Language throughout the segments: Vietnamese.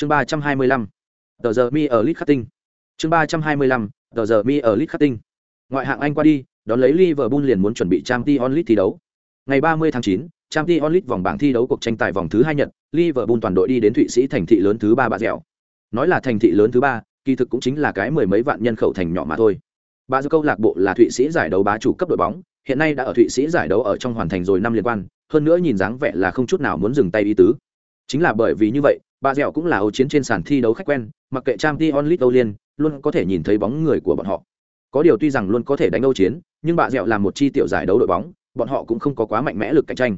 chương ba trăm hai mươi lăm, tờ giờ mi ở lit khắc tinh chương ba trăm hai mươi lăm, tờ giờ mi ở lit khắc tinh ngoại hạng anh qua đi, đón lấy liverpool liền muốn chuẩn bị trang t onlit thi đấu. Ngày ba mươi tháng chín trang t onlit vòng bảng thi đấu cuộc tranh tài vòng thứ hai nhật, liverpool toàn đội đi đến thụy sĩ thành thị lớn thứ ba bà dẻo. Nói là thành thị lớn thứ ba, kỳ thực cũng chính là cái mười mấy vạn nhân khẩu thành nhỏ mà thôi. Bà dư câu lạc bộ là thụy sĩ giải đấu bá chủ cấp đội bóng, hiện nay đã ở thụy sĩ giải đấu ở trong hoàn thành rồi năm liên quan, hơn nữa nhìn dáng vẻ là không chút nào muốn dừng tay ý tứ. Chính là bởi vì như vậy bà dẻo cũng là âu chiến trên sàn thi đấu khách quen, mặc kệ trang t onlit âu liên, luôn có thể nhìn thấy bóng người của bọn họ. Có điều tuy rằng luôn có thể đánh âu chiến, nhưng bà dẻo là một chi tiểu giải đấu đội bóng, bọn họ cũng không có quá mạnh mẽ lực cạnh tranh.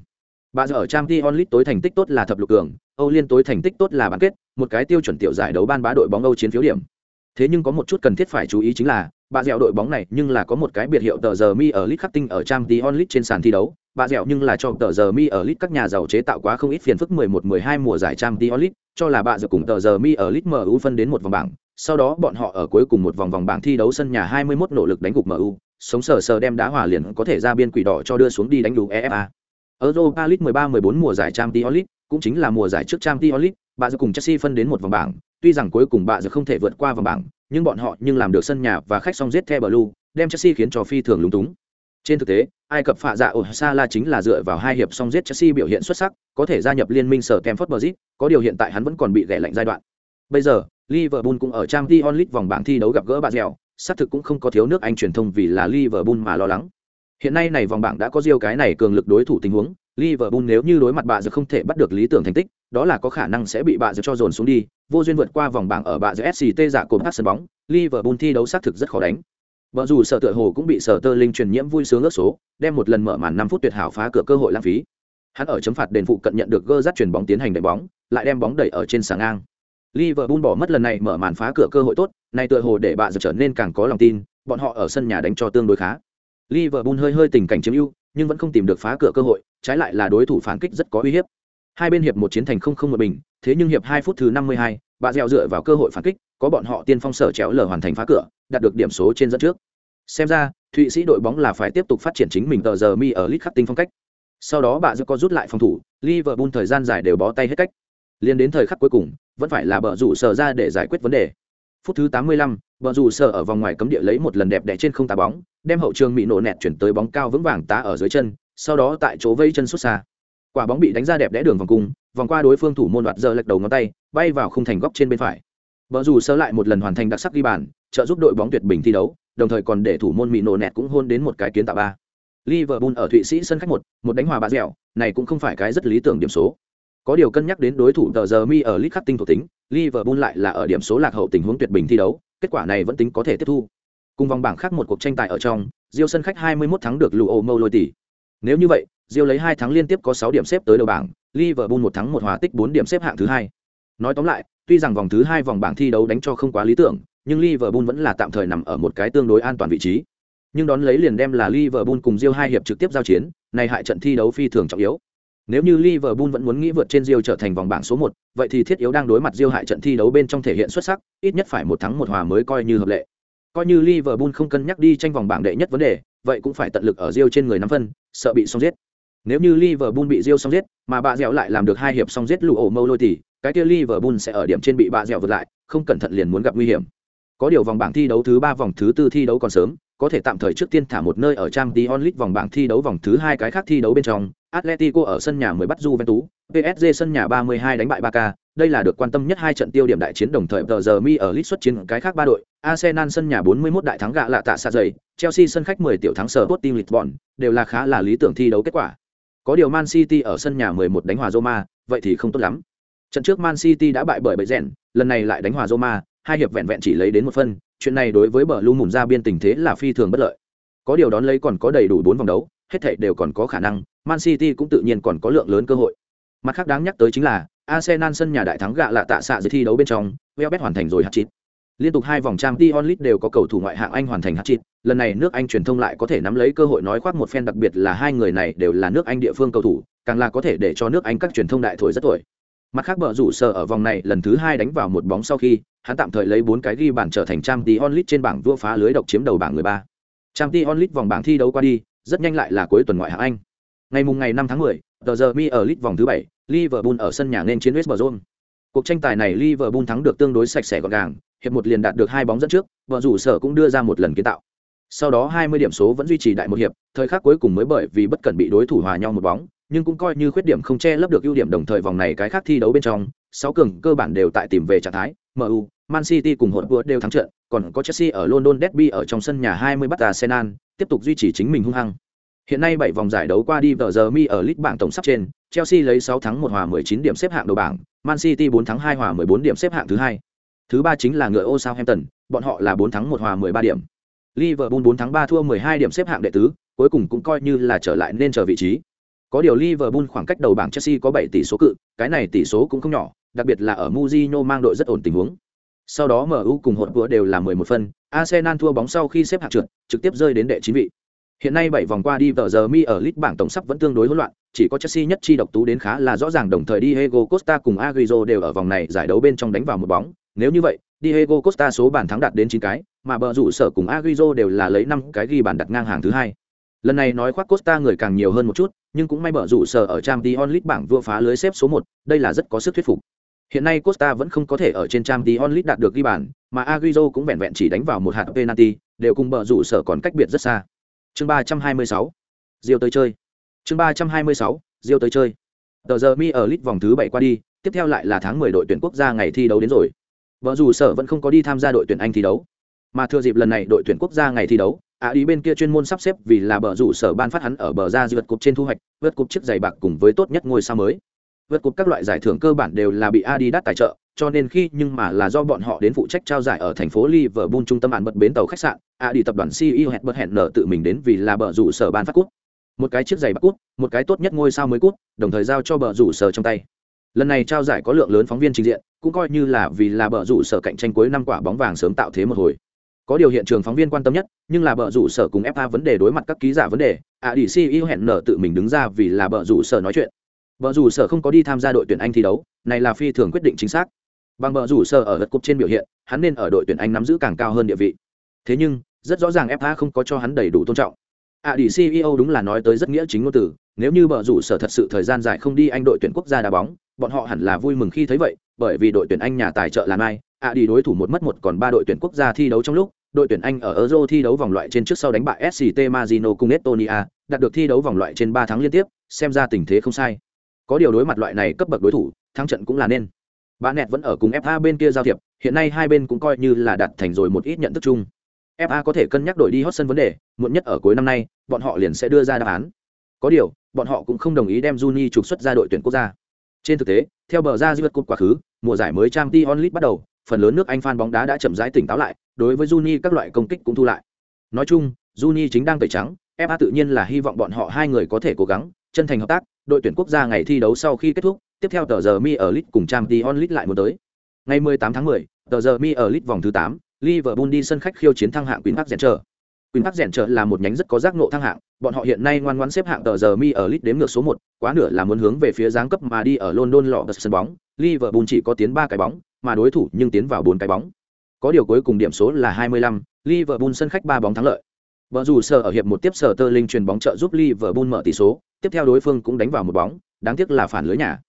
Bà dẻo ở trang t onlit tối thành tích tốt là thập lục cường, âu liên tối thành tích tốt là bán kết, một cái tiêu chuẩn tiểu giải đấu ban bá đội bóng âu chiến phiếu điểm. Thế nhưng có một chút cần thiết phải chú ý chính là bà dẻo đội bóng này nhưng là có một cái biệt hiệu tờ giờ mi ở lit khắc tinh ở trang tí onlit trên sàn thi đấu. Bà dẻo nhưng là cho tờ giờ mi ở lit các nhà giàu chế tạo quá không ít phiền phức 11-12 mùa giải trang tí onlit cho là bà dẻo cùng tờ giờ mi ở lit mu phân đến một vòng bảng, sau đó bọn họ ở cuối cùng một vòng vòng bảng thi đấu sân nhà 21 nỗ lực đánh gục mu sống sờ sờ đem đá hòa liền có thể ra biên quỷ đỏ cho đưa xuống đi đánh đủ efa europa league 13-14 mùa giải trang tí onlit cũng chính là mùa giải trước trang tí onlit bà dẻo cùng chelsea phân đến một vòng bảng tuy rằng cuối cùng bạ giờ không thể vượt qua vòng bảng nhưng bọn họ nhưng làm được sân nhà và khách song giết The blue đem chelsea khiến cho phi thường lúng túng trên thực tế, Ai Cập phạ dạ ở Sala chính là dựa vào hai hiệp song giết Chelsea biểu hiện xuất sắc, có thể gia nhập liên minh sở Stamford Bridge, có điều hiện tại hắn vẫn còn bị gẻ lạnh giai đoạn. Bây giờ, Liverpool cũng ở Champions League vòng bảng thi đấu gặp gỡ bạn dẻo, xác thực cũng không có thiếu nước Anh truyền thông vì là Liverpool mà lo lắng. Hiện nay này vòng bảng đã có riêu cái này cường lực đối thủ tình huống, Liverpool nếu như đối mặt bạ giờ không thể bắt được lý tưởng thành tích, đó là có khả năng sẽ bị bạ giờ cho dồn xuống đi, vô duyên vượt qua vòng bảng ở bạ giờ SCT giả cột hát sân bóng, Liverpool thi đấu xác thực rất khó đánh. Vợ dù sở tựa hồ cũng bị sở tơ linh truyền nhiễm vui sướng ước số, đem một lần mở màn năm phút tuyệt hảo phá cửa cơ hội lãng phí. Hắn ở chấm phạt đền phụ cận nhận được gơ dắt chuyển bóng tiến hành đẩy bóng, lại đem bóng đẩy ở trên sáng ngang. Liverpool bỏ mất lần này mở màn phá cửa cơ hội tốt, này tựa hồ để bạ giờ trở nên càng có lòng tin, bọn họ ở sân nhà đánh cho tương đối khá. Liverpool hơi hơi tình cảnh chiếm ưu, nhưng vẫn không tìm được phá cửa cơ hội, trái lại là đối thủ phản kích rất có uy hiếp. Hai bên hiệp một chiến thành không không một bình, thế nhưng hiệp hai phút thứ năm mươi hai, bà dẻo dựa vào cơ hội phản kích, có bọn họ tiên phong sở chéo lở hoàn thành phá cửa, đạt được điểm số trên dẫn trước. Xem ra, Thụy Sĩ đội bóng là phải tiếp tục phát triển chính mình tờ giờ mi ở lit khắc tinh phong cách. Sau đó bà dẻo có rút lại phòng thủ, Liverpool thời gian dài đều bó tay hết cách. Liên đến thời khắc cuối cùng, vẫn phải là bờ rủ sở ra để giải quyết vấn đề. Phút thứ 85, bờ rủ sở ở vòng ngoài cấm địa lấy một lần đẹp đẽ trên không tá bóng, đem hậu trường mị nổ nẹt chuyển tới bóng cao vững vàng tá ở dưới chân, sau đó tại chỗ vây chân xuất xa. Quả bóng bị đánh ra đẹp đẽ đường vòng cung, vòng qua đối phương thủ môn đoạt giờ lệch đầu ngón tay, bay vào khung thành góc trên bên phải. Bờ rủ sở lại một lần hoàn thành đặc sắc ghi bàn, trợ giúp đội bóng tuyệt bình thi đấu, đồng thời còn để thủ môn mị nổ nẹt cũng hôn đến một cái kiến tạo ba. Liverpool ở Thụy Sĩ sân khách một, một đánh hòa bạ dẻo, này cũng không phải cái rất lý tưởng điểm số. Có điều cân nhắc đến đối thủ tờ giờ mi ở League khắc tinh thuộc tính, Liverpool lại là ở điểm số lạc hậu tình huống tuyệt bình thi đấu, kết quả này vẫn tính có thể tiếp thu. Cùng vòng bảng khác một cuộc tranh tài ở trong, Rio sân khách 21 thắng được Luo Mou lôi tỷ. Nếu như vậy, Rio lấy 2 thắng liên tiếp có 6 điểm xếp tới đầu bảng, Liverpool một thắng một hòa tích 4 điểm xếp hạng thứ hai. Nói tóm lại, tuy rằng vòng thứ hai vòng bảng thi đấu đánh cho không quá lý tưởng, nhưng Liverpool vẫn là tạm thời nằm ở một cái tương đối an toàn vị trí. Nhưng đón lấy liền đem là Liverpool cùng Real hai hiệp trực tiếp giao chiến, này hại trận thi đấu phi thường trọng yếu. Nếu như Liverpool vẫn muốn nghĩ vượt trên Rio trở thành vòng bảng số 1, vậy thì thiết yếu đang đối mặt Real hại trận thi đấu bên trong thể hiện xuất sắc, ít nhất phải một thắng một hòa mới coi như hợp lệ. Coi như Liverpool không cân nhắc đi tranh vòng bảng đệ nhất vấn đề, vậy cũng phải tận lực ở Rio trên người nắm phân, sợ bị xong giết. Nếu như Liverpool bị Rio xong giết, mà bà dẻo lại làm được hai hiệp xong giết lù ổ mâu lôi thì cái kia Liverpool sẽ ở điểm trên bị bà dẻo vượt lại, không cẩn thận liền muốn gặp nguy hiểm. Có điều vòng bảng thi đấu thứ 3 vòng thứ 4 thi đấu còn sớm, có thể tạm thời trước tiên thả một nơi ở trang Champions League vòng bảng thi đấu vòng thứ hai cái khác thi đấu bên trong, Atletico ở sân nhà mới bắt Juventus, PSG sân nhà 32 đánh bại Barca, đây là được quan tâm nhất hai trận tiêu điểm đại chiến đồng thời tờ giờ mi ở Lit xuất chiến cái khác ba đội, Arsenal sân nhà 41 đại thắng gạ lạ tạ xa dày, Chelsea sân khách 10 tiểu thắng sở Sporting Lisbon, đều là khá là lý tưởng thi đấu kết quả. Có điều Man City ở sân nhà 11 đánh hòa Roma, vậy thì không tốt lắm. Trận trước Man City đã bại bởi bậy rèn, lần này lại đánh hòa Roma, hai hiệp vẹn vẹn chỉ lấy đến một phân, chuyện này đối với bờ lu mùm ra biên tình thế là phi thường bất lợi. Có điều đón lấy còn có đầy đủ bốn vòng đấu, hết thảy đều còn có khả năng, Man City cũng tự nhiên còn có lượng lớn cơ hội. Mặt khác đáng nhắc tới chính là Arsenal sân nhà đại thắng gạ lạ tạ xạ dưới thi đấu bên trong, Welbeck hoàn thành rồi hạt chít Liên tục hai vòng trang t onlit đều có cầu thủ ngoại hạng Anh hoàn thành hạt chít lần này nước Anh truyền thông lại có thể nắm lấy cơ hội nói khoác một phen đặc biệt là hai người này đều là nước Anh địa phương cầu thủ, càng là có thể để cho nước Anh các truyền thông đại thổi rất tuổi. Mặt khác bờ rủ sở ở vòng này lần thứ hai đánh vào một bóng sau khi, hắn tạm thời lấy bốn cái ghi bàn trở thành Champions League trên bảng vua phá lưới độc chiếm đầu bảng người ba. Champions League vòng bảng thi đấu qua đi, rất nhanh lại là cuối tuần ngoại hạng Anh. Ngày mùng ngày 5 tháng 10, tờ giờ mi ở lit vòng thứ 7, Liverpool ở sân nhà nên chiến West Brom. Cuộc tranh tài này Liverpool thắng được tương đối sạch sẽ gọn gàng, hiệp một liền đạt được hai bóng dẫn trước, và rủ sở cũng đưa ra một lần kiến tạo. Sau đó 20 điểm số vẫn duy trì đại một hiệp, thời khắc cuối cùng mới bởi vì bất cẩn bị đối thủ hòa nhau một bóng, nhưng cũng coi như khuyết điểm không che lấp được ưu điểm đồng thời vòng này cái khác thi đấu bên trong, sáu cường cơ bản đều tại tìm về trạng thái, MU, Man City cùng hội vừa đều thắng trận, còn có Chelsea ở London Derby ở trong sân nhà 20 bắt Arsenal, tiếp tục duy trì chính mình hung hăng. Hiện nay 7 vòng giải đấu qua đi vở giờ mi ở League bảng tổng sắp trên, Chelsea lấy 6 thắng 1 hòa 19 điểm xếp hạng đầu bảng, Man City 4 thắng 2 hòa 14 điểm xếp hạng thứ hai. Thứ ba chính là ngựa ô Southampton, bọn họ là 4 thắng 1 hòa 13 điểm. Liverpool 4 thắng 3 thua 12 điểm xếp hạng đệ tứ, cuối cùng cũng coi như là trở lại nên trở vị trí. Có điều Liverpool khoảng cách đầu bảng Chelsea có 7 tỷ số cự, cái này tỷ số cũng không nhỏ, đặc biệt là ở Mujino mang đội rất ổn tình huống. Sau đó MU cùng hột vừa đều là 11 phân, Arsenal thua bóng sau khi xếp hạng trượt, trực tiếp rơi đến đệ 9 vị. Hiện nay 7 vòng qua đi tờ giờ mi ở League bảng tổng sắp vẫn tương đối hỗn loạn, chỉ có Chelsea nhất chi độc tú đến khá là rõ ràng đồng thời Diego Costa cùng Agüero đều ở vòng này giải đấu bên trong đánh vào một bóng, nếu như vậy, Diego Costa số bàn thắng đạt đến 9 cái, mà bờ rủ sở cùng Agüero đều là lấy 5 cái ghi bàn đặt ngang hàng thứ hai. Lần này nói khoác Costa người càng nhiều hơn một chút, nhưng cũng may bờ rủ sở ở Champions League bảng vua phá lưới xếp số 1, đây là rất có sức thuyết phục. Hiện nay Costa vẫn không có thể ở trên trang Dion League đạt được ghi bàn, mà Agüero cũng vẹn vẹn chỉ đánh vào một hạt penalty, đều cùng bờ rủ sở còn cách biệt rất xa. Chương 326. Diêu tới chơi. Chương 326. Diêu tới chơi. Tờ giờ mi ở League vòng thứ 7 qua đi, tiếp theo lại là tháng 10 đội tuyển quốc gia ngày thi đấu đến rồi. Bờ rủ sở vẫn không có đi tham gia đội tuyển Anh thi đấu, mà thừa dịp lần này đội tuyển quốc gia ngày thi đấu, Á đi bên kia chuyên môn sắp xếp vì là bờ rủ sở ban phát hắn ở bờ ra vượt cục trên thu hoạch, vượt cục chiếc giày bạc cùng với tốt nhất ngôi sao mới. Vượt cục các loại giải thưởng cơ bản đều là bị Adidas tài trợ, cho nên khi nhưng mà là do bọn họ đến phụ trách trao giải ở thành phố Liverpool trung tâm án bật bến tàu khách sạn, Adidas tập đoàn CEO hẹn bật hẹn nở tự mình đến vì là bờ rủ sở ban phát cút. Một cái chiếc giày bạc cút, một cái tốt nhất ngôi sao mới cút, đồng thời giao cho bờ rủ sở trong tay. Lần này trao giải có lượng lớn phóng viên trình diện cũng coi như là vì là bờ rủ sở cạnh tranh cuối năm quả bóng vàng sớm tạo thế một hồi. Có điều hiện trường phóng viên quan tâm nhất nhưng là bờ rủ sở cùng fa vấn đề đối mặt các ký giả vấn đề Adidas ceo hẹn nở tự mình đứng ra vì là bờ rủ sở nói chuyện bờ rủ sở không có đi tham gia đội tuyển anh thi đấu, này là phi thường quyết định chính xác. Bằng bờ rủ sở ở lượt cục trên biểu hiện, hắn nên ở đội tuyển anh nắm giữ càng cao hơn địa vị. Thế nhưng, rất rõ ràng fa không có cho hắn đầy đủ tôn trọng. À đi ceo đúng là nói tới rất nghĩa chính ngôn từ, nếu như bờ rủ sở thật sự thời gian dài không đi anh đội tuyển quốc gia đá bóng, bọn họ hẳn là vui mừng khi thấy vậy, bởi vì đội tuyển anh nhà tài trợ là mai. À đi đối thủ một mất một còn ba đội tuyển quốc gia thi đấu trong lúc, đội tuyển anh ở euro thi đấu vòng loại trên trước sau đánh bại sct Marino cùng estonia đạt được thi đấu vòng loại trên ba tháng liên tiếp, xem ra tình thế không sai có điều đối mặt loại này cấp bậc đối thủ thắng trận cũng là nên. Bà nẹt vẫn ở cùng fa bên kia giao thiệp hiện nay hai bên cũng coi như là đặt thành rồi một ít nhận thức chung. Fa có thể cân nhắc đổi đi hot sân vấn đề muộn nhất ở cuối năm nay bọn họ liền sẽ đưa ra đáp án. Có điều bọn họ cũng không đồng ý đem juni trục xuất ra đội tuyển quốc gia. Trên thực tế, theo bờ ra Divat Cup quá khứ, mùa giải mới trang t onlit bắt đầu, phần lớn nước Anh fan bóng đá đã chậm rãi tỉnh táo lại, đối với Juni các loại công kích cũng thu lại. Nói chung, Juni chính đang tẩy trắng, FA tự nhiên là hy vọng bọn họ hai người có thể cố gắng, chân thành hợp tác, đội tuyển quốc gia ngày thi đấu sau khi kết thúc, tiếp theo tờ giờ Mi ở League cùng Champions League lại muốn tới. Ngày 18 tháng 10, tờ giờ Mi ở League vòng thứ 8, Liverpool đi sân khách khiêu chiến thăng hạng Queen Park Rangers. Queen Park rèn trợ là một nhánh rất có giác ngộ thăng hạng, bọn họ hiện nay ngoan ngoãn xếp hạng tờ giờ mi ở lit đếm ngược số 1, quá nửa là muốn hướng về phía giáng cấp mà đi ở London lọ sân bóng, Liverpool chỉ có tiến 3 cái bóng, mà đối thủ nhưng tiến vào 4 cái bóng. Có điều cuối cùng điểm số là 25, Liverpool sân khách 3 bóng thắng lợi. Bờ rủ sở ở hiệp một tiếp sở tơ linh truyền bóng trợ giúp Liverpool mở tỷ số, tiếp theo đối phương cũng đánh vào một bóng, đáng tiếc là phản lưới nhà.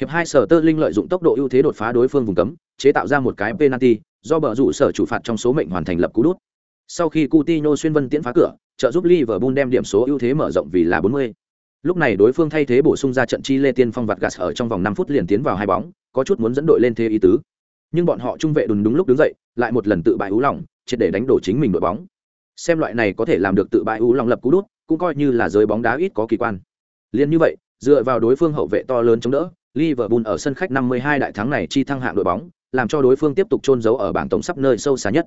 Hiệp 2 sở tơ linh lợi dụng tốc độ ưu thế đột phá đối phương vùng cấm, chế tạo ra một cái penalty, do bờ rủ sở chủ phạt trong số mệnh hoàn thành lập cú đút. Sau khi Coutinho xuyên vân tiễn phá cửa, trợ giúp Liverpool đem điểm số ưu thế mở rộng vì là 40. Lúc này đối phương thay thế bổ sung ra trận chi Lê Tiên Phong vạt gạt ở trong vòng 5 phút liền tiến vào hai bóng, có chút muốn dẫn đội lên thế ý tứ. Nhưng bọn họ trung vệ đùn đúng lúc đứng dậy, lại một lần tự bại ú lòng, triệt để đánh đổ chính mình đội bóng. Xem loại này có thể làm được tự bại ú lòng lập cú đút, cũng coi như là giới bóng đá ít có kỳ quan. Liên như vậy, dựa vào đối phương hậu vệ to lớn chống đỡ, Liverpool ở sân khách 52 đại thắng này chi thăng hạng đội bóng, làm cho đối phương tiếp tục chôn giấu ở bảng tổng sắp nơi sâu xa nhất.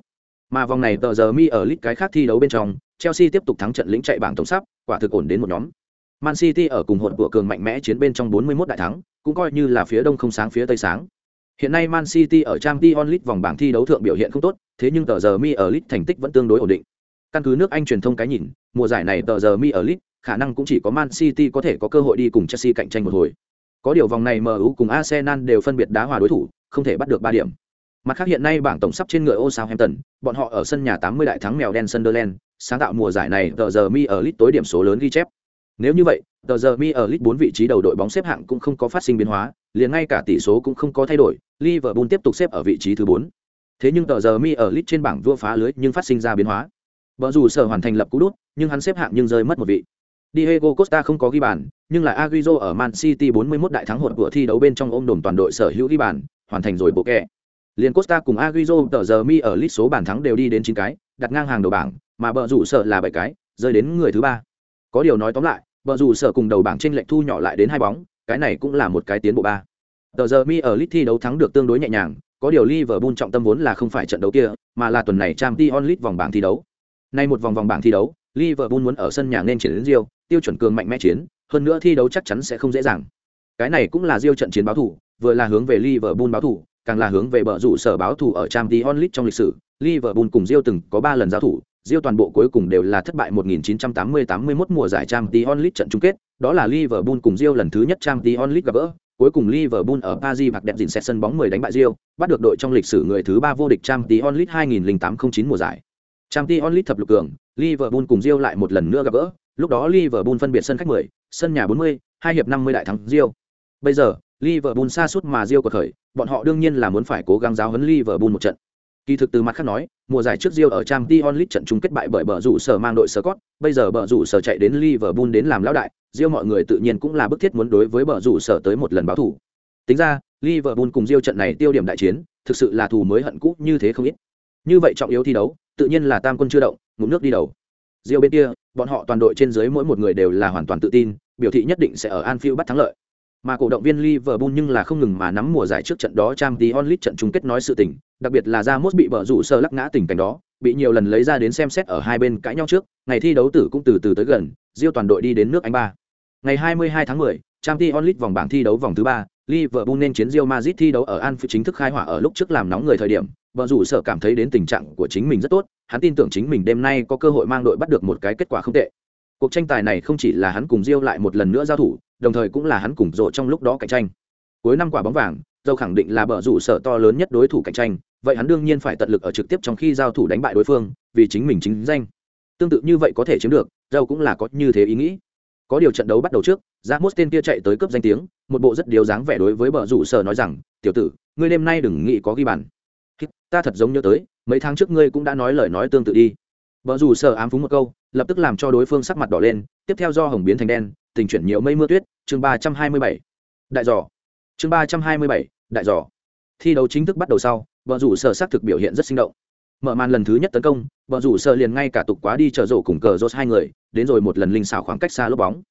Mà vòng này tờ giờ mi ở lit cái khác thi đấu bên trong, Chelsea tiếp tục thắng trận lĩnh chạy bảng tổng sắp, quả thực ổn đến một nhóm. Man City ở cùng hỗn của cường mạnh mẽ chiến bên trong 41 đại thắng, cũng coi như là phía đông không sáng phía tây sáng. Hiện nay Man City ở Champions League vòng bảng thi đấu thượng biểu hiện không tốt, thế nhưng tờ giờ mi ở lít thành tích vẫn tương đối ổn định. Căn cứ nước Anh truyền thông cái nhìn, mùa giải này tờ giờ mi ở lít khả năng cũng chỉ có Man City có thể có cơ hội đi cùng Chelsea cạnh tranh một hồi. Có điều vòng này MU cùng Arsenal đều phân biệt đá hòa đối thủ, không thể bắt được 3 điểm. Mặt khác hiện nay bảng tổng sắp trên người ô Southampton, bọn họ ở sân nhà 80 đại thắng mèo đen Sunderland, sáng tạo mùa giải này tờ giờ mi ở lit tối điểm số lớn ghi chép. Nếu như vậy, tờ giờ mi ở lit 4 vị trí đầu đội bóng xếp hạng cũng không có phát sinh biến hóa, liền ngay cả tỷ số cũng không có thay đổi, Liverpool tiếp tục xếp ở vị trí thứ 4. Thế nhưng tờ giờ mi ở lit trên bảng vua phá lưới nhưng phát sinh ra biến hóa. Bở dù sở hoàn thành lập cú đút, nhưng hắn xếp hạng nhưng rơi mất một vị. Diego Costa không có ghi bàn, nhưng là Agüero ở Man City 41 đại thắng hụt của thi đấu bên trong ôm đồn toàn đội sở hữu ghi bàn, hoàn thành rồi bộ kẹ. Liên Costa cùng Agüero tờ giờ mi ở list số bàn thắng đều đi đến 9 cái, đặt ngang hàng đầu bảng, mà bờ rủ sở là 7 cái, rơi đến người thứ ba. Có điều nói tóm lại, bờ rủ sở cùng đầu bảng trên lệch thu nhỏ lại đến hai bóng, cái này cũng là một cái tiến bộ ba. Tờ giờ mi ở list thi đấu thắng được tương đối nhẹ nhàng, có điều Liverpool trọng tâm vốn là không phải trận đấu kia, mà là tuần này Champions League vòng bảng thi đấu. Nay một vòng vòng bảng thi đấu, Liverpool muốn ở sân nhà nên chiến đến Rio, tiêu chuẩn cường mạnh mẽ chiến, hơn nữa thi đấu chắc chắn sẽ không dễ dàng. Cái này cũng là giao trận chiến báo thủ, vừa là hướng về Liverpool báo thủ, càng là hướng về bờ rủ sở báo thủ ở Champions League trong lịch sử. Liverpool cùng Rio từng có 3 lần giao thủ, giao toàn bộ cuối cùng đều là thất bại 1980-81 mùa giải Champions League trận chung kết, đó là Liverpool cùng Rio lần thứ nhất Champions League gặp gỡ. Cuối cùng Liverpool ở Paris bạc đẹp dịn xét sân bóng 10 đánh bại Real, bắt được đội trong lịch sử người thứ ba vô địch Champions League 2008-09 mùa giải. Champions League thập lục cường, Liverpool cùng Real lại một lần nữa gặp gỡ, lúc đó Liverpool phân biệt sân khách 10, sân nhà 40, hai hiệp 50 đại thắng Real. Bây giờ, Liverpool xa suốt mà Real của khởi, bọn họ đương nhiên là muốn phải cố gắng giáo huấn Liverpool một trận. Kỳ thực từ mặt khác nói, mùa giải trước Real ở Champions League trận chung kết bại bởi bờ rủ sở mang đội Scott, bây giờ bờ rủ sở chạy đến Liverpool đến làm lão đại, Real mọi người tự nhiên cũng là bức thiết muốn đối với bờ rủ sở tới một lần báo thủ. Tính ra, Liverpool cùng Real trận này tiêu điểm đại chiến, thực sự là thù mới hận cũ như thế không ít. Như vậy trọng yếu thi đấu, tự nhiên là tam quân chưa động, ngụm nước đi đầu. Real bên kia, bọn họ toàn đội trên dưới mỗi một người đều là hoàn toàn tự tin, biểu thị nhất định sẽ ở Anfield bắt thắng lợi. Mà cổ động viên Liverpool nhưng là không ngừng mà nắm mùa giải trước trận đó Champions League trận chung kết nói sự tình, đặc biệt là Ramos bị bở rủ sơ lắc ngã tình cảnh đó, bị nhiều lần lấy ra đến xem xét ở hai bên cãi nhau trước, ngày thi đấu tử cũng từ từ tới gần, Rio toàn đội đi đến nước Anh ba. Ngày 22 tháng 10, Champions League vòng bảng thi đấu vòng thứ 3, Liverpool nên chiến Real Madrid thi đấu ở Anfield chính thức khai hỏa ở lúc trước làm nóng người thời điểm, bở rủ sợ cảm thấy đến tình trạng của chính mình rất tốt, hắn tin tưởng chính mình đêm nay có cơ hội mang đội bắt được một cái kết quả không tệ. Cuộc tranh tài này không chỉ là hắn cùng Real lại một lần nữa giao thủ, đồng thời cũng là hắn cùng rộ trong lúc đó cạnh tranh. Cuối năm quả bóng vàng, dâu khẳng định là bờ rủ sở to lớn nhất đối thủ cạnh tranh, vậy hắn đương nhiên phải tận lực ở trực tiếp trong khi giao thủ đánh bại đối phương, vì chính mình chính danh. Tương tự như vậy có thể chiếm được, dâu cũng là có như thế ý nghĩ. Có điều trận đấu bắt đầu trước, Ramos tên kia chạy tới cướp danh tiếng, một bộ rất điều dáng vẻ đối với bờ rủ sở nói rằng, "Tiểu tử, ngươi đêm nay đừng nghĩ có ghi bàn." Ta thật giống nhớ tới, mấy tháng trước ngươi cũng đã nói lời nói tương tự đi. Bờ rủ sở ám phúng một câu, lập tức làm cho đối phương sắc mặt đỏ lên, tiếp theo do hồng biến thành đen, tình chuyển nhiều mây mưa tuyết, chương ba trăm hai mươi bảy Đại giỏ. Chương ba trăm hai mươi bảy đại giỏ. Thi đấu chính thức bắt đầu sau, bờ rủ sở sắc thực biểu hiện rất sinh động. Mở màn lần thứ nhất tấn công, vợ rủ sợ liền ngay cả tục quá đi chở rổ cùng cờ rốt hai người, đến rồi một lần linh xảo khoảng cách xa lốp bóng.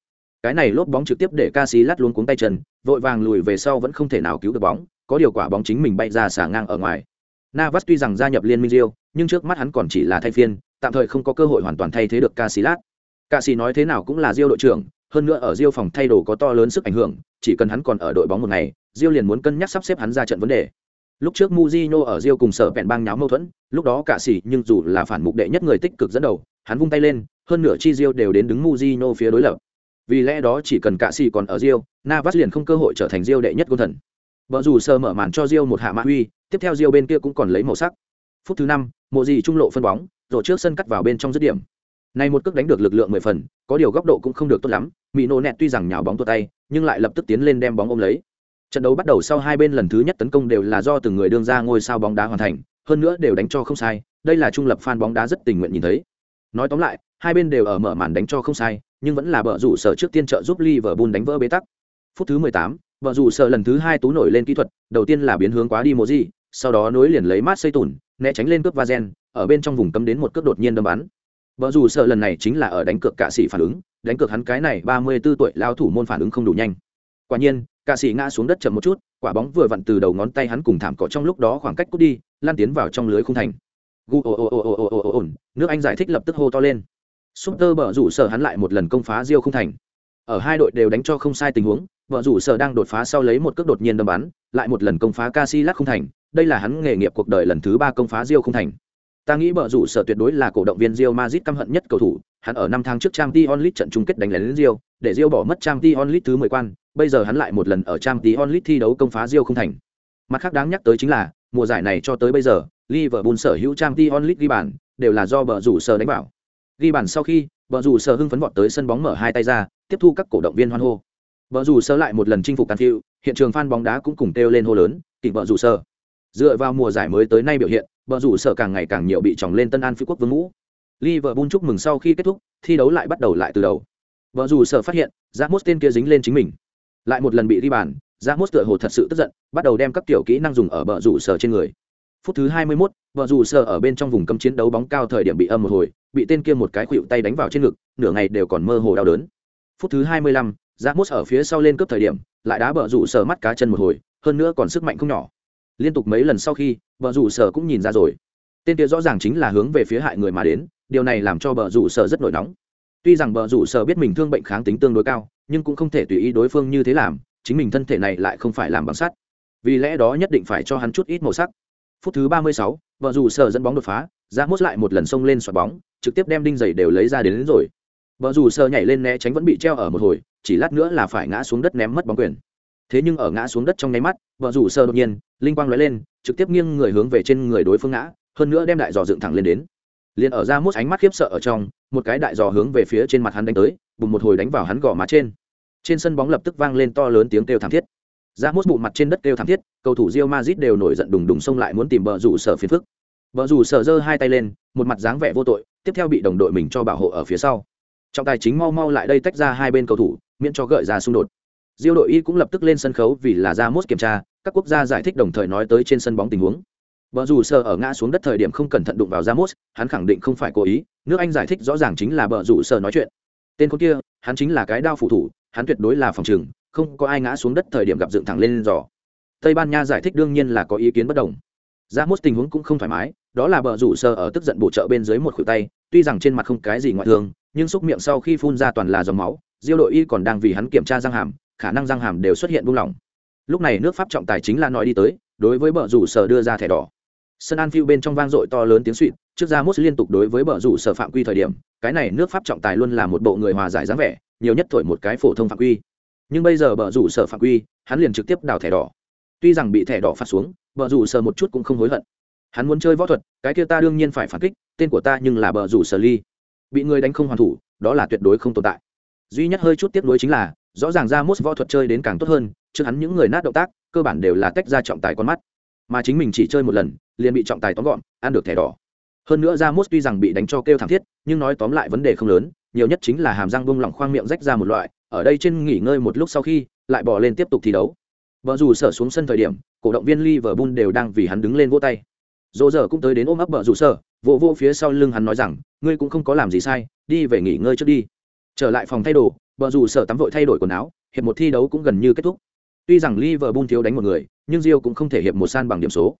Cái này lốp bóng trực tiếp để Casillas luôn cuống tay chân, vội vàng lùi về sau vẫn không thể nào cứu được bóng, có điều quả bóng chính mình bay ra xả ngang ở ngoài. Navas tuy rằng gia nhập liên minh Rio, nhưng trước mắt hắn còn chỉ là thay phiên, tạm thời không có cơ hội hoàn toàn thay thế được Casillas. Cạ sĩ nói thế nào cũng là Rio đội trưởng, hơn nữa ở Rio phòng thay đồ có to lớn sức ảnh hưởng, chỉ cần hắn còn ở đội bóng một ngày, Rio liền muốn cân nhắc sắp xếp hắn ra trận vấn đề. Lúc trước Mujino ở Rio cùng sở vẹn bang nháo mâu thuẫn, lúc đó cả sĩ nhưng dù là phản mục đệ nhất người tích cực dẫn đầu, hắn vung tay lên, hơn nửa chi Rio đều đến đứng Mujino phía đối lập. Vì lẽ đó chỉ cần cả sĩ còn ở Rio, Navas liền không cơ hội trở thành Rio đệ nhất gôn thần. Bở dù sơ mở màn cho Rio một hạ mã huy, tiếp theo Rio bên kia cũng còn lấy màu sắc. Phút thứ năm, mộ gì trung lộ phân bóng, rồi trước sân cắt vào bên trong dứt điểm. Này một cước đánh được lực lượng mười phần, có điều góc độ cũng không được tốt lắm, Mino nẹt tuy rằng nhào bóng tua tay, nhưng lại lập tức tiến lên đem bóng ôm lấy. Trận đấu bắt đầu sau hai bên lần thứ nhất tấn công đều là do từng người đương ra ngôi sao bóng đá hoàn thành, hơn nữa đều đánh cho không sai, đây là trung lập fan bóng đá rất tình nguyện nhìn thấy. Nói tóm lại, hai bên đều ở mở màn đánh cho không sai, nhưng vẫn là bờ rủ sở trước tiên trợ giúp Liverpool đánh vỡ bế tắc. Phút thứ 18, bờ rủ sở lần thứ hai tú nổi lên kỹ thuật, đầu tiên là biến hướng quá đi Moji, sau đó nối liền lấy mát xây tủn, né tránh lên cướp Vazen, ở bên trong vùng cấm đến một cước đột nhiên đâm bắn. Bờ rủ sở lần này chính là ở đánh cược cả sĩ phản ứng, đánh cược hắn cái này 34 tuổi lao thủ môn phản ứng không đủ nhanh. Quả nhiên, ca sĩ ngã xuống đất chậm một chút, quả bóng vừa vặn từ đầu ngón tay hắn cùng thảm cỏ trong lúc đó khoảng cách cút đi, lan tiến vào trong lưới khung thành. Gu ồ ồ ồ ồ ồ ồ ổn, nước Anh giải thích lập tức hô to lên. Super bờ rủ sở hắn lại một lần công phá Rio khung thành. Ở hai đội đều đánh cho không sai tình huống, bờ rủ sở đang đột phá sau lấy một cước đột nhiên đâm bắn, lại một lần công phá Casillas khung thành, đây là hắn nghề nghiệp cuộc đời lần thứ ba công phá Rio khung thành. Ta nghĩ bờ rủ sở tuyệt đối là cổ động viên Real Madrid căm hận nhất cầu thủ, hắn ở năm tháng trước trang t onlit trận chung kết đánh lén Rio, để Rio bỏ mất trang t onlit thứ 10 quan, bây giờ hắn lại một lần ở trang t onlit thi đấu công phá Rio không thành. Mặt khác đáng nhắc tới chính là, mùa giải này cho tới bây giờ, Liverpool sở hữu trang t onlit ghi bàn, đều là do bờ rủ sở đánh bảo. Ghi bàn sau khi, bờ rủ sở hưng phấn vọt tới sân bóng mở hai tay ra, tiếp thu các cổ động viên hoan hô vợ rủ sờ lại một lần chinh phục Anfield, hiện trường fan bóng đá cũng cùng kêu lên hô lớn kỉnh vợ rủ sờ dựa vào mùa giải mới tới nay biểu hiện vợ rủ sở càng ngày càng nhiều bị tròng lên tân an phi quốc vương ngũ Liverpool chúc mừng sau khi kết thúc thi đấu lại bắt đầu lại từ đầu. Vợ dù sở phát hiện Ramos tên kia dính lên chính mình. Lại một lần bị ghi bàn Ramos tựa hồ thật sự tức giận bắt đầu đem các tiểu kỹ năng dùng ở vợ dù sở trên người. Phút thứ 21, vợ dù sở ở bên trong vùng cấm chiến đấu bóng cao thời điểm bị âm một hồi bị tên kia một cái khuỵu tay đánh vào trên ngực nửa ngày đều còn mơ hồ đau đớn. Phút thứ 25, Ramos ở phía sau lên cướp thời điểm lại đá bờ dù sở mắt cá chân một hồi hơn nữa còn sức mạnh không nhỏ. Liên tục mấy lần sau khi bờ dù sở cũng nhìn ra rồi. Tên kia rõ ràng chính là hướng về phía hại người mà đến điều này làm cho bờ rủ sở rất nổi nóng. Tuy rằng bờ rủ sở biết mình thương bệnh kháng tính tương đối cao nhưng cũng không thể tùy ý đối phương như thế làm chính mình thân thể này lại không phải làm bằng sắt. Vì lẽ đó nhất định phải cho hắn chút ít màu sắc. Phút thứ ba mươi sáu, vợ dù sở dẫn bóng đột phá ra mốt lại một lần xông lên xoạt bóng trực tiếp đem đinh giày đều lấy ra đến, đến rồi. Vợ dù sở nhảy lên né tránh vẫn bị treo ở một hồi chỉ lát nữa là phải ngã xuống đất ném mất bóng quyền. Thế nhưng ở ngã xuống đất trong nháy mắt vợ rủ sơ đột nhiên linh quang lóe lên trực tiếp nghiêng người hướng về trên người đối phương ngã hơn nữa đem đại dò dựng thẳng lên đến liền ở ra mút ánh mắt khiếp sợ ở trong, một cái đại giò hướng về phía trên mặt hắn đánh tới, bùng một hồi đánh vào hắn gò má trên. Trên sân bóng lập tức vang lên to lớn tiếng kêu thảm thiết. Ra mút bụng mặt trên đất kêu thảm thiết, cầu thủ rio mazit đều nổi giận đùng đùng xông lại muốn tìm vợ rủ sở phiền phức. Vợ rủ sở giơ hai tay lên, một mặt dáng vẻ vô tội, tiếp theo bị đồng đội mình cho bảo hộ ở phía sau. Trọng tài chính mau mau lại đây tách ra hai bên cầu thủ, miễn cho gợi ra xung đột. Diêu đội y cũng lập tức lên sân khấu vì là ra mốt kiểm tra, các quốc gia giải thích đồng thời nói tới trên sân bóng tình huống vợ dù sợ ở ngã xuống đất thời điểm không cẩn thận đụng vào Ramos, hắn khẳng định không phải cố ý nước anh giải thích rõ ràng chính là vợ dù sợ nói chuyện. Tên con kia hắn chính là cái đao phụ thủ hắn tuyệt đối là phòng trường, không có ai ngã xuống đất thời điểm gặp dựng thẳng lên giò. Tây ban nha giải thích đương nhiên là có ý kiến bất đồng. Ramos tình huống cũng không thoải mái đó là bờ rủ sơ ở tức giận bổ trợ bên dưới một khuỷu tay tuy rằng trên mặt không cái gì ngoại thương nhưng xúc miệng sau khi phun ra toàn là dòng máu diêu đội y còn đang vì hắn kiểm tra răng hàm khả năng răng hàm đều xuất hiện buông lỏng. Lúc này nước pháp trọng tài chính là nói đi tới đối với bờ rủ sơ đưa ra thẻ đỏ sân an phiêu bên trong vang dội to lớn tiếng suỵt, trước ra mốt liên tục đối với bờ rủ sở phạm quy thời điểm, cái này nước pháp trọng tài luôn là một bộ người hòa giải dáng vẻ, nhiều nhất thổi một cái phổ thông phạm quy. Nhưng bây giờ bờ rủ sở phạm quy, hắn liền trực tiếp đào thẻ đỏ. Tuy rằng bị thẻ đỏ phạt xuống, bờ rủ sở một chút cũng không hối hận. Hắn muốn chơi võ thuật, cái kia ta đương nhiên phải phản kích, tên của ta nhưng là bờ rủ sở ly. Bị người đánh không hoàn thủ, đó là tuyệt đối không tồn tại. Duy nhất hơi chút tiếc nuối chính là, rõ ràng ra mốt võ thuật chơi đến càng tốt hơn, trước hắn những người nát động tác, cơ bản đều là tách ra trọng tài con mắt mà chính mình chỉ chơi một lần, liền bị trọng tài tóm gọn, ăn được thẻ đỏ. Hơn nữa ra mốt tuy rằng bị đánh cho kêu thảm thiết, nhưng nói tóm lại vấn đề không lớn, nhiều nhất chính là hàm răng bung lỏng khoang miệng rách ra một loại, ở đây trên nghỉ ngơi một lúc sau khi, lại bỏ lên tiếp tục thi đấu. Vợ dù sở xuống sân thời điểm, cổ động viên Liverpool đều đang vì hắn đứng lên vỗ tay. Dỗ dở cũng tới đến ôm ấp vợ dù sở, vỗ vỗ phía sau lưng hắn nói rằng, ngươi cũng không có làm gì sai, đi về nghỉ ngơi trước đi. Trở lại phòng thay đồ, vợ dù sở tắm vội thay đổi quần áo, hiệp một thi đấu cũng gần như kết thúc. Tuy rằng liverpool thiếu đánh một người nhưng rio cũng không thể hiệp một san bằng điểm số.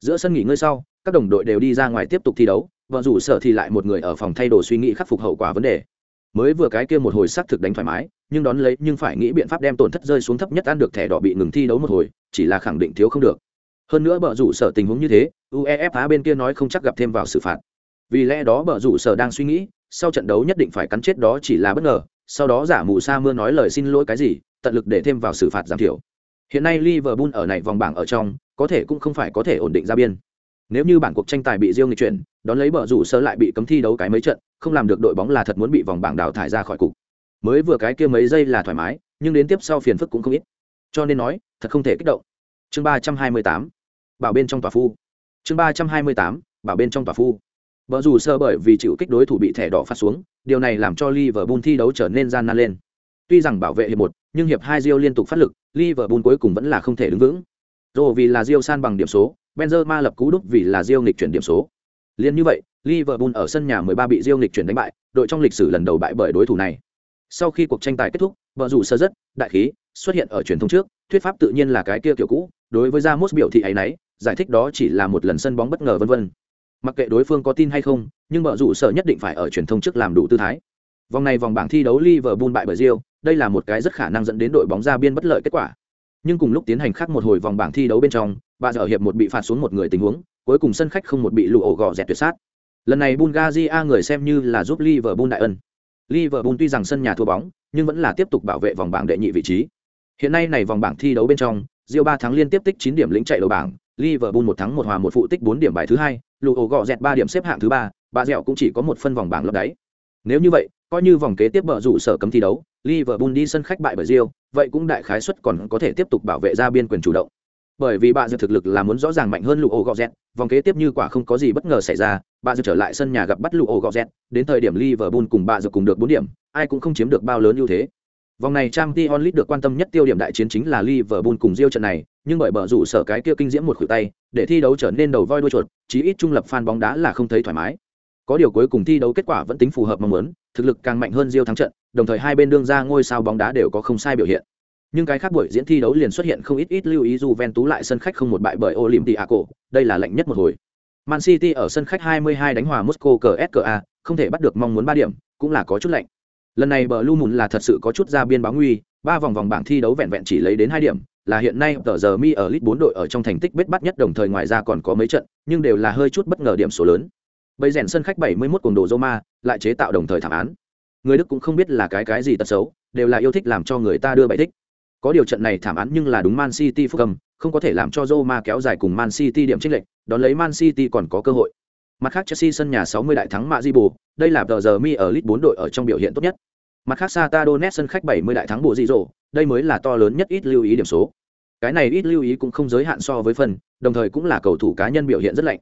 Giữa sân nghỉ ngơi sau, các đồng đội đều đi ra ngoài tiếp tục thi đấu, và rủ sở thì lại một người ở phòng thay đồ suy nghĩ khắc phục hậu quả vấn đề. Mới vừa cái kia một hồi xác thực đánh thoải mái, nhưng đón lấy nhưng phải nghĩ biện pháp đem tổn thất rơi xuống thấp nhất ăn được thẻ đỏ bị ngừng thi đấu một hồi, chỉ là khẳng định thiếu không được. Hơn nữa bờ rủ sở tình huống như thế, uefa bên kia nói không chắc gặp thêm vào xử phạt. Vì lẽ đó bờ rủ sở đang suy nghĩ, sau trận đấu nhất định phải cắn chết đó chỉ là bất ngờ, sau đó giả mù sa mưa nói lời xin lỗi cái gì, tận lực để thêm vào xử phạt giảm thiểu hiện nay liverpool ở này vòng bảng ở trong có thể cũng không phải có thể ổn định ra biên. Nếu như bản cuộc tranh tài bị riêng nghịch chuyển đón lấy bờ rủ sơ lại bị cấm thi đấu cái mấy trận không làm được đội bóng là thật muốn bị vòng bảng đào thải ra khỏi cục. Mới vừa cái kia mấy giây là thoải mái nhưng đến tiếp sau phiền phức cũng không ít. Cho nên nói thật không thể kích động. Chương ba trăm hai mươi tám bảo bên trong tòa phu. Chương ba trăm hai mươi tám bảo bên trong tòa phu. Bờ rủ sơ bởi vì chịu kích đối thủ bị thẻ đỏ phát xuống, điều này làm cho Liverpool thi đấu trở nên gian nan lên. Tuy rằng bảo vệ hiệp một, nhưng hiệp hai Rio liên tục phát lực, Liverpool cuối cùng vẫn là không thể đứng vững. Rồi vì là Rio san bằng điểm số, Benzema lập cú đúc vì là Rio nghịch chuyển điểm số. Liên như vậy, Liverpool ở sân nhà 13 bị Rio nghịch chuyển đánh bại, đội trong lịch sử lần đầu bại bởi đối thủ này. Sau khi cuộc tranh tài kết thúc, vợ rủ sơ rất đại khí xuất hiện ở truyền thông trước, thuyết pháp tự nhiên là cái kia kiểu cũ, đối với Ramos biểu thị ấy nấy, giải thích đó chỉ là một lần sân bóng bất ngờ vân vân mặc kệ đối phương có tin hay không nhưng vợ rủ sở nhất định phải ở truyền thông trước làm đủ tư thái vòng này vòng bảng thi đấu liverpool bại bởi real, đây là một cái rất khả năng dẫn đến đội bóng ra biên bất lợi kết quả. Nhưng cùng lúc tiến hành khác một hồi vòng bảng thi đấu bên trong, bà dở hiệp một bị phạt xuống một người tình huống, cuối cùng sân khách không một bị lụ ổ gò dẹt tuyệt sát. Lần này bulgaria người xem như là giúp liverpool đại ân. Liverpool tuy rằng sân nhà thua bóng, nhưng vẫn là tiếp tục bảo vệ vòng bảng đệ nhị vị trí. Hiện nay này vòng bảng thi đấu bên trong, real ba tháng liên tiếp tích chín điểm lĩnh chạy đầu bảng, liverpool một thắng một hòa một phụ tích bốn điểm bài thứ hai Lugo gọ dẹt ba điểm xếp hạng thứ ba, bà dẻo cũng chỉ có một phân vòng bảng lập đáy. Nếu như vậy coi như vòng kế tiếp bờ rủ sở cấm thi đấu Liverpool đi sân khách bại bởi Real, vậy cũng đại khái suất còn có thể tiếp tục bảo vệ ra biên quyền chủ động. Bởi vì bà dự thực lực là muốn rõ ràng mạnh hơn Luo Gozet, vòng kế tiếp như quả không có gì bất ngờ xảy ra, bà dự trở lại sân nhà gặp bắt Luo Gozet, đến thời điểm Liverpool cùng bà dự cùng được 4 điểm, ai cũng không chiếm được bao lớn ưu thế. Vòng này Champions League được quan tâm nhất tiêu điểm đại chiến chính là Liverpool cùng Real trận này, nhưng bởi bờ rủ sở cái kia kinh diễm một khuỷu tay, để thi đấu trở nên đầu voi đuôi chuột, chí ít trung lập fan bóng đá là không thấy thoải mái. Có điều cuối cùng thi đấu kết quả vẫn tính phù hợp mong muốn, thực lực càng mạnh hơn diêu thắng trận, đồng thời hai bên đương ra ngôi sao bóng đá đều có không sai biểu hiện. Nhưng cái khác buổi diễn thi đấu liền xuất hiện không ít ít lưu ý Juventus lại sân khách không một bại bởi Olympiaco, đây là lạnh nhất một hồi. Man City ở sân khách 22 đánh hòa Moscow CSKA, không thể bắt được mong muốn 3 điểm, cũng là có chút lạnh. Lần này bờ Blue Moon là thật sự có chút ra biên báo nguy, ba vòng vòng bảng thi đấu vẹn vẹn chỉ lấy đến 2 điểm, là hiện nay tờ giờ mi ở lit 4 đội ở trong thành tích bết bắt nhất đồng thời ngoài ra còn có mấy trận, nhưng đều là hơi chút bất ngờ điểm số lớn. Bây rèn sân khách 71 cuồng đồ Roma, lại chế tạo đồng thời thảm án. Người Đức cũng không biết là cái cái gì tật xấu, đều là yêu thích làm cho người ta đưa bài thích. Có điều trận này thảm án nhưng là đúng Man City phúc cầm, không có thể làm cho Roma kéo dài cùng Man City điểm chênh lệch, đón lấy Man City còn có cơ hội. Mặt khác Chelsea sân nhà 60 đại thắng Majibo, đây là tờ giờ mi ở lit 4 đội ở trong biểu hiện tốt nhất. Mặt khác Sata Donetsk sân khách 70 đại thắng bộ dị rồ, đây mới là to lớn nhất ít lưu ý điểm số. Cái này ít lưu ý cũng không giới hạn so với phần, đồng thời cũng là cầu thủ cá nhân biểu hiện rất lạnh.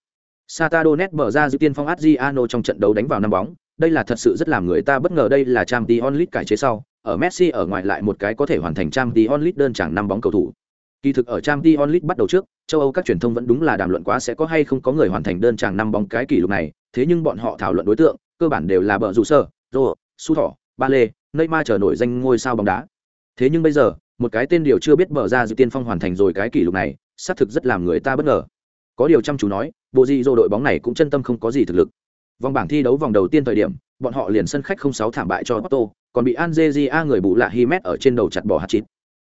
Sata Donetsk mở ra dự tiên phong Adriano trong trận đấu đánh vào năm bóng, đây là thật sự rất làm người ta bất ngờ đây là Champions League cải chế sau, ở Messi ở ngoài lại một cái có thể hoàn thành Champions League đơn chẳng năm bóng cầu thủ. Kỳ thực ở Champions League bắt đầu trước, châu Âu các truyền thông vẫn đúng là đàm luận quá sẽ có hay không có người hoàn thành đơn chàng năm bóng cái kỷ lục này, thế nhưng bọn họ thảo luận đối tượng, cơ bản đều là bờ rủ sơ, Rô, Su Thỏ, Ba Lê, Neymar trở nổi danh ngôi sao bóng đá. Thế nhưng bây giờ, một cái tên điều chưa biết bờ ra dự tiên phong hoàn thành rồi cái kỷ lục này, xác thực rất làm người ta bất ngờ. Có điều chăm chú nói, bộ gì rồi đội bóng này cũng chân tâm không có gì thực lực. Vòng bảng thi đấu vòng đầu tiên thời điểm, bọn họ liền sân khách không sáu thảm bại cho Porto, còn bị Angelia người bù lạ Himet ở trên đầu chặt bỏ hạt chít.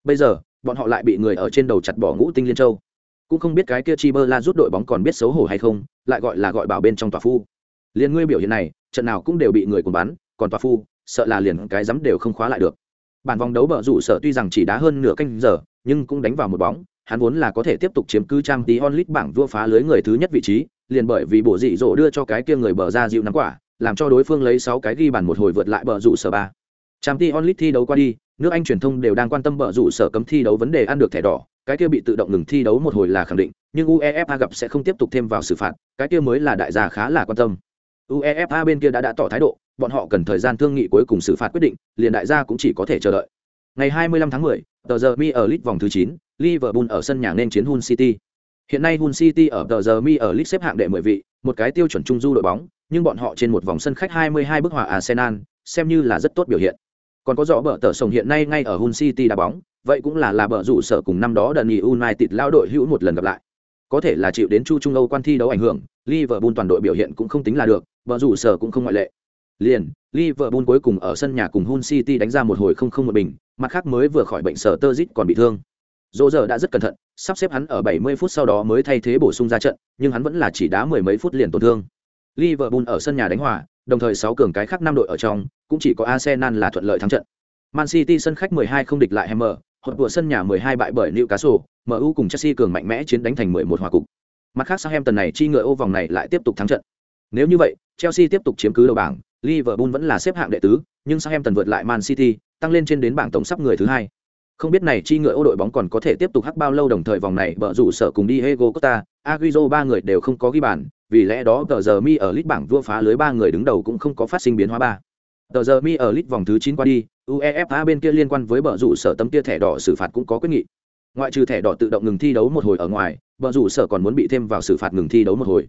Bây giờ, bọn họ lại bị người ở trên đầu chặt bỏ ngũ tinh liên châu. Cũng không biết cái kia Chiberla rút đội bóng còn biết xấu hổ hay không, lại gọi là gọi bảo bên trong tòa phu. Liên ngươi biểu hiện này, trận nào cũng đều bị người cùng bắn, còn tòa phu, sợ là liền cái giấm đều không khóa lại được. Bản vòng đấu bờ rủ sở tuy rằng chỉ đá hơn nửa canh giờ, nhưng cũng đánh vào một bóng, hắn vốn là có thể tiếp tục chiếm cứ trang tí onlit bảng vua phá lưới người thứ nhất vị trí, liền bởi vì bộ dị dỗ đưa cho cái kia người bờ ra dịu nắm quả, làm cho đối phương lấy 6 cái ghi bàn một hồi vượt lại bờ rủ sở 3. Trang tí onlit thi đấu qua đi, nước Anh truyền thông đều đang quan tâm bờ rủ sở cấm thi đấu vấn đề ăn được thẻ đỏ, cái kia bị tự động ngừng thi đấu một hồi là khẳng định, nhưng UEFA gặp sẽ không tiếp tục thêm vào xử phạt, cái kia mới là đại gia khá là quan tâm. UEFA bên kia đã đã tỏ thái độ, bọn họ cần thời gian thương nghị cuối cùng xử phạt quyết định, liền đại gia cũng chỉ có thể chờ đợi. Ngày 25 tháng 10, tờ giờ Mi ở League vòng thứ 9, Liverpool ở sân nhà nên chiến Hull City. Hiện nay Hull City ở tờ giờ Mi ở League xếp hạng đệ 10 vị, một cái tiêu chuẩn trung du đội bóng, nhưng bọn họ trên một vòng sân khách 22 bức hòa Arsenal, xem như là rất tốt biểu hiện. Còn có rõ bờ tờ sồng hiện nay ngay ở Hull City đá bóng, vậy cũng là là bờ rủ sở cùng năm đó Dani United lao đội hữu một lần gặp lại. Có thể là chịu đến Chu Trung Âu quan thi đấu ảnh hưởng, Liverpool toàn đội biểu hiện cũng không tính là được, bờ rủ sở cũng không ngoại lệ. Liền, Liverpool cuối cùng ở sân nhà cùng Hull City đánh ra một hồi không không một bình, mặt khác mới vừa khỏi bệnh sở tơ dít còn bị thương. Dỗ giờ đã rất cẩn thận, sắp xếp hắn ở 70 phút sau đó mới thay thế bổ sung ra trận, nhưng hắn vẫn là chỉ đá mười mấy phút liền tổn thương. Liverpool ở sân nhà đánh hòa, đồng thời 6 cường cái khác năm đội ở trong, cũng chỉ có Arsenal là thuận lợi thắng trận. Man City sân khách 12 không địch lại Hammer, hột của sân nhà 12 bại bởi Newcastle, MU cùng Chelsea cường mạnh mẽ chiến đánh thành 11 hòa cục. Mặt khác Southampton này chi ngựa ô vòng này lại tiếp tục thắng trận. Nếu như vậy, Chelsea tiếp tục chiếm cứ đầu bảng, Liverpool vẫn là xếp hạng đệ tứ, nhưng Southampton vượt lại Man City, tăng lên trên đến bảng tổng sắp người thứ hai. Không biết này chi ngựa ô đội bóng còn có thể tiếp tục hắc bao lâu đồng thời vòng này bở rủ sở cùng Diego Costa, Agüero ba người đều không có ghi bàn, vì lẽ đó tờ giờ mi ở lít bảng vua phá lưới ba người đứng đầu cũng không có phát sinh biến hóa ba. Tờ giờ mi ở lít vòng thứ 9 qua đi, UEFA bên kia liên quan với bờ rủ sở tấm kia thẻ đỏ xử phạt cũng có quyết nghị. Ngoại trừ thẻ đỏ tự động ngừng thi đấu một hồi ở ngoài, bờ rủ sở còn muốn bị thêm vào xử phạt ngừng thi đấu một hồi.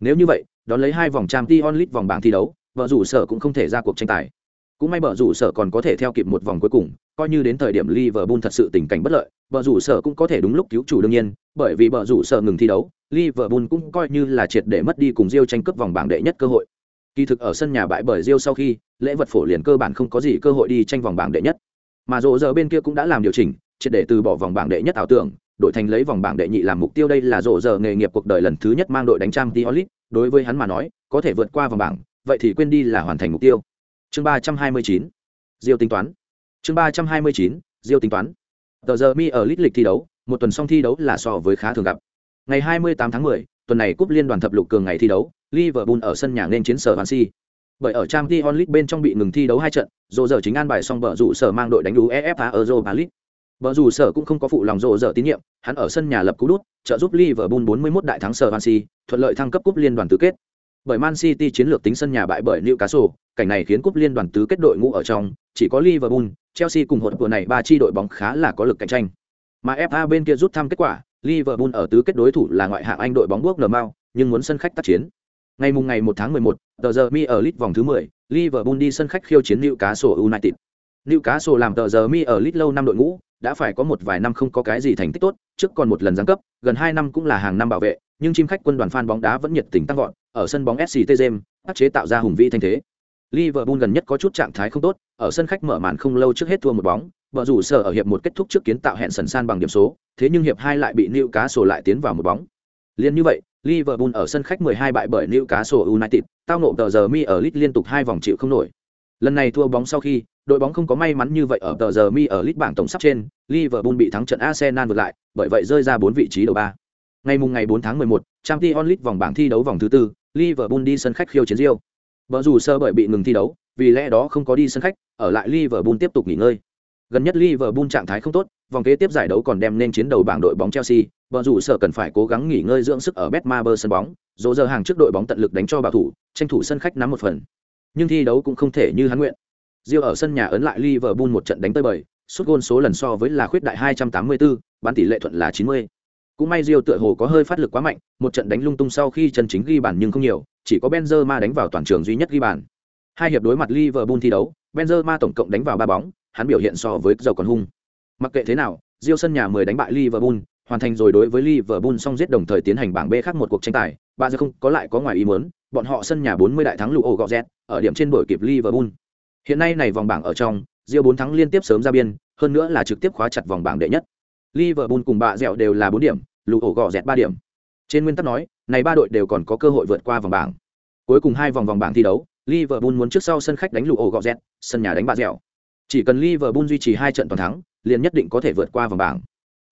Nếu như vậy, đón lấy hai vòng Champions League vòng bảng thi đấu, vợ rủ sở cũng không thể ra cuộc tranh tài. Cũng may bờ rủ sở còn có thể theo kịp một vòng cuối cùng, coi như đến thời điểm Liverpool thật sự tình cảnh bất lợi, bờ rủ sở cũng có thể đúng lúc cứu chủ đương nhiên, bởi vì bờ rủ sở ngừng thi đấu, Liverpool cũng coi như là triệt để mất đi cùng Rio tranh cướp vòng bảng đệ nhất cơ hội. Kỳ thực ở sân nhà bãi bởi Rio sau khi, lễ vật phổ liền cơ bản không có gì cơ hội đi tranh vòng bảng đệ nhất. Mà rộ giờ bên kia cũng đã làm điều chỉnh, triệt để từ bỏ vòng bảng đệ nhất ảo tưởng, đội thành lấy vòng bảng đệ nhị làm mục tiêu đây là rộ giờ nghề nghiệp cuộc đời lần thứ nhất mang đội đánh trang Diolit, đối với hắn mà nói, có thể vượt qua vòng bảng, vậy thì quên đi là hoàn thành mục tiêu. Chương ba trăm hai mươi chín Diêu tính toán. Chương ba trăm hai mươi chín Diêu tính toán. Tờ giờ mi ở lít lịch thi đấu, một tuần xong thi đấu là so với khá thường gặp. Ngày 28 tháng 10, tuần này cúp liên đoàn thập lục cường ngày thi đấu, Liverpool ở sân nhà nên chiến sở Swansea. Bởi ở Champions League bên trong bị ngừng thi đấu hai trận, Rô giờ chính an bài xong bờ rủ sở mang đội đánh UEFA Europa League. Bờ rủ sở cũng không có phụ lòng rô giờ tín nhiệm, hắn ở sân nhà lập cú đút, trợ giúp Liverpool 41 đại thắng Swansea, thuận lợi thăng cấp cúp liên đoàn tứ kết. Bởi Man City chiến lược tính sân nhà bại bởi Newcastle, cảnh này khiến cúp liên đoàn tứ kết đội ngũ ở trong, chỉ có Liverpool, Chelsea cùng hỗn vừa này ba chi đội bóng khá là có lực cạnh tranh. Mà FA bên kia rút thăm kết quả, Liverpool ở tứ kết đối thủ là ngoại hạng Anh đội bóng bước Mau, nhưng muốn sân khách tác chiến. Ngày mùng ngày 1 tháng 11, tờ giờ mi ở League vòng thứ 10, Liverpool đi sân khách khiêu chiến Newcastle United. Newcastle làm tờ giờ mi ở League lâu năm đội ngũ, đã phải có một vài năm không có cái gì thành tích tốt, trước còn một lần giáng cấp, gần 2 năm cũng là hàng năm bảo vệ, nhưng chim khách quân đoàn fan bóng đá vẫn nhiệt tình tăng vọt, ở sân bóng SCT James, áp chế tạo ra hùng vĩ thanh thế. Liverpool gần nhất có chút trạng thái không tốt, ở sân khách mở màn không lâu trước hết thua một bóng, vợ rủ sở ở hiệp một kết thúc trước kiến tạo hẹn sần san bằng điểm số, thế nhưng hiệp hai lại bị Newcastle lại tiến vào một bóng. Liên như vậy, Liverpool ở sân khách 12 bại bởi Newcastle United, tao nộ tờ giờ mi ở Leeds liên tục hai vòng chịu không nổi. Lần này thua bóng sau khi, đội bóng không có may mắn như vậy ở tờ giờ mi ở Leeds bảng tổng sắp trên, Liverpool bị thắng trận Arsenal vượt lại, bởi vậy rơi ra 4 vị trí đầu ba. Ngày mùng ngày 4 tháng 11, Champions League vòng bảng thi đấu vòng thứ tư, Liverpool đi sân khách khiêu chiến Real. Bở rủ sơ bởi bị ngừng thi đấu, vì lẽ đó không có đi sân khách, ở lại Liverpool tiếp tục nghỉ ngơi. Gần nhất Liverpool trạng thái không tốt, vòng kế tiếp giải đấu còn đem nên chiến đầu bảng đội bóng Chelsea, bở rủ sở cần phải cố gắng nghỉ ngơi dưỡng sức ở Betmaber sân bóng, dỗ giờ hàng trước đội bóng tận lực đánh cho bảo thủ, tranh thủ sân khách nắm một phần. Nhưng thi đấu cũng không thể như hắn nguyện. Real ở sân nhà ấn lại Liverpool một trận đánh tới bời, sút gôn số lần so với là khuyết đại 284, bán tỷ lệ thuận là 90 cũng may Rio tựa hồ có hơi phát lực quá mạnh, một trận đánh lung tung sau khi chân chính ghi bàn nhưng không nhiều, chỉ có Benzema đánh vào toàn trường duy nhất ghi bàn. Hai hiệp đối mặt Liverpool thi đấu, Benzema tổng cộng đánh vào ba bóng, hắn biểu hiện so với dầu còn hung. Mặc kệ thế nào, Rio sân nhà 10 đánh bại Liverpool, hoàn thành rồi đối với Liverpool song giết đồng thời tiến hành bảng B khác một cuộc tranh tài, ba giờ không có lại có ngoài ý muốn, bọn họ sân nhà 40 đại thắng lụ ổ gọ dẹt, ở điểm trên đổi kịp Liverpool. Hiện nay này vòng bảng ở trong, Rio 4 thắng liên tiếp sớm ra biên, hơn nữa là trực tiếp khóa chặt vòng bảng đệ nhất. Liverpool cùng bạ dẻo đều là 4 điểm, lũ ổ gọ dẹt 3 điểm. Trên nguyên tắc nói, này ba đội đều còn có cơ hội vượt qua vòng bảng. Cuối cùng hai vòng vòng bảng thi đấu, Liverpool muốn trước sau sân khách đánh lũ ổ gọ dẹt, sân nhà đánh bạ dẻo. Chỉ cần Liverpool duy trì hai trận toàn thắng, liền nhất định có thể vượt qua vòng bảng.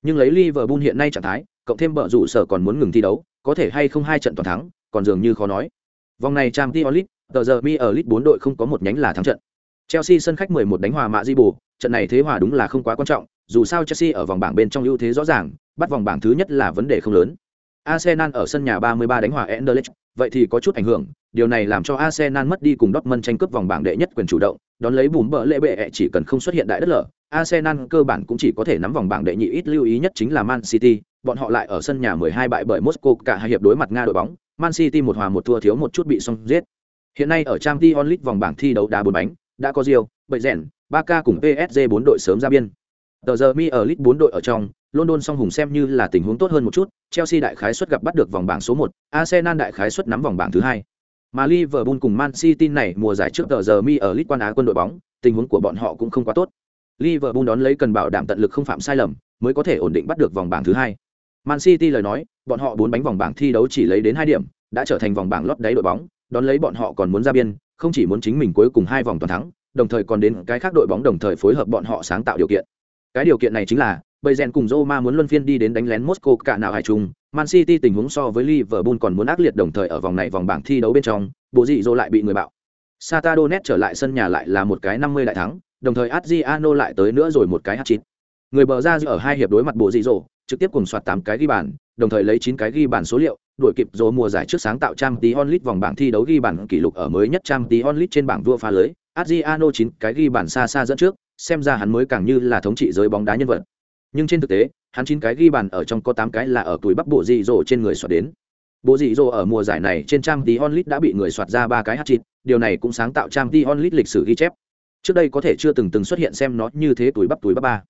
Nhưng lấy Liverpool hiện nay trạng thái, cộng thêm bợ rủ sở còn muốn ngừng thi đấu, có thể hay không hai trận toàn thắng, còn dường như khó nói. Vòng này Champions League, tờ giờ mi ở League 4 đội không có một nhánh là thắng trận. Chelsea sân khách 11 đánh hòa mạ di bù, trận này thế hòa đúng là không quá quan trọng, dù sao Chelsea ở vòng bảng bên trong ưu thế rõ ràng, bắt vòng bảng thứ nhất là vấn đề không lớn. Arsenal ở sân nhà 33 đánh hòa Anderlecht, vậy thì có chút ảnh hưởng, điều này làm cho Arsenal mất đi cùng Dortmund tranh cướp vòng bảng đệ nhất quyền chủ động, đón lấy bùm bỡ lệ bệ chỉ cần không xuất hiện đại đất lở, Arsenal cơ bản cũng chỉ có thể nắm vòng bảng đệ nhị ít lưu ý nhất chính là Man City, bọn họ lại ở sân nhà 12 bại bởi Moscow cả hai hiệp đối mặt Nga đội bóng, Man City một hòa một thua thiếu một chút bị xong giết. Hiện nay ở Champions League vòng bảng thi đấu đá bốn bánh, đã có Real, Bayern, Barca cùng PSG bốn đội sớm ra biên. Tờ giờ mi ở League bốn đội ở trong, London song hùng xem như là tình huống tốt hơn một chút, Chelsea đại khái suất gặp bắt được vòng bảng số 1, Arsenal đại khái suất nắm vòng bảng thứ hai. Mà Liverpool cùng Man City này mùa giải trước tờ giờ mi ở League quan á quân đội bóng, tình huống của bọn họ cũng không quá tốt. Liverpool đón lấy cần bảo đảm tận lực không phạm sai lầm, mới có thể ổn định bắt được vòng bảng thứ hai. Man City lời nói, bọn họ bốn bánh vòng bảng thi đấu chỉ lấy đến hai điểm, đã trở thành vòng bảng lót đáy đội bóng, đón lấy bọn họ còn muốn ra biên, không chỉ muốn chính mình cuối cùng hai vòng toàn thắng, đồng thời còn đến cái khác đội bóng đồng thời phối hợp bọn họ sáng tạo điều kiện. Cái điều kiện này chính là bầy rèn cùng Roma muốn luân phiên đi đến đánh lén Moscow cả nào hải trùng, Man City tình huống so với Liverpool còn muốn ác liệt đồng thời ở vòng này vòng bảng thi đấu bên trong, bộ dị rồi lại bị người bạo. Sata Donet trở lại sân nhà lại là một cái 50 đại thắng, đồng thời Adriano lại tới nữa rồi một cái hat-trick. Người bờ ra ở hai hiệp đối mặt bộ dị rồi, trực tiếp cùng soạt 8 cái ghi bàn, đồng thời lấy 9 cái ghi bàn số liệu, đuổi kịp rồi mùa giải trước sáng tạo Champions League vòng bảng thi đấu ghi bàn kỷ lục ở mới nhất Champions League trên bảng vua phá lưới. Adriano 9 cái ghi bàn xa xa dẫn trước, xem ra hắn mới càng như là thống trị giới bóng đá nhân vật. Nhưng trên thực tế hắn chín cái ghi bàn ở trong có tám cái là ở tuổi bắc bộ dị dỗ trên người soạt đến. Bộ dị dỗ ở mùa giải này trên trang tí onlit đã bị người soạt ra ba cái hát chịt điều này cũng sáng tạo trang tí onlit lịch sử ghi chép. Trước đây có thể chưa từng từng xuất hiện xem nó như thế tuổi bắp tuổi bắp ba.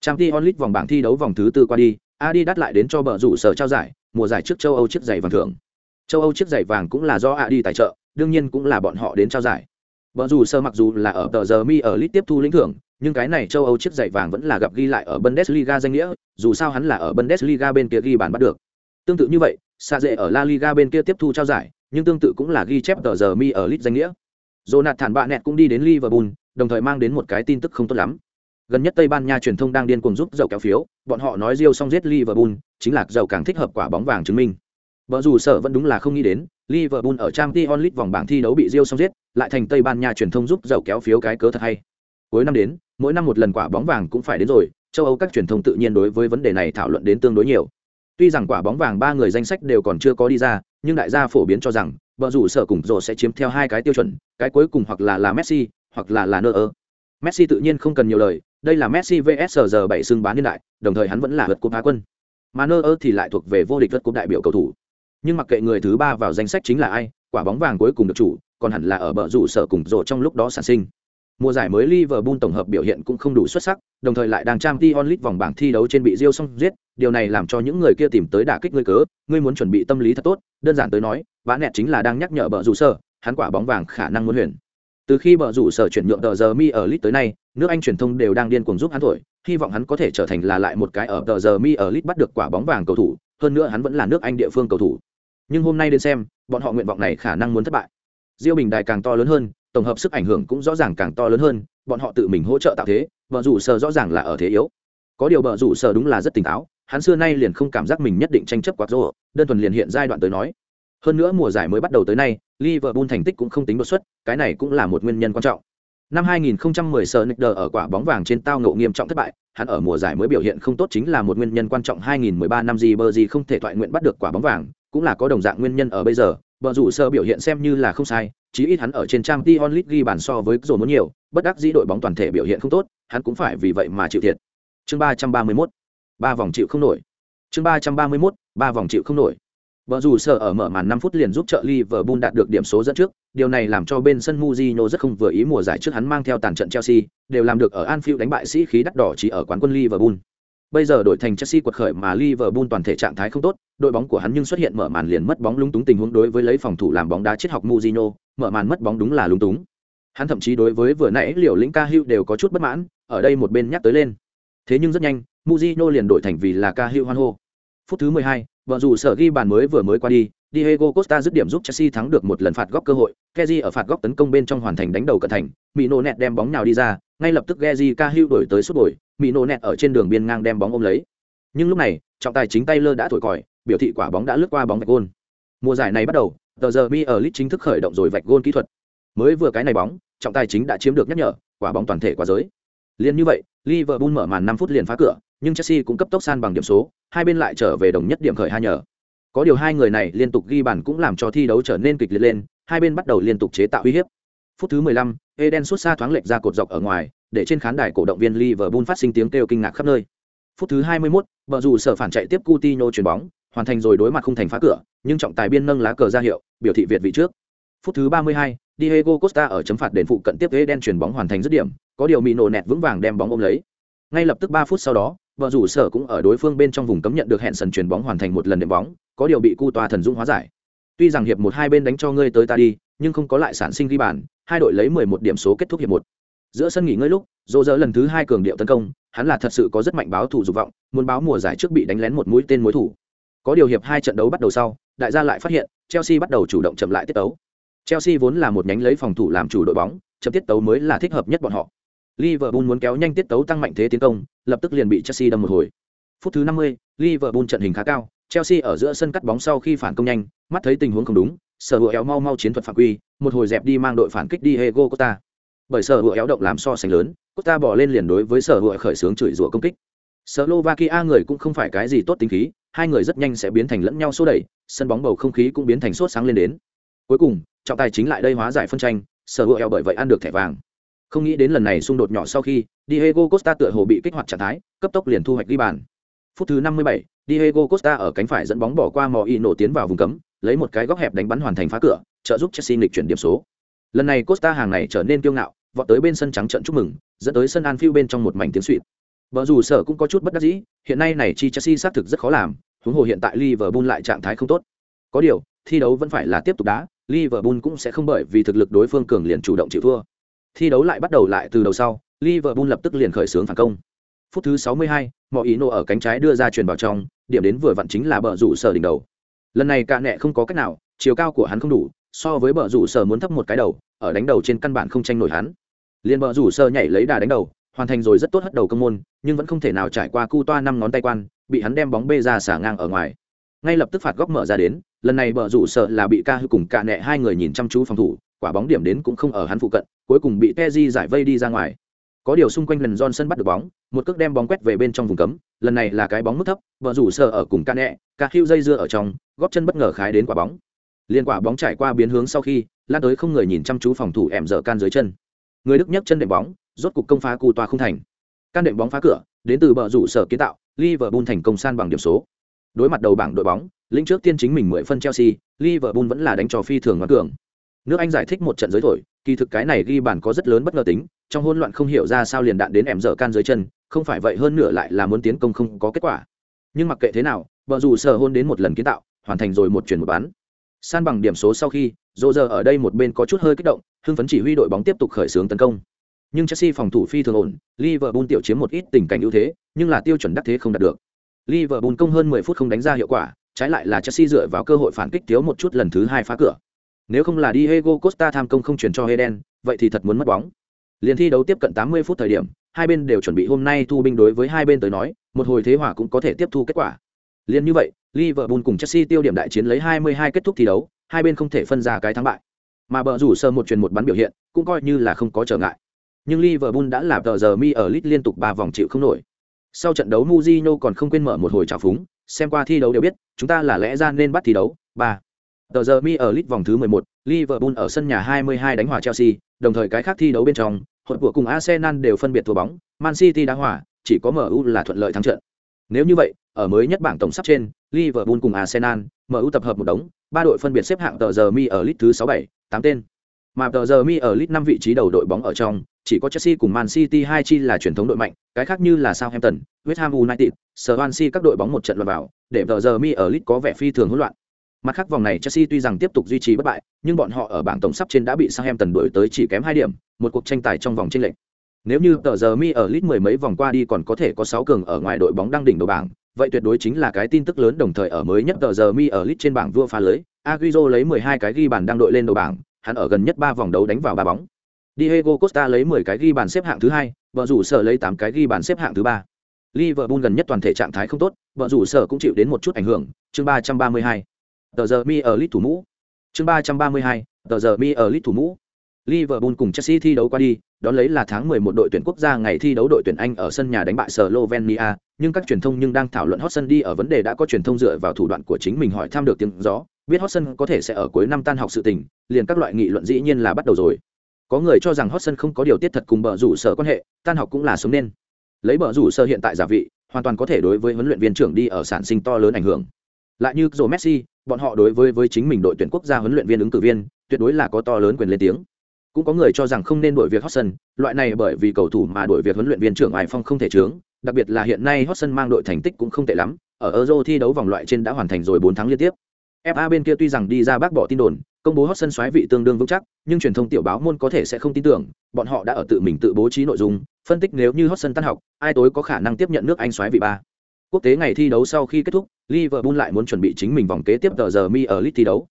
Trang tí onlit vòng bảng thi đấu vòng thứ tư qua đi adi đắt lại đến cho bờ rủ sở trao giải mùa giải trước châu âu chiếc giày vàng thưởng. Châu âu chiếc giày vàng cũng là do adi tài trợ đương nhiên cũng là bọn họ đến trao giải. Bờ rủ sơ mặc dù là ở tờ giờ mi ở lit tiếp thu lĩnh thưởng, nhưng cái này châu Âu chiếc giày vàng vẫn là gặp ghi lại ở Bundesliga danh nghĩa, dù sao hắn là ở Bundesliga bên kia ghi bàn bắt được. Tương tự như vậy, Sa dễ ở La Liga bên kia tiếp thu trao giải, nhưng tương tự cũng là ghi chép tờ giờ mi ở lit danh nghĩa. Jonathan bạn nẹt cũng đi đến Liverpool, đồng thời mang đến một cái tin tức không tốt lắm. Gần nhất Tây Ban Nha truyền thông đang điên cuồng giúp dầu kéo phiếu, bọn họ nói Rio xong giết Liverpool, chính là dầu càng thích hợp quả bóng vàng chứng minh. Bở dù sở vẫn đúng là không nghĩ đến, Liverpool ở Champions League vòng bảng thi đấu bị Real xong giết, lại thành Tây Ban Nha truyền thông giúp dầu kéo phiếu cái cớ thật hay. Cuối năm đến, mỗi năm một lần quả bóng vàng cũng phải đến rồi, châu Âu các truyền thông tự nhiên đối với vấn đề này thảo luận đến tương đối nhiều. Tuy rằng quả bóng vàng ba người danh sách đều còn chưa có đi ra, nhưng đại gia phổ biến cho rằng, bờ rủ sở cùng rồ sẽ chiếm theo hai cái tiêu chuẩn, cái cuối cùng hoặc là là Messi, hoặc là là Neuer. Messi tự nhiên không cần nhiều lời, đây là Messi VS giờ bảy xưng bán niên đại, đồng thời hắn vẫn là vượt cúp Á quân. Mà Neuer thì lại thuộc về vô địch vượt cúp đại biểu cầu thủ. Nhưng mặc kệ người thứ ba vào danh sách chính là ai, quả bóng vàng cuối cùng được chủ, còn hẳn là ở bờ rủ sở cùng rồ trong lúc đó sản sinh. Mùa giải mới Liverpool tổng hợp biểu hiện cũng không đủ xuất sắc, đồng thời lại đang Champions League vòng bảng thi đấu trên bị Real xong giết, điều này làm cho những người kia tìm tới đả kích ngươi cớ, ngươi muốn chuẩn bị tâm lý thật tốt, đơn giản tới nói, vã nẹt chính là đang nhắc nhở bờ rủ sở, hắn quả bóng vàng khả năng muốn huyền. Từ khi bờ rủ sở chuyển nhượng tờ giờ mi ở Leeds tới nay, nước Anh truyền thông đều đang điên cuồng giúp hắn thổi, hy vọng hắn có thể trở thành là lại một cái ở tờ giờ mi ở Leeds bắt được quả bóng vàng cầu thủ, hơn nữa hắn vẫn là nước Anh địa phương cầu thủ. Nhưng hôm nay đến xem, bọn họ nguyện vọng này khả năng muốn thất bại. Diêu Bình Đài càng to lớn hơn, tổng hợp sức ảnh hưởng cũng rõ ràng càng to lớn hơn, bọn họ tự mình hỗ trợ tạo thế vợ rủ sở rõ ràng là ở thế yếu. Có điều vợ rủ sở đúng là rất tỉnh táo, hắn xưa nay liền không cảm giác mình nhất định tranh chấp quạt rô đơn thuần liền hiện giai đoạn tới nói. Hơn nữa mùa giải mới bắt đầu tới nay, liverpool thành tích cũng không tính đột xuất, cái này cũng là một nguyên nhân quan trọng. Năm 2010 sở nick ở quả bóng vàng trên tao ngộ nghiêm trọng thất bại, hắn ở mùa giải mới biểu hiện không tốt chính là một nguyên nhân quan trọng 2013 năm gì bờ gì không thể thoại nguyện bắt được quả bóng vàng, cũng là có đồng dạng nguyên nhân ở bây giờ vợ rủ sơ biểu hiện xem như là không sai chí ít hắn ở trên trang t onlit ghi bàn so với rồi muốn nhiều bất đắc dĩ đội bóng toàn thể biểu hiện không tốt hắn cũng phải vì vậy mà chịu thiệt. Chương ba trăm ba mươi mốt ba vòng chịu không nổi. Chương ba trăm ba mươi mốt ba vòng chịu không nổi. Bờ dù sở ở mở màn 5 phút liền giúp trợ Liverpool đạt được điểm số dẫn trước, điều này làm cho bên sân Mourinho rất không vừa ý mùa giải trước hắn mang theo tàn trận Chelsea, đều làm được ở Anfield đánh bại sĩ khí đắt đỏ chỉ ở quán quân Liverpool. Bây giờ đổi thành Chelsea quật khởi mà Liverpool toàn thể trạng thái không tốt, đội bóng của hắn nhưng xuất hiện mở màn liền mất bóng lúng túng tình huống đối với lấy phòng thủ làm bóng đá triết học Mourinho, mở màn mất bóng đúng là lúng túng. Hắn thậm chí đối với vừa nãy Liều Lĩnh Ca đều có chút bất mãn, ở đây một bên nhắc tới lên. Thế nhưng rất nhanh, Mourinho liền đổi thành vì là Ca hoan hô. Phút thứ 12, vợ dù sở ghi bàn mới vừa mới qua đi, Diego Costa dứt điểm giúp Chelsea thắng được một lần phạt góc cơ hội, Kessié ở phạt góc tấn công bên trong hoàn thành đánh đầu cận thành, Mino nẹt đem bóng nào đi ra, ngay lập tức Geji Cahill đổi tới sút mỹ Mino nẹt ở trên đường biên ngang đem bóng ôm lấy. Nhưng lúc này, trọng tài chính Taylor đã thổi còi, biểu thị quả bóng đã lướt qua bóng vạch gôn. Mùa giải này bắt đầu, tờ giờ mi ở lit chính thức khởi động rồi vạch gôn kỹ thuật. Mới vừa cái này bóng, trọng tài chính đã chiếm được nhắc nhở, quả bóng toàn thể qua giới. Liên như vậy, Liverpool mở màn 5 phút liền phá cửa, nhưng Chelsea cũng cấp tốc san bằng điểm số, hai bên lại trở về đồng nhất điểm khởi hai nhờ. Có điều hai người này liên tục ghi bàn cũng làm cho thi đấu trở nên kịch liệt lên, hai bên bắt đầu liên tục chế tạo uy hiếp. Phút thứ 15, Eden xuất xa thoáng lệch ra cột dọc ở ngoài, để trên khán đài cổ động viên Liverpool phát sinh tiếng kêu kinh ngạc khắp nơi. Phút thứ 21, bờ rủ sở phản chạy tiếp Coutinho chuyền bóng, hoàn thành rồi đối mặt không thành phá cửa, nhưng trọng tài biên nâng lá cờ ra hiệu, biểu thị Việt vị trước. Phút thứ 32, Diego Costa ở chấm phạt đền phụ cận tiếp Eden chuyền bóng hoàn thành dứt điểm, có điều Mino nẹt vững vàng đem bóng ôm lấy. Ngay lập tức 3 phút sau đó, bờ rủ sở cũng ở đối phương bên trong vùng cấm nhận được hẹn sần chuyền bóng hoàn thành một lần đệm bóng, có điều bị cu toa thần dũng hóa giải. Tuy rằng hiệp một hai bên đánh cho ngươi tới ta đi, nhưng không có lại sản sinh ghi bàn, hai đội lấy 11 điểm số kết thúc hiệp một. Giữa sân nghỉ ngơi lúc, Dỗ dỡ lần thứ hai cường điệu tấn công, hắn là thật sự có rất mạnh báo thủ dục vọng, muốn báo mùa giải trước bị đánh lén một mũi tên mối thủ. Có điều hiệp hai trận đấu bắt đầu sau, đại gia lại phát hiện, Chelsea bắt đầu chủ động chậm lại tiết tấu. Chelsea vốn là một nhánh lấy phòng thủ làm chủ đội bóng, chậm tiết tấu mới là thích hợp nhất bọn họ. Liverpool muốn kéo nhanh tiết tấu tăng mạnh thế tiến công, lập tức liền bị Chelsea đâm một hồi. Phút thứ 50, Liverpool trận hình khá cao, Chelsea ở giữa sân cắt bóng sau khi phản công nhanh, mắt thấy tình huống không đúng, sở hữu éo mau mau chiến thuật phạm quy, một hồi dẹp đi mang đội phản kích đi Diego Costa. Bởi sở hữu éo động làm so sánh lớn, Costa bỏ lên liền đối với sở hữu khởi xướng chửi rủa công kích. Slovakia người cũng không phải cái gì tốt tính khí, hai người rất nhanh sẽ biến thành lẫn nhau xô đẩy, sân bóng bầu không khí cũng biến thành sốt sáng lên đến. Cuối cùng, trọng tài chính lại đây hóa giải phân tranh, sở hữu éo bởi vậy ăn được thẻ vàng. Không nghĩ đến lần này xung đột nhỏ sau khi, Diego Costa tựa hồ bị kích hoạt trạng thái, cấp tốc liền thu hoạch ghi bàn. Phút thứ 57, Diego Costa ở cánh phải dẫn bóng bỏ qua mò y nổ tiến vào vùng cấm, lấy một cái góc hẹp đánh bắn hoàn thành phá cửa, trợ giúp Chelsea nghịch chuyển điểm số. Lần này Costa hàng này trở nên kiêu ngạo, vọt tới bên sân trắng trận chúc mừng, dẫn tới sân Anfield bên trong một mảnh tiếng xuýt. Vợ dù sở cũng có chút bất đắc dĩ, hiện nay này chi Chelsea xác thực rất khó làm, huống hồ hiện tại Liverpool lại trạng thái không tốt. Có điều, thi đấu vẫn phải là tiếp tục đá, Liverpool cũng sẽ không bởi vì thực lực đối phương cường liền chủ động chịu thua. Thi đấu lại bắt đầu lại từ đầu sau, Liverpool lập tức liền khởi xướng phản công. Phút thứ 62, mọi ý nổ ở cánh trái đưa ra truyền vào trong, điểm đến vừa vặn chính là bờ rủ sở đỉnh đầu. Lần này cả nẹ không có cách nào, chiều cao của hắn không đủ, so với bờ rủ sở muốn thấp một cái đầu, ở đánh đầu trên căn bản không tranh nổi hắn. Liên bờ rủ sở nhảy lấy đà đánh đầu, hoàn thành rồi rất tốt hất đầu công môn, nhưng vẫn không thể nào trải qua cu toa năm ngón tay quan, bị hắn đem bóng bê ra xả ngang ở ngoài. ngay lập tức phạt góc mở ra đến lần này bờ rủ sợ là bị ca hư cùng cạ nẹ hai người nhìn chăm chú phòng thủ quả bóng điểm đến cũng không ở hắn phụ cận cuối cùng bị Peji giải vây đi ra ngoài có điều xung quanh lần Johnson bắt được bóng một cước đem bóng quét về bên trong vùng cấm lần này là cái bóng mức thấp bờ rủ sợ ở cùng ca nẹ ca hưu dây dưa ở trong góp chân bất ngờ khái đến quả bóng liên quả bóng trải qua biến hướng sau khi lan tới không người nhìn chăm chú phòng thủ ẻm dở can dưới chân. Người đức nhấc chân đệm bóng, rốt cục công phá cù tòa không thành. Can đệm bóng phá cửa, đến từ bờ rủ sở kiến tạo, liverpool thành công san bằng điểm số. Đối mặt đầu bảng đội bóng, lĩnh trước tiên chính mình mười phân chelsea, liverpool vẫn là đánh trò phi thường ngoan cường. Nước anh giải thích một trận giới thổi, kỳ thực cái này ghi bàn có rất lớn bất ngờ tính, trong hỗn loạn không hiểu ra sao liền đạn đến ẻm dở can dưới chân, không phải vậy hơn nửa lại là muốn tiến công không có kết quả. Nhưng mặc kệ thế nào vợ dù sở hôn đến một lần kiến tạo, hoàn thành rồi một chuyển một bán san bằng điểm số sau khi dỗ giờ ở đây một bên có chút hơi kích động, hưng phấn chỉ huy đội bóng tiếp tục khởi xướng tấn công. Nhưng chelsea phòng thủ phi thường ổn, liverpool tiểu chiếm một ít tình cảnh ưu thế, nhưng là tiêu chuẩn đắc thế không đạt được. Liverpool công hơn 10 phút không đánh ra hiệu quả, trái lại là chelsea dựa vào cơ hội phản kích thiếu một chút lần thứ hai phá cửa. Nếu không là diego costa tham công không chuyển cho heden vậy thì thật muốn mất bóng. Liền thi đấu tiếp cận 80 phút thời điểm, hai bên đều chuẩn bị hôm nay thu binh đối với hai bên tới nói, một hồi thế hòa cũng có thể tiếp thu kết quả liên như vậy liverpool cùng chelsea tiêu điểm đại chiến lấy 22 kết thúc thi đấu hai bên không thể phân ra cái thắng bại. Mà bờ rủ sơ một truyền một bắn biểu hiện cũng coi như là không có trở ngại. Nhưng liverpool đã làm tờ giờ mi ở lit liên tục ba vòng chịu không nổi. Sau trận đấu Mujino còn không quên mở một hồi trào phúng xem qua thi đấu đều biết chúng ta là lẽ ra nên bắt thi đấu ba. Tờ giờ mi ở lit vòng thứ 11, liverpool ở sân nhà 22 đánh hòa chelsea đồng thời cái khác thi đấu bên trong hội của cùng arsenal đều phân biệt thua bóng man city đã hòa chỉ có mu là thuận lợi thắng trận nếu như vậy ở mới nhất bảng tổng sắp trên liverpool cùng arsenal mu tập hợp một đống ba đội phân biệt xếp hạng tờ giờ mi ở list thứ 67, 8 tên mà tờ giờ mi ở list năm vị trí đầu đội bóng ở trong chỉ có Chelsea cùng Man City hai chi là truyền thống đội mạnh, cái khác như là Southampton, West Ham United, Swansea các đội bóng một trận loạn vào, để tờ giờ mi ở list có vẻ phi thường hỗn loạn. Mặt khác vòng này Chelsea tuy rằng tiếp tục duy trì bất bại, nhưng bọn họ ở bảng tổng sắp trên đã bị Southampton đuổi tới chỉ kém hai điểm, một cuộc tranh tài trong vòng chênh lệch. Nếu như tờ giờ mi ở lit mười mấy vòng qua đi còn có thể có 6 cường ở ngoài đội bóng đang đỉnh đầu bảng, vậy tuyệt đối chính là cái tin tức lớn đồng thời ở mới nhất tờ giờ mi ở lit trên bảng vua phá lưới, Agüero lấy 12 cái ghi bàn đang đội lên đầu bảng, hắn ở gần nhất 3 vòng đấu đánh vào ba bóng. Diego Costa lấy 10 cái ghi bàn xếp hạng thứ hai, vợ rủ sở lấy 8 cái ghi bàn xếp hạng thứ ba. Liverpool gần nhất toàn thể trạng thái không tốt, vợ rủ sở cũng chịu đến một chút ảnh hưởng, chương 332. Tờ giờ mi ở lit thủ mũ. Chương 332, tờ giờ mi ở lit thủ mũ. Liverpool cùng Chelsea thi đấu qua đi, đón lấy là tháng 11 đội tuyển quốc gia ngày thi đấu đội tuyển Anh ở sân nhà đánh bại Slovenia, nhưng các truyền thông nhưng đang thảo luận Hotson đi ở vấn đề đã có truyền thông dựa vào thủ đoạn của chính mình hỏi thăm được tiếng gió, biết Hotson có thể sẽ ở cuối năm tan học sự tình, liền các loại nghị luận dĩ nhiên là bắt đầu rồi. Có người cho rằng hot sân không có điều tiết thật cùng bờ rủ sở quan hệ tan học cũng là sống nên. Lấy bờ rủ sở hiện tại giả vị hoàn toàn có thể đối với huấn luyện viên trưởng đi ở sản sinh to lớn ảnh hưởng. Lại như messi bọn họ đối với với chính mình đội tuyển quốc gia huấn luyện viên ứng cử viên tuyệt đối là có to lớn quyền lên tiếng cũng có người cho rằng không nên đổi việc hot sân loại này bởi vì cầu thủ mà đổi việc huấn luyện viên trưởng Hải phong không thể chướng đặc biệt là hiện nay hot sân mang đội thành tích cũng không tệ lắm ở euro thi đấu vòng loại trên đã hoàn thành rồi bốn tháng liên tiếp. Fa bên kia tuy rằng đi ra bác bỏ tin đồn công bố hot sân xoáy vị tương đương vững chắc nhưng truyền thông tiểu báo môn có thể sẽ không tin tưởng bọn họ đã ở tự mình tự bố trí nội dung phân tích nếu như hot sân tan học ai tối có khả năng tiếp nhận nước anh xoáy vị ba. Quốc tế ngày thi đấu sau khi kết thúc liverpool lại muốn chuẩn bị chính mình vòng kế tiếp tờ giờ mi ở lit thi đấu.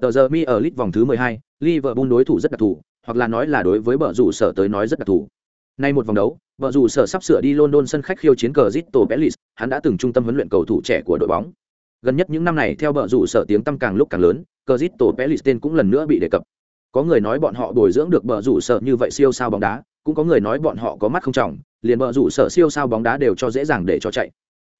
Tờ giờ mi ở lit vòng thứ 12, liverpool đối thủ rất đặc thù hoặc là nói là đối với bờ rủ sở tới nói rất đặc thù. Nay một vòng đấu bờ rủ sở sắp sửa đi london sân khách khiêu chiến cờ zito bellis hắn đã từng trung tâm huấn luyện cầu thủ trẻ của đội bóng. Gần nhất những năm này theo bờ rủ sở tiếng tăm càng lúc càng lớn cờ zito bellis tên cũng lần nữa bị đề cập. Có người nói bọn họ bồi dưỡng được bờ rủ sở như vậy siêu sao bóng đá cũng có người nói bọn họ có mắt không trọng liền bờ rủ sở siêu sao bóng đá đều cho dễ dàng để cho chạy.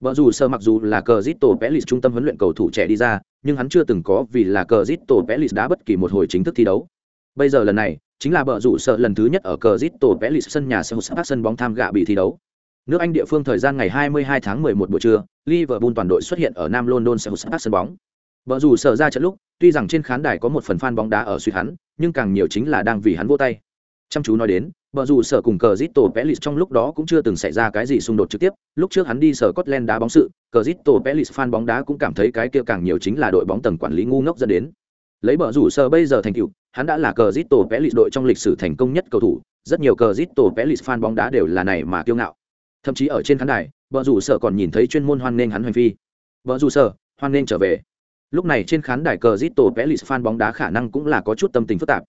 Bờ rủ sở mặc dù là cờ Zito bellis trung tâm huấn luyện cầu thủ trẻ đi ra, nhưng hắn chưa từng có vì là cờ Zito bellis đá bất kỳ một hồi chính thức thi đấu. Bây giờ lần này, chính là bờ rủ sợ lần thứ nhất ở cờ Zito Pelis sân nhà Seoul sân bóng tham gạ bị thi đấu. Nước Anh địa phương thời gian ngày 22 tháng 11 buổi trưa, Liverpool toàn đội xuất hiện ở Nam London Selhurst sân bóng. Bờ rủ sợ ra trận lúc, tuy rằng trên khán đài có một phần fan bóng đá ở suy hắn, nhưng càng nhiều chính là đang vì hắn vô tay. Chăm chú nói đến, bờ rủ sở cùng cờ Cristo Pelis trong lúc đó cũng chưa từng xảy ra cái gì xung đột trực tiếp, lúc trước hắn đi sở Scotland đá bóng sự, cờ Cristo Pelis fan bóng đá cũng cảm thấy cái kia càng nhiều chính là đội bóng tầng quản lý ngu ngốc dẫn đến. Lấy bờ rủ sở bây giờ thành tựu, hắn đã là Cristo Pelis đội trong lịch sử thành công nhất cầu thủ, rất nhiều Cristo Pelis fan bóng đá đều là này mà kiêu ngạo. Thậm chí ở trên khán đài, vợ rủ sở còn nhìn thấy chuyên môn hoan nghênh hắn hành vi Vợ rủ sở hoan nghênh trở về. Lúc này trên khán đài cờ zito pelis fan bóng đá khả năng cũng là có chút tâm tình phức tạp.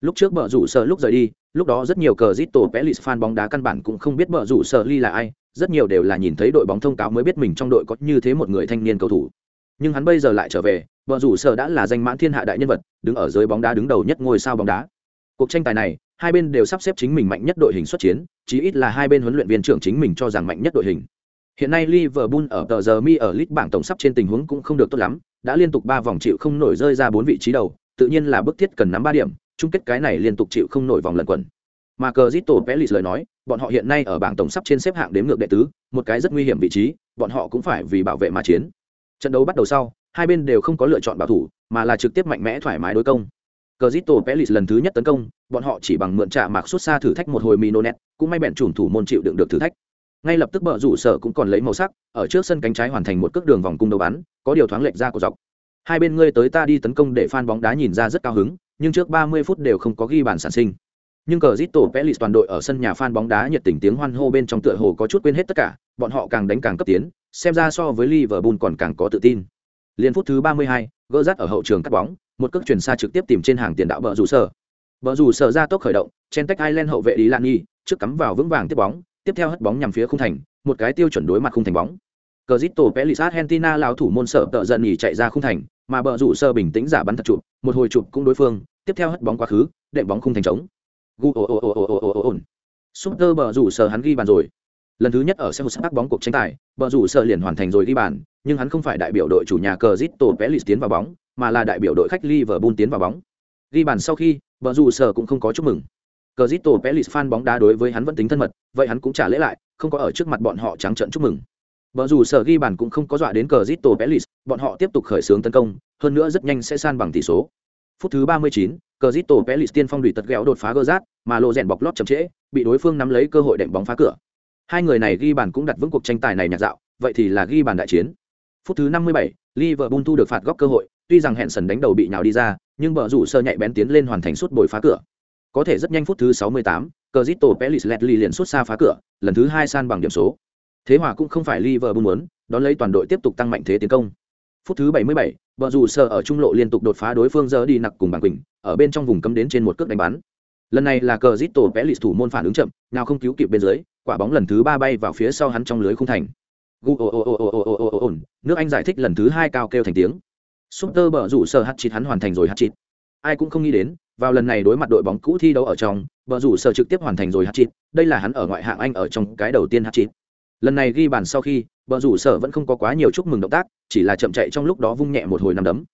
Lúc trước bờ rủ sở lúc rời đi lúc đó rất nhiều cờ zito pelis fan bóng đá căn bản cũng không biết bờ rủ sở ly là ai rất nhiều đều là nhìn thấy đội bóng thông cáo mới biết mình trong đội có như thế một người thanh niên cầu thủ. Nhưng hắn bây giờ lại trở về vợ rủ sở đã là danh mãn thiên hạ đại nhân vật, đứng ở dưới bóng đá đứng đầu nhất ngôi sao bóng đá. Cuộc tranh tài này, hai bên đều sắp xếp chính mình mạnh nhất đội hình xuất chiến, chí ít là hai bên huấn luyện viên trưởng chính mình cho rằng mạnh nhất đội hình. Hiện nay liverpool ở tờ giờ mi ở lit bảng tổng sắp trên tình huống cũng không được tốt lắm, đã liên tục ba vòng chịu không nổi rơi ra bốn vị trí đầu, tự nhiên là bức thiết cần nắm ba điểm, chung kết cái này liên tục chịu không nổi vòng lần quẩn. Mà cờ zito pelis lời nói, bọn họ hiện nay ở bảng tổng sắp trên xếp hạng đếm ngược đệ tứ, một cái rất nguy hiểm vị trí, bọn họ cũng phải vì bảo vệ mà chiến. Trận đấu bắt đầu sau hai bên đều không có lựa chọn bảo thủ, mà là trực tiếp mạnh mẽ thoải mái đối công. Cờ zito pelis lần thứ nhất tấn công, bọn họ chỉ bằng mượn trả mạc xuất xa thử thách một hồi minonet, cũng may bẹn chủng thủ môn chịu đựng được thử thách. Ngay lập tức bờ rủ sở cũng còn lấy màu sắc, ở trước sân cánh trái hoàn thành một cước đường vòng cung đầu bắn có điều thoáng lệch ra của dọc. Hai bên ngươi tới ta đi tấn công để fan bóng đá nhìn ra rất cao hứng, nhưng trước 30 phút đều không có ghi bàn sản sinh. Nhưng cờ zito pelis toàn đội ở sân nhà fan bóng đá nhiệt tình tiếng hoan hô bên trong tựa hồ có chút quên hết tất cả, bọn họ càng đánh càng cấp tiến, xem ra so với liverpool còn càng có tự tin liên phút thứ 32, gỡ rát ở hậu trường cắt bóng một cước chuyển xa trực tiếp tìm trên hàng tiền đạo bờ rủ sở. Bờ rủ sở ra tốc khởi động chen tách ireland hậu vệ đi lan nghi trước cắm vào vững vàng tiếp bóng tiếp theo hất bóng nhằm phía khung thành một cái tiêu chuẩn đối mặt khung thành bóng. Cristo pelis argentina lao thủ môn sợ tợ giận nhỉ chạy ra khung thành mà bờ rủ sơ bình tĩnh giả bắn thật chụp một hồi chụp cũng đối phương tiếp theo hất bóng quá khứ đệm bóng khung thành trống. Super bờ rủ sơ hắn ghi bàn rồi lần thứ nhất ở xe sắc bóng cuộc tranh tài bờ rủ sơ liền hoàn thành rồi ghi bàn nhưng hắn không phải đại biểu đội chủ nhà cờ zito pelis tiến vào bóng mà là đại biểu đội khách liverpool tiến vào bóng ghi bàn sau khi bờ rủ sơ cũng không có chúc mừng cờ zito pelis fan bóng đá đối với hắn vẫn tính thân mật vậy hắn cũng trả lễ lại không có ở trước mặt bọn họ trắng trợn chúc mừng Bờ rủ sở ghi bàn cũng không có dọa đến cờ Zito Pelis, bọn họ tiếp tục khởi xướng tấn công, hơn nữa rất nhanh sẽ san bằng tỷ số. Phút thứ 39, cờ Zito Pelis tiên phong đuổi tật ghẹo đột phá gơ rát, mà lộ rèn bọc lót chậm trễ, bị đối phương nắm lấy cơ hội đệm bóng phá cửa. Hai người này ghi bàn cũng đặt vững cuộc tranh tài này nhạt dạo, vậy thì là ghi bàn đại chiến. Phút thứ 57, Liverpool thu được phạt góc cơ hội, tuy rằng hẹn sần đánh đầu bị nhào đi ra, nhưng bờ rủ sơ nhạy bén tiến lên hoàn thành suốt bồi phá cửa. Có thể rất nhanh phút thứ 68, cờ Zito Pelis lẹt lì liền suốt xa phá cửa, lần thứ hai san bằng điểm số. Thế hòa cũng không phải Liverpool muốn, đón lấy toàn đội tiếp tục tăng mạnh thế tiến công. Phút thứ 77, bờ rủ sơ ở trung lộ liên tục đột phá đối phương giờ đi nặc cùng bằng quỳnh, ở bên trong vùng cấm đến trên một cước đánh bắn. Lần này là cờ Zito lịch thủ môn phản ứng chậm, nào không cứu kịp bên dưới, quả bóng lần thứ ba bay vào phía sau hắn trong lưới khung thành. Gu nước Anh giải thích lần thứ hai cao kêu thành tiếng. Super bờ rủ sở hắt chít hắn hoàn thành rồi hắt chít. Ai cũng không nghĩ đến, vào lần này đối mặt đội bóng cũ thi đấu ở trong, bờ rủ sở trực tiếp hoàn thành rồi hat chít, đây là hắn ở ngoại hạng Anh ở trong cái đầu tiên hat chít lần này ghi bàn sau khi bờ rủ sở vẫn không có quá nhiều chúc mừng động tác chỉ là chậm chạy trong lúc đó vung nhẹ một hồi nằm đấm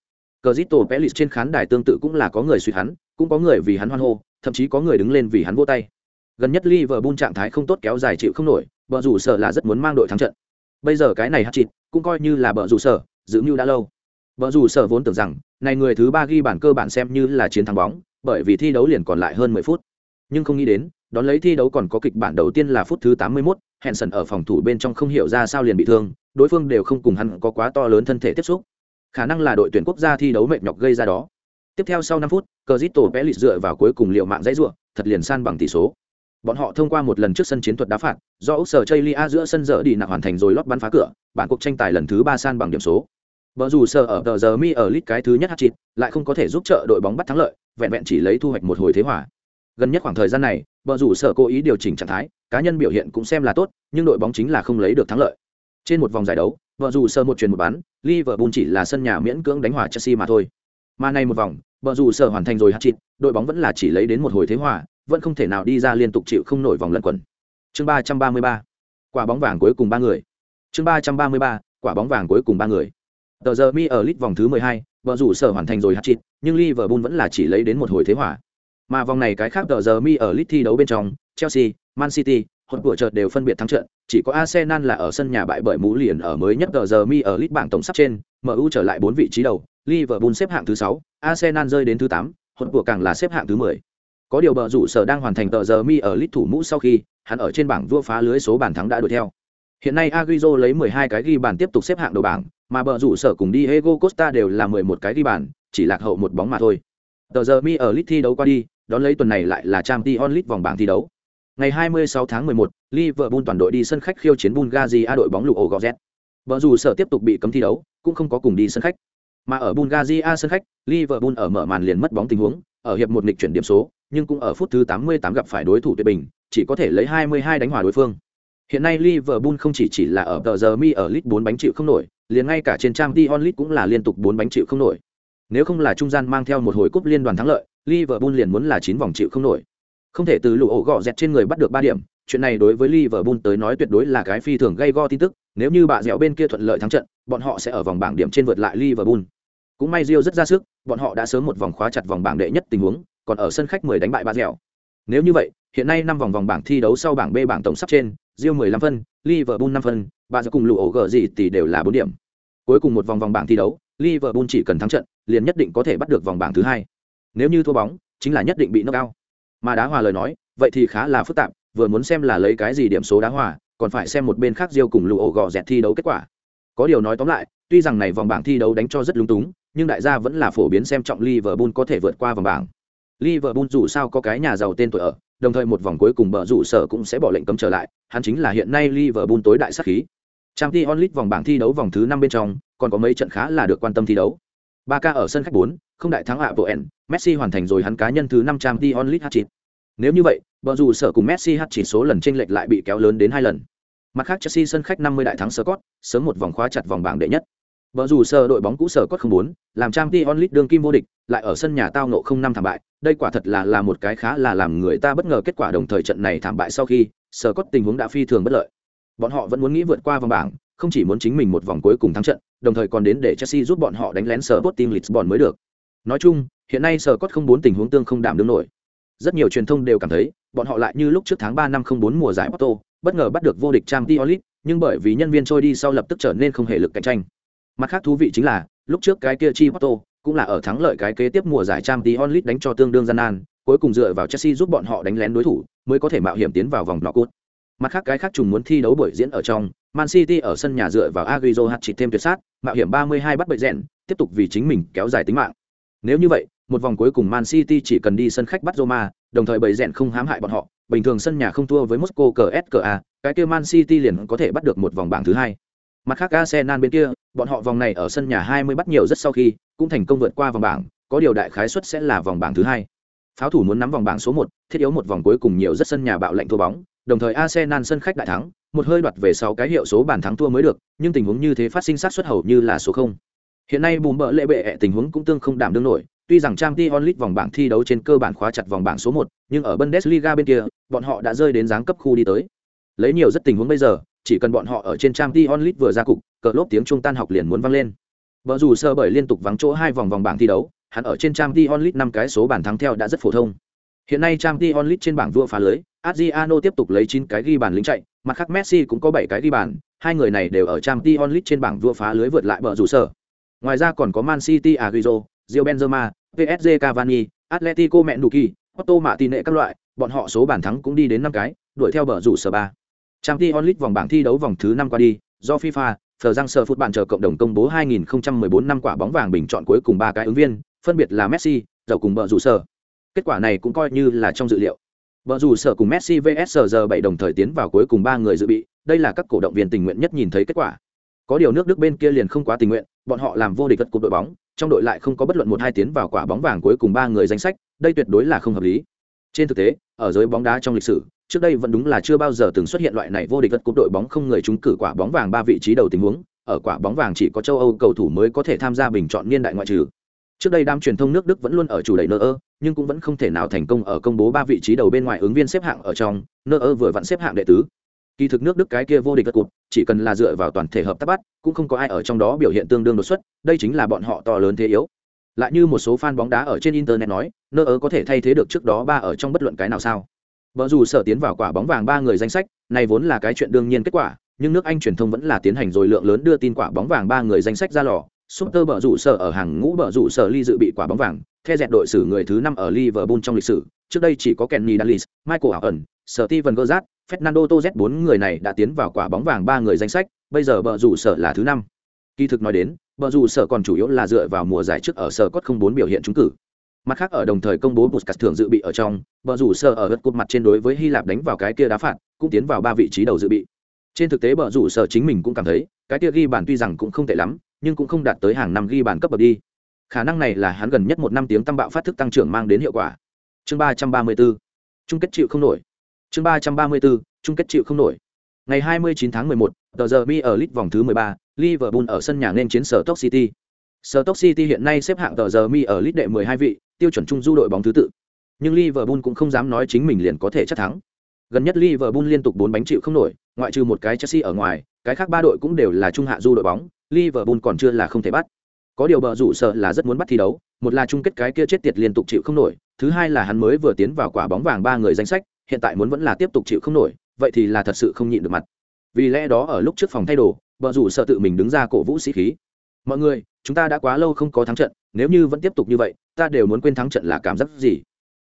cờ zito pelis trên khán đài tương tự cũng là có người suy hắn cũng có người vì hắn hoan hô thậm chí có người đứng lên vì hắn vô tay gần nhất liverpool trạng thái không tốt kéo dài chịu không nổi bờ rủ sở là rất muốn mang đội thắng trận bây giờ cái này hát chịt cũng coi như là bờ rủ sở giữ mưu đã lâu bờ rủ sở vốn tưởng rằng này người thứ ba ghi bàn cơ bản xem như là chiến thắng bóng bởi vì thi đấu liền còn lại hơn mười phút nhưng không nghĩ đến đón lấy thi đấu còn có kịch bản đầu tiên là phút thứ 81, Henson ở phòng thủ bên trong không hiểu ra sao liền bị thương, đối phương đều không cùng hắn có quá to lớn thân thể tiếp xúc. Khả năng là đội tuyển quốc gia thi đấu mệt nhọc gây ra đó. Tiếp theo sau 5 phút, Cristo Pelis dựa vào cuối cùng liệu mạng dãy rủa, thật liền san bằng tỷ số. Bọn họ thông qua một lần trước sân chiến thuật đá phạt, do Úc Sở Chaylia giữa sân dở đi nặng hoàn thành rồi lót bắn phá cửa, bản cuộc tranh tài lần thứ 3 san bằng điểm số. Bở dù sở ở tờ giờ mi ở lit cái thứ nhất hat lại không có thể giúp trợ đội bóng bắt thắng lợi, vẹn vẹn chỉ lấy thu hoạch một hồi thế hòa. Gần nhất khoảng thời gian này, bờ rủ sở cố ý điều chỉnh trạng thái cá nhân biểu hiện cũng xem là tốt nhưng đội bóng chính là không lấy được thắng lợi trên một vòng giải đấu vợ dù sơ một truyền một bán liverpool chỉ là sân nhà miễn cưỡng đánh hòa chelsea mà thôi mà nay một vòng bờ rủ sở hoàn thành rồi hát chịt, đội bóng vẫn là chỉ lấy đến một hồi thế hòa, vẫn không thể nào đi ra liên tục chịu không nổi vòng lẩn quẩn. Chương ba trăm ba mươi ba. Quả bóng vàng cuối cùng ba người. Chương ba trăm ba mươi ba, quả bóng vàng cuối cùng ba người. Tờ giờ mi ở lit vòng thứ mười hai vợ rủ sở hoàn thành rồi hát chịt, nhưng liverpool vẫn là chỉ lấy đến một hồi thế hòa. Mà vòng này cái khác tờ giờ mi ở lit thi đấu bên trong, chelsea, man city hột của chợt đều phân biệt thắng trận, chỉ có arsenal là ở sân nhà bại bởi mũ liền ở mới nhất tờ giờ mi ở lit bảng tổng sắp trên mu trở lại bốn vị trí đầu liverpool xếp hạng thứ sáu arsenal rơi đến thứ tám hụt của càng là xếp hạng thứ mười có điều bờ rủ sở đang hoàn thành tờ giờ mi ở lít thủ mũ sau khi hắn ở trên bảng vua phá lưới số bàn thắng đã đuổi theo hiện nay Agüero lấy 12 cái ghi bàn tiếp tục xếp hạng đầu bảng mà bờ rủ sở cùng Diego Costa đều là 11 cái ghi bàn chỉ lạc hậu một bóng mà thôi tờ giờ mi ở lit thi đấu qua đi đón lấy tuần này lại là Champions League vòng bảng thi đấu. Ngày 26 tháng 11, Liverpool toàn đội đi sân khách khiêu chiến Bulgaria đội bóng lục ổ Gozet. Bờ rủ sở tiếp tục bị cấm thi đấu, cũng không có cùng đi sân khách. Mà ở Bulgaria sân khách, Liverpool ở mở màn liền mất bóng tình huống, ở hiệp một nghịch chuyển điểm số, nhưng cũng ở phút thứ 88 gặp phải đối thủ tuyệt bình, chỉ có thể lấy 22 đánh hòa đối phương. Hiện nay Liverpool không chỉ chỉ là ở tờ giờ mi ở League 4 bánh chịu không nổi, liền ngay cả trên trang t onlit cũng là liên tục bốn bánh chịu không nổi. Nếu không là trung gian mang theo một hồi cúp liên đoàn thắng lợi liverpool liền muốn là chín vòng chịu không nổi. Không thể từ lũ ổ gọ dẹt trên người bắt được ba điểm chuyện này đối với liverpool tới nói tuyệt đối là cái phi thường gây go tin tức nếu như bà dẻo bên kia thuận lợi thắng trận bọn họ sẽ ở vòng bảng điểm trên vượt lại liverpool cũng may rio rất ra sức, bọn họ đã sớm một vòng khóa chặt vòng bảng đệ nhất tình huống, còn ở sân khách 10 đánh bại ba dẻo. Nếu như vậy, hiện nay năm vòng vòng bảng thi đấu sau bảng b bảng tổng sắp trên rio 15 phân, liverpool 5 phân ba dẻo cùng lụ ổ gờ gì thì đều là bốn điểm. Cuối cùng một vòng vòng bảng thi đấu, liverpool chỉ cần thắng trận, liền nhất định có thể bắt được vòng bảng thứ hai. Nếu như thua bóng, chính là nhất định bị knock out. Mà đá hòa lời nói, vậy thì khá là phức tạp, vừa muốn xem là lấy cái gì điểm số đá hòa, còn phải xem một bên khác Rio cùng lụ ổ gò dẹt thi đấu kết quả. Có điều nói tóm lại, tuy rằng này vòng bảng thi đấu đánh cho rất lung túng nhưng đại gia vẫn là phổ biến xem trọng Liverpool có thể vượt qua vòng bảng. Liverpool dù sao có cái nhà giàu tên tuổi ở đồng thời một vòng cuối cùng bờ rủ sở cũng sẽ bỏ lệnh cấm trở lại hắn chính là hiện nay Liverpool tối đại sát khí. Champions League vòng bảng thi đấu vòng thứ năm bên trong còn có mấy trận khá là được quan tâm thi đấu. Barca ở sân khách 4, không đại thắng ạ bộ messi hoàn thành rồi hắn cá nhân thứ năm Champions League hat trick nếu như vậy bờ rủ sở cùng messi hat chỉ số lần tranh lệch lại bị kéo lớn đến hai lần. Mặt khác chelsea sân khách 50 đại thắng scott sớm một vòng khóa chặt vòng bảng đệ nhất vợ dù sở đội bóng cũ sở cốt không bốn làm trang t onlit đương kim vô địch lại ở sân nhà tao nộ không năm thảm bại. Đây quả thật là là một cái khá là làm người ta bất ngờ kết quả đồng thời trận này thảm bại sau khi sở cốt tình huống đã phi thường bất lợi. Bọn họ vẫn muốn nghĩ vượt qua vòng bảng không chỉ muốn chính mình một vòng cuối cùng thắng trận đồng thời còn đến để chelsea giúp bọn họ đánh lén sở bot team lisbon mới được. Nói chung hiện nay sở cốt không bốn tình huống tương không đảm đương nổi. Rất nhiều truyền thông đều cảm thấy bọn họ lại như lúc trước tháng ba năm không bốn mùa giải Porto, bất ngờ bắt được vô địch Champions League, nhưng bởi vì nhân viên trôi đi sau lập tức trở nên không hề lực cạnh tranh. Mặt khác thú vị chính là, lúc trước cái kia chi Porto cũng là ở thắng lợi cái kế tiếp mùa giải Champions League đánh cho tương đương gian nan, cuối cùng dựa vào Chelsea giúp bọn họ đánh lén đối thủ, mới có thể mạo hiểm tiến vào vòng knock-out. Mặt khác cái khác trùng muốn thi đấu buổi diễn ở trong, Man City ở sân nhà dựa vào Agüero hat chỉ thêm tuyệt sát, mạo hiểm 32 bắt bậy rèn, tiếp tục vì chính mình kéo dài tính mạng. Nếu như vậy, một vòng cuối cùng Man City chỉ cần đi sân khách bắt Roma, đồng thời bậy rèn không hãm hại bọn họ, bình thường sân nhà không thua với Moscow CSKA, cái kia Man City liền có thể bắt được một vòng bảng thứ hai. Mặt khác Arsenal bên kia, bọn họ vòng này ở sân nhà 20 bắt nhiều rất sau khi, cũng thành công vượt qua vòng bảng, có điều đại khái suất sẽ là vòng bảng thứ hai. Pháo thủ muốn nắm vòng bảng số 1, thiết yếu một vòng cuối cùng nhiều rất sân nhà bạo lệnh thua bóng, đồng thời Arsenal sân khách đại thắng, một hơi đoạt về 6 cái hiệu số bàn thắng thua mới được, nhưng tình huống như thế phát sinh sát suất hầu như là số 0. Hiện nay bùm bỡ lệ bệ tình huống cũng tương không đảm đương nổi, tuy rằng Champions League vòng bảng thi đấu trên cơ bản khóa chặt vòng bảng số 1, nhưng ở Bundesliga bên kia, bọn họ đã rơi đến giáng cấp khu đi tới. Lấy nhiều rất tình huống bây giờ, chỉ cần bọn họ ở trên Champions League vừa ra cục, cờ lốp tiếng trung tan học liền muốn vang lên. vợ dù sơ bởi liên tục vắng chỗ hai vòng vòng bảng thi đấu, hắn ở trên Champions League năm cái số bàn thắng theo đã rất phổ thông. Hiện nay Champions League trên bảng vua phá lưới, Adriano tiếp tục lấy chín cái ghi bàn lính chạy, mặt khác Messi cũng có bảy cái ghi bàn, hai người này đều ở Champions League trên bảng vua phá lưới vượt lại bờ rủ sở. Ngoài ra còn có Man City aguizo Rio Benzema, PSG Cavani, Atletico Menduki, Otto Martinez các loại, bọn họ số bàn thắng cũng đi đến năm cái, đuổi theo bờ rủ sở Trang Ti Onlit vòng bảng thi đấu vòng thứ 5 qua đi, do FIFA, Phờ Giang Sở Phút bạn chờ cộng đồng công bố 2014 năm quả bóng vàng bình chọn cuối cùng ba cái ứng viên, phân biệt là Messi, dầu cùng bờ rủ sở. Kết quả này cũng coi như là trong dự liệu. Bờ rủ sở cùng Messi vs giờ 7 đồng thời tiến vào cuối cùng ba người dự bị, đây là các cổ động viên tình nguyện nhất nhìn thấy kết quả. Có điều nước Đức bên kia liền không quá tình nguyện, bọn họ làm vô địch vật cột đội bóng, trong đội lại không có bất luận một hai tiến vào quả bóng vàng cuối cùng ba người danh sách, đây tuyệt đối là không hợp lý. Trên thực tế, ở giới bóng đá trong lịch sử, trước đây vẫn đúng là chưa bao giờ từng xuất hiện loại này vô địch vật cúp đội bóng không người trúng cử quả bóng vàng ba vị trí đầu tình huống, ở quả bóng vàng chỉ có châu Âu cầu thủ mới có thể tham gia bình chọn niên đại ngoại trừ. Trước đây đám truyền thông nước Đức vẫn luôn ở chủ đẩy nơ ơ, nhưng cũng vẫn không thể nào thành công ở công bố ba vị trí đầu bên ngoài ứng viên xếp hạng ở trong, nơ ơ vừa vặn xếp hạng đệ tứ, kỳ thực nước đức cái kia vô địch cột chỉ cần là dựa vào toàn thể hợp tác bắt cũng không có ai ở trong đó biểu hiện tương đương đột xuất đây chính là bọn họ to lớn thế yếu. Lại như một số fan bóng đá ở trên internet nói nơ ơ có thể thay thế được trước đó ba ở trong bất luận cái nào sao? Bờ dù sở tiến vào quả bóng vàng ba người danh sách này vốn là cái chuyện đương nhiên kết quả nhưng nước anh truyền thông vẫn là tiến hành rồi lượng lớn đưa tin quả bóng vàng ba người danh sách ra lò Super bờ rủ sở ở hàng ngũ bờ rủ sở ly dự bị quả bóng vàng, theo dẹt đội xử người thứ năm ở Liverpool trong lịch sử, trước đây chỉ có Kenny Dalglish, Michael Owen, Steven Gerrard, Fernando Torres bốn người này đã tiến vào quả bóng vàng ba người danh sách, bây giờ bờ rủ sở là thứ năm. Kỳ thực nói đến, bờ rủ sở còn chủ yếu là dựa vào mùa giải trước ở sở cốt không bốn biểu hiện trúng cử. Mặt khác ở đồng thời công bố Puskas thưởng dự bị ở trong, bờ rủ sở ở gật cột mặt trên đối với Hy Lạp đánh vào cái kia đá phạt, cũng tiến vào ba vị trí đầu dự bị. Trên thực tế bờ rủ sở chính mình cũng cảm thấy, cái kia ghi bàn tuy rằng cũng không tệ lắm, nhưng cũng không đạt tới hàng năm ghi bàn cấp bậc đi. Khả năng này là hắn gần nhất một năm tiếng tăng bạo phát thức tăng trưởng mang đến hiệu quả. Chương ba trăm ba mươi 334. Chung kết chịu không nổi chương ba trăm ba mươi bốn chung kết chịu không nổi Ngày 29 tháng 11, tờ giờ Mi ở lit vòng thứ 13, Liverpool ở sân nhà nên chiến sở Stoke City. Stoke City hiện nay xếp hạng tờ giờ Mi ở lit đệ 12 vị, tiêu chuẩn trung du đội bóng thứ tự. Nhưng Liverpool cũng không dám nói chính mình liền có thể chắc thắng. Gần nhất Liverpool liên tục 4 bánh chịu không nổi, ngoại trừ một cái Chelsea ở ngoài, cái khác ba đội cũng đều là trung hạ du đội bóng, Liverpool còn chưa là không thể bắt. Có điều bờ rủ sợ là rất muốn bắt thi đấu, một là chung kết cái kia chết tiệt liên tục chịu không nổi, thứ hai là hắn mới vừa tiến vào quả bóng vàng ba người danh sách, hiện tại muốn vẫn là tiếp tục chịu không nổi, vậy thì là thật sự không nhịn được mặt. Vì lẽ đó ở lúc trước phòng thay đồ, bờ rủ sợ tự mình đứng ra cổ vũ sĩ khí. Mọi người, chúng ta đã quá lâu không có thắng trận, nếu như vẫn tiếp tục như vậy, ta đều muốn quên thắng trận là cảm giác gì.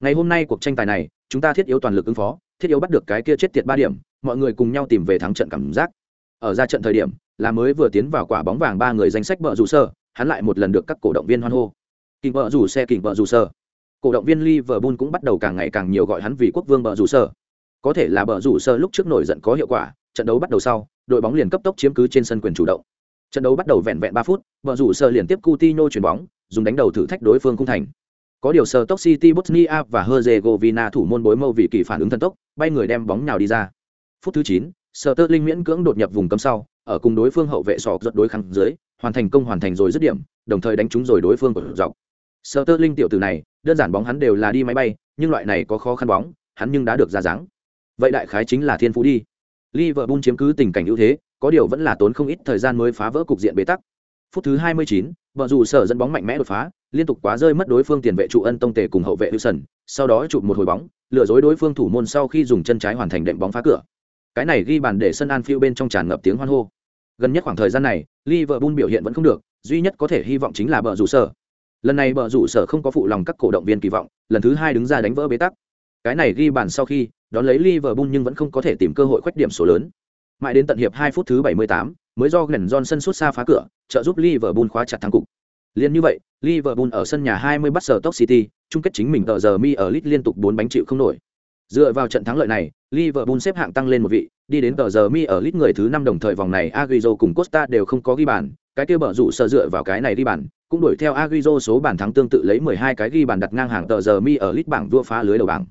Ngày hôm nay cuộc tranh tài này, chúng ta thiết yếu toàn lực ứng phó, thiết yếu bắt được cái kia chết tiệt ba điểm, mọi người cùng nhau tìm về thắng trận cảm giác. Ở ra trận thời điểm, là mới vừa tiến vào quả bóng vàng ba người danh sách bờ rủ sơ, hắn lại một lần được các cổ động viên hoan hô. Kình bờ rủ xe kình bờ rủ sơ. Cổ động viên Liverpool cũng bắt đầu càng ngày càng nhiều gọi hắn vì quốc vương bờ rủ sơ. Có thể là bờ rủ sơ lúc trước nổi giận có hiệu quả, trận đấu bắt đầu sau, đội bóng liền cấp tốc chiếm cứ trên sân quyền chủ động. Trận đấu bắt đầu vẹn vẹn ba phút, vợ rủ sờ liền tiếp Coutinho chuyển bóng, dùng đánh đầu thử thách đối phương cung thành. Có điều sờ tốc City Bosnia và Herzegovina thủ môn bối mâu vị kỳ phản ứng thần tốc, bay người đem bóng nhào đi ra. Phút thứ 9, sờ Tơ Linh miễn cưỡng đột nhập vùng cấm sau, ở cùng đối phương hậu vệ sọ giật đối kháng dưới, hoàn thành công hoàn thành rồi dứt điểm, đồng thời đánh trúng rồi đối phương của dọc. Sờ Tơ Linh tiểu tử này, đơn giản bóng hắn đều là đi máy bay, nhưng loại này có khó khăn bóng, hắn nhưng đã được ra dáng. Vậy đại khái chính là thiên phú đi. Liverpool chiếm cứ tình cảnh ưu thế, có điều vẫn là tốn không ít thời gian mới phá vỡ cục diện bế tắc. Phút thứ 29, vợ rủ sở dẫn bóng mạnh mẽ đột phá, liên tục quá rơi mất đối phương tiền vệ trụ ân tông tề cùng hậu vệ Wilson, sau đó chụp một hồi bóng, lừa dối đối phương thủ môn sau khi dùng chân trái hoàn thành đệm bóng phá cửa. Cái này ghi bàn để sân Anfield bên trong tràn ngập tiếng hoan hô. Gần nhất khoảng thời gian này, Liverpool biểu hiện vẫn không được, duy nhất có thể hy vọng chính là bờ rủ sở. Lần này bờ rủ sở không có phụ lòng các cổ động viên kỳ vọng, lần thứ hai đứng ra đánh vỡ bế tắc. Cái này ghi bàn sau khi, đón lấy Liverpool nhưng vẫn không có thể tìm cơ hội khoét điểm số lớn. Mãi đến tận hiệp 2 phút thứ 78, mới do Glenn Johnson sút xa phá cửa, trợ giúp Liverpool khóa chặt thắng cục. Liên như vậy, Liverpool ở sân nhà 20 bắt sở Stoke City, chung kết chính mình tờ giờ mi ở Leeds liên tục 4 bánh chịu không nổi. Dựa vào trận thắng lợi này, Liverpool xếp hạng tăng lên một vị, đi đến tờ giờ mi ở Leeds người thứ 5 đồng thời vòng này Agüero cùng Costa đều không có ghi bàn, cái kia bở rủ sở dựa vào cái này ghi bàn, cũng đuổi theo Agüero số bàn thắng tương tự lấy 12 cái ghi bàn đặt ngang hàng tờ giờ mi ở Leeds bảng vua phá lưới đầu bảng.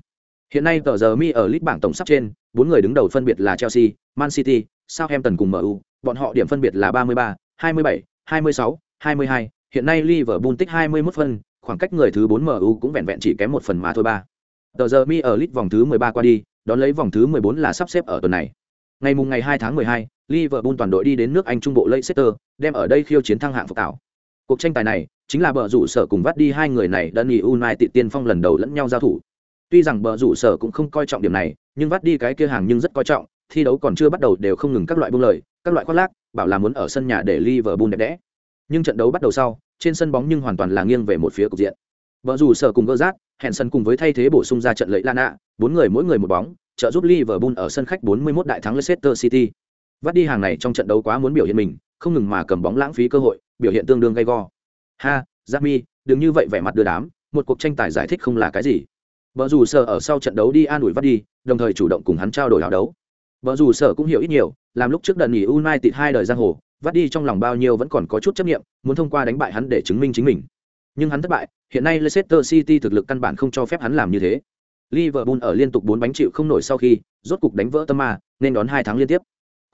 Hiện nay tờ giờ mi ở list bảng tổng sắp trên, bốn người đứng đầu phân biệt là Chelsea, Man City, Southampton cùng MU, bọn họ điểm phân biệt là 33, 27, 26, 22, hiện nay Liverpool tích 21 phân, khoảng cách người thứ 4 MU cũng vẹn vẹn chỉ kém một phần mà thôi ba. Tờ giờ mi ở list vòng thứ 13 qua đi, đón lấy vòng thứ 14 là sắp xếp ở tuần này. Ngày mùng ngày 2 tháng 12, Liverpool toàn đội đi đến nước Anh trung bộ Leicester, đem ở đây khiêu chiến thăng hạng phục tạo. Cuộc tranh tài này chính là bờ rủ sở cùng vắt đi hai người này đã nghỉ United tiên phong lần đầu lẫn nhau giao thủ. Tuy rằng bờ rủ sở cũng không coi trọng điểm này, nhưng vắt đi cái kia hàng nhưng rất coi trọng, thi đấu còn chưa bắt đầu đều không ngừng các loại buông lời, các loại khoác lác, bảo là muốn ở sân nhà để Liverpool đẹp đẽ. Nhưng trận đấu bắt đầu sau, trên sân bóng nhưng hoàn toàn là nghiêng về một phía cục diện. Bờ rủ sở cùng gỡ rát, hẹn sân cùng với thay thế bổ sung ra trận lợi Lana, bốn người mỗi người một bóng, trợ giúp Liverpool ở sân khách 41 đại thắng Leicester City. Vắt đi hàng này trong trận đấu quá muốn biểu hiện mình, không ngừng mà cầm bóng lãng phí cơ hội, biểu hiện tương đương gay go. Ha, Jamie, đừng như vậy vẻ mặt đưa đám, một cuộc tranh tài giải thích không là cái gì. Vợ dù sở ở sau trận đấu đi an ủi vắt đi, đồng thời chủ động cùng hắn trao đổi áo đấu. Vợ dù sở cũng hiểu ít nhiều, làm lúc trước đợt nghỉ United hai đời giang hồ, vắt đi trong lòng bao nhiêu vẫn còn có chút chấp niệm, muốn thông qua đánh bại hắn để chứng minh chính mình. Nhưng hắn thất bại hiện nay leicester city thực lực căn bản không cho phép hắn làm như thế. Liverpool ở liên tục bốn bánh chịu không nổi sau khi rốt cục đánh vỡ tâm ma nên đón hai tháng liên tiếp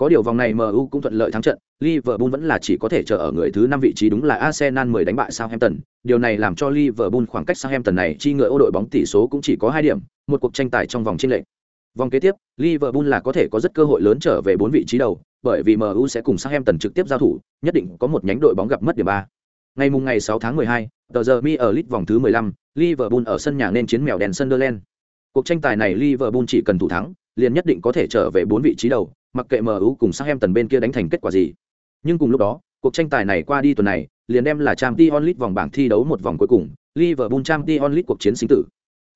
có điều vòng này MU cũng thuận lợi thắng trận, Liverpool vẫn là chỉ có thể chờ ở người thứ năm vị trí đúng là Arsenal 10 đánh bại Southampton. Điều này làm cho Liverpool khoảng cách Southampton này chi ngựa ô đội bóng tỷ số cũng chỉ có 2 điểm, một cuộc tranh tài trong vòng chênh lệch. Vòng kế tiếp, Liverpool là có thể có rất cơ hội lớn trở về 4 vị trí đầu, bởi vì MU sẽ cùng Southampton trực tiếp giao thủ, nhất định có một nhánh đội bóng gặp mất điểm ba. Ngày mùng ngày 6 tháng 12, tờ giờ mi ở League vòng thứ 15, Liverpool ở sân nhà nên chiến mèo đèn Sunderland. Cuộc tranh tài này Liverpool chỉ cần thủ thắng, liền nhất định có thể trở về bốn vị trí đầu, mặc kệ MU cùng Southampton bên kia đánh thành kết quả gì. Nhưng cùng lúc đó, cuộc tranh tài này qua đi tuần này, liền đem là Champions League vòng bảng thi đấu một vòng cuối cùng, Liverpool Champions League cuộc chiến sinh tử.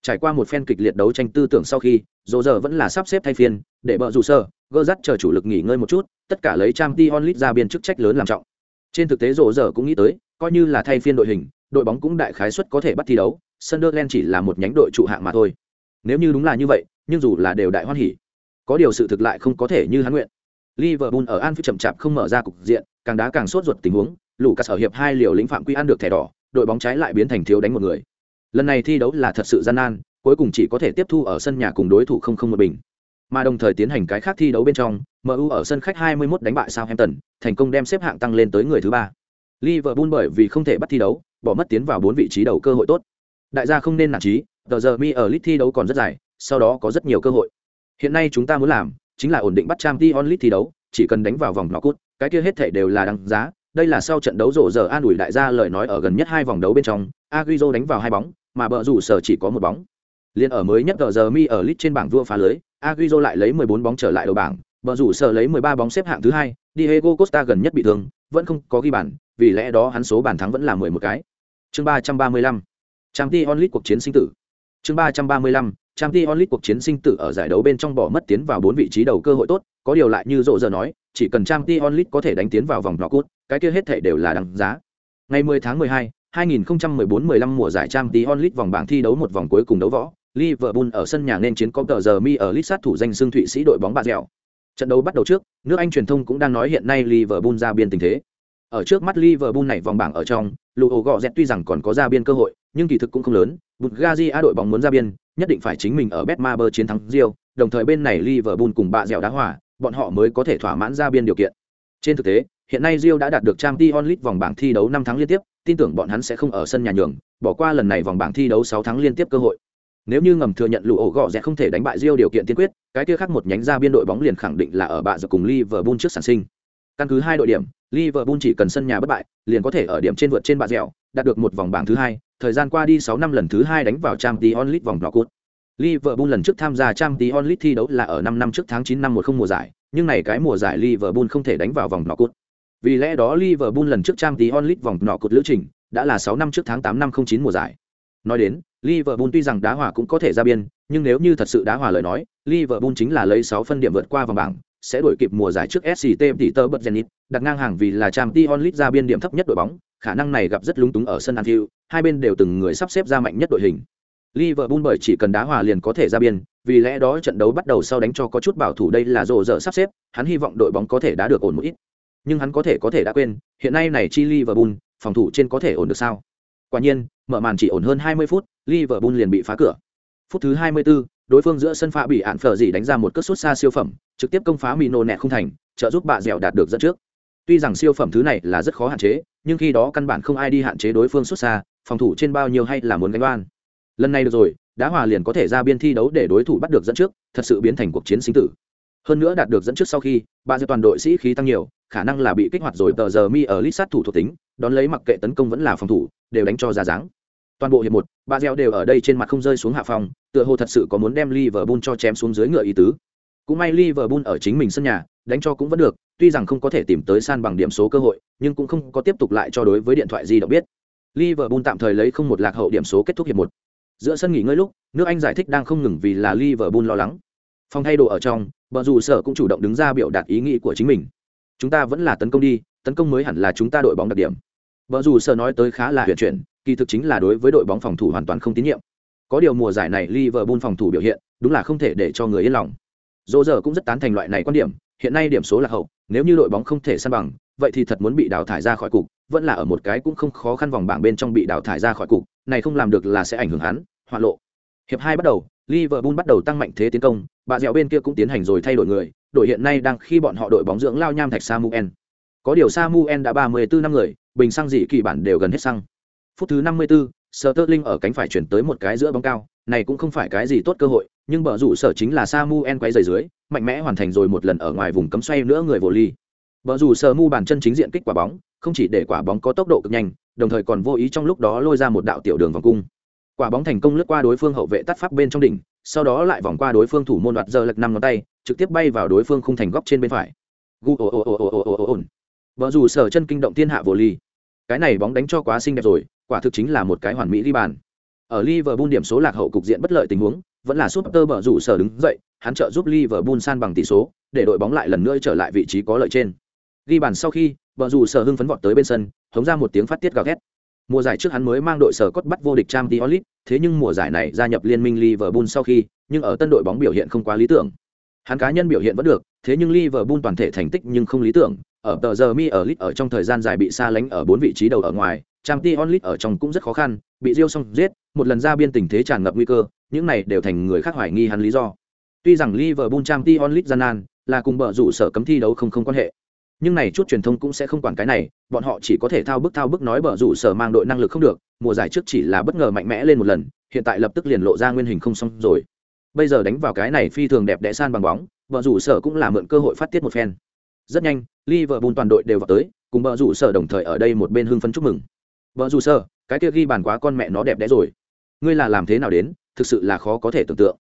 Trải qua một phen kịch liệt đấu tranh tư tưởng sau khi, dỗ giờ vẫn là sắp xếp thay phiên, để bợ rủ sở, gơ dắt chờ chủ lực nghỉ ngơi một chút, tất cả lấy Champions League ra biên chức trách lớn làm trọng trên thực tế rổ giờ cũng nghĩ tới coi như là thay phiên đội hình đội bóng cũng đại khái suất có thể bắt thi đấu sunderland chỉ là một nhánh đội trụ hạng mà thôi nếu như đúng là như vậy nhưng dù là đều đại hoan hỉ có điều sự thực lại không có thể như hắn nguyện liverpool ở anfield chậm chạp không mở ra cục diện càng đá càng sốt ruột tình huống lũ ở hiệp hai liều lĩnh phạm quy ăn được thẻ đỏ đội bóng trái lại biến thành thiếu đánh một người lần này thi đấu là thật sự gian nan cuối cùng chỉ có thể tiếp thu ở sân nhà cùng đối thủ không không một bình mà đồng thời tiến hành cái khác thi đấu bên trong MU ở sân khách 21 đánh bại Southampton, thành công đem xếp hạng tăng lên tới người thứ ba. Liverpool bởi vì không thể bắt thi đấu, bỏ mất tiến vào bốn vị trí đầu cơ hội tốt. Đại gia không nên nản chí, giờ giờ mi ở League thi đấu còn rất dài, sau đó có rất nhiều cơ hội. Hiện nay chúng ta muốn làm chính là ổn định bắt trang Champions League thi đấu, chỉ cần đánh vào vòng knock-out, cái kia hết thảy đều là đáng giá. Đây là sau trận đấu rổ giờ an ủi đại gia lời nói ở gần nhất hai vòng đấu bên trong, Agüero đánh vào hai bóng, mà bờ rủ sở chỉ có một bóng. Liên ở mới nhất ở giờ mi ở lit trên bảng vua phá lưới, Agüero lại lấy 14 bóng trở lại đầu bảng, bờ rủ sở lấy 13 bóng xếp hạng thứ hai, Diego Costa gần nhất bị thương, vẫn không có ghi bàn, vì lẽ đó hắn số bàn thắng vẫn là 11 cái. Chương 335. Champions League cuộc chiến sinh tử. Chương 335. Tramti Onlit cuộc chiến sinh tử ở giải đấu bên trong bỏ mất tiến vào bốn vị trí đầu cơ hội tốt, có điều lại như rộ giờ nói, chỉ cần Tramti Onlit có thể đánh tiến vào vòng knockout cái kia hết thể đều là đáng giá. Ngày 10 tháng 12, 2014-15 mùa giải Tramti Onlit vòng bảng thi đấu một vòng cuối cùng đấu võ, Liverpool ở sân nhà nên chiến có tờ giờ mi ở lit sát thủ danh xương Thụy Sĩ đội bóng bạc dẻo. Trận đấu bắt đầu trước, nước Anh truyền thông cũng đang nói hiện nay Liverpool ra biên tình thế. Ở trước mắt Liverpool này vòng bảng ở trong, Lugo gọ dẹt tuy rằng còn có ra biên cơ hội, nhưng kỳ thực cũng không lớn. Bulgaria đội bóng muốn ra biên, nhất định phải chính mình ở Betmaber chiến thắng Real. đồng thời bên này Liverpool cùng bạ dẻo đá hòa, bọn họ mới có thể thỏa mãn ra biên điều kiện. Trên thực tế, hiện nay Real đã đạt được Champions League vòng bảng thi đấu 5 tháng liên tiếp, tin tưởng bọn hắn sẽ không ở sân nhà nhường, bỏ qua lần này vòng bảng thi đấu 6 tháng liên tiếp cơ hội. Nếu như ngầm thừa nhận lũ ổ gọ rẻ không thể đánh bại Real điều kiện tiên quyết, cái kia khác một nhánh ra biên đội bóng liền khẳng định là ở bạ giờ cùng Liverpool trước sản sinh. Căn cứ hai đội điểm, Liverpool chỉ cần sân nhà bất bại, liền có thể ở điểm trên vượt trên bạ dẻo, đạt được một vòng bảng thứ hai, thời gian qua đi 6 năm lần thứ hai đánh vào Champions League vòng knockout. Liverpool lần trước tham gia Champions League thi đấu là ở 5 năm trước tháng 9 năm 10 mùa giải, nhưng này cái mùa giải Liverpool không thể đánh vào vòng knockout. Vì lẽ đó Liverpool lần trước Champions League vòng knockout lữ trình đã là 6 năm trước tháng 8 năm 09 mùa giải. Nói đến, Liverpool tuy rằng đá hòa cũng có thể ra biên, nhưng nếu như thật sự đá hòa lời nói, Liverpool chính là lấy 6 phân điểm vượt qua vòng bảng, sẽ đuổi kịp mùa giải trước SCT Peter Zenit, đặt ngang hàng vì là Champions League ra biên điểm thấp nhất đội bóng, khả năng này gặp rất lúng túng ở sân Anfield, hai bên đều từng người sắp xếp ra mạnh nhất đội hình. Liverpool bởi chỉ cần đá hòa liền có thể ra biên, vì lẽ đó trận đấu bắt đầu sau đánh cho có chút bảo thủ đây là rồ dở sắp xếp, hắn hy vọng đội bóng có thể đá được ổn một ít. Nhưng hắn có thể có thể đã quên, hiện nay này chi Liverpool, phòng thủ trên có thể ổn được sao? Quả nhiên, mở màn chỉ ổn hơn 20 phút, Liverpool liền bị phá cửa. Phút thứ 24, đối phương giữa sân phá bị ạn phở gì đánh ra một cất sút xa siêu phẩm, trực tiếp công phá Mino nẹt không thành, trợ giúp bạ dẻo đạt được dẫn trước. Tuy rằng siêu phẩm thứ này là rất khó hạn chế, nhưng khi đó căn bản không ai đi hạn chế đối phương xuất xa, phòng thủ trên bao nhiêu hay là muốn gánh oan. Lần này được rồi, đá hòa liền có thể ra biên thi đấu để đối thủ bắt được dẫn trước, thật sự biến thành cuộc chiến sinh tử. Hơn nữa đạt được dẫn trước sau khi, ba dẻo toàn đội sĩ khí tăng nhiều, khả năng là bị kích hoạt rồi tờ giờ mi ở list sát thủ thuộc tính, đón lấy mặc kệ tấn công vẫn là phòng thủ, đều đánh cho ra dáng toàn bộ hiệp một ba gieo đều ở đây trên mặt không rơi xuống hạ phòng tựa hồ thật sự có muốn đem liverpool cho chém xuống dưới ngựa ý tứ. Cũng may liverpool ở chính mình sân nhà đánh cho cũng vẫn được tuy rằng không có thể tìm tới san bằng điểm số cơ hội nhưng cũng không có tiếp tục lại cho đối với điện thoại di động biết. Liverpool tạm thời lấy không một lạc hậu điểm số kết thúc hiệp một. Giữa sân nghỉ ngơi lúc nước anh giải thích đang không ngừng vì là liverpool lo lắng. Phong thay đồ ở trong bờ dù sở cũng chủ động đứng ra biểu đạt ý nghĩ của chính mình. Chúng ta vẫn là tấn công đi tấn công mới hẳn là chúng ta đội bóng đặc điểm. Bờ dù sở nói tới khá là huyền chuyển, kỳ thực chính là đối với đội bóng phòng thủ hoàn toàn không tín nhiệm. Có điều mùa giải này Liverpool phòng thủ biểu hiện, đúng là không thể để cho người yên lòng. Dỗ giờ cũng rất tán thành loại này quan điểm, hiện nay điểm số là hậu, nếu như đội bóng không thể săn bằng, vậy thì thật muốn bị đào thải ra khỏi cục, vẫn là ở một cái cũng không khó khăn vòng bảng bên trong bị đào thải ra khỏi cục, này không làm được là sẽ ảnh hưởng hắn, hoạn lộ. Hiệp hai bắt đầu, Liverpool bắt đầu tăng mạnh thế tiến công, bà dẻo bên kia cũng tiến hành rồi thay đổi người, đội hiện nay đang khi bọn họ đội bóng dưỡng lao nham thạch Samuel. Có điều Samuel đã 34 năm người, bình xăng dị kỳ bản đều gần hết xăng. Phút thứ 54, Sterling ở cánh phải chuyển tới một cái giữa bóng cao, này cũng không phải cái gì tốt cơ hội, nhưng bờ rủ sở chính là Samuel quay giày dưới, mạnh mẽ hoàn thành rồi một lần ở ngoài vùng cấm xoay nữa người vô ly. Bờ rủ sở mu bàn chân chính diện kích quả bóng, không chỉ để quả bóng có tốc độ cực nhanh, đồng thời còn vô ý trong lúc đó lôi ra một đạo tiểu đường vòng cung. Quả bóng thành công lướt qua đối phương hậu vệ tắt pháp bên trong đỉnh, sau đó lại vòng qua đối phương thủ môn đoạt giờ lật năm ngón tay, trực tiếp bay vào đối phương khung thành góc trên bên phải. Gu ồ ồ ồ ồ ồ ồ ồ. Bờ rủ sở chân kinh động thiên hạ vô ly cái này bóng đánh cho quá xinh đẹp rồi, quả thực chính là một cái hoàn mỹ đi bàn. Ở Liverpool điểm số lạc hậu cục diện bất lợi tình huống, vẫn là Super bở rủ sở đứng dậy, hắn trợ giúp Liverpool san bằng tỷ số, để đội bóng lại lần nữa trở lại vị trí có lợi trên. Ghi bàn sau khi bở rủ sở hưng phấn vọt tới bên sân, hống ra một tiếng phát tiết gào thét. Mùa giải trước hắn mới mang đội sở cốt bắt vô địch champions League, thế nhưng mùa giải này gia nhập liên minh Liverpool sau khi, nhưng ở tân đội bóng biểu hiện không quá lý tưởng. Hắn cá nhân biểu hiện vẫn được, thế nhưng Liverpool toàn thể thành tích nhưng không lý tưởng ở tờ giờ mi ở lit ở trong thời gian dài bị xa lánh ở bốn vị trí đầu ở ngoài, trang t onlit ở trong cũng rất khó khăn, bị riêu xong giết, một lần ra biên tình thế tràn ngập nguy cơ, những này đều thành người khác hoài nghi hắn lý do. Tuy rằng liverpool trang t onlit gian nan là cùng bờ rủ sở cấm thi đấu không không quan hệ, nhưng này chút truyền thông cũng sẽ không quản cái này, bọn họ chỉ có thể thao bức thao bức nói bờ rủ sở mang đội năng lực không được, mùa giải trước chỉ là bất ngờ mạnh mẽ lên một lần, hiện tại lập tức liền lộ ra nguyên hình không xong rồi. Bây giờ đánh vào cái này phi thường đẹp đẽ san bằng bóng, bờ rủ sở cũng là mượn cơ hội phát tiết một phen rất nhanh, Liverpool toàn đội đều vào tới, cùng bờ rủ sở đồng thời ở đây một bên hưng phấn chúc mừng. Bờ rủ sở, cái kia ghi bàn quá con mẹ nó đẹp đẽ rồi. Ngươi là làm thế nào đến, thực sự là khó có thể tưởng tượng.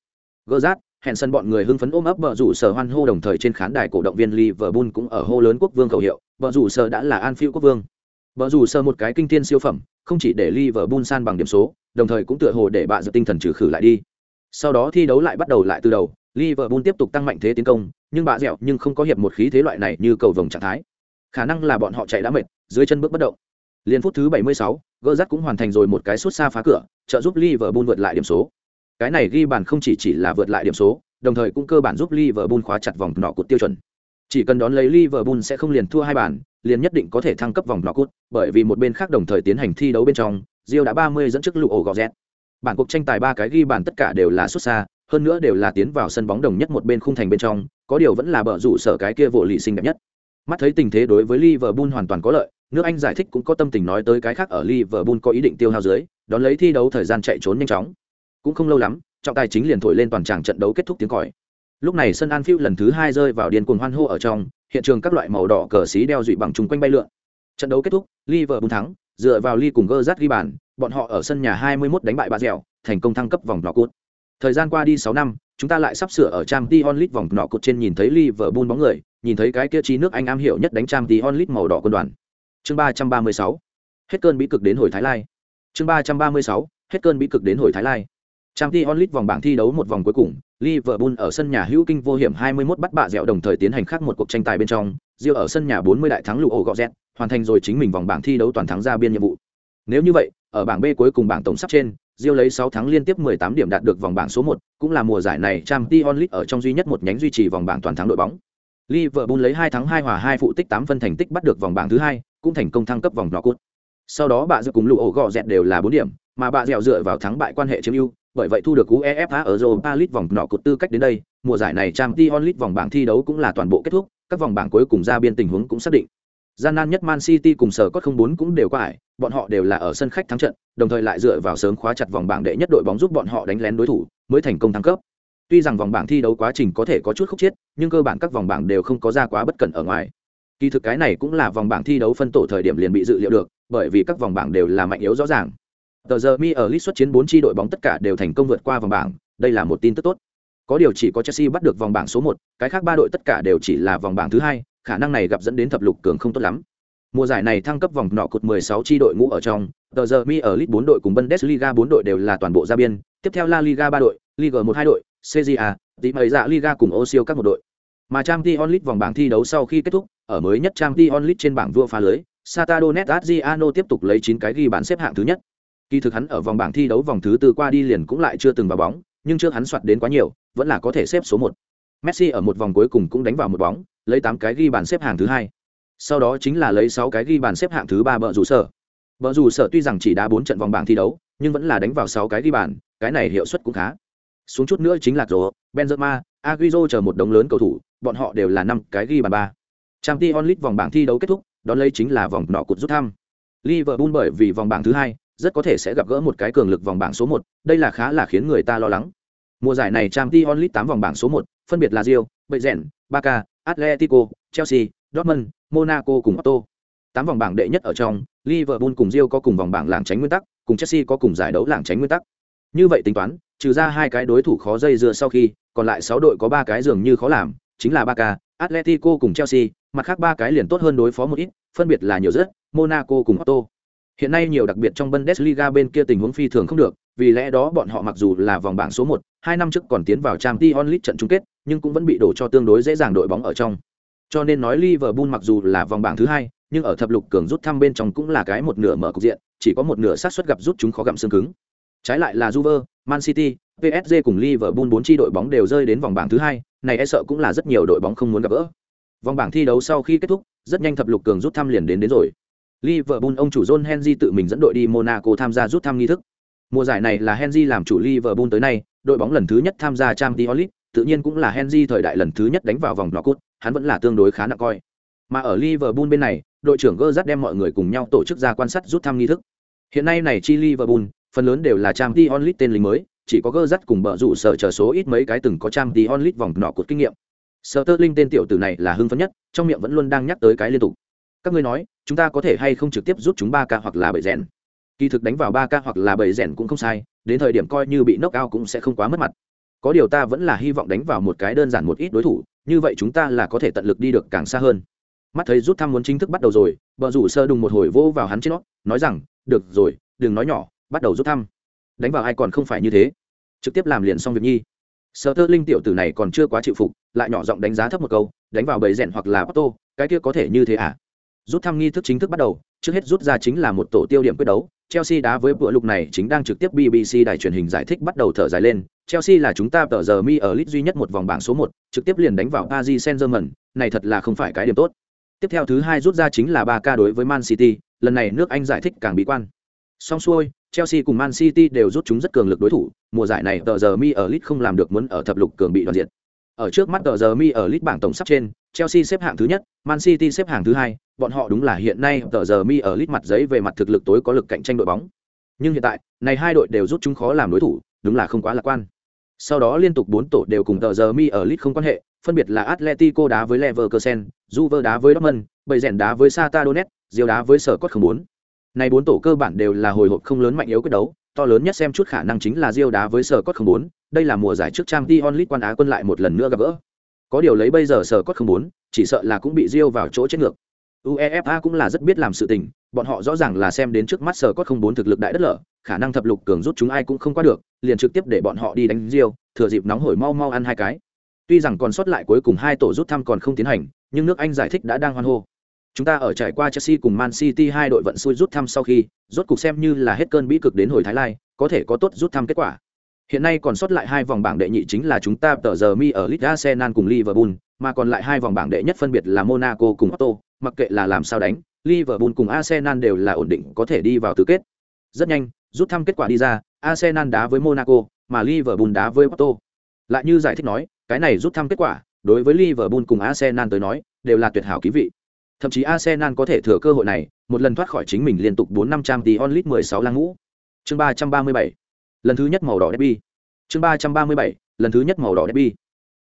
Gỡ rát, hẹn sân bọn người hưng phấn ôm ấp bờ rủ sở hoan hô đồng thời trên khán đài cổ động viên Liverpool cũng ở hô lớn quốc vương khẩu hiệu, bờ rủ sở đã là an phiêu quốc vương. Bờ rủ sở một cái kinh thiên siêu phẩm, không chỉ để Liverpool san bằng điểm số, đồng thời cũng tựa hồ để bạ dự tinh thần trừ khử lại đi. Sau đó thi đấu lại bắt đầu lại từ đầu, Liverpool tiếp tục tăng mạnh thế tiến công nhưng bạ dẻo nhưng không có hiệp một khí thế loại này như cầu vồng trạng thái khả năng là bọn họ chạy đã mệt dưới chân bước bất động Liên phút thứ 76, gỡ rắt cũng hoàn thành rồi một cái suốt xa phá cửa, trợ giúp Liverpool vượt lại điểm số. Cái này ghi bàn không chỉ chỉ là vượt lại điểm số, đồng thời cũng cơ bản giúp Liverpool khóa chặt vòng nọ cột tiêu chuẩn. Chỉ cần đón lấy Liverpool sẽ không liền thua hai bàn, liền nhất định có thể thăng cấp vòng nọ cút bởi vì một bên khác đồng thời tiến hành thi đấu bên trong, Rio đã 30 dẫn trước lụ ổ gò rẹt. Bản cuộc tranh tài ba cái ghi bàn tất cả đều là xuất xa, hơn nữa đều là tiến vào sân bóng đồng nhất một bên khung thành bên trong, có điều vẫn là bờ rủ sở cái kia vô lì xinh đẹp nhất. Mắt thấy tình thế đối với Liverpool hoàn toàn có lợi, nước Anh giải thích cũng có tâm tình nói tới cái khác ở Liverpool có ý định tiêu hao dưới, đón lấy thi đấu thời gian chạy trốn nhanh chóng. Cũng không lâu lắm, trọng tài chính liền thổi lên toàn tràng trận đấu kết thúc tiếng còi. Lúc này sân Anfield lần thứ hai rơi vào điên cuồng hoan hô ở trong, hiện trường các loại màu đỏ cờ xí đeo dụy bằng chung quanh bay lượn. Trận đấu kết thúc, Liverpool thắng, dựa vào Lee cùng Gerrard ghi bàn, bọn họ ở sân nhà 21 đánh bại Bà Dẻo, thành công thăng cấp vòng knock-out. Thời gian qua đi 6 năm, chúng ta lại sắp sửa ở Champions League vòng nọ cột trên nhìn thấy Liverpool bóng người, nhìn thấy cái kia chi nước Anh am hiểu nhất đánh Champions League màu đỏ quân đoàn. Chương ba trăm ba mươi sáu hết cơn bí cực đến hồi thái lai. Chương ba trăm ba mươi sáu hết cơn bí cực đến hồi thái lai. Trang t onlit vòng bảng thi đấu một vòng cuối cùng liverpool ở sân nhà hữu kinh vô hiểm 21 bắt bạ dẻo đồng thời tiến hành khác một cuộc tranh tài bên trong Rio ở sân nhà 40 đại thắng lụ ổ gọ dẹt hoàn thành rồi chính mình vòng bảng thi đấu toàn thắng ra biên nhiệm vụ. Nếu như vậy ở bảng b cuối cùng bảng tổng sắp trên Diêu lấy 6 tháng liên tiếp 18 điểm đạt được vòng bảng số 1, cũng là mùa giải này Champions League ở trong duy nhất một nhánh duy trì vòng bảng toàn thắng đội bóng Liverpool lấy 2 thắng 2 hòa 2 phụ tích 8 phân thành tích bắt được vòng bảng thứ hai, cũng thành công thăng cấp vòng knock-out. Sau đó bạ dự cùng lũ ổ gọ dẹt đều là 4 điểm, mà bạ dẻo dựa vào thắng bại quan hệ chiếm ưu, bởi vậy thu được UEFA ở Europa League vòng knock-out tư cách đến đây, mùa giải này Champions League vòng bảng thi đấu cũng là toàn bộ kết thúc, các vòng bảng cuối cùng ra biên tình huống cũng xác định. Gian nan nhất Man City cùng sở cốt 04 cũng đều qua ải, bọn họ đều là ở sân khách thắng trận, đồng thời lại dựa vào sớm khóa chặt vòng bảng đệ nhất đội bóng giúp bọn họ đánh lén đối thủ, mới thành công thăng cấp. Tuy rằng vòng bảng thi đấu quá trình có thể có chút khúc chiết, nhưng cơ bản các vòng bảng đều không có ra quá bất cẩn ở ngoài. Kỳ thực cái này cũng là vòng bảng thi đấu phân tổ thời điểm liền bị dự liệu được, bởi vì các vòng bảng đều là mạnh yếu rõ ràng. Tờ giờ mi ở list xuất chiến 4 chi đội bóng tất cả đều thành công vượt qua vòng bảng, đây là một tin tức tốt. Có điều chỉ có Chelsea bắt được vòng bảng số 1, cái khác ba đội tất cả đều chỉ là vòng bảng thứ hai, khả năng này gặp dẫn đến thập lục cường không tốt lắm. Mùa giải này thăng cấp vòng nọ cột 16 chi đội ngũ ở trong, tờ giờ mi ở list 4 đội cùng Bundesliga 4 đội đều là toàn bộ ra biên, tiếp theo La Liga 3 đội, Liga 1 2 đội, CJA, tí mấy dạ Liga cùng Osio các một đội. Mà Champions League vòng bảng thi đấu sau khi kết thúc, ở mới nhất Champions League trên bảng vua phá lưới, Satadonet Adriano tiếp tục lấy 9 cái ghi bàn xếp hạng thứ nhất. Kỳ thực hắn ở vòng bảng thi đấu vòng thứ tư qua đi liền cũng lại chưa từng vào bóng, nhưng trước hắn soạt đến quá nhiều, vẫn là có thể xếp số 1. Messi ở một vòng cuối cùng cũng đánh vào một bóng, lấy 8 cái ghi bàn xếp hạng thứ hai. Sau đó chính là lấy 6 cái ghi bàn xếp hạng thứ ba bợ rủ sở. Bợ rủ sở tuy rằng chỉ đá 4 trận vòng bảng thi đấu, nhưng vẫn là đánh vào 6 cái ghi bàn, cái này hiệu suất cũng khá. Xuống chút nữa chính là rồi, Benzema, Agüero chờ một đống lớn cầu thủ, bọn họ đều là năm cái ghi bàn ba. Champions League vòng bảng thi đấu kết thúc, đón lấy chính là vòng nọ cột rút thăm. Liverpool bởi vì vòng bảng thứ hai, rất có thể sẽ gặp gỡ một cái cường lực vòng bảng số 1, đây là khá là khiến người ta lo lắng. Mùa giải này Champions League 8 vòng bảng số 1, phân biệt là Real, Bayern, Barca, Atletico, Chelsea, Dortmund, Monaco cùng Otto. 8 vòng bảng đệ nhất ở trong, Liverpool cùng Real có cùng vòng bảng làng tránh nguyên tắc, cùng Chelsea có cùng giải đấu làng tránh nguyên tắc. Như vậy tính toán, trừ ra hai cái đối thủ khó dây dưa sau khi, còn lại 6 đội có 3 cái dường như khó làm, chính là Barca, Atletico cùng Chelsea, mặt khác ba cái liền tốt hơn đối phó một ít, phân biệt là nhiều rất, Monaco cùng Otto. Hiện nay nhiều đặc biệt trong Bundesliga bên kia tình huống phi thường không được, vì lẽ đó bọn họ mặc dù là vòng bảng số 1, hai năm trước còn tiến vào Champions League trận chung kết, nhưng cũng vẫn bị đổ cho tương đối dễ dàng đội bóng ở trong. Cho nên nói Liverpool mặc dù là vòng bảng thứ hai, nhưng ở thập lục cường rút thăm bên trong cũng là cái một nửa mở cục diện, chỉ có một nửa xác suất gặp rút chúng khó gặm xương cứng. Trái lại là Juve, Man City, PSG cùng Liverpool bốn chi đội bóng đều rơi đến vòng bảng thứ hai, này e sợ cũng là rất nhiều đội bóng không muốn gặp gỡ. Vòng bảng thi đấu sau khi kết thúc, rất nhanh thập lục cường rút thăm liền đến đến rồi. Liverpool ông chủ John Henry tự mình dẫn đội đi Monaco tham gia rút thăm nghi thức. Mùa giải này là Henry làm chủ Liverpool tới nay, đội bóng lần thứ nhất tham gia Champions League, tự nhiên cũng là Henry thời đại lần thứ nhất đánh vào vòng knockout, hắn vẫn là tương đối khá nặng coi. Mà ở Liverpool bên này, đội trưởng Gerrard đem mọi người cùng nhau tổ chức ra quan sát rút thăm nghi thức. Hiện nay này chi Liverpool, phần lớn đều là Champions League tên lính mới, chỉ có Gerrard cùng bợ rủ sở chờ số ít mấy cái từng có Champions League vòng nọ cột kinh nghiệm. Sterling tên tiểu tử này là hưng phấn nhất, trong miệng vẫn luôn đang nhắc tới cái liên tục. Các ngươi nói, chúng ta có thể hay không trực tiếp rút chúng ba ca hoặc là bảy rèn? Kỳ thực đánh vào ba ca hoặc là bảy rèn cũng không sai, đến thời điểm coi như bị nốc ao cũng sẽ không quá mất mặt. Có điều ta vẫn là hy vọng đánh vào một cái đơn giản một ít đối thủ, như vậy chúng ta là có thể tận lực đi được càng xa hơn. Mắt thấy rút thăm muốn chính thức bắt đầu rồi vợ rủ sơ đùng một hồi vô vào hắn trên nó nói rằng được rồi đừng nói nhỏ bắt đầu rút thăm. Đánh vào ai còn không phải như thế. Trực tiếp làm liền xong việc nhi. Sơ tơ linh tiểu tử này còn chưa quá chịu phục lại nhỏ giọng đánh giá thấp một câu đánh vào bầy rèn hoặc là bắt tô cái kia có thể như thế à? Rút thăm nghi thức chính thức bắt đầu trước hết rút ra chính là một tổ tiêu điểm quyết đấu. Chelsea đá với bữa lục này chính đang trực tiếp bbc đài truyền hình giải thích bắt đầu thở dài lên. Chelsea là chúng ta tờ giờ mi ở lit duy nhất một vòng bảng số một trực tiếp liền đánh vào paris saint germain này thật là không phải cái điểm tốt. Tiếp theo thứ hai rút ra chính là 3K đối với Man City, lần này nước Anh giải thích càng bí quan. Song xuôi, Chelsea cùng Man City đều rút chúng rất cường lực đối thủ, mùa giải này tờ giờ mi ở lit không làm được muốn ở thập lục cường bị đoàn diệt. Ở trước mắt tờ giờ mi ở lit bảng tổng sắp trên, Chelsea xếp hạng thứ nhất, Man City xếp hạng thứ hai, bọn họ đúng là hiện nay tờ giờ mi ở lít mặt giấy về mặt thực lực tối có lực cạnh tranh đội bóng. Nhưng hiện tại, này hai đội đều rút chúng khó làm đối thủ, đúng là không quá lạc quan. Sau đó liên tục bốn tổ đều cùng tờ giờ mi ở League không quan hệ, phân biệt là Atletico đá với Leverkusen, Juve đá với Dortmund, Bầy rèn đá với Sata donet diều đá với Sở Cốt không bốn. Này bốn tổ cơ bản đều là hồi hộp không lớn mạnh yếu quyết đấu, to lớn nhất xem chút khả năng chính là Diêu đá với Sở Cốt không bốn, đây là mùa giải trước Champions League quan á quân lại một lần nữa gặp gỡ. Có điều lấy bây giờ Sở Cốt không bốn, chỉ sợ là cũng bị Diêu vào chỗ chết ngược. UEFA cũng là rất biết làm sự tình, bọn họ rõ ràng là xem đến trước mắt Sở Cốt không bốn thực lực đại đất lở, khả năng thập lục cường rút chúng ai cũng không qua được, liền trực tiếp để bọn họ đi đánh Rio. thừa dịp nóng hổi mau mau ăn hai cái. Tuy rằng còn sót lại cuối cùng hai tổ rút thăm còn không tiến hành, nhưng nước Anh giải thích đã đang hoan hô. Chúng ta ở trải qua Chelsea cùng Man City hai đội vận xui rút thăm sau khi, rốt cục xem như là hết cơn bĩ cực đến hồi Thái Lai, có thể có tốt rút thăm kết quả. Hiện nay còn sót lại hai vòng bảng đệ nhị chính là chúng ta tờ giờ mi ở League Arsenal cùng Liverpool, mà còn lại hai vòng bảng đệ nhất phân biệt là Monaco cùng Porto, mặc kệ là làm sao đánh, Liverpool cùng Arsenal đều là ổn định có thể đi vào tứ kết. Rất nhanh, rút thăm kết quả đi ra, Arsenal đá với Monaco, mà Liverpool đá với Porto. Lại như giải thích nói, cái này rút thăm kết quả, đối với Liverpool cùng Arsenal tới nói, đều là tuyệt hảo ký vị. Thậm chí Arsenal có thể thừa cơ hội này, một lần thoát khỏi chính mình liên tục 4 năm trang tí onlit 16 lang ngũ. Chương 337. Lần thứ nhất màu đỏ derby. Chương 337. Lần thứ nhất màu đỏ derby.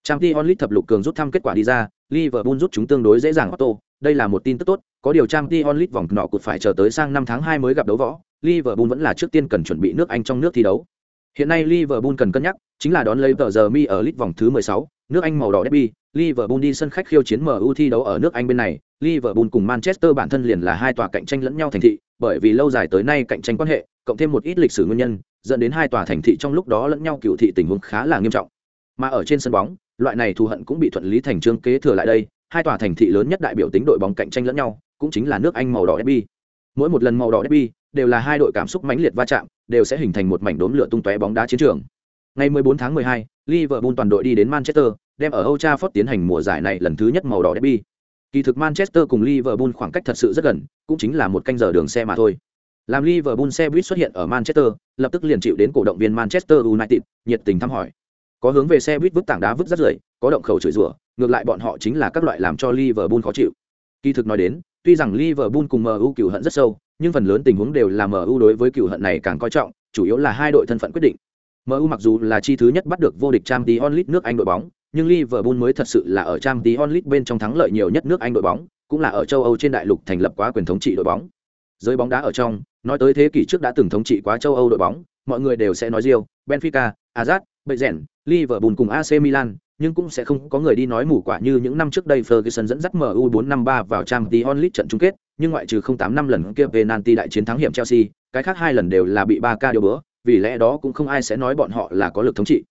Champions League thập lục cường rút thăm kết quả đi ra, Liverpool rút chúng tương đối dễ dàng Otto, đây là một tin tức tốt, có điều trang Dion League vòng nọ cột phải chờ tới sang năm tháng 2 mới gặp đấu võ, Liverpool vẫn là trước tiên cần chuẩn bị nước Anh trong nước thi đấu. Hiện nay Liverpool cần cân nhắc, chính là đón lấy tờ giờ mi ở League vòng thứ 16, nước Anh màu đỏ derby, Liverpool đi sân khách khiêu chiến MU thi đấu ở nước Anh bên này, Liverpool cùng Manchester bản thân liền là hai tòa cạnh tranh lẫn nhau thành thị, bởi vì lâu dài tới nay cạnh tranh quan hệ, cộng thêm một ít lịch sử nguyên nhân, dẫn đến hai tòa thành thị trong lúc đó lẫn nhau cựu thị tình huống khá là nghiêm trọng. Mà ở trên sân bóng, loại này thù hận cũng bị thuận lý thành trương kế thừa lại đây, hai tòa thành thị lớn nhất đại biểu tính đội bóng cạnh tranh lẫn nhau, cũng chính là nước Anh màu đỏ derby. Mỗi một lần màu đỏ derby đều là hai đội cảm xúc mãnh liệt va chạm, đều sẽ hình thành một mảnh đốm lửa tung tóe bóng đá chiến trường. Ngày 14 tháng 12, Liverpool toàn đội đi đến Manchester, đem ở Old Trafford tiến hành mùa giải này lần thứ nhất màu đỏ derby. Kỳ thực Manchester cùng Liverpool khoảng cách thật sự rất gần, cũng chính là một canh giờ đường xe mà thôi. Làm Liverpool xe buýt xuất hiện ở Manchester, lập tức liền chịu đến cổ động viên Manchester United nhiệt tình thăm hỏi. Có hướng về xe buýt vứt tảng đá vứt rất rưởi, có động khẩu chửi rủa, ngược lại bọn họ chính là các loại làm cho Liverpool khó chịu. Kỳ thực nói đến, tuy rằng Liverpool cùng MU cừu hận rất sâu, nhưng phần lớn tình huống đều là MU đối với cừu hận này càng coi trọng, chủ yếu là hai đội thân phận quyết định. MU mặc dù là chi thứ nhất bắt được vô địch Champions League nước Anh đội bóng, nhưng Liverpool mới thật sự là ở Champions League bên trong thắng lợi nhiều nhất nước Anh đội bóng, cũng là ở châu Âu trên đại lục thành lập quá quyền thống trị đội bóng. Giới bóng đá ở trong, nói tới thế kỷ trước đã từng thống trị quá châu Âu đội bóng, mọi người đều sẽ nói Real, Benfica, Ajax, Bayern, Liverpool cùng AC Milan, nhưng cũng sẽ không có người đi nói mù quả như những năm trước đây Ferguson dẫn dắt MU 453 vào Champions League trận chung kết, nhưng ngoại trừ 08 năm lần kia penalty đại chiến thắng hiểm Chelsea, cái khác hai lần đều là bị 3K điều bữa, vì lẽ đó cũng không ai sẽ nói bọn họ là có lực thống trị.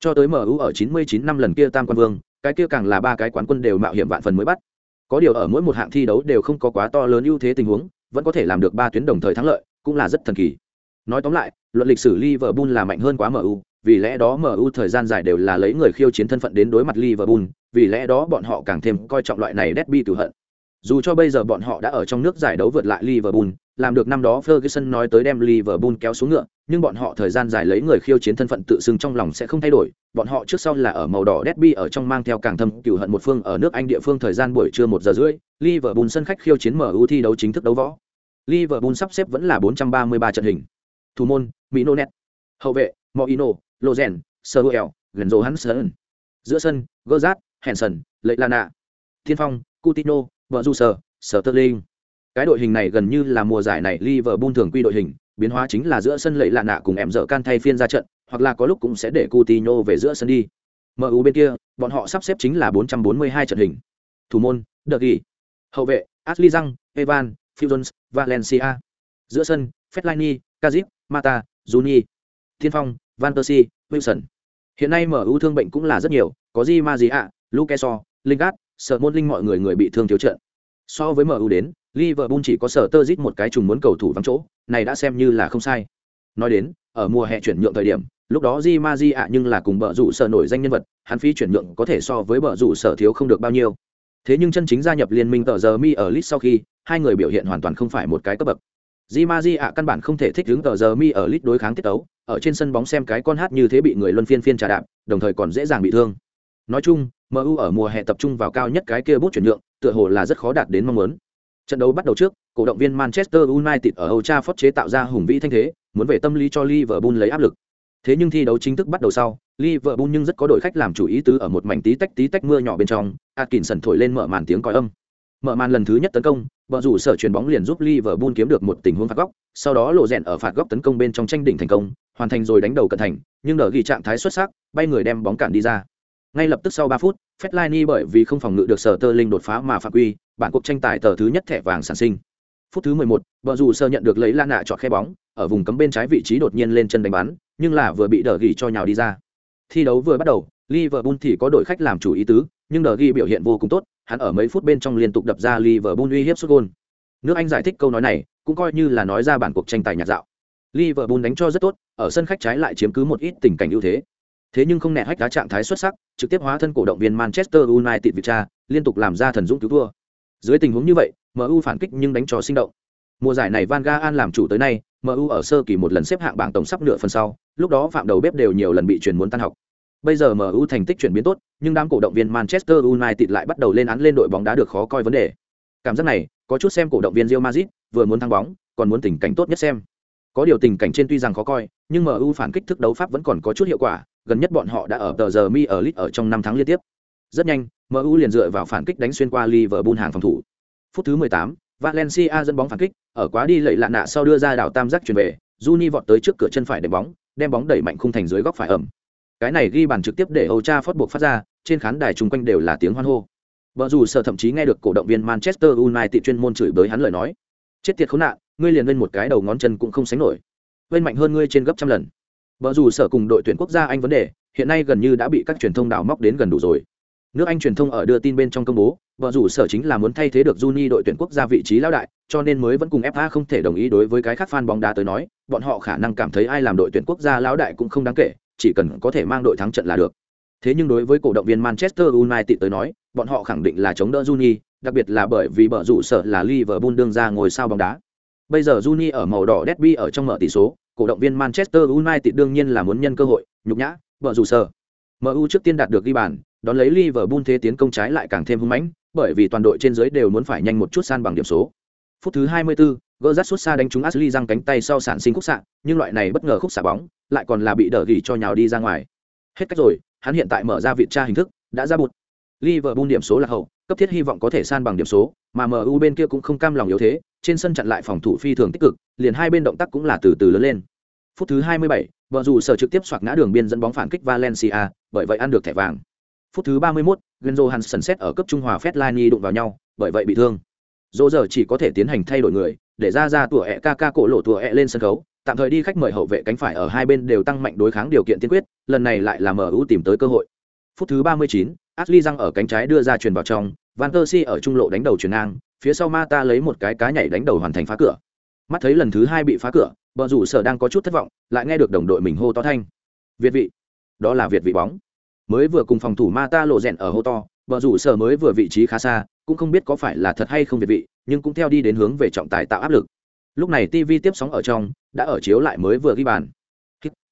Cho tới MU ở 99 năm lần kia tam quan vương, cái kia càng là ba cái quán quân đều mạo hiểm vạn phần mới bắt. Có điều ở mỗi một hạng thi đấu đều không có quá to lớn ưu thế tình huống, vẫn có thể làm được ba tuyến đồng thời thắng lợi, cũng là rất thần kỳ. Nói tóm lại, luận lịch sử Liverpool là mạnh hơn quá MU, vì lẽ đó MU thời gian dài đều là lấy người khiêu chiến thân phận đến đối mặt Liverpool, vì lẽ đó bọn họ càng thêm coi trọng loại này derby tử hận. Dù cho bây giờ bọn họ đã ở trong nước giải đấu vượt lại Liverpool, làm được năm đó Ferguson nói tới đem Liverpool kéo xuống ngựa, nhưng bọn họ thời gian dài lấy người khiêu chiến thân phận tự xưng trong lòng sẽ không thay đổi, bọn họ trước sau là ở màu đỏ derby ở trong mang theo càng thâm cừu hận một phương ở nước Anh địa phương thời gian buổi trưa một giờ rưỡi, Liverpool sân khách khiêu chiến MU thi đấu chính thức đấu võ. Liverpool sắp xếp vẫn là 433 trận hình. Thủ môn, Minonet. Hậu vệ, Moino, Lozen, Samuel, hắn Hansen. Giữa sân, Gerrard, Henson, nạ, Thiên phong, Coutinho, Berjuser, Sterling. Cái đội hình này gần như là mùa giải này Liverpool thường quy đội hình, biến hóa chính là giữa sân lệ lạ nạ cùng em dở can thay phiên ra trận, hoặc là có lúc cũng sẽ để Coutinho về giữa sân đi. MU bên kia, bọn họ sắp xếp chính là 442 trận hình. Thủ môn, De Gea. Hậu vệ, Ashley Young, Evan, Phil Valencia. Giữa sân, Fellaini, Kazip, Mata, Juni. Thiên phong, Van Persie, Wilson. Hiện nay MU thương bệnh cũng là rất nhiều, có Di Maria, Lukeso, Lingard, sợ môn linh mọi người người bị thương thiếu trận. So với MU đến, Liverpool chỉ có sở tơ giết một cái trùng muốn cầu thủ vắng chỗ, này đã xem như là không sai. Nói đến, ở mùa hè chuyển nhượng thời điểm, lúc đó Di Maria nhưng là cùng bợ rủ sở nổi danh nhân vật, hắn phí chuyển nhượng có thể so với bợ rủ sở thiếu không được bao nhiêu. Thế nhưng chân chính gia nhập liên minh tờ giờ mi ở list sau khi, hai người biểu hiện hoàn toàn không phải một cái cấp bậc. Di Maria căn bản không thể thích ứng tờ giờ mi ở list đối kháng tiết tấu, ở trên sân bóng xem cái con hát như thế bị người luân phiên phiên trà đạp, đồng thời còn dễ dàng bị thương. Nói chung, MU ở mùa hè tập trung vào cao nhất cái kia bút chuyển nhượng, tựa hồ là rất khó đạt đến mong muốn. Trận đấu bắt đầu trước, cổ động viên Manchester United ở Old Trafford chế tạo ra hùng vĩ thanh thế, muốn về tâm lý cho Liverpool lấy áp lực. Thế nhưng thi đấu chính thức bắt đầu sau, Liverpool nhưng rất có đội khách làm chủ ý tứ ở một mảnh tí tách tí tách mưa nhỏ bên trong, Atkinson thổi lên mở màn tiếng còi âm. Mở màn lần thứ nhất tấn công, vợ rủ sở chuyền bóng liền giúp Liverpool kiếm được một tình huống phạt góc, sau đó lộ rèn ở phạt góc tấn công bên trong tranh đỉnh thành công, hoàn thành rồi đánh đầu cận thành, nhưng đỡ ghi trạng thái xuất sắc, bay người đem bóng cản đi ra. Ngay lập tức sau 3 phút, Fellaini bởi vì không phòng ngự được sở tơ linh đột phá mà phạm quy, bản cuộc tranh tài tờ thứ nhất thẻ vàng sản sinh. Phút thứ 11, vợ rủ sở nhận được lấy lan nạ chọn khe bóng, ở vùng cấm bên trái vị trí đột nhiên lên chân đánh bắn, nhưng là vừa bị đỡ ghi cho nhào đi ra. Thi đấu vừa bắt đầu, Liverpool thì có đội khách làm chủ ý tứ, nhưng Đờ ghi biểu hiện vô cùng tốt, hắn ở mấy phút bên trong liên tục đập ra Liverpool uy hiếp sút gôn. Nước Anh giải thích câu nói này, cũng coi như là nói ra bản cuộc tranh tài nhạt dạo. Liverpool đánh cho rất tốt, ở sân khách trái lại chiếm cứ một ít tình cảnh ưu thế. Thế nhưng không nẹt hách đá trạng thái xuất sắc, trực tiếp hóa thân cổ động viên Manchester United Vicha, liên tục làm ra thần dũng cứu thua. Dưới tình huống như vậy, MU phản kích nhưng đánh trò sinh động. Mùa giải này Van Gaal làm chủ tới nay, MU ở sơ kỳ một lần xếp hạng bảng tổng sắp nửa phần sau, lúc đó phạm đầu bếp đều nhiều lần bị chuyển muốn tan học. Bây giờ MU thành tích chuyển biến tốt, nhưng đám cổ động viên Manchester United lại bắt đầu lên án lên đội bóng đá được khó coi vấn đề. Cảm giác này, có chút xem cổ động viên Real Madrid vừa muốn thắng bóng, còn muốn tình cảnh tốt nhất xem. Có điều tình cảnh trên tuy rằng khó coi, nhưng MU phản kích thức đấu pháp vẫn còn có chút hiệu quả, gần nhất bọn họ đã ở tờ giờ mi ở lit ở trong năm tháng liên tiếp. Rất nhanh, MU liền dựa vào phản kích đánh xuyên qua Liverpool hàng phòng thủ. Phút thứ 18, Valencia dẫn bóng phản kích, ở quá đi lệ lạ nạ sau đưa ra đảo tam giác chuyển về, Juni vọt tới trước cửa chân phải để bóng, đem bóng đẩy mạnh khung thành dưới góc phải ẩm. Cái này ghi bàn trực tiếp để Old Trafford buộc phát ra, trên khán đài chung quanh đều là tiếng hoan hô. Vợ dù sở thậm chí nghe được cổ động viên Manchester United chuyên môn chửi bới hắn lời nói. Chết tiệt khốn nạn, ngươi liền lên một cái đầu ngón chân cũng không sánh nổi. Bên mạnh hơn ngươi trên gấp trăm lần. Vợ dù sở cùng đội tuyển quốc gia Anh vấn đề, hiện nay gần như đã bị các truyền thông đào móc đến gần đủ rồi. Nước Anh truyền thông ở đưa tin bên trong công bố, vợ rủ sở chính là muốn thay thế được Juni đội tuyển quốc gia vị trí lão đại, cho nên mới vẫn cùng FA không thể đồng ý đối với cái khác fan bóng đá tới nói, bọn họ khả năng cảm thấy ai làm đội tuyển quốc gia lão đại cũng không đáng kể, chỉ cần có thể mang đội thắng trận là được. Thế nhưng đối với cổ động viên Manchester United tới nói, bọn họ khẳng định là chống đỡ Juni, đặc biệt là bởi vì bở rủ sợ là Liverpool đương ra ngồi sao bóng đá. Bây giờ Juni ở màu đỏ derby ở trong mở tỷ số, cổ động viên Manchester United đương nhiên là muốn nhân cơ hội, nhục nhã, bở rủ sợ. MU trước tiên đạt được ghi bàn, đón lấy Liverpool thế tiến công trái lại càng thêm hung mãnh, bởi vì toàn đội trên dưới đều muốn phải nhanh một chút san bằng điểm số. Phút thứ 24, Gerrard xuất xa đánh trúng Ashley răng cánh tay sau sản sinh khúc xạ, nhưng loại này bất ngờ khúc xạ bóng, lại còn là bị đỡ gỉ cho nhào đi ra ngoài. Hết cách rồi, hắn hiện tại mở ra viện tra hình thức, đã ra bụt. Liverpool điểm số là hậu, cấp thiết hy vọng có thể san bằng điểm số, mà MU bên kia cũng không cam lòng yếu thế, trên sân chặn lại phòng thủ phi thường tích cực, liền hai bên động tác cũng là từ từ lớn lên. Phút thứ 27, vợ dù sở trực tiếp xoạc ngã đường biên dẫn bóng phản kích Valencia, bởi vậy ăn được thẻ vàng. Phút thứ 31, Genzo Hansen xét ở cấp trung hòa Fellaini đụng vào nhau, bởi vậy bị thương. Dỗ giờ chỉ có thể tiến hành thay đổi người, để ra ra tủa ẹ ca ca cổ lộ tủa ẹ lên sân khấu, tạm thời đi khách mời hậu vệ cánh phải ở hai bên đều tăng mạnh đối kháng điều kiện tiên quyết, lần này lại là MU tìm tới cơ hội. Phút thứ 39, Ashley răng ở cánh trái đưa ra truyền vào trong, Van Persie ở trung lộ đánh đầu chuyền ngang, phía sau Mata lấy một cái cá nhảy đánh đầu hoàn thành phá cửa. Mắt thấy lần thứ hai bị phá cửa, bờ rủ sở đang có chút thất vọng, lại nghe được đồng đội mình hô to thanh. Việt vị. Đó là Việt vị bóng mới vừa cùng phòng thủ ma ta lộ rèn ở hô to vợ rủ sở mới vừa vị trí khá xa, cũng không biết có phải là thật hay không việt vị, nhưng cũng theo đi đến hướng về trọng tài tạo áp lực. Lúc này tv tiếp sóng ở trong, đã ở chiếu lại mới vừa ghi bàn.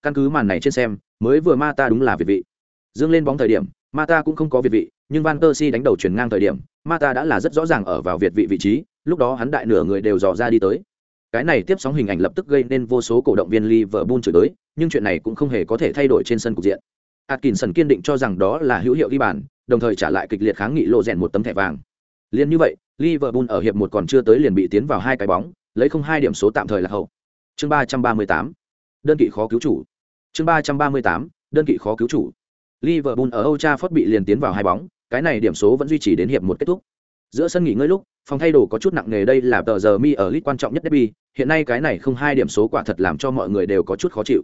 Căn cứ màn này trên xem, mới vừa Mata đúng là việt vị. Dương lên bóng thời điểm, Mata cũng không có việt vị, nhưng van persie đánh đầu chuyển ngang thời điểm, Mata đã là rất rõ ràng ở vào việt vị vị trí, lúc đó hắn đại nửa người đều dò ra đi tới. Cái này tiếp sóng hình ảnh lập tức gây nên vô số cổ động viên Liverpool chửi tới, nhưng chuyện này cũng không hề có thể thay đổi trên sân cục diện. Atkinson kiên định cho rằng đó là hữu hiệu ghi bàn đồng thời trả lại kịch liệt kháng nghị lộ rèn một tấm thẻ vàng Liên như vậy, Liverpool ở hiệp một còn chưa tới liền bị tiến vào hai cái bóng, lấy không hai điểm số tạm thời là hậu. Chương ba ba mươi tám, đơn kỵ khó cứu chủ. Chương ba ba mươi tám, đơn kỵ khó cứu chủ. Liverpool ở Old Trafford bị liền tiến vào hai bóng, cái này điểm số vẫn duy trì đến hiệp một kết thúc. Giữa sân nghỉ ngơi lúc, phòng thay đồ có chút nặng nề đây là tờ giờ mi ở lit quan trọng nhất derby, hiện nay cái này không hai điểm số quả thật làm cho mọi người đều có chút khó chịu.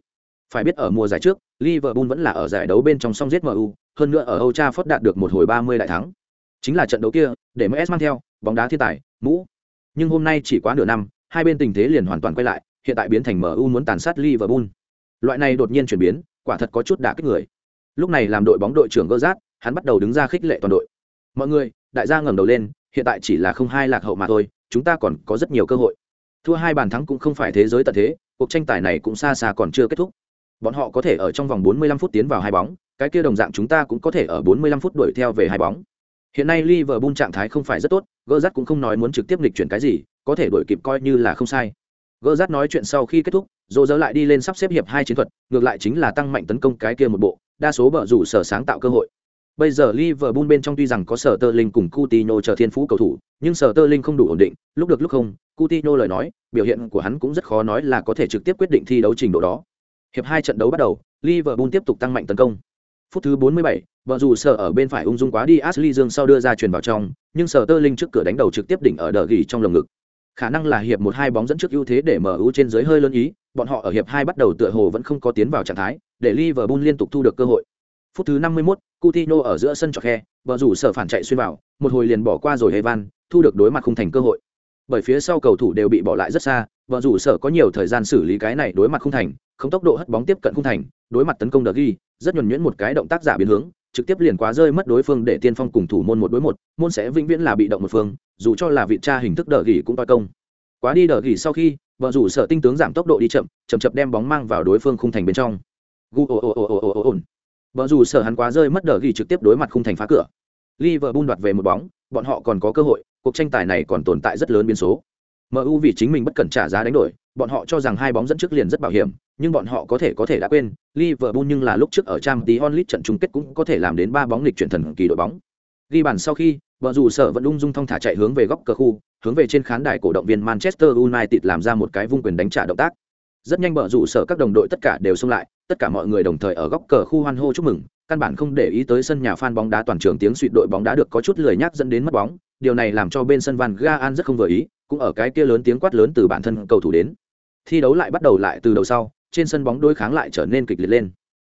Phải biết ở mùa giải trước, Liverpool vẫn là ở giải đấu bên trong song giết MU, hơn nữa ở Old Trafford đạt được một hồi 30 đại thắng. Chính là trận đấu kia, để MS mang theo bóng đá thiên tài, mũ. Nhưng hôm nay chỉ quá nửa năm, hai bên tình thế liền hoàn toàn quay lại, hiện tại biến thành MU muốn tàn sát Liverpool. Loại này đột nhiên chuyển biến, quả thật có chút đả kích người. Lúc này làm đội bóng đội trưởng Gerrard, hắn bắt đầu đứng ra khích lệ toàn đội. Mọi người, đại gia ngẩng đầu lên, hiện tại chỉ là không hai lạc hậu mà thôi, chúng ta còn có rất nhiều cơ hội. Thua hai bàn thắng cũng không phải thế giới tận thế, cuộc tranh tài này cũng xa xa còn chưa kết thúc. Bọn họ có thể ở trong vòng 45 phút tiến vào hai bóng, cái kia đồng dạng chúng ta cũng có thể ở 45 phút đuổi theo về hai bóng. Hiện nay Liverpool trạng thái không phải rất tốt, Gerrard cũng không nói muốn trực tiếp lịch chuyển cái gì, có thể đuổi kịp coi như là không sai. Gerrard nói chuyện sau khi kết thúc, Rô Rơ lại đi lên sắp xếp hiệp hai chiến thuật, ngược lại chính là tăng mạnh tấn công cái kia một bộ, đa số bở rủ sở sáng tạo cơ hội. Bây giờ Liverpool bên trong tuy rằng có sở Sterling cùng Coutinho chờ thiên phú cầu thủ, nhưng sở Sterling không đủ ổn định, lúc được lúc không, Coutinho lời nói, biểu hiện của hắn cũng rất khó nói là có thể trực tiếp quyết định thi đấu trình độ đó. Hiệp hai trận đấu bắt đầu, Liverpool tiếp tục tăng mạnh tấn công. Phút thứ 47, vợ dù sở ở bên phải ung dung quá đi Ashley Dương sau đưa ra chuyển vào trong, nhưng sở tơ linh trước cửa đánh đầu trực tiếp đỉnh ở đờ gỉ trong lồng ngực. Khả năng là hiệp một hai bóng dẫn trước ưu thế để MU trên dưới hơi lớn ý, bọn họ ở hiệp hai bắt đầu tựa hồ vẫn không có tiến vào trạng thái, để Liverpool liên tục thu được cơ hội. Phút thứ 51, Coutinho ở giữa sân chọc khe, vợ dù sở phản chạy xuyên vào, một hồi liền bỏ qua rồi Evan, thu được đối mặt không thành cơ hội. Bởi phía sau cầu thủ đều bị bỏ lại rất xa, vợ dù sở có nhiều thời gian xử lý cái này đối mặt không thành, không tốc độ hất bóng tiếp cận không thành, đối mặt tấn công đờ ghi, rất nhuẩn nhuyễn một cái động tác giả biến hướng, trực tiếp liền quá rơi mất đối phương để tiên phong cùng thủ môn một đối một môn sẽ vĩnh viễn là bị động một phương dù cho là vị cha hình thức đỡ gỉ cũng toi công. Quá đi đỡ gỉ sau khi vợ rủ sợ tinh tướng giảm tốc độ đi chậm chậm chậm đem bóng mang vào đối phương khung thành bên trong. Gu ồ ồ ồ ồ ồ ồ vợ rủ sợ hắn quá rơi mất đỡ gỉ trực tiếp đối mặt khung thành phá cửa. Liverpool đoạt về một bóng bọn họ còn có cơ hội cuộc tranh tài này còn tồn tại rất lớn biến số MU vì chính mình bất cẩn trả giá đánh đổi bọn họ cho rằng hai bóng dẫn trước liền rất bảo hiểm nhưng bọn họ có thể có thể đã quên, Liverpool nhưng là lúc trước ở Champions League trận chung kết cũng có thể làm đến ba bóng lịch chuyển thần kỳ đội bóng. Ghi bàn sau khi, vợ dù sở vẫn ung dung thong thả chạy hướng về góc cờ khu, hướng về trên khán đài cổ động viên Manchester United làm ra một cái vung quyền đánh trả động tác. Rất nhanh bờ rủ sở các đồng đội tất cả đều xông lại, tất cả mọi người đồng thời ở góc cờ khu hoan hô chúc mừng, căn bản không để ý tới sân nhà fan bóng đá toàn trường tiếng suýt đội bóng đá được có chút lười nhác dẫn đến mất bóng, điều này làm cho bên sân Van gaan rất không vừa ý, cũng ở cái kia lớn tiếng quát lớn từ bản thân cầu thủ đến. Thi đấu lại bắt đầu lại từ đầu sau, trên sân bóng đối kháng lại trở nên kịch liệt lên.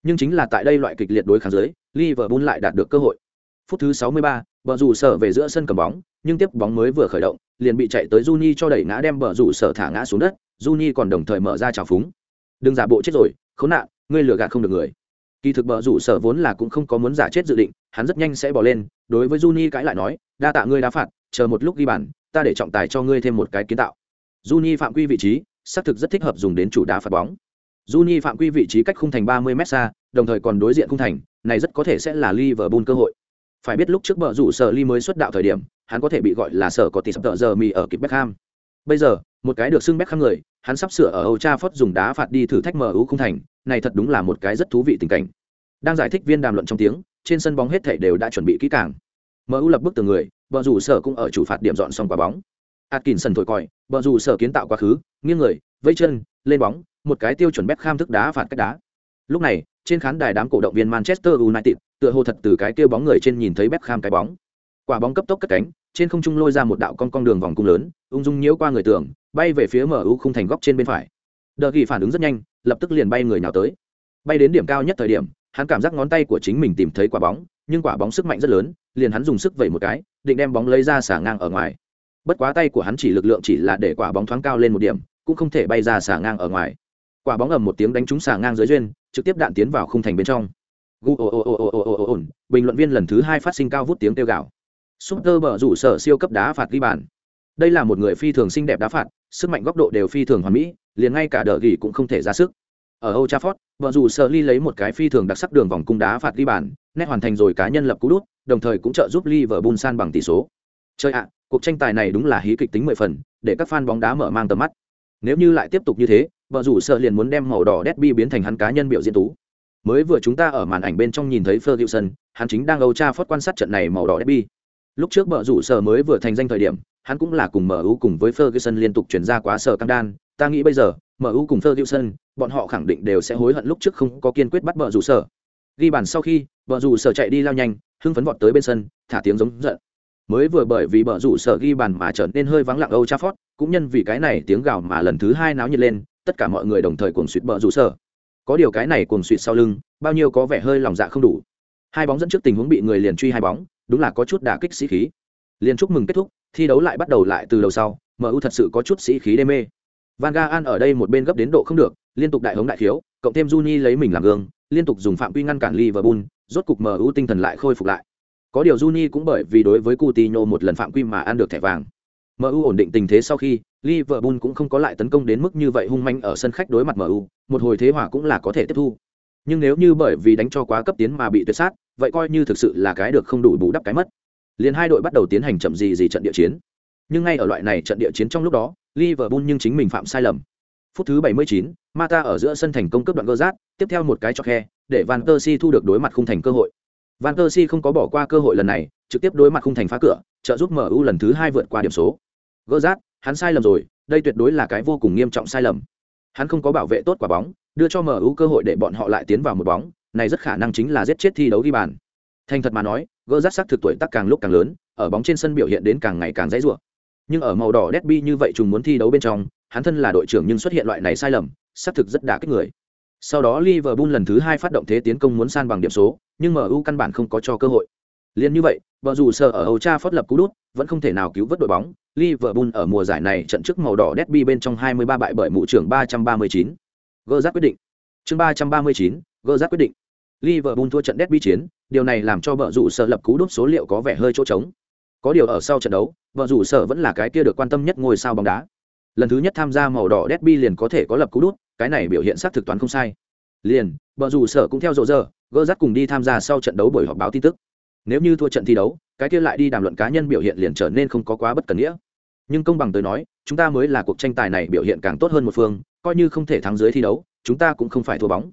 Nhưng chính là tại đây loại kịch liệt đối kháng dưới, Liverpool lại đạt được cơ hội. Phút thứ 63, bờ rủ sở về giữa sân cầm bóng, nhưng tiếp bóng mới vừa khởi động, liền bị chạy tới Juni cho đẩy ngã đem bờ rủ sở thả ngã xuống đất, Juni còn đồng thời mở ra trào phúng. Đừng giả bộ chết rồi, khốn nạn, ngươi lừa gạt không được người. Kỳ thực bờ rủ sở vốn là cũng không có muốn giả chết dự định, hắn rất nhanh sẽ bỏ lên, đối với Juni cãi lại nói, đa tạ ngươi đá phạt, chờ một lúc ghi bàn, ta để trọng tài cho ngươi thêm một cái kiến tạo. Juni phạm quy vị trí, xác thực rất thích hợp dùng đến chủ đá phạt bóng. Juni phạm quy vị trí cách khung thành 30 mét xa, đồng thời còn đối diện khung thành, này rất có thể sẽ là Liverpool cơ hội. Phải biết lúc trước bờ rủ sở ly mới xuất đạo thời điểm, hắn có thể bị gọi là sở có tỷ sắp giờ mì ở kịp Beckham. Bây giờ, một cái được xưng Beckham người, hắn sắp sửa ở Old Trafford dùng đá phạt đi thử thách MU khung thành, này thật đúng là một cái rất thú vị tình cảnh. Đang giải thích viên đàm luận trong tiếng, trên sân bóng hết thảy đều đã chuẩn bị kỹ càng. MU lập bức từ người, bờ rủ sở cũng ở chủ phạt điểm dọn xong quả bóng. Atkinson thổi còi, bờ rủ sở kiến tạo quá khứ, nghiêng người, vẫy chân, lên bóng, một cái tiêu chuẩn Beckham thức đá phạt cách đá. Lúc này, trên khán đài đám cổ động viên Manchester United, tựa hồ thật từ cái tiêu bóng người trên nhìn thấy Beckham cái bóng. Quả bóng cấp tốc cất cánh, trên không trung lôi ra một đạo cong cong đường vòng cung lớn, ung dung nhiễu qua người tưởng, bay về phía MU khung thành góc trên bên phải. Đờ Gỉ phản ứng rất nhanh, lập tức liền bay người nhào tới. Bay đến điểm cao nhất thời điểm, hắn cảm giác ngón tay của chính mình tìm thấy quả bóng, nhưng quả bóng sức mạnh rất lớn, liền hắn dùng sức vẩy một cái, định đem bóng lấy ra xả ngang ở ngoài. Bất quá tay của hắn chỉ lực lượng chỉ là để quả bóng thoáng cao lên một điểm, cũng không thể bay ra xả ngang ở ngoài. Quả bóng ầm một tiếng đánh trúng xả ngang dưới duyên trực tiếp đạn tiến vào khung thành bên trong. Gu bình luận viên lần thứ hai phát sinh cao vút tiếng kêu gào. Súp tơ bờ rủ sở siêu cấp đá phạt ghi bàn. Đây là một người phi thường xinh đẹp đá phạt sức mạnh góc độ đều phi thường hoàn mỹ liền ngay cả đờ gỉ cũng không thể ra sức. Ở Old Trafford, vợ dù sợ ly lấy một cái phi thường đặc sắc đường vòng cung đá phạt ghi bàn, nét hoàn thành rồi cá nhân lập cú đút, đồng thời cũng trợ giúp Liverpool san bằng tỷ số. Chơi ạ, cuộc tranh tài này đúng là hí kịch tính mười phần, để các fan bóng đá mở mang tầm mắt. Nếu như lại tiếp tục như thế, vợ rủ sợ liền muốn đem màu đỏ derby biến thành hắn cá nhân biểu diễn tú. Mới vừa chúng ta ở màn ảnh bên trong nhìn thấy Ferguson, hắn chính đang âu tra Trafford quan sát trận này màu đỏ derby. Lúc trước vợ rủ sợ mới vừa thành danh thời điểm, hắn cũng là cùng MU cùng với Ferguson liên tục chuyển ra quá sở căng đan, ta nghĩ bây giờ, MU cùng Ferguson, bọn họ khẳng định đều sẽ hối hận lúc trước không có kiên quyết bắt vợ rủ sở. Ghi bàn sau khi, vợ rủ sở chạy đi lao nhanh, hưng phấn vọt tới bên sân, thả tiếng giống giận. Mới vừa bởi vì vợ rủ sở ghi bàn mà trở nên hơi vắng lặng Old Trafford, cũng nhân vì cái này tiếng gào mà lần thứ hai náo nhiệt lên, tất cả mọi người đồng thời cuồng suýt vợ rủ sở. Có điều cái này cuồng suýt sau lưng, bao nhiêu có vẻ hơi lòng dạ không đủ. Hai bóng dẫn trước tình huống bị người liền truy hai bóng, đúng là có chút đả kích sĩ khí. Liên chúc mừng kết thúc, thi đấu lại bắt đầu lại từ đầu sau, MU thật sự có chút sĩ khí đê mê. Van Gaal ở đây một bên gấp đến độ không được, liên tục đại hống đại thiếu cộng thêm Juni lấy mình làm gương, liên tục dùng phạm quy ngăn cản Liverpool, rốt cục MU tinh thần lại khôi phục lại. Có điều Juni cũng bởi vì đối với Coutinho một lần phạm quy mà ăn được thẻ vàng. MU ổn định tình thế sau khi, Liverpool cũng không có lại tấn công đến mức như vậy hung manh ở sân khách đối mặt MU, một hồi thế hòa cũng là có thể tiếp thu. Nhưng nếu như bởi vì đánh cho quá cấp tiến mà bị tuyệt sát, vậy coi như thực sự là cái được không đủ bù đắp cái mất. Liên hai đội bắt đầu tiến hành chậm gì gì trận địa chiến. Nhưng ngay ở loại này trận địa chiến trong lúc đó, Liverpool nhưng chính mình phạm sai lầm. Phút thứ 79, Mata ở giữa sân thành công cướp đoạn gơ rát, tiếp theo một cái cho khe, để Van Persie thu được đối mặt khung thành cơ hội. Van Persie không có bỏ qua cơ hội lần này, trực tiếp đối mặt khung thành phá cửa, trợ giúp MU lần thứ hai vượt qua điểm số. gỡ rát, hắn sai lầm rồi, đây tuyệt đối là cái vô cùng nghiêm trọng sai lầm. Hắn không có bảo vệ tốt quả bóng, đưa cho MU cơ hội để bọn họ lại tiến vào một bóng, này rất khả năng chính là giết chết thi đấu ghi bàn. Thành thật mà nói, gỡ rát sắc thực tuổi tác càng lúc càng lớn, ở bóng trên sân biểu hiện đến càng ngày càng dãy rủa. Nhưng ở màu đỏ derby như vậy trùng muốn thi đấu bên trong, hắn thân là đội trưởng nhưng xuất hiện loại này sai lầm, xác thực rất đả kích người. Sau đó Liverpool lần thứ hai phát động thế tiến công muốn san bằng điểm số, nhưng MU căn bản không có cho cơ hội. Liên như vậy, vợ dù sợ ở Old Trafford lập cú đút, vẫn không thể nào cứu vớt đội bóng. Liverpool ở mùa giải này trận trước màu đỏ derby bên trong 23 bại bởi mụ trưởng 339. Gerrard quyết định. Chương 339, Gerrard quyết định. Liverpool thua trận derby chiến, điều này làm cho vợ dù sợ lập cú đút số liệu có vẻ hơi chỗ trống. Có điều ở sau trận đấu, vợ dù sở vẫn là cái kia được quan tâm nhất ngôi sao bóng đá. Lần thứ nhất tham gia màu đỏ derby liền có thể có lập cú đút, cái này biểu hiện xác thực toán không sai. Liền, bờ dù sở cũng theo rộ giờ, gỡ rắt cùng đi tham gia sau trận đấu buổi họp báo tin tức. Nếu như thua trận thi đấu, cái kia lại đi đàm luận cá nhân biểu hiện liền trở nên không có quá bất cần nghĩa. Nhưng công bằng tới nói, chúng ta mới là cuộc tranh tài này biểu hiện càng tốt hơn một phương, coi như không thể thắng dưới thi đấu, chúng ta cũng không phải thua bóng.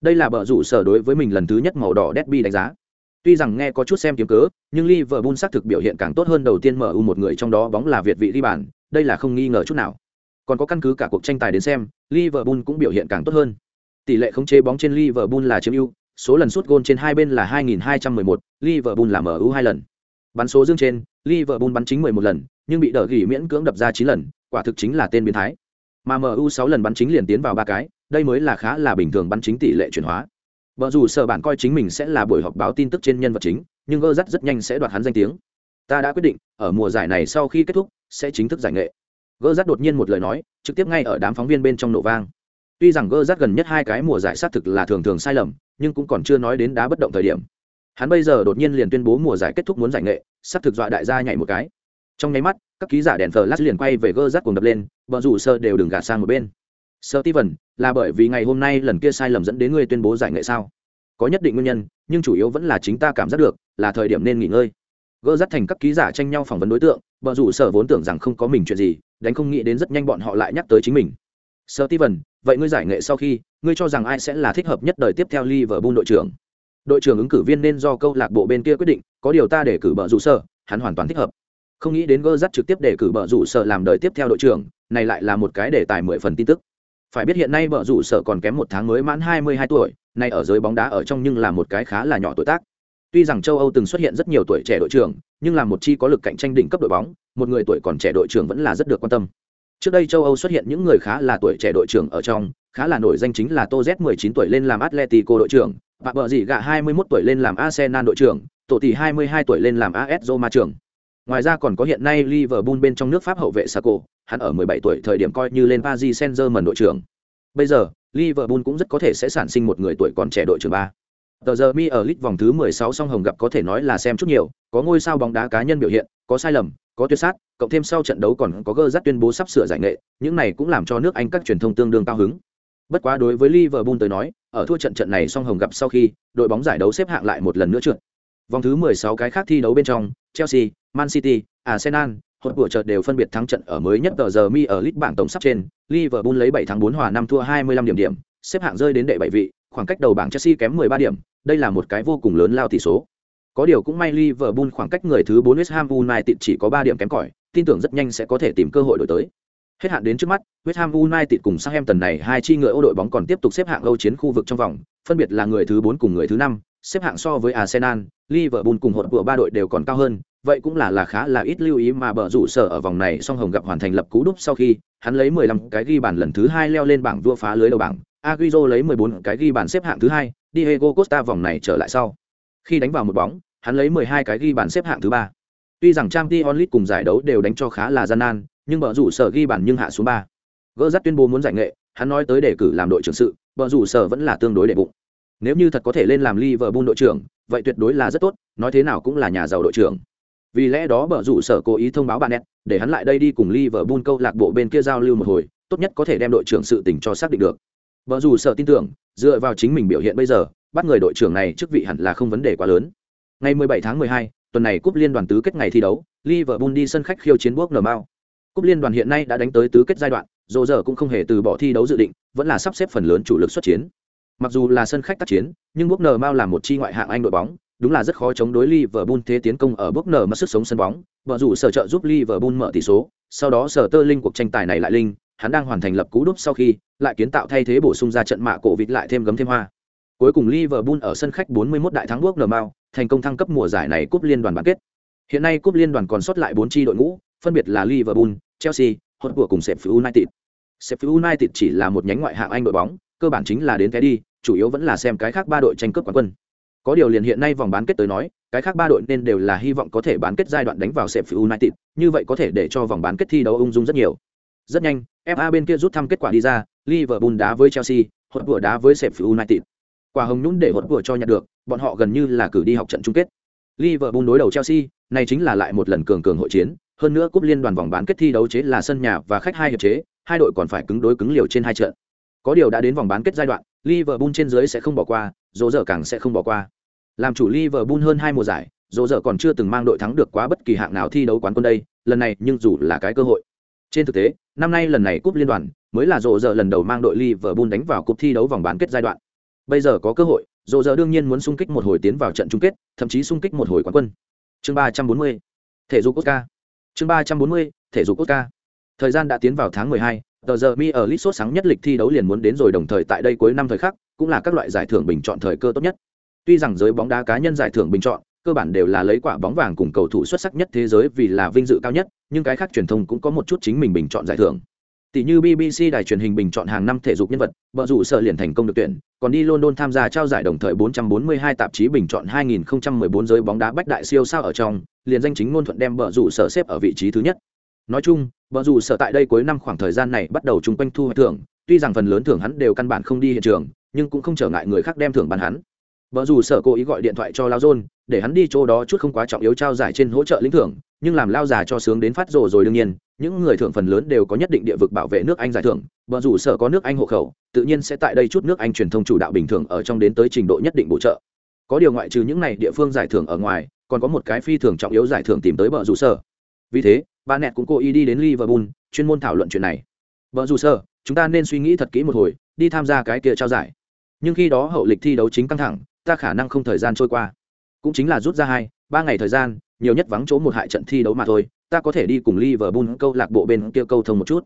Đây là bờ rủ sở đối với mình lần thứ nhất màu đỏ derby đánh giá. Tuy rằng nghe có chút xem kiếm cớ, nhưng Liverpool xác thực biểu hiện càng tốt hơn đầu tiên MU một người trong đó bóng là Việt vị đi bàn, đây là không nghi ngờ chút nào. Còn có căn cứ cả cuộc tranh tài đến xem, Liverpool cũng biểu hiện càng tốt hơn. Tỷ lệ khống chế bóng trên Liverpool là chiếm ưu, số lần sút gôn trên hai bên là 2211, Liverpool là MU hai lần. Bắn số dương trên, Liverpool bắn chính 11 lần, nhưng bị đỡ gỉ miễn cưỡng đập ra 9 lần, quả thực chính là tên biến thái. Mà MU 6 lần bắn chính liền tiến vào ba cái, đây mới là khá là bình thường bắn chính tỷ lệ chuyển hóa. Bở dù sở bản coi chính mình sẽ là buổi họp báo tin tức trên nhân vật chính, nhưng gơ rất rất nhanh sẽ đoạt hắn danh tiếng. Ta đã quyết định, ở mùa giải này sau khi kết thúc, sẽ chính thức giải nghệ. Gơ rát đột nhiên một lời nói, trực tiếp ngay ở đám phóng viên bên trong nổ vang. Tuy rằng gơ rát gần nhất hai cái mùa giải xác thực là thường thường sai lầm, nhưng cũng còn chưa nói đến đá bất động thời điểm. Hắn bây giờ đột nhiên liền tuyên bố mùa giải kết thúc muốn giải nghệ, xác thực dọa đại gia nhảy một cái. Trong nháy mắt, các ký giả đèn flash liền quay về gơ rát cùng đập lên, bờ rủ sơ đều đừng gạt sang một bên. Steven, là bởi vì ngày hôm nay lần kia sai lầm dẫn đến ngươi tuyên bố giải nghệ sao? Có nhất định nguyên nhân, nhưng chủ yếu vẫn là chính ta cảm giác được, là thời điểm nên nghỉ ngơi. Gỡ dắt thành các ký giả tranh nhau phỏng vấn đối tượng, bờ rủ sở vốn tưởng rằng không có mình chuyện gì, đánh không nghĩ đến rất nhanh bọn họ lại nhắc tới chính mình. Steven, vậy ngươi giải nghệ sau khi, ngươi cho rằng ai sẽ là thích hợp nhất đời tiếp theo Liverpool đội trưởng? Đội trưởng ứng cử viên nên do câu lạc bộ bên kia quyết định, có điều ta để cử bờ rủ sở, hắn hoàn toàn thích hợp. Không nghĩ đến gỡ dắt trực tiếp để cử bờ rủ sở làm đời tiếp theo đội trưởng, này lại là một cái đề tài mười phần tin tức phải biết hiện nay vợ rủ sở còn kém một tháng mới mãn 22 tuổi nay ở giới bóng đá ở trong nhưng là một cái khá là nhỏ tuổi tác tuy rằng châu âu từng xuất hiện rất nhiều tuổi trẻ đội trưởng nhưng là một chi có lực cạnh tranh đỉnh cấp đội bóng một người tuổi còn trẻ đội trưởng vẫn là rất được quan tâm trước đây châu âu xuất hiện những người khá là tuổi trẻ đội trưởng ở trong khá là nổi danh chính là tô z 19 tuổi lên làm atletico đội trưởng và vợ gì gạ 21 tuổi lên làm arsenal đội trưởng tổ tỷ 22 tuổi lên làm as roma trưởng ngoài ra còn có hiện nay liverpool bên trong nước pháp hậu vệ Sako, hắn ở 17 tuổi thời điểm coi như lên Paris Saint-Germain đội trưởng. Bây giờ, Liverpool cũng rất có thể sẽ sản sinh một người tuổi còn trẻ đội trưởng ba. Tờ giờ mi ở lit vòng thứ 16 song hồng gặp có thể nói là xem chút nhiều, có ngôi sao bóng đá cá nhân biểu hiện, có sai lầm, có tuyệt sát cộng thêm sau trận đấu còn có gơ rát tuyên bố sắp sửa giải nghệ những này cũng làm cho nước anh các truyền thông tương đương cao hứng. Bất quá đối với liverpool tới nói ở thua trận trận này song hồng gặp sau khi đội bóng giải đấu xếp hạng lại một lần nữa trượt. Vòng thứ 16 cái khác thi đấu bên trong chelsea man city arsenal hột của chợt đều phân biệt thắng trận ở mới nhất tờ giờ mi ở lit bảng tổng sắp trên. Liverpool lấy 7 thắng 4 hòa 5 thua 25 điểm điểm xếp hạng rơi đến đệ 7 vị khoảng cách đầu bảng chelsea kém 13 điểm đây là một cái vô cùng lớn lao tỷ số có điều cũng may Liverpool khoảng cách người thứ 4 West Ham United chỉ có 3 điểm kém cỏi, tin tưởng rất nhanh sẽ có thể tìm cơ hội đổi tới. Hết hạn đến trước mắt, West Ham United cùng Southampton này hai chi ngựa ô đội bóng còn tiếp tục xếp hạng lâu chiến khu vực trong vòng, phân biệt là người thứ 4 cùng người thứ 5, xếp hạng so với Arsenal, Liverpool cùng hột của ba đội đều còn cao hơn, vậy cũng là là khá là ít lưu ý mà bờ rủ sở ở vòng này song hồng gặp hoàn thành lập cú đúp sau khi, hắn lấy 15 cái ghi bàn lần thứ 2 leo lên bảng vua phá lưới đầu bảng, Agüero lấy 14 cái ghi bàn xếp hạng thứ 2, Diego Costa vòng này trở lại sau. Khi đánh vào một bóng, hắn lấy 12 cái ghi bàn xếp hạng thứ 3. Tuy rằng Champions League cùng giải đấu đều đánh cho khá là gian nan, nhưng bờ rủ sở ghi bàn nhưng hạ xuống 3. Gỡ dắt tuyên bố muốn giải nghệ, hắn nói tới đề cử làm đội trưởng sự, bờ rủ sở vẫn là tương đối đệ bụng. Nếu như thật có thể lên làm Liverpool đội trưởng, vậy tuyệt đối là rất tốt, nói thế nào cũng là nhà giàu đội trưởng. Vì lẽ đó bờ rủ sở cố ý thông báo bạn nét, để hắn lại đây đi cùng Liverpool câu lạc bộ bên kia giao lưu một hồi, tốt nhất có thể đem đội trưởng sự tình cho xác định được vợ dù sợ tin tưởng, dựa vào chính mình biểu hiện bây giờ, bắt người đội trưởng này chức vị hẳn là không vấn đề quá lớn. Ngày 17 tháng 12, tuần này cúp liên đoàn tứ kết ngày thi đấu, Liverpool đi sân khách khiêu chiến Bournemouth. Cúp liên đoàn hiện nay đã đánh tới tứ kết giai đoạn, dù giờ cũng không hề từ bỏ thi đấu dự định, vẫn là sắp xếp phần lớn chủ lực xuất chiến. Mặc dù là sân khách tác chiến, nhưng Bournemouth là một chi ngoại hạng Anh đội bóng, đúng là rất khó chống đối Liverpool thế tiến công ở Bournemouth sức sống sân bóng, vợ dù sở trợ giúp Liverpool mở tỷ số, sau đó sở tơ linh cuộc tranh tài này lại linh, hắn đang hoàn thành lập cú đúp sau khi, lại kiến tạo thay thế bổ sung ra trận mạ cổ vịt lại thêm gấm thêm hoa. Cuối cùng Liverpool ở sân khách 41 đại thắng Bournemouth, thành công thăng cấp mùa giải này cúp liên đoàn bán kết. Hiện nay cúp liên đoàn còn sót lại 4 chi đội ngũ, phân biệt là Liverpool, Chelsea, Hotspur cùng Sheffield United. Sheffield United chỉ là một nhánh ngoại hạng Anh đội bóng, cơ bản chính là đến cái đi, chủ yếu vẫn là xem cái khác ba đội tranh cướp quán quân. Có điều liền hiện nay vòng bán kết tới nói, cái khác ba đội nên đều là hy vọng có thể bán kết giai đoạn đánh vào Sheffield United, như vậy có thể để cho vòng bán kết thi đấu ung dung rất nhiều. Rất nhanh, FA bên kia rút thăm kết quả đi ra, Liverpool đá với Chelsea, Hotspur đá với Sheffield United. Quả hồng nhũng để Hotspur cho nhận được, bọn họ gần như là cử đi học trận chung kết. Liverpool đối đầu Chelsea, này chính là lại một lần cường cường hội chiến, hơn nữa cúp liên đoàn vòng bán kết thi đấu chế là sân nhà và khách hai hiệp chế, hai đội còn phải cứng đối cứng liều trên hai trận. Có điều đã đến vòng bán kết giai đoạn, Liverpool trên dưới sẽ không bỏ qua, dỗ dở càng sẽ không bỏ qua. Làm chủ Liverpool hơn hai mùa giải, dỗ dở còn chưa từng mang đội thắng được quá bất kỳ hạng nào thi đấu quán quân đây, lần này nhưng dù là cái cơ hội. Trên thực tế, năm nay lần này cúp liên đoàn mới là rộ giờ lần đầu mang đội Liverpool đánh vào cúp thi đấu vòng bán kết giai đoạn. Bây giờ có cơ hội, rộ giờ đương nhiên muốn xung kích một hồi tiến vào trận chung kết, thậm chí xung kích một hồi quán quân. Chương ba trăm bốn mươi Thể dục Costa. Chương ba trăm bốn mươi Thể dục Costa. Thời gian đã tiến vào tháng mười hai, tờ giờ mi ở lit sốt sáng nhất lịch thi đấu liền muốn đến rồi đồng thời tại đây cuối năm thời khắc cũng là các loại giải thưởng bình chọn thời cơ tốt nhất tuy rằng giới bóng đá cá nhân giải thưởng bình chọn cơ bản đều là lấy quả bóng vàng cùng cầu thủ xuất sắc nhất thế giới vì là vinh dự cao nhất, nhưng cái khác truyền thông cũng có một chút chính mình bình chọn giải thưởng. Tỷ như bbc đài truyền hình bình chọn hàng năm thể dục nhân vật vợ rủ sợ liền thành công được tuyển, còn đi london tham gia trao giải đồng thời 442 tạp chí bình chọn 2014 giới bóng đá bách đại siêu sao ở trong, liền danh chính ngôn thuận đem vợ rủ sợ xếp ở vị trí thứ nhất. Nói chung vợ rủ sở tại đây cuối năm khoảng thời gian này bắt đầu chung quanh thu hoạch thưởng, tuy rằng phần lớn thưởng hắn đều căn bản không đi hiện trường, nhưng cũng không trở ngại người khác đem thưởng bàn hắn vợ dù sở cố ý gọi điện thoại cho lao dôn, để hắn đi chỗ đó chút không quá trọng yếu trao giải trên hỗ trợ lĩnh thưởng, nhưng làm lao già cho sướng đến phát rồ rồi đương nhiên, những người thưởng phần lớn đều có nhất định địa vực bảo vệ nước anh giải thưởng. Vợ dù sở có nước anh hộ khẩu, tự nhiên sẽ tại đây chút nước anh truyền thông chủ đạo bình thường ở trong đến tới trình độ nhất định bổ trợ. Có điều ngoại trừ những này địa phương giải thưởng ở ngoài, còn có một cái phi thường trọng yếu giải thưởng tìm tới vợ dù sở. Vì thế, bà nẹt cũng cố ý đi đến liverpool, chuyên môn thảo luận chuyện này. Vợ dù sở, chúng ta nên suy nghĩ thật kỹ một hồi, đi tham gia cái kia trao giải. Nhưng khi đó hậu lịch thi đấu chính căng thẳng ta khả năng không thời gian trôi qua. Cũng chính là rút ra hai, ba ngày thời gian, nhiều nhất vắng chỗ một hại trận thi đấu mà thôi, ta có thể đi cùng liverpool câu lạc bộ bên kia câu thông một chút.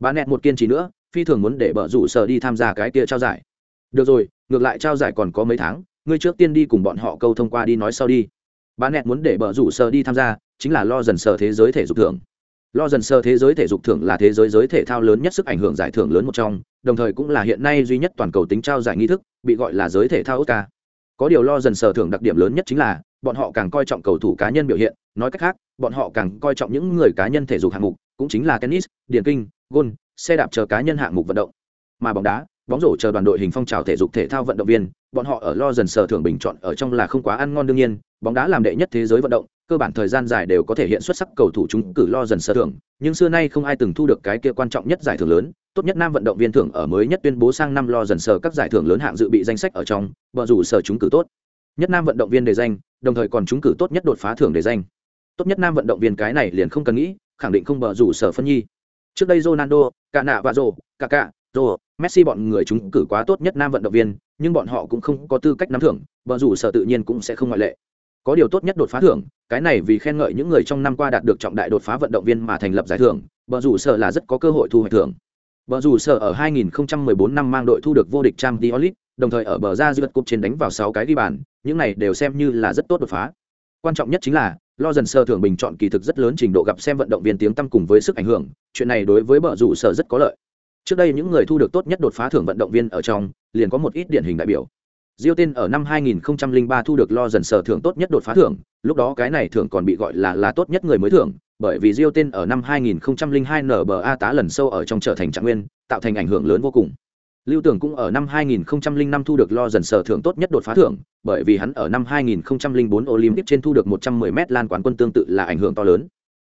Bà nẹt một kiên trì nữa, phi thường muốn để bợ rủ sở đi tham gia cái kia trao giải. Được rồi, ngược lại trao giải còn có mấy tháng, ngươi trước tiên đi cùng bọn họ câu thông qua đi nói sau đi. Bà nẹt muốn để bợ rủ sở đi tham gia, chính là lo dần sờ thế giới thể dục thưởng. Lo dần sơ thế giới thể dục thưởng là thế giới giới thể thao lớn nhất sức ảnh hưởng giải thưởng lớn một trong, đồng thời cũng là hiện nay duy nhất toàn cầu tính trao giải nghi thức, bị gọi là giới thể thao oscar có điều lo dần sở thưởng đặc điểm lớn nhất chính là, bọn họ càng coi trọng cầu thủ cá nhân biểu hiện. Nói cách khác, bọn họ càng coi trọng những người cá nhân thể dục hạng mục, cũng chính là tennis, điền kinh gôn xe đạp chờ cá nhân hạng mục vận động. Mà bóng đá, bóng rổ chờ đoàn đội hình phong trào thể dục thể thao vận động viên, bọn họ ở lo dần sở thưởng bình chọn ở trong là không quá ăn ngon đương nhiên. Bóng đá làm đệ nhất thế giới vận động cơ bản thời gian dài đều có thể hiện xuất sắc cầu thủ chúng cử lo dần sơ thưởng, nhưng xưa nay không ai từng thu được cái kia quan trọng nhất giải thưởng lớn. Tốt nhất nam vận động viên thưởng ở mới nhất tuyên bố sang năm lo dần sở các giải thưởng lớn hạng dự bị danh sách ở trong bờ rủ sở chúng cử tốt. Nhất nam vận động viên đề danh, đồng thời còn chúng cử tốt nhất đột phá thưởng đề danh. Tốt nhất nam vận động viên cái này liền không cần nghĩ, khẳng định không bờ rủ sở phân nhi. Trước đây ronaldo cả nạ và rồ cả cả rồ messi bọn người chúng cử quá tốt nhất nam vận động viên, nhưng bọn họ cũng không có tư cách nắm thưởng, bờ rủ sở tự nhiên cũng sẽ không ngoại lệ có điều tốt nhất đột phá thưởng, cái này vì khen ngợi những người trong năm qua đạt được trọng đại đột phá vận động viên mà thành lập giải thưởng, bờ rủ sở là rất có cơ hội thu hoạch thưởng. Bờ rủ sở ở 2014 năm mang đội thu được vô địch Champions League, đồng thời ở bờ ra dư cúp trên đánh vào 6 cái ghi bàn, những này đều xem như là rất tốt đột phá. Quan trọng nhất chính là lo dần sơ thưởng bình chọn kỳ thực rất lớn trình độ gặp xem vận động viên tiếng tăm cùng với sức ảnh hưởng, chuyện này đối với bờ rủ sở rất có lợi. Trước đây những người thu được tốt nhất đột phá thưởng vận động viên ở trong, liền có một ít điển hình đại biểu. Diêu tên ở năm 2003 thu được lo dần sở thưởng tốt nhất đột phá thưởng, lúc đó cái này thưởng còn bị gọi là là tốt nhất người mới thưởng, bởi vì Diêu tên ở năm 2002 NBA tá lần sâu ở trong trở thành trạng nguyên, tạo thành ảnh hưởng lớn vô cùng. Lưu Tưởng cũng ở năm 2005 thu được lo dần sở thưởng tốt nhất đột phá thưởng, bởi vì hắn ở năm 2004 Olympic trên thu được 110m lan quán quân tương tự là ảnh hưởng to lớn.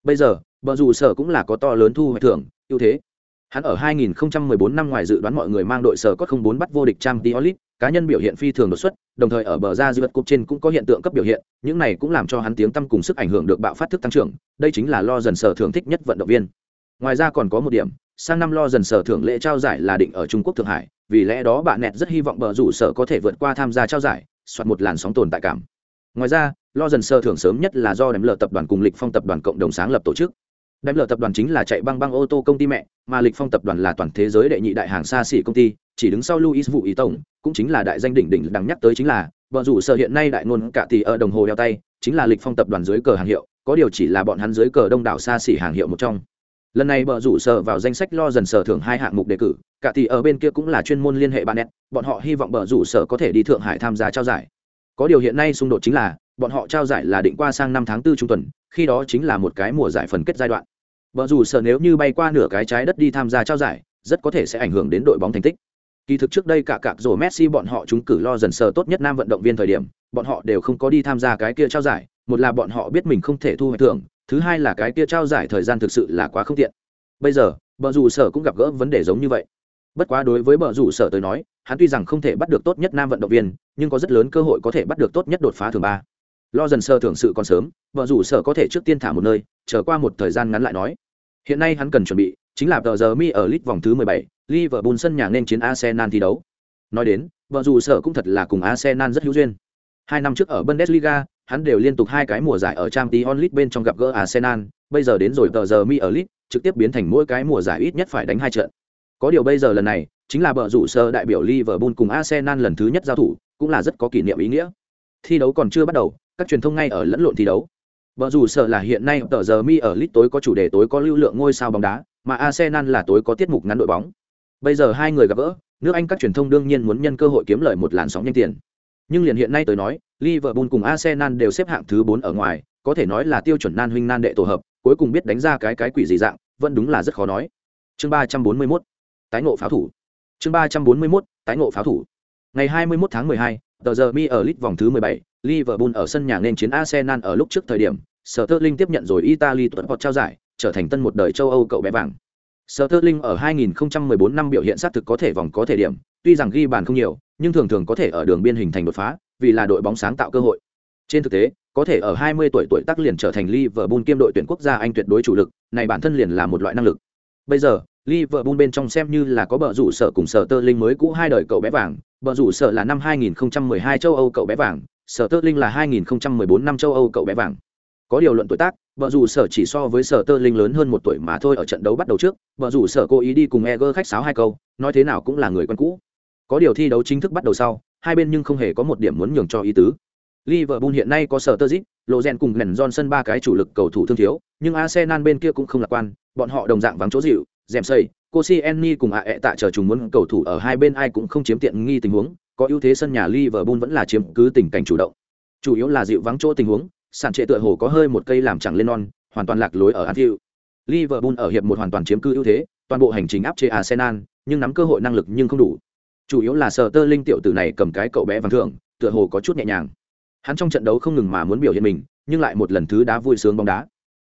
Bây giờ, bờ dù sở cũng là có to lớn thu hoạch thưởng, ưu thế. Hắn ở 2014 năm ngoài dự đoán mọi người mang đội sở có không bốn bắt vô địch Champions League, cá nhân biểu hiện phi thường đột xuất, đồng thời ở bờ ra dư vật cục trên cũng có hiện tượng cấp biểu hiện, những này cũng làm cho hắn tiếng tăm cùng sức ảnh hưởng được bạo phát thức tăng trưởng, đây chính là lo dần sở thưởng thích nhất vận động viên. Ngoài ra còn có một điểm, sang năm lo dần sở thưởng lễ trao giải là định ở Trung Quốc Thượng Hải, vì lẽ đó bạn nẹt rất hy vọng bờ rủ sở có thể vượt qua tham gia trao giải, soạt một làn sóng tồn tại cảm. Ngoài ra, lo dần sở thưởng sớm nhất là do đếm lờ tập đoàn cùng lịch phong tập đoàn cộng đồng sáng lập tổ chức. Đếm lở tập đoàn chính là chạy băng băng ô tô công ty mẹ, mà lịch phong tập đoàn là toàn thế giới đệ nhị đại hàng xa xỉ công ty, chỉ đứng sau Louis Vũ ý tổng, cũng chính là đại danh đỉnh đỉnh đang nhắc tới chính là, bờ rủ sở hiện nay đại ngôn cả tỷ ở đồng hồ đeo tay, chính là lịch phong tập đoàn dưới cờ hàng hiệu, có điều chỉ là bọn hắn dưới cờ đông đảo xa xỉ hàng hiệu một trong. Lần này bờ rủ sở vào danh sách lo dần sở thưởng hai hạng mục đề cử cả tỷ ở bên kia cũng là chuyên môn liên hệ bạn nét, bọn họ hy vọng bờ rủ sở có thể đi thượng hải tham gia trao giải. Có điều hiện nay xung đột chính là bọn họ trao giải là định qua sang năm tháng 4 trung tuần khi đó chính là một cái mùa giải phần kết giai đoạn bờ rủ sở nếu như bay qua nửa cái trái đất đi tham gia trao giải, rất có thể sẽ ảnh hưởng đến đội bóng thành tích. Kỳ thực trước đây cả cạc rồi messi bọn họ chúng cử lo dần sở tốt nhất nam vận động viên thời điểm, bọn họ đều không có đi tham gia cái kia trao giải, một là bọn họ biết mình không thể thu hoạch thưởng, thứ hai là cái kia trao giải thời gian thực sự là quá không tiện. Bây giờ, bờ rủ sở cũng gặp gỡ vấn đề giống như vậy. Bất quá đối với bờ rủ sở tới nói, hắn tuy rằng không thể bắt được tốt nhất nam vận động viên, nhưng có rất lớn cơ hội có thể bắt được tốt nhất đột phá thường ba. Lo dần sơ thưởng sự còn sớm, bờ rủ sở có thể trước tiên thả một nơi, chờ qua một thời gian ngắn lại nói hiện nay hắn cần chuẩn bị chính là tờ giờ mi ở lit vòng thứ 17, Liverpool sân nhà nên chiến Arsenal thi đấu. Nói đến, vợ dù sở cũng thật là cùng Arsenal rất hữu duyên. Hai năm trước ở Bundesliga, hắn đều liên tục hai cái mùa giải ở Champions League bên trong gặp gỡ Arsenal, bây giờ đến rồi tờ giờ mi ở lit trực tiếp biến thành mỗi cái mùa giải ít nhất phải đánh hai trận. Có điều bây giờ lần này, chính là bờ rủ sơ đại biểu Liverpool cùng Arsenal lần thứ nhất giao thủ, cũng là rất có kỷ niệm ý nghĩa. Thi đấu còn chưa bắt đầu, các truyền thông ngay ở lẫn lộn thi đấu. Bờ rủ sở là hiện nay tờ giờ mi ở lit tối có chủ đề tối có lưu lượng ngôi sao bóng đá, mà Arsenal là tối có tiết mục ngắn đội bóng. Bây giờ hai người gặp gỡ, nước Anh các truyền thông đương nhiên muốn nhân cơ hội kiếm lời một làn sóng nhanh tiền. Nhưng liền hiện nay tới nói, Liverpool cùng Arsenal đều xếp hạng thứ 4 ở ngoài, có thể nói là tiêu chuẩn nan huynh nan đệ tổ hợp, cuối cùng biết đánh ra cái cái quỷ gì dạng, vẫn đúng là rất khó nói. Chương 341. Tái ngộ pháo thủ. Chương 341. Tái ngộ pháo thủ. Ngày 21 tháng 12, tờ giờ mi ở lit vòng thứ 17, Liverpool ở sân nhà nên chiến Arsenal ở lúc trước thời điểm, Sterling tiếp nhận rồi Italy tuần hoạt trao giải, trở thành tân một đời châu Âu cậu bé vàng. Sterling ở 2014 năm biểu hiện sát thực có thể vòng có thể điểm, tuy rằng ghi bàn không nhiều, nhưng thường thường có thể ở đường biên hình thành đột phá, vì là đội bóng sáng tạo cơ hội. Trên thực tế, có thể ở 20 tuổi tuổi tác liền trở thành Liverpool kiêm đội tuyển quốc gia Anh tuyệt đối chủ lực, này bản thân liền là một loại năng lực. Bây giờ, Liverpool bên trong xem như là có bờ rủ sở cùng sở tơ linh mới cũ hai đời cậu bé vàng, bờ rủ sở là năm 2012 châu Âu cậu bé vàng, sở tơ linh là 2014 năm châu Âu cậu bé vàng. Có điều luận tuổi tác, vợ rủ sở chỉ so với sở tơ linh lớn hơn một tuổi mà thôi ở trận đấu bắt đầu trước, vợ rủ sở cố ý đi cùng Eger khách sáo hai câu, nói thế nào cũng là người quen cũ. Có điều thi đấu chính thức bắt đầu sau, hai bên nhưng không hề có một điểm muốn nhường cho ý tứ. Liverpool hiện nay có sở tơ dít, lộ rèn cùng nền Johnson ba cái chủ lực cầu thủ thương thiếu, nhưng Arsenal bên kia cũng không lạc quan, bọn họ đồng dạng vắng chỗ dịu, dèm xây, Koscielny cùng ạ ẹ tạ chờ chúng muốn cầu thủ ở hai bên ai cũng không chiếm tiện nghi tình huống, có ưu thế sân nhà Liverpool vẫn là chiếm cứ tình cảnh chủ động. Chủ yếu là dịu vắng chỗ tình huống, sản trệ tựa hồ có hơi một cây làm chẳng lên non, hoàn toàn lạc lối ở Anfield. Liverpool ở hiệp một hoàn toàn chiếm cứ ưu thế, toàn bộ hành trình áp chế Arsenal, nhưng nắm cơ hội năng lực nhưng không đủ. Chủ yếu là Sở Tơ Linh tiểu tử này cầm cái cậu bé vàng thượng, tựa hồ có chút nhẹ nhàng hắn trong trận đấu không ngừng mà muốn biểu hiện mình nhưng lại một lần thứ đá vui sướng bóng đá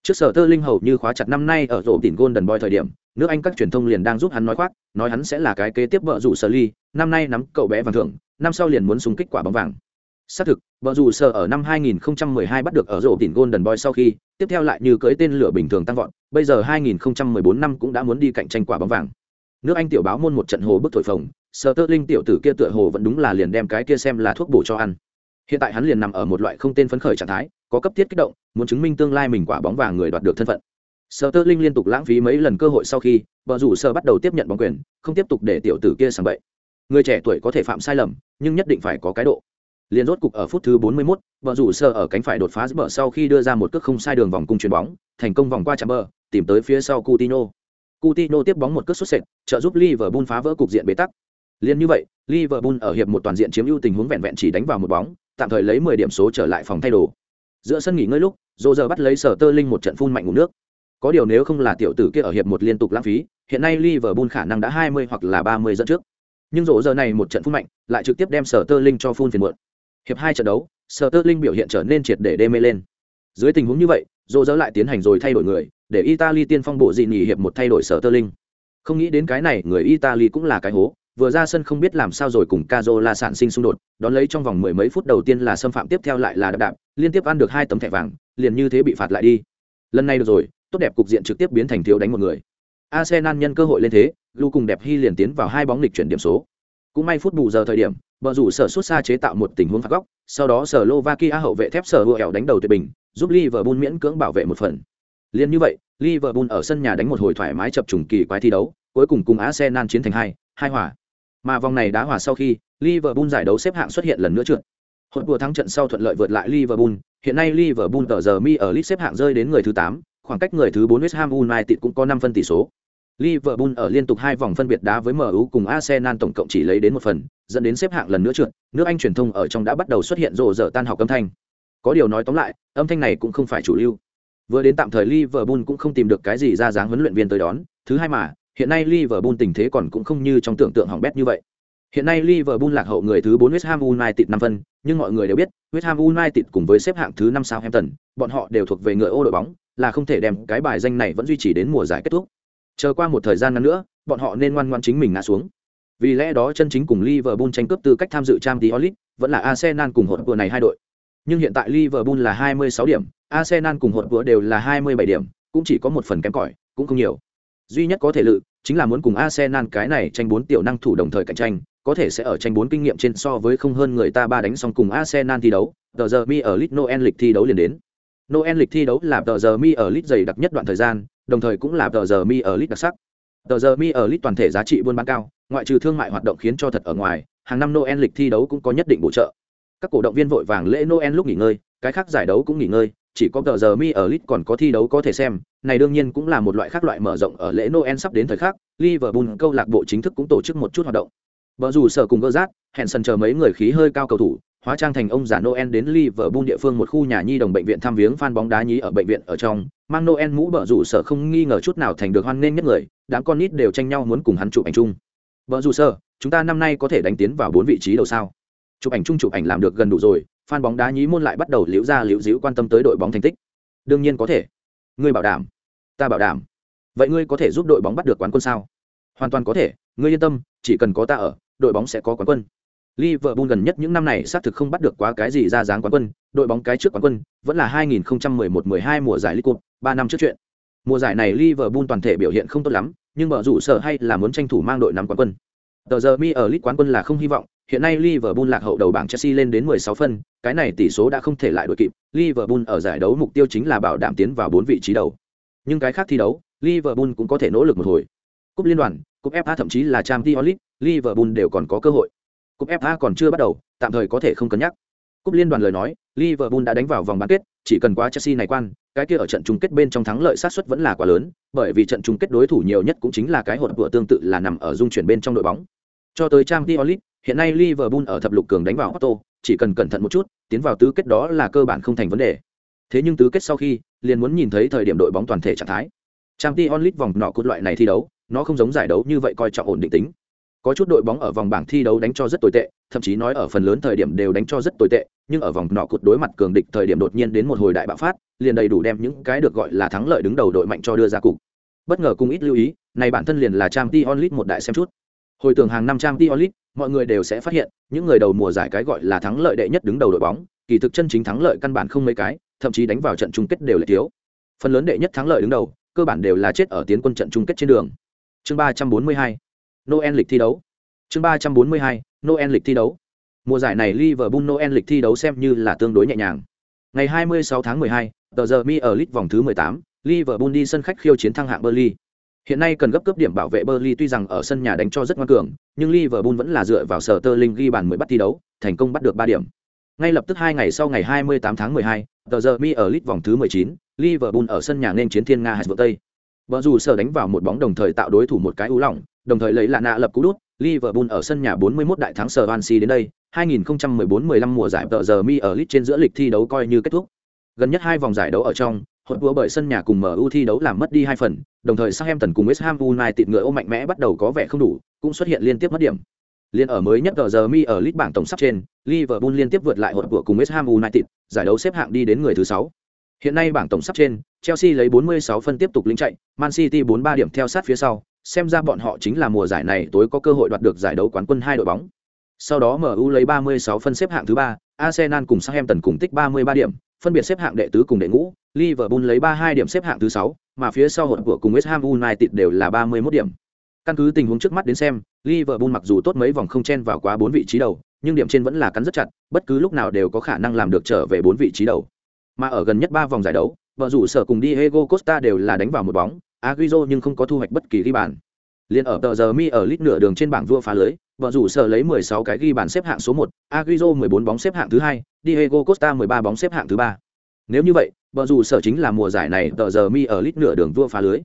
trước sở tơ linh hầu như khóa chặt năm nay ở rổ tỉnh golden boy thời điểm, nước anh các truyền thông liền đang giúp hắn nói khoác, nói hắn sẽ là cái kế tiếp vợ rủ sở ly, năm nay nắm cậu bé vàng thưởng, năm sau liền muốn súng kích quả bóng vàng. Xác thực, vợ rủ sở ở năm 2012 bắt được ở rổ tỉnh golden boy sau khi, tiếp theo lại như cưới tên lửa bình thường tăng vọt, bây giờ 2014 năm cũng đã muốn đi cạnh tranh quả bóng vàng. Nước anh tiểu báo môn một trận hồ bức thổi phồng, sở tơ linh tiểu tử kia tựa hồ vẫn đúng là liền đem cái kia xem là thuốc bổ cho ăn. Hiện tại hắn liền nằm ở một loại không tên phấn khởi trạng thái có cấp thiết kích động muốn chứng minh tương lai mình quả bóng vàng người đoạt được thân phận. Sở tơ linh liên tục lãng phí mấy lần cơ hội sau khi vợ rủ sơ bắt đầu tiếp nhận bóng quyền không tiếp tục để tiểu tử kia sàng bậy. Người trẻ tuổi có thể phạm sai lầm nhưng nhất định phải có cái độ. Liền rốt cục ở phút thứ 41, vợ rủ sơ ở cánh phải đột phá bờ sau khi đưa ra một cước không sai đường vòng cung chuyền bóng thành công vòng qua chạm bờ tìm tới phía sau Coutinho. Coutinho tiếp bóng một cước xuất sệt trợ giúp Liverpool phá vỡ cục diện bế tắc. Liên như vậy, Liverpool ở hiệp một toàn diện chiếm ưu tình huống vẹn vẹn chỉ đánh vào một bóng, tạm thời lấy 10 điểm số trở lại phòng thay đồ. Giữa sân nghỉ ngơi lúc, Rô giờ bắt lấy Sở Tơ Linh một trận phun mạnh ngủ nước. Có điều nếu không là tiểu tử kia ở hiệp một liên tục lãng phí, hiện nay Liverpool khả năng đã 20 hoặc là 30 dẫn trước. Nhưng rỗ giờ này một trận phun mạnh, lại trực tiếp đem Sở Tơ Linh cho phun phiền muộn. Hiệp hai trận đấu, Sở Tơ Linh biểu hiện trở nên triệt để đê mê lên. Dưới tình huống như vậy, rỗ giờ lại tiến hành rồi thay đổi người, để Italy tiên phong bộ dị nghỉ hiệp một thay đổi Sở Tơ Linh. Không nghĩ đến cái này, người Italy cũng là cái hố, vừa ra sân không biết làm sao rồi cùng Cazola sản sinh xung đột, đón lấy trong vòng mười mấy phút đầu tiên là xâm phạm tiếp theo lại là đạp đạp, liên tiếp ăn được hai tấm thẻ vàng, liền như thế bị phạt lại đi. Lần này được rồi, tốt đẹp cục diện trực tiếp biến thành thiếu đánh một người. Arsenal nhân cơ hội lên thế, Lu cùng đẹp hy liền tiến vào hai bóng lịch chuyển điểm số. Cũng may phút bù giờ thời điểm, bờ rủ sở xuất xa chế tạo một tình huống phạt góc, sau đó sở Slovakia hậu vệ thép sở hẻo đánh đầu tuyệt bình, giúp Liverpool miễn cưỡng bảo vệ một phần. Liên như vậy, Liverpool ở sân nhà đánh một hồi thoải mái chập trùng kỳ quái thi đấu, cuối cùng cùng Arsenal chiến thành hai, hai hòa. Mà vòng này đá hòa sau khi, Liverpool giải đấu xếp hạng xuất hiện lần nữa trượt. Hột vừa thắng trận sau thuận lợi vượt lại Liverpool, hiện nay Liverpool tờ giờ mi ở League xếp hạng rơi đến người thứ 8, khoảng cách người thứ 4 West Ham United cũng có 5 phân tỷ số. Liverpool ở liên tục hai vòng phân biệt đá với MU cùng Arsenal tổng cộng chỉ lấy đến một phần, dẫn đến xếp hạng lần nữa trượt. Nước Anh truyền thông ở trong đã bắt đầu xuất hiện rồ rỡ tan học âm thanh. Có điều nói tóm lại, âm thanh này cũng không phải chủ lưu. Vừa đến tạm thời Liverpool cũng không tìm được cái gì ra dáng huấn luyện viên tới đón, thứ hai mà, hiện nay Liverpool tình thế còn cũng không như trong tưởng tượng hỏng bét như vậy. Hiện nay Liverpool lạc hậu người thứ 4 West Ham United 5 phân, nhưng mọi người đều biết, West Ham United cùng với xếp hạng thứ 5 Southampton, bọn họ đều thuộc về người ô đội bóng, là không thể đem cái bài danh này vẫn duy trì đến mùa giải kết thúc. Chờ qua một thời gian ngắn nữa, bọn họ nên ngoan ngoãn chính mình ngã xuống. Vì lẽ đó chân chính cùng Liverpool tranh cướp tư cách tham dự Champions League, vẫn là Arsenal cùng hỗn vừa này hai đội. Nhưng hiện tại Liverpool là 26 điểm, Arsenal cùng hỗn vừa đều là 27 điểm, cũng chỉ có một phần kém cỏi, cũng không nhiều. Duy nhất có thể lự, chính là muốn cùng Arsenal cái này tranh bốn tiểu năng thủ đồng thời cạnh tranh, có thể sẽ ở tranh bốn kinh nghiệm trên so với không hơn người ta ba đánh xong cùng Arsenal thi đấu, tờ giờ mi ở Lit Noel lịch thi đấu liền đến. Noel lịch thi đấu là tờ giờ mi ở Lit dày đặc nhất đoạn thời gian, đồng thời cũng là tờ giờ mi ở Lit đặc sắc. Tờ giờ mi ở Lit toàn thể giá trị buôn bán cao, ngoại trừ thương mại hoạt động khiến cho thật ở ngoài, hàng năm Noel lịch thi đấu cũng có nhất định bổ trợ. Các cổ động viên vội vàng lễ Noel lúc nghỉ ngơi, cái khác giải đấu cũng nghỉ ngơi, chỉ có tờ giờ mi ở lit còn có thi đấu có thể xem, này đương nhiên cũng là một loại khác loại mở rộng ở lễ Noel sắp đến thời khắc, Liverpool câu lạc bộ chính thức cũng tổ chức một chút hoạt động. Bờ dù sở cùng gơ rác, hẹn sân chờ mấy người khí hơi cao cầu thủ, hóa trang thành ông già Noel đến Liverpool địa phương một khu nhà nhi đồng bệnh viện thăm viếng fan bóng đá nhí ở bệnh viện ở trong, mang Noel mũ bờ rủ sở không nghi ngờ chút nào thành được hoan nghênh nhất người, đám con nít đều tranh nhau muốn cùng hắn chụp ảnh chung. vợ dù sở, chúng ta năm nay có thể đánh tiến vào bốn vị trí đầu sao? Chụp ảnh chung chụp ảnh làm được gần đủ rồi, fan bóng đá nhí môn lại bắt đầu liễu ra liễu díu quan tâm tới đội bóng thành tích. Đương nhiên có thể. Ngươi bảo đảm, ta bảo đảm. Vậy ngươi có thể giúp đội bóng bắt được quán quân sao? Hoàn toàn có thể, ngươi yên tâm, chỉ cần có ta ở, đội bóng sẽ có quán quân. Liverpool gần nhất những năm này xác thực không bắt được quá cái gì ra dáng quán quân, đội bóng cái trước quán quân vẫn là 2011-12 mùa giải League Cup, 3 năm trước chuyện. Mùa giải này Liverpool toàn thể biểu hiện không tốt lắm, nhưng mở rủ sở hay là muốn tranh thủ mang đội nắm quán quân. Tờ giờ mi ở League quán quân là không hy vọng, hiện nay Liverpool lạc hậu đầu bảng Chelsea lên đến 16 phân, cái này tỷ số đã không thể lại đuổi kịp, Liverpool ở giải đấu mục tiêu chính là bảo đảm tiến vào 4 vị trí đầu. Nhưng cái khác thi đấu, Liverpool cũng có thể nỗ lực một hồi. Cúp liên đoàn, cúp FA thậm chí là Champions League, Liverpool đều còn có cơ hội. Cúp FA còn chưa bắt đầu, tạm thời có thể không cân nhắc. Cúp liên đoàn lời nói, Liverpool đã đánh vào vòng bán kết, chỉ cần qua Chelsea này quan, cái kia ở trận chung kết bên trong thắng lợi sát suất vẫn là quá lớn, bởi vì trận chung kết đối thủ nhiều nhất cũng chính là cái hột vừa tương tự là nằm ở dung chuyển bên trong đội bóng. Cho tới Champions League, hiện nay Liverpool ở thập lục cường đánh vào Otto, chỉ cần cẩn thận một chút, tiến vào tứ kết đó là cơ bản không thành vấn đề. Thế nhưng tứ kết sau khi, liền muốn nhìn thấy thời điểm đội bóng toàn thể trạng thái. Champions League vòng nọ cốt loại này thi đấu, nó không giống giải đấu như vậy coi trọng ổn định tính Có chút đội bóng ở vòng bảng thi đấu đánh cho rất tồi tệ, thậm chí nói ở phần lớn thời điểm đều đánh cho rất tồi tệ, nhưng ở vòng nọ cột đối mặt cường địch thời điểm đột nhiên đến một hồi đại bạo phát, liền đầy đủ đem những cái được gọi là thắng lợi đứng đầu đội mạnh cho đưa ra cục. Bất ngờ cùng ít lưu ý, này bản thân liền là Champions League một đại xem chút. Hồi tưởng hàng năm trang Diolit, mọi người đều sẽ phát hiện, những người đầu mùa giải cái gọi là thắng lợi đệ nhất đứng đầu đội bóng, kỳ thực chân chính thắng lợi căn bản không mấy cái, thậm chí đánh vào trận chung kết đều là thiếu. Phần lớn đệ nhất thắng lợi đứng đầu, cơ bản đều là chết ở tiến quân trận chung kết trên đường. Chương ba trăm bốn mươi hai Noel lịch thi đấu. Chương ba trăm bốn mươi hai Noel lịch thi đấu. Mùa giải này Liverpool Noel lịch thi đấu xem như là tương đối nhẹ nhàng. Ngày 26 tháng 12, tờ giờ mi ở League vòng thứ 18, Liverpool đi sân khách khiêu chiến thăng hạng Burnley. Hiện nay cần gấp cấp điểm bảo vệ Burnley tuy rằng ở sân nhà đánh cho rất ngoan cường, nhưng Liverpool vẫn là dựa vào sở Sterling ghi bàn mới bắt thi đấu, thành công bắt được 3 điểm. Ngay lập tức hai ngày sau ngày 28 tháng 12, tờ giờ mi ở lit vòng thứ 19, Liverpool ở sân nhà nên chiến Thiên Nga Hải vượt Tây. Bờ dù sở đánh vào một bóng đồng thời tạo đối thủ một cái ưu lỏng, đồng thời lấy là nạ lập cú đút, Liverpool ở sân nhà 41 đại thắng sở Swansea đến đây, 2014-15 mùa giải tờ giờ mi ở lit trên giữa lịch thi đấu coi như kết thúc. Gần nhất hai vòng giải đấu ở trong, hội đua bởi sân nhà cùng MU thi đấu làm mất đi hai phần, đồng thời Southampton cùng West Ham United ngựa ô mạnh mẽ bắt đầu có vẻ không đủ, cũng xuất hiện liên tiếp mất điểm. Liên ở mới nhất giờ mi ở list bảng tổng sắp trên, Liverpool liên tiếp vượt lại hội đua cùng West Ham United, giải đấu xếp hạng đi đến người thứ 6. Hiện nay bảng tổng sắp trên, Chelsea lấy 46 phân tiếp tục lĩnh chạy, Man City 43 điểm theo sát phía sau, xem ra bọn họ chính là mùa giải này tối có cơ hội đoạt được giải đấu quán quân hai đội bóng. Sau đó MU lấy 36 phân xếp hạng thứ 3, Arsenal cùng Southampton cùng tích 33 điểm, phân biệt xếp hạng đệ tứ cùng đệ ngũ, Liverpool lấy 32 điểm xếp hạng thứ 6, mà phía sau hỗn của cùng West Ham United đều là 31 điểm. Căn cứ tình huống trước mắt đến xem, Liverpool mặc dù tốt mấy vòng không chen vào quá 4 vị trí đầu, nhưng điểm trên vẫn là cắn rất chặt, bất cứ lúc nào đều có khả năng làm được trở về 4 vị trí đầu. Mà ở gần nhất 3 vòng giải đấu, vợ rủ sở cùng Diego Costa đều là đánh vào một bóng, Agüero nhưng không có thu hoạch bất kỳ ghi bàn. Liên ở tờ giờ mi ở lít nửa đường trên bảng vua phá lưới, vợ rủ sở lấy 16 cái ghi bàn xếp hạng số 1, Agüero 14 bóng xếp hạng thứ hai. Diego Costa 13 bóng xếp hạng thứ ba. Nếu như vậy, vợ rủ sở chính là mùa giải này tờ giờ mi ở lít nửa đường vua phá lưới.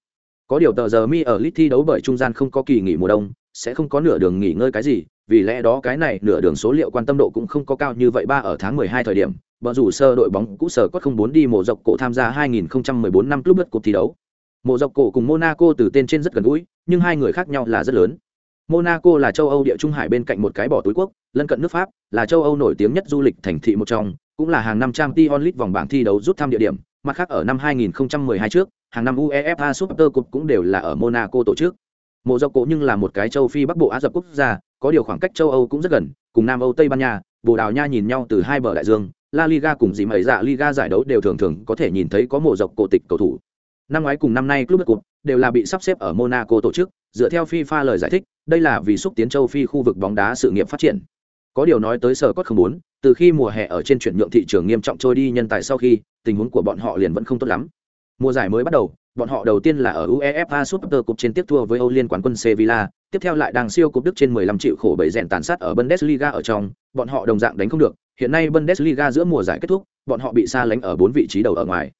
Có điều tờ giờ mi ở lít thi đấu bởi trung gian không có kỳ nghỉ mùa đông, sẽ không có nửa đường nghỉ ngơi cái gì, vì lẽ đó cái này nửa đường số liệu quan tâm độ cũng không có cao như vậy ba ở tháng 12 thời điểm, Bờ rủ sơ đội bóng cũ sở có không bốn đi mổ dọc cổ tham gia 2014 năm club cuộc thi đấu. Mộ dọc cổ cùng Monaco từ tên trên rất gần gũi, nhưng hai người khác nhau là rất lớn. Monaco là châu Âu địa trung hải bên cạnh một cái bỏ túi quốc, lân cận nước Pháp, là châu Âu nổi tiếng nhất du lịch thành thị một trong, cũng là hàng năm trang t onlit vòng bảng thi đấu rút thăm địa điểm, mặt khác ở năm 2012 trước, hàng năm UEFA Super Cup cũng đều là ở Monaco tổ chức. Mộ dọc cổ nhưng là một cái châu Phi Bắc Bộ Á Dập quốc gia, có điều khoảng cách châu Âu cũng rất gần, cùng Nam Âu Tây Ban Nha, Bồ Đào Nha nhìn nhau từ hai bờ đại dương, La Liga cùng gì mấy dạ Liga giải đấu đều thường thường có thể nhìn thấy có mộ dọc cổ tịch cầu thủ. Năm ngoái cùng năm nay club cup đều là bị sắp xếp ở Monaco tổ chức, dựa theo FIFA lời giải thích, đây là vì xúc tiến châu Phi khu vực bóng đá sự nghiệp phát triển. Có điều nói tới sở cốt không muốn, từ khi mùa hè ở trên chuyển nhượng thị trường nghiêm trọng trôi đi nhân tài sau khi, tình huống của bọn họ liền vẫn không tốt lắm. Mùa giải mới bắt đầu, bọn họ đầu tiên là ở UEFA Super Cup trên tiếp thua với Âu Liên quán quân Sevilla, tiếp theo lại đang siêu cúp Đức trên 15 triệu khổ bảy rèn tàn sát ở Bundesliga ở trong, bọn họ đồng dạng đánh không được, hiện nay Bundesliga giữa mùa giải kết thúc, bọn họ bị xa lánh ở 4 vị trí đầu ở ngoài.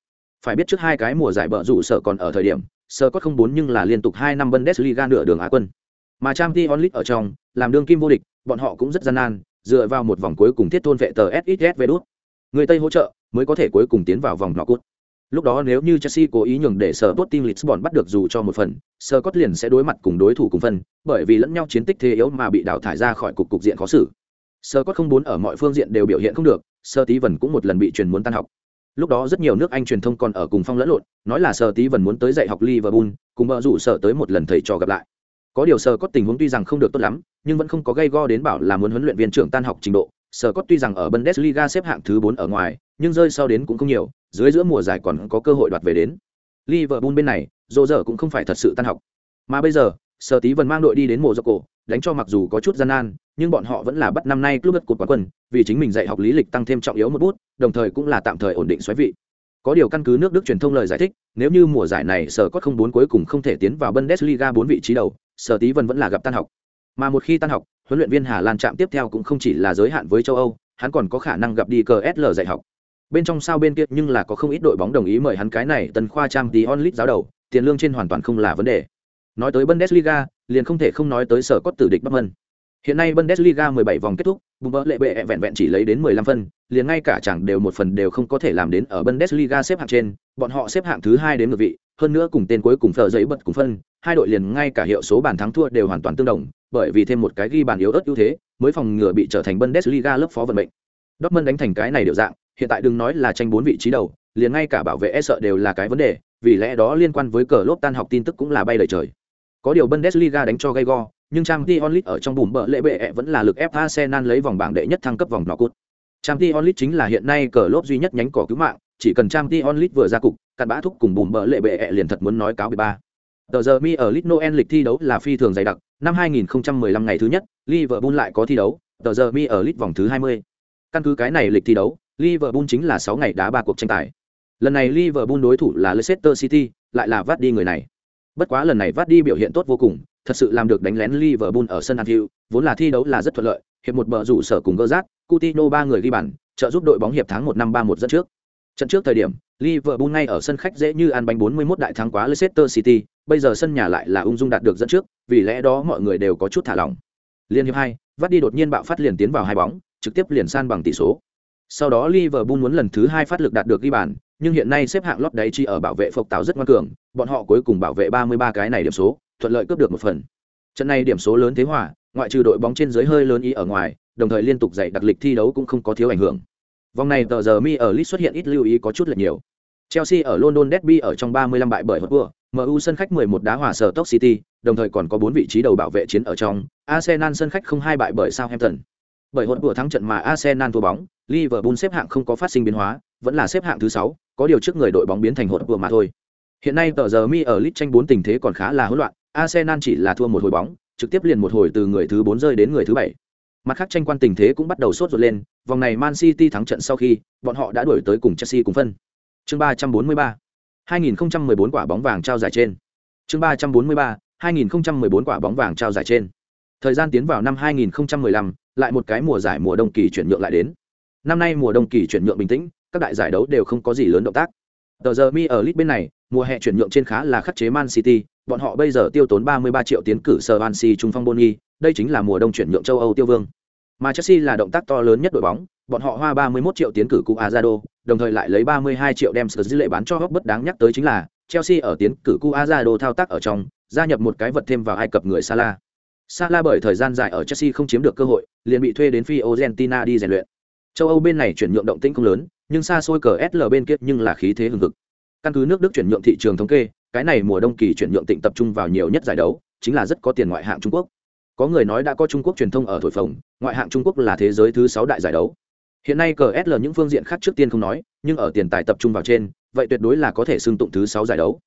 Phải biết trước hai cái mùa giải bợ rủ sở còn ở thời điểm, sở có không bốn nhưng là liên tục hai năm Bundesliga nửa đường Á quân. Mà Champions League ở trong, làm đương kim vô địch, bọn họ cũng rất gian nan, dựa vào một vòng cuối cùng thiết thôn vệ tờ SXS về đút. Người Tây hỗ trợ mới có thể cuối cùng tiến vào vòng knock-out. Lúc đó nếu như Chelsea cố ý nhường để sở Sporting Lisbon bắt được dù cho một phần, Scott liền sẽ đối mặt cùng đối thủ cùng phần, bởi vì lẫn nhau chiến tích thế yếu mà bị đào thải ra khỏi cục cục diện khó xử. Scott không bốn ở mọi phương diện đều biểu hiện không được, Sơ Tí vần cũng một lần bị truyền muốn tan học. Lúc đó rất nhiều nước Anh truyền thông còn ở cùng phong lẫn lộn, nói là Sơ Tí vẫn muốn tới dạy học Liverpool, cùng vợ rủ sợ tới một lần thầy trò gặp lại. Có điều Sơ có tình huống tuy rằng không được tốt lắm, nhưng vẫn không có gây go đến bảo là muốn huấn luyện viên trưởng tan học trình độ. Sơ có tuy rằng ở Bundesliga xếp hạng thứ 4 ở ngoài, nhưng rơi sau đến cũng không nhiều, dưới giữa mùa giải còn có cơ hội đoạt về đến. Liverpool bên này, dỗ dở cũng không phải thật sự tan học. Mà bây giờ, sơ Tí vẫn mang đội đi đến mùa cổ, đánh cho mặc dù có chút gian nan, nhưng bọn họ vẫn là bắt năm nay club đất cột quán quân, vì chính mình dạy học lý lịch tăng thêm trọng yếu một bút, đồng thời cũng là tạm thời ổn định xoáy vị. Có điều căn cứ nước Đức truyền thông lời giải thích, nếu như mùa giải này Sở có không bốn cuối cùng không thể tiến vào Bundesliga bốn vị trí đầu, Sở Tí Vân vẫn là gặp tan học. Mà một khi tan học, huấn luyện viên Hà Lan chạm tiếp theo cũng không chỉ là giới hạn với châu Âu, hắn còn có khả năng gặp đi cờ SL dạy học bên trong sao bên kia nhưng là có không ít đội bóng đồng ý mời hắn cái này tần khoa trang tí onlit giáo đầu tiền lương trên hoàn toàn không là vấn đề nói tới bundesliga liền không thể không nói tới sở cốt tử địch bắc mân hiện nay bundesliga 17 vòng kết thúc bùm lệ bệ vẹn vẹn chỉ lấy đến 15 phân, liền ngay cả chẳng đều một phần đều không có thể làm đến ở bundesliga xếp hạng trên, bọn họ xếp hạng thứ hai đến ngược vị, hơn nữa cùng tên cuối cùng phở giấy bật cùng phân, hai đội liền ngay cả hiệu số bàn thắng thua đều hoàn toàn tương đồng, bởi vì thêm một cái ghi bàn yếu ớt ưu thế, mới phòng ngừa bị trở thành bundesliga lớp phó vận mệnh. Dortmund đánh thành cái này điều dạng, hiện tại đừng nói là tranh bốn vị trí đầu, liền ngay cả bảo vệ e sợ đều là cái vấn đề, vì lẽ đó liên quan với cờ lốp tan học tin tức cũng là bay lời trời. Có điều bundesliga đánh cho gay go nhưng trang t onlit ở trong bùm bợ lệ bệ vẫn là lực ép arsenal lấy vòng bảng đệ nhất thăng cấp vòng nọ cút. Trang t onlit chính là hiện nay cờ lốp duy nhất nhánh cỏ cứu mạng, chỉ cần trang t onlit vừa ra cục, cặn bã thúc cùng bùm bợ lệ bệ liền thật muốn nói cáo bị ba. Tờ giờ mi ở lit noel lịch thi đấu là phi thường dày đặc, năm 2015 ngày thứ nhất, liverpool lại có thi đấu, tờ giờ mi ở lit vòng thứ 20. căn cứ cái này lịch thi đấu, liverpool chính là 6 ngày đá ba cuộc tranh tài. Lần này liverpool đối thủ là leicester city, lại là vắt đi người này. Bất quá lần này vắt đi biểu hiện tốt vô cùng thật sự làm được đánh lén liverpool ở sân anfield vốn là thi đấu là rất thuận lợi hiệp một bờ rủ sở cùng gerrard Coutinho ba người ghi bàn trợ giúp đội bóng hiệp thắng một năm ba một dẫn trước trận trước thời điểm Liverpool ngay ở sân khách dễ như ăn bánh 41 đại thắng quá Leicester City, bây giờ sân nhà lại là ung dung đạt được dẫn trước, vì lẽ đó mọi người đều có chút thả lỏng. Liên hiệp 2, Vardy đột nhiên bạo phát liền tiến vào hai bóng, trực tiếp liền san bằng tỷ số. Sau đó Liverpool muốn lần thứ hai phát lực đạt được ghi bàn, nhưng hiện nay xếp hạng lót đáy chi ở bảo vệ phục táo rất ngoan cường, bọn họ cuối cùng bảo vệ 33 cái này điểm số, thuận lợi cướp được một phần. Trận này điểm số lớn thế hòa, ngoại trừ đội bóng trên dưới hơi lớn ý ở ngoài, đồng thời liên tục dạy đặc lịch thi đấu cũng không có thiếu ảnh hưởng. Vòng này tờ giờ mi ở Leeds xuất hiện ít lưu ý có chút là nhiều. Chelsea ở London Derby ở trong 35 bại bởi Hotspur, MU sân khách 11 đá hòa sở Stoke City, đồng thời còn có 4 vị trí đầu bảo vệ chiến ở trong. Arsenal sân khách không hai bại bởi Southampton. Bởi Hotspur thắng trận mà Arsenal thua bóng, Liverpool xếp hạng không có phát sinh biến hóa, vẫn là xếp hạng thứ 6, có điều trước người đội bóng biến thành Hotspur mà thôi. Hiện nay tờ giờ mi ở League tranh 4 tình thế còn khá là hỗn loạn, Arsenal chỉ là thua một hồi bóng, trực tiếp liền một hồi từ người thứ 4 rơi đến người thứ 7. Mặt khác tranh quan tình thế cũng bắt đầu sốt ruột lên, vòng này Man City thắng trận sau khi, bọn họ đã đuổi tới cùng Chelsea cùng phân. Chương 343. 2014 quả bóng vàng trao giải trên. Chương 343. 2014 quả bóng vàng trao giải trên. Thời gian tiến vào năm 2015, lại một cái mùa giải mùa đông kỳ chuyển nhượng lại đến. Năm nay mùa đông kỳ chuyển nhượng bình tĩnh, các đại giải đấu đều không có gì lớn động tác. Tờ giờ mi ở list bên này, mùa hè chuyển nhượng trên khá là khắc chế Man City, bọn họ bây giờ tiêu tốn 33 triệu tiến cử Swansea trung phong Boni, đây chính là mùa đông chuyển nhượng châu Âu tiêu vương. Mà Chelsea là động tác to lớn nhất đội bóng, bọn họ hoa 31 triệu tiến cử cụ Azado, đồng thời lại lấy 32 triệu đem dư lệ bán cho góc bất đáng nhắc tới chính là Chelsea ở tiến cử cụ Azado thao tác ở trong, gia nhập một cái vật thêm vào hai cặp người Salah. Sala bởi thời gian dài ở Chelsea không chiếm được cơ hội, liền bị thuê đến Fiorentina đi rèn luyện. Châu Âu bên này chuyển nhượng động tĩnh không lớn, nhưng xa xôi cờ SL bên kia nhưng là khí thế hừng hực. Căn cứ nước Đức chuyển nhượng thị trường thống kê, cái này mùa đông kỳ chuyển nhượng tịnh tập trung vào nhiều nhất giải đấu, chính là rất có tiền ngoại hạng Trung Quốc. Có người nói đã có Trung Quốc truyền thông ở thổi phồng, ngoại hạng Trung Quốc là thế giới thứ sáu đại giải đấu. Hiện nay cờ SL những phương diện khác trước tiên không nói, nhưng ở tiền tài tập trung vào trên, vậy tuyệt đối là có thể xưng tụng thứ sáu giải đấu.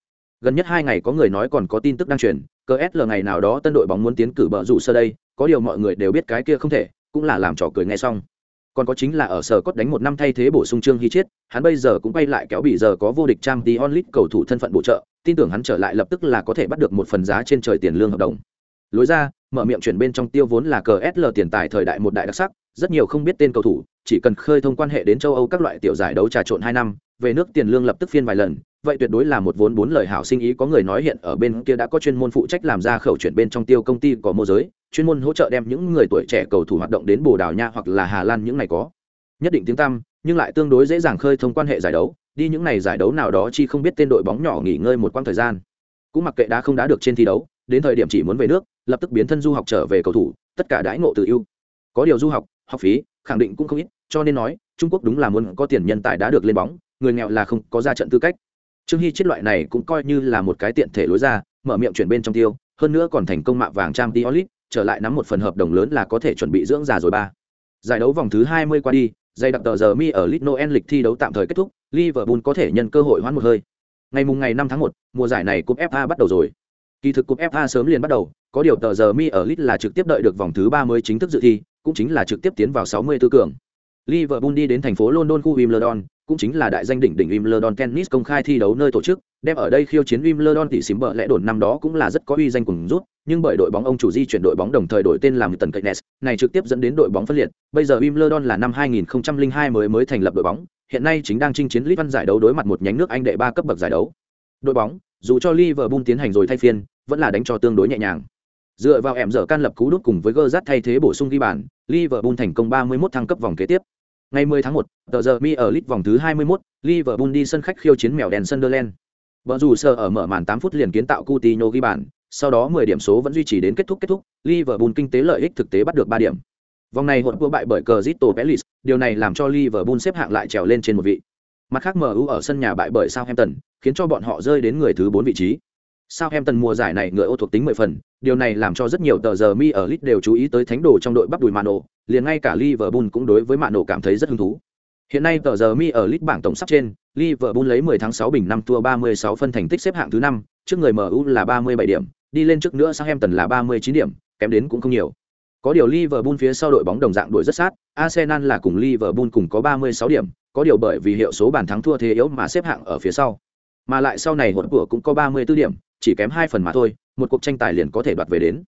Gần nhất hai ngày có người nói còn có tin tức đang truyền, cờ SL ngày nào đó tân đội bóng muốn tiến cử bờ rủ sơ đây, có điều mọi người đều biết cái kia không thể, cũng là làm trò cười nghe xong. Còn có chính là ở sở cốt đánh một năm thay thế bổ sung Trương Hy Chiết, hắn bây giờ cũng quay lại kéo bị giờ có vô địch trang tí onlit cầu thủ thân phận bổ trợ, tin tưởng hắn trở lại lập tức là có thể bắt được một phần giá trên trời tiền lương hợp đồng. Lối ra, mở miệng chuyển bên trong tiêu vốn là cờ SL tiền tài thời đại một đại đặc sắc, rất nhiều không biết tên cầu thủ, chỉ cần khơi thông quan hệ đến châu Âu các loại tiểu giải đấu trà trộn hai năm, về nước tiền lương lập tức phiên vài lần, vậy tuyệt đối là một vốn bốn lời hảo sinh ý có người nói hiện ở bên kia đã có chuyên môn phụ trách làm ra khẩu chuyển bên trong tiêu công ty có môi giới, chuyên môn hỗ trợ đem những người tuổi trẻ cầu thủ hoạt động đến Bồ Đào Nha hoặc là Hà Lan những này có. Nhất định tiếng tăm, nhưng lại tương đối dễ dàng khơi thông quan hệ giải đấu, đi những này giải đấu nào đó chi không biết tên đội bóng nhỏ nghỉ ngơi một quãng thời gian. Cũng mặc kệ đã không đá được trên thi đấu, đến thời điểm chỉ muốn về nước, lập tức biến thân du học trở về cầu thủ, tất cả đãi ngộ tự ưu. Có điều du học, học phí, khẳng định cũng không ít, cho nên nói, Trung Quốc đúng là muốn có tiền nhân tài đã được lên bóng, người nghèo là không có ra trận tư cách. Trương Hy chết loại này cũng coi như là một cái tiện thể lối ra, mở miệng chuyển bên trong tiêu, hơn nữa còn thành công mạ vàng trang Tiolit, trở lại nắm một phần hợp đồng lớn là có thể chuẩn bị dưỡng già rồi ba. Giải đấu vòng thứ 20 qua đi, dây đặc tờ giờ mi ở Lit Noel lịch thi đấu tạm thời kết thúc, Liverpool có thể nhân cơ hội hoãn một hơi. Ngày mùng ngày 5 tháng 1, mùa giải này cúp FA bắt đầu rồi. Kỳ thực cúp FA sớm liền bắt đầu, có điều tờ giờ mi ở Lit là trực tiếp đợi được vòng thứ ba mới chính thức dự thi, cũng chính là trực tiếp tiến vào 64 cường. Liverpool đi đến thành phố London khu Wimbledon, cũng chính là đại danh đỉnh đỉnh Wimbledon tennis công khai thi đấu nơi tổ chức, đem ở đây khiêu chiến Wimbledon tỷ xím bợ lẽ đồn năm đó cũng là rất có uy danh cùng rút, nhưng bởi đội bóng ông chủ di chuyển đội bóng đồng thời đổi tên làm Tần Keynes, này trực tiếp dẫn đến đội bóng phân liệt. Bây giờ Wimbledon là năm 2002 mới mới thành lập đội bóng, hiện nay chính đang chinh chiến League Văn giải đấu đối mặt một nhánh nước Anh đệ ba cấp bậc giải đấu. Đội bóng, dù cho Liverpool tiến hành rồi thay phiên, vẫn là đánh cho tương đối nhẹ nhàng. Dựa vào ẻm dở can lập cú đút cùng với Gerrard thay thế bổ sung ghi bàn, Liverpool thành công 31 thăng cấp vòng kế tiếp. Ngày 10 tháng 1, tờ giờ mi ở lit vòng thứ 21, Liverpool đi sân khách khiêu chiến mèo đen Sunderland. Bọn rủ sờ ở mở màn 8 phút liền kiến tạo Coutinho ghi bàn, sau đó 10 điểm số vẫn duy trì đến kết thúc kết thúc, Liverpool kinh tế lợi ích thực tế bắt được 3 điểm. Vòng này hỗn bại bởi Crystal Palace, điều này làm cho Liverpool xếp hạng lại trèo lên trên một vị. Mặt khác MU ở sân nhà bại bởi Southampton, khiến cho bọn họ rơi đến người thứ 4 vị trí. Southampton mùa giải này ngựa ô thuộc tính 10 phần, điều này làm cho rất nhiều tờ giờ mi ở Leeds đều chú ý tới thánh đồ trong đội bắp đùi Mano, liền ngay cả Liverpool cũng đối với Mano cảm thấy rất hứng thú. Hiện nay tờ giờ mi ở Leeds bảng tổng sắp trên, Liverpool lấy 10 tháng 6 bình năm thua 36 phân thành tích xếp hạng thứ 5, trước người MU là 37 điểm, đi lên trước nữa Southampton là 39 điểm, kém đến cũng không nhiều. Có điều Liverpool phía sau đội bóng đồng dạng đuổi rất sát, Arsenal là cùng Liverpool cùng có 36 điểm, có điều bởi vì hiệu số bàn thắng thua thế yếu mà xếp hạng ở phía sau. Mà lại sau này hỗn của cũng có 34 điểm, chỉ kém 2 phần mà thôi, một cuộc tranh tài liền có thể đoạt về đến.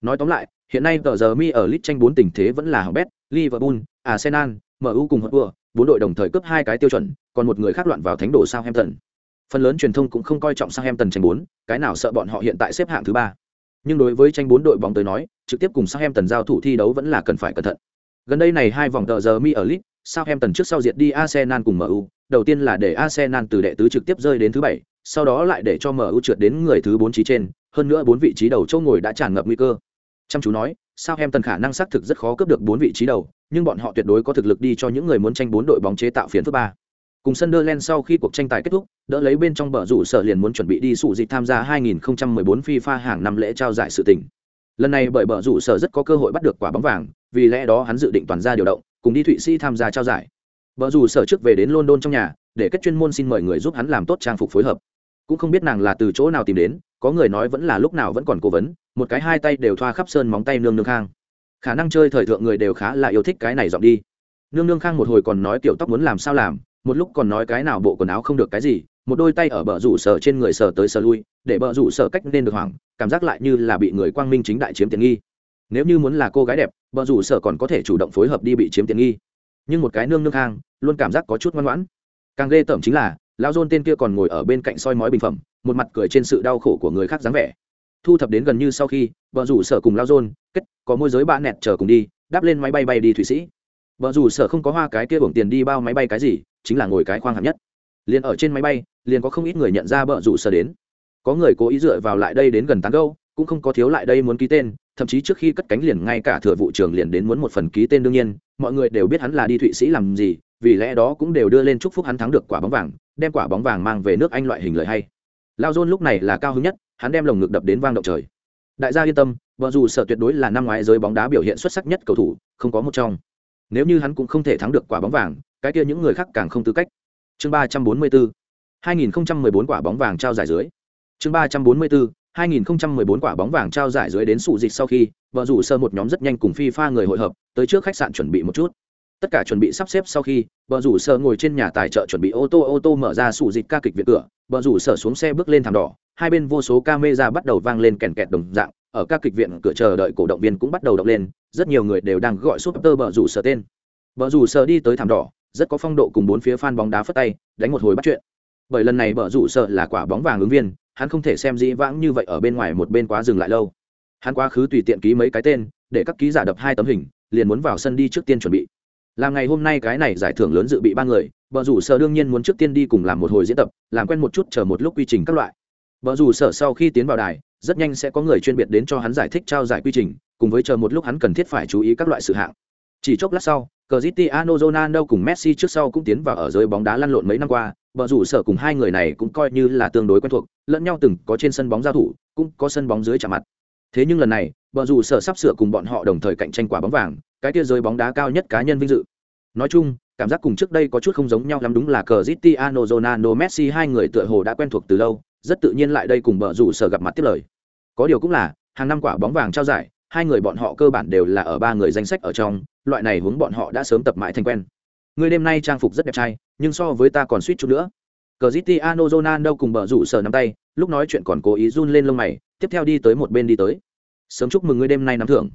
Nói tóm lại, hiện nay tờ giờ mi ở Lit tranh 4 tình thế vẫn là hỏng bét, Liverpool, Arsenal, MU cùng hỗn của, bốn đội đồng thời cướp hai cái tiêu chuẩn, còn một người khác loạn vào thánh đồ Southampton. Phần lớn truyền thông cũng không coi trọng Southampton tranh 4, cái nào sợ bọn họ hiện tại xếp hạng thứ 3. Nhưng đối với tranh 4 đội bóng tới nói, trực tiếp cùng Southampton giao thủ thi đấu vẫn là cần phải cẩn thận. Gần đây này hai vòng tờ giờ mi ở Lit Southampton trước sau diệt đi Arsenal cùng MU, đầu tiên là để Arsenal từ đệ tứ trực tiếp rơi đến thứ 7, sau đó lại để cho MU trượt đến người thứ 4 trí trên, hơn nữa bốn vị trí đầu châu ngồi đã tràn ngập nguy cơ. Chăm chú nói, Southampton khả năng xác thực rất khó cướp được bốn vị trí đầu, nhưng bọn họ tuyệt đối có thực lực đi cho những người muốn tranh bốn đội bóng chế tạo phiến thứ ba. Cùng Sunderland sau khi cuộc tranh tài kết thúc, đỡ lấy bên trong bờ rủ sở liền muốn chuẩn bị đi sụ dịch tham gia 2014 FIFA hàng năm lễ trao giải sự tình. Lần này bởi bờ rủ sở rất có cơ hội bắt được quả bóng vàng, vì lẽ đó hắn dự định toàn ra điều động, cùng đi Thụy Sĩ tham gia trao giải. vợ rủ sở trước về đến London trong nhà, để kết chuyên môn xin mời người giúp hắn làm tốt trang phục phối hợp. Cũng không biết nàng là từ chỗ nào tìm đến, có người nói vẫn là lúc nào vẫn còn cố vấn, một cái hai tay đều thoa khắp sơn móng tay nương nương khang khả năng chơi thời thượng người đều khá là yêu thích cái này dọn đi nương nương khang một hồi còn nói kiểu tóc muốn làm sao làm một lúc còn nói cái nào bộ quần áo không được cái gì một đôi tay ở bờ rủ sở trên người sở tới sở lui để bờ rủ sở cách nên được hoảng cảm giác lại như là bị người quang minh chính đại chiếm tiện nghi nếu như muốn là cô gái đẹp bờ rủ sở còn có thể chủ động phối hợp đi bị chiếm tiện nghi. Nhưng một cái nương nương hang, luôn cảm giác có chút ngoan ngoãn. Càng ghê tởm chính là, lão dôn tên kia còn ngồi ở bên cạnh soi mói bình phẩm, một mặt cười trên sự đau khổ của người khác dáng vẻ. Thu thập đến gần như sau khi vợ rủ sở cùng lao dôn kết, có môi giới ba nẹt chờ cùng đi, đáp lên máy bay bay đi thụy sĩ. Vợ rủ sở không có hoa cái kia bổng tiền đi bao máy bay cái gì, chính là ngồi cái khoang hạng nhất. Liền ở trên máy bay, liền có không ít người nhận ra vợ rủ sở đến. Có người cố ý dựa vào lại đây đến gần tán câu cũng không có thiếu lại đây muốn ký tên thậm chí trước khi cất cánh liền ngay cả thừa vụ trưởng liền đến muốn một phần ký tên đương nhiên, mọi người đều biết hắn là đi thụy sĩ làm gì, vì lẽ đó cũng đều đưa lên chúc phúc hắn thắng được quả bóng vàng, đem quả bóng vàng mang về nước anh loại hình lợi hay. Lao dôn lúc này là cao hứng nhất, hắn đem lồng ngực đập đến vang động trời. Đại gia yên tâm, vợ dù sở tuyệt đối là năm ngoái giới bóng đá biểu hiện xuất sắc nhất cầu thủ, không có một trong. Nếu như hắn cũng không thể thắng được quả bóng vàng, cái kia những người khác càng không tư cách. Chương ba trăm bốn mươi bốn, hai nghìn không trăm mười bốn quả bóng vàng trao giải dưới. Chương ba trăm bốn mươi bốn hai nghìn không trăm mười bốn quả bóng vàng trao giải dưới đến sụ dịch sau khi, vợ rủ sơ một nhóm rất nhanh cùng phi pha người hội hợp, tới trước khách sạn chuẩn bị một chút. Tất cả chuẩn bị sắp xếp sau khi, vợ rủ sơ ngồi trên nhà tài trợ chuẩn bị ô tô ô tô mở ra sụ dịch ca kịch viện cửa, vợ rủ sơ xuống xe bước lên thảm đỏ, hai bên vô số camera bắt đầu vang lên kèn kẹt đồng dạng, ở các kịch viện cửa chờ đợi cổ động viên cũng bắt đầu động lên, rất nhiều người đều đang gọi sút tơ vợ rủ sơ tên. Vợ rủ sơ đi tới thảm đỏ, rất có phong độ cùng bốn phía fan bóng đá phất tay, đánh một hồi bắt chuyện. Bởi lần này vợ rủ sơ là quả bóng vàng ứng viên hắn không thể xem dĩ vãng như vậy ở bên ngoài một bên quá dừng lại lâu. Hắn quá khứ tùy tiện ký mấy cái tên để các ký giả đập hai tấm hình liền muốn vào sân đi trước tiên chuẩn bị. Làm ngày hôm nay cái này giải thưởng lớn dự bị ba người vợ rủ sở đương nhiên muốn trước tiên đi cùng làm một hồi diễn tập làm quen một chút chờ một lúc quy trình các loại. Vợ rủ sở sau khi tiến vào đài rất nhanh sẽ có người chuyên biệt đến cho hắn giải thích trao giải quy trình cùng với chờ một lúc hắn cần thiết phải chú ý các loại sự hạng. Chỉ chốc lát sau Cristiano Ronaldo cùng Messi trước sau cũng tiến vào ở giới bóng đá lăn lộn mấy năm qua, Bờ rủ sở cùng hai người này cũng coi như là tương đối quen thuộc, lẫn nhau từng có trên sân bóng giao thủ, cũng có sân bóng dưới chạm mặt. Thế nhưng lần này, bờ rủ sở sắp sửa cùng bọn họ đồng thời cạnh tranh quả bóng vàng, cái tia giới bóng đá cao nhất cá nhân vinh dự. Nói chung, cảm giác cùng trước đây có chút không giống nhau lắm đúng là Cristiano Ronaldo Messi hai người tựa hồ đã quen thuộc từ lâu, rất tự nhiên lại đây cùng bờ rủ sở gặp mặt tiếp lời. Có điều cũng là, hàng năm quả bóng vàng trao giải, hai người bọn họ cơ bản đều là ở ba người danh sách ở trong, loại này hướng bọn họ đã sớm tập mãi thành quen. Người đêm nay trang phục rất đẹp trai, nhưng so với ta còn suýt chút nữa. Cristiano Ronaldo cùng bờ rủ sở nắm tay, lúc nói chuyện còn cố ý run lên lông mày, tiếp theo đi tới một bên đi tới. Sớm chúc mừng ngươi đêm nay nắm thưởng.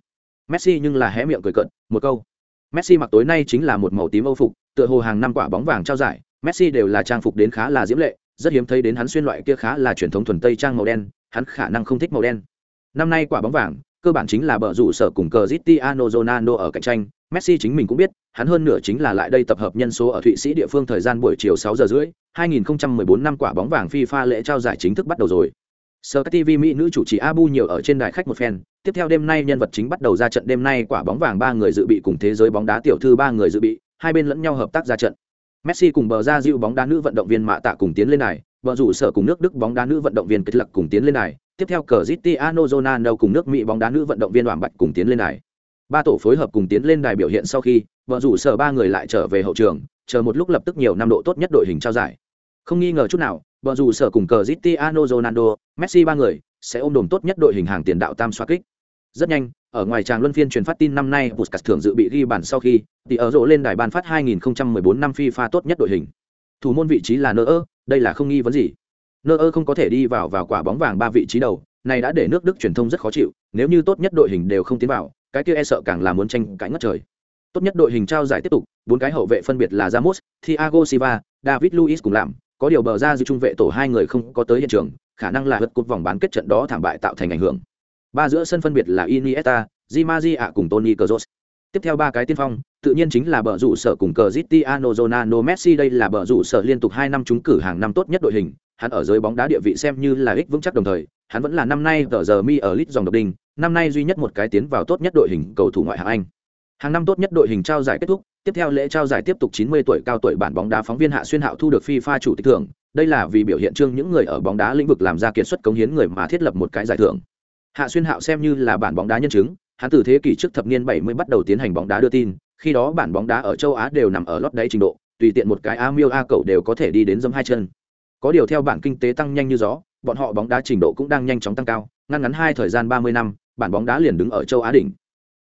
Messi nhưng là hé miệng cười cợt, một câu Messi mặc tối nay chính là một màu tím Âu phục, tựa hồ hàng năm quả bóng vàng trao giải, Messi đều là trang phục đến khá là diễm lệ, rất hiếm thấy đến hắn xuyên loại kia khá là truyền thống thuần tây trang màu đen, hắn khả năng không thích màu đen. Năm nay quả bóng vàng, cơ bản chính là bờ rủ sở cùng Cristiano Ronaldo ở cạnh tranh, messi chính mình cũng biết hắn hơn nửa chính là lại đây tập hợp nhân số ở thụy sĩ địa phương thời gian buổi chiều 6 giờ rưỡi 2014 năm quả bóng vàng fifa lễ trao giải chính thức bắt đầu rồi Sky TV Mỹ nữ chủ trì Abu nhiều ở trên đài khách một phen, tiếp theo đêm nay nhân vật chính bắt đầu ra trận đêm nay quả bóng vàng ba người dự bị cùng thế giới bóng đá tiểu thư ba người dự bị, hai bên lẫn nhau hợp tác ra trận. Messi cùng bờ ra dịu bóng đá nữ vận động viên Mạ Tạ cùng tiến lên này. bờ rủ sở cùng nước Đức bóng đá nữ vận động viên Kết Lặc cùng tiến lên này. tiếp theo Cristiano Ronaldo cùng nước Mỹ bóng đá nữ vận động viên Hoàng Bạch cùng tiến lên này. Ba tổ phối hợp cùng tiến lên đài biểu hiện sau khi, vợ rủ sở ba người lại trở về hậu trường, chờ một lúc lập tức nhiều năm độ tốt nhất đội hình trao giải. Không nghi ngờ chút nào, vợ rủ sở cùng cờ Cristiano Ronaldo, Messi ba người sẽ ôm đồm tốt nhất đội hình hàng tiền đạo tam xoa kích. Rất nhanh, ở ngoài tràng luân phiên truyền phát tin năm nay Puskas thưởng dự bị ghi bàn sau khi, thì ở rộ lên đài ban phát 2014 năm FIFA tốt nhất đội hình. Thủ môn vị trí là Neuer, đây là không nghi vấn gì. Neuer không có thể đi vào vào quả bóng vàng ba vị trí đầu, này đã để nước Đức truyền thông rất khó chịu, nếu như tốt nhất đội hình đều không tiến vào, cái kia e sợ càng là muốn tranh cãi ngất trời. Tốt nhất đội hình trao giải tiếp tục, bốn cái hậu vệ phân biệt là Ramos, Thiago Silva, David Luiz cùng làm, có điều bờ ra giữ trung vệ tổ hai người không có tới hiện trường, khả năng là vượt cột vòng bán kết trận đó thảm bại tạo thành ảnh hưởng. Ba giữa sân phân biệt là Iniesta, Di Maria cùng Toni Kroos. Tiếp theo ba cái tiên phong, tự nhiên chính là bờ rủ sở cùng Cristiano Ronaldo Messi đây là bờ rủ sở liên tục hai năm trúng cử hàng năm tốt nhất đội hình, hắn ở giới bóng đá địa vị xem như là ích vững chắc đồng thời, hắn vẫn là năm nay tờ giờ mi ở lit dòng độc đinh, năm nay duy nhất một cái tiến vào tốt nhất đội hình cầu thủ ngoại hạng Anh. Hàng năm tốt nhất đội hình trao giải kết thúc, tiếp theo lễ trao giải tiếp tục 90 tuổi cao tuổi bản bóng đá phóng viên Hạ Xuyên Hạo thu được FIFA chủ tịch thưởng, đây là vì biểu hiện trương những người ở bóng đá lĩnh vực làm ra kiệt xuất cống hiến người mà thiết lập một cái giải thưởng. Hạ Xuyên Hạo xem như là bản bóng đá nhân chứng, hắn từ thế kỷ trước thập niên 70 bắt đầu tiến hành bóng đá đưa tin, khi đó bản bóng đá ở châu Á đều nằm ở lót đáy trình độ, tùy tiện một cái A miêu A cậu đều có thể đi đến dâm hai chân. Có điều theo bản kinh tế tăng nhanh như gió, bọn họ bóng đá trình độ cũng đang nhanh chóng tăng cao, ngắn ngắn hai thời gian 30 năm, bản bóng đá liền đứng ở châu Á đỉnh.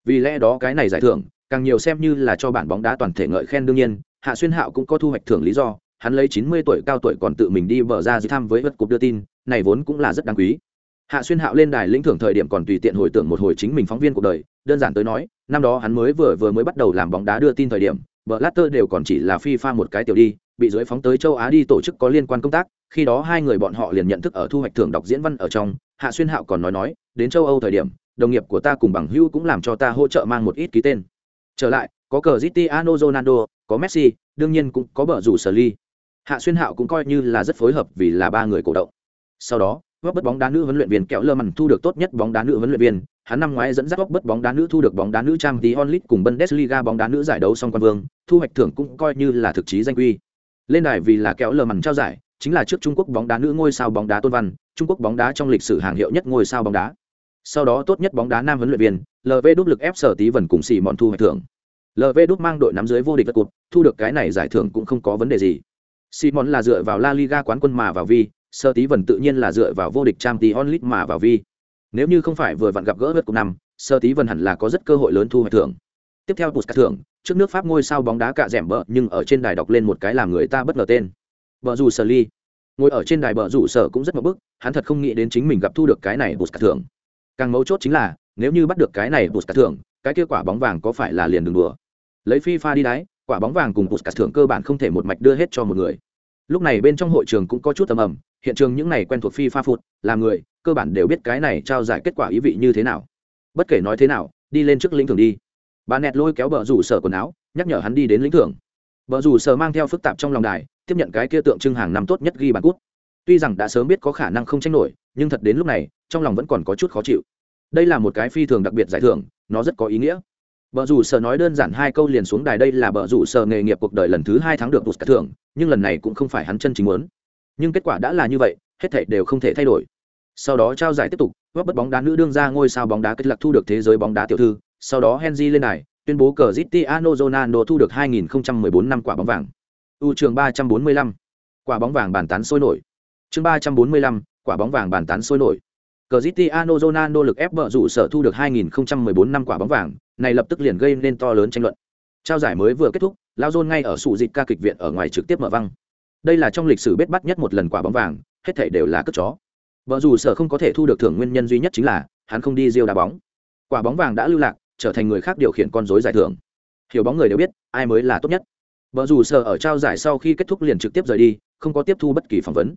Vì lẽ đó cái này giải thưởng, càng nhiều xem như là cho bản bóng đá toàn thể ngợi khen đương nhiên, Hạ Xuyên Hạo cũng có thu hoạch thưởng lý do, hắn lấy 90 tuổi cao tuổi còn tự mình đi vở ra dưới thăm với vật cục đưa tin, này vốn cũng là rất đáng quý hạ xuyên hạo lên đài lĩnh thưởng thời điểm còn tùy tiện hồi tưởng một hồi chính mình phóng viên cuộc đời đơn giản tới nói năm đó hắn mới vừa vừa mới bắt đầu làm bóng đá đưa tin thời điểm vợ latter đều còn chỉ là phi pha một cái tiểu đi bị dưới phóng tới châu á đi tổ chức có liên quan công tác, khi đó hai người bọn họ liền nhận thức ở thu hoạch thưởng đọc diễn văn ở trong, hạ xuyên hạo còn nói nói, đến châu âu thời điểm, đồng nghiệp của ta cùng bằng hữu cũng làm cho ta hỗ trợ mang một ít ký tên. Trở lại, có cờ Cristiano Ronaldo, có Messi, đương nhiên cũng có bờ rủ sở ly. Hạ xuyên hạo cũng coi như là rất phối hợp vì là ba người cổ động. Sau đó góp bất bóng đá nữ huấn luyện viên kẹo lơ mằn thu được tốt nhất bóng đá nữ huấn luyện viên. Hắn năm ngoái dẫn dắt góp bất bóng đá nữ thu được bóng đá nữ trang tí onlit cùng bundesliga bóng đá nữ giải đấu song quan vương. Thu hoạch thưởng cũng coi như là thực chí danh quy lên đài vì là kéo lơ mằn trao giải chính là trước trung quốc bóng đá nữ ngôi sao bóng đá tôn văn trung quốc bóng đá trong lịch sử hàng hiệu nhất ngôi sao bóng đá. Sau đó tốt nhất bóng đá nam huấn luyện viên lv đúc lực ép sở tí vần cùng xì mọn thu hoạch thưởng. Lv đúc mang đội nắm dưới vô địch các cụt thu được cái này giải thưởng cũng không có vấn đề gì. Xì Simon là dựa vào La Liga quán quân mà vào vi, sơ tí vần tự nhiên là dựa vào vô địch trang tí onlit mà vào vi. Nếu như không phải vừa vặn gặp gỡ vượt cùng năm sơ tí vần hẳn là có rất cơ hội lớn thu hoạch thưởng tiếp theo bút thưởng, trước nước pháp ngôi sao bóng đá cạ rẻm bờ, nhưng ở trên đài đọc lên một cái làm người ta bất ngờ tên. Vợ rủ sở ly. Ngồi ở trên đài bờ rủ sở cũng rất mập bức, hắn thật không nghĩ đến chính mình gặp thu được cái này bút thưởng. Càng mấu chốt chính là, nếu như bắt được cái này bút thưởng, cái kết quả bóng vàng có phải là liền đường đùa? Lấy FIFA đi đáy quả bóng vàng cùng bút thưởng cơ bản không thể một mạch đưa hết cho một người. Lúc này bên trong hội trường cũng có chút tầm ầm, hiện trường những này quen thuộc phi pha phụt, làm người, cơ bản đều biết cái này trao giải kết quả ý vị như thế nào. Bất kể nói thế nào, đi lên trước lĩnh thưởng đi bà nẹt lôi kéo bờ rủ sở quần áo, nhắc nhở hắn đi đến lĩnh thưởng. Bờ rủ sở mang theo phức tạp trong lòng đài, tiếp nhận cái kia tượng trưng hàng năm tốt nhất ghi bàn cút. Tuy rằng đã sớm biết có khả năng không tranh nổi, nhưng thật đến lúc này, trong lòng vẫn còn có chút khó chịu. Đây là một cái phi thường đặc biệt giải thưởng, nó rất có ý nghĩa. Bờ rủ sở nói đơn giản hai câu liền xuống đài đây là bờ rủ sở nghề nghiệp cuộc đời lần thứ hai tháng được cả thưởng, nhưng lần này cũng không phải hắn chân chính muốn. Nhưng kết quả đã là như vậy, hết thảy đều không thể thay đổi. Sau đó trao giải tiếp tục góp bất bóng đá nữ đương ra ngôi sao bóng đá kết lạc thu được thế giới bóng đá tiểu thư sau đó henry lên này tuyên bố Cristiano Ronaldo thu được 2014 năm quả bóng vàng. U trường 345 quả bóng vàng bàn tán sôi nổi. Chương 345 quả bóng vàng bàn tán sôi nổi. Cristiano Ronaldo lực ép vợ rủ sở thu được 2014 năm quả bóng vàng, này lập tức liền gây nên to lớn tranh luận. Trao giải mới vừa kết thúc, lao Zon ngay ở sụ dịch ca kịch viện ở ngoài trực tiếp mở văng. Đây là trong lịch sử bết bắt nhất một lần quả bóng vàng, hết thảy đều là cất chó. Vợ dù sở không có thể thu được thưởng nguyên nhân duy nhất chính là, hắn không đi giêu đá bóng. Quả bóng vàng đã lưu lạc trở thành người khác điều khiển con dối giải thưởng. Hiểu bóng người đều biết, ai mới là tốt nhất. Vợ dù sợ ở trao giải sau khi kết thúc liền trực tiếp rời đi, không có tiếp thu bất kỳ phỏng vấn.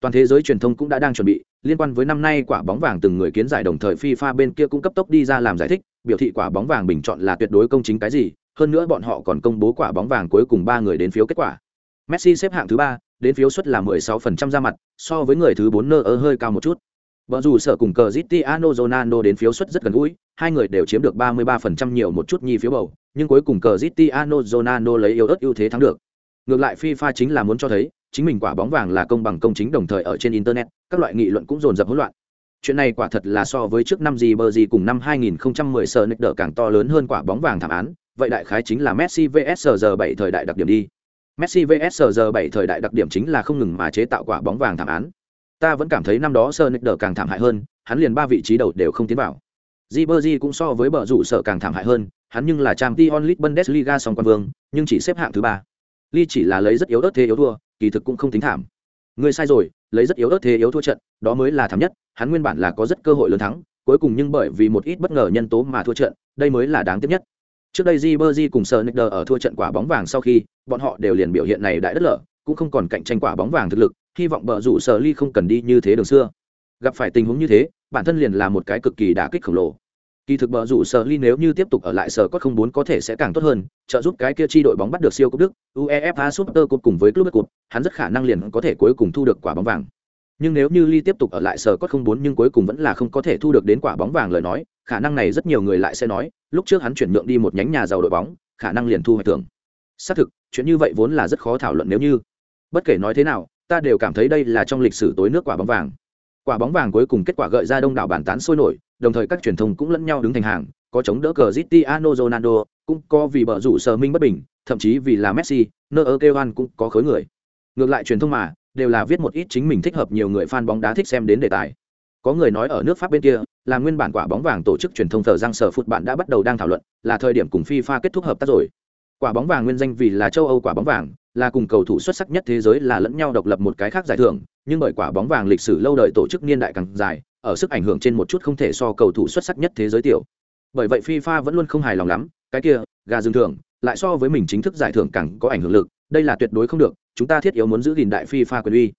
Toàn thế giới truyền thông cũng đã đang chuẩn bị, liên quan với năm nay quả bóng vàng từng người kiến giải đồng thời FIFA bên kia cũng cấp tốc đi ra làm giải thích, biểu thị quả bóng vàng bình chọn là tuyệt đối công chính cái gì, hơn nữa bọn họ còn công bố quả bóng vàng cuối cùng ba người đến phiếu kết quả. Messi xếp hạng thứ ba, đến phiếu suất là 16% ra mặt, so với người thứ bốn nơ ơ hơi cao một chút. Vợ dù sở cùng cờ Cristiano Ronaldo đến phiếu suất rất gần gũi, hai người đều chiếm được 33% nhiều một chút nhi phiếu bầu, nhưng cuối cùng cờ Cristiano Ronaldo lấy yếu ớt ưu thế thắng được. Ngược lại FIFA chính là muốn cho thấy, chính mình quả bóng vàng là công bằng công chính đồng thời ở trên internet, các loại nghị luận cũng dồn dập hỗn loạn. Chuyện này quả thật là so với trước năm gì bờ gì cùng năm 2010 sở nịch đỡ càng to lớn hơn quả bóng vàng thảm án, vậy đại khái chính là Messi vs giờ 7 thời đại đặc điểm đi. Messi vs giờ 7 thời đại đặc điểm chính là không ngừng mà chế tạo quả bóng vàng thảm án. Ta vẫn cảm thấy năm đó sơ Nick càng thảm hại hơn, hắn liền ba vị trí đầu đều không tiến vào. Ribery cũng so với bờ rủ sợ càng thảm hại hơn, hắn nhưng là Champions League Bundesliga song quan vương, nhưng chỉ xếp hạng thứ ba. Li chỉ là lấy rất yếu ớt thế yếu thua, kỳ thực cũng không tính thảm. Người sai rồi, lấy rất yếu ớt thế yếu thua trận, đó mới là thảm nhất, hắn nguyên bản là có rất cơ hội lớn thắng, cuối cùng nhưng bởi vì một ít bất ngờ nhân tố mà thua trận, đây mới là đáng tiếc nhất. Trước đây Ribery cùng Sir Nick ở thua trận quả bóng vàng sau khi, bọn họ đều liền biểu hiện này đại đất lở, cũng không còn cạnh tranh quả bóng vàng thực lực, hy vọng bờ rủ sở ly không cần đi như thế đường xưa. Gặp phải tình huống như thế, bản thân liền là một cái cực kỳ đả kích khổng lồ. Kỳ thực bờ rủ sở ly nếu như tiếp tục ở lại sở có không bốn có thể sẽ càng tốt hơn, trợ giúp cái kia chi đội bóng bắt được siêu cúp đức, uefa super cup cùng với club cup hắn rất khả năng liền có thể cuối cùng thu được quả bóng vàng. Nhưng nếu như ly tiếp tục ở lại sở có không bốn nhưng cuối cùng vẫn là không có thể thu được đến quả bóng vàng lời nói, khả năng này rất nhiều người lại sẽ nói, lúc trước hắn chuyển nhượng đi một nhánh nhà giàu đội bóng, khả năng liền thu hoạch tưởng xác thực, chuyện như vậy vốn là rất khó thảo luận nếu như. Bất kể nói thế nào ta đều cảm thấy đây là trong lịch sử tối nước quả bóng vàng. Quả bóng vàng cuối cùng kết quả gợi ra đông đảo bàn tán sôi nổi, đồng thời các truyền thông cũng lẫn nhau đứng thành hàng, có chống đỡ cờ Cristiano Ronaldo, cũng có vì bờ rủ sở minh bất bình, thậm chí vì là Messi, nơ ơ kêu an cũng có khối người. Ngược lại truyền thông mà, đều là viết một ít chính mình thích hợp nhiều người fan bóng đá thích xem đến đề tài. Có người nói ở nước pháp bên kia, là nguyên bản quả bóng vàng tổ chức truyền thông thờ răng sở phút bạn đã bắt đầu đang thảo luận, là thời điểm cùng FIFA kết thúc hợp tác rồi. Quả bóng vàng nguyên danh vì là châu âu quả bóng vàng là cùng cầu thủ xuất sắc nhất thế giới là lẫn nhau độc lập một cái khác giải thưởng nhưng bởi quả bóng vàng lịch sử lâu đời tổ chức niên đại càng dài ở sức ảnh hưởng trên một chút không thể so cầu thủ xuất sắc nhất thế giới tiểu. Bởi vậy fifa vẫn luôn không hài lòng lắm cái kia gà dương thưởng lại so với mình chính thức giải thưởng càng có ảnh hưởng lực đây là tuyệt đối không được chúng ta thiết yếu muốn giữ gìn đại fifa quyền uy.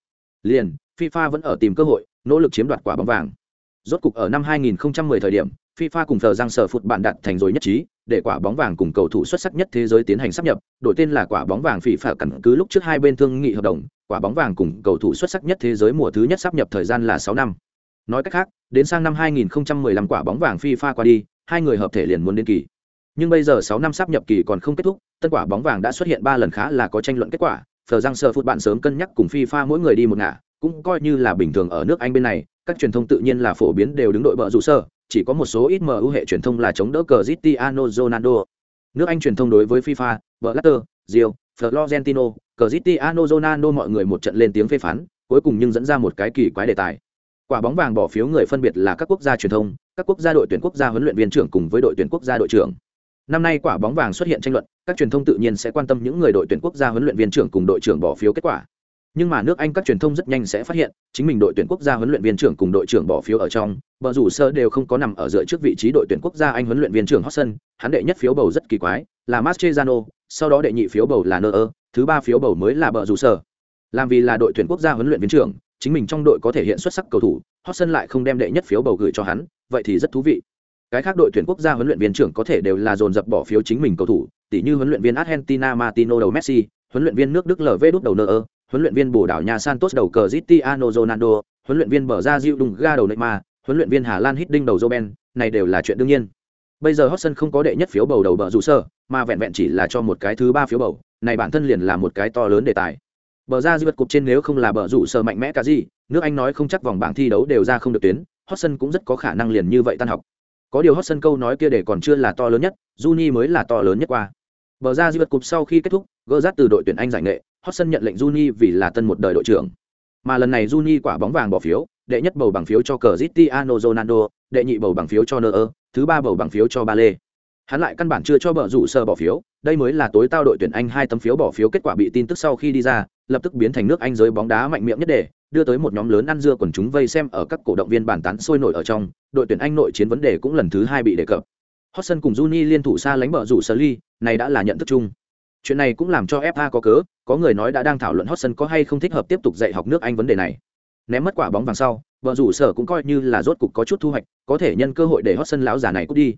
Liền fifa vẫn ở tìm cơ hội nỗ lực chiếm đoạt quả bóng vàng. Rốt cục ở năm 2010 thời điểm FIFA cùng tờ giang sở phụt bạn đặt thành rồi nhất trí, để quả bóng vàng cùng cầu thủ xuất sắc nhất thế giới tiến hành sắp nhập, đổi tên là quả bóng vàng FIFA căn cứ lúc trước hai bên thương nghị hợp đồng, quả bóng vàng cùng cầu thủ xuất sắc nhất thế giới mùa thứ nhất sắp nhập thời gian là 6 năm. Nói cách khác, đến sang năm 2015 quả bóng vàng FIFA qua đi, hai người hợp thể liền muốn đến kỳ. Nhưng bây giờ 6 năm sắp nhập kỳ còn không kết thúc, tân quả bóng vàng đã xuất hiện 3 lần khá là có tranh luận kết quả, Phờ Giang Sở Phút bạn sớm cân nhắc cùng FIFA mỗi người đi một ngả, cũng coi như là bình thường ở nước Anh bên này, các truyền thông tự nhiên là phổ biến đều đứng đội bờ rủ sơ, chỉ có một số ít MU hệ truyền thông là chống đỡ cờ Cristiano Ronaldo. Nước Anh truyền thông đối với FIFA, Blatter, Rio, Florentino, Cristiano Ronaldo mọi người một trận lên tiếng phê phán, cuối cùng nhưng dẫn ra một cái kỳ quái đề tài. Quả bóng vàng bỏ phiếu người phân biệt là các quốc gia truyền thông, các quốc gia đội tuyển quốc gia huấn luyện viên trưởng cùng với đội tuyển quốc gia đội trưởng. Năm nay quả bóng vàng xuất hiện tranh luận, các truyền thông tự nhiên sẽ quan tâm những người đội tuyển quốc gia huấn luyện viên trưởng cùng đội trưởng bỏ phiếu kết quả nhưng mà nước anh các truyền thông rất nhanh sẽ phát hiện chính mình đội tuyển quốc gia huấn luyện viên trưởng cùng đội trưởng bỏ phiếu ở trong bờ rủ sơ đều không có nằm ở dựa trước vị trí đội tuyển quốc gia anh huấn luyện viên trưởng Hotson, hắn đệ nhất phiếu bầu rất kỳ quái là Mascherano, sau đó đệ nhị phiếu bầu là Neuer, thứ ba phiếu bầu mới là bờ rủ sơ. Làm vì là đội tuyển quốc gia huấn luyện viên trưởng chính mình trong đội có thể hiện xuất sắc cầu thủ Hotson lại không đem đệ nhất phiếu bầu gửi cho hắn vậy thì rất thú vị. Cái khác đội tuyển quốc gia huấn luyện viên trưởng có thể đều là dồn dập bỏ phiếu chính mình cầu thủ tỷ như huấn luyện viên Argentina Martino đầu Messi huấn luyện viên nước Đức LV đúc đầu Neuer huấn luyện viên Bồ Đào Nha Santos đầu cờ Cristiano Ronaldo, huấn luyện viên bờ ra Diu Đùng ga đầu Neymar, huấn luyện viên Hà Lan Hít Đinh đầu Robben, này đều là chuyện đương nhiên. Bây giờ Hotson không có đệ nhất phiếu bầu đầu bờ rủ sơ, mà vẹn vẹn chỉ là cho một cái thứ ba phiếu bầu, này bản thân liền là một cái to lớn đề tài. Bờ ra Diu cục trên nếu không là bờ rủ sơ mạnh mẽ cả gì, nước Anh nói không chắc vòng bảng thi đấu đều ra không được tuyến, Hotson cũng rất có khả năng liền như vậy tan học. Có điều Hotson câu nói kia để còn chưa là to lớn nhất, Juni mới là to lớn nhất qua. Bờ ra Diu cục sau khi kết thúc, gỡ rát từ đội tuyển Anh giải nghệ, Hotson nhận lệnh Juni vì là tân một đời đội trưởng. Mà lần này Juni quả bóng vàng bỏ phiếu, đệ nhất bầu bằng phiếu cho Cristiano Ronaldo, đệ nhị bầu bằng phiếu cho Neuer, thứ ba bầu bằng phiếu cho Bale. Hắn lại căn bản chưa cho bờ rủ sơ bỏ phiếu, đây mới là tối tao đội tuyển Anh hai tấm phiếu bỏ phiếu kết quả bị tin tức sau khi đi ra, lập tức biến thành nước Anh giới bóng đá mạnh miệng nhất để, đưa tới một nhóm lớn ăn dưa quần chúng vây xem ở các cổ động viên bàn tán sôi nổi ở trong, đội tuyển Anh nội chiến vấn đề cũng lần thứ hai bị đề cập. Hodgson cùng Juni liên thủ xa lánh bờ rủ sơ ly, này đã là nhận thức chung. Chuyện này cũng làm cho FA có cớ, có người nói đã đang thảo luận Hodgson có hay không thích hợp tiếp tục dạy học nước Anh vấn đề này. Ném mất quả bóng vàng sau, vợ rủ sở cũng coi như là rốt cục có chút thu hoạch, có thể nhân cơ hội để Hodgson lão già này cút đi.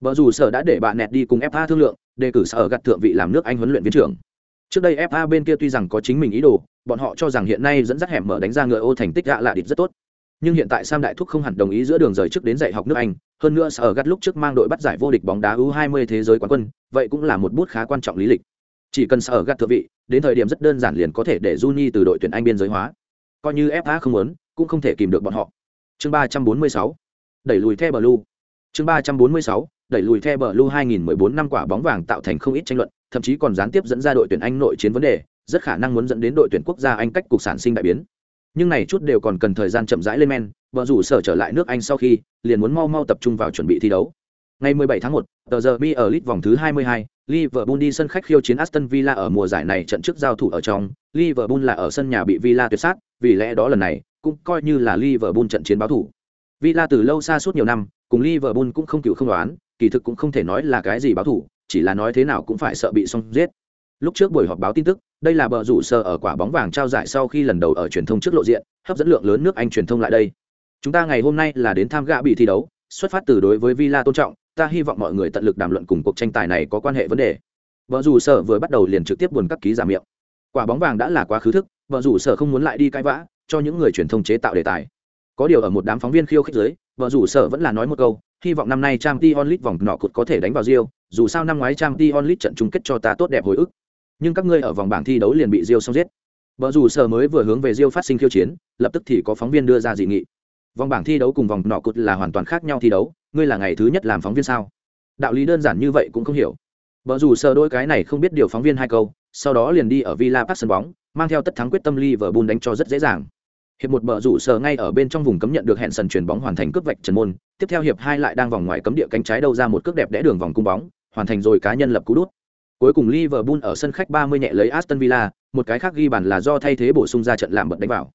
Vợ rủ sở đã để bạn nẹt đi cùng FA thương lượng, đề cử sở gặt thượng vị làm nước Anh huấn luyện viên trưởng. Trước đây FA bên kia tuy rằng có chính mình ý đồ, bọn họ cho rằng hiện nay dẫn dắt hẻm mở đánh ra ngựa ô thành tích gạ lạ địch rất tốt. Nhưng hiện tại Sam Đại Thúc không hẳn đồng ý giữa đường rời trước đến dạy học nước Anh, hơn nữa sở gắt lúc trước mang đội bắt giải vô địch bóng đá U20 thế giới quán quân, vậy cũng là một bút khá quan trọng lý lịch. Chỉ cần sở gắt thượng vị, đến thời điểm rất đơn giản liền có thể để Juni từ đội tuyển Anh biên giới hóa. Coi như FA không muốn, cũng không thể kìm được bọn họ. Chương 346. Đẩy lùi The Blue. Chương 346 đẩy lùi The Blue 2014 năm quả bóng vàng tạo thành không ít tranh luận, thậm chí còn gián tiếp dẫn ra đội tuyển Anh nội chiến vấn đề, rất khả năng muốn dẫn đến đội tuyển quốc gia Anh cách cục sản sinh đại biến. Nhưng này chút đều còn cần thời gian chậm rãi lên men, vợ rủ sở trở lại nước Anh sau khi, liền muốn mau mau tập trung vào chuẩn bị thi đấu. Ngày 17 tháng 1, tờ giờ Mi ở lit vòng thứ 22, Liverpool đi sân khách khiêu chiến Aston Villa ở mùa giải này trận trước giao thủ ở trong, Liverpool là ở sân nhà bị Villa tuyệt sát, vì lẽ đó lần này cũng coi như là Liverpool trận chiến báo thủ. Villa từ lâu xa suốt nhiều năm, cùng Liverpool cũng không chịu không đoán, kỳ thực cũng không thể nói là cái gì báo thủ chỉ là nói thế nào cũng phải sợ bị xong giết lúc trước buổi họp báo tin tức đây là bờ rủ sờ ở quả bóng vàng trao giải sau khi lần đầu ở truyền thông trước lộ diện, hấp dẫn lượng lớn nước anh truyền thông lại đây. Chúng ta ngày hôm nay là đến tham gạ bị thi đấu, xuất phát từ đối với villa tôn trọng, ta hy vọng mọi người tận lực đàm luận cùng cuộc tranh tài này có quan hệ vấn đề. Vợ rủ sở vừa bắt đầu liền trực tiếp buồn các ký giả miệng. Quả bóng vàng đã là quá khứ thức vợ rủ sở không muốn lại đi cãi vã cho những người truyền thông chế tạo đề tài. Có điều ở một đám phóng viên khiêu khích giới vợ rủ sở vẫn là nói một câu, hy vọng năm nay trang t onlit vòng nọ cụt có thể đánh vào riêu dù sao năm ngoái trang t onlit trận chung kết cho ta tốt đẹp hồi ức nhưng các ngươi ở vòng bảng thi đấu liền bị diêu xong giết. Vợ rủ sở mới vừa hướng về diêu phát sinh khiêu chiến, lập tức thì có phóng viên đưa ra dị nghị. Vòng bảng thi đấu cùng vòng nọ cụt là hoàn toàn khác nhau thi đấu, ngươi là ngày thứ nhất làm phóng viên sao? Đạo lý đơn giản như vậy cũng không hiểu. Vợ rủ sở đôi cái này không biết điều phóng viên hai câu, sau đó liền đi ở villa park sân bóng, mang theo tất thắng quyết tâm liverpool đánh cho rất dễ dàng. Hiệp một bờ rủ sở ngay ở bên trong vùng cấm nhận được hẹn sần chuyền bóng hoàn thành cướp vạch trần môn, tiếp theo hiệp hai lại đang vòng ngoài cấm địa cánh trái đâu ra một cước đẹp đẽ đường vòng cung bóng, hoàn thành rồi cá nhân lập cú đút cuối cùng liverpool ở sân khách 30 nhẹ lấy aston villa một cái khác ghi bàn là do thay thế bổ sung ra trận làm bật đánh vào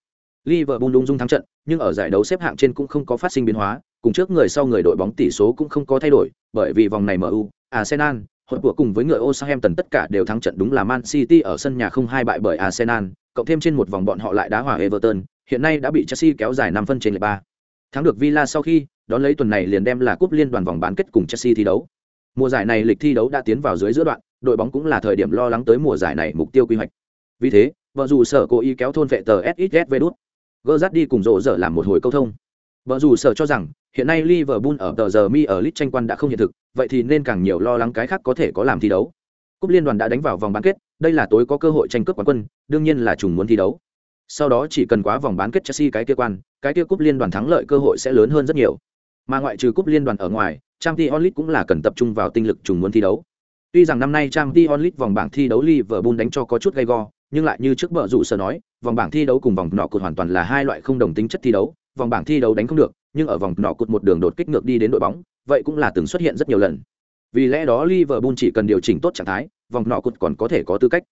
liverpool đúng dung thắng trận nhưng ở giải đấu xếp hạng trên cũng không có phát sinh biến hóa cùng trước người sau người đội bóng tỷ số cũng không có thay đổi bởi vì vòng này mu arsenal hội của cùng với người Southampton tất cả đều thắng trận đúng là Man City ở sân nhà không hai bại bởi Arsenal, cộng thêm trên một vòng bọn họ lại đá hòa Everton, hiện nay đã bị Chelsea kéo dài 5 phân trên lệ 3. Thắng được Villa sau khi, đón lấy tuần này liền đem là cúp liên đoàn vòng bán kết cùng Chelsea thi đấu. Mùa giải này lịch thi đấu đã tiến vào dưới giữa đoạn, đội bóng cũng là thời điểm lo lắng tới mùa giải này mục tiêu quy hoạch. Vì thế, vợ dù sở cố ý kéo thôn vệ tờ SXSV đút. Gerrard đi cùng rộ rỡ làm một hồi câu thông. Vợ dù sở cho rằng, hiện nay Liverpool ở tờ giờ mi ở League tranh quan đã không hiện thực, vậy thì nên càng nhiều lo lắng cái khác có thể có làm thi đấu. Cúp liên đoàn đã đánh vào vòng bán kết, đây là tối có cơ hội tranh cướp quán quân, đương nhiên là trùng muốn thi đấu sau đó chỉ cần quá vòng bán kết Chelsea cái kia quan, cái kia cúp liên đoàn thắng lợi cơ hội sẽ lớn hơn rất nhiều. Mà ngoại trừ cúp liên đoàn ở ngoài, Champions League cũng là cần tập trung vào tinh lực trùng muốn thi đấu. Tuy rằng năm nay Champions League vòng bảng thi đấu Liverpool đánh cho có chút gay go, nhưng lại như trước bợ rủ sở nói, vòng bảng thi đấu cùng vòng nọ cột hoàn toàn là hai loại không đồng tính chất thi đấu, vòng bảng thi đấu đánh không được, nhưng ở vòng nọ cột một đường đột kích ngược đi đến đội bóng, vậy cũng là từng xuất hiện rất nhiều lần. Vì lẽ đó Liverpool chỉ cần điều chỉnh tốt trạng thái, vòng nọ cột còn có thể có tư cách.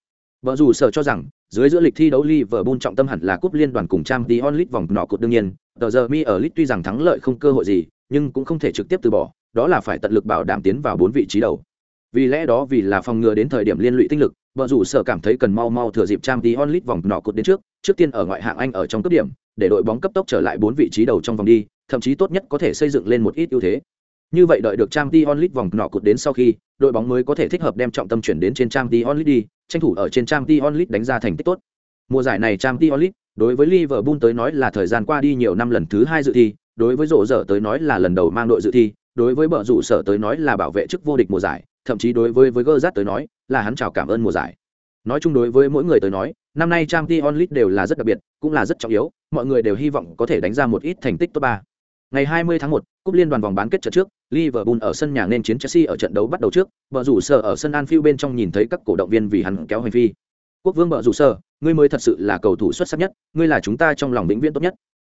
Bờ rủ sở cho rằng, dưới giữa lịch thi đấu Liverpool trọng tâm hẳn là cúp liên đoàn cùng Champions League vòng nọ cột đương nhiên, tờ giờ mi ở League tuy rằng thắng lợi không cơ hội gì, nhưng cũng không thể trực tiếp từ bỏ, đó là phải tận lực bảo đảm tiến vào bốn vị trí đầu. Vì lẽ đó vì là phòng ngừa đến thời điểm liên lụy tinh lực, vợ rủ sở cảm thấy cần mau mau thừa dịp trang tí onlit vòng nọ cột đến trước, trước tiên ở ngoại hạng Anh ở trong cấp điểm, để đội bóng cấp tốc trở lại bốn vị trí đầu trong vòng đi, thậm chí tốt nhất có thể xây dựng lên một ít ưu thế. Như vậy đợi được trang tí onlit vòng nọ cột đến sau khi, đội bóng mới có thể thích hợp đem trọng tâm chuyển đến trên trang tí onlit đi, tranh thủ ở trên trang tí onlit đánh ra thành tích tốt. Mùa giải này trang tí onlit đối với Liverpool tới nói là thời gian qua đi nhiều năm lần thứ hai dự thi, đối với rộ dở tới nói là lần đầu mang đội dự thi, đối với bờ rủ sở tới nói là bảo vệ chức vô địch mùa giải, thậm chí đối với với Gerrard tới nói là hắn chào cảm ơn mùa giải. Nói chung đối với mỗi người tới nói, năm nay Champions League đều là rất đặc biệt, cũng là rất trọng yếu, mọi người đều hy vọng có thể đánh ra một ít thành tích tốt ba. Ngày 20 tháng 1, cúp liên đoàn vòng bán kết trận trước, Liverpool ở sân nhà nên chiến Chelsea ở trận đấu bắt đầu trước, bờ rủ sở ở sân Anfield bên trong nhìn thấy các cổ động viên vì hắn kéo hành phi. Quốc vương bờ rủ sở, ngươi mới thật sự là cầu thủ xuất sắc nhất, ngươi là chúng ta trong lòng vĩnh viễn tốt nhất.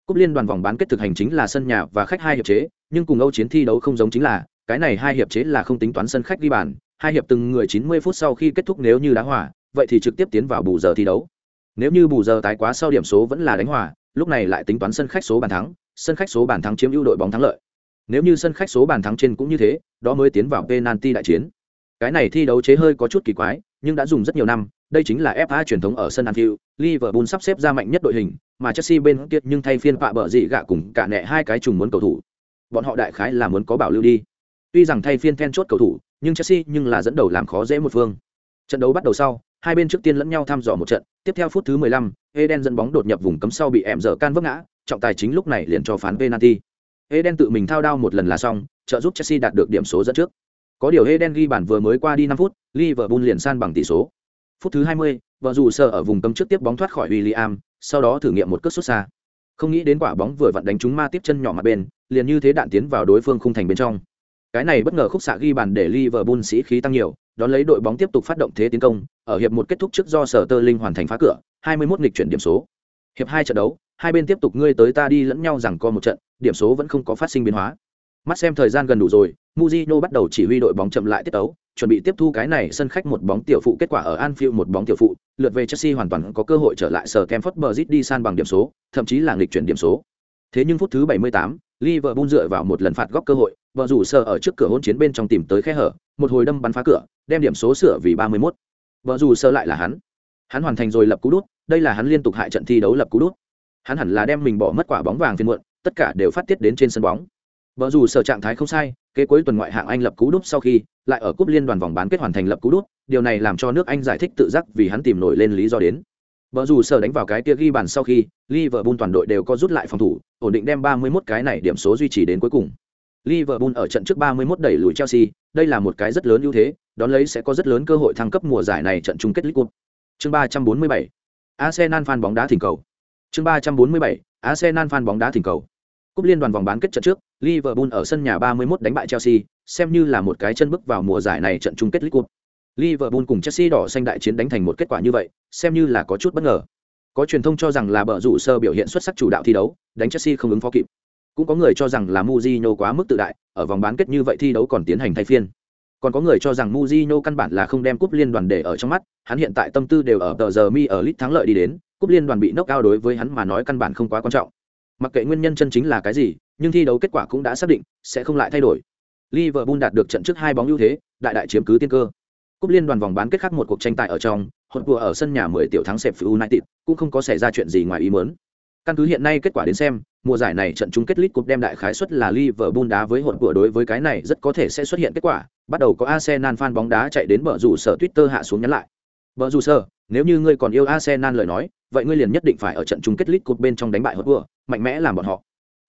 Cúp liên đoàn vòng bán kết thực hành chính là sân nhà và khách hai hiệp chế, nhưng cùng Âu chiến thi đấu không giống chính là, cái này hai hiệp chế là không tính toán sân khách ghi bàn, hai hiệp từng người 90 phút sau khi kết thúc nếu như đá hòa, vậy thì trực tiếp tiến vào bù giờ thi đấu. Nếu như bù giờ tái quá sau điểm số vẫn là đánh hòa, lúc này lại tính toán sân khách số bàn thắng, sân khách số bàn thắng chiếm ưu đội bóng thắng lợi. Nếu như sân khách số bàn thắng trên cũng như thế, đó mới tiến vào penalty đại chiến. Cái này thi đấu chế hơi có chút kỳ quái, nhưng đã dùng rất nhiều năm, đây chính là FA truyền thống ở sân Anfield, Liverpool sắp xếp ra mạnh nhất đội hình, mà Chelsea bên kia nhưng thay phiên pạ bợ dị gạ cùng cả nẹ hai cái trùng muốn cầu thủ. Bọn họ đại khái là muốn có bảo lưu đi. Tuy rằng thay phiên then chốt cầu thủ, nhưng Chelsea nhưng là dẫn đầu làm khó dễ một phương. Trận đấu bắt đầu sau, hai bên trước tiên lẫn nhau thăm dò một trận, tiếp theo phút thứ 15, Eden dẫn bóng đột nhập vùng cấm sau bị em dở can vấp ngã, trọng tài chính lúc này liền cho phán penalty. Eden tự mình thao đao một lần là xong, trợ giúp Chelsea đạt được điểm số dẫn trước. Có điều Eden ghi bàn vừa mới qua đi 5 phút, Liverpool liền san bằng tỷ số. Phút thứ 20, vợ dù sợ ở vùng cấm trước tiếp bóng thoát khỏi William, sau đó thử nghiệm một cước sút xa. Không nghĩ đến quả bóng vừa vặn đánh trúng ma tiếp chân nhỏ mặt bên, liền như thế đạn tiến vào đối phương khung thành bên trong. Cái này bất ngờ khúc xạ ghi bàn để Liverpool sĩ khí tăng nhiều, đón lấy đội bóng tiếp tục phát động thế tiến công, ở hiệp một kết thúc trước do Sở Tơ Linh hoàn thành phá cửa, 21 nghịch chuyển điểm số. Hiệp hai trận đấu, hai bên tiếp tục ngươi tới ta đi lẫn nhau rằng co một trận, điểm số vẫn không có phát sinh biến hóa. Mắt xem thời gian gần đủ rồi, Mujino bắt đầu chỉ huy đội bóng chậm lại tiết tấu, chuẩn bị tiếp thu cái này sân khách một bóng tiểu phụ kết quả ở Anfield một bóng tiểu phụ, lượt về Chelsea hoàn toàn có cơ hội trở lại sở Stamford Bridge đi san bằng điểm số, thậm chí là nghịch chuyển điểm số. Thế nhưng phút thứ 78, Liverpool dựa vào một lần phạt góc cơ hội, vợ rủ sở ở trước cửa hỗn chiến bên trong tìm tới khe hở, một hồi đâm bắn phá cửa, đem điểm số sửa vì 31. Vợ rủ sở lại là hắn. Hắn hoàn thành rồi lập cú đút, đây là hắn liên tục hại trận thi đấu lập cú đút. Hắn hẳn là đem mình bỏ mất quả bóng vàng phiên muộn, tất cả đều phát tiết đến trên sân bóng. Vợ rủ sở trạng thái không sai, kế cuối tuần ngoại hạng Anh lập cú đúp sau khi, lại ở cúp liên đoàn vòng bán kết hoàn thành lập cú đúp, điều này làm cho nước Anh giải thích tự giác vì hắn tìm nổi lên lý do đến. Vợ dù sở đánh vào cái kia ghi bàn sau khi, Liverpool toàn đội đều có rút lại phòng thủ, ổn định đem 31 cái này điểm số duy trì đến cuối cùng. Liverpool ở trận trước 31 đẩy lùi Chelsea, đây là một cái rất lớn ưu thế, đón lấy sẽ có rất lớn cơ hội thăng cấp mùa giải này trận chung kết League Cup. Chương 347. Arsenal fan bóng đá thỉnh cầu. Chương 347. Arsenal fan bóng đá thỉnh cầu. Cúp liên đoàn vòng bán kết trận trước, Liverpool ở sân nhà 31 đánh bại Chelsea, xem như là một cái chân bước vào mùa giải này trận chung kết League Cup. Liverpool cùng Chelsea đỏ xanh đại chiến đánh thành một kết quả như vậy, xem như là có chút bất ngờ. Có truyền thông cho rằng là bờ rủ sơ biểu hiện xuất sắc chủ đạo thi đấu, đánh Chelsea không ứng phó kịp. Cũng có người cho rằng là Mourinho quá mức tự đại, ở vòng bán kết như vậy thi đấu còn tiến hành thay phiên. Còn có người cho rằng Mourinho căn bản là không đem cúp liên đoàn để ở trong mắt, hắn hiện tại tâm tư đều ở tờ giờ mi ở lit thắng lợi đi đến, cúp liên đoàn bị knock out đối với hắn mà nói căn bản không quá quan trọng. Mặc kệ nguyên nhân chân chính là cái gì, nhưng thi đấu kết quả cũng đã xác định, sẽ không lại thay đổi. Liverpool đạt được trận trước hai bóng ưu thế, đại đại chiếm cứ tiên cơ. Cúp liên đoàn vòng bán kết khác một cuộc tranh tài ở trong, hỗn vừa ở sân nhà 10 tiểu thắng Sheffield United, cũng không có xảy ra chuyện gì ngoài ý muốn. Căn cứ hiện nay kết quả đến xem, mùa giải này trận chung kết League Cup đem đại khái suất là Liverpool đá với hỗn vừa đối với cái này rất có thể sẽ xuất hiện kết quả, bắt đầu có Arsenal fan bóng đá chạy đến bờ rủ sở Twitter hạ xuống nhắn lại. Bờ rủ sở, nếu như ngươi còn yêu Arsenal lời nói, vậy ngươi liền nhất định phải ở trận chung kết League Cup bên trong đánh bại hỗn vừa, mạnh mẽ làm bọn họ.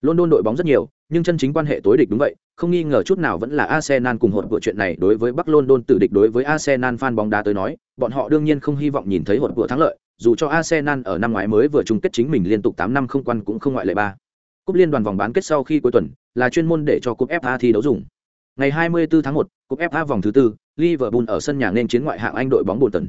London đội bóng rất nhiều, nhưng chân chính quan hệ tối địch đúng vậy, không nghi ngờ chút nào vẫn là Arsenal cùng hỗn của chuyện này đối với Bắc London tử địch đối với Arsenal fan bóng đá tới nói, bọn họ đương nhiên không hy vọng nhìn thấy hỗn của thắng lợi, dù cho Arsenal ở năm ngoái mới vừa chung kết chính mình liên tục 8 năm không quan cũng không ngoại lệ ba. Cúp liên đoàn vòng bán kết sau khi cuối tuần, là chuyên môn để cho cúp FA thi đấu dùng. Ngày 24 tháng 1, cúp FA vòng thứ tư, Liverpool ở sân nhà nên chiến ngoại hạng Anh đội bóng Bolton.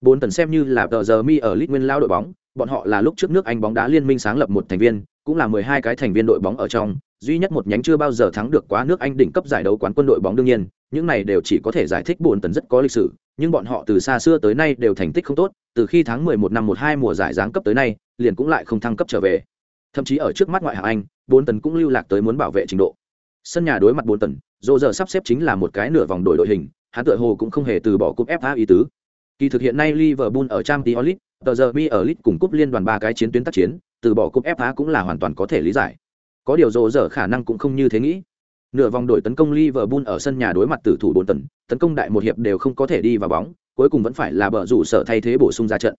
Bolton xem như là tờ giờ mi ở League nguyên lao đội bóng, bọn họ là lúc trước nước Anh bóng đá liên minh sáng lập một thành viên, cũng là 12 cái thành viên đội bóng ở trong, duy nhất một nhánh chưa bao giờ thắng được quá nước Anh đỉnh cấp giải đấu quán quân đội bóng đương nhiên, những này đều chỉ có thể giải thích Bolton rất có lịch sử, nhưng bọn họ từ xa xưa tới nay đều thành tích không tốt, từ khi tháng 11 năm 12 mùa giải giáng cấp tới nay, liền cũng lại không thăng cấp trở về. Thậm chí ở trước mắt ngoại hạng Anh, Bolton cũng lưu lạc tới muốn bảo vệ trình độ. Sân nhà đối mặt Bolton, Dỗ giờ sắp xếp chính là một cái nửa vòng đổi đội hình, hắn tựa hồ cũng không hề từ bỏ cúp FA ý tứ. Kỳ thực hiện nay Liverpool ở Champions League, tờ giờ mi ở lit cùng cúp liên đoàn ba cái chiến tuyến tác chiến, từ bỏ cúp FA cũng là hoàn toàn có thể lý giải. Có điều rộ dở khả năng cũng không như thế nghĩ. Nửa vòng đổi tấn công Liverpool ở sân nhà đối mặt tử thủ Bolton, tấn công đại một hiệp đều không có thể đi vào bóng, cuối cùng vẫn phải là bờ rủ sở thay thế bổ sung ra trận.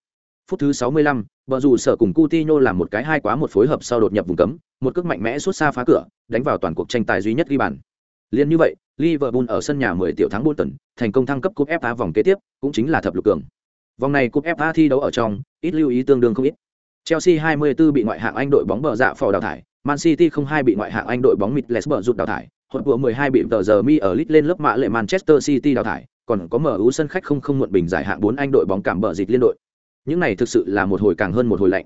Phút thứ 65, bờ rủ sở cùng Coutinho làm một cái hai quá một phối hợp sau đột nhập vùng cấm, một cước mạnh mẽ suốt xa phá cửa, đánh vào toàn cuộc tranh tài duy nhất ghi bàn. Liên như vậy, Liverpool ở sân nhà 10 tiểu thắng Bolton, thành công thăng cấp cúp FA vòng kế tiếp, cũng chính là thập lục cường. Vòng này cúp FA thi đấu ở trong, ít lưu ý tương đương không ít. Chelsea 24 bị ngoại hạng Anh đội bóng bờ dạ phò đào thải, Man City 02 bị ngoại hạng Anh đội bóng Middlesbrough rút đào thải, hỗn vừa 12 bị tờ giờ mi ở lit lên lớp mạ lệ Manchester City đào thải, còn có MU sân khách không không muộn bình giải hạng 4 Anh đội bóng cảm bờ dịch liên đội. Những này thực sự là một hồi càng hơn một hồi lạnh.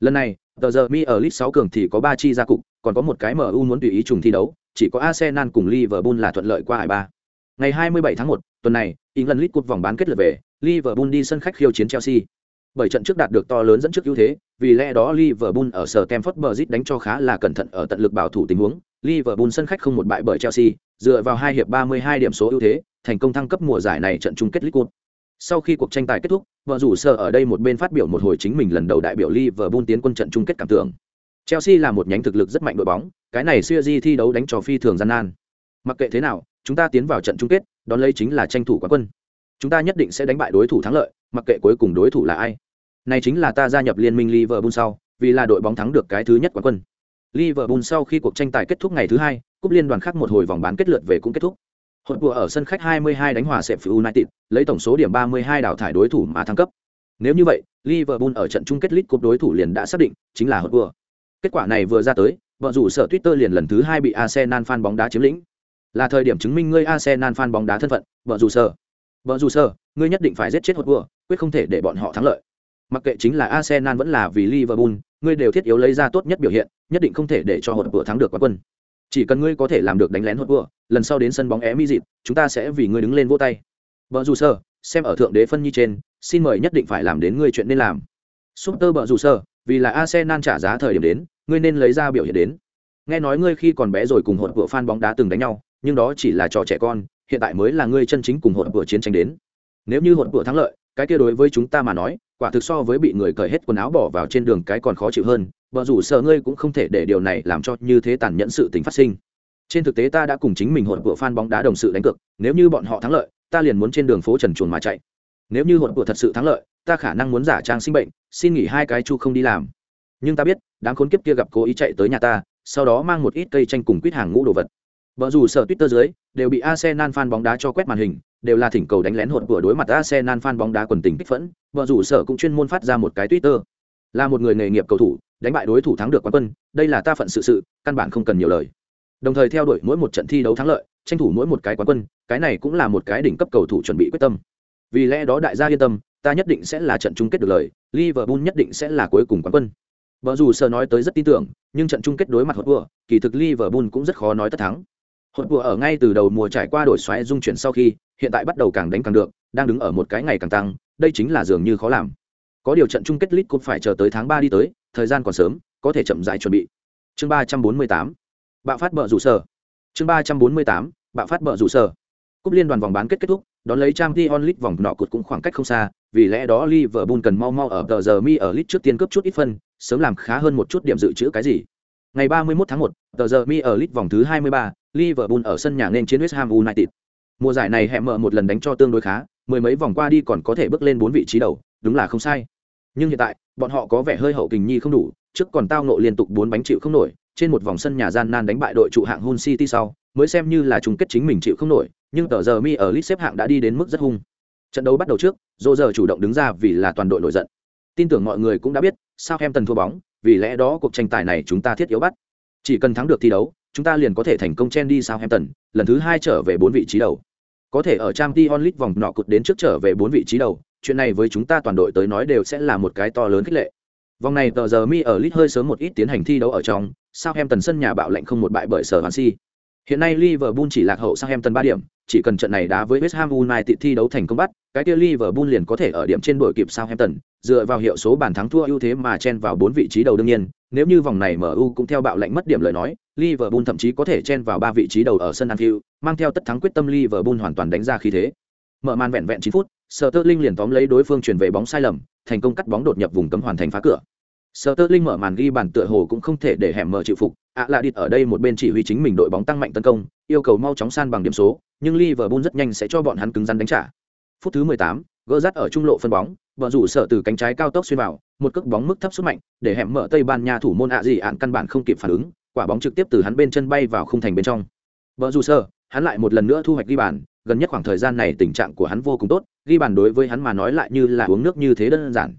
Lần này, tờ giờ mi ở lit 6 cường thì có 3 chi ra cục, còn có một cái MU muốn tùy ý trùng thi đấu, chỉ có Arsenal cùng Liverpool là thuận lợi qua hải ba. Ngày 27 tháng 1, tuần này, England League Cup vòng bán kết lượt về, Liverpool đi sân khách khiêu chiến Chelsea. Bởi trận trước đạt được to lớn dẫn trước ưu thế, vì lẽ đó Liverpool ở sở Stamford Bridge đánh cho khá là cẩn thận ở tận lực bảo thủ tình huống. Liverpool sân khách không một bại bởi Chelsea, dựa vào hai hiệp 32 điểm số ưu thế, thành công thăng cấp mùa giải này trận chung kết League Cup. Sau khi cuộc tranh tài kết thúc, vợ rủ sở ở đây một bên phát biểu một hồi chính mình lần đầu đại biểu Liverpool tiến quân trận chung kết cảm tưởng. Chelsea là một nhánh thực lực rất mạnh đội bóng, cái này siêu thi đấu đánh cho phi thường gian nan. Mặc kệ thế nào, chúng ta tiến vào trận chung kết đón lấy chính là tranh thủ quán quân chúng ta nhất định sẽ đánh bại đối thủ thắng lợi mặc kệ cuối cùng đối thủ là ai này chính là ta gia nhập liên minh liverpool sau vì là đội bóng thắng được cái thứ nhất quán quân liverpool sau khi cuộc tranh tài kết thúc ngày thứ hai cúp liên đoàn khác một hồi vòng bán kết lượt về cũng kết thúc Hội vừa ở sân khách 22 đánh hòa Sheffield United, lấy tổng số điểm 32 đào thải đối thủ mà thăng cấp. Nếu như vậy, Liverpool ở trận chung kết League Cup đối thủ liền đã xác định, chính là Hội vừa. Kết quả này vừa ra tới, bọn rủ sở Twitter liền lần thứ hai bị Arsenal fan bóng đá chiếm lĩnh. Là thời điểm chứng minh ngươi Arsenal fan bóng đá thân phận, bọn rủ sở. Vợ rủ sở, ngươi nhất định phải giết chết Hột vừa, quyết không thể để bọn họ thắng lợi. Mặc kệ chính là Arsenal vẫn là vì Liverpool, ngươi đều thiết yếu lấy ra tốt nhất biểu hiện, nhất định không thể để cho Hột vừa thắng được quán quân. Chỉ cần ngươi có thể làm được đánh lén hột vừa lần sau đến sân bóng é mi dịt chúng ta sẽ vì ngươi đứng lên vỗ tay. Vợ dù sở, xem ở thượng đế phân nhi trên xin mời nhất định phải làm đến ngươi chuyện nên làm. Súp tơ bờ dù sở, vì là arsenal trả giá thời điểm đến ngươi nên lấy ra biểu hiện đến. Nghe nói ngươi khi còn bé rồi cùng hột vừa fan bóng đá từng đánh nhau nhưng đó chỉ là trò trẻ con, hiện tại mới là ngươi chân chính cùng hột bữa chiến tranh đến. Nếu như hột bữa thắng lợi, cái kia đối với chúng ta mà nói, quả thực so với bị người cởi hết quần áo bỏ vào trên đường cái còn khó chịu hơn vợ rủ sợ ngươi cũng không thể để điều này làm cho như thế tàn nhẫn sự tình phát sinh. Trên thực tế ta đã cùng chính mình hột của fan bóng đá đồng sự đánh cược, nếu như bọn họ thắng lợi, ta liền muốn trên đường phố trần chuồn mà chạy. Nếu như hột của thật sự thắng lợi, ta khả năng muốn giả trang sinh bệnh, xin nghỉ hai cái chu không đi làm. Nhưng ta biết, đám khốn kiếp kia gặp cố ý chạy tới nhà ta, sau đó mang một ít cây tranh cùng quýt hàng ngũ đồ vật vợ rủ sở twitter dưới đều bị arsenal fan bóng đá cho quét màn hình đều là thỉnh cầu đánh lén hụt của đối mặt arsenal fan bóng đá quần tình kích phẫn. Vợ rủ sở cũng chuyên môn phát ra một cái twitter. Là một người nghề nghiệp cầu thủ đánh bại đối thủ thắng được quán quân đây là ta phận sự sự căn bản không cần nhiều lời. Đồng thời theo đuổi mỗi một trận thi đấu thắng lợi tranh thủ mỗi một cái quán quân cái này cũng là một cái đỉnh cấp cầu thủ chuẩn bị quyết tâm. Vì lẽ đó đại gia yên tâm ta nhất định sẽ là trận chung kết được lời liverpool nhất định sẽ là cuối cùng quán quân. Vợ rủ sợ nói tới rất tin tưởng nhưng trận chung kết đối mặt hụt của, kỳ thực liverpool cũng rất khó nói tất thắng hột vua ở ngay từ đầu mùa trải qua đổi xoáy dung chuyển sau khi, hiện tại bắt đầu càng đánh càng được, đang đứng ở một cái ngày càng tăng, đây chính là dường như khó làm. Có điều trận chung kết lit cũng phải chờ tới tháng ba đi tới, thời gian còn sớm, có thể chậm rãi chuẩn bị. Chương ba trăm bốn mươi tám, bạo phát bợ rủ sở. Chương ba trăm bốn mươi tám, bạo phát bợ rủ sở. Cúp liên đoàn vòng bán kết kết thúc, đón lấy trang League vòng nọ cột cũng khoảng cách không xa, vì lẽ đó liverpool cần mau mau ở tờ giờ mi ở lit trước tiên cướp chút ít phân, sớm làm khá hơn một chút điểm dự trữ cái gì ngày 31 tháng 1, tờ giờ mi ở lit vòng thứ 23, liverpool ở sân nhà nên chiến west ham united mùa giải này hẹn mở một lần đánh cho tương đối khá mười mấy vòng qua đi còn có thể bước lên bốn vị trí đầu đúng là không sai nhưng hiện tại bọn họ có vẻ hơi hậu kình nhi không đủ trước còn tao ngộ liên tục bốn bánh chịu không nổi trên một vòng sân nhà gian nan đánh bại đội trụ hạng Hull City sau, mới xem như là chung kết chính mình chịu không nổi, nhưng tờ giờ mi ở lit xếp hạng đã đi đến mức rất hung. Trận đấu bắt đầu trước, Roger giờ chủ động đứng ra vì là toàn đội nổi giận. Tin tưởng mọi người cũng đã biết, sao em tần thua bóng, vì lẽ đó cuộc tranh tài này chúng ta thiết yếu bắt. Chỉ cần thắng được thi đấu, chúng ta liền có thể thành công chen đi sao em lần thứ hai trở về bốn vị trí đầu. Có thể ở Champions League vòng nọ cụt đến trước trở về bốn vị trí đầu, chuyện này với chúng ta toàn đội tới nói đều sẽ là một cái to lớn khích lệ. Vòng này tờ giờ mi ở League hơi sớm một ít tiến hành thi đấu ở trong, Southampton sân nhà bạo lệnh không một bại bởi sở Hansi. Si. Hiện nay Liverpool chỉ lạc hậu Southampton 3 điểm, chỉ cần trận này đá với West Ham United thi đấu thành công bắt, cái kia Liverpool liền có thể ở điểm trên đội kịp Southampton, dựa vào hiệu số bàn thắng thua ưu thế mà chen vào 4 vị trí đầu đương nhiên, nếu như vòng này MU cũng theo bạo lệnh mất điểm lời nói, Liverpool thậm chí có thể chen vào 3 vị trí đầu ở sân Anfield, mang theo tất thắng quyết tâm Liverpool hoàn toàn đánh ra khí thế. Mở màn vẹn vẹn 9 phút, Sterling liền tóm lấy đối phương chuyển về bóng sai lầm, thành công cắt bóng đột nhập vùng cấm hoàn thành phá cửa. Sterling mở màn ghi bàn tựa hồ cũng không thể để hẻm mở chịu phục, ạ là địt ở đây một bên chỉ huy chính mình đội bóng tăng mạnh tấn công, yêu cầu mau chóng san bằng điểm số, nhưng Liverpool rất nhanh sẽ cho bọn hắn cứng rắn đánh trả. Phút thứ 18, gỡ dắt ở trung lộ phân bóng, vợ rủ sở từ cánh trái cao tốc xuyên vào, một cước bóng mức thấp xuất mạnh, để hẻm mở Tây Ban Nha thủ môn ạ gì ạn căn bản không kịp phản ứng, quả bóng trực tiếp từ hắn bên chân bay vào khung thành bên trong. vợ rủ sở, hắn lại một lần nữa thu hoạch ghi bàn, gần nhất khoảng thời gian này tình trạng của hắn vô cùng tốt, ghi bàn đối với hắn mà nói lại như là uống nước như thế đơn giản.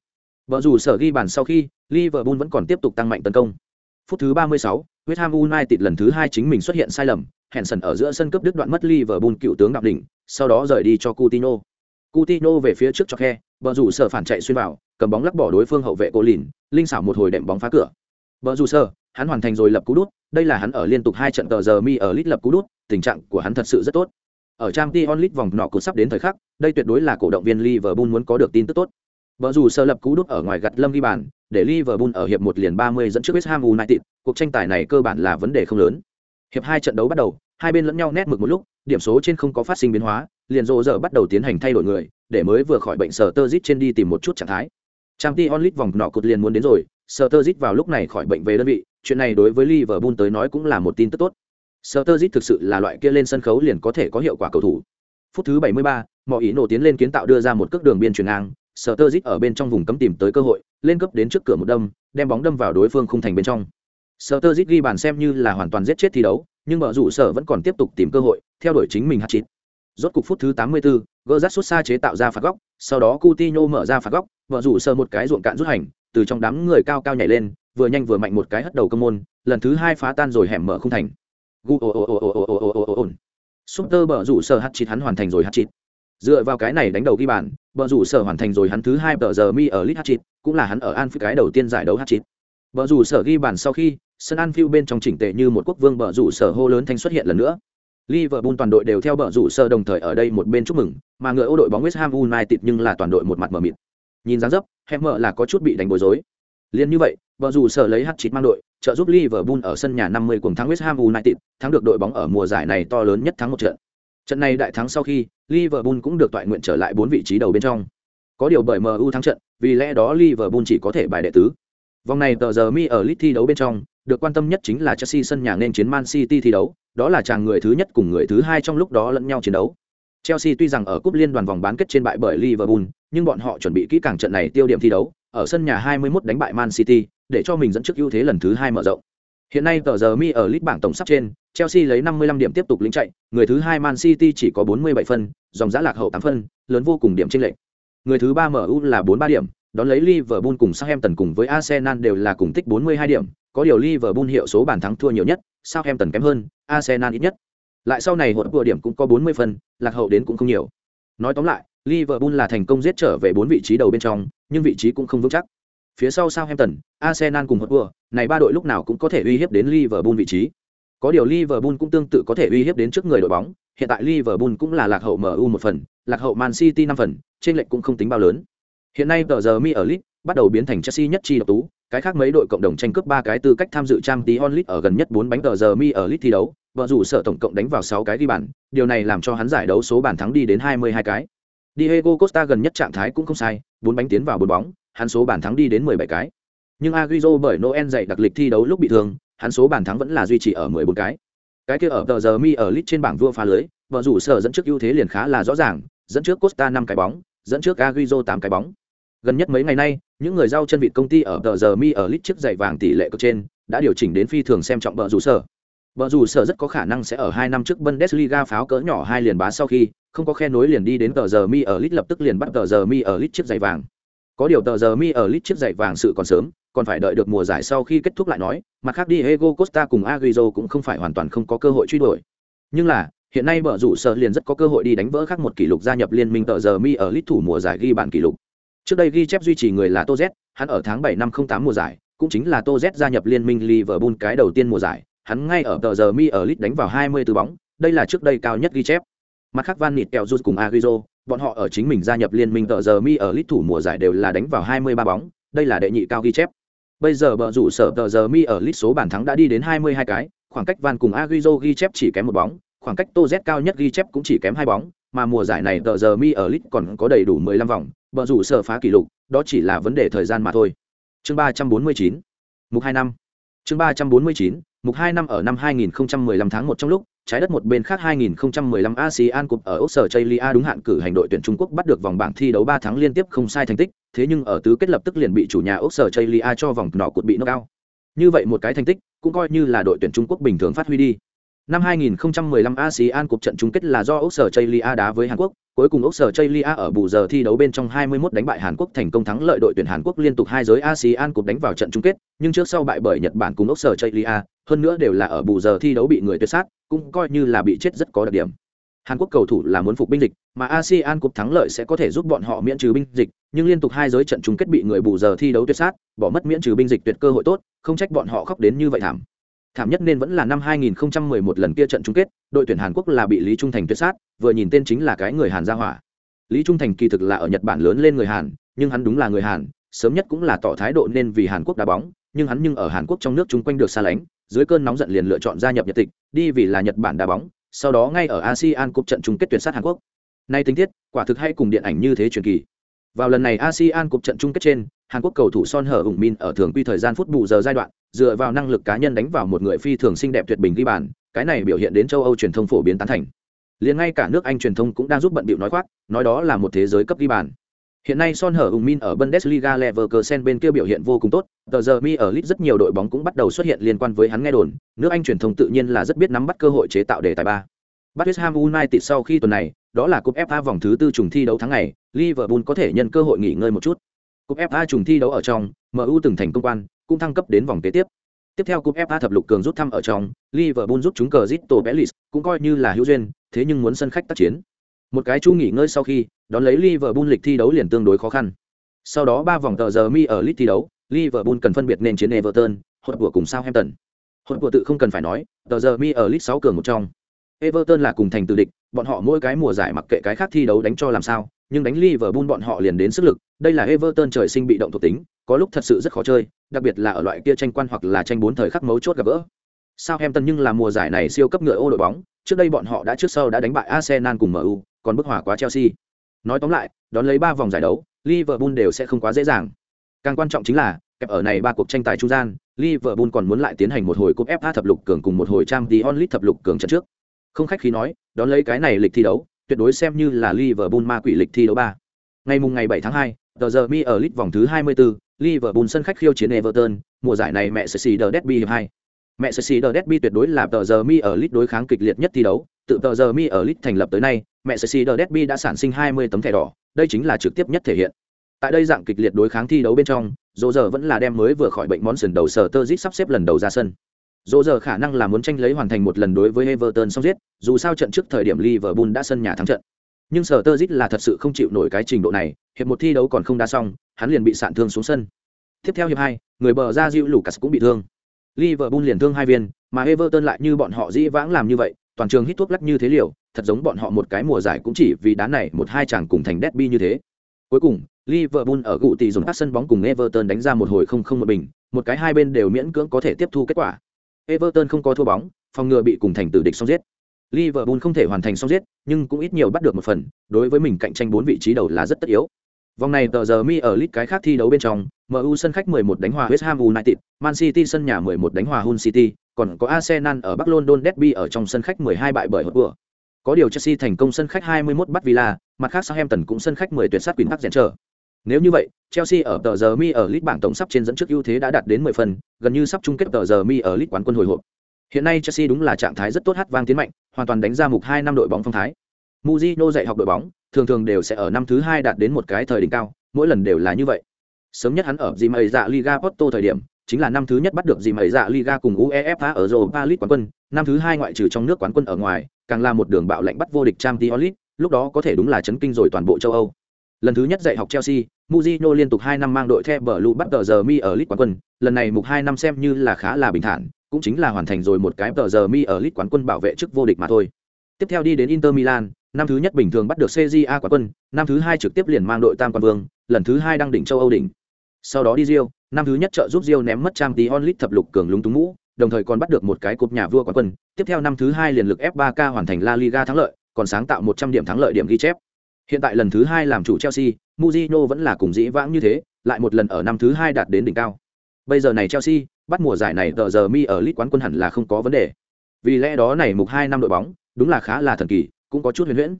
Vợ rủ sở ghi bàn sau khi, Liverpool vẫn còn tiếp tục tăng mạnh tấn công. Phút thứ 36, West Ham United lần thứ hai chính mình xuất hiện sai lầm, Henderson ở giữa sân cướp đứt đoạn mất Liverpool cựu tướng đạp đỉnh, sau đó rời đi cho Coutinho. Coutinho về phía trước cho khe, vợ rủ sở phản chạy xuyên vào, cầm bóng lắc bỏ đối phương hậu vệ Cố Lìn, linh xảo một hồi đệm bóng phá cửa. Vợ rủ sở, hắn hoàn thành rồi lập cú đút, đây là hắn ở liên tục hai trận tờ giờ mi ở lit lập cú đút, tình trạng của hắn thật sự rất tốt. Ở Champions League vòng nọ cũng sắp đến thời khắc, đây tuyệt đối là cổ động viên Liverpool muốn có được tin tức tốt. Vợ rủ sở lập cú đút ở ngoài gặt lâm ghi bàn, để Liverpool ở hiệp một liền 30 dẫn trước West Ham United, cuộc tranh tài này cơ bản là vấn đề không lớn. Hiệp hai trận đấu bắt đầu, hai bên lẫn nhau nét mực một lúc, điểm số trên không có phát sinh biến hóa, liền rộ giờ bắt đầu tiến hành thay đổi người, để mới vừa khỏi bệnh sở tơ trên đi tìm một chút trạng thái. trang t onlit vòng nọ cột liền muốn đến rồi, sở tơ vào lúc này khỏi bệnh về đơn vị, chuyện này đối với Liverpool tới nói cũng là một tin tức tốt. Sturridge thực sự là loại kia lên sân khấu liền có thể có hiệu quả cầu thủ. Phút thứ 73, mọi ý nổ tiến lên kiến tạo đưa ra một cước đường biên chuyển ngang, Sturridge ở bên trong vùng cấm tìm tới cơ hội, lên cấp đến trước cửa một đâm, đem bóng đâm vào đối phương khung thành bên trong. Sturridge ghi bàn xem như là hoàn toàn giết chết thi đấu, nhưng mở rủ sở vẫn còn tiếp tục tìm cơ hội, theo đuổi chính mình hát chít Rốt cục phút thứ 84, gỡ rát xuất xa chế tạo ra phạt góc, sau đó Coutinho mở ra phạt góc, vợ rủ sờ một cái ruộng cạn rút hành, từ trong đám người cao cao nhảy lên, vừa nhanh vừa mạnh một cái hất đầu cơ môn, lần thứ hai phá tan rồi hẻm mở không thành. Super bờ rủ sở hat-trick hắn hoàn thành rồi hat-trick. Dựa vào cái này đánh đầu ghi bàn, bờ rủ sở hoàn thành rồi hắn thứ hai tờ giờ mi ở lit hat-trick, cũng là hắn ở An cái đầu tiên giải đấu hat-trick. Bờ rủ sở ghi bàn sau khi, sân Anfield bên trong chỉnh tề như một quốc vương bờ rủ sở hô lớn thanh xuất hiện lần nữa. Liverpool toàn đội đều theo bờ rủ sơ đồng thời ở đây một bên chúc mừng, mà người ô đội bóng West Ham United nhưng là toàn đội một mặt mở mịt. Nhìn dáng dấp, Hemmer là có chút bị đánh bối rối. Liên như vậy, bờ rủ sơ lấy hat-trick mang đội, trợ giúp Liverpool ở sân nhà 50 cùng thắng West Ham United, thắng được đội bóng ở mùa giải này to lớn nhất thắng một trận. Trận này đại thắng sau khi, Liverpool cũng được toại nguyện trở lại bốn vị trí đầu bên trong. Có điều bởi MU thắng trận, vì lẽ đó Liverpool chỉ có thể bài đệ tứ. Vòng này tờ giờ mi ở lit thi đấu bên trong, được quan tâm nhất chính là Chelsea sân nhà nên chiến Man City thi đấu, đó là chàng người thứ nhất cùng người thứ hai trong lúc đó lẫn nhau chiến đấu. Chelsea tuy rằng ở cúp liên đoàn vòng bán kết trên bại bởi Liverpool, nhưng bọn họ chuẩn bị kỹ càng trận này tiêu điểm thi đấu, ở sân nhà 21 đánh bại Man City, để cho mình dẫn trước ưu thế lần thứ hai mở rộng. Hiện nay tờ giờ mi ở list bảng tổng sắp trên, Chelsea lấy 55 điểm tiếp tục lĩnh chạy, người thứ hai Man City chỉ có 47 phân, dòng giá lạc hậu 8 phân, lớn vô cùng điểm chênh lệch. Người thứ ba MU là 43 điểm, đón lấy Liverpool cùng Southampton cùng với Arsenal đều là cùng tích 42 điểm, có điều Liverpool hiệu số bàn thắng thua nhiều nhất, Southampton kém hơn, Arsenal ít nhất. Lại sau này hỗn vừa điểm cũng có 40 phần, lạc hậu đến cũng không nhiều. Nói tóm lại, Liverpool là thành công giết trở về 4 vị trí đầu bên trong, nhưng vị trí cũng không vững chắc. Phía sau Southampton, Arsenal cùng hỗn vừa, này ba đội lúc nào cũng có thể uy hiếp đến Liverpool vị trí. Có điều Liverpool cũng tương tự có thể uy hiếp đến trước người đội bóng, hiện tại Liverpool cũng là lạc hậu MU một phần, lạc hậu Man City 5 phần, trên lệch cũng không tính bao lớn. Hiện nay tờ giờ mi ở League bắt đầu biến thành Chelsea nhất chi độc tú, cái khác mấy đội cộng đồng tranh cướp ba cái tư cách tham dự Champions League ở gần nhất 4 bánh tờ giờ mi ở League thi đấu, vợ rủ sở tổng cộng đánh vào 6 cái ghi bàn, điều này làm cho hắn giải đấu số bàn thắng đi đến 22 cái. Diego Costa gần nhất trạng thái cũng không sai, 4 bánh tiến vào 4 bóng, hắn số bàn thắng đi đến 17 cái. Nhưng Agüero bởi Noel dạy đặc lịch thi đấu lúc bị thương, hắn số bàn thắng vẫn là duy trì ở 14 cái. Cái kia ở tờ giờ mi ở League trên bảng vua phá lưới, vợ rủ sở dẫn trước ưu thế liền khá là rõ ràng, dẫn trước Costa 5 cái bóng, dẫn trước Agüero 8 cái bóng gần nhất mấy ngày nay, những người giao chân vịt công ty ở tờ giờ mi ở lít chiếc giày vàng tỷ lệ cực trên, đã điều chỉnh đến phi thường xem trọng bờ rủ sở. Bờ rủ sở rất có khả năng sẽ ở hai năm trước bundesliga pháo cỡ nhỏ hai liền bá sau khi, không có khe nối liền đi đến tờ giờ mi ở lít lập tức liền bắt tờ giờ mi ở lít chiếc giày vàng. Có điều tờ giờ mi ở lít chiếc giày vàng sự còn sớm, còn phải đợi được mùa giải sau khi kết thúc lại nói, mặt khác đi Diego Costa cùng Agüero cũng không phải hoàn toàn không có cơ hội truy đuổi. Nhưng là, hiện nay bờ rủ sở liền rất có cơ hội đi đánh vỡ khác một kỷ lục gia nhập liên minh tờ giờ mi ở lít thủ mùa giải ghi bàn kỷ lục. Trước đây ghi chép duy trì người là Tô Z, hắn ở tháng 7 năm 08 mùa giải, cũng chính là Tô Z gia nhập liên minh Liverpool cái đầu tiên mùa giải, hắn ngay ở tờ giờ mi ở lit đánh vào 24 bóng, đây là trước đây cao nhất ghi chép. Mặt khác Van Nịt kèo rút cùng Agüero, bọn họ ở chính mình gia nhập liên minh tờ giờ mi ở lit thủ mùa giải đều là đánh vào 23 bóng, đây là đệ nhị cao ghi chép. Bây giờ bờ rủ sở tờ giờ mi ở lit số bàn thắng đã đi đến 22 cái, khoảng cách Van cùng Agüero ghi chép chỉ kém một bóng, khoảng cách Tô Z cao nhất ghi chép cũng chỉ kém hai bóng, mà mùa giải này tờ giờ mi ở lit còn có đầy đủ 15 vòng, bờ rủ sở phá kỷ lục, đó chỉ là vấn đề thời gian mà thôi. Chương 349, mục hai năm. Chương 349, mục hai năm ở năm 2015 tháng một trong lúc, trái đất một bên khác 2015 ASEAN Cup ở Australia đúng hạn cử hành đội tuyển Trung Quốc bắt được vòng bảng thi đấu 3 tháng liên tiếp không sai thành tích, thế nhưng ở tứ kết lập tức liền bị chủ nhà Australia cho vòng nọ cột bị knock out. Như vậy một cái thành tích, cũng coi như là đội tuyển Trung Quốc bình thường phát huy đi. Năm 2015 ASEAN Cup trận chung kết là do Australia đá với Hàn Quốc, cuối cùng Australia ở bù giờ thi đấu bên trong 21 đánh bại Hàn Quốc thành công thắng lợi đội tuyển Hàn Quốc liên tục hai giới ASEAN Cup đánh vào trận chung kết, nhưng trước sau bại bởi Nhật Bản cùng Australia, hơn nữa đều là ở bù giờ thi đấu bị người tuyệt sát, cũng coi như là bị chết rất có đặc điểm. Hàn Quốc cầu thủ là muốn phục binh dịch, mà ASEAN Cup thắng lợi sẽ có thể giúp bọn họ miễn trừ binh dịch, nhưng liên tục hai giới trận chung kết bị người bù giờ thi đấu tuyệt sát, bỏ mất miễn trừ binh dịch tuyệt cơ hội tốt, không trách bọn họ khóc đến như vậy thảm thảm nhất nên vẫn là năm 2011 lần kia trận chung kết, đội tuyển Hàn Quốc là bị Lý Trung Thành tuyệt sát, vừa nhìn tên chính là cái người Hàn gia hỏa. Lý Trung Thành kỳ thực là ở Nhật Bản lớn lên người Hàn, nhưng hắn đúng là người Hàn, sớm nhất cũng là tỏ thái độ nên vì Hàn Quốc đá bóng, nhưng hắn nhưng ở Hàn Quốc trong nước chung quanh được xa lánh, dưới cơn nóng giận liền lựa chọn gia nhập Nhật Tịch, đi vì là Nhật Bản đá bóng, sau đó ngay ở ASEAN Cup trận chung kết tuyển sát Hàn Quốc. Nay tính tiết quả thực hay cùng điện ảnh như thế truyền kỳ. Vào lần này ASEAN Cup trận chung kết trên, Hàn Quốc cầu thủ Son Hở Ung Min ở thường quy thời gian phút bù giờ giai đoạn, dựa vào năng lực cá nhân đánh vào một người phi thường xinh đẹp tuyệt bình ghi bàn, cái này biểu hiện đến châu âu truyền thông phổ biến tán thành. Liền ngay cả nước anh truyền thông cũng đang giúp bận bịu nói khoác nói đó là một thế giới cấp ghi bàn. Hiện nay son hở ung min ở bundesliga leverkusen bên kia biểu hiện vô cùng tốt tờ giờ mi ở lit rất nhiều đội bóng cũng bắt đầu xuất hiện liên quan với hắn nghe đồn nước anh truyền thông tự nhiên là rất biết nắm bắt cơ hội chế tạo đề tài ba. Bắt west ham united sau khi tuần này đó là cúp fa vòng thứ tư trùng thi đấu tháng này liverpool có thể nhân cơ hội nghỉ ngơi một chút. Cúp fa trùng thi đấu ở trong mu từng thành công quan cũng thăng cấp đến vòng kế tiếp. Tiếp theo cúp fa thập lục cường rút thăm ở trong, liverpool rút chúng cờ zito bellis cũng coi như là hữu duyên, thế nhưng muốn sân khách tác chiến. Một cái chu nghỉ ngơi sau khi, đón lấy liverpool lịch thi đấu liền tương đối khó khăn. Sau đó ba vòng tờ giờ mi ở lit thi đấu, liverpool cần phân biệt nên chiến everton hụt của cùng southampton. Hụt của tự không cần phải nói, tờ giờ mi ở lit sáu cường một trong. Everton là cùng thành tự địch, bọn họ mỗi cái mùa giải mặc kệ cái khác thi đấu đánh cho làm sao nhưng đánh Liverpool bọn họ liền đến sức lực, đây là Everton trời sinh bị động thuộc tính, có lúc thật sự rất khó chơi, đặc biệt là ở loại kia tranh quan hoặc là tranh bốn thời khắc mấu chốt gặp gỡ. Southampton nhưng là mùa giải này siêu cấp ngựa ô đội bóng, trước đây bọn họ đã trước sau đã đánh bại Arsenal cùng MU, còn bức hòa quá Chelsea. Nói tóm lại, đón lấy ba vòng giải đấu, Liverpool đều sẽ không quá dễ dàng. Càng quan trọng chính là, kẹp ở này ba cuộc tranh tài trung gian, Liverpool còn muốn lại tiến hành một hồi cúp FA thập lục cường cùng một hồi Champions League thập lục cường trận trước. Không khách khí nói, đón lấy cái này lịch thi đấu, tuyệt đối xem như là Liverpool ma quỷ lịch thi đấu ba. Ngày mùng ngày 7 tháng 2, The giờ mi ở League vòng thứ 24, Liverpool sân khách khiêu chiến Everton, mùa giải này mẹ City Derby hiệp 2. Mẹ City Derby tuyệt đối là The giờ mi ở League đối kháng kịch liệt nhất thi đấu, tự The giờ mi ở League thành lập tới nay, mẹ City Derby đã sản sinh 20 tấm thẻ đỏ, đây chính là trực tiếp nhất thể hiện. Tại đây dạng kịch liệt đối kháng thi đấu bên trong, Dỗ giờ vẫn là đem mới vừa khỏi bệnh món sườn đầu sở tơ sắp xếp lần đầu ra sân. Dỗ giờ khả năng là muốn tranh lấy hoàn thành một lần đối với Everton xong giết, dù sao trận trước thời điểm Liverpool đã sân nhà thắng trận. Nhưng sở tơ là thật sự không chịu nổi cái trình độ này, hiệp một thi đấu còn không đá xong, hắn liền bị sạn thương xuống sân. Tiếp theo hiệp hai, người bờ ra Diu Lucas cũng bị thương. Liverpool liền thương hai viên, mà Everton lại như bọn họ dĩ vãng làm như vậy, toàn trường hít thuốc lắc như thế liều, thật giống bọn họ một cái mùa giải cũng chỉ vì đá này một hai chàng cùng thành derby như thế. Cuối cùng, Liverpool ở gụ tỷ dùng các sân bóng cùng Everton đánh ra một hồi không không một bình, một cái hai bên đều miễn cưỡng có thể tiếp thu kết quả. Everton không có thua bóng, phòng ngừa bị cùng thành tử địch xong giết. Liverpool không thể hoàn thành xong giết, nhưng cũng ít nhiều bắt được một phần, đối với mình cạnh tranh bốn vị trí đầu là rất tất yếu. Vòng này tờ giờ mi ở lít cái khác thi đấu bên trong, MU sân khách 11 đánh hòa West Ham United, Man City sân nhà 11 đánh hòa Hull City, còn có Arsenal ở Bắc London Derby ở trong sân khách 12 bại bởi Hotspur. Có điều Chelsea thành công sân khách 21 bắt Villa, mặt khác Southampton cũng sân khách 10 tuyệt sát Queen Park Rangers. Nếu như vậy, Chelsea ở tờ giờ mi ở lit bảng tổng sắp trên dẫn trước ưu thế đã đạt đến 10 phần, gần như sắp chung kết tờ giờ mi ở lit quán quân hồi hộp. Hiện nay Chelsea đúng là trạng thái rất tốt hát vang tiến mạnh, hoàn toàn đánh ra mục 2 năm đội bóng phong thái. Mourinho dạy học đội bóng, thường thường đều sẽ ở năm thứ hai đạt đến một cái thời đỉnh cao, mỗi lần đều là như vậy. Sớm nhất hắn ở gì dạ Liga Porto thời điểm, chính là năm thứ nhất bắt được gì dạ Liga cùng UEFA ở Europa League quán quân, năm thứ hai ngoại trừ trong nước quán quân ở ngoài, càng là một đường bạo lệnh bắt vô địch Champions League, lúc đó có thể đúng là chấn kinh rồi toàn bộ châu Âu. Lần thứ nhất dạy học Chelsea, Mourinho liên tục 2 năm mang đội theo Blue bắt tờ giờ mi ở League quán quân, lần này mục 2 năm xem như là khá là bình thản, cũng chính là hoàn thành rồi một cái tờ giờ mi ở League quán quân bảo vệ chức vô địch mà thôi. Tiếp theo đi đến Inter Milan, năm thứ nhất bình thường bắt được CJA quán quân, năm thứ hai trực tiếp liền mang đội tam quan vương, lần thứ hai đăng đỉnh châu Âu đỉnh. Sau đó đi Rio, năm thứ nhất trợ giúp Rio ném mất Champions League thập lục cường lúng túng mũ, đồng thời còn bắt được một cái cúp nhà vua quán quân. Tiếp theo năm thứ hai liền lực F3K hoàn thành La Liga thắng lợi, còn sáng tạo 100 điểm thắng lợi điểm ghi chép. Hiện tại lần thứ hai làm chủ Chelsea, Mourinho vẫn là cùng dĩ vãng như thế, lại một lần ở năm thứ hai đạt đến đỉnh cao. Bây giờ này Chelsea, bắt mùa giải này tờ giờ mi ở League quán quân hẳn là không có vấn đề. Vì lẽ đó này mục hai năm đội bóng, đúng là khá là thần kỳ, cũng có chút huyền huyễn.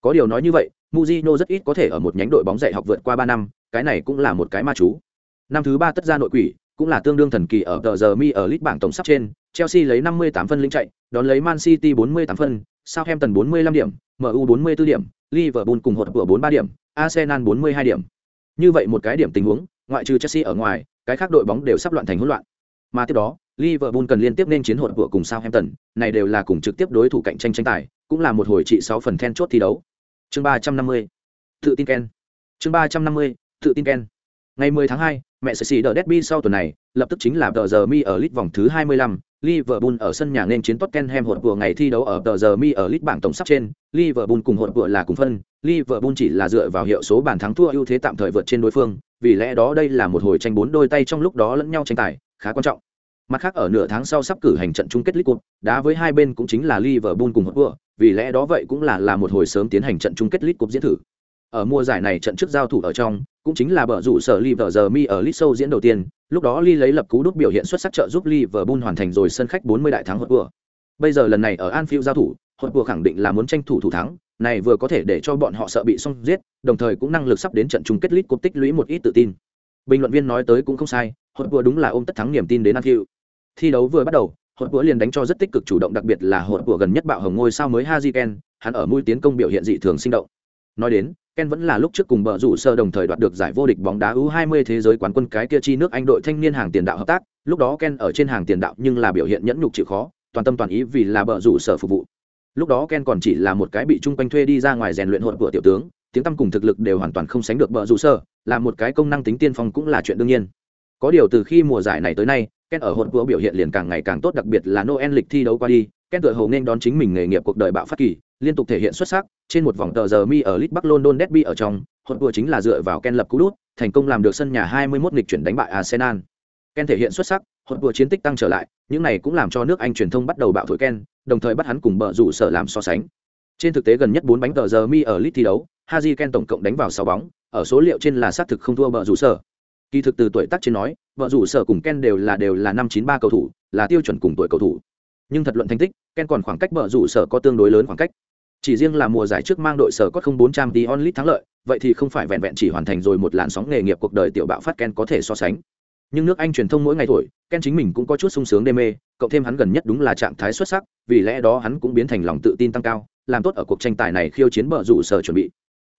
Có điều nói như vậy, Mourinho rất ít có thể ở một nhánh đội bóng dạy học vượt qua ba năm, cái này cũng là một cái ma chú. Năm thứ ba tất ra nội quỷ, cũng là tương đương thần kỳ ở tờ giờ mi ở League bảng tổng sắp trên, Chelsea lấy 58 phân lĩnh chạy, đón lấy Man City 48 phân, Southampton 45 điểm, MU 44 điểm, Liverpool cùng hột của 43 điểm, Arsenal 42 điểm. Như vậy một cái điểm tình huống, ngoại trừ Chelsea ở ngoài, cái khác đội bóng đều sắp loạn thành hỗn loạn. Mà tiếp đó, Liverpool cần liên tiếp nên chiến hột của cùng Southampton, này đều là cùng trực tiếp đối thủ cạnh tranh tranh tài, cũng là một hồi trị 6 phần then chốt thi đấu. Chương 350. Tự tin Ken. Chương 350. Tự tin Ken. Ngày 10 tháng 2, mẹ sẽ xì đỡ derby sau tuần này, lập tức chính là tờ giờ mi ở lít vòng thứ 25, Liverpool ở sân nhà nên chiến Tottenham hột của ngày thi đấu ở tờ giờ mi ở lít bảng tổng sắp trên, Liverpool cùng hột của là cùng phân, Liverpool chỉ là dựa vào hiệu số bàn thắng thua ưu thế tạm thời vượt trên đối phương, vì lẽ đó đây là một hồi tranh bốn đôi tay trong lúc đó lẫn nhau tranh tài, khá quan trọng. Mặt khác ở nửa tháng sau sắp cử hành trận chung kết League Cup, đá với hai bên cũng chính là Liverpool cùng hột của, vì lẽ đó vậy cũng là là một hồi sớm tiến hành trận chung kết League Cup diễn thử. Ở mùa giải này trận trước giao thủ ở trong, cũng chính là bờ rủ sở Liverpool giờ mi ở League Show diễn đầu tiên, lúc đó Lee lấy lập cú đút biểu hiện xuất sắc trợ giúp Liverpool hoàn thành rồi sân khách 40 đại thắng hụt vừa. Bây giờ lần này ở Anfield giao thủ, hụt vừa khẳng định là muốn tranh thủ thủ thắng, này vừa có thể để cho bọn họ sợ bị xong giết, đồng thời cũng năng lực sắp đến trận chung kết League Cup tích lũy một ít tự tin. Bình luận viên nói tới cũng không sai, hụt vừa đúng là ôm tất thắng niềm tin đến Anfield. Thi đấu vừa bắt đầu, hụt vừa liền đánh cho rất tích cực chủ động đặc biệt là hụt vừa gần nhất bạo hồng ngôi sao mới Haji Ken, hắn ở mũi tiến công biểu hiện dị thường sinh động. Nói đến, Ken vẫn là lúc trước cùng bờ rủ sơ đồng thời đoạt được giải vô địch bóng đá U20 thế giới quán quân cái kia chi nước Anh đội thanh niên hàng tiền đạo hợp tác, lúc đó Ken ở trên hàng tiền đạo nhưng là biểu hiện nhẫn nhục chịu khó, toàn tâm toàn ý vì là bờ rủ sở phục vụ. Lúc đó Ken còn chỉ là một cái bị trung quanh thuê đi ra ngoài rèn luyện hỗn của tiểu tướng, tiếng tăm cùng thực lực đều hoàn toàn không sánh được bờ rủ sở, là một cái công năng tính tiên phong cũng là chuyện đương nhiên. Có điều từ khi mùa giải này tới nay, Ken ở hỗn của biểu hiện liền càng ngày càng tốt đặc biệt là Noel lịch thi đấu qua đi, Ken tựa hồ nên đón chính mình nghề nghiệp cuộc đời bạo phát kỳ, liên tục thể hiện xuất sắc, trên một vòng tờ giờ mi ở Leeds Bắc London Derby ở trong, hỗn vừa chính là dựa vào Ken lập cú đút, thành công làm được sân nhà 21 nghịch chuyển đánh bại Arsenal. Ken thể hiện xuất sắc, hỗn vừa chiến tích tăng trở lại, những này cũng làm cho nước Anh truyền thông bắt đầu bạo thổi Ken, đồng thời bắt hắn cùng bợ rủ sở làm so sánh. Trên thực tế gần nhất 4 bánh tờ giờ mi ở Leeds thi đấu, Haji Ken tổng cộng đánh vào 6 bóng, ở số liệu trên là xác thực không thua bợ rủ sở. Kỳ thực từ tuổi tác trên nói, bợ rủ sở cùng Ken đều là đều là năm 93 cầu thủ, là tiêu chuẩn cùng tuổi cầu thủ. Nhưng thật luận thành tích, Ken còn khoảng cách bợ rủ sở có tương đối lớn khoảng cách chỉ riêng là mùa giải trước mang đội sở có không bốn trăm tí onlit thắng lợi, vậy thì không phải vẹn vẹn chỉ hoàn thành rồi một làn sóng nghề nghiệp cuộc đời tiểu bạo phát ken có thể so sánh. Nhưng nước anh truyền thông mỗi ngày thổi, ken chính mình cũng có chút sung sướng đê mê, cộng thêm hắn gần nhất đúng là trạng thái xuất sắc, vì lẽ đó hắn cũng biến thành lòng tự tin tăng cao, làm tốt ở cuộc tranh tài này khiêu chiến bờ rủ sở chuẩn bị.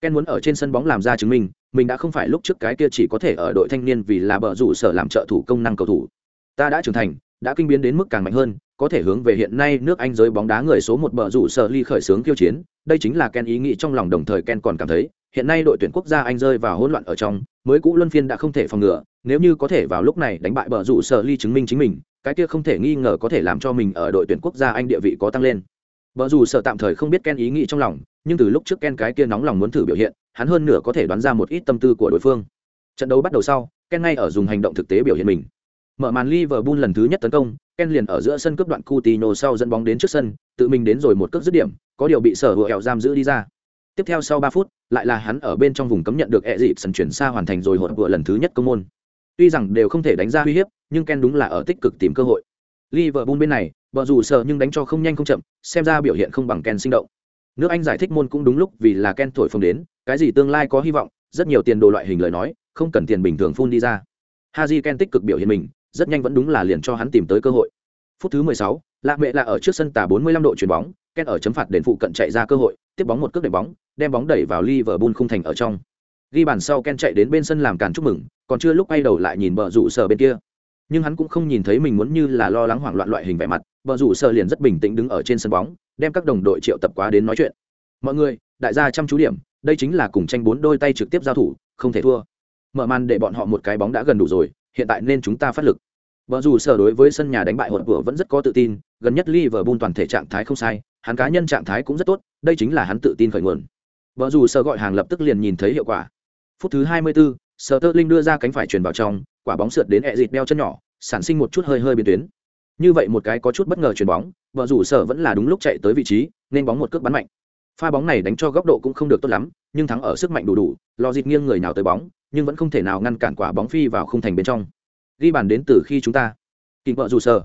Ken muốn ở trên sân bóng làm ra chứng minh, mình đã không phải lúc trước cái kia chỉ có thể ở đội thanh niên vì là bờ rủ sở làm trợ thủ công năng cầu thủ. Ta đã trưởng thành, đã kinh biến đến mức càng mạnh hơn có thể hướng về hiện nay nước Anh giới bóng đá người số một bờ rủ sở ly khởi xướng kiêu chiến, đây chính là Ken ý nghĩ trong lòng đồng thời Ken còn cảm thấy, hiện nay đội tuyển quốc gia Anh rơi vào hỗn loạn ở trong, mới cũ luân phiên đã không thể phòng ngừa, nếu như có thể vào lúc này đánh bại bờ rủ sở ly chứng minh chính mình, cái kia không thể nghi ngờ có thể làm cho mình ở đội tuyển quốc gia Anh địa vị có tăng lên. Bờ rủ sở tạm thời không biết Ken ý nghĩ trong lòng, nhưng từ lúc trước Ken cái kia nóng lòng muốn thử biểu hiện, hắn hơn nửa có thể đoán ra một ít tâm tư của đối phương. Trận đấu bắt đầu sau, Ken ngay ở dùng hành động thực tế biểu hiện mình. Mở màn Liverpool lần thứ nhất tấn công, Ken liền ở giữa sân cướp đoạn Coutinho sau dẫn bóng đến trước sân, tự mình đến rồi một cước dứt điểm, có điều bị sở hữu ẻo giam giữ đi ra. Tiếp theo sau 3 phút, lại là hắn ở bên trong vùng cấm nhận được ẹ dịp sân chuyển xa hoàn thành rồi hột vừa lần thứ nhất công môn. Tuy rằng đều không thể đánh ra uy hiếp, nhưng Ken đúng là ở tích cực tìm cơ hội. Liverpool bên này, bờ rủ sợ nhưng đánh cho không nhanh không chậm, xem ra biểu hiện không bằng Ken sinh động. Nước Anh giải thích môn cũng đúng lúc vì là Ken thổi phồng đến, cái gì tương lai có hy vọng, rất nhiều tiền đồ loại hình lời nói, không cần tiền bình thường phun đi ra. Haji Ken tích cực biểu hiện mình, rất nhanh vẫn đúng là liền cho hắn tìm tới cơ hội. Phút thứ 16, Lạc Mẹ là ở trước sân tà 45 độ chuyển bóng, Ken ở chấm phạt đền phụ cận chạy ra cơ hội, tiếp bóng một cước đẩy bóng, đem bóng đẩy vào Liverpool khung thành ở trong. Ghi bàn sau Ken chạy đến bên sân làm càn chúc mừng, còn chưa lúc quay đầu lại nhìn bờ rủ sở bên kia. Nhưng hắn cũng không nhìn thấy mình muốn như là lo lắng hoảng loạn loại hình vẻ mặt, bờ rủ sở liền rất bình tĩnh đứng ở trên sân bóng, đem các đồng đội triệu tập quá đến nói chuyện. Mọi người, đại gia chăm chú điểm, đây chính là cùng tranh bốn đôi tay trực tiếp giao thủ, không thể thua. Mở màn để bọn họ một cái bóng đã gần đủ rồi, hiện tại nên chúng ta phát lực. Bờ dù sở đối với sân nhà đánh bại hụt vừa vẫn rất có tự tin, gần nhất Liverpool toàn thể trạng thái không sai, hắn cá nhân trạng thái cũng rất tốt, đây chính là hắn tự tin khởi nguồn. Bờ dù sở gọi hàng lập tức liền nhìn thấy hiệu quả. Phút thứ 24, Sterling đưa ra cánh phải truyền vào trong, quả bóng sượt đến Ezit đeo chân nhỏ, sản sinh một chút hơi hơi biến tuyến. Như vậy một cái có chút bất ngờ chuyền bóng, bờ rủ sở vẫn là đúng lúc chạy tới vị trí, nên bóng một cước bắn mạnh. Pha bóng này đánh cho góc độ cũng không được tốt lắm, nhưng thắng ở sức mạnh đủ đủ, lo dịt nghiêng người nào tới bóng, nhưng vẫn không thể nào ngăn cản quả bóng phi vào khung thành bên trong. Ghi bàn đến từ khi chúng ta. Kịp vợ rủ sợ,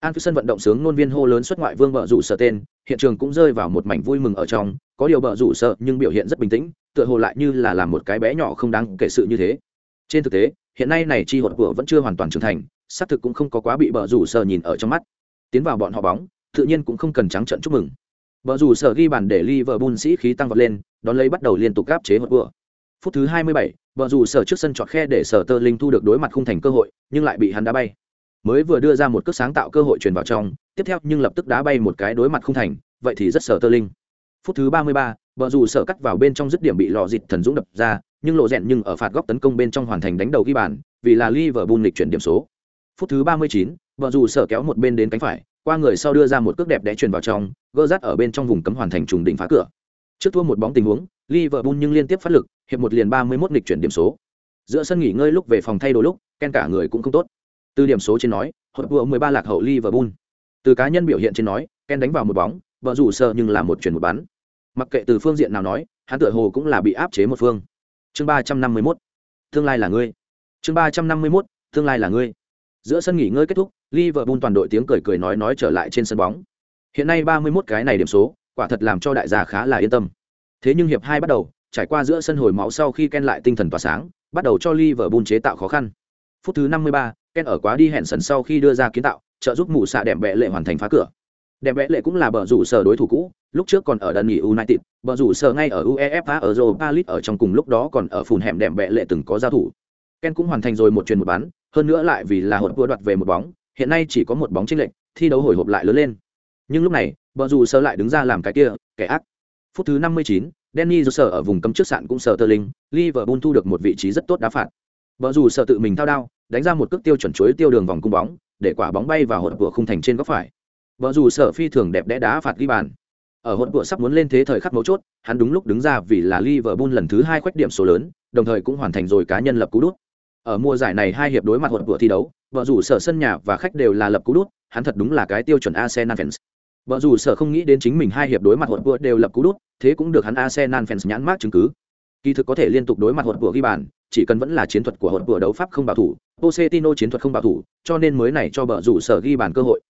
an phi sân vận động sướng ngôn viên hô lớn xuất ngoại vương vợ rủ sợ tên hiện trường cũng rơi vào một mảnh vui mừng ở trong có điều vợ rủ sợ nhưng biểu hiện rất bình tĩnh tựa hồ lại như là làm một cái bé nhỏ không đáng kể sự như thế. Trên thực tế hiện nay này chi hột của vẫn chưa hoàn toàn trưởng thành xác thực cũng không có quá bị vợ rủ sợ nhìn ở trong mắt. Tiến vào bọn họ bóng tự nhiên cũng không cần trắng trận chúc mừng vợ rủ sở ghi bàn để Liverpool sĩ khí tăng vọt lên đón lấy bắt đầu liên tục gáp chế hụt vừa phút thứ 27, vợ rủ sở trước sân chọn khe để sở tơ linh thu được đối mặt không thành cơ hội nhưng lại bị hắn đá bay. Mới vừa đưa ra một cước sáng tạo cơ hội truyền vào trong tiếp theo nhưng lập tức đá bay một cái đối mặt không thành vậy thì rất sở tơ linh. Phút thứ 33, vợ rủ sở cắt vào bên trong dứt điểm bị lò dịt thần dũng đập ra nhưng lộ rẹn nhưng ở phạt góc tấn công bên trong hoàn thành đánh đầu ghi bàn vì là Liverpool lịch chuyển điểm số. Phút thứ 39, vợ rủ sở kéo một bên đến cánh phải qua người sau đưa ra một cước đẹp đẽ truyền vào trong gỡ rát ở bên trong vùng cấm hoàn thành trùng đỉnh phá cửa trước thua một bóng tình huống Liverpool nhưng liên tiếp phát lực, hiệp một liền 31 nghịch chuyển điểm số. Giữa sân nghỉ ngơi lúc về phòng thay đồ lúc, Ken cả người cũng không tốt. Từ điểm số trên nói, hội vừa 13 lạc hậu Liverpool. Từ cá nhân biểu hiện trên nói, Ken đánh vào một bóng, vợ rủ sợ nhưng là một chuyển một bắn. Mặc kệ từ phương diện nào nói, hắn tựa hồ cũng là bị áp chế một phương. Chương 351. Tương lai là ngươi. Chương 351. Tương lai là ngươi. Giữa sân nghỉ ngơi kết thúc, Liverpool toàn đội tiếng cười cười nói nói trở lại trên sân bóng. Hiện nay 31 cái này điểm số, quả thật làm cho đại gia khá là yên tâm. Thế nhưng hiệp hai bắt đầu, trải qua giữa sân hồi máu sau khi Ken lại tinh thần tỏa sáng, bắt đầu cho Liverpool chế tạo khó khăn. Phút thứ 53, Ken ở quá đi hẹn sần sau khi đưa ra kiến tạo, trợ giúp mụ xạ đệm bẻ lệ hoàn thành phá cửa. Đệm bẻ lệ cũng là bờ rủ sở đối thủ cũ, lúc trước còn ở đơn nghỉ United, bờ rủ sở ngay ở UEFA ở Europa League ở trong cùng lúc đó còn ở phùn hẻm đệm bẻ lệ từng có giao thủ. Ken cũng hoàn thành rồi một chuyền một bán, hơn nữa lại vì là hột vừa đoạt về một bóng, hiện nay chỉ có một bóng chênh lệch, thi đấu hồi hộp lại lớn lên. Nhưng lúc này, bờ rủ sơ lại đứng ra làm cái kia, kẻ ác. Phút thứ 59, Danny Jones ở vùng cấm trước sạn cũng sờ tơ linh, Liverpool thu được một vị trí rất tốt đá phạt. Bờ rủ sở tự mình thao đao, đánh ra một cước tiêu chuẩn chuối tiêu đường vòng cung bóng, để quả bóng bay vào hột vừa khung thành trên góc phải. Bờ rủ sở phi thường đẹp đẽ đá phạt ghi bàn. Ở hột vừa sắp muốn lên thế thời khắc mấu chốt, hắn đúng lúc đứng ra vì là Liverpool lần thứ hai khoét điểm số lớn, đồng thời cũng hoàn thành rồi cá nhân lập cú đút. Ở mùa giải này hai hiệp đối mặt hụt vừa thi đấu, vợ rủ sở sân nhà và khách đều là lập cú đút, hắn thật đúng là cái tiêu chuẩn Arsenal fans. Vợ rủ sở không nghĩ đến chính mình hai hiệp đối mặt hụt vừa đều lập cú đút, thế cũng được hắn Arsenal fans nhãn mát chứng cứ. Kỳ thực có thể liên tục đối mặt hụt vừa ghi bàn, chỉ cần vẫn là chiến thuật của hụt vừa đấu pháp không bảo thủ, Pochettino chiến thuật không bảo thủ, cho nên mới này cho vợ rủ sở ghi bàn cơ hội.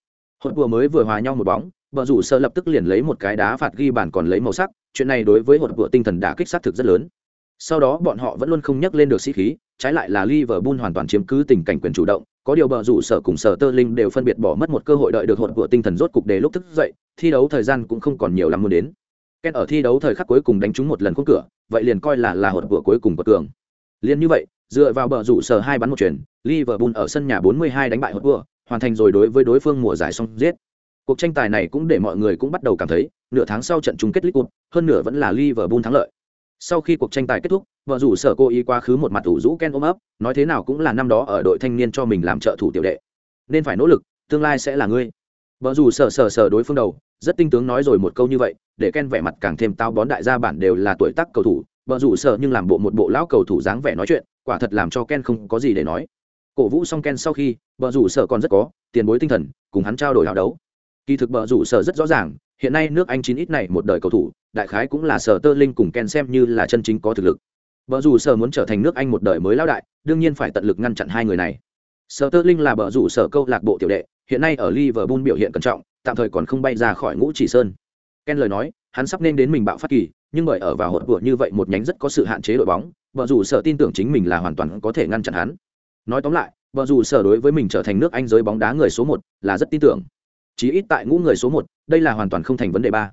hụt vừa mới vừa hòa nhau một bóng, vợ rủ sở lập tức liền lấy một cái đá phạt ghi bàn còn lấy màu sắc, chuyện này đối với hụt vừa tinh thần đã kích sát thực rất lớn. Sau đó bọn họ vẫn luôn không nhắc lên được sĩ khí, trái lại là Liverpool hoàn toàn chiếm cứ tình cảnh quyền chủ động, có điều bờ rủ sở cùng sở tơ linh đều phân biệt bỏ mất một cơ hội đợi được hột của tinh thần rốt cục để lúc thức dậy, thi đấu thời gian cũng không còn nhiều lắm muốn đến. Ken ở thi đấu thời khắc cuối cùng đánh trúng một lần khung cửa, vậy liền coi là là hột của cuối cùng của cường. Liên như vậy, dựa vào bờ rủ sở hai bắn một chuyển, Liverpool ở sân nhà 42 đánh bại hột của, hoàn thành rồi đối với đối phương mùa giải xong giết. Cuộc tranh tài này cũng để mọi người cũng bắt đầu cảm thấy, nửa tháng sau trận chung kết League Cup, hơn nửa vẫn là Liverpool thắng lợi sau khi cuộc tranh tài kết thúc, vợ rủ sở cô ý quá khứ một mặt ủ rũ ken ôm ấp, nói thế nào cũng là năm đó ở đội thanh niên cho mình làm trợ thủ tiểu đệ. Nên phải nỗ lực, tương lai sẽ là ngươi. Vợ rủ sở sở sở đối phương đầu, rất tinh tướng nói rồi một câu như vậy, để ken vẻ mặt càng thêm tao bón đại gia bản đều là tuổi tác cầu thủ. Vợ rủ sở nhưng làm bộ một bộ lão cầu thủ dáng vẻ nói chuyện, quả thật làm cho ken không có gì để nói. Cổ vũ xong ken sau khi, vợ rủ sở còn rất có tiền bối tinh thần, cùng hắn trao đổi hào đấu. Kỳ thực vợ rủ sở rất rõ ràng, hiện nay nước anh chín ít này một đời cầu thủ đại khái cũng là sở tơ linh cùng ken xem như là chân chính có thực lực. Vợ dù sở muốn trở thành nước anh một đời mới lão đại, đương nhiên phải tận lực ngăn chặn hai người này. Sở tơ linh là vợ dù sở câu lạc bộ tiểu đệ, hiện nay ở liverpool biểu hiện cẩn trọng, tạm thời còn không bay ra khỏi ngũ chỉ sơn. Ken lời nói, hắn sắp nên đến mình bạo phát kỳ, nhưng bởi ở vào hột vừa như vậy một nhánh rất có sự hạn chế đội bóng vợ dù sở tin tưởng chính mình là hoàn toàn có thể ngăn chặn hắn. Nói tóm lại vợ dù sở đối với mình trở thành nước anh giới bóng đá người số một là rất tin tưởng. Chí ít tại ngũ người số một, đây là hoàn toàn không thành vấn đề ba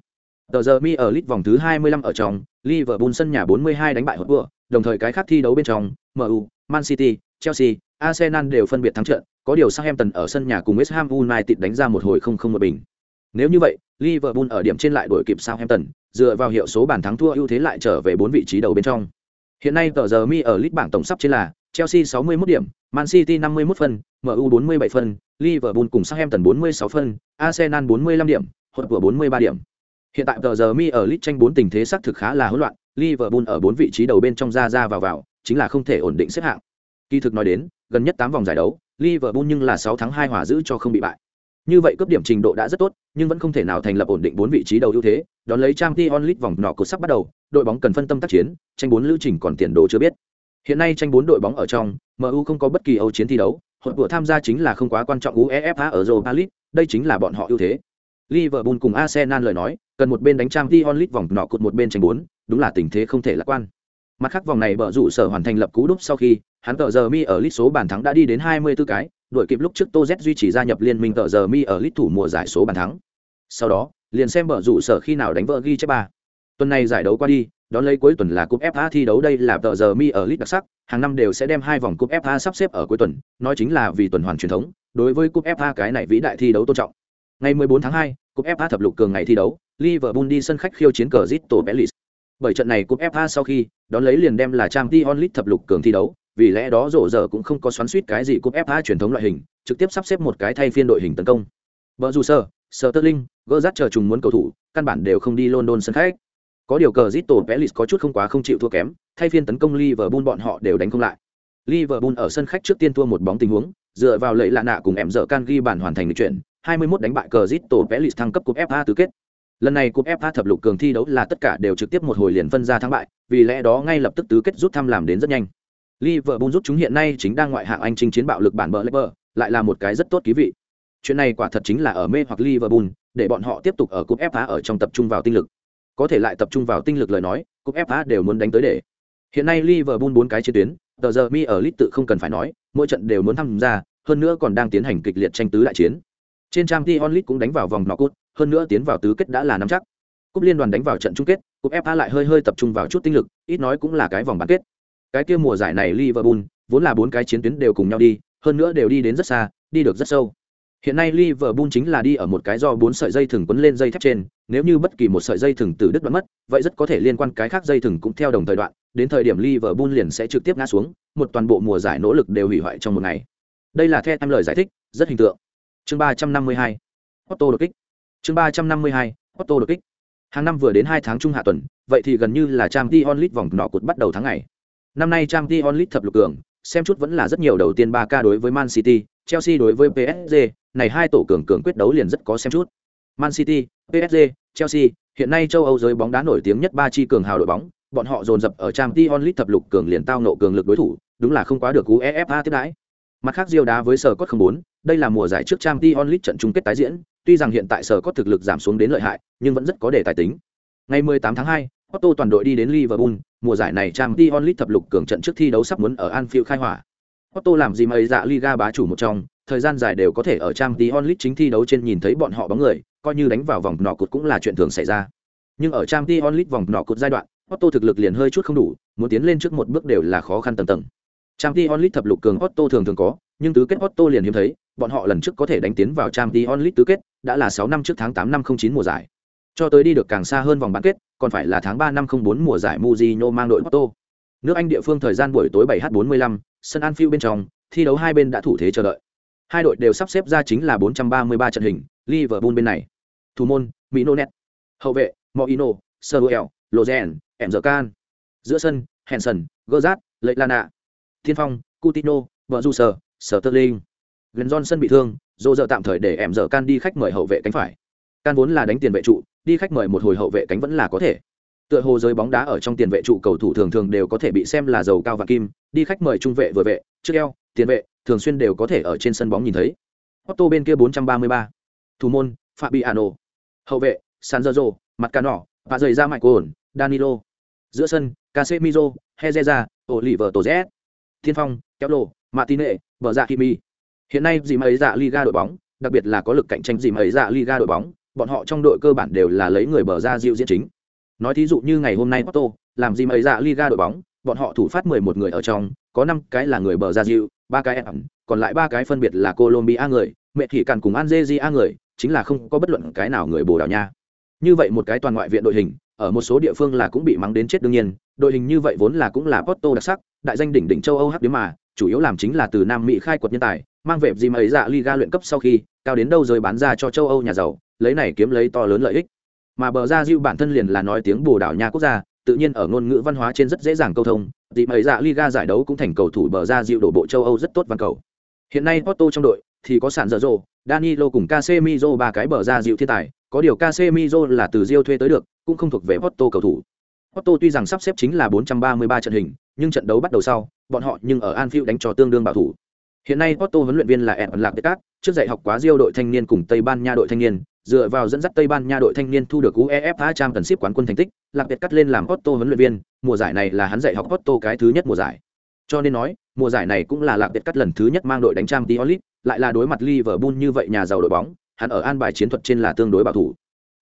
tờ giờ mi ở lit vòng thứ 25 ở trong, liverpool sân nhà 42 đánh bại hốt vừa đồng thời cái khác thi đấu bên trong mu man city, chelsea, arsenal đều phân biệt thắng trận, có điều southampton ở sân nhà cùng west ham united đánh ra một hồi không không một bình. Nếu như vậy, liverpool ở điểm trên lại đổi kịp southampton, dựa vào hiệu số bàn thắng thua ưu thế lại trở về bốn vị trí đầu bên trong. Hiện nay tờ giờ mi ở lit bảng tổng sắp trên là, chelsea 61 điểm, man city 51 phân mu 47 phân, liverpool cùng southampton 46 phân, arsenal 45 điểm hốt vừa 43 điểm. Hiện tại tờ giờ mi ở lit tranh bốn tình thế xác thực khá là hỗn loạn, Liverpool ở bốn vị trí đầu bên trong ra ra vào vào, chính là không thể ổn định xếp hạng. Kỳ thực nói đến, gần nhất tám vòng giải đấu, Liverpool nhưng là sáu tháng hai hòa giữ cho không bị bại. Như vậy cấp điểm trình độ đã rất tốt, nhưng vẫn không thể nào thành lập ổn định bốn vị trí đầu ưu thế, đón lấy Champions League vòng nọ cột sắp bắt đầu, đội bóng cần phân tâm tác chiến, tranh bốn lưu trình còn tiền đồ chưa biết. Hiện nay tranh bốn đội bóng ở trong, MU không có bất kỳ Âu chiến thi đấu, hội của tham gia chính là không quá quan trọng UEFA ở Europa League, đây chính là bọn họ ưu thế. Liverpool cùng Arsenal lời nói, cần một bên đánh trang đi onlit vòng nọ cột một bên tranh bốn, đúng là tình thế không thể lạc quan. Mặt khác vòng này bở rủ sở hoàn thành lập cú đúc sau khi, hắn tờ giờ mi ở lit số bàn thắng đã đi đến 24 cái, đuổi kịp lúc trước Tô Z duy trì gia nhập liên minh tờ giờ mi ở lit thủ mùa giải số bàn thắng. Sau đó, liền xem bở rủ sở khi nào đánh vỡ ghi chép ba. Tuần này giải đấu qua đi, đón lấy cuối tuần là cúp FA thi đấu đây là tờ giờ mi ở lit đặc sắc, hàng năm đều sẽ đem hai vòng cúp FA sắp xếp ở cuối tuần, nói chính là vì tuần hoàn truyền thống, đối với cúp FA cái này vĩ đại thi đấu tôn trọng. Ngày 14 tháng 2, cúp FA thập lục cường ngày thi đấu, Liverpool đi sân khách khiêu chiến cờ Crystal Palace. Bởi trận này cúp FA sau khi, đón lấy liền đem là Champions League thập lục cường thi đấu, vì lẽ đó rổ giờ cũng không có xoắn suýt cái gì cúp FA truyền thống loại hình, trực tiếp sắp xếp một cái thay phiên đội hình tấn công. Bở dù sơ, Sterling, Gerrard chờ trùng muốn cầu thủ, căn bản đều không đi London sân khách. Có điều cờ Crystal Palace có chút không quá không chịu thua kém, thay phiên tấn công Liverpool bọn họ đều đánh không lại. Liverpool ở sân khách trước tiên thua một bóng tình huống, dựa vào lợi lạ nạ cùng em dở can ghi bàn hoàn thành lịch chuyển, 21 đánh bại cờ Crystal Palace thăng cấp cúp FA tứ kết. Lần này cúp FA thập lục cường thi đấu là tất cả đều trực tiếp một hồi liền phân ra thắng bại, vì lẽ đó ngay lập tức tứ kết rút thăm làm đến rất nhanh. Liverpool rút chúng hiện nay chính đang ngoại hạng Anh chinh chiến bạo lực bản bờ Leicester, lại là một cái rất tốt ký vị. Chuyện này quả thật chính là ở mê hoặc Liverpool, để bọn họ tiếp tục ở cúp FA ở trong tập trung vào tinh lực. Có thể lại tập trung vào tinh lực lời nói, cúp FA đều muốn đánh tới để. Hiện nay Liverpool bốn cái chiến tuyến, tờ giờ mi ở Leeds tự không cần phải nói, mỗi trận đều muốn tham gia, hơn nữa còn đang tiến hành kịch liệt tranh tứ đại chiến. Trên Champions League cũng đánh vào vòng knock-out, hơn nữa tiến vào tứ kết đã là nắm chắc. Cúp liên đoàn đánh vào trận chung kết, cúp FA lại hơi hơi tập trung vào chút tinh lực, ít nói cũng là cái vòng bán kết. Cái kia mùa giải này Liverpool, vốn là bốn cái chiến tuyến đều cùng nhau đi, hơn nữa đều đi đến rất xa, đi được rất sâu. Hiện nay Liverpool chính là đi ở một cái do bốn sợi dây thừng quấn lên dây thép trên, nếu như bất kỳ một sợi dây thừng từ đứt đoạn mất, vậy rất có thể liên quan cái khác dây thừng cũng theo đồng thời đoạn, đến thời điểm Liverpool liền sẽ trực tiếp ngã xuống, một toàn bộ mùa giải nỗ lực đều hủy hoại trong một ngày. Đây là theo em lời giải thích, rất hình tượng. Chương 352. Otto đột kích. Chương 352. Otto đột kích. Hàng năm vừa đến hai tháng trung hạ tuần, vậy thì gần như là Champions League vòng nọ cột bắt đầu tháng ngày. Năm nay Champions League thập lục cường, xem chút vẫn là rất nhiều đầu tiên 3K đối với Man City, Chelsea đối với PSG, này hai tổ cường cường quyết đấu liền rất có xem chút. Man City, PSG, Chelsea, hiện nay châu Âu giới bóng đá nổi tiếng nhất ba chi cường hào đội bóng, bọn họ dồn dập ở Champions League thập lục cường liền tao nộ cường lực đối thủ, đúng là không quá được UEFA tiếp đãi. Mặt khác Real đá với sở cốt 04, đây là mùa giải trước Champions League trận chung kết tái diễn, tuy rằng hiện tại sở có thực lực giảm xuống đến lợi hại, nhưng vẫn rất có đề tài tính. Ngày 18 tháng 2, Otto toàn đội đi đến Liverpool, mùa giải này Champions League thập lục cường trận trước thi đấu sắp muốn ở Anfield khai hỏa. Otto làm gì mà ấy dạ Liga bá chủ một trong, thời gian dài đều có thể ở Champions League chính thi đấu trên nhìn thấy bọn họ bóng người, coi như đánh vào vòng nọ cột cũng là chuyện thường xảy ra. Nhưng ở Champions League vòng nọ cột giai đoạn, Otto thực lực liền hơi chút không đủ, muốn tiến lên trước một bước đều là khó khăn tầng tầng. Champions League thập lục cường Otto thường thường có, nhưng tứ kết Otto liền hiếm thấy, bọn họ lần trước có thể đánh tiến vào Champions League tứ kết, đã là 6 năm trước tháng 8 năm 09 mùa giải. Cho tới đi được càng xa hơn vòng bán kết, còn phải là tháng 3 năm 04 mùa giải Mourinho mang đội Otto. Nước Anh địa phương thời gian buổi tối 7h45, sân Anfield bên trong, thi đấu hai bên đã thủ thế chờ đợi. Hai đội đều sắp xếp ra chính là 433 trận hình, Liverpool bên này. Thủ môn, Minonet. Hậu vệ, Moino, Seruel, Lozen, Emzerkan. Giữa sân, Henson, Gerrard, lana Thiên phong, Coutinho, vợ du sở sterling gần johnson bị thương dô dợ tạm thời để em dở can đi khách mời hậu vệ cánh phải can vốn là đánh tiền vệ trụ đi khách mời một hồi hậu vệ cánh vẫn là có thể tựa hồ giới bóng đá ở trong tiền vệ trụ cầu thủ thường thường đều có thể bị xem là giàu cao và kim đi khách mời trung vệ vừa vệ trước eo tiền vệ thường xuyên đều có thể ở trên sân bóng nhìn thấy Otto bên kia 433. thủ môn fabiano hậu vệ sanzero mặt và rời ra mạch ổn, danilo giữa sân casemiro hezeza oliver Torres. thiên phong kéo Martinez, Martine, vợ dạ Kimi. Hiện nay gì mà ấy dạ Liga đội bóng, đặc biệt là có lực cạnh tranh gì mà ấy dạ Liga đội bóng, bọn họ trong đội cơ bản đều là lấy người bờ ra diệu diễn chính. Nói thí dụ như ngày hôm nay Porto, làm gì mà ấy dạ Liga đội bóng, bọn họ thủ phát 11 người ở trong, có 5 cái là người bờ ra diệu, ba cái ẩn, còn lại ba cái phân biệt là Colombia người, mẹ thì cản cùng Algeria người, chính là không có bất luận cái nào người Bồ Đào Nha. Như vậy một cái toàn ngoại viện đội hình, ở một số địa phương là cũng bị mắng đến chết đương nhiên, đội hình như vậy vốn là cũng là Porto đặc sắc, đại danh đỉnh đỉnh châu Âu hấp điểm mà, chủ yếu làm chính là từ Nam Mỹ khai quật nhân tài, mang về gì mà ấy dạ Liga luyện cấp sau khi, cao đến đâu rồi bán ra cho châu Âu nhà giàu, lấy này kiếm lấy to lớn lợi ích. Mà bờ ra Diu bản thân liền là nói tiếng Bồ Đào Nha quốc gia, tự nhiên ở ngôn ngữ văn hóa trên rất dễ dàng câu thông, dị mà dạ Liga giải đấu cũng thành cầu thủ bờ ra Diu đổ bộ châu Âu rất tốt văn cầu. Hiện nay Porto trong đội thì có sản dở dồ Danilo cùng Casemiro ba cái bờ ra Diu thiên tài, có điều Casemiro là từ Diu thuê tới được, cũng không thuộc về Porto cầu thủ. Porto tuy rằng sắp xếp chính là 433 trận hình, nhưng trận đấu bắt đầu sau, bọn họ nhưng ở Anfield đánh cho tương đương bảo thủ. Hiện nay Porto huấn luyện viên là Ed Lạc Cát, trước dạy học quá Rio đội thanh niên cùng Tây Ban Nha đội thanh niên, dựa vào dẫn dắt Tây Ban Nha đội thanh niên thu được UEFA Championship quán quân thành tích, Lạc Cát lên làm Porto huấn luyện viên, mùa giải này là hắn dạy học Porto cái thứ nhất mùa giải. Cho nên nói, mùa giải này cũng là Lạc Cát lần thứ nhất mang đội đánh Champions League, lại là đối mặt Liverpool như vậy nhà giàu đội bóng, hắn ở an bài chiến thuật trên là tương đối bảo thủ.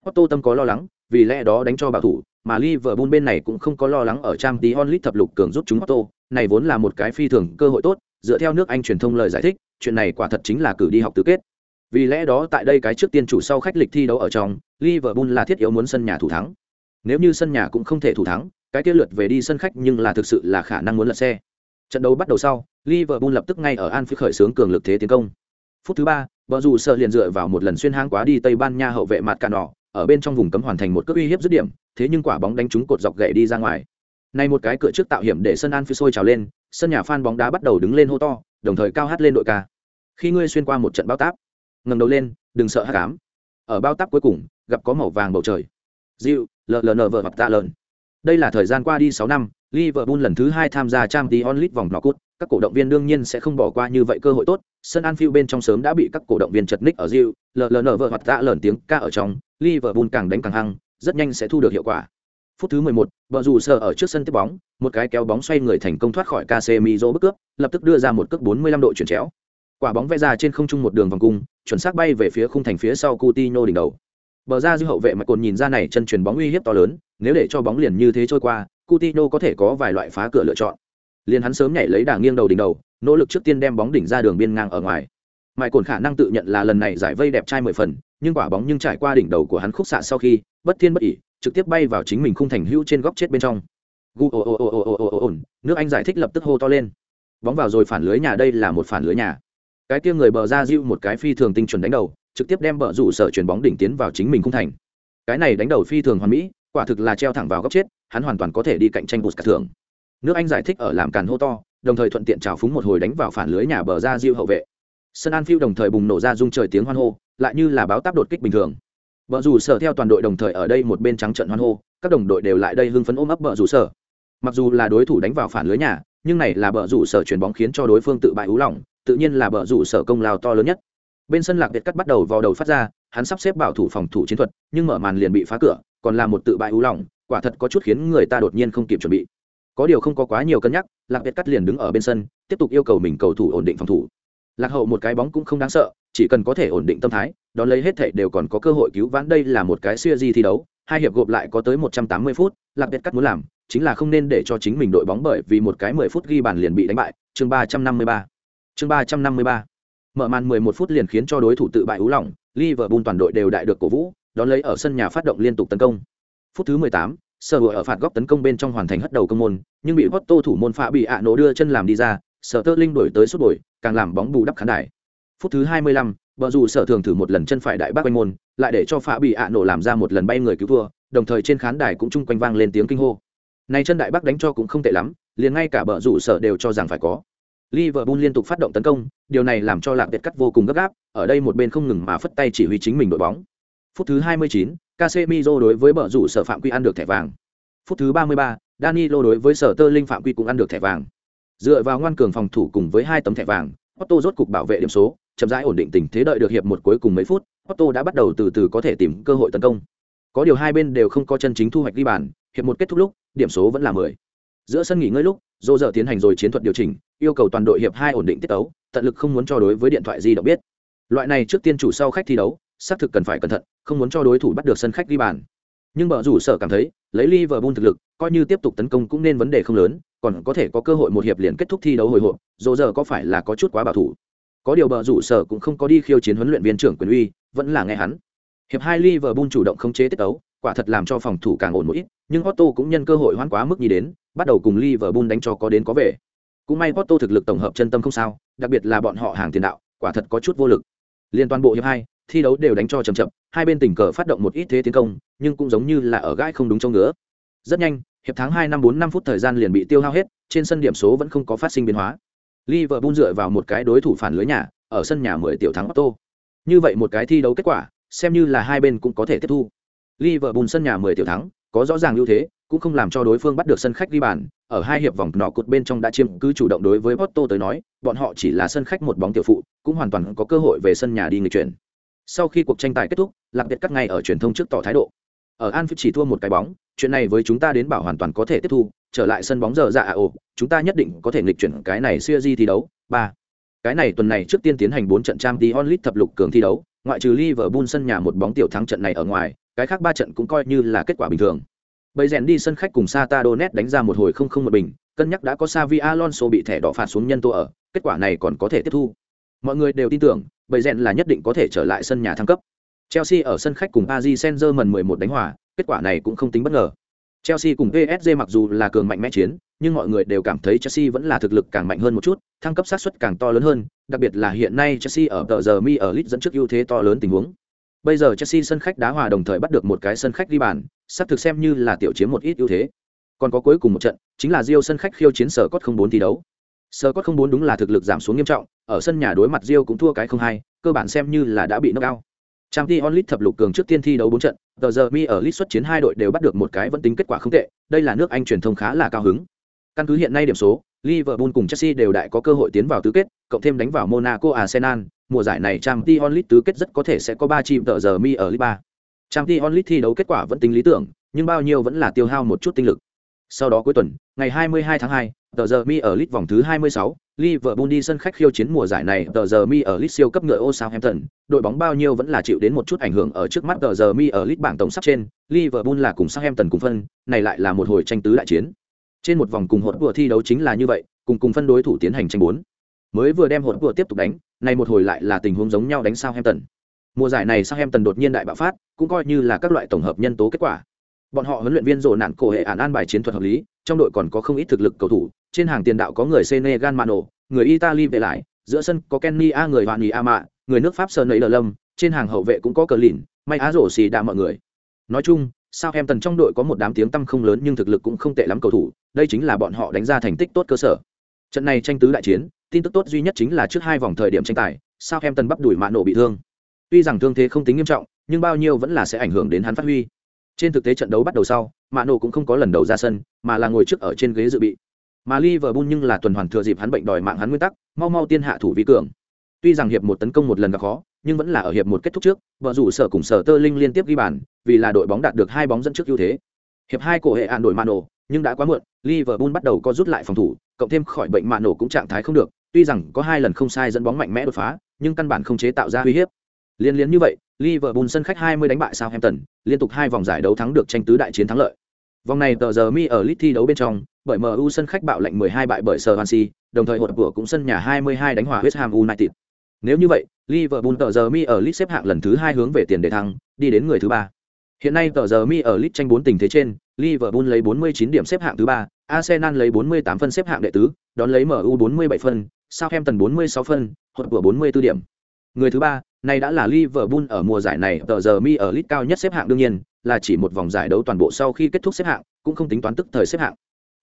Porto tâm có lo lắng, vì lẽ đó đánh cho bảo thủ, mà Liverpool bên này cũng không có lo lắng ở Champions League thập lục cường giúp chúng Porto, này vốn là một cái phi thường cơ hội tốt, dựa theo nước Anh truyền thông lời giải thích, chuyện này quả thật chính là cử đi học tứ kết. Vì lẽ đó tại đây cái trước tiên chủ sau khách lịch thi đấu ở trong, Liverpool là thiết yếu muốn sân nhà thủ thắng. Nếu như sân nhà cũng không thể thủ thắng, cái kia lượt về đi sân khách nhưng là thực sự là khả năng muốn lật xe. Trận đấu bắt đầu sau, Liverpool lập tức ngay ở Anfield khởi xướng cường lực thế tiến công. Phút thứ ba, Bờ rủ sợ liền dựa vào một lần xuyên hang quá đi Tây Ban Nha hậu vệ mặt cà nọ, ở bên trong vùng cấm hoàn thành một cước uy hiếp dứt điểm, thế nhưng quả bóng đánh trúng cột dọc gậy đi ra ngoài. Này một cái cửa trước tạo hiểm để sân Anfield sôi trào lên, sân nhà fan bóng đá bắt đầu đứng lên hô to, đồng thời cao hát lên đội ca. Khi ngươi xuyên qua một trận bao táp, ngẩng đầu lên, đừng sợ hát cám Ở bao táp cuối cùng, gặp có màu vàng bầu trời. dịu LLN vợ hoặc tạ lợn. Đây là thời gian qua đi sáu năm, Liverpool lần thứ hai tham gia Champions League vòng nọ cút các cổ động viên đương nhiên sẽ không bỏ qua như vậy cơ hội tốt sân Anfield bên trong sớm đã bị các cổ động viên chật ních ở dịu LLN vợ hoặc tạ lợn tiếng ca ở trong, Liverpool càng đánh càng hăng, rất nhanh sẽ thu được hiệu quả. Phút thứ 11, bờ rủ sở ở trước sân tiếp bóng, một cái kéo bóng xoay người thành công thoát khỏi Casemiro bức cướp, lập tức đưa ra một cước 45 độ chuyển chéo. Quả bóng vẽ ra trên không trung một đường vòng cung, chuẩn xác bay về phía khung thành phía sau Coutinho đỉnh đầu. Bờ ra dư hậu vệ mà cồn nhìn ra này chân truyền bóng uy hiếp to lớn, nếu để cho bóng liền như thế trôi qua, Coutinho có thể có vài loại phá cửa lựa chọn. Liền hắn sớm nhảy lấy đà nghiêng đầu đỉnh đầu, nỗ lực trước tiên đem bóng đỉnh ra đường biên ngang ở ngoài. Mại cồn khả năng tự nhận là lần này giải vây đẹp trai mười phần, nhưng quả bóng nhưng trải qua đỉnh đầu của hắn khúc xạ sau khi, bất thiên bất ỷ, trực tiếp bay vào chính mình khung thành hữu trên góc chết bên trong. Gu ồ ồ ồ ồ ồ ồ ồ, nước Anh giải thích lập tức hô to lên. Bóng vào rồi phản lưới nhà đây là một phản lưới nhà. Cái kia người bờ ra dịu một cái phi thường tinh chuẩn đánh đầu, trực tiếp đem bờ rủ sở chuyển bóng đỉnh tiến vào chính mình khung thành. Cái này đánh đầu phi thường hoàn mỹ, quả thực là treo thẳng vào góc chết, hắn hoàn toàn có thể đi cạnh tranh bụt cả thưởng. Nước Anh giải thích ở làm càn hô to, đồng thời thuận tiện trào phúng một hồi đánh vào phản lưới nhà bờ ra diêu hậu vệ sân an phiêu đồng thời bùng nổ ra rung trời tiếng hoan hô lại như là báo táp đột kích bình thường vợ rủ sở theo toàn đội đồng thời ở đây một bên trắng trận hoan hô, các đồng đội đều lại đây hưng phấn ôm ấp vợ rủ sở. Mặc dù là đối thủ đánh vào phản lưới nhà, nhưng này là vợ rủ sở chuyển bóng khiến cho đối phương tự bại ú lỏng tự nhiên là vợ rủ sở công lao to lớn nhất. Bên sân lạc việt cắt bắt đầu vào đầu phát ra, hắn sắp xếp bảo thủ phòng thủ chiến thuật, nhưng mở màn liền bị phá cửa, còn là một tự bại ú lỏng quả thật có chút khiến người ta đột nhiên không kịp chuẩn bị. Có điều không có quá nhiều cân nhắc, lạc việt cắt liền đứng ở bên sân, tiếp tục yêu cầu mình cầu thủ ổn định phòng thủ. Lạc hậu một cái bóng cũng không đáng sợ chỉ cần có thể ổn định tâm thái đón lấy hết thể đều còn có cơ hội cứu vãn. Đây là một cái siêu di thi đấu hai hiệp gộp lại có tới một trăm tám mươi phút lạc biệt cắt muốn làm chính là không nên để cho chính mình đội bóng bởi vì một cái mười phút ghi bàn liền bị đánh bại. Chương ba trăm năm mươi ba. Chương ba trăm năm mươi ba. Mở màn mười một phút liền khiến cho đối thủ tự bại ú lỏng liverpool toàn đội đều đại được cổ vũ đón lấy ở sân nhà phát động liên tục tấn công. Phút thứ mười tám sở hữu ở phạt góc tấn công bên trong hoàn thành hất đầu công môn nhưng bị Otto thủ môn phá bị ạ nổ đưa chân làm đi ra sở tơ linh đổi tới suốt đổi, càng làm bóng bù đắp khán đài phút thứ 25, bờ dù sở thường thử một lần chân phải đại bác quanh môn lại để cho phá bị ạ nổ làm ra một lần bay người cứu thua đồng thời trên khán đài cũng chung quanh vang lên tiếng kinh hô này chân đại bác đánh cho cũng không tệ lắm liền ngay cả bờ rủ sở đều cho rằng phải có Liverpool liên tục phát động tấn công, điều này làm cho Lạc Việt cắt vô cùng gấp gáp, ở đây một bên không ngừng mà phất tay chỉ huy chính mình đội bóng. Phút thứ 29, Casemiro đối với bờ rủ sở phạm quy ăn được thẻ vàng. Phút thứ 33, Danilo đối với sở tơ linh phạm quy cũng ăn được thẻ vàng. Dựa vào ngoan cường phòng thủ cùng với hai tấm thẻ vàng, Otto rốt cục bảo vệ điểm số, chậm rãi ổn định tình thế đợi được hiệp một cuối cùng mấy phút, Otto đã bắt đầu từ từ có thể tìm cơ hội tấn công. Có điều hai bên đều không có chân chính thu hoạch ghi bàn, hiệp một kết thúc lúc, điểm số vẫn là 10. Giữa sân nghỉ ngơi lúc, dô giờ tiến hành rồi chiến thuật điều chỉnh, yêu cầu toàn đội hiệp hai ổn định tiết tấu, tận lực không muốn cho đối với điện thoại di động biết. Loại này trước tiên chủ sau khách thi đấu, xác thực cần phải cẩn thận, không muốn cho đối thủ bắt được sân khách ghi bàn. Nhưng bờ rủ sở cảm thấy, lấy Liverpool thực lực, coi như tiếp tục tấn công cũng nên vấn đề không lớn, còn có thể có cơ hội một hiệp liền kết thúc thi đấu hồi hộp, dô giờ có phải là có chút quá bảo thủ. Có điều bờ rủ sở cũng không có đi khiêu chiến huấn luyện viên trưởng quyền uy, vẫn là nghe hắn. Hiệp hai Liverpool chủ động khống chế tiết tấu, quả thật làm cho phòng thủ càng ổn một ít, nhưng Otto cũng nhân cơ hội hoãn quá mức như đến, bắt đầu cùng Liverpool đánh cho có đến có về. Cũng may Otto thực lực tổng hợp chân tâm không sao, đặc biệt là bọn họ hàng tiền đạo, quả thật có chút vô lực. Liên toàn bộ hiệp hai, thi đấu đều đánh cho chậm chậm, hai bên tình cờ phát động một ít thế tiến công, nhưng cũng giống như là ở gãi không đúng chỗ ngứa. Rất nhanh, hiệp tháng hai năm bốn năm phút thời gian liền bị tiêu hao hết, trên sân điểm số vẫn không có phát sinh biến hóa. Liverpool dựa vào một cái đối thủ phản lưới nhà, ở sân nhà 10 tiểu thắng Otto. Như vậy một cái thi đấu kết quả, xem như là hai bên cũng có thể tiếp thu. Liverpool sân nhà 10 tiểu thắng, có rõ ràng ưu thế, cũng không làm cho đối phương bắt được sân khách ghi bàn, ở hai hiệp vòng nọ cột bên trong đã chiếm cứ chủ động đối với Porto tới nói, bọn họ chỉ là sân khách một bóng tiểu phụ, cũng hoàn toàn có cơ hội về sân nhà đi nghịch chuyển. Sau khi cuộc tranh tài kết thúc, Lạc Việt cắt ngay ở truyền thông trước tỏ thái độ. Ở Anfield chỉ thua một cái bóng, chuyện này với chúng ta đến bảo hoàn toàn có thể tiếp thu, trở lại sân bóng giờ dạ ồ, chúng ta nhất định có thể nghịch chuyển cái này series thi đấu. Ba, Cái này tuần này trước tiên tiến hành 4 trận Champions League thập lục cường thi đấu, ngoại trừ Liverpool sân nhà một bóng tiểu thắng trận này ở ngoài, cái khác ba trận cũng coi như là kết quả bình thường. Bây rèn đi sân khách cùng Sata Donet đánh ra một hồi không không một bình, cân nhắc đã có Xavi Alonso bị thẻ đỏ phạt xuống nhân tố ở, kết quả này còn có thể tiếp thu. Mọi người đều tin tưởng, Bây rèn là nhất định có thể trở lại sân nhà thăng cấp. Chelsea ở sân khách cùng Paris Saint-Germain 11 đánh hòa, kết quả này cũng không tính bất ngờ. Chelsea cùng PSG mặc dù là cường mạnh mẽ chiến, nhưng mọi người đều cảm thấy Chelsea vẫn là thực lực càng mạnh hơn một chút, thăng cấp sát suất càng to lớn hơn, đặc biệt là hiện nay Chelsea ở tờ giờ mi ở Leeds dẫn trước ưu thế to lớn tình huống. Bây giờ Chelsea sân khách đá hòa đồng thời bắt được một cái sân khách đi bàn, sắp thực xem như là tiểu chiếm một ít ưu thế. Còn có cuối cùng một trận, chính là Rio sân khách khiêu chiến sở cốt không bốn thi đấu. Sở cốt không bốn đúng là thực lực giảm xuống nghiêm trọng, ở sân nhà đối mặt Rio cũng thua cái không hay, cơ bản xem như là đã bị knock out. Trang Ti Onlit thập lục cường trước tiên thi đấu 4 trận, tờ giờ mi ở List xuất chiến hai đội đều bắt được một cái vẫn tính kết quả không tệ, đây là nước Anh truyền thông khá là cao hứng. Căn cứ hiện nay điểm số, Liverpool cùng Chelsea đều đại có cơ hội tiến vào tứ kết, cộng thêm đánh vào Monaco Arsenal, mùa giải này Trang Ti Onlit tứ kết rất có thể sẽ có 3 chim tờ giờ mi ở Ligue 3. Trang Ti Onlit thi đấu kết quả vẫn tính lý tưởng, nhưng bao nhiêu vẫn là tiêu hao một chút tinh lực. Sau đó cuối tuần, ngày 22 tháng 2, tờ giờ mi ở List vòng thứ 26, Liverpool đi sân khách khiêu chiến mùa giải này, tờ giờ mi ở Leeds siêu cấp ngựa ô Southampton, đội bóng bao nhiêu vẫn là chịu đến một chút ảnh hưởng ở trước mắt tờ giờ mi ở Leeds bảng tổng sắp trên, Liverpool là cùng Southampton cùng phân, này lại là một hồi tranh tứ đại chiến. Trên một vòng cùng hỗn vừa thi đấu chính là như vậy, cùng cùng phân đối thủ tiến hành tranh bốn. Mới vừa đem hỗn vừa tiếp tục đánh, này một hồi lại là tình huống giống nhau đánh Southampton. Mùa giải này Southampton đột nhiên đại bạo phát, cũng coi như là các loại tổng hợp nhân tố kết quả. Bọn họ huấn luyện viên rồ nạn cổ hệ án an bài chiến thuật hợp lý, trong đội còn có không ít thực lực cầu thủ, trên hàng tiền đạo có người Senegal Mano, người Italy về lại, giữa sân có Kenny A người Vani Ama, người nước Pháp Sơn Nấy Lâm, trên hàng hậu vệ cũng có cờ lìn, may á rổ xì đa mọi người. Nói chung, Southampton trong đội có một đám tiếng tăm không lớn nhưng thực lực cũng không tệ lắm cầu thủ, đây chính là bọn họ đánh ra thành tích tốt cơ sở. Trận này tranh tứ đại chiến, tin tức tốt duy nhất chính là trước hai vòng thời điểm tranh tài, Southampton bắp đuổi mạ nổ bị thương. Tuy rằng thương thế không tính nghiêm trọng, nhưng bao nhiêu vẫn là sẽ ảnh hưởng đến hắn phát huy. Trên thực tế trận đấu bắt đầu sau, mạ nổ cũng không có lần đầu ra sân, mà là ngồi trước ở trên ghế dự bị. Mà Liverpool nhưng là tuần hoàn thừa dịp hắn bệnh đòi mạng hắn nguyên tắc, mau mau tiên hạ thủ vi cường. Tuy rằng hiệp một tấn công một lần gặp khó, nhưng vẫn là ở hiệp một kết thúc trước, vợ rủ sở cùng sở tơ linh liên tiếp ghi bàn, vì là đội bóng đạt được hai bóng dẫn trước ưu thế. Hiệp hai cổ hệ án đổi mạ nổ, nhưng đã quá muộn, Liverpool bắt đầu có rút lại phòng thủ, cộng thêm khỏi bệnh mạ nổ cũng trạng thái không được, tuy rằng có hai lần không sai dẫn bóng mạnh mẽ đột phá, nhưng căn bản không chế tạo ra uy hiếp. Liên liên như vậy, Liverpool sân khách 20 đánh bại Southampton, liên tục hai vòng giải đấu thắng được tranh tứ đại chiến thắng lợi. Vòng này tờ giờ mi ở lit thi đấu bên trong, bởi MU sân khách bạo lệnh 12 bại bởi Swansea, đồng thời hụt của cũng sân nhà 22 đánh hòa West Ham United. Nếu như vậy, Liverpool tờ giờ mi ở League xếp hạng lần thứ 2 hướng về tiền để thăng, đi đến người thứ 3. Hiện nay tờ giờ mi ở League tranh 4 tình thế trên, Liverpool lấy 49 điểm xếp hạng thứ 3, Arsenal lấy 48 phân xếp hạng đệ tứ, đón lấy MU 47 phân, Southampton 46 phân, hụt của 44 điểm. Người thứ 3, này đã là Liverpool ở mùa giải này tờ giờ mi ở League cao nhất xếp hạng đương nhiên, là chỉ một vòng giải đấu toàn bộ sau khi kết thúc xếp hạng, cũng không tính toán tức thời xếp hạng.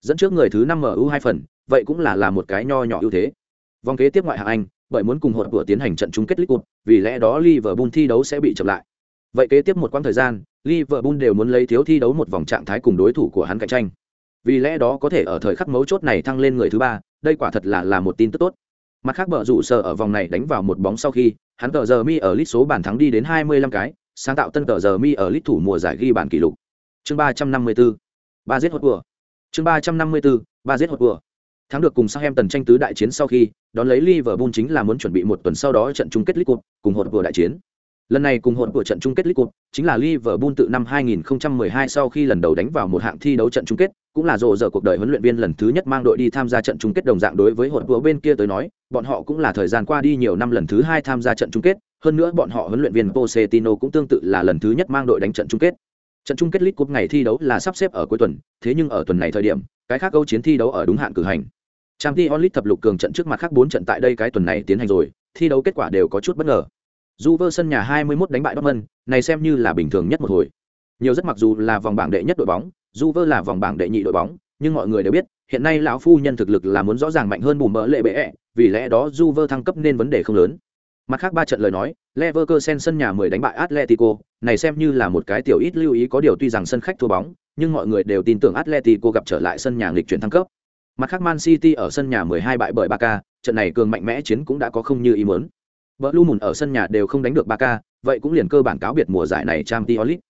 Dẫn trước người thứ năm MU hai phần, vậy cũng là là một cái nho nhỏ ưu thế. Vòng kế tiếp ngoại hạng Anh, bởi muốn cùng hột của tiến hành trận chung kết League Cup, vì lẽ đó Liverpool thi đấu sẽ bị chậm lại. Vậy kế tiếp một quãng thời gian, Liverpool đều muốn lấy thiếu thi đấu một vòng trạng thái cùng đối thủ của hắn cạnh tranh. Vì lẽ đó có thể ở thời khắc mấu chốt này thăng lên người thứ ba, đây quả thật là là một tin tức tốt. Mặt khác bờ rủ sở ở vòng này đánh vào một bóng sau khi, hắn tờ giờ mi ở lít số bàn thắng đi đến 25 cái, sáng tạo tân tờ giờ mi ở lít thủ mùa giải ghi bàn kỷ lục. Chương 354. Ba giết hốt vừa. Chương 354. Ba giết hột vừa. Thắng được cùng Southampton tranh tứ đại chiến sau khi, đón lấy Liverpool chính là muốn chuẩn bị một tuần sau đó trận chung kết League Cup, cùng hột vừa đại chiến. Lần này cùng hột của trận chung kết League Cup, chính là Liverpool tự năm 2012 sau khi lần đầu đánh vào một hạng thi đấu trận chung kết, cũng là rộ rỡ cuộc đời huấn luyện viên lần thứ nhất mang đội đi tham gia trận chung kết đồng dạng đối với hột của bên kia tới nói, bọn họ cũng là thời gian qua đi nhiều năm lần thứ hai tham gia trận chung kết, hơn nữa bọn họ huấn luyện viên Pochettino cũng tương tự là lần thứ nhất mang đội đánh trận chung kết. Trận chung kết League Cup ngày thi đấu là sắp xếp ở cuối tuần, thế nhưng ở tuần này thời điểm, cái khác câu chiến thi đấu ở đúng hạn cử hành. Trang Champions onlit thập lục cường trận trước mặt khác bốn trận tại đây cái tuần này tiến hành rồi, thi đấu kết quả đều có chút bất ngờ. Juve sân nhà 21 đánh bại Dortmund, này xem như là bình thường nhất một hồi. Nhiều rất mặc dù là vòng bảng đệ nhất đội bóng, Juve là vòng bảng đệ nhị đội bóng, nhưng mọi người đều biết, hiện nay lão phu nhân thực lực là muốn rõ ràng mạnh hơn bùm mỡ lệ bệ, vì lẽ đó Juve thăng cấp nên vấn đề không lớn. Mặt khác ba trận lời nói, Leverkusen sân nhà 10 đánh bại Atletico, này xem như là một cái tiểu ít lưu ý có điều tuy rằng sân khách thua bóng, nhưng mọi người đều tin tưởng Atletico gặp trở lại sân nhà nghịch chuyển thăng cấp. Mặt khác Man City ở sân nhà 12 bại bởi Barca, trận này cường mạnh mẽ chiến cũng đã có không như ý muốn. Blue Moon ở sân nhà đều không đánh được Barca, vậy cũng liền cơ bản cáo biệt mùa giải này Champions League.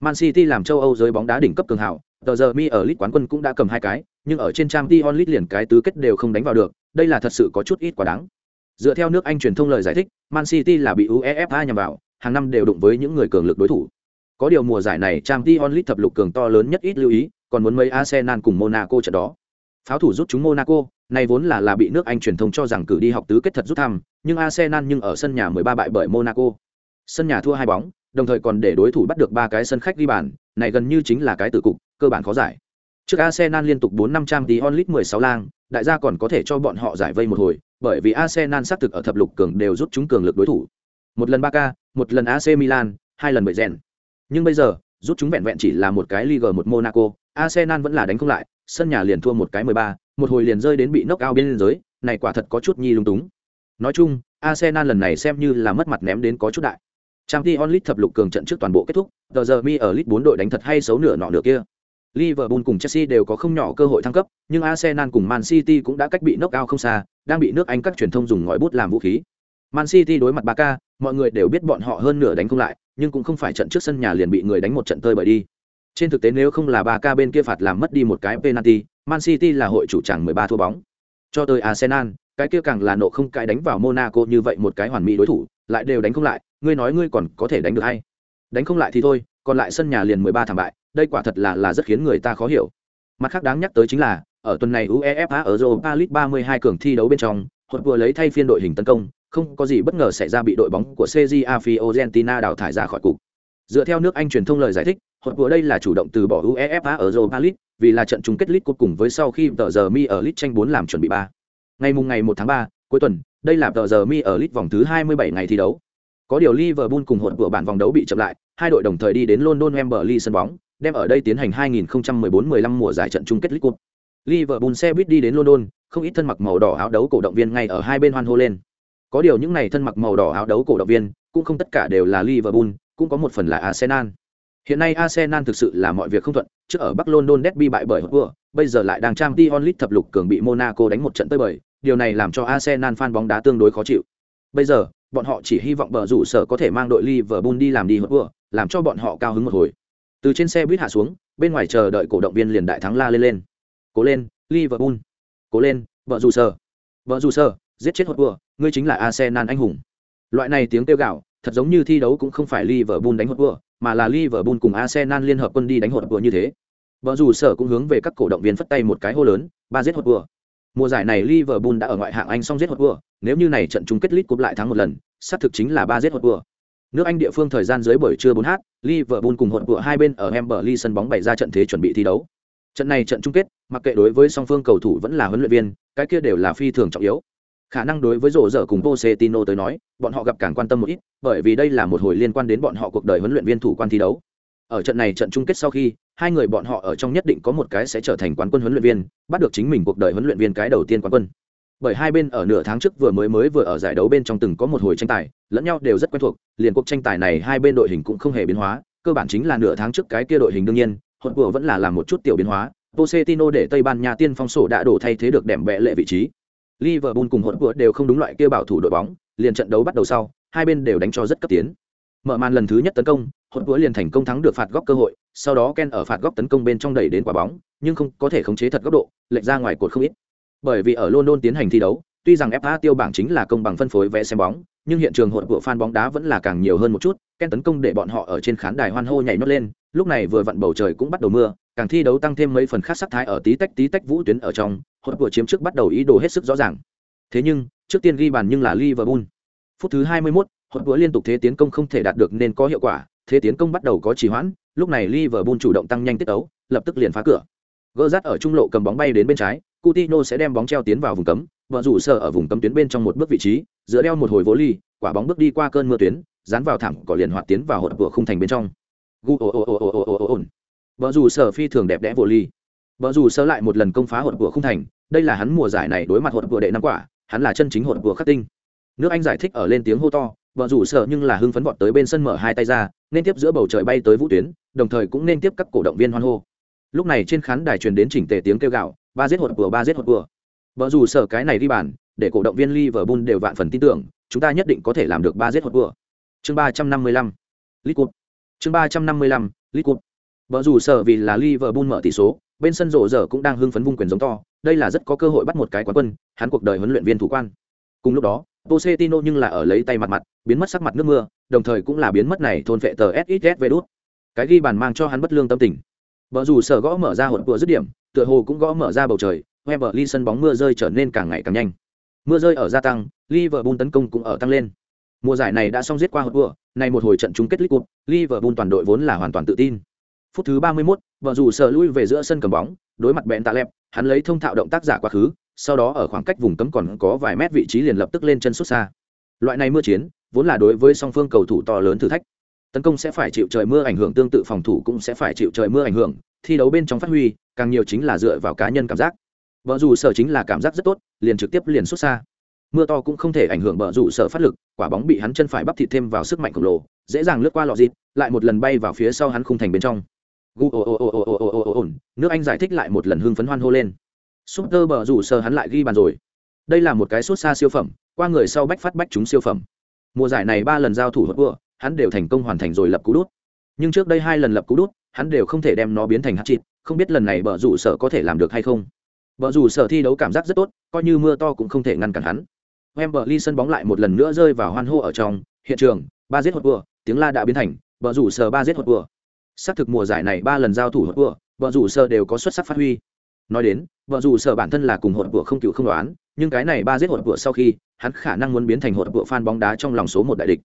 Man City làm châu Âu giới bóng đá đỉnh cấp cường hào, tờ giờ mi ở League quán quân cũng đã cầm hai cái, nhưng ở trên Champions League liền cái tứ kết đều không đánh vào được, đây là thật sự có chút ít quá đáng. Dựa theo nước Anh truyền thông lời giải thích, Man City là bị UEFA nhằm vào, hàng năm đều đụng với những người cường lực đối thủ. Có điều mùa giải này Champions League thập lục cường to lớn nhất ít lưu ý, còn muốn mấy Arsenal cùng Monaco trận đó. Pháo thủ rút chúng Monaco, này vốn là là bị nước Anh truyền thông cho rằng cử đi học tứ kết thật rút thăm, nhưng Arsenal nhưng ở sân nhà 13 bại bởi Monaco. Sân nhà thua hai bóng, đồng thời còn để đối thủ bắt được ba cái sân khách ghi bàn, này gần như chính là cái tử cục, cơ bản khó giải. Trước Arsenal liên tục 4 năm trang tí onlit 16 lang, đại gia còn có thể cho bọn họ giải vây một hồi, bởi vì Arsenal xác thực ở thập lục cường đều rút chúng cường lực đối thủ. Một lần Barca, một lần AC Milan, hai lần Bayern. Nhưng bây giờ, rút chúng vẹn vẹn chỉ là một cái Ligue một Monaco, Arsenal vẫn là đánh không lại, sân nhà liền thua một cái 13, một hồi liền rơi đến bị knock out bên dưới. này quả thật có chút nhi lung túng. Nói chung, Arsenal lần này xem như là mất mặt ném đến có chút đại. Champions League thập lục cường trận trước toàn bộ kết thúc, giờ giờ mi ở League 4 đội đánh thật hay xấu nửa nọ nửa kia. Liverpool cùng Chelsea đều có không nhỏ cơ hội thăng cấp, nhưng Arsenal cùng Man City cũng đã cách bị knock out không xa, đang bị nước Anh các truyền thông dùng ngòi bút làm vũ khí. Man City đối mặt Barca, mọi người đều biết bọn họ hơn nửa đánh không lại, nhưng cũng không phải trận trước sân nhà liền bị người đánh một trận tơi bời đi. Trên thực tế nếu không là Barca bên kia phạt làm mất đi một cái penalty, Man City là hội chủ chẳng 13 thua bóng. Cho tới Arsenal, cái kia càng là nộ không cái đánh vào Monaco như vậy một cái hoàn mỹ đối thủ, lại đều đánh không lại, ngươi nói ngươi còn có thể đánh được hay? Đánh không lại thì thôi, còn lại sân nhà liền 13 thảm bại, đây quả thật là là rất khiến người ta khó hiểu. Mặt khác đáng nhắc tới chính là, ở tuần này UEFA ở Europa League 32 cường thi đấu bên trong, hột vừa lấy thay phiên đội hình tấn công, không có gì bất ngờ xảy ra bị đội bóng của CJA Fiorentina đào thải ra khỏi cục. Dựa theo nước Anh truyền thông lời giải thích, hột vừa đây là chủ động từ bỏ UEFA ở Europa League, vì là trận chung kết League cuối cùng với sau khi tờ giờ mi ở League tranh 4 làm chuẩn bị ba. Ngày mùng ngày 1 tháng 3, cuối tuần, đây là tờ giờ mi ở League vòng thứ 27 ngày thi đấu. Có điều Liverpool cùng hột vừa bản vòng đấu bị chậm lại, hai đội đồng thời đi đến London Wembley sân bóng, đem ở đây tiến hành 2014-15 mùa giải trận chung kết League Cup. Liverpool xe buýt đi đến London, không ít thân mặc màu đỏ áo đấu cổ động viên ngay ở hai bên hoan hô lên. Có điều những này thân mặc màu đỏ áo đấu cổ động viên, cũng không tất cả đều là Liverpool, cũng có một phần là Arsenal. Hiện nay Arsenal thực sự là mọi việc không thuận, trước ở Bắc London derby bại bởi Hotspur, bây giờ lại đang trang Champions League thập lục cường bị Monaco đánh một trận tới bời, điều này làm cho Arsenal fan bóng đá tương đối khó chịu. Bây giờ, bọn họ chỉ hy vọng bờ rủ sở có thể mang đội Liverpool đi làm đi Hotspur, làm cho bọn họ cao hứng một hồi. Từ trên xe buýt hạ xuống, bên ngoài chờ đợi cổ động viên liền đại thắng la lên lên. Cố lên, Liverpool. Cố lên, vợ dù sơ vợ dù sơ giết chết Hotspur, ngươi chính là Arsenal anh hùng. Loại này tiếng kêu gào, thật giống như thi đấu cũng không phải Liverpool đánh Hotspur, mà là Liverpool cùng Arsenal liên hợp quân đi đánh Hotspur như thế. vợ dù sở cũng hướng về các cổ động viên phất tay một cái hô lớn, ba giết Hotspur. Mùa giải này Liverpool đã ở ngoại hạng Anh xong giết Hotspur, nếu như này trận chung kết League cúp lại thắng một lần, xác thực chính là ba giết Hotspur. Nước Anh địa phương thời gian dưới buổi trưa 4h, Liverpool cùng Hotspur hai bên ở Wembley sân bóng bày ra trận thế chuẩn bị thi đấu. Trận này trận chung kết, mặc kệ đối với song phương cầu thủ vẫn là huấn luyện viên, cái kia đều là phi thường trọng yếu. Khả năng đối với rổ dở cùng Pochettino tới nói, bọn họ gặp càng quan tâm một ít, bởi vì đây là một hồi liên quan đến bọn họ cuộc đời huấn luyện viên thủ quan thi đấu. Ở trận này trận chung kết sau khi, hai người bọn họ ở trong nhất định có một cái sẽ trở thành quán quân huấn luyện viên, bắt được chính mình cuộc đời huấn luyện viên cái đầu tiên quán quân. Bởi hai bên ở nửa tháng trước vừa mới mới vừa ở giải đấu bên trong từng có một hồi tranh tài, lẫn nhau đều rất quen thuộc, liền cuộc tranh tài này hai bên đội hình cũng không hề biến hóa, cơ bản chính là nửa tháng trước cái kia đội hình đương nhiên, hỗn vừa vẫn là làm một chút tiểu biến hóa, Pochettino để Tây Ban Nha tiên phong sổ đã đổ thay thế được đệm bẽ lệ vị trí. Liverpool cùng hỗn vừa đều không đúng loại kia bảo thủ đội bóng, liền trận đấu bắt đầu sau, hai bên đều đánh cho rất cấp tiến. Mở màn lần thứ nhất tấn công, hỗn vừa liền thành công thắng được phạt góc cơ hội, sau đó Ken ở phạt góc tấn công bên trong đẩy đến quả bóng, nhưng không có thể khống chế thật góc độ, lệch ra ngoài cột không ít. Bởi vì ở London tiến hành thi đấu, tuy rằng FA tiêu bảng chính là công bằng phân phối vé xem bóng, nhưng hiện trường hội của fan bóng đá vẫn là càng nhiều hơn một chút, Ken tấn công để bọn họ ở trên khán đài hoan hô nhảy nhót lên, lúc này vừa vặn bầu trời cũng bắt đầu mưa, càng thi đấu tăng thêm mấy phần khác sắc thái ở tí tách tí tách vũ tuyến ở trong, hội của chiếm trước bắt đầu ý đồ hết sức rõ ràng. Thế nhưng, trước tiên ghi bàn nhưng là Liverpool. Phút thứ 21, hội của liên tục thế tiến công không thể đạt được nên có hiệu quả, thế tiến công bắt đầu có trì hoãn, lúc này Liverpool chủ động tăng nhanh tiết tấu, lập tức liền phá cửa. Gỡ rát ở trung lộ cầm bóng bay đến bên trái, Coutinho sẽ đem bóng treo tiến vào vùng cấm, và rủ sở ở vùng cấm tuyến bên trong một bước vị trí, giữa đeo một hồi vô ly, quả bóng bước đi qua cơn mưa tuyến, dán vào thẳng cỏ liền hoạt tiến vào hột vừa khung thành bên trong. Gu o o o o o o o. Vợ rủ sở phi thường đẹp đẽ vô ly. Vợ rủ sở lại một lần công phá hột vừa khung thành, đây là hắn mùa giải này đối mặt hột vừa đệ năm quả, hắn là chân chính hột vừa khắc tinh. Nước Anh giải thích ở lên tiếng hô to, vợ rủ sở nhưng là hưng phấn vọt tới bên sân mở hai tay ra, nên tiếp giữa bầu trời bay tới vũ tuyến, đồng thời cũng nên tiếp các cổ động viên hoan hô. Lúc này trên khán đài truyền đến chỉnh tề tiếng kêu gào, ba giết hột vừa ba giết hột vừa. Vợ dù sở cái này đi bàn, để cổ động viên Liverpool đều vạn phần tin tưởng, chúng ta nhất định có thể làm được ba giết hột vừa. Chương ba trăm năm mươi lăm, League Cup. Chương ba trăm năm mươi lăm, League Cup. Vợ sở vì là Liverpool mở tỷ số, bên sân rộ giờ cũng đang hưng phấn vung quyền giống to, đây là rất có cơ hội bắt một cái quán quân, hắn cuộc đời huấn luyện viên thủ quan. Cùng lúc đó, Pochettino nhưng là ở lấy tay mặt mặt, biến mất sắc mặt nước mưa, đồng thời cũng là biến mất này thôn vệ tờ SXV đút. Cái ghi bàn mang cho hắn bất lương tâm tình. Bở rủ sở gõ mở ra hột vừa dứt điểm, tựa hồ cũng gõ mở ra bầu trời, Wembley sân bóng mưa rơi trở nên càng ngày càng nhanh. Mưa rơi ở gia tăng, Liverpool tấn công cũng ở tăng lên. Mùa giải này đã xong giết qua hột vừa, này một hồi trận chung kết League Cup, Liverpool toàn đội vốn là hoàn toàn tự tin. Phút thứ 31, vợ rủ sở lui về giữa sân cầm bóng, đối mặt bẹn tạ lẹp, hắn lấy thông thạo động tác giả quá khứ, sau đó ở khoảng cách vùng cấm còn có vài mét vị trí liền lập tức lên chân xuất xa. Loại này mưa chiến, vốn là đối với song phương cầu thủ to lớn thử thách. Tấn công sẽ phải chịu trời mưa ảnh hưởng tương tự phòng thủ cũng sẽ phải chịu trời mưa ảnh hưởng, thi đấu bên trong phát huy, càng nhiều chính là dựa vào cá nhân cảm giác. Bờ rủ sở chính là cảm giác rất tốt, liền trực tiếp liền xuất xa. Mưa to cũng không thể ảnh hưởng bờ rủ sở phát lực, quả bóng bị hắn chân phải bắp thịt thêm vào sức mạnh khổng lồ, dễ dàng lướt qua lọ dịt, lại một lần bay vào phía sau hắn khung thành bên trong. gu ồ ồ ồ ồ ồ ồ ồ ồ ồ nước anh giải thích lại một lần hưng phấn hoan hô lên súp tơ bờ rủ sở hắn lại ghi bàn rồi đây là một cái xuất xa siêu phẩm qua người sau bách phát bách chúng siêu phẩm mùa giải này ba lần giao thủ hốt vừa hắn đều thành công hoàn thành rồi lập cú đút. Nhưng trước đây hai lần lập cú đút, hắn đều không thể đem nó biến thành hát chịt không biết lần này bờ rủ sở có thể làm được hay không. Bờ rủ sở thi đấu cảm giác rất tốt, coi như mưa to cũng không thể ngăn cản hắn. Wembley sân bóng lại một lần nữa rơi vào hoan hô ở trong, hiện trường, ba giết hột vừa, tiếng la đã biến thành bờ rủ sở ba giết hột vừa. Xác thực mùa giải này ba lần giao thủ hột vừa bờ rủ sở đều có xuất sắc phát huy. Nói đến vợ rủ sở bản thân là cùng hột vừa không cựu không đoán, nhưng cái này ba giết hột vừa sau khi, hắn khả năng muốn biến thành hột vừa fan bóng đá trong lòng số một đại địch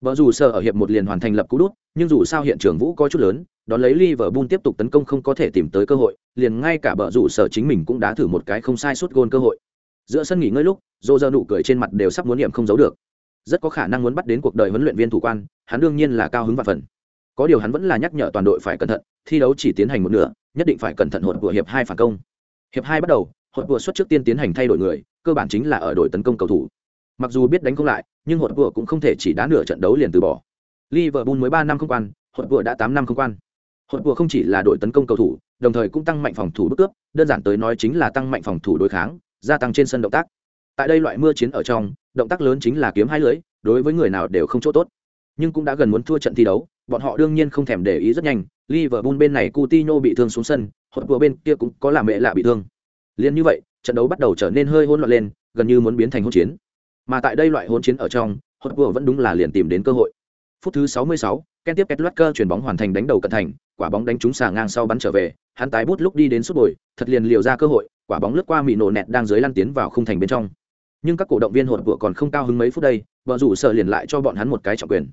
vợ dù sở ở hiệp một liền hoàn thành lập cú đút, nhưng dù sao hiện trường vũ có chút lớn, đón lấy Liverpool tiếp tục tấn công không có thể tìm tới cơ hội, liền ngay cả bờ dù sở chính mình cũng đã thử một cái không sai suốt gôn cơ hội. Giữa sân nghỉ ngơi lúc dô dơ nụ cười trên mặt đều sắp muốn niệm không giấu được. Rất có khả năng muốn bắt đến cuộc đời huấn luyện viên thủ quan, hắn đương nhiên là cao hứng và phần. Có điều hắn vẫn là nhắc nhở toàn đội phải cẩn thận, thi đấu chỉ tiến hành một nửa, nhất định phải cẩn thận hột của hiệp hai phản công. Hiệp hai bắt đầu hột vừa xuất trước tiên tiến hành thay đổi người, cơ bản chính là ở đội tấn công cầu thủ mặc dù biết đánh không lại nhưng hột vừa cũng không thể chỉ đá nửa trận đấu liền từ bỏ liverpool mới ba năm không quan hột vừa đã tám năm không quan hột vừa không chỉ là đội tấn công cầu thủ đồng thời cũng tăng mạnh phòng thủ bức cướp đơn giản tới nói chính là tăng mạnh phòng thủ đối kháng gia tăng trên sân động tác tại đây loại mưa chiến ở trong động tác lớn chính là kiếm hai lưới đối với người nào đều không chỗ tốt nhưng cũng đã gần muốn thua trận thi đấu bọn họ đương nhiên không thèm để ý rất nhanh Liverpool bên này Coutinho bị thương xuống sân, hột vừa bên kia cũng có làm mẹ lạ bị thương. Liên như vậy, trận đấu bắt đầu trở nên hơi hỗn loạn lên, gần như muốn biến thành hỗn chiến. Mà tại đây loại hỗn chiến ở trong, hốt vừa vẫn đúng là liền tìm đến cơ hội. Phút thứ 66, Ken tiếp kết luốt cơ chuyển bóng hoàn thành đánh đầu cận thành, quả bóng đánh trúng xà ngang sau bắn trở về, hắn tái bút lúc đi đến suốt bồi, thật liền liều ra cơ hội, quả bóng lướt qua mị nổ nẹt đang dưới lăn tiến vào khung thành bên trong. Nhưng các cổ động viên hột vừa còn không cao hứng mấy phút đây, vợ rủ sợ liền lại cho bọn hắn một cái trọng quyền.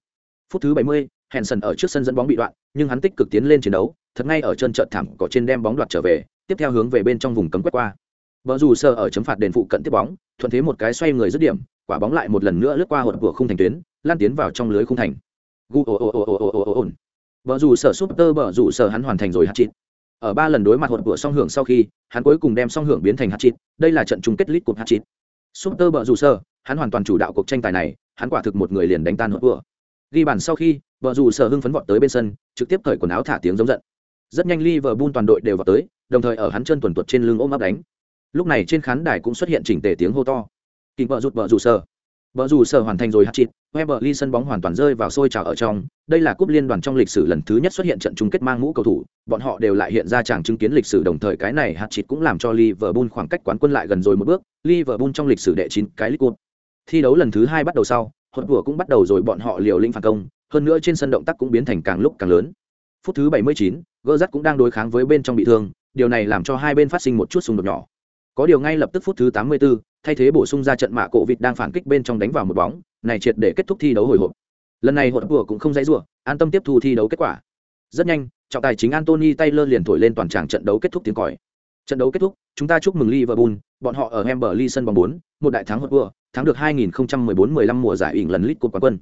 Phút thứ 70, Henson ở trước sân dẫn bóng bị đoạn, nhưng hắn tích cực tiến lên chiến đấu, thật ngay ở chân trận thảm có trên đem bóng đoạt trở về, tiếp theo hướng về bên trong vùng cấm quét qua. Bờ rủ sơ ở chấm phạt đền phụ cận tiếp bóng, thuận thế một cái xoay người dứt điểm, quả bóng lại một lần nữa lướt qua hột của khung thành tuyến, lan tiến vào trong lưới khung thành. Gu o o o o o o o. Bờ rủ sở Super bờ rủ sờ hắn hoàn thành rồi hạt chít. Ở ba lần đối mặt hột của song hưởng sau khi, hắn cuối cùng đem song hưởng biến thành hạt chít, đây là trận chung kết lít cuộc hạt chín. Super bờ rủ sờ, hắn hoàn toàn chủ đạo cuộc tranh tài này, hắn quả thực một người liền đánh tan hột của. Ghi bàn sau khi, bờ rủ sờ hưng phấn vọt tới bên sân trực tiếp cởi quần áo thả tiếng giống giận rất nhanh Liverpool toàn đội đều vào tới đồng thời ở hắn chân tuần tuột trên lưng ôm ấp đánh lúc này trên khán đài cũng xuất hiện chỉnh tề tiếng hô to. Kình vợ rụt vợ dù sờ, vợ dù sờ hoàn thành rồi hát chịt Weber sân bóng hoàn toàn rơi vào sôi trào ở trong. Đây là cúp liên đoàn trong lịch sử lần thứ nhất xuất hiện trận chung kết mang mũ cầu thủ. Bọn họ đều lại hiện ra chàng chứng kiến lịch sử đồng thời cái này hát chịt cũng làm cho Liverpool khoảng cách quán quân lại gần rồi một bước. Liverpool trong lịch sử đệ chín cái League Cup thi đấu lần thứ hai bắt đầu sau hốt vừa cũng bắt đầu rồi bọn họ liều lĩnh phản công. Hơn nữa trên sân động tác cũng biến thành càng lúc càng lớn. Phút thứ 79, gỡ rắt cũng đang đối kháng với bên trong bị thương. Điều này làm cho hai bên phát sinh một chút xung đột nhỏ có điều ngay lập tức phút thứ 84, thay thế bổ sung ra trận mạ cổ vịt đang phản kích bên trong đánh vào một bóng này triệt để kết thúc thi đấu hồi hộp. Lần này hột vừa cũng không dãy rủa an tâm tiếp thu thi đấu kết quả. Rất nhanh trọng tài chính Anthony Taylor liền thổi lên toàn tràng trận đấu kết thúc tiếng còi. Trận đấu kết thúc chúng ta chúc mừng Liverpool bọn họ ở Wembley sân bóng 4, một đại thắng hột vừa thắng được 2014-15 mùa giải ỉn lần lít Cup quán quân.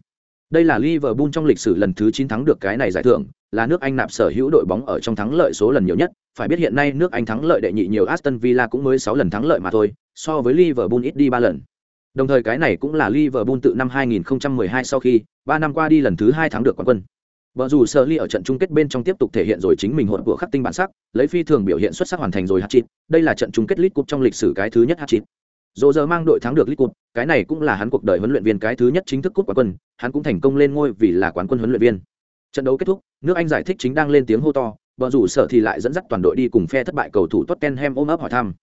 Đây là Liverpool trong lịch sử lần thứ 9 thắng được cái này giải thưởng, là nước Anh nạp sở hữu đội bóng ở trong thắng lợi số lần nhiều nhất, phải biết hiện nay nước Anh thắng lợi đệ nhị nhiều Aston Villa cũng mới 6 lần thắng lợi mà thôi, so với Liverpool ít đi 3 lần. Đồng thời cái này cũng là Liverpool tự năm 2012 sau khi 3 năm qua đi lần thứ 2 thắng được quán quân. Bờ dù Sở ở trận chung kết bên trong tiếp tục thể hiện rồi chính mình hỗn của khắc tinh bản sắc, lấy phi thường biểu hiện xuất sắc hoàn thành rồi hat-trick, đây là trận chung kết League Cup trong lịch sử cái thứ nhất hat-trick. Dỗ giờ mang đội thắng được League Cup, cái này cũng là hắn cuộc đời huấn luyện viên cái thứ nhất chính thức cúp quán quân, hắn cũng thành công lên ngôi vì là quán quân huấn luyện viên. Trận đấu kết thúc, nước Anh giải thích chính đang lên tiếng hô to, bờ rủ sở thì lại dẫn dắt toàn đội đi cùng phe thất bại cầu thủ Tottenham ôm ấp hỏi thăm.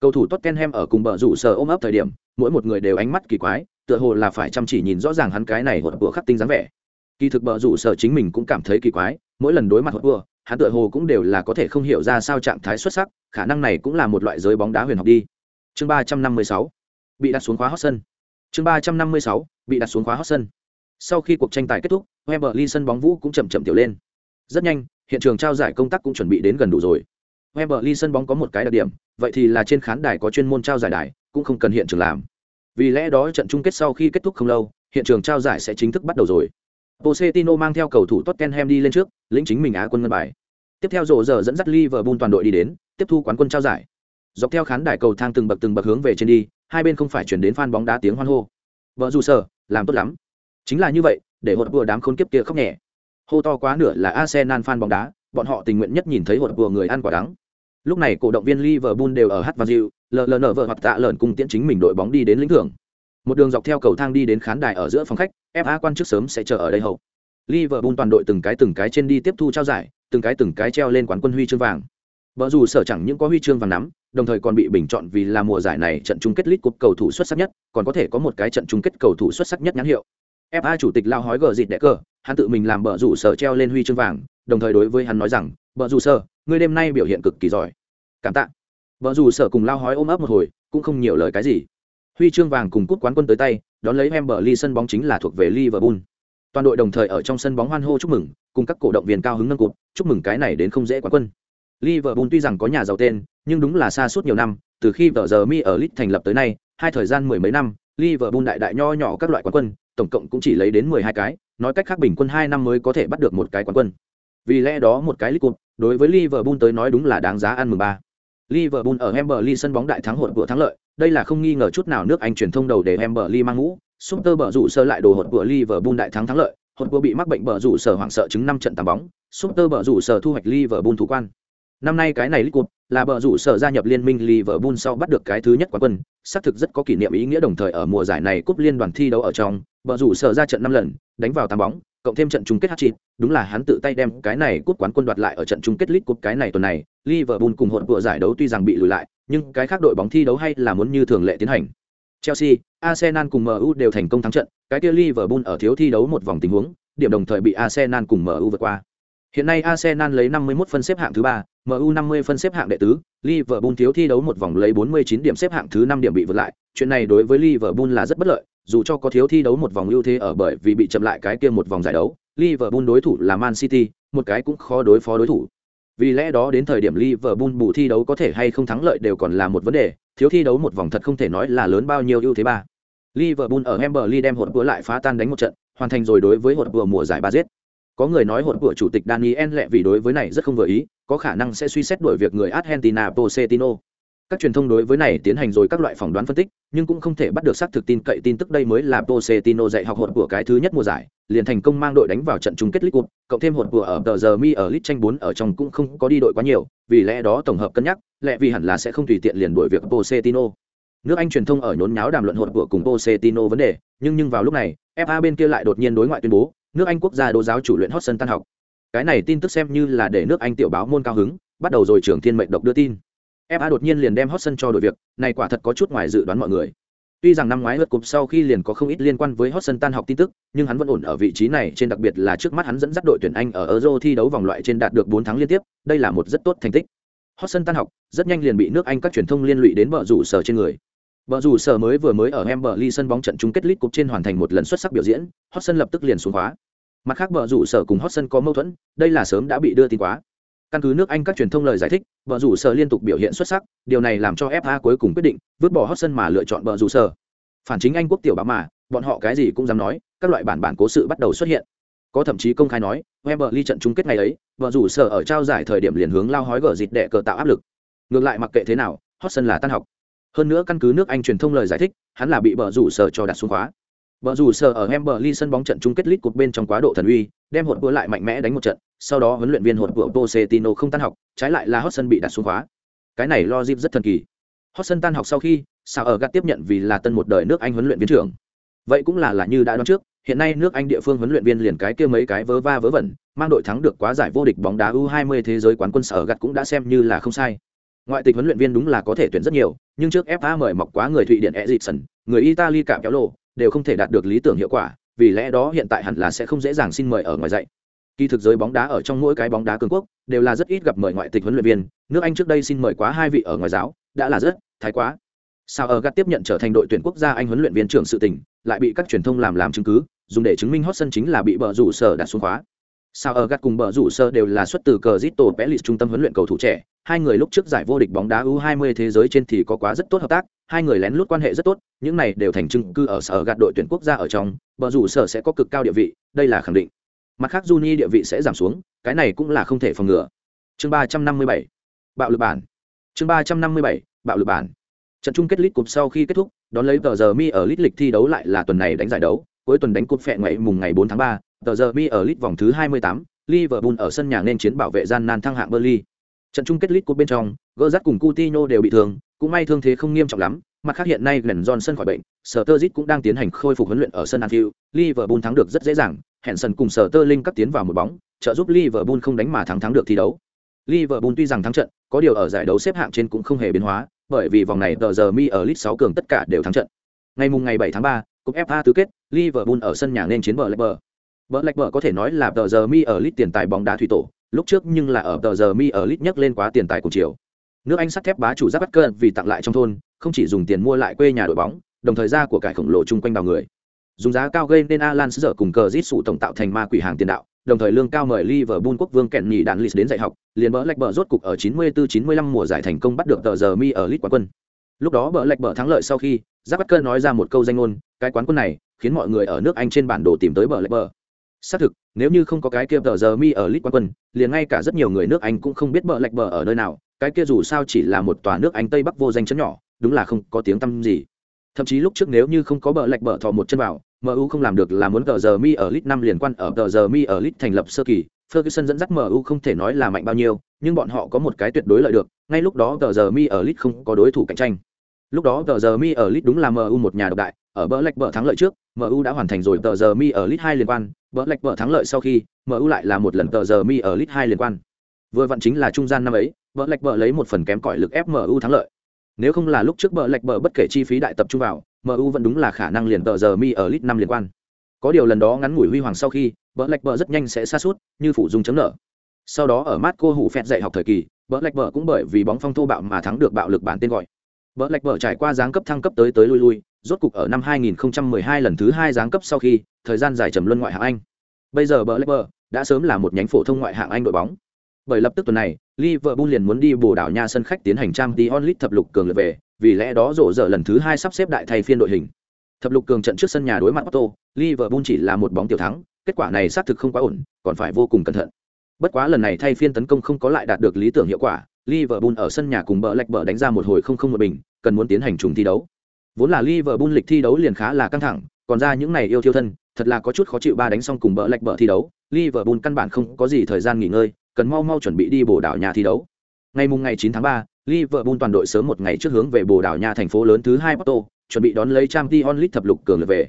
Cầu thủ Tottenham ở cùng bờ rủ sở ôm ấp thời điểm, mỗi một người đều ánh mắt kỳ quái, tựa hồ là phải chăm chỉ nhìn rõ ràng hắn cái này hột bữa khắc tinh dáng vẻ. Kỳ thực bờ rủ sở chính mình cũng cảm thấy kỳ quái, mỗi lần đối mặt hột bữa, hắn tựa hồ cũng đều là có thể không hiểu ra sao trạng thái xuất sắc, khả năng này cũng là một loại giới bóng đá huyền học đi. Chương ba trăm năm mươi sáu bị đặt xuống khóa hot sân chương ba trăm năm mươi sáu bị đặt xuống khóa hot sân sau khi cuộc tranh tài kết thúc Weberly sân bóng vũ cũng chậm chậm tiểu lên rất nhanh, hiện trường trao giải công tác cũng chuẩn bị đến gần đủ rồi. Weberly sân bóng có một cái đặc điểm, vậy thì là trên khán đài có chuyên môn trao giải đài, cũng không cần hiện trường làm. Vì lẽ đó trận chung kết sau khi kết thúc không lâu, hiện trường trao giải sẽ chính thức bắt đầu rồi. Pochettino mang theo cầu thủ Tottenham đi lên trước, lĩnh chính mình á quân ngân bài. Tiếp theo rổ giờ dẫn dắt Liverpool toàn đội đi đến, tiếp thu quán quân trao giải. Dọc theo khán đài cầu thang từng bậc từng bậc hướng về trên đi, hai bên không phải chuyển đến fan bóng đá tiếng hoan hô. Vợ dù sở làm tốt lắm. Chính là như vậy, để hột vừa đám khôn kiếp kia khóc nhẹ hô to quá nửa là arsenal fan bóng đá, bọn họ tình nguyện nhất nhìn thấy hột vừa người ăn quả đắng. Lúc này cổ động viên liverpool đều ở hát và dịu ln vợ hoặc tạ lợn cùng tiễn chính mình đội bóng đi đến lĩnh thưởng. Một đường dọc theo cầu thang đi đến khán đài ở giữa phòng khách fa quan chức sớm sẽ chờ ở đây hậu. Liverpool toàn đội từng cái từng cái trên đi tiếp thu trao giải, từng cái từng cái treo lên quán quân huy chương vàng. Vợ dù sở chẳng những có huy chương vàng nắm, đồng thời còn bị bình chọn vì là mùa giải này trận chung kết League Cup cầu thủ xuất sắc nhất, còn có thể có một cái trận chung kết cầu thủ xuất sắc nhất nhãn hiệu fa chủ tịch lao hói gờ dịt đệ cờ, hắn tự mình làm bờ rủ sở treo lên huy chương vàng đồng thời đối với hắn nói rằng bờ rủ sở ngươi đêm nay biểu hiện cực kỳ giỏi. Cảm tạ. Bờ rủ sở cùng lao hói ôm ấp một hồi cũng không nhiều lời cái gì. Huy chương vàng cùng cúp quán quân tới tay đón lấy em bờ ly sân bóng chính là thuộc về liverpool. Toàn đội đồng thời ở trong sân bóng hoan hô chúc mừng cùng các cổ động viên cao hứng nâng cụt chúc mừng cái này đến không dễ quán quân. Liverpool tuy rằng có nhà giàu tên nhưng đúng là xa suốt nhiều năm từ khi vợ giờ mi ở lit thành lập tới nay hai thời gian mười mấy năm liverpool đại đại nho nhỏ các loại quán quân tổng cộng cũng chỉ lấy đến mười hai cái nói cách khác bình quân hai năm mới có thể bắt được một cái quán quân vì lẽ đó một cái League Cup đối với Liverpool tới nói đúng là đáng giá ăn mừng ba. Liverpool ở Wembley sân bóng đại thắng hội vừa thắng lợi, đây là không nghi ngờ chút nào nước Anh truyền thông đầu để Wembley mang ngũ, Super bờ rủ sơ lại đồ hột của Liverpool đại thắng thắng lợi, hột của bị mắc bệnh bờ rủ sở hoảng sợ chứng năm trận tạm bóng, Super bờ rủ sở thu hoạch Liverpool thủ quan. Năm nay cái này League Cup là bờ rủ sở gia nhập liên minh Liverpool sau bắt được cái thứ nhất quán quân, xác thực rất có kỷ niệm ý nghĩa đồng thời ở mùa giải này cúp liên đoàn thi đấu ở trong, bờ rủ sở ra trận năm lần, đánh vào tám bóng, cộng thêm trận chung kết hat-trick, đúng là hắn tự tay đem cái này cúp quán quân đoạt lại ở trận chung kết League Cup cái này tuần này, Liverpool cùng hỗn vừa giải đấu tuy rằng bị lùi lại, nhưng cái khác đội bóng thi đấu hay là muốn như thường lệ tiến hành. Chelsea, Arsenal cùng MU đều thành công thắng trận, cái kia Liverpool ở thiếu thi đấu một vòng tình huống, điểm đồng thời bị Arsenal cùng MU vượt qua. Hiện nay Arsenal lấy 51 phân xếp hạng thứ 3, MU 50 phân xếp hạng đệ tứ, Liverpool thiếu thi đấu một vòng lấy 49 điểm xếp hạng thứ 5 điểm bị vượt lại, chuyện này đối với Liverpool là rất bất lợi, dù cho có thiếu thi đấu một vòng ưu thế ở bởi vì bị chậm lại cái kia một vòng giải đấu, Liverpool đối thủ là Man City, một cái cũng khó đối phó đối thủ. Vì lẽ đó đến thời điểm Liverpool bù thi đấu có thể hay không thắng lợi đều còn là một vấn đề, thiếu thi đấu một vòng thật không thể nói là lớn bao nhiêu ưu thế ba. Liverpool ở Wembley đem hột bữa lại phá tan đánh một trận, hoàn thành rồi đối với hột vừa mùa giải ba giết. Có người nói hột vừa chủ tịch Daniel lệ vì đối với này rất không vừa ý, có khả năng sẽ suy xét đổi việc người Argentina Pochettino các truyền thông đối với này tiến hành rồi các loại phỏng đoán phân tích, nhưng cũng không thể bắt được xác thực tin cậy tin tức đây mới là Pochettino dạy học hột của cái thứ nhất mùa giải, liền thành công mang đội đánh vào trận chung kết League Cup cộng thêm hột của ở tờ giờ mi ở League tranh 4 ở trong cũng không có đi đội quá nhiều, vì lẽ đó tổng hợp cân nhắc, lẽ vì hẳn là sẽ không tùy tiện liền đuổi việc Pochettino. Nước Anh truyền thông ở nhốn nháo đàm luận hột của cùng Pochettino vấn đề, nhưng nhưng vào lúc này FA bên kia lại đột nhiên đối ngoại tuyên bố, nước Anh quốc gia đô giáo chủ luyện Hodgson tan học. Cái này tin tức xem như là để nước Anh tiểu báo môn cao hứng, bắt đầu rồi trưởng thiên mệnh độc đưa tin. FA đột nhiên liền đem hot sân cho đội việc, này quả thật có chút ngoài dự đoán mọi người. Tuy rằng năm ngoái lượt cục sau khi liền có không ít liên quan với hot sân tan học tin tức, nhưng hắn vẫn ổn ở vị trí này trên đặc biệt là trước mắt hắn dẫn dắt đội tuyển Anh ở Euro thi đấu vòng loại trên đạt được 4 thắng liên tiếp, đây là một rất tốt thành tích. Hot sân tan học, rất nhanh liền bị nước Anh các truyền thông liên lụy đến bờ rủ sở trên người. Bờ rủ sở mới vừa mới ở Emberley sân bóng trận chung kết League Cup trên hoàn thành một lần xuất sắc biểu diễn, Hotson lập tức liền xuống khóa. Mặt khác bờ rủ sở cùng Hotson có mâu thuẫn, đây là sớm đã bị đưa tin quá căn cứ nước anh các truyền thông lời giải thích vợ rủ sở liên tục biểu hiện xuất sắc, điều này làm cho fa cuối cùng quyết định vứt bỏ hot sân mà lựa chọn vợ rủ sở. Phản chính anh quốc tiểu báo mà, bọn họ cái gì cũng dám nói, các loại bản bản cố sự bắt đầu xuất hiện. Có thậm chí công khai nói Wembley trận chung kết ngày ấy vợ rủ sở ở trao giải thời điểm liền hướng lao hói gở dịt đệ cờ tạo áp lực. Ngược lại mặc kệ thế nào hot sân là tan học. Hơn nữa căn cứ nước anh truyền thông lời giải thích, hắn là bị vợ rủ sở cho đặt xuống khóa. Bờ rủ sở ở Emberley sân bóng trận chung kết lít cột bên trong quá độ thần uy đem hột vừa lại mạnh mẽ đánh một trận sau đó huấn luyện viên hột vừa Pochettino không tan học, trái lại là Hotson bị đặt xuống khóa. Cái này lo dịp rất thần kỳ. Hotson tan học sau khi, sao ở gạt tiếp nhận vì là tân một đời nước Anh huấn luyện viên trưởng. Vậy cũng là là như đã đoán trước, hiện nay nước Anh địa phương huấn luyện viên liền cái kia mấy cái vớ va vớ vẩn, mang đội thắng được quá giải vô địch bóng đá U20 thế giới quán quân sở gạt cũng đã xem như là không sai. Ngoại tịch huấn luyện viên đúng là có thể tuyển rất nhiều, nhưng trước FA mời mọc quá người Thụy Điển Eriksen, người Italy cả kéo lộ, đều không thể đạt được lý tưởng hiệu quả, vì lẽ đó hiện tại hẳn là sẽ không dễ dàng xin mời ở ngoài dạy. Kỳ thực giới bóng đá ở trong mỗi cái bóng đá cường quốc đều là rất ít gặp mời ngoại tịch huấn luyện viên, nước Anh trước đây xin mời quá hai vị ở ngoài giáo, đã là rất thái quá. Sao ở gắt tiếp nhận trở thành đội tuyển quốc gia Anh huấn luyện viên trưởng sự tình, lại bị các truyền thông làm làm chứng cứ, dùng để chứng minh hot sân chính là bị bờ rủ sở đặt xuống khóa. Sao ở gắt cùng bờ rủ sơ đều là xuất từ cờ Zito Pelis trung tâm huấn luyện cầu thủ trẻ, hai người lúc trước giải vô địch bóng đá U20 thế giới trên thì có quá rất tốt hợp tác, hai người lén lút quan hệ rất tốt, những này đều thành chứng cư ở sở gạt đội tuyển quốc gia ở trong, bờ rủ sở sẽ có cực cao địa vị, đây là khẳng định mặt khác Juni địa vị sẽ giảm xuống, cái này cũng là không thể phòng ngừa. Chương ba trăm năm mươi bảy Bạo lực bản. Chương ba trăm năm mươi bảy Bạo lực bản. Trận chung kết lit Cup sau khi kết thúc, đón lấy tờ giờ mi ở lit lịch thi đấu lại là tuần này đánh giải đấu, cuối tuần đánh cúp phệ ngoại mùng ngày 4 tháng 3, tờ giờ mi ở lit vòng thứ 28, Liverpool ở sân nhà nên chiến bảo vệ gian nan thăng hạng Burnley. Trận chung kết lit Cup bên trong, Gerrard cùng Coutinho đều bị thương, cũng may thương thế không nghiêm trọng lắm, mặt khác hiện nay Glenn Johnson khỏi bệnh, Sturridge cũng đang tiến hành khôi phục huấn luyện ở sân Anfield, Liverpool thắng được rất dễ dàng, Henderson cùng Sterling cắt tiến vào một bóng, trợ giúp Liverpool không đánh mà thắng thắng được thi đấu. Liverpool tuy rằng thắng trận, có điều ở giải đấu xếp hạng trên cũng không hề biến hóa, bởi vì vòng này tờ giờ mi ở League 6 cường tất cả đều thắng trận. Ngày mùng ngày 7 tháng 3, cúp FA tứ kết, Liverpool ở sân nhà nên chiến Blackburn. Blackburn có thể nói là tờ giờ mi ở League tiền tài bóng đá thủy tổ, lúc trước nhưng là ở tờ giờ mi ở League nhấc lên quá tiền tài cùng chiều. Nước Anh sắt thép bá chủ giáp bắt cơn vì tặng lại trong thôn, không chỉ dùng tiền mua lại quê nhà đội bóng, đồng thời ra của cải khổng lồ chung quanh đào người. Dùng giá cao gây nên Alan giờ cùng cờ rít sụ tổng tạo thành ma quỷ hàng tiền đạo, đồng thời lương cao mời Liverpool quốc vương kẹn nhì đạn lịch đến dạy học, liền bỡ lạch bờ rốt cục ở 94-95 mùa giải thành công bắt được tờ giờ mi ở League quán quân. Lúc đó bỡ lạch bờ thắng lợi sau khi, Jack Barker nói ra một câu danh ngôn, cái quán quân này khiến mọi người ở nước Anh trên bản đồ tìm tới bờ lạch bờ. Xác thực, nếu như không có cái kia tờ giờ mi ở League quán quân, liền ngay cả rất nhiều người nước Anh cũng không biết bờ lạch bờ ở nơi nào, cái kia dù sao chỉ là một tòa nước Anh Tây Bắc vô danh chấn nhỏ, đúng là không có tiếng tăm gì. Thậm chí lúc trước nếu như không có bờ lạch bờ thò một chân vào, MU không làm được là muốn tờ giờ mi ở lit năm liên quan ở tờ giờ mi ở lit thành lập sơ kỳ, Ferguson dẫn dắt MU không thể nói là mạnh bao nhiêu, nhưng bọn họ có một cái tuyệt đối lợi được, ngay lúc đó tờ giờ mi ở lit không có đối thủ cạnh tranh. Lúc đó tờ giờ mi ở lit đúng là MU một nhà độc đại, ở bờ lệch bờ thắng lợi trước, MU đã hoàn thành rồi tờ giờ mi ở lit hai liên quan, bờ lệch bờ thắng lợi sau khi, MU lại là một lần tờ giờ mi ở lit hai liên quan. Vừa vặn chính là trung gian năm ấy, bờ lệch bờ lấy một phần kém cỏi lực ép MU thắng lợi. Nếu không là lúc trước bờ lệch bờ bất kể chi phí đại tập trung vào, MU vẫn đúng là khả năng liền tờ giờ mi ở lit năm liên quan. Có điều lần đó ngắn ngủi huy hoàng sau khi, bờ lệch bờ rất nhanh sẽ xa suốt, như phụ dung chấm nợ. Sau đó ở Marco hủ phẹt dạy học thời kỳ, bờ lệch bờ cũng bởi vì bóng phong thô bạo mà thắng được bạo lực bản tên gọi. Bờ lệch bờ trải qua giáng cấp thăng cấp tới tới lui lui, rốt cục ở năm 2012 lần thứ hai giáng cấp sau khi, thời gian dài trầm luân ngoại hạng Anh. Bây giờ bờ lệch bờ đã sớm là một nhánh phổ thông ngoại hạng Anh đội bóng. Bởi lập tức tuần này, Liverpool liền muốn đi bổ Đào nhà sân khách tiến hành trang Champions League thập lục cường lượt về, vì lẽ đó rộ giờ lần thứ hai sắp xếp đại thay phiên đội hình. Thập lục cường trận trước sân nhà đối mặt Otto, Liverpool chỉ là một bóng tiểu thắng, kết quả này xác thực không quá ổn, còn phải vô cùng cẩn thận. Bất quá lần này thay phiên tấn công không có lại đạt được lý tưởng hiệu quả, Liverpool ở sân nhà cùng bờ lệch bờ đánh ra một hồi không không một bình, cần muốn tiến hành trùng thi đấu. Vốn là Liverpool lịch thi đấu liền khá là căng thẳng, còn ra những này yêu thiêu thân, thật là có chút khó chịu ba đánh xong cùng bờ lệch bờ thi đấu, Liverpool căn bản không có gì thời gian nghỉ ngơi, cần mau mau chuẩn bị đi Bồ Đào Nha thi đấu. Ngày mùng ngày 9 tháng 3, Liverpool toàn đội sớm một ngày trước hướng về Bồ Đào Nha thành phố lớn thứ hai Porto, chuẩn bị đón lấy Champions League thập lục cường lượt về.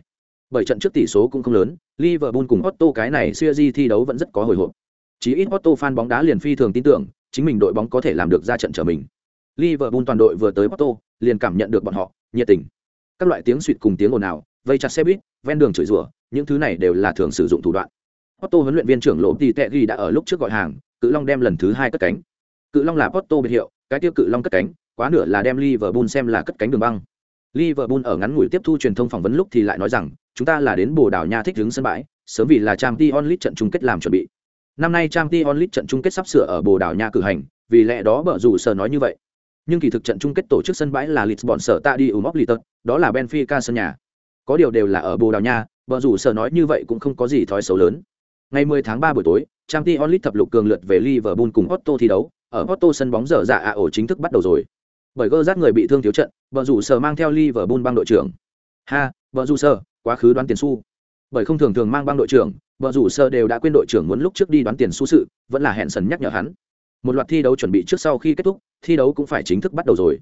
Bởi trận trước tỷ số cũng không lớn, Liverpool cùng Porto cái này series thi đấu vẫn rất có hồi hộp. Chỉ ít Porto fan bóng đá liền phi thường tin tưởng, chính mình đội bóng có thể làm được ra trận trở mình. Liverpool toàn đội vừa tới Porto, liền cảm nhận được bọn họ nhiệt tình. Các loại tiếng suýt cùng tiếng ồn ào, vây chặt xe buýt, ven đường chửi rủa, những thứ này đều là thường sử dụng thủ đoạn. Porto huấn luyện viên trưởng Lỗ Tỷ Tệ Ghi đã ở lúc trước gọi hàng, Cự Long đem lần thứ hai cất cánh. Cự Long là Porto biệt hiệu, cái tiêu Cự Long cất cánh, quá nửa là đem Liverpool xem là cất cánh đường băng. Liverpool ở ngắn ngủi tiếp thu truyền thông phỏng vấn lúc thì lại nói rằng, chúng ta là đến Bồ Đào Nha thích đứng sân bãi, sớm vì là Champions League trận chung kết làm chuẩn bị. Năm nay Champions League trận chung kết sắp sửa ở Bồ Đào Nha cử hành, vì lẽ đó bở rủ sở nói như vậy. Nhưng kỳ thực trận chung kết tổ chức sân bãi là Lisbon sở ta đi Mobliton, đó là Benfica sân nhà. Có điều đều là ở Bồ Đào Nha, bở rủ sở nói như vậy cũng không có gì thói xấu lớn. Ngày 10 tháng 3 buổi tối, Champions League thập lục cường lượt về Liverpool cùng Porto thi đấu, ở Porto sân bóng dở dạ ạ ổ chính thức bắt đầu rồi. Bởi gơ rát người bị thương thiếu trận, bờ rủ sở mang theo Liverpool băng đội trưởng. Ha, bờ rủ sở, quá khứ đoán tiền xu. Bởi không thường thường mang băng đội trưởng, bờ rủ sở đều đã quên đội trưởng muốn lúc trước đi đoán tiền xu sự, vẫn là hẹn sần nhắc nhở hắn. Một loạt thi đấu chuẩn bị trước sau khi kết thúc, thi đấu cũng phải chính thức bắt đầu rồi.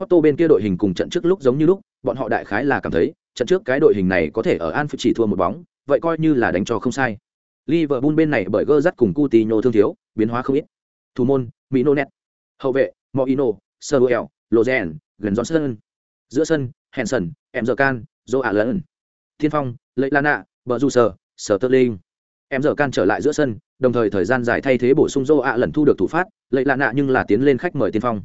Porto bên kia đội hình cùng trận trước lúc giống như lúc, bọn họ đại khái là cảm thấy, trận trước cái đội hình này có thể ở Anfield chỉ thua một bóng, vậy coi như là đánh cho không sai. Liverpool bên này bởi gơ dắt cùng Coutinho thương thiếu, biến hóa không ít. Thủ môn, Minonet. Hậu vệ, Moino, Samuel, Lozen, gần Johnson. Giữa sân, Henson, Emzerkan, Joe Allen. Thiên phong, Lệ Lana, Sterling. Emzerkan trở lại giữa sân, đồng thời thời gian dài thay thế bổ sung Joe Allen thu được thủ phát, Lệ nhưng là tiến lên khách mời tiên phong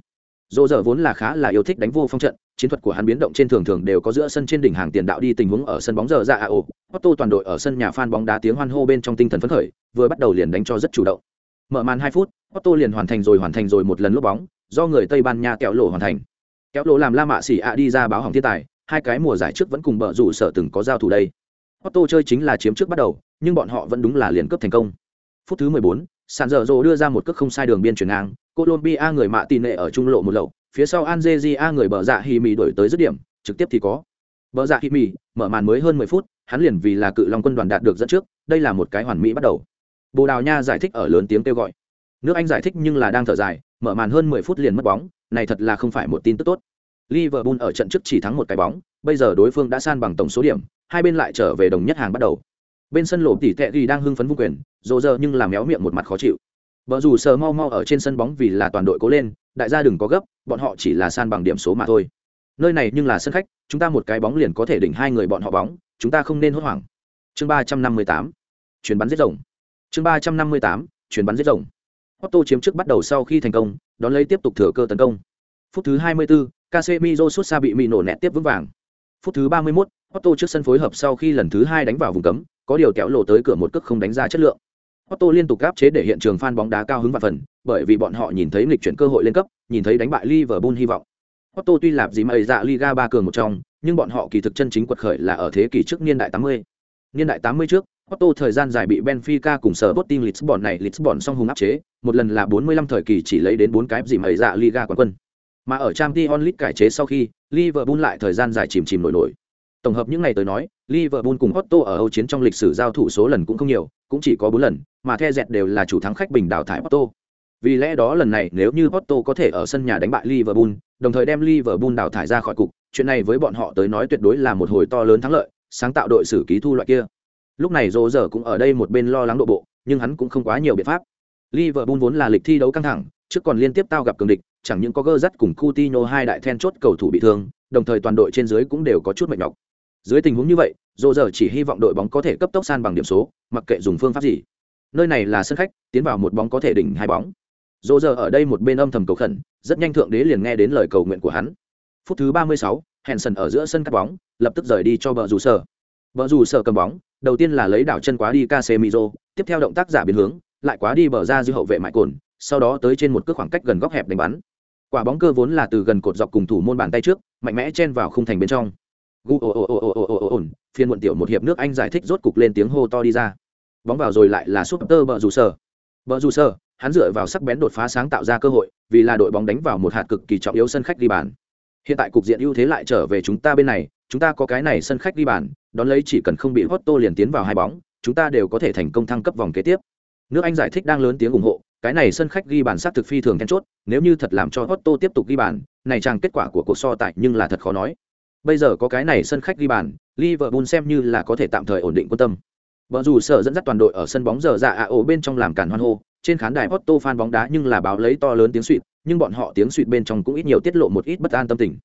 dô dở vốn là khá là yêu thích đánh vô phong trận, chiến thuật của hắn biến động trên thường thường đều có giữa sân trên đỉnh hàng tiền đạo đi tình huống ở sân bóng giờ ra ồ. Otto toàn đội ở sân nhà fan bóng đá tiếng hoan hô bên trong tinh thần phấn khởi, vừa bắt đầu liền đánh cho rất chủ động. Mở màn hai phút, Otto liền hoàn thành rồi hoàn thành rồi một lần lốp bóng, do người Tây Ban Nha kéo lộ hoàn thành. Kéo lộ làm La Mạ xỉ ạ đi ra báo hỏng thiên tài, hai cái mùa giải trước vẫn cùng bờ rủ sở từng có giao thủ đây. Otto chơi chính là chiếm trước bắt đầu, nhưng bọn họ vẫn đúng là liền cướp thành công. Phút thứ 14, Sàn Dở Dồ đưa ra một cước không sai đường biên chuyển ngang, Colombia người mạ tỉ nệ ở trung lộ một lậu, phía sau Algeria người bờ dạ hì Mì đổi tới dứt điểm, trực tiếp thì có. Bờ dạ hì Mì, mở màn mới hơn 10 phút, hắn liền vì là cự long quân đoàn đạt được dẫn trước, đây là một cái hoàn mỹ bắt đầu. bồ đào nha giải thích ở lớn tiếng kêu gọi nước anh giải thích nhưng là đang thở dài mở màn hơn 10 phút liền mất bóng này thật là không phải một tin tức tốt liverpool ở trận trước chỉ thắng một cái bóng bây giờ đối phương đã san bằng tổng số điểm hai bên lại trở về đồng nhất hàng bắt đầu bên sân lộ tỉ tệ thì đang hưng phấn vung quyền rồ giờ nhưng làm méo miệng một mặt khó chịu vợ dù sờ mau mau ở trên sân bóng vì là toàn đội cố lên đại gia đừng có gấp bọn họ chỉ là san bằng điểm số mà thôi. Nơi này nhưng là sân khách chúng ta một cái bóng liền có thể đỉnh hai người bọn họ bóng chúng ta không nên hốt hoảng. Chương ba trăm năm mươi tám chuyển bắn giết rồng. Chương ba trăm năm mươi tám chuyển bắn giết rồng. Otto chiếm trước bắt đầu sau khi thành công đón lấy tiếp tục thừa cơ tấn công. Phút thứ 24, Casemiro xuất xa bị mì nổ nẹt tiếp vững vàng. Phút thứ 31, Otto trước sân phối hợp sau khi lần thứ hai đánh vào vùng cấm có điều kéo lộ tới cửa một cước không đánh ra chất lượng. Otto liên tục áp chế để hiện trường fan bóng đá cao hứng và phần, bởi vì bọn họ nhìn thấy lịch chuyển cơ hội lên cấp, nhìn thấy đánh bại Liverpool hy vọng. Otto tuy là gì mà dạ Liga ba cường một trong, nhưng bọn họ kỳ thực chân chính quật khởi là ở thế kỷ trước niên đại 80. Niên đại 80 trước, Otto thời gian dài bị Benfica cùng sở Sporting Lisbon này Lisbon song hùng áp chế, một lần là 45 thời kỳ chỉ lấy đến 4 cái gì mà dạ Liga quán quân. Mà ở Champions League cải chế sau khi, Liverpool lại thời gian dài chìm chìm nổi nổi. Tổng hợp những ngày tới nói, Liverpool cùng Otto ở Âu chiến trong lịch sử giao thủ số lần cũng không nhiều, cũng chỉ có bốn lần, mà The dẹt đều là chủ thắng khách bình đào thải Otto. Vì lẽ đó lần này nếu như Otto có thể ở sân nhà đánh bại Liverpool, đồng thời đem Liverpool đào thải ra khỏi cục, chuyện này với bọn họ tới nói tuyệt đối là một hồi to lớn thắng lợi, sáng tạo đội xử ký thu loại kia. Lúc này Rô giờ cũng ở đây một bên lo lắng độ bộ, nhưng hắn cũng không quá nhiều biện pháp. Liverpool vốn là lịch thi đấu căng thẳng, trước còn liên tiếp tao gặp cường địch, chẳng những có gơ dắt cùng Coutinho hai đại then chốt cầu thủ bị thương, đồng thời toàn đội trên dưới cũng đều có chút mệt nhọc. Dưới tình huống như vậy, Rô giờ chỉ hy vọng đội bóng có thể cấp tốc san bằng điểm số, mặc kệ dùng phương pháp gì. Nơi này là sân khách, tiến vào một bóng có thể đỉnh hai bóng. Rô giờ ở đây một bên âm thầm cầu khẩn, rất nhanh thượng đế liền nghe đến lời cầu nguyện của hắn. Phút thứ ba mươi sáu, hẹn sần ở giữa sân cắt bóng, lập tức rời đi cho bờ rủ sở. Bờ rủ sở cầm bóng, đầu tiên là lấy đảo chân quá đi Casemiro, tiếp theo động tác giả biến hướng, lại quá đi bờ ra dư hậu vệ mại cồn, sau đó tới trên một cước khoảng cách gần góc hẹp đánh bắn. Quả bóng cơ vốn là từ gần cột dọc cùng thủ môn bàn tay trước, mạnh mẽ chen vào khung thành bên trong. Gu ồ ồ ồ ồ ồ ồ o phiên muộn tiểu một hiệp nước Anh giải thích rốt cục lên tiếng hô to đi ra. Bóng vào rồi lại là Super bờ rủ sở. Bờ rủ sở, hắn dựa vào sắc bén đột phá sáng tạo ra cơ hội, vì là đội bóng đánh vào một hạt cực kỳ trọng yếu sân khách đi bàn. Hiện tại cục diện ưu thế lại trở về chúng ta bên này, chúng ta có cái này sân khách đi bàn, đón lấy chỉ cần không bị hotto liền tiến vào hai bóng, chúng ta đều có thể thành công thăng cấp vòng kế tiếp. Nước Anh giải thích đang lớn tiếng ủng hộ, cái này sân khách ghi bàn sát thực phi thường then chốt, nếu như thật làm cho hotto tiếp tục ghi bàn, này chàng kết quả của cuộc so tài nhưng là thật khó nói. Bây giờ có cái này sân khách ghi bàn, Liverpool xem như là có thể tạm thời ổn định quân tâm. Vợ dù sở dẫn dắt toàn đội ở sân bóng giờ dạ ạ ổ bên trong làm cản hoan hô, trên khán đài Otto fan bóng đá nhưng là báo lấy to lớn tiếng suýt, nhưng bọn họ tiếng suýt bên trong cũng ít nhiều tiết lộ một ít bất an tâm tình.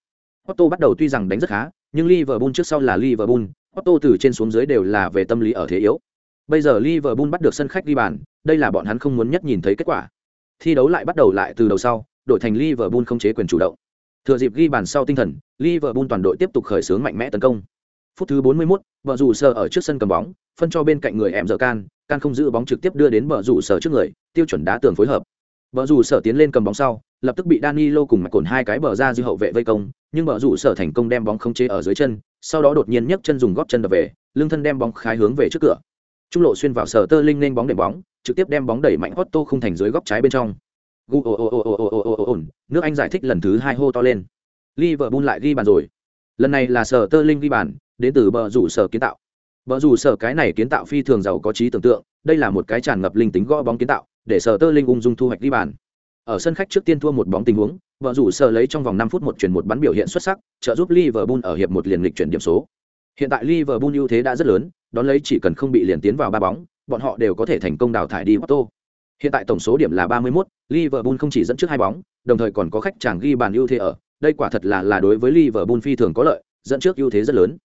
Otto bắt đầu tuy rằng đánh rất khá, nhưng Liverpool trước sau là Liverpool, Otto từ trên xuống dưới đều là về tâm lý ở thế yếu. Bây giờ Liverpool bắt được sân khách ghi bàn, đây là bọn hắn không muốn nhất nhìn thấy kết quả. Thi đấu lại bắt đầu lại từ đầu sau, đội thành Liverpool không chế quyền chủ động. Thừa dịp ghi bàn sau tinh thần, Liverpool toàn đội tiếp tục khởi xướng mạnh mẽ tấn công. Phút thứ 41, vợ rủ sờ ở trước sân cầm bóng, phân cho bên cạnh người em giờ can, can không giữ bóng trực tiếp đưa đến vợ rủ sờ trước người, tiêu chuẩn đá tường phối hợp. Vợ rủ sở tiến lên cầm bóng sau, lập tức bị Danilo cùng mạch cồn hai cái bờ ra dư hậu vệ vây công, nhưng vợ rủ sở thành công đem bóng khống chế ở dưới chân, sau đó đột nhiên nhấc chân dùng gót chân đập về, lưng thân đem bóng khái hướng về trước cửa. Trung lộ xuyên vào sở tơ linh nên bóng để bóng, trực tiếp đem bóng đẩy mạnh Otto không thành dưới góc trái bên trong. Gu nước Anh giải thích lần thứ hai hô to lên. Liverpool lại ghi bàn rồi. Lần này là sở tơ linh ghi bàn, đến từ bờ rủ sở kiến tạo. Bờ rủ sở cái này kiến tạo phi thường giàu có trí tưởng tượng, đây là một cái tràn ngập linh tính gõ bóng kiến tạo, để sở tơ linh ung dung thu hoạch ghi bàn. Ở sân khách trước tiên thua một bóng tình huống, vợ rủ sở lấy trong vòng 5 phút một chuyển một bắn biểu hiện xuất sắc, trợ giúp Liverpool ở hiệp một liền lịch chuyển điểm số. Hiện tại Liverpool ưu thế đã rất lớn, đón lấy chỉ cần không bị liền tiến vào ba bóng, bọn họ đều có thể thành công đào thải đi Porto. Hiện tại tổng số điểm là 31, Liverpool không chỉ dẫn trước hai bóng, đồng thời còn có khách chàng ghi bàn ưu thế ở, đây quả thật là là đối với Liverpool phi thường có lợi, dẫn trước ưu thế rất lớn.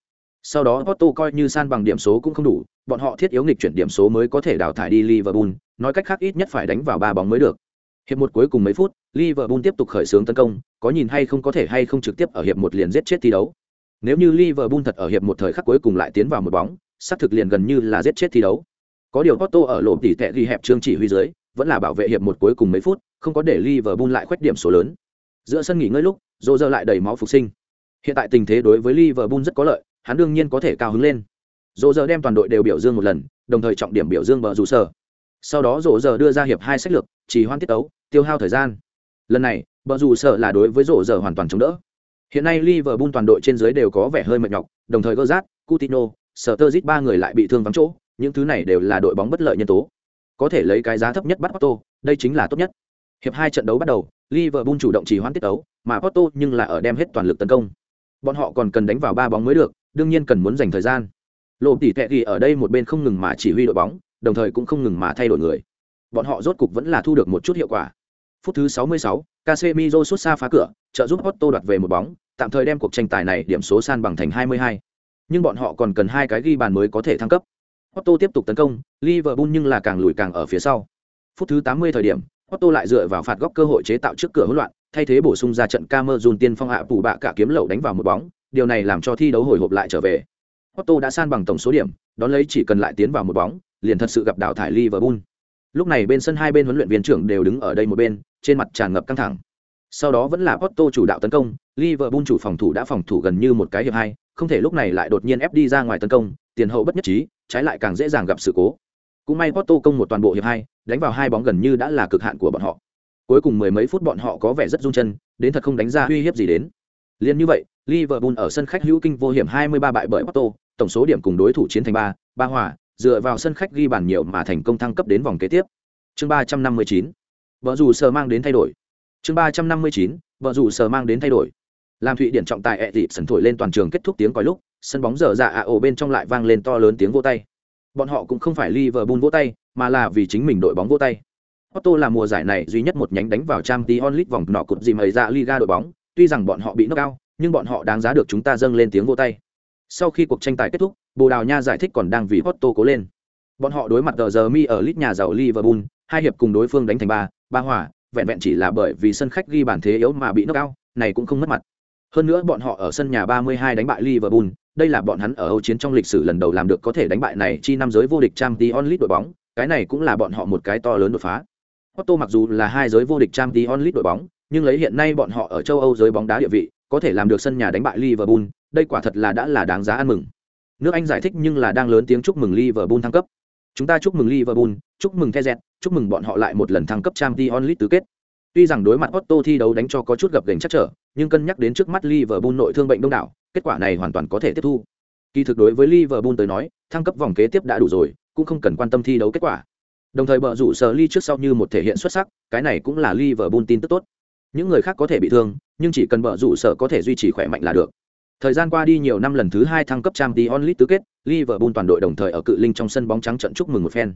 Sau đó Porto coi như san bằng điểm số cũng không đủ, bọn họ thiết yếu nghịch chuyển điểm số mới có thể đào thải đi Liverpool, nói cách khác ít nhất phải đánh vào ba bóng mới được. Hiệp một cuối cùng mấy phút, Liverpool tiếp tục khởi xướng tấn công, có nhìn hay không có thể hay không trực tiếp ở hiệp một liền giết chết thi đấu. Nếu như Liverpool thật ở hiệp một thời khắc cuối cùng lại tiến vào một bóng, sát thực liền gần như là giết chết thi đấu. Có điều Porto ở lỗ tỉ tệ ghi hẹp trương chỉ huy dưới, vẫn là bảo vệ hiệp một cuối cùng mấy phút, không có để Liverpool lại khoét điểm số lớn. Giữa sân nghỉ ngơi lúc, Roger lại đầy máu phục sinh. Hiện tại tình thế đối với Liverpool rất có lợi, hắn đương nhiên có thể cao hứng lên. Roger đem toàn đội đều biểu dương một lần, đồng thời trọng điểm biểu dương bờ rủ sở. Sau đó Roger đưa ra hiệp hai sách lược, chỉ hoan tiết tấu, tiêu hao thời gian. Lần này, bờ rủ sở là đối với Roger hoàn toàn chống đỡ. Hiện nay Liverpool toàn đội trên dưới đều có vẻ hơi mệt nhọc, đồng thời Gerrard, Coutinho, Sturridge ba người lại bị thương vắng chỗ, những thứ này đều là đội bóng bất lợi nhân tố có thể lấy cái giá thấp nhất bắt Porto, đây chính là tốt nhất. Hiệp hai trận đấu bắt đầu, Liverpool chủ động chỉ hoãn tiết đấu, mà Porto nhưng là ở đem hết toàn lực tấn công. Bọn họ còn cần đánh vào ba bóng mới được, đương nhiên cần muốn dành thời gian. Lộ tỷ tệ ghi ở đây một bên không ngừng mà chỉ huy đội bóng, đồng thời cũng không ngừng mà thay đổi người. Bọn họ rốt cục vẫn là thu được một chút hiệu quả. Phút thứ 66, Casemiro sút xa phá cửa, trợ giúp Porto đoạt về một bóng, tạm thời đem cuộc tranh tài này điểm số san bằng thành 22. Nhưng bọn họ còn cần hai cái ghi bàn mới có thể thăng cấp. Otto tiếp tục tấn công, Liverpool nhưng là càng lùi càng ở phía sau. Phút thứ 80 thời điểm, Otto lại dựa vào phạt góc cơ hội chế tạo trước cửa hỗn loạn, thay thế bổ sung ra trận Camerun tiên phong hạ phủ bạ cả kiếm lậu đánh vào một bóng, điều này làm cho thi đấu hồi hộp lại trở về. Otto đã san bằng tổng số điểm, đón lấy chỉ cần lại tiến vào một bóng, liền thật sự gặp đảo thải Liverpool. Lúc này bên sân hai bên huấn luyện viên trưởng đều đứng ở đây một bên, trên mặt tràn ngập căng thẳng. Sau đó vẫn là Otto chủ đạo tấn công, Liverpool chủ phòng thủ đã phòng thủ gần như một cái hiệp hai, không thể lúc này lại đột nhiên ép đi ra ngoài tấn công, tiền hậu bất nhất trí, trái lại càng dễ dàng gặp sự cố. Cũng may Porto công một toàn bộ hiệp hai, đánh vào hai bóng gần như đã là cực hạn của bọn họ. Cuối cùng mười mấy phút bọn họ có vẻ rất run chân, đến thật không đánh ra uy hiếp gì đến. Liên như vậy, Liverpool ở sân khách hữu kinh vô hiểm 23 bại bởi Porto, tổng số điểm cùng đối thủ chiến thành 3, ba hòa, dựa vào sân khách ghi bàn nhiều mà thành công thăng cấp đến vòng kế tiếp. Chương 359. Vợ dù sờ mang đến thay đổi. Chương 359. Vợ dù sờ mang đến thay đổi. Làm Thụy Điển trọng tài ẹ dịp sần thổi lên toàn trường kết thúc tiếng còi lúc, sân bóng giờ dạ ạ ổ bên trong lại vang lên to lớn tiếng vỗ tay. Bọn họ cũng không phải Liverpool vỗ tay, mà là vì chính mình đội bóng vỗ tay. Otto là mùa giải này duy nhất một nhánh đánh vào trang t onlit vòng nọ cụt dìm ấy ra Liga đội bóng, tuy rằng bọn họ bị nước cao, nhưng bọn họ đáng giá được chúng ta dâng lên tiếng vỗ tay. Sau khi cuộc tranh tài kết thúc, Bồ Đào Nha giải thích còn đang vì Otto cố lên. Bọn họ đối mặt giờ mi ở lit nhà giàu Liverpool, hai hiệp cùng đối phương đánh thành ba, ba hòa, vẹn vẹn chỉ là bởi vì sân khách ghi bàn thế yếu mà bị nước cao, này cũng không mất mặt. Hơn nữa bọn họ ở sân nhà 32 đánh bại Liverpool, đây là bọn hắn ở Âu chiến trong lịch sử lần đầu làm được có thể đánh bại này chi năm giới vô địch Champions League đội bóng, cái này cũng là bọn họ một cái to lớn đột phá. Otto mặc dù là hai giới vô địch Champions League đội bóng, nhưng lấy hiện nay bọn họ ở châu Âu giới bóng đá địa vị, có thể làm được sân nhà đánh bại Liverpool, đây quả thật là đã là đáng giá ăn mừng. Nước Anh giải thích nhưng là đang lớn tiếng chúc mừng Liverpool thăng cấp. Chúng ta chúc mừng Liverpool, chúc mừng Thezet, chúc mừng bọn họ lại một lần thăng cấp Champions League tứ kết. Tuy rằng đối mặt Otto thi đấu đánh cho có chút gặp gềnh chắc trở, nhưng cân nhắc đến trước mắt Liverpool nội thương bệnh đông đảo, kết quả này hoàn toàn có thể tiếp thu. Kỳ thực đối với Liverpool tới nói, thăng cấp vòng kế tiếp đã đủ rồi, cũng không cần quan tâm thi đấu kết quả. Đồng thời bờ rủ sở Lee trước sau như một thể hiện xuất sắc, cái này cũng là Liverpool tin tức tốt. Những người khác có thể bị thương, nhưng chỉ cần bờ rủ sở có thể duy trì khỏe mạnh là được. Thời gian qua đi nhiều năm lần thứ hai thăng cấp Champions League tứ kết, Liverpool toàn đội đồng thời ở cự linh trong sân bóng trắng trận chúc mừng một phen.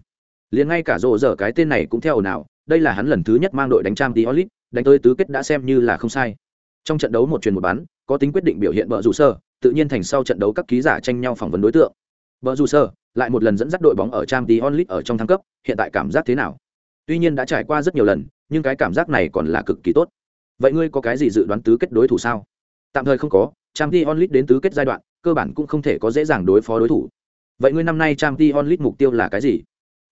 Liền ngay cả rồ dở cái tên này cũng theo ồn ào, đây là hắn lần thứ nhất mang đội đánh trang Diolit, đánh tới tứ kết đã xem như là không sai. Trong trận đấu một truyền một bắn, có tính quyết định biểu hiện bờ rủ Sơ, tự nhiên thành sau trận đấu các ký giả tranh nhau phỏng vấn đối tượng. Bờ rủ Sơ lại một lần dẫn dắt đội bóng ở trang Diolit ở trong thăng cấp, hiện tại cảm giác thế nào? Tuy nhiên đã trải qua rất nhiều lần, nhưng cái cảm giác này còn là cực kỳ tốt. Vậy ngươi có cái gì dự đoán tứ kết đối thủ sao? Tạm thời không có, trang Diolit đến tứ kết giai đoạn, cơ bản cũng không thể có dễ dàng đối phó đối thủ. Vậy ngươi năm nay trang Diolit mục tiêu là cái gì?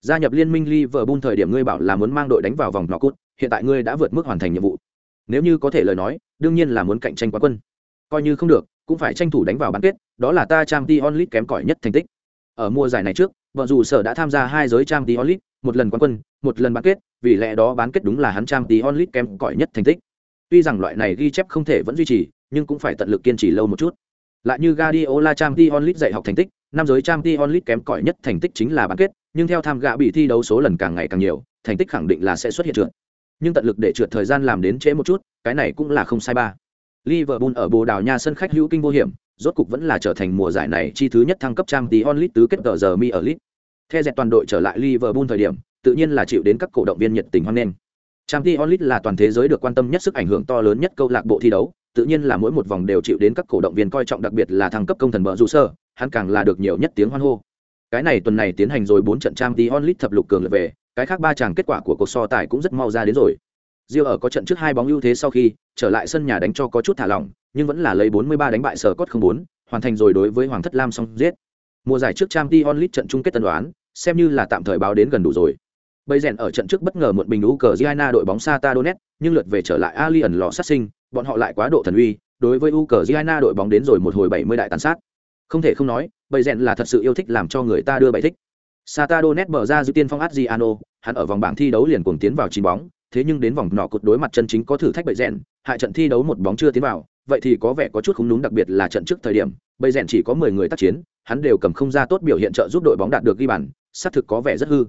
Gia nhập liên minh Liverpool thời điểm ngươi bảo là muốn mang đội đánh vào vòng knock-out, hiện tại ngươi đã vượt mức hoàn thành nhiệm vụ. Nếu như có thể lời nói, đương nhiên là muốn cạnh tranh quán quân. Coi như không được, cũng phải tranh thủ đánh vào bán kết, đó là ta Champions League kém cỏi nhất thành tích. Ở mùa giải này trước, vợ dù sở đã tham gia hai giới Champions League, một lần quán quân, một lần bán kết, vì lẽ đó bán kết đúng là hắn Champions League kém cỏi nhất thành tích. Tuy rằng loại này ghi chép không thể vẫn duy trì, nhưng cũng phải tận lực kiên trì lâu một chút. Lại như Guardiola Champions League dạy học thành tích, năm giới Champions League kém cỏi nhất thành tích chính là bán kết, nhưng theo tham gạ bị thi đấu số lần càng ngày càng nhiều, thành tích khẳng định là sẽ xuất hiện trượt. Nhưng tận lực để trượt thời gian làm đến trễ một chút, cái này cũng là không sai ba. Liverpool ở Bồ Đào Nha sân khách hữu kinh vô hiểm, rốt cục vẫn là trở thành mùa giải này chi thứ nhất thăng cấp trang tí onlit tứ kết tờ giờ mi ở lit. Theo dẹt toàn đội trở lại Liverpool thời điểm, tự nhiên là chịu đến các cổ động viên nhiệt tình hoan nghênh. trang tí onlit là toàn thế giới được quan tâm nhất sức ảnh hưởng to lớn nhất câu lạc bộ thi đấu, tự nhiên là mỗi một vòng đều chịu đến các cổ động viên coi trọng đặc biệt là thăng cấp công thần bờ rủ sơ, hắn càng là được nhiều nhất tiếng hoan hô. Cái này tuần này tiến hành rồi 4 trận trang Champions League thập lục cường lượt về, cái khác ba chàng kết quả của cuộc so tài cũng rất mau ra đến rồi. Rio ở có trận trước hai bóng ưu thế sau khi trở lại sân nhà đánh cho có chút thả lỏng, nhưng vẫn là lấy 43 đánh bại sở cốt 04, hoàn thành rồi đối với Hoàng thất Lam xong giết. Mùa giải trước Champions League trận chung kết tân đoán, xem như là tạm thời báo đến gần đủ rồi. Bây rèn ở trận trước bất ngờ muộn bình đủ cờ Giana đội bóng Sata Donetsk, nhưng lượt về trở lại Alien lò sát sinh, bọn họ lại quá độ thần uy, đối với Ukraine đội bóng đến rồi một hồi 70 đại tàn sát. Không thể không nói, bầy rèn là thật sự yêu thích làm cho người ta đưa bài thích. Sata net mở ra giữ tiên phong Adriano, hắn ở vòng bảng thi đấu liền cuồng tiến vào chín bóng, thế nhưng đến vòng nọ cột đối mặt chân chính có thử thách bậy rèn, hại trận thi đấu một bóng chưa tiến vào, vậy thì có vẻ có chút không đúng đặc biệt là trận trước thời điểm, bầy rèn chỉ có 10 người tác chiến, hắn đều cầm không ra tốt biểu hiện trợ giúp đội bóng đạt được ghi bàn, xác thực có vẻ rất hư.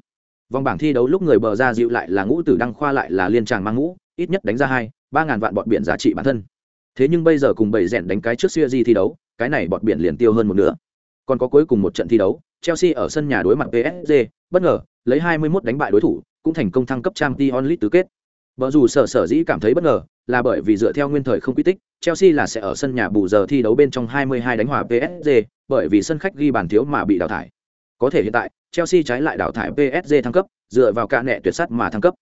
vòng bảng thi đấu lúc người bờ ra dịu lại là ngũ tử đăng khoa lại là liên tràng mang ngũ ít nhất đánh ra hai ba ngàn vạn bọn biển giá trị bản thân thế nhưng bây giờ cùng bảy rèn đánh cái trước siêu di thi đấu cái này bọn biển liền tiêu hơn một nửa còn có cuối cùng một trận thi đấu chelsea ở sân nhà đối mặt psg bất ngờ lấy 21 đánh bại đối thủ cũng thành công thăng cấp Champions League tứ kết Bở dù sở sở dĩ cảm thấy bất ngờ là bởi vì dựa theo nguyên thời không quy tích, Chelsea là sẽ ở sân nhà bù giờ thi đấu bên trong 22 đánh hòa PSG, bởi vì sân khách ghi bàn thiếu mà bị đào thải. Có thể hiện tại, Chelsea trái lại đào thải PSG thăng cấp, dựa vào cả nệ tuyệt sắt mà thăng cấp.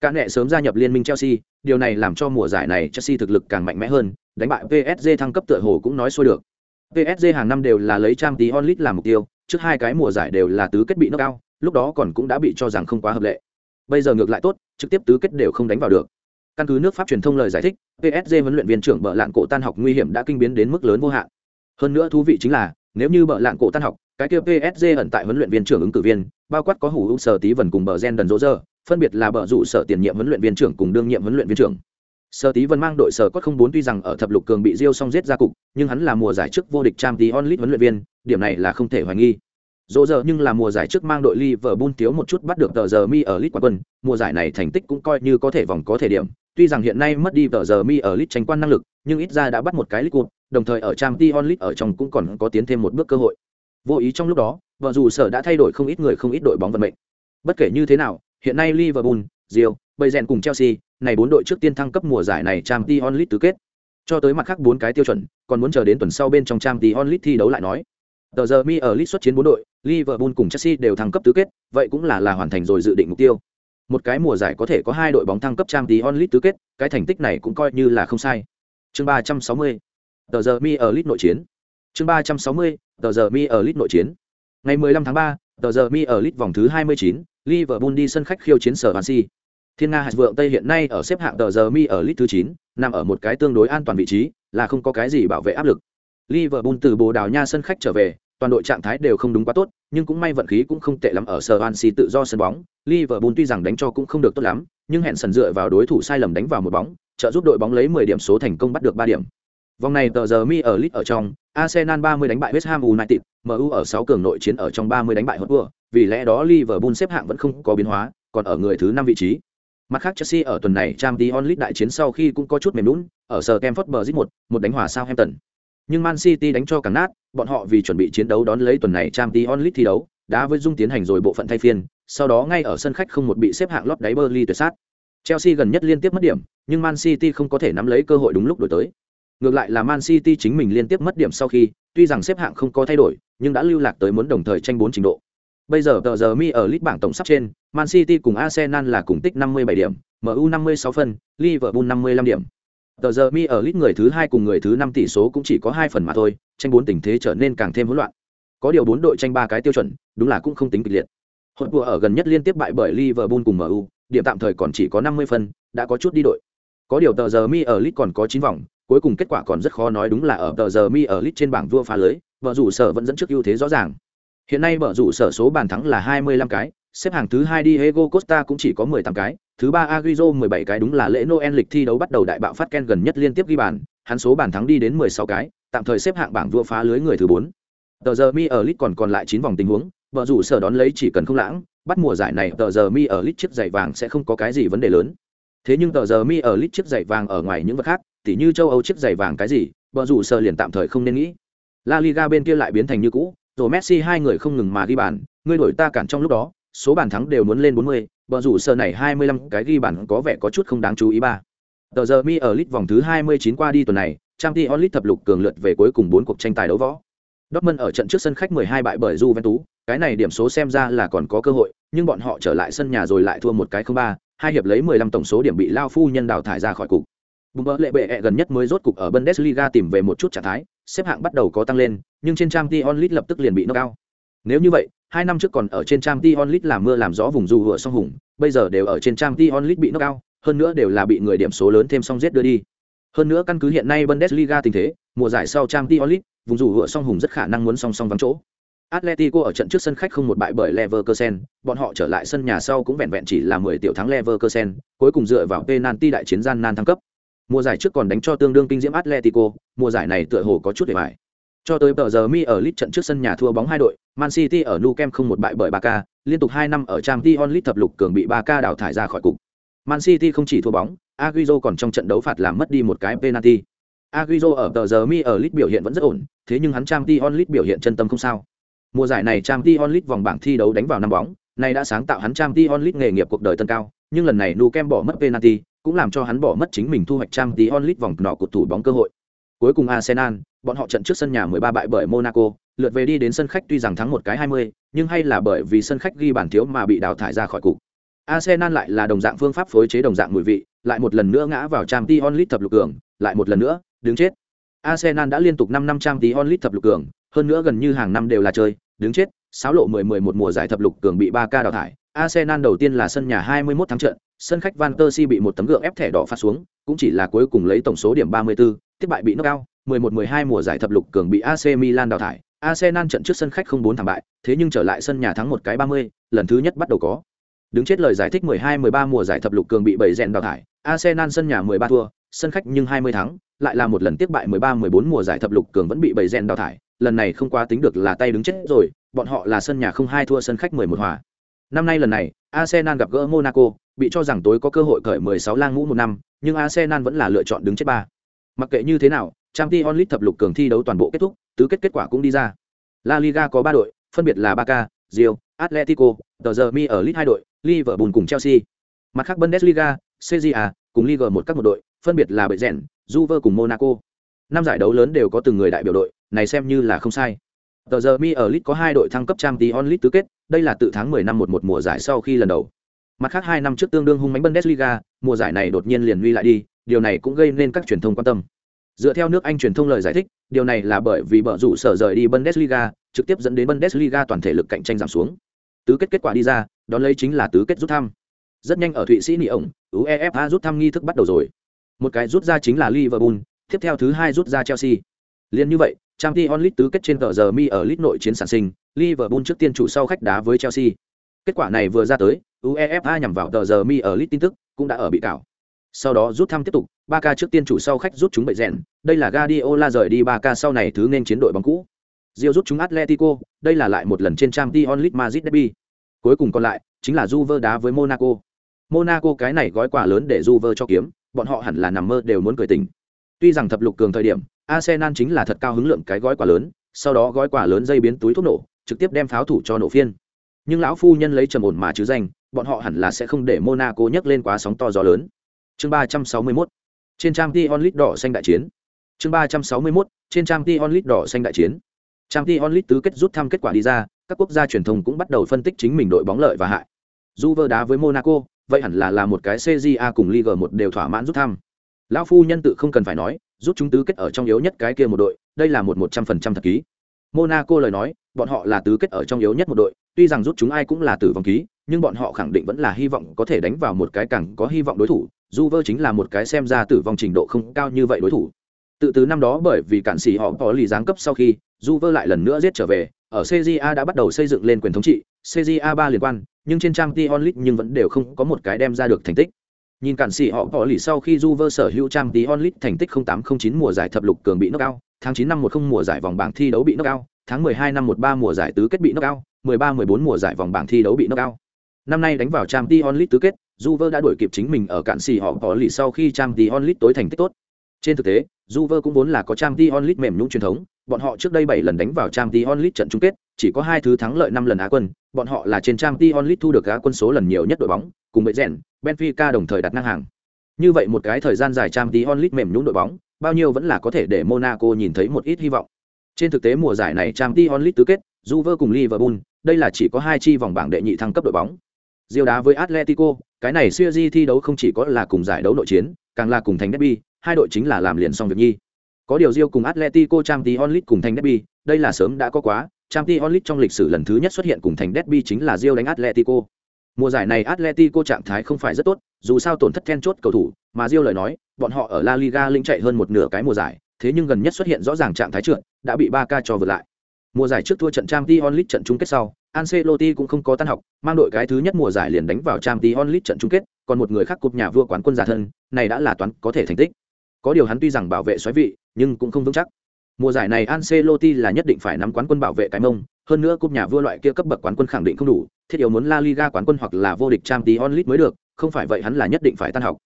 Cả nệ sớm gia nhập liên minh Chelsea, điều này làm cho mùa giải này Chelsea thực lực càng mạnh mẽ hơn, đánh bại PSG thăng cấp tựa hồ cũng nói xuôi được. PSG hàng năm đều là lấy trang tí onlit làm mục tiêu, trước hai cái mùa giải đều là tứ kết bị knock out, lúc đó còn cũng đã bị cho rằng không quá hợp lệ. Bây giờ ngược lại tốt, trực tiếp tứ kết đều không đánh vào được. Căn cứ nước Pháp truyền thông lời giải thích, PSG huấn luyện viên trưởng bợ lạn cổ tan học nguy hiểm đã kinh biến đến mức lớn vô hạn. Hơn nữa thú vị chính là, nếu như bợ lạn cổ tan học, cái kia PSG ẩn tại huấn luyện viên trưởng ứng cử viên, bao quát có hủ hữu sở tí vần cùng bờ gen đần rỗ giờ, phân biệt là bờ rủ sở tiền nhiệm huấn luyện viên trưởng cùng đương nhiệm huấn luyện viên trưởng. Sở Tí Vân mang đội sở cốt không bốn tuy rằng ở thập lục cường bị Diêu song giết ra cục, nhưng hắn là mùa giải trước vô địch Champions League huấn luyện viên, điểm này là không thể hoài nghi. Dỗ giờ nhưng là mùa giải trước mang đội Liverpool thiếu một chút bắt được tờ giờ mi ở League quân, mùa giải này thành tích cũng coi như có thể vòng có thể điểm. Tuy rằng hiện nay mất đi tờ giờ mi ở League tranh quan năng lực, nhưng ít ra đã bắt một cái League Cup, đồng thời ở Champions League ở trong cũng còn có tiến thêm một bước cơ hội. Vô ý trong lúc đó, vợ dù sở đã thay đổi không ít người không ít đội bóng vận mệnh. Bất kể như thế nào, hiện nay Liverpool, Real, Bayern cùng Chelsea, này bốn đội trước tiên thăng cấp mùa giải này Champions onlit tứ kết. Cho tới mặt khác bốn cái tiêu chuẩn, còn muốn chờ đến tuần sau bên trong Champions onlit thi đấu lại nói. Tờ giờ mi ở Lit xuất chiến bốn đội, Liverpool cùng Chelsea đều thăng cấp tứ kết, vậy cũng là là hoàn thành rồi dự định mục tiêu. Một cái mùa giải có thể có hai đội bóng thăng cấp trang tí onlit tứ kết, cái thành tích này cũng coi như là không sai. Chương 360. Tờ giờ mi ở Lit nội chiến. Chương 360. Tờ giờ mi ở Lit nội chiến. Ngày 15 tháng 3, tờ giờ mi ở Lit vòng thứ 29, Liverpool đi sân khách khiêu chiến sở Swansea. Thiên Nga Hạt Vượng Tây hiện nay ở xếp hạng tờ giờ mi ở list thứ 9, nằm ở một cái tương đối an toàn vị trí, là không có cái gì bảo vệ áp lực. Liverpool từ Bồ Đào Nha sân khách trở về, toàn đội trạng thái đều không đúng quá tốt, nhưng cũng may vận khí cũng không tệ lắm ở Swansea tự do sân bóng. Liverpool tuy rằng đánh cho cũng không được tốt lắm, nhưng hẹn sần dựa vào đối thủ sai lầm đánh vào một bóng, trợ giúp đội bóng lấy 10 điểm số thành công bắt được 3 điểm. Vòng này tờ giờ mi ở list ở trong, Arsenal 30 đánh bại West Ham United, MU ở 6 cường nội chiến ở trong 30 đánh bại Hotspur, vì lẽ đó Liverpool xếp hạng vẫn không có biến hóa, còn ở người thứ 5 vị trí. Mặt khác Chelsea ở tuần này Champions League đại chiến sau khi cũng có chút mềm nhũn, ở Stamford Bridge 1, một đánh hòa Southampton. Nhưng Man City đánh cho càng nát, bọn họ vì chuẩn bị chiến đấu đón lấy tuần này Champions League thi đấu, đã với dung tiến hành rồi bộ phận thay phiên, sau đó ngay ở sân khách không một bị xếp hạng lót đáy Burnley tuyệt sát. Chelsea gần nhất liên tiếp mất điểm, nhưng Man City không có thể nắm lấy cơ hội đúng lúc đổi tới. Ngược lại là Man City chính mình liên tiếp mất điểm sau khi, tuy rằng xếp hạng không có thay đổi, nhưng đã lưu lạc tới muốn đồng thời tranh bốn trình độ. Bây giờ tờ giờ mi ở list bảng tổng sắp trên, Man City cùng Arsenal là cùng tích 57 điểm, MU 56 phân, Liverpool 55 điểm. Tờ giờ mi ở list người thứ hai cùng người thứ năm tỷ số cũng chỉ có hai phần mà thôi, tranh bốn tình thế trở nên càng thêm hỗn loạn. Có điều bốn đội tranh ba cái tiêu chuẩn, đúng là cũng không tính kịch liệt. Hội vừa ở gần nhất liên tiếp bại bởi Liverpool cùng MU, điểm tạm thời còn chỉ có 50 phân, đã có chút đi đội. Có điều tờ giờ mi ở list còn có 9 vòng, cuối cùng kết quả còn rất khó nói đúng là ở tờ giờ mi ở list trên bảng vua phá lưới, vợ rủ sở vẫn dẫn trước ưu thế rõ ràng. Hiện nay bở rủ sở số bàn thắng là 25 cái, xếp hàng thứ hai Diego Costa cũng chỉ có 18 cái, thứ ba Agüero 17 cái đúng là lễ Noel lịch thi đấu bắt đầu đại bạo phát Ken gần nhất liên tiếp ghi bàn, hắn số bàn thắng đi đến 16 cái, tạm thời xếp hạng bảng vua phá lưới người thứ 4. Tờ giờ mi ở lit còn còn lại 9 vòng tình huống, bở rủ sở đón lấy chỉ cần không lãng, bắt mùa giải này tờ giờ mi ở lit chiếc giày vàng sẽ không có cái gì vấn đề lớn. Thế nhưng tờ giờ mi ở lit chiếc giày vàng ở ngoài những vật khác, tỉ như châu Âu chiếc giày vàng cái gì, bở rủ sở liền tạm thời không nên nghĩ. La Liga bên kia lại biến thành như cũ, rồi Messi hai người không ngừng mà ghi bàn, ngươi đổi ta cản trong lúc đó, số bàn thắng đều muốn lên 40, bờ rủ sơ này 25 cái ghi bàn có vẻ có chút không đáng chú ý ba. Tờ giờ mi ở lít vòng thứ 29 qua đi tuần này, Champions League thập lục cường lượt về cuối cùng 4 cuộc tranh tài đấu võ. Dortmund ở trận trước sân khách 12 bại bởi Juventus, cái này điểm số xem ra là còn có cơ hội, nhưng bọn họ trở lại sân nhà rồi lại thua một cái không ba, hai hiệp lấy 15 tổng số điểm bị Lao Phu nhân đào thải ra khỏi cục. Bùng bỡ lệ bệ gần nhất mới rốt cục ở Bundesliga tìm về một chút trạng thái, xếp hạng bắt đầu có tăng lên, nhưng trên Champions League lập tức liền bị knock cao. Nếu như vậy, hai năm trước còn ở trên Champions League làm mưa làm gió vùng dù hựa song hùng, bây giờ đều ở trên Champions League bị knock cao. hơn nữa đều là bị người điểm số lớn thêm song giết đưa đi. Hơn nữa căn cứ hiện nay Bundesliga tình thế, mùa giải sau Champions League, vùng dù hựa song hùng rất khả năng muốn song song vắng chỗ. Atletico ở trận trước sân khách không một bại bởi Leverkusen, bọn họ trở lại sân nhà sau cũng vẹn vẹn chỉ là 10 tiểu thắng Leverkusen, cuối cùng dựa vào penalty đại chiến gian nan thăng cấp. Mùa giải trước còn đánh cho tương đương kinh diễm Atletico, mùa giải này tựa hồ có chút để bại. Cho tới tờ giờ mi ở lit trận trước sân nhà thua bóng hai đội, Man City ở Nou Camp không một bại bởi Barca, liên tục hai năm ở Champions League thập lục cường bị Barca đào thải ra khỏi cục. Man City không chỉ thua bóng, Agüero còn trong trận đấu phạt làm mất đi một cái penalty. Agüero ở tờ giờ mi ở lit biểu hiện vẫn rất ổn, thế nhưng hắn Champions League biểu hiện chân tâm không sao. Mùa giải này Champions League vòng bảng thi đấu đánh vào năm bóng, này đã sáng tạo hắn Champions League nghề nghiệp cuộc đời tân cao, nhưng lần này Nou Camp bỏ mất penalty, cũng làm cho hắn bỏ mất chính mình thu hoạch Champions League vòng nọ cột thủ bóng cơ hội. Cuối cùng Arsenal, bọn họ trận trước sân nhà 13 bại bởi Monaco, lượt về đi đến sân khách tuy rằng thắng một cái 20, nhưng hay là bởi vì sân khách ghi bàn thiếu mà bị đào thải ra khỏi cục. Arsenal lại là đồng dạng phương pháp phối chế đồng dạng mùi vị, lại một lần nữa ngã vào Champions League thập lục cường, lại một lần nữa, đứng chết. Arsenal đã liên tục 5 năm Champions League thập lục cường, hơn nữa gần như hàng năm đều là chơi, đứng chết, sáo lộ 10-11 mùa giải thập lục cường bị 3K đào thải. Arsenal đầu tiên là sân nhà 21 thắng trận, sân khách Van Persie bị một tấm gượng ép thẻ đỏ phát xuống, cũng chỉ là cuối cùng lấy tổng số điểm 34, tiếp bại bị knock out, 11-12 mùa giải thập lục cường bị AC Milan đào thải. Arsenal trận trước sân khách không 4 thảm bại, thế nhưng trở lại sân nhà thắng một cái 30, lần thứ nhất bắt đầu có. Đứng chết lời giải thích 12-13 mùa giải thập lục cường bị bảy rèn đào thải, Arsenal sân nhà 13 thua, sân khách nhưng 20 thắng, lại là một lần tiếp bại 13-14 mùa giải thập lục cường vẫn bị bảy rèn đào thải, lần này không quá tính được là tay đứng chết rồi, bọn họ là sân nhà không hai thua sân khách 11 hòa. Năm nay lần này, Arsenal gặp gỡ Monaco, bị cho rằng tối có cơ hội cởi 16 lang ngũ một năm, nhưng Arsenal vẫn là lựa chọn đứng chết ba. Mặc kệ như thế nào, Champions League thập lục cường thi đấu toàn bộ kết thúc, tứ kết kết quả cũng đi ra. La Liga có 3 đội, phân biệt là Barca, Real, Atletico, Dortmund mi ở League 2 đội, Liverpool cùng Chelsea. Mặt khác Bundesliga, Serie cùng Liga một các một đội, phân biệt là Bayern, Juve cùng Monaco. Năm giải đấu lớn đều có từng người đại biểu đội, này xem như là không sai. Dortmund mi ở League có hai đội thăng cấp Champions League tứ kết, đây là từ tháng 10 năm 11 mùa giải sau khi lần đầu. Mặt khác hai năm trước tương đương hung mãnh Bundesliga, mùa giải này đột nhiên liền nguy lại đi, điều này cũng gây nên các truyền thông quan tâm. Dựa theo nước Anh truyền thông lời giải thích, điều này là bởi vì bở rủ sở rời đi Bundesliga, trực tiếp dẫn đến Bundesliga toàn thể lực cạnh tranh giảm xuống. Tứ kết kết quả đi ra, đó lấy chính là tứ kết rút thăm. Rất nhanh ở Thụy Sĩ nị ổng, UEFA rút thăm nghi thức bắt đầu rồi. Một cái rút ra chính là Liverpool, tiếp theo thứ hai rút ra Chelsea. Liên như vậy, Champions League tứ kết trên tờ giờ mi ở League nội chiến sản sinh, Liverpool trước tiên chủ sau khách đá với Chelsea. Kết quả này vừa ra tới, UEFA nhằm vào tờ giờ mi ở League tin tức cũng đã ở bị cảo. Sau đó rút thăm tiếp tục, Barca trước tiên chủ sau khách rút chúng bậy rèn, đây là Guardiola rời đi Barca sau này thứ nên chiến đội bóng cũ. Rio rút chúng Atletico, đây là lại một lần trên Champions League Madrid derby. Cuối cùng còn lại chính là Juve đá với Monaco. Monaco cái này gói quà lớn để Juve cho kiếm, bọn họ hẳn là nằm mơ đều muốn cười tỉnh. Tuy rằng thập lục cường thời điểm, Arsenal chính là thật cao hứng lượng cái gói quà lớn, sau đó gói quà lớn dây biến túi thuốc nổ, trực tiếp đem pháo thủ cho nổ phiên. Nhưng lão phu nhân lấy trầm ổn mà chứ danh, bọn họ hẳn là sẽ không để Monaco nhấc lên quá sóng to gió lớn. Chương 361. Trên trang Champions lit đỏ xanh đại chiến. Chương 361. Trên trang Champions lit đỏ xanh đại chiến. Champions lit tứ kết rút thăm kết quả đi ra, các quốc gia truyền thông cũng bắt đầu phân tích chính mình đội bóng lợi và hại. Juve đá với Monaco, vậy hẳn là là một cái CJA cùng Liga 1 đều thỏa mãn rút thăm. Lão phu nhân tự không cần phải nói, rút chúng tứ kết ở trong yếu nhất cái kia một đội, đây là một một trăm phần trăm thật ký. Monaco lời nói, bọn họ là tứ kết ở trong yếu nhất một đội, tuy rằng rút chúng ai cũng là tử vong ký, nhưng bọn họ khẳng định vẫn là hy vọng có thể đánh vào một cái càng có hy vọng đối thủ. Juve chính là một cái xem ra tử vong trình độ không cao như vậy đối thủ. Tự từ năm đó bởi vì cản sĩ họ có lì giáng cấp sau khi, Juve lại lần nữa giết trở về, ở CJA đã bắt đầu xây dựng lên quyền thống trị, CJA ba liên quan, nhưng trên trang t onlit nhưng vẫn đều không có một cái đem ra được thành tích. Nhìn cản sĩ họ có lì sau khi Juve sở hữu trang t onlit thành tích 0809 mùa giải thập lục cường bị nước cao tháng 9 năm 10 mùa giải vòng bảng thi đấu bị nước cao tháng 12 năm 13 mùa giải tứ kết bị nước cao 13-14 mùa giải vòng bảng thi đấu bị nước cao Năm nay đánh vào Champions League tứ kết, Juve đã đuổi kịp chính mình ở cản xì họ có lì sau khi Champions League tối thành tích tốt. Trên thực tế, Juve cũng vốn là có Champions League mềm nhũn truyền thống, bọn họ trước đây 7 lần đánh vào Champions League trận chung kết, chỉ có hai thứ thắng lợi 5 lần Á quân, bọn họ là trên Champions League thu được Á quân số lần nhiều nhất đội bóng, cùng với Rèn, Benfica đồng thời đặt ngang hàng. Như vậy một cái thời gian dài Champions League mềm nhũn đội bóng, bao nhiêu vẫn là có thể để Monaco nhìn thấy một ít hy vọng. Trên thực tế mùa giải này Champions League tứ kết, Juve cùng Liverpool, đây là chỉ có hai chi vòng bảng đệ nhị thăng cấp đội bóng. Diêu đá với Atletico, cái này series thi đấu không chỉ có là cùng giải đấu nội chiến, càng là cùng thành derby, hai đội chính là làm liền xong việc nhi. Có điều Diêu cùng Atletico Champions League cùng thành derby, đây là sớm đã có quá, Champions League trong lịch sử lần thứ nhất xuất hiện cùng thành derby chính là Diêu đánh Atletico. Mùa giải này Atletico trạng thái không phải rất tốt, dù sao tổn thất then chốt cầu thủ, mà Diêu lời nói, bọn họ ở La Liga linh chạy hơn một nửa cái mùa giải, thế nhưng gần nhất xuất hiện rõ ràng trạng thái trượt, đã bị Barca cho vượt lại. Mùa giải trước thua trận Champions League trận chung kết sau, Ancelotti cũng không có tan học, mang đội cái thứ nhất mùa giải liền đánh vào Champions League trận chung kết, còn một người khác cúp nhà vua quán quân giả thân, này đã là toán có thể thành tích. Có điều hắn tuy rằng bảo vệ xoáy vị, nhưng cũng không vững chắc. Mùa giải này Ancelotti là nhất định phải nắm quán quân bảo vệ cái mông, hơn nữa cúp nhà vua loại kia cấp bậc quán quân khẳng định không đủ, thiết yếu muốn La Liga quán quân hoặc là vô địch Champions League mới được, không phải vậy hắn là nhất định phải tan học.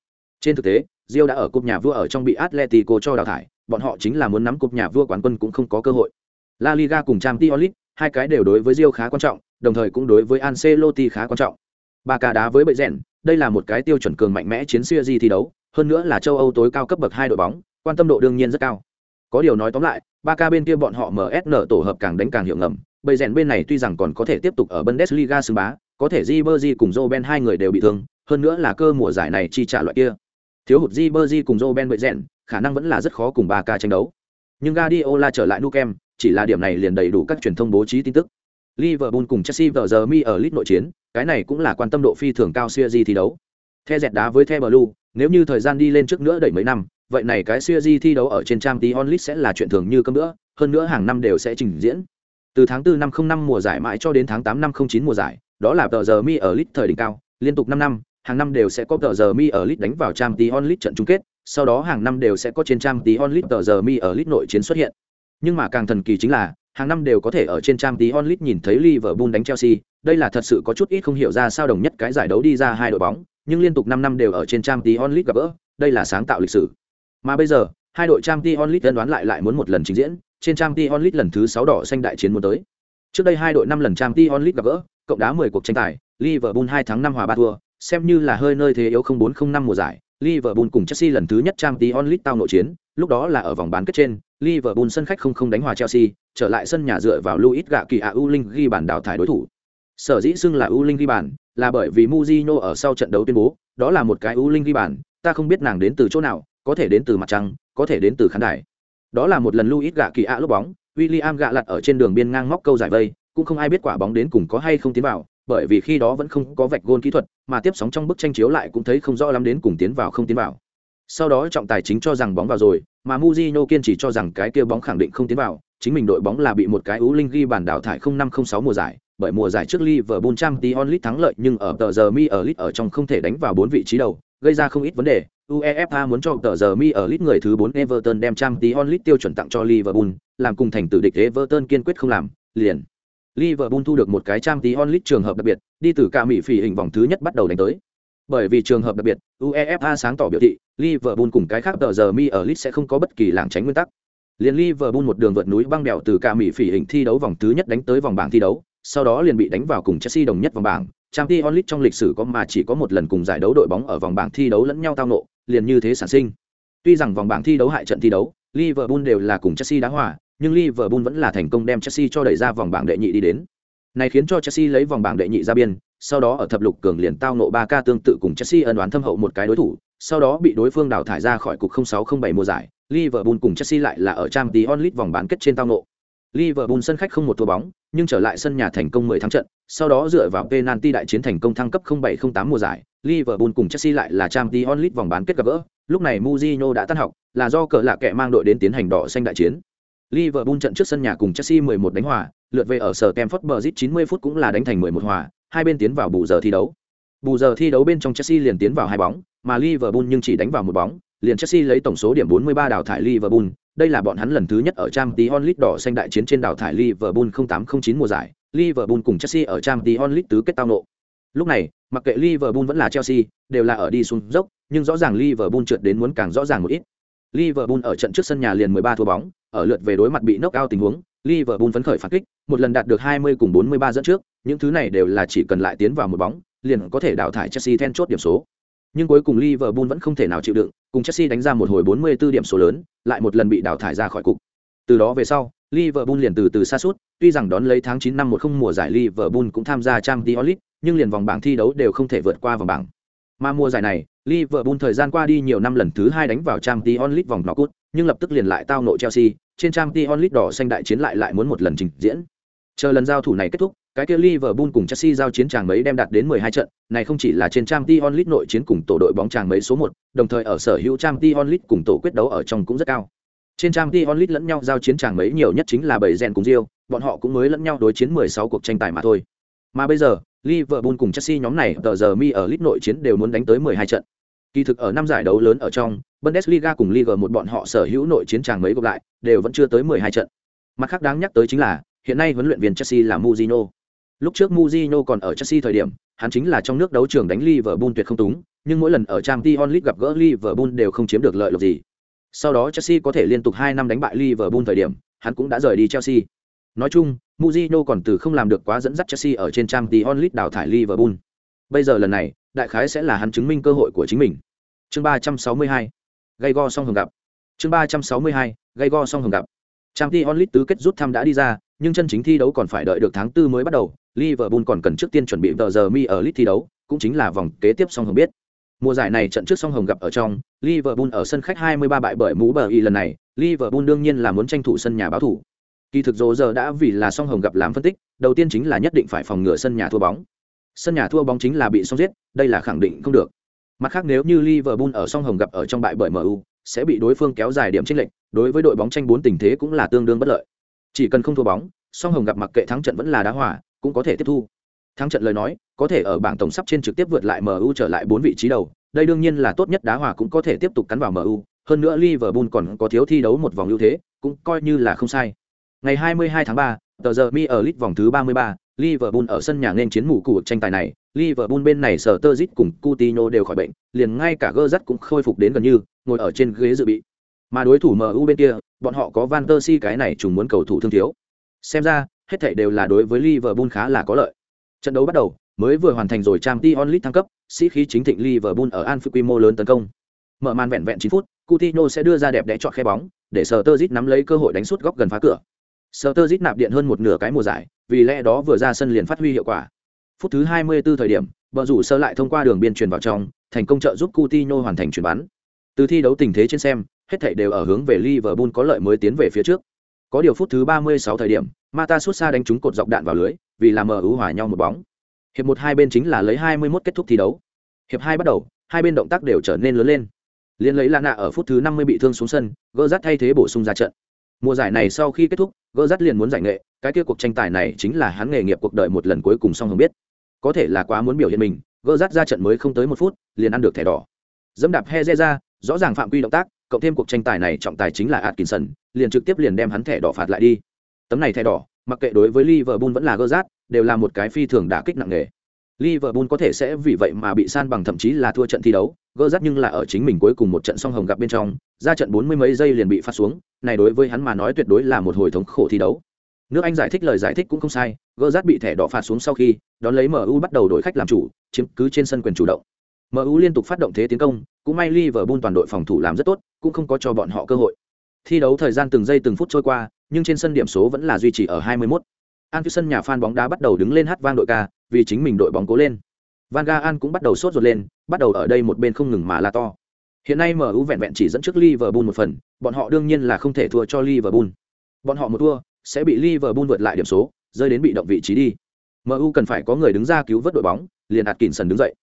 Trên thực tế, Rio đã ở cúp nhà vua ở trong bị Atletico cho đào thải, bọn họ chính là muốn nắm cúp nhà vua quán quân cũng không có cơ hội. La Liga cùng Champions League, hai cái đều đối với Rio khá quan trọng, đồng thời cũng đối với Ancelotti khá quan trọng. Ba ca đá với bệ rèn, đây là một cái tiêu chuẩn cường mạnh mẽ chiến xưa gì thi đấu, hơn nữa là châu Âu tối cao cấp bậc hai đội bóng, quan tâm độ đương nhiên rất cao. Có điều nói tóm lại, ba ca bên kia bọn họ MSN tổ hợp càng đánh càng hiệu ngầm, bệ rèn bên này tuy rằng còn có thể tiếp tục ở Bundesliga xứng bá, có thể Ribery cùng Robben hai người đều bị thương, hơn nữa là cơ mùa giải này chi trả loại kia. Thiếu hụt Ribery cùng Robben bệ rèn, khả năng vẫn là rất khó cùng ba ca tranh đấu. Nhưng Guardiola trở lại Nukem, chỉ là điểm này liền đầy đủ các truyền thông bố trí tin tức. Liverpool cùng Chelsea vào giờ mi ở League nội chiến, cái này cũng là quan tâm độ phi thường cao Serie thi đấu. The dẹt đá với The Blue, nếu như thời gian đi lên trước nữa đẩy mấy năm, vậy này cái Serie thi đấu ở trên Champions League sẽ là chuyện thường như cơm nữa, hơn nữa hàng năm đều sẽ trình diễn. Từ tháng 4 năm 05 mùa giải mãi cho đến tháng 8 năm 09 mùa giải, đó là tờ giờ mi ở League thời đỉnh cao, liên tục 5 năm, hàng năm đều sẽ có tờ giờ mi ở League đánh vào Champions League trận chung kết, sau đó hàng năm đều sẽ có trên Champions League tờ giờ mi ở League nội chiến xuất hiện. Nhưng mà càng thần kỳ chính là, hàng năm đều có thể ở trên trang tí onlit nhìn thấy Liverpool đánh Chelsea, đây là thật sự có chút ít không hiểu ra sao đồng nhất cái giải đấu đi ra hai đội bóng, nhưng liên tục 5 năm đều ở trên trang tí onlit gặp gỡ, đây là sáng tạo lịch sử. Mà bây giờ, hai đội trang tí onlit đơn đoán lại lại muốn một lần trình diễn, trên trang tí onlit lần thứ 6 đỏ xanh đại chiến muốn tới. Trước đây hai đội 5 lần trang tí onlit gặp gỡ, cộng đá 10 cuộc tranh tài, Liverpool 2 thắng 5 hòa 3 thua, xem như là hơi nơi thế yếu 0405 mùa giải. Liverpool cùng Chelsea lần thứ nhất trang tí onlit tao nội chiến, lúc đó là ở vòng bán kết trên, Liverpool sân khách không không đánh hòa Chelsea, trở lại sân nhà dựa vào Luis gạ kỳ a U ghi bàn đào thải đối thủ. Sở dĩ xưng là U ghi bàn, là bởi vì Mujino ở sau trận đấu tuyên bố, đó là một cái U ghi bàn, ta không biết nàng đến từ chỗ nào, có thể đến từ mặt trăng, có thể đến từ khán đài. Đó là một lần Luis gạ kỳ a lúc bóng, William gạ lật ở trên đường biên ngang móc câu giải vây, cũng không ai biết quả bóng đến cùng có hay không tiến vào, bởi vì khi đó vẫn không có vạch gôn kỹ thuật, mà tiếp sóng trong bức tranh chiếu lại cũng thấy không rõ lắm đến cùng tiến vào không tiến vào. Sau đó trọng tài chính cho rằng bóng vào rồi, mà Mujino kiên trì cho rằng cái kia bóng khẳng định không tiến vào, chính mình đội bóng là bị một cái ú linh ghi bàn đảo thải 0506 mùa giải, bởi mùa giải trước Liverpool Champions League thắng lợi nhưng ở tờ giờ mi ở League ở trong không thể đánh vào bốn vị trí đầu, gây ra không ít vấn đề. UEFA muốn cho tờ giờ mi ở League người thứ 4 Everton đem Champions League tiêu chuẩn tặng cho Liverpool, làm cùng thành tử địch Everton kiên quyết không làm, liền. Liverpool thu được một cái trang tí onlit trường hợp đặc biệt, đi từ cả Mỹ phỉ hình vòng thứ nhất bắt đầu đánh tới. Bởi vì trường hợp đặc biệt, UEFA sáng tỏ biểu thị, Liverpool cùng cái khác tờ giờ mi ở lit sẽ không có bất kỳ lảng tránh nguyên tắc. Liên Liverpool một đường vượt núi băng bèo từ cả Mỹ phỉ hình thi đấu vòng thứ nhất đánh tới vòng bảng thi đấu, sau đó liền bị đánh vào cùng Chelsea đồng nhất vòng bảng. Champions League trong lịch sử có mà chỉ có một lần cùng giải đấu đội bóng ở vòng bảng thi đấu lẫn nhau tao nộ, liền như thế sản sinh. Tuy rằng vòng bảng thi đấu hại trận thi đấu, Liverpool đều là cùng Chelsea đá hòa, nhưng Liverpool vẫn là thành công đem Chelsea cho đẩy ra vòng bảng đệ nhị đi đến. Này khiến cho Chelsea lấy vòng bảng đệ nhị ra biên, sau đó ở thập lục cường liền tao nộ 3 ca tương tự cùng Chelsea ân oán thâm hậu một cái đối thủ, sau đó bị đối phương đào thải ra khỏi cục 0607 mùa giải, Liverpool cùng Chelsea lại là ở Champions League vòng bán kết trên tao nộ. Liverpool sân khách không một thua bóng, nhưng trở lại sân nhà thành công 10 thắng trận, sau đó dựa vào penalty đại chiến thành công thăng cấp 0708 mùa giải, Liverpool cùng Chelsea lại là Champions League vòng bán kết gặp gỡ, lúc này Mourinho đã tan học, là do cờ lạ kẻ mang đội đến tiến hành đỏ xanh đại chiến. Liverpool trận trước sân nhà cùng Chelsea 11 đánh hòa, lượt về ở sở Stamford Bridge 90 phút cũng là đánh thành 11 hòa, hai bên tiến vào bù giờ thi đấu. Bù giờ thi đấu bên trong Chelsea liền tiến vào hai bóng, mà Liverpool nhưng chỉ đánh vào một bóng, liền Chelsea lấy tổng số điểm 43 đào thải Liverpool, đây là bọn hắn lần thứ nhất ở Champions League đỏ xanh đại chiến trên đào thải Liverpool 0809 mùa giải, Liverpool cùng Chelsea ở Champions League tứ kết tao nộ. Lúc này, mặc kệ Liverpool vẫn là Chelsea, đều là ở đi xuống dốc, nhưng rõ ràng Liverpool trượt đến muốn càng rõ ràng một ít. Liverpool ở trận trước sân nhà liền 13 thua bóng, ở lượt về đối mặt bị knock out tình huống, Liverpool phấn khởi phản kích, một lần đạt được 20 cùng 43 dẫn trước, những thứ này đều là chỉ cần lại tiến vào một bóng, liền có thể đào thải Chelsea then chốt điểm số. Nhưng cuối cùng Liverpool vẫn không thể nào chịu đựng, cùng Chelsea đánh ra một hồi 44 điểm số lớn, lại một lần bị đào thải ra khỏi cục. Từ đó về sau, Liverpool liền từ từ xa sút. tuy rằng đón lấy tháng 9 năm 10 mùa giải Liverpool cũng tham gia Champions League, nhưng liền vòng bảng thi đấu đều không thể vượt qua vòng bảng. Mà mùa giải này, Liverpool thời gian qua đi nhiều năm lần thứ hai đánh vào Champions League vòng knock-out, nhưng lập tức liền lại tao nội Chelsea, trên Champions League đỏ xanh đại chiến lại lại muốn một lần trình diễn. Chờ lần giao thủ này kết thúc, cái kia Liverpool cùng Chelsea giao chiến tràng mấy đem đạt đến 12 trận, này không chỉ là trên Champions League nội chiến cùng tổ đội bóng tràng mấy số 1, đồng thời ở sở hữu Champions League cùng tổ quyết đấu ở trong cũng rất cao. Trên Champions League lẫn nhau giao chiến tràng mấy nhiều nhất chính là bảy rèn cùng Rio, bọn họ cũng mới lẫn nhau đối chiến 16 cuộc tranh tài mà thôi. Mà bây giờ, Liverpool cùng Chelsea nhóm này tờ giờ mi ở League nội chiến đều muốn đánh tới 12 trận. Kỳ thực ở năm giải đấu lớn ở trong, Bundesliga cùng Liga một bọn họ sở hữu nội chiến tràng mấy gộp lại, đều vẫn chưa tới 12 trận. Mặt khác đáng nhắc tới chính là, hiện nay huấn luyện viên Chelsea là Mourinho. Lúc trước Mourinho còn ở Chelsea thời điểm, hắn chính là trong nước đấu trường đánh Liverpool tuyệt không túng, nhưng mỗi lần ở Champions League gặp gỡ Liverpool đều không chiếm được lợi lộc gì. Sau đó Chelsea có thể liên tục 2 năm đánh bại Liverpool thời điểm, hắn cũng đã rời đi Chelsea. Nói chung, Mourinho còn từ không làm được quá dẫn dắt Chelsea ở trên Champions League đào thải Liverpool. Bây giờ lần này, đại khái sẽ là hắn chứng minh cơ hội của chính mình. Chương 362. Gây go song hồng gặp. Chương 362. Gây go song hồng gặp. trang thi onlit tứ kết rút thăm đã đi ra, nhưng chân chính thi đấu còn phải đợi được tháng 4 mới bắt đầu. Liverpool còn cần trước tiên chuẩn bị tờ giờ mi ở lit thi đấu, cũng chính là vòng kế tiếp song hồng biết. Mùa giải này trận trước song hồng gặp ở trong, Liverpool ở sân khách 23 bại bởi mũ bờ y lần này, Liverpool đương nhiên là muốn tranh thủ sân nhà báo thủ. Kỳ thực dỗ giờ đã vì là song hồng gặp làm phân tích, đầu tiên chính là nhất định phải phòng ngừa sân nhà thua bóng. Sân nhà thua bóng chính là bị song giết, đây là khẳng định không được. Mặt khác nếu như Liverpool ở song hồng gặp ở trong bại bởi MU, sẽ bị đối phương kéo dài điểm chênh lệch, đối với đội bóng tranh bốn tình thế cũng là tương đương bất lợi. Chỉ cần không thua bóng, song hồng gặp mặc kệ thắng trận vẫn là đá hòa, cũng có thể tiếp thu. Thắng trận lời nói, có thể ở bảng tổng sắp trên trực tiếp vượt lại MU trở lại bốn vị trí đầu, đây đương nhiên là tốt nhất đá hòa cũng có thể tiếp tục cắn vào MU, hơn nữa Liverpool còn có thiếu thi đấu một vòng ưu thế, cũng coi như là không sai. Ngày 22 tháng 3, tờ giờ mi ở lit vòng thứ 33, Liverpool ở sân nhà nên chiến mù của tranh tài này, Liverpool bên này sở tơ zit cùng Coutinho đều khỏi bệnh, liền ngay cả Gerrard cũng khôi phục đến gần như, ngồi ở trên ghế dự bị. Mà đối thủ MU bên kia, bọn họ có Van der Si cái này trùng muốn cầu thủ thương thiếu. Xem ra, hết thảy đều là đối với Liverpool khá là có lợi. Trận đấu bắt đầu, mới vừa hoàn thành rồi Champions League thăng cấp, sĩ khí chính thịnh Liverpool ở Anfield quy mô lớn tấn công. Mở màn vẹn vẹn 9 phút, Coutinho sẽ đưa ra đẹp đẽ chọn khe bóng, để Sturridge nắm lấy cơ hội đánh sút góc gần phá cửa. Sturridge nạp điện hơn một nửa cái mùa giải, vì lẽ đó vừa ra sân liền phát huy hiệu quả. Phút thứ 24 thời điểm, bờ rủ sơ lại thông qua đường biên truyền vào trong, thành công trợ giúp Coutinho hoàn thành chuyển bắn. Từ thi đấu tình thế trên xem, hết thảy đều ở hướng về Liverpool có lợi mới tiến về phía trước. Có điều phút thứ 36 thời điểm, Mata sút xa đánh trúng cột dọc đạn vào lưới, vì làm mờ ưu hòa nhau một bóng. Hiệp một hai bên chính là lấy 21 kết thúc thi đấu. Hiệp hai bắt đầu, hai bên động tác đều trở nên lớn lên. Liên lấy Lana ở phút thứ 50 bị thương xuống sân, gỡ rắt thay thế bổ sung ra trận. Mùa giải này sau khi kết thúc, gỡ rắt liền muốn giải nghệ, cái kia cuộc tranh tài này chính là hắn nghề nghiệp cuộc đời một lần cuối cùng Song không biết. Có thể là quá muốn biểu hiện mình, gỡ rắt ra trận mới không tới một phút, liền ăn được thẻ đỏ. Dẫm đạp Heze ra, rõ ràng phạm quy động tác, cộng thêm cuộc tranh tài này trọng tài chính là Atkinson, liền trực tiếp liền đem hắn thẻ đỏ phạt lại đi. Tấm này thẻ đỏ, mặc kệ đối với Liverpool vẫn là gỡ rát, đều là một cái phi thường đả kích nặng nề. Liverpool có thể sẽ vì vậy mà bị san bằng thậm chí là thua trận thi đấu, gỡ rắc nhưng là ở chính mình cuối cùng một trận song hồng gặp bên trong, ra trận bốn mươi mấy giây liền bị phạt xuống, này đối với hắn mà nói tuyệt đối là một hồi thống khổ thi đấu. Nước Anh giải thích lời giải thích cũng không sai, gỡ rắc bị thẻ đỏ phạt xuống sau khi, đón lấy MU bắt đầu đổi khách làm chủ, chiếm cứ trên sân quyền chủ động. MU liên tục phát động thế tiến công, cũng may Liverpool toàn đội phòng thủ làm rất tốt, cũng không có cho bọn họ cơ hội. Thi đấu thời gian từng giây từng phút trôi qua, nhưng trên sân điểm số vẫn là duy trì ở 21. Anfield sân nhà fan bóng đá bắt đầu đứng lên hát vang đội ca, vì chính mình đội bóng cố lên. Van Gaal cũng bắt đầu sốt ruột lên, bắt đầu ở đây một bên không ngừng mà la to. Hiện nay MU vẹn vẹn chỉ dẫn trước Liverpool một phần, bọn họ đương nhiên là không thể thua cho Liverpool. Bọn họ một thua, sẽ bị Liverpool vượt lại điểm số, rơi đến bị động vị trí đi. MU cần phải có người đứng ra cứu vớt đội bóng, liền Atkinson đứng dậy.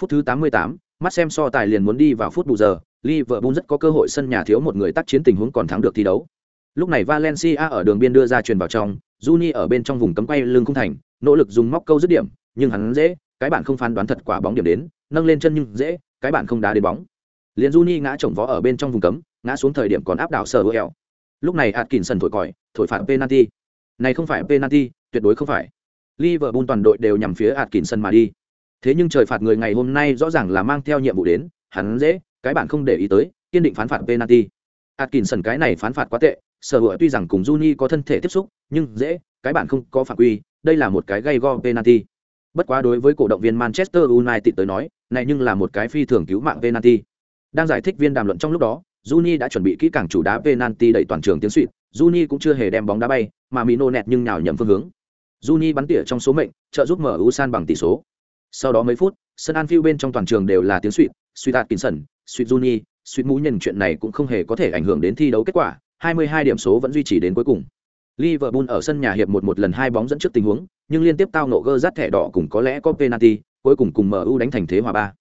Phút thứ 88, mắt xem so tài liền muốn đi vào phút bù giờ, Liverpool rất có cơ hội sân nhà thiếu một người tác chiến tình huống còn thắng được thi đấu. Lúc này Valencia ở đường biên đưa ra truyền vào trong, Juni ở bên trong vùng cấm quay lưng không thành, nỗ lực dùng móc câu dứt điểm, nhưng hắn dễ, cái bạn không phán đoán thật quả bóng điểm đến, nâng lên chân nhưng dễ, cái bạn không đá đến bóng. Liền Juni ngã chồng vó ở bên trong vùng cấm, ngã xuống thời điểm còn áp đảo sở Hữu. Lúc này Atkinson thổi còi, thổi phạt penalty. Này không phải penalty, tuyệt đối không phải. Liverpool toàn đội đều nhằm phía Atkinson mà đi. Thế nhưng trời phạt người ngày hôm nay rõ ràng là mang theo nhiệm vụ đến, hắn dễ, cái bạn không để ý tới, kiên định phán phạt penalty. Atkinson cái này phán phạt quá tệ, sở hữu tuy rằng cùng Juni có thân thể tiếp xúc, nhưng dễ, cái bạn không có phạt quy, đây là một cái gây go penalty. Bất quá đối với cổ động viên Manchester United tới nói, này nhưng là một cái phi thường cứu mạng penalty. Đang giải thích viên đàm luận trong lúc đó, Juni đã chuẩn bị kỹ càng chủ đá penalty đẩy toàn trường tiến suýt, Juni cũng chưa hề đem bóng đá bay, mà Mino nẹt nhưng nhào nhầm phương hướng. Juni bắn tỉa trong số mệnh, trợ giúp MU san bằng tỷ số. Sau đó mấy phút, sân Anfield bên trong toàn trường đều là tiếng suýt, suýt Atkinson, suýt Juni, suýt mũ nhân chuyện này cũng không hề có thể ảnh hưởng đến thi đấu kết quả, 22 điểm số vẫn duy trì đến cuối cùng. Liverpool ở sân nhà hiệp một một lần hai bóng dẫn trước tình huống, nhưng liên tiếp tao nộ gơ rát thẻ đỏ cùng có lẽ có penalty, cuối cùng cùng MU đánh thành thế hòa ba.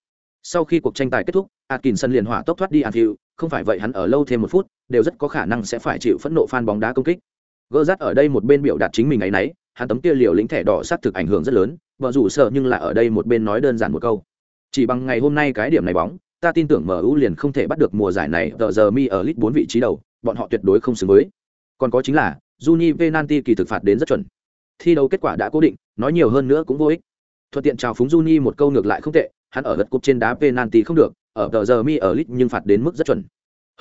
Sau khi cuộc tranh tài kết thúc, Atkinson liền hỏa tốc thoát đi Anfield, không phải vậy hắn ở lâu thêm một phút, đều rất có khả năng sẽ phải chịu phẫn nộ fan bóng đá công kích. Gơ rát ở đây một bên biểu đạt chính mình ấy nấy, hắn tấm kia liều lĩnh thẻ đỏ sát thực ảnh hưởng rất lớn, vợ rủ sợ nhưng là ở đây một bên nói đơn giản một câu. Chỉ bằng ngày hôm nay cái điểm này bóng, ta tin tưởng MU liền không thể bắt được mùa giải này tờ giờ mi ở list 4 vị trí đầu, bọn họ tuyệt đối không xứng với. Còn có chính là, Juni penalty kỳ thực phạt đến rất chuẩn. Thi đấu kết quả đã cố định, nói nhiều hơn nữa cũng vô ích. Thuận tiện chào phúng Juni một câu ngược lại không tệ, hắn ở gật cúp trên đá penalty không được, ở tờ giờ mi ở lit nhưng phạt đến mức rất chuẩn.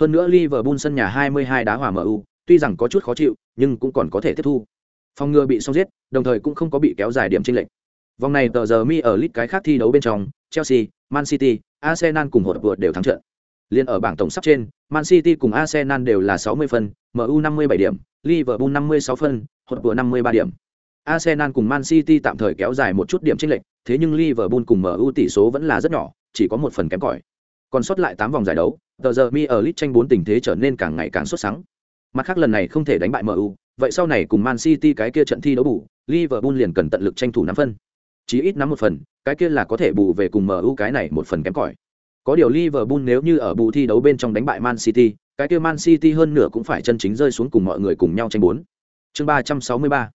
Hơn nữa Liverpool sân nhà 22 đá hòa MU, tuy rằng có chút khó chịu, nhưng cũng còn có thể tiếp thu. Phòng ngừa bị xong giết, đồng thời cũng không có bị kéo dài điểm chênh lệch. Vòng này tờ giờ mi ở lit cái khác thi đấu bên trong, Chelsea, Man City, Arsenal cùng hột vượt đều thắng trận. Liên ở bảng tổng sắp trên, Man City cùng Arsenal đều là 60 phân, MU 57 điểm, Liverpool 56 phân, hột vừa 53 điểm. Arsenal cùng Man City tạm thời kéo dài một chút điểm chênh lệch, thế nhưng Liverpool cùng MU tỷ số vẫn là rất nhỏ, chỉ có một phần kém cỏi. Còn sót lại 8 vòng giải đấu, tờ giờ mi ở lit tranh 4 tình thế trở nên càng ngày càng xuất sắc. Mặt khác lần này không thể đánh bại MU, vậy sau này cùng Man City cái kia trận thi đấu bù, Liverpool liền cần tận lực tranh thủ 5 phân. Chí ít nắm một phần, cái kia là có thể bù về cùng MU cái này một phần kém cỏi. Có điều Liverpool nếu như ở bù thi đấu bên trong đánh bại Man City, cái kia Man City hơn nửa cũng phải chân chính rơi xuống cùng mọi người cùng nhau tranh bốn. Chương 363.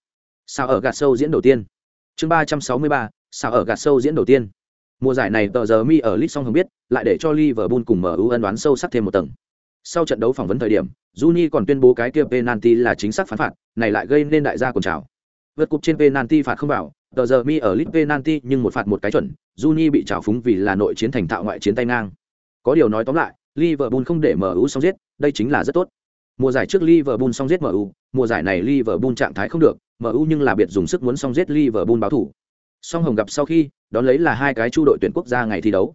Sao ở gạt sâu diễn đầu tiên. Chương 363. Sao ở gạt sâu diễn đầu tiên. Mùa giải này tờ giờ mi ở Leeds song hồng biết, lại để cho Liverpool cùng MU ân đoán sâu sắc thêm một tầng. Sau trận đấu phỏng vấn thời điểm, Juni còn tuyên bố cái kia penalty là chính xác phán phạt, này lại gây nên đại gia cuồng trào. Vượt cục trên penalty phạt không vào, tờ giờ mi ở Leeds penalty nhưng một phạt một cái chuẩn Juni bị trào phúng vì là nội chiến thành thạo ngoại chiến tay ngang có điều nói tóm lại Liverpool không để MU xong giết đây chính là rất tốt. Mùa giải trước Liverpool xong giết MU mùa giải này Liverpool trạng thái không được MU nhưng là biệt dùng sức muốn xong giết Liverpool báo thủ. Song hồng gặp sau khi đón lấy là hai cái chu đội tuyển quốc gia ngày thi đấu.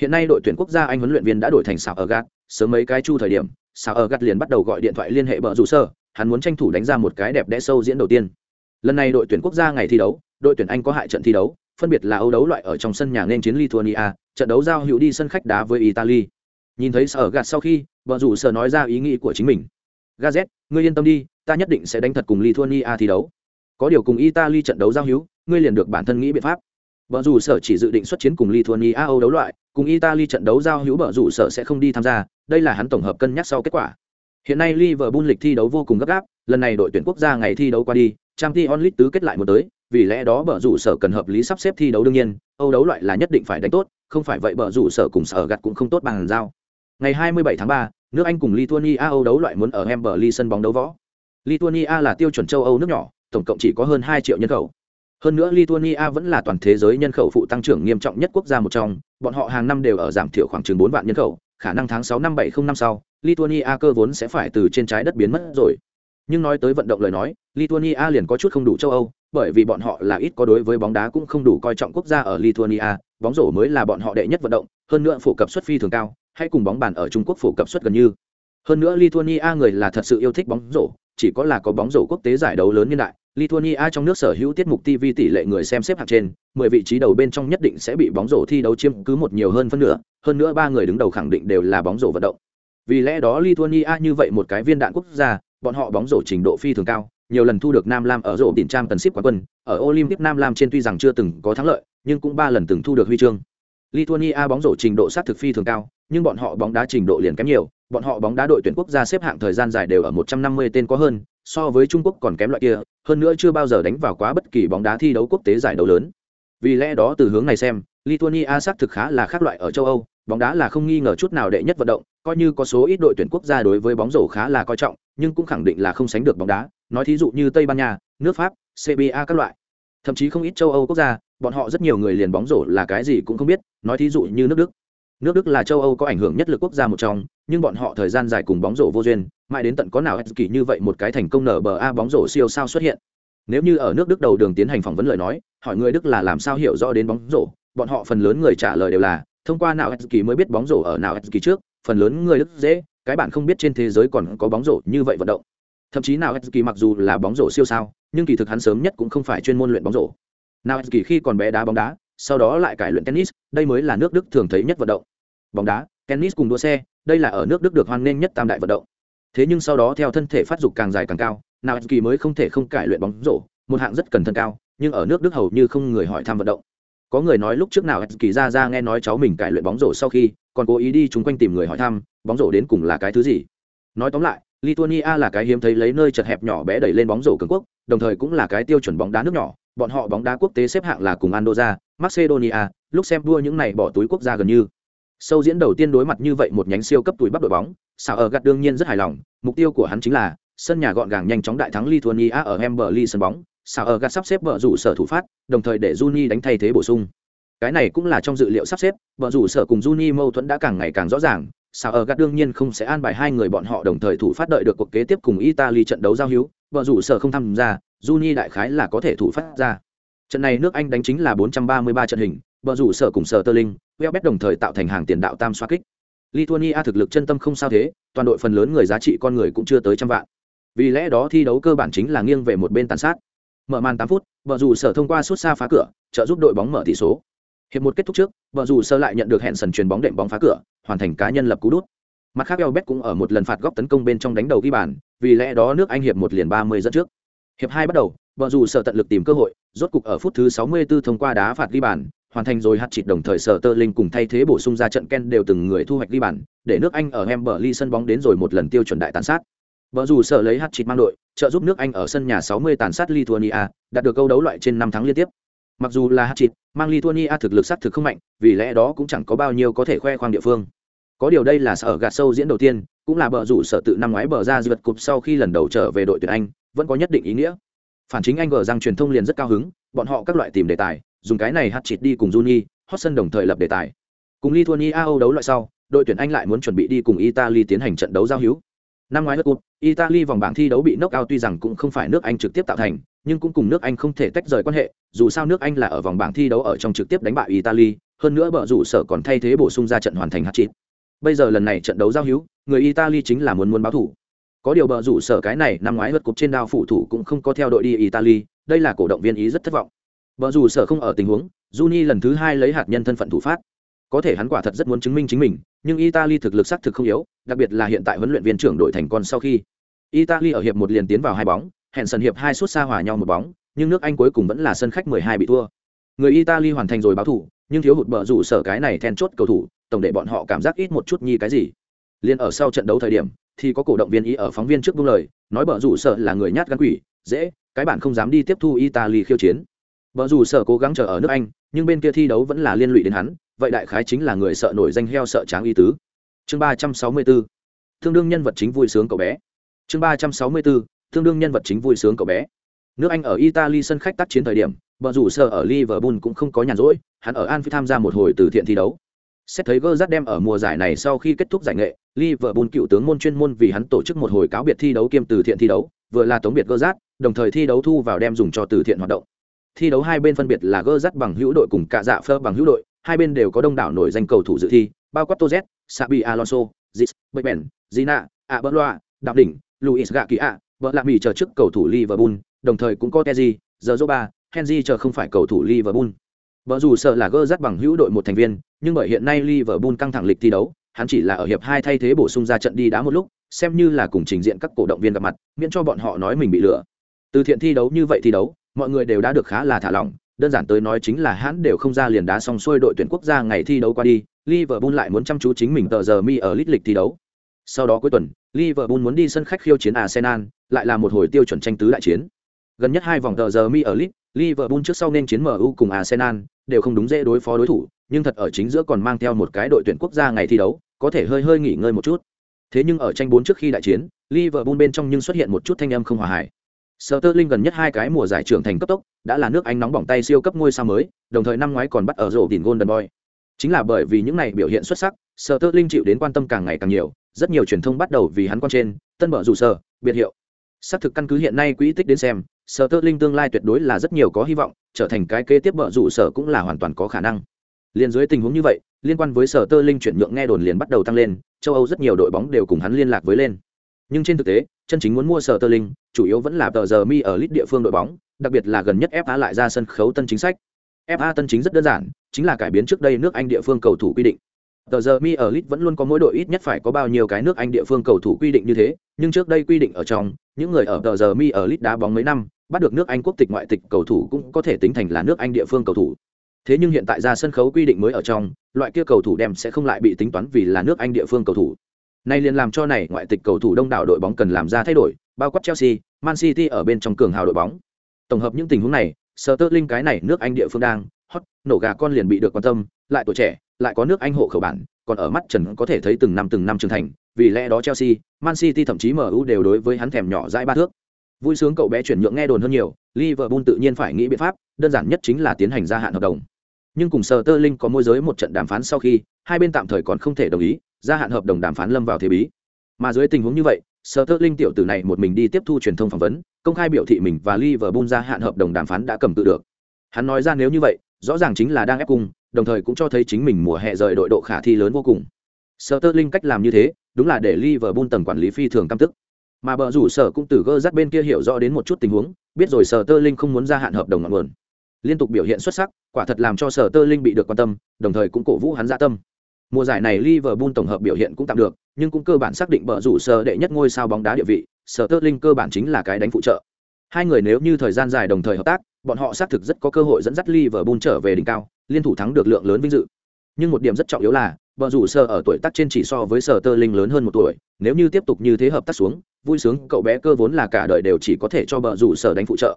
Hiện nay đội tuyển quốc gia anh huấn luyện viên đã đổi thành Sào ở gạt sớm mấy cái chu thời điểm Sào ở gạt liền bắt đầu gọi điện thoại liên hệ bờ rủ sơ hắn muốn tranh thủ đánh ra một cái đẹp đẽ sâu diễn đầu tiên. Lần này đội tuyển quốc gia ngày thi đấu đội tuyển Anh có hại trận thi đấu, phân biệt là Âu đấu loại ở trong sân nhà nên chiến Lithuania, trận đấu giao hữu đi sân khách đá với Italy. Nhìn thấy sở gạt sau khi, vợ rủ sở nói ra ý nghĩ của chính mình. Gazet, ngươi yên tâm đi, ta nhất định sẽ đánh thật cùng Lithuania thi đấu. Có điều cùng Italy trận đấu giao hữu, ngươi liền được bản thân nghĩ biện pháp. Bờ rủ sở chỉ dự định xuất chiến cùng Lithuania Âu đấu loại, cùng Italy trận đấu giao hữu bờ rủ sở sẽ không đi tham gia, đây là hắn tổng hợp cân nhắc sau kết quả. Hiện nay Liverpool lịch thi đấu vô cùng gấp gáp, lần này đội tuyển quốc gia ngày thi đấu qua đi, Champions League tứ kết lại một tới, vì lẽ đó bờ rủ sở cần hợp lý sắp xếp thi đấu đương nhiên âu đấu loại là nhất định phải đánh tốt không phải vậy bờ rủ sở cùng sở gặt cũng không tốt bằng giao ngày 27 tháng 3, nước anh cùng lithuania âu đấu loại muốn ở Emberley sân bóng đấu võ. Lithuania là tiêu chuẩn châu âu nước nhỏ tổng cộng chỉ có hơn 2 triệu nhân khẩu. Hơn nữa lithuania vẫn là toàn thế giới nhân khẩu phụ tăng trưởng nghiêm trọng nhất quốc gia một trong bọn họ hàng năm đều ở giảm thiểu khoảng chừng 4 vạn nhân khẩu khả năng tháng 6 năm 70 năm sau lithuania cơ vốn sẽ phải từ trên trái đất biến mất rồi. Nhưng nói tới vận động lời nói lithuania liền có chút không đủ châu âu bởi vì bọn họ là ít có đối với bóng đá cũng không đủ coi trọng quốc gia ở Lithuania, bóng rổ mới là bọn họ đệ nhất vận động, hơn nữa phổ cập suất phi thường cao, hay cùng bóng bàn ở Trung Quốc phổ cập suất gần như. Hơn nữa Lithuania người là thật sự yêu thích bóng rổ, chỉ có là có bóng rổ quốc tế giải đấu lớn như đại, Lithuania trong nước sở hữu tiết mục TV tỷ lệ người xem xếp hạng trên, 10 vị trí đầu bên trong nhất định sẽ bị bóng rổ thi đấu chiếm cứ một nhiều hơn phân nửa, hơn nữa ba người đứng đầu khẳng định đều là bóng rổ vận động. Vì lẽ đó Lithuania như vậy một cái viên đạn quốc gia, bọn họ bóng rổ trình độ phi thường cao, nhiều lần thu được Nam Lam ở rổ tiền trang tần ship quán quân, ở Olympic Nam Lam trên tuy rằng chưa từng có thắng lợi, nhưng cũng ba lần từng thu được huy chương. Lithuania bóng rổ trình độ sát thực phi thường cao, nhưng bọn họ bóng đá trình độ liền kém nhiều, bọn họ bóng đá đội tuyển quốc gia xếp hạng thời gian dài đều ở 150 tên có hơn, so với Trung Quốc còn kém loại kia, hơn nữa chưa bao giờ đánh vào quá bất kỳ bóng đá thi đấu quốc tế giải đấu lớn. Vì lẽ đó từ hướng này xem, Lithuania xác thực khá là khác loại ở châu Âu, bóng đá là không nghi ngờ chút nào đệ nhất vận động, coi như có số ít đội tuyển quốc gia đối với bóng rổ khá là coi trọng, nhưng cũng khẳng định là không sánh được bóng đá, nói thí dụ như Tây Ban Nha, nước Pháp, CBA các loại. Thậm chí không ít châu Âu quốc gia, bọn họ rất nhiều người liền bóng rổ là cái gì cũng không biết, nói thí dụ như nước Đức. Nước Đức là châu Âu có ảnh hưởng nhất lực quốc gia một trong, nhưng bọn họ thời gian dài cùng bóng rổ vô duyên, mãi đến tận có nào kỳ như vậy một cái thành công nở bờ a bóng rổ siêu sao xuất hiện. Nếu như ở nước Đức đầu đường tiến hành phỏng vấn lời nói, hỏi người Đức là làm sao hiểu rõ đến bóng rổ, bọn họ phần lớn người trả lời đều là thông qua nào kỳ mới biết bóng rổ ở nào kỳ trước, phần lớn người Đức dễ, cái bạn không biết trên thế giới còn có bóng rổ như vậy vận động thậm chí nào kỳ mặc dù là bóng rổ siêu sao nhưng kỳ thực hắn sớm nhất cũng không phải chuyên môn luyện bóng rổ nào kỳ khi còn bé đá bóng đá sau đó lại cải luyện tennis đây mới là nước đức thường thấy nhất vận động. Bóng đá tennis cùng đua xe đây là ở nước đức được hoan nghênh nhất tam đại vận động. Thế nhưng sau đó theo thân thể phát dục càng dài càng cao nào kỳ mới không thể không cải luyện bóng rổ một hạng rất cần thân cao nhưng ở nước đức hầu như không người hỏi thăm vận động. Có người nói lúc trước nào kỳ ra ra nghe nói cháu mình cải luyện bóng rổ sau khi còn cố ý đi chung quanh tìm người hỏi thăm bóng rổ đến cùng là cái thứ gì? Nói tóm lại Lithuania là cái hiếm thấy lấy nơi chật hẹp nhỏ bé đẩy lên bóng rổ cường quốc, đồng thời cũng là cái tiêu chuẩn bóng đá nước nhỏ, bọn họ bóng đá quốc tế xếp hạng là cùng Andorra, Macedonia, Lúc xem đua những này bỏ túi quốc gia gần như. Sâu diễn đầu tiên đối mặt như vậy một nhánh siêu cấp túi bắp đội bóng, Sao ở gạt đương nhiên rất hài lòng, mục tiêu của hắn chính là sân nhà gọn gàng nhanh chóng đại thắng Lithuania ở Emberley sân bóng, Sao ở gạt sắp xếp vợ rủ sở thủ phát, đồng thời để Juni đánh thay thế bổ sung. Cái này cũng là trong dự liệu sắp xếp, vợ rủ sở cùng Juni mâu thuẫn đã càng ngày càng rõ ràng, Sao ở gạt đương nhiên không sẽ an bài hai người bọn họ đồng thời thủ phát đợi được cuộc kế tiếp cùng Italy trận đấu giao hữu, vợ rủ sở không tham gia, Juni đại khái là có thể thủ phát ra. Trận này nước Anh đánh chính là 433 trận hình, bờ rủ sở cùng sở Sterling, Welbeck đồng thời tạo thành hàng tiền đạo tam xoa kích. Lithuania thực lực chân tâm không sao thế, toàn đội phần lớn người giá trị con người cũng chưa tới trăm vạn. Vì lẽ đó thi đấu cơ bản chính là nghiêng về một bên tàn sát. Mở màn 8 phút, bờ rủ sở thông qua suốt xa phá cửa, trợ giúp đội bóng mở tỷ số. Hiệp một kết thúc trước, bờ rủ sở lại nhận được hẹn sần truyền bóng đệm bóng phá cửa, hoàn thành cá nhân lập cú đút. Mặt khác Welbeck cũng ở một lần phạt góc tấn công bên trong đánh đầu ghi bàn, vì lẽ đó nước Anh hiệp một liền 30 dẫn trước. Hiệp 2 bắt đầu, Bờ rủ sở tận lực tìm cơ hội, rốt cục ở phút thứ 64 thông qua đá phạt ghi bàn, hoàn thành rồi hạt chịt đồng thời sở tơ linh cùng thay thế bổ sung ra trận ken đều từng người thu hoạch ghi bàn để nước anh ở Emberley sân bóng đến rồi một lần tiêu chuẩn đại tàn sát. Bờ dù sở lấy hạt chịt mang đội trợ giúp nước anh ở sân nhà 60 tàn sát Lithuania đạt được câu đấu loại trên năm tháng liên tiếp. Mặc dù là hạt chịt mang Lithuania thực lực sát thực không mạnh vì lẽ đó cũng chẳng có bao nhiêu có thể khoe khoang địa phương. Có điều đây là sở gạt sâu diễn đầu tiên cũng là bờ rủ sở tự năm ngoái bờ ra vật cục sau khi lần đầu trở về đội tuyển anh vẫn có nhất định ý nghĩa phản chính anh gờ rằng truyền thông liền rất cao hứng bọn họ các loại tìm đề tài dùng cái này hát chịt đi cùng Juni, Hotson đồng thời lập đề tài. Cùng Lithuania Âu đấu loại sau, đội tuyển Anh lại muốn chuẩn bị đi cùng Italy tiến hành trận đấu giao hữu. Năm ngoái World Cup, Italy vòng bảng thi đấu bị knock out tuy rằng cũng không phải nước Anh trực tiếp tạo thành, nhưng cũng cùng nước Anh không thể tách rời quan hệ, dù sao nước Anh là ở vòng bảng thi đấu ở trong trực tiếp đánh bại Italy, hơn nữa bợ rủ sở còn thay thế bổ sung ra trận hoàn thành hát chịt Bây giờ lần này trận đấu giao hữu, người Italy chính là muốn muốn báo thủ. Có điều bờ rủ sở cái này năm ngoái vượt cục trên đao phụ thủ cũng không có theo đội đi Italy, đây là cổ động viên ý rất thất vọng. bờ rủ sở không ở tình huống, Juni lần thứ hai lấy hạt nhân thân phận thủ phát. Có thể hắn quả thật rất muốn chứng minh chính mình, nhưng Italy thực lực xác thực không yếu, đặc biệt là hiện tại huấn luyện viên trưởng đội thành con sau khi. Italy ở hiệp một liền tiến vào hai bóng, hẹn sân hiệp hai suốt xa hòa nhau một bóng, nhưng nước Anh cuối cùng vẫn là sân khách 12 bị thua. Người Italy hoàn thành rồi báo thủ, nhưng thiếu hụt bờ rủ sở cái này then chốt cầu thủ, tổng để bọn họ cảm giác ít một chút nhi cái gì. Liên ở sau trận đấu thời điểm, thì có cổ động viên ý ở phóng viên trước buông lời, nói bờ rủ sợ là người nhát gan quỷ, dễ, cái bạn không dám đi tiếp thu Italy khiêu chiến. Bờ rủ sợ cố gắng chờ ở nước Anh, nhưng bên kia thi đấu vẫn là liên lụy đến hắn vậy đại khái chính là người sợ nổi danh heo sợ tráng y tứ. Chương ba trăm sáu mươi bốn thương đương nhân vật chính vui sướng cậu bé. Chương ba trăm sáu mươi bốn thương đương nhân vật chính vui sướng cậu bé. Nước anh ở italy sân khách tác chiến thời điểm vợ rủ sợ ở liverpool cũng không có nhàn rỗi hắn ở anfield tham gia một hồi từ thiện thi đấu. Xét thấy gơ rắt đem ở mùa giải này sau khi kết thúc giải nghệ liverpool cựu tướng môn chuyên môn vì hắn tổ chức một hồi cáo biệt thi đấu kiêm từ thiện thi đấu, vừa là tống biệt gơ rát đồng thời thi đấu thu vào đem dùng cho từ thiện hoạt động. Thi đấu hai bên phân biệt là gơ rát bằng hữu đội cùng cả dạ phơ bằng hữu đội, hai bên đều có đông đảo nổi danh cầu thủ dự thi, bao quát toz sabi alonso, zis bậy bèn zina a đỉnh, luis gạ vợ lạ mì chờ chức cầu thủ liverpool, đồng thời cũng có teji giờ joba henry chờ không phải cầu thủ liverpool. Vợ dù sợ là gơ rát bằng hữu đội một thành viên, nhưng bởi hiện nay liverpool căng thẳng lịch thi đấu hắn chỉ là ở hiệp hai thay thế bổ sung ra trận đi đá một lúc, xem như là cùng trình diện các cổ động viên gặp mặt, miễn cho bọn họ nói mình bị lừa. Từ thiện thi đấu như vậy thi đấu, mọi người đều đã được khá là thả lỏng, đơn giản tới nói chính là hắn đều không ra liền đá xong xuôi đội tuyển quốc gia ngày thi đấu qua đi, liverpool lại muốn chăm chú chính mình tờ giờ mi ở lít lịch thi đấu. Sau đó cuối tuần, liverpool muốn đi sân khách khiêu chiến arsenal, lại là một hồi tiêu chuẩn tranh tứ đại chiến. Gần nhất hai vòng tờ giờ mi ở lit liverpool trước sau nên chiến mu cùng arsenal, đều không đúng dễ đối phó đối thủ, nhưng thật ở chính giữa còn mang theo một cái đội tuyển quốc gia ngày thi đấu có thể hơi hơi nghỉ ngơi một chút thế nhưng ở tranh bốn trước khi đại chiến liverpool bên trong nhưng xuất hiện một chút thanh âm không hòa hải Sterling gần nhất hai cái mùa giải trưởng thành cấp tốc, đã là nước Anh nóng bỏng tay siêu cấp ngôi sao mới, đồng thời năm ngoái còn bắt ở rổ tiền Golden Boy. Chính là bởi vì những này biểu hiện xuất sắc, Sterling chịu đến quan tâm càng ngày càng nhiều, rất nhiều truyền thông bắt đầu vì hắn quan trên, tân bở rủ sở, biệt hiệu. Xác thực căn cứ hiện nay quỹ tích đến xem, Sterling tương lai tuyệt đối là rất nhiều có hy vọng, trở thành cái kế tiếp bở rủ sở cũng là hoàn toàn có khả năng. Liên dưới tình huống như vậy, liên quan với Sở Tơ Linh chuyển nhượng nghe đồn liền bắt đầu tăng lên, châu Âu rất nhiều đội bóng đều cùng hắn liên lạc với lên. Nhưng trên thực tế chân chính muốn mua sở tơ linh chủ yếu vẫn là tờ giờ mi ở lít địa phương đội bóng đặc biệt là gần nhất fa lại ra sân khấu tân chính sách. Fa tân chính rất đơn giản chính là cải biến trước đây nước anh địa phương cầu thủ quy định. Tờ giờ mi ở lit vẫn luôn có mỗi đội ít nhất phải có bao nhiêu cái nước anh địa phương cầu thủ quy định như thế nhưng trước đây quy định ở trong những người ở tờ giờ mi ở lit đá bóng mấy năm bắt được nước anh quốc tịch ngoại tịch cầu thủ cũng có thể tính thành là nước anh địa phương cầu thủ thế nhưng hiện tại ra sân khấu quy định mới ở trong loại kia cầu thủ đem sẽ không lại bị tính toán vì là nước anh địa phương cầu thủ Nay liền làm cho này ngoại tịch cầu thủ đông đảo đội bóng cần làm ra thay đổi, bao quát Chelsea, Man City ở bên trong cường hào đội bóng. Tổng hợp những tình huống này, sơ tơ linh cái này nước Anh địa phương đang hot, nổ gà con liền bị được quan tâm, lại tuổi trẻ, lại có nước Anh hộ khẩu bản, còn ở mắt trần có thể thấy từng năm từng năm trưởng thành, vì lẽ đó Chelsea, Man City thậm chí MU đều đối với hắn thèm nhỏ dãi ba thước. Vui sướng cậu bé chuyển nhượng nghe đồn hơn nhiều, Liverpool tự nhiên phải nghĩ biện pháp, đơn giản nhất chính là tiến hành gia hạn hợp đồng. Nhưng cùng Sterling có môi giới một trận đàm phán sau khi, hai bên tạm thời còn không thể đồng ý, gia hạn hợp đồng đàm phán lâm vào thế bí. Mà dưới tình huống như vậy, Sterling tiểu tử này một mình đi tiếp thu truyền thông phỏng vấn, công khai biểu thị mình và Liverpool gia hạn hợp đồng đàm phán đã cầm tự được. Hắn nói ra nếu như vậy, rõ ràng chính là đang ép cung, đồng thời cũng cho thấy chính mình mùa hè rời đội độ khả thi lớn vô cùng. Sterling cách làm như thế, đúng là để Liverpool tầng quản lý phi thường căm tức. Mà bờ rủ sở cũng từ gơ dắt bên kia hiểu rõ đến một chút tình huống, biết rồi Sterling không muốn gia hạn hợp đồng ngọn nguồn. Liên tục biểu hiện xuất sắc, quả thật làm cho sở tơ linh bị được quan tâm, đồng thời cũng cổ vũ hắn dạ tâm. Mùa giải này Liverpool tổng hợp biểu hiện cũng tạm được, nhưng cũng cơ bản xác định bờ rủ sở đệ nhất ngôi sao bóng đá địa vị, Sở tơ linh cơ bản chính là cái đánh phụ trợ. Hai người nếu như thời gian dài đồng thời hợp tác, bọn họ xác thực rất có cơ hội dẫn dắt Liverpool trở về đỉnh cao, liên thủ thắng được lượng lớn vinh dự. Nhưng một điểm rất trọng yếu là, bờ rủ sở ở tuổi tác trên chỉ so với sở tơ linh lớn hơn một tuổi, nếu như tiếp tục như thế hợp tác xuống, vui sướng cậu bé cơ vốn là cả đời đều chỉ có thể cho bờ rủ sở đánh phụ trợ.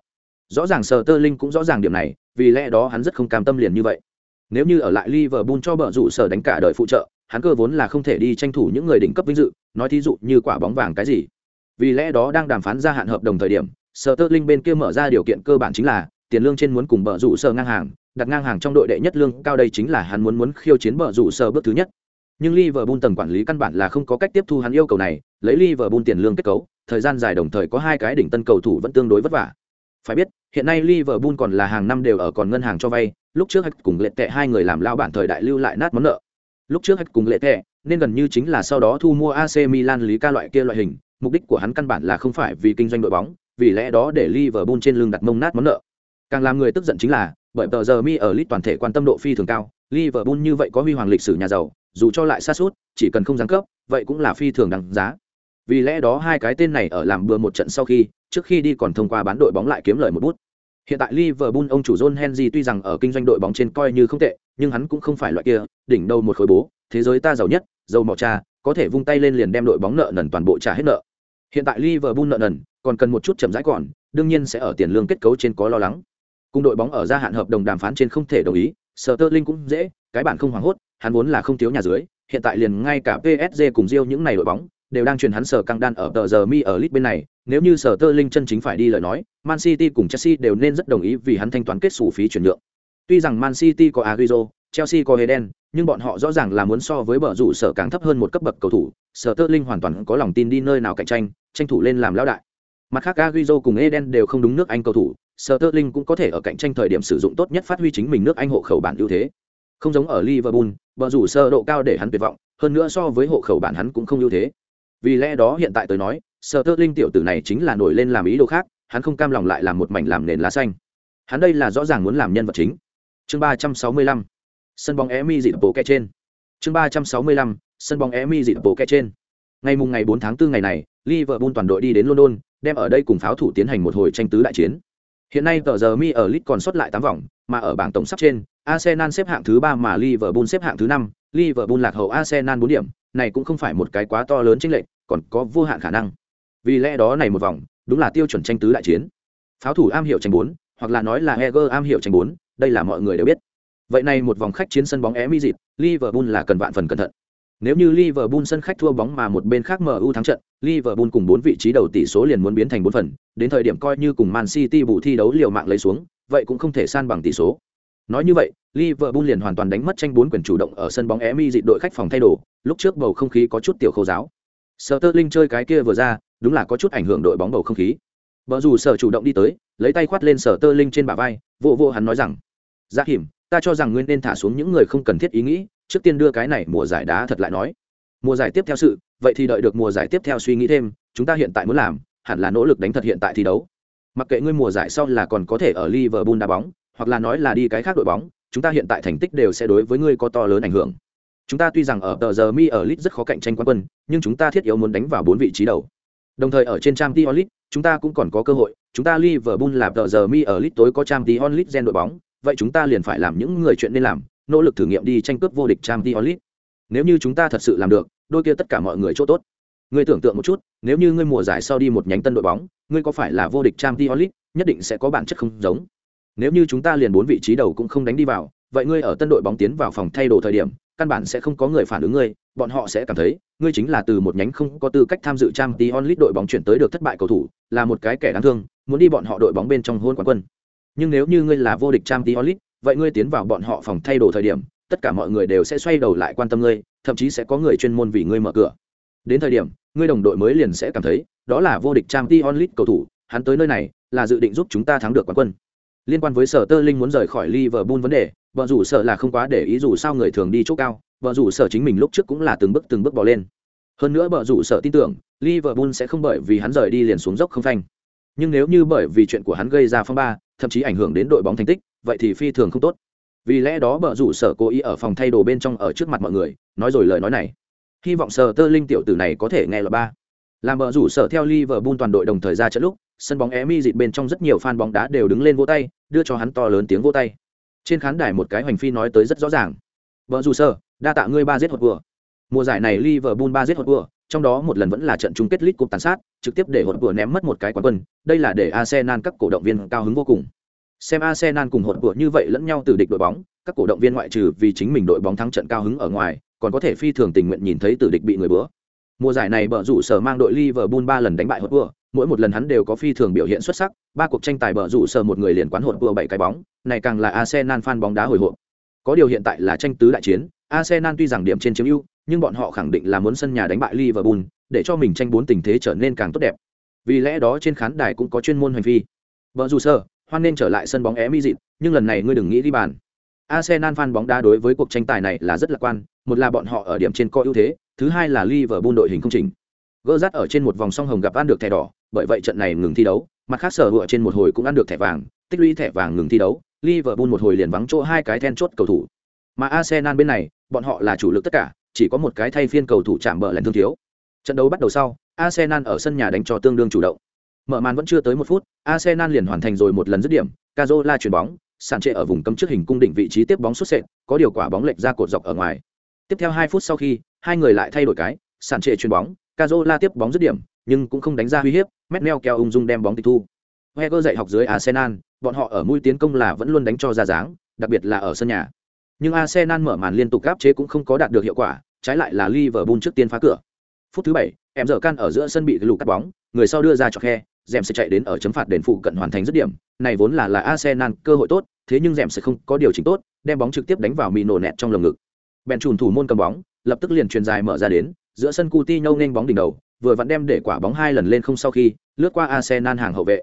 Rõ ràng sở tơ linh cũng rõ ràng điểm này, vì lẽ đó hắn rất không cam tâm liền như vậy. Nếu như ở lại Liverpool cho bờ rủ sở đánh cả đời phụ trợ, hắn cơ vốn là không thể đi tranh thủ những người đỉnh cấp vinh dự, nói thí dụ như quả bóng vàng cái gì. Vì lẽ đó đang đàm phán gia hạn hợp đồng thời điểm, Sterling bên kia mở ra điều kiện cơ bản chính là tiền lương trên muốn cùng bờ rủ sở ngang hàng, đặt ngang hàng trong đội đệ nhất lương cao đây chính là hắn muốn muốn khiêu chiến bờ rủ sở bước thứ nhất. Nhưng Liverpool tầng quản lý căn bản là không có cách tiếp thu hắn yêu cầu này, lấy Liverpool tiền lương kết cấu, thời gian dài đồng thời có hai cái đỉnh tân cầu thủ vẫn tương đối vất vả. Phải biết, hiện nay Liverpool còn là hàng năm đều ở còn ngân hàng cho vay, lúc trước Hạch cùng Lệ Tệ hai người làm lao bản thời đại lưu lại nát món nợ. Lúc trước Hạch cùng Lệ Tệ, nên gần như chính là sau đó thu mua AC Milan lý ca loại kia loại hình, mục đích của hắn căn bản là không phải vì kinh doanh đội bóng, vì lẽ đó để Liverpool trên lưng đặt mông nát món nợ. Càng làm người tức giận chính là, bởi tờ giờ mi ở Leeds toàn thể quan tâm độ phi thường cao, Liverpool như vậy có huy hoàng lịch sử nhà giàu, dù cho lại xa suốt, chỉ cần không giáng cấp, vậy cũng là phi thường đáng giá. Vì lẽ đó hai cái tên này ở làm bừa một trận sau khi, trước khi đi còn thông qua bán đội bóng lại kiếm lời một bút. Hiện tại Liverpool ông chủ John Henry tuy rằng ở kinh doanh đội bóng trên coi như không tệ, nhưng hắn cũng không phải loại kia, đỉnh đầu một khối bố, thế giới ta giàu nhất, giàu mỏ cha, có thể vung tay lên liền đem đội bóng nợ nần toàn bộ trả hết nợ. Hiện tại Liverpool nợ nần, còn cần một chút chậm rãi còn, đương nhiên sẽ ở tiền lương kết cấu trên có lo lắng. Cùng đội bóng ở gia hạn hợp đồng đàm phán trên không thể đồng ý, sở tơ linh cũng dễ, cái bản không hoảng hốt, hắn vốn là không thiếu nhà dưới, hiện tại liền ngay cả PSG cùng riêu những này đội bóng đều đang truyền hắn sở căng đan ở tờ giờ mi ở lit bên này, nếu như sở tơ linh chân chính phải đi lời nói, Man City cùng Chelsea đều nên rất đồng ý vì hắn thanh toán kết sổ phí chuyển nhượng. Tuy rằng Man City có Agüero, Chelsea có Eden, nhưng bọn họ rõ ràng là muốn so với bờ rủ sở càng thấp hơn một cấp bậc cầu thủ, sở tơ linh hoàn toàn có lòng tin đi nơi nào cạnh tranh, tranh thủ lên làm lão đại. Mặt khác Agüero cùng Eden đều không đúng nước Anh cầu thủ, sở tơ linh cũng có thể ở cạnh tranh thời điểm sử dụng tốt nhất phát huy chính mình nước Anh hộ khẩu bản ưu thế. Không giống ở Liverpool, bờ rủ sơ độ cao để hắn tuyệt vọng, hơn nữa so với hộ khẩu bản hắn cũng không ưu thế. Vì lẽ đó hiện tại tôi nói, sở tơ linh tiểu tử này chính là nổi lên làm ý đồ khác, hắn không cam lòng lại làm một mảnh làm nền lá xanh. Hắn đây là rõ ràng muốn làm nhân vật chính. Chương 365. Sân bóng Emi dịt bộ kẹ trên. Chương 365. Sân bóng Emi dịt bộ kẹ trên. Ngày mùng ngày 4 tháng 4 ngày này, Liverpool toàn đội đi đến London, đem ở đây cùng pháo thủ tiến hành một hồi tranh tứ đại chiến. Hiện nay tờ giờ mi ở Leeds còn sót lại tám vòng, mà ở bảng tổng sắp trên, Arsenal xếp hạng thứ ba mà Liverpool xếp hạng thứ năm Liverpool lạc hậu Arsenal bốn điểm, này cũng không phải một cái quá to lớn chênh lệch, còn có vô hạn khả năng. Vì lẽ đó này một vòng, đúng là tiêu chuẩn tranh tứ đại chiến. Pháo thủ am hiểu tranh 4, hoặc là nói là Eger am hiểu tranh 4, đây là mọi người đều biết. Vậy này một vòng khách chiến sân bóng Emirates, Liverpool là cần vạn phần cẩn thận. Nếu như Liverpool sân khách thua bóng mà một bên khác MU thắng trận, Liverpool cùng 4 vị trí đầu tỷ số liền muốn biến thành 4 phần, đến thời điểm coi như cùng Man City bù thi đấu liều mạng lấy xuống, vậy cũng không thể san bằng tỷ số. Nói như vậy, Liverpool liền hoàn toàn đánh mất tranh 4 quyền chủ động ở sân bóng Emirates đội khách phòng thay đồ, lúc trước bầu không khí có chút tiểu khô giáo. Sterling chơi cái kia vừa ra, đúng là có chút ảnh hưởng đội bóng bầu không khí. Bở dù sở chủ động đi tới, lấy tay khoát lên Sterling trên bả vai, vỗ vỗ hắn nói rằng: "Dạ hiểm, ta cho rằng ngươi nên thả xuống những người không cần thiết ý nghĩ, trước tiên đưa cái này mùa giải đá thật lại nói mùa giải tiếp theo sự vậy thì đợi được mùa giải tiếp theo suy nghĩ thêm chúng ta hiện tại muốn làm hẳn là nỗ lực đánh thật hiện tại thi đấu mặc kệ ngươi mùa giải sau là còn có thể ở liverpool đá bóng hoặc là nói là đi cái khác đội bóng chúng ta hiện tại thành tích đều sẽ đối với ngươi có to lớn ảnh hưởng chúng ta tuy rằng ở tờ giờ mi ở lit rất khó cạnh tranh quan quân nhưng chúng ta thiết yếu muốn đánh vào bốn vị trí đầu đồng thời ở trên trang t onlit chúng ta cũng còn có cơ hội chúng ta liverpool là tờ giờ mi ở lit tối có trang t onlit gen đội bóng vậy chúng ta liền phải làm những người chuyện nên làm nỗ lực thử nghiệm đi tranh cướp vô địch trang Diolit. Nếu như chúng ta thật sự làm được, đôi kia tất cả mọi người chỗ tốt. Ngươi tưởng tượng một chút, nếu như ngươi mùa giải sau đi một nhánh tân đội bóng, ngươi có phải là vô địch trang Diolit, nhất định sẽ có bản chất không giống. Nếu như chúng ta liền bốn vị trí đầu cũng không đánh đi vào, vậy ngươi ở tân đội bóng tiến vào phòng thay đồ thời điểm, căn bản sẽ không có người phản ứng ngươi bọn họ sẽ cảm thấy ngươi chính là từ một nhánh không có tư cách tham dự trang tí onlit đội bóng chuyển tới được thất bại cầu thủ là một cái kẻ đáng thương muốn đi bọn họ đội bóng bên trong hôn quán quân. Nhưng nếu như ngươi là vô địch trang tí onlit vậy ngươi tiến vào bọn họ phòng thay đồ thời điểm tất cả mọi người đều sẽ xoay đầu lại quan tâm ngươi thậm chí sẽ có người chuyên môn vì ngươi mở cửa. Đến thời điểm ngươi đồng đội mới liền sẽ cảm thấy đó là vô địch trang t onlit cầu thủ hắn tới nơi này là dự định giúp chúng ta thắng được quán quân liên quan với sở tơ linh muốn rời khỏi liverpool vấn đề, vợ rủ sợ là không quá để ý dù sao người thường đi chỗ cao, vợ rủ sở chính mình lúc trước cũng là từng bước từng bước bỏ lên. Hơn nữa vợ rủ sợ tin tưởng, liverpool sẽ không bởi vì hắn rời đi liền xuống dốc không phanh. Nhưng nếu như bởi vì chuyện của hắn gây ra phong ba, thậm chí ảnh hưởng đến đội bóng thành tích, vậy thì phi thường không tốt. Vì lẽ đó bờ rủ sở cố ý ở phòng thay đồ bên trong ở trước mặt mọi người, nói rồi lời nói này. Hy vọng sở tơ linh tiểu tử này có thể nghe là ba. Làm bờ rủ sở theo liverpool toàn đội đồng thời ra trận lúc, sân bóng Emi dịt bên trong rất nhiều fan bóng đá đều đứng lên vỗ tay đưa cho hắn to lớn tiếng vỗ tay trên khán đài một cái hoành phi nói tới rất rõ ràng bờ Dù sở đa tạ ngươi ba giết hột vừa mùa giải này liverpool ba giết hột vừa trong đó một lần vẫn là trận chung kết League Cup tàn sát, trực tiếp để hột vừa ném mất một cái quán quân, đây là để Arsenal các cổ động viên cao hứng vô cùng. Xem Arsenal cùng hột vừa như vậy lẫn nhau từ địch đội bóng, các cổ động viên ngoại trừ vì chính mình đội bóng thắng trận cao hứng ở ngoài, còn có thể phi thường tình nguyện nhìn thấy tử địch bị người bữa. Mùa giải này bở rủ sở mang đội Liverpool ba lần đánh bại hột vừa, mỗi một lần hắn đều có phi thường biểu hiện xuất sắc, ba cuộc tranh tài bờ rủ sở một người liền quán hột vừa bảy cái bóng, này càng là Arsenal fan bóng đá hồi hộp. Có điều hiện tại là tranh tứ đại chiến, Arsenal tuy rằng điểm trên chiếm ưu, nhưng bọn họ khẳng định là muốn sân nhà đánh bại Liverpool, để cho mình tranh bốn tình thế trở nên càng tốt đẹp. Vì lẽ đó trên khán đài cũng có chuyên môn hành vi. Bờ rủ sở, hoan nên trở lại sân bóng Emirates, nhưng lần này ngươi đừng nghĩ đi bàn. Arsenal fan bóng đá đối với cuộc tranh tài này là rất lạc quan, một là bọn họ ở điểm trên có ưu thế, thứ hai là Liverpool đội hình không chỉnh. Gỡ rát ở trên một vòng song hồng gặp ăn được thẻ đỏ, bởi vậy trận này ngừng thi đấu, mặt khác sở hựa trên một hồi cũng ăn được thẻ vàng, tích lũy thẻ vàng ngừng thi đấu, Liverpool một hồi liền vắng chỗ hai cái then chốt cầu thủ. Mà Arsenal bên này, bọn họ là chủ lực tất cả, chỉ có một cái thay phiên cầu thủ chạm bờ lần thương thiếu. Trận đấu bắt đầu sau, Arsenal ở sân nhà đánh cho tương đương chủ động. Mở màn vẫn chưa tới một phút, Arsenal liền hoàn thành rồi một lần dứt điểm, Cazola chuyển bóng, sàn trệ ở vùng cấm trước hình cung đỉnh vị trí tiếp bóng xuất sệt, có điều quả bóng lệch ra cột dọc ở ngoài. Tiếp theo hai phút sau khi, hai người lại thay đổi cái, sàn trệ chuyền bóng, Cazola tiếp bóng dứt điểm, nhưng cũng không đánh ra uy hiếp, Metnel kéo ung dung đem bóng tịch thu. Wenger dạy học dưới Arsenal, bọn họ ở mũi tiến công là vẫn luôn đánh cho ra dáng, đặc biệt là ở sân nhà. Nhưng Arsenal mở màn liên tục áp chế cũng không có đạt được hiệu quả, trái lại là Liverpool trước tiên phá cửa. Phút thứ bảy, em giờ can ở giữa sân bị lù cắt bóng, người sau đưa ra cho khe, Dẻm sẽ chạy đến ở chấm phạt đền phụ cận hoàn thành dứt điểm, này vốn là là Arsenal cơ hội tốt, thế nhưng Dẻm sẽ không có điều chỉnh tốt, đem bóng trực tiếp đánh vào mì nổ nẹt trong lồng ngực. Bèn chùn thủ môn cầm bóng, lập tức liền truyền dài mở ra đến, giữa sân Coutinho nên bóng đỉnh đầu, vừa vặn đem để quả bóng hai lần lên không sau khi lướt qua Arsenal hàng hậu vệ.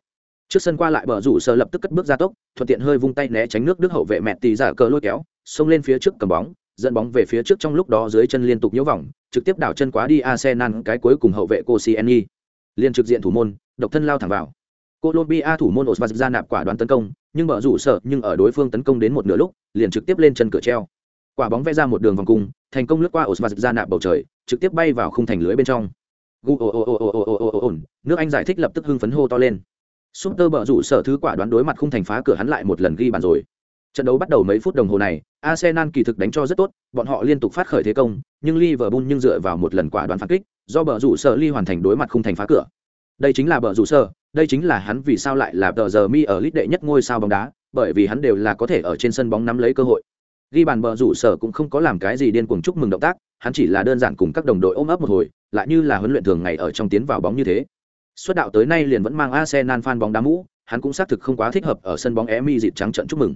Trước sân qua lại bờ rủ sơ lập tức cất bước ra tốc, thuận tiện hơi vung tay né tránh nước Đức hậu vệ mẹ tỷ giả cờ lôi kéo, xông lên phía trước cầm bóng, dẫn bóng về phía trước trong lúc đó dưới chân liên tục nhiễu vòng, trực tiếp đảo chân quá đi Arsenal cái cuối cùng hậu vệ Koscielny. Liên trực diện thủ môn, độc thân lao thẳng vào. Colombia thủ môn Osvaldo ra nạp quả đoán tấn công, nhưng bờ rủ sợ nhưng ở đối phương tấn công đến một nửa lúc, liền trực tiếp lên chân cửa treo. Quả bóng vẽ ra một đường vòng cung, thành công lướt qua Osvaldo ra nạp bầu trời, trực tiếp bay vào khung thành lưới bên trong. Nước Anh giải thích lập tức hưng phấn hô to lên. Super bờ rủ sở thứ quả đoán đối mặt khung thành phá cửa hắn lại một lần ghi bàn rồi. Trận đấu bắt đầu mấy phút đồng hồ này, Arsenal kỳ thực đánh cho rất tốt, bọn họ liên tục phát khởi thế công, nhưng Liverpool nhưng dựa vào một lần quả đoán phản kích, do bờ rủ sở ly hoàn thành đối mặt khung thành phá cửa. Đây chính là bờ rủ sở, đây chính là hắn vì sao lại là tờ giờ mi ở lít đệ nhất ngôi sao bóng đá, bởi vì hắn đều là có thể ở trên sân bóng nắm lấy cơ hội. Ghi bàn bờ rủ sở cũng không có làm cái gì điên cuồng chúc mừng động tác, hắn chỉ là đơn giản cùng các đồng đội ôm ấp một hồi, lại như là huấn luyện thường ngày ở trong tiến vào bóng như thế. Xuất đạo tới nay liền vẫn mang Arsenal fan bóng đá mũ, hắn cũng xác thực không quá thích hợp ở sân bóng Emi dịt trắng trận chúc mừng.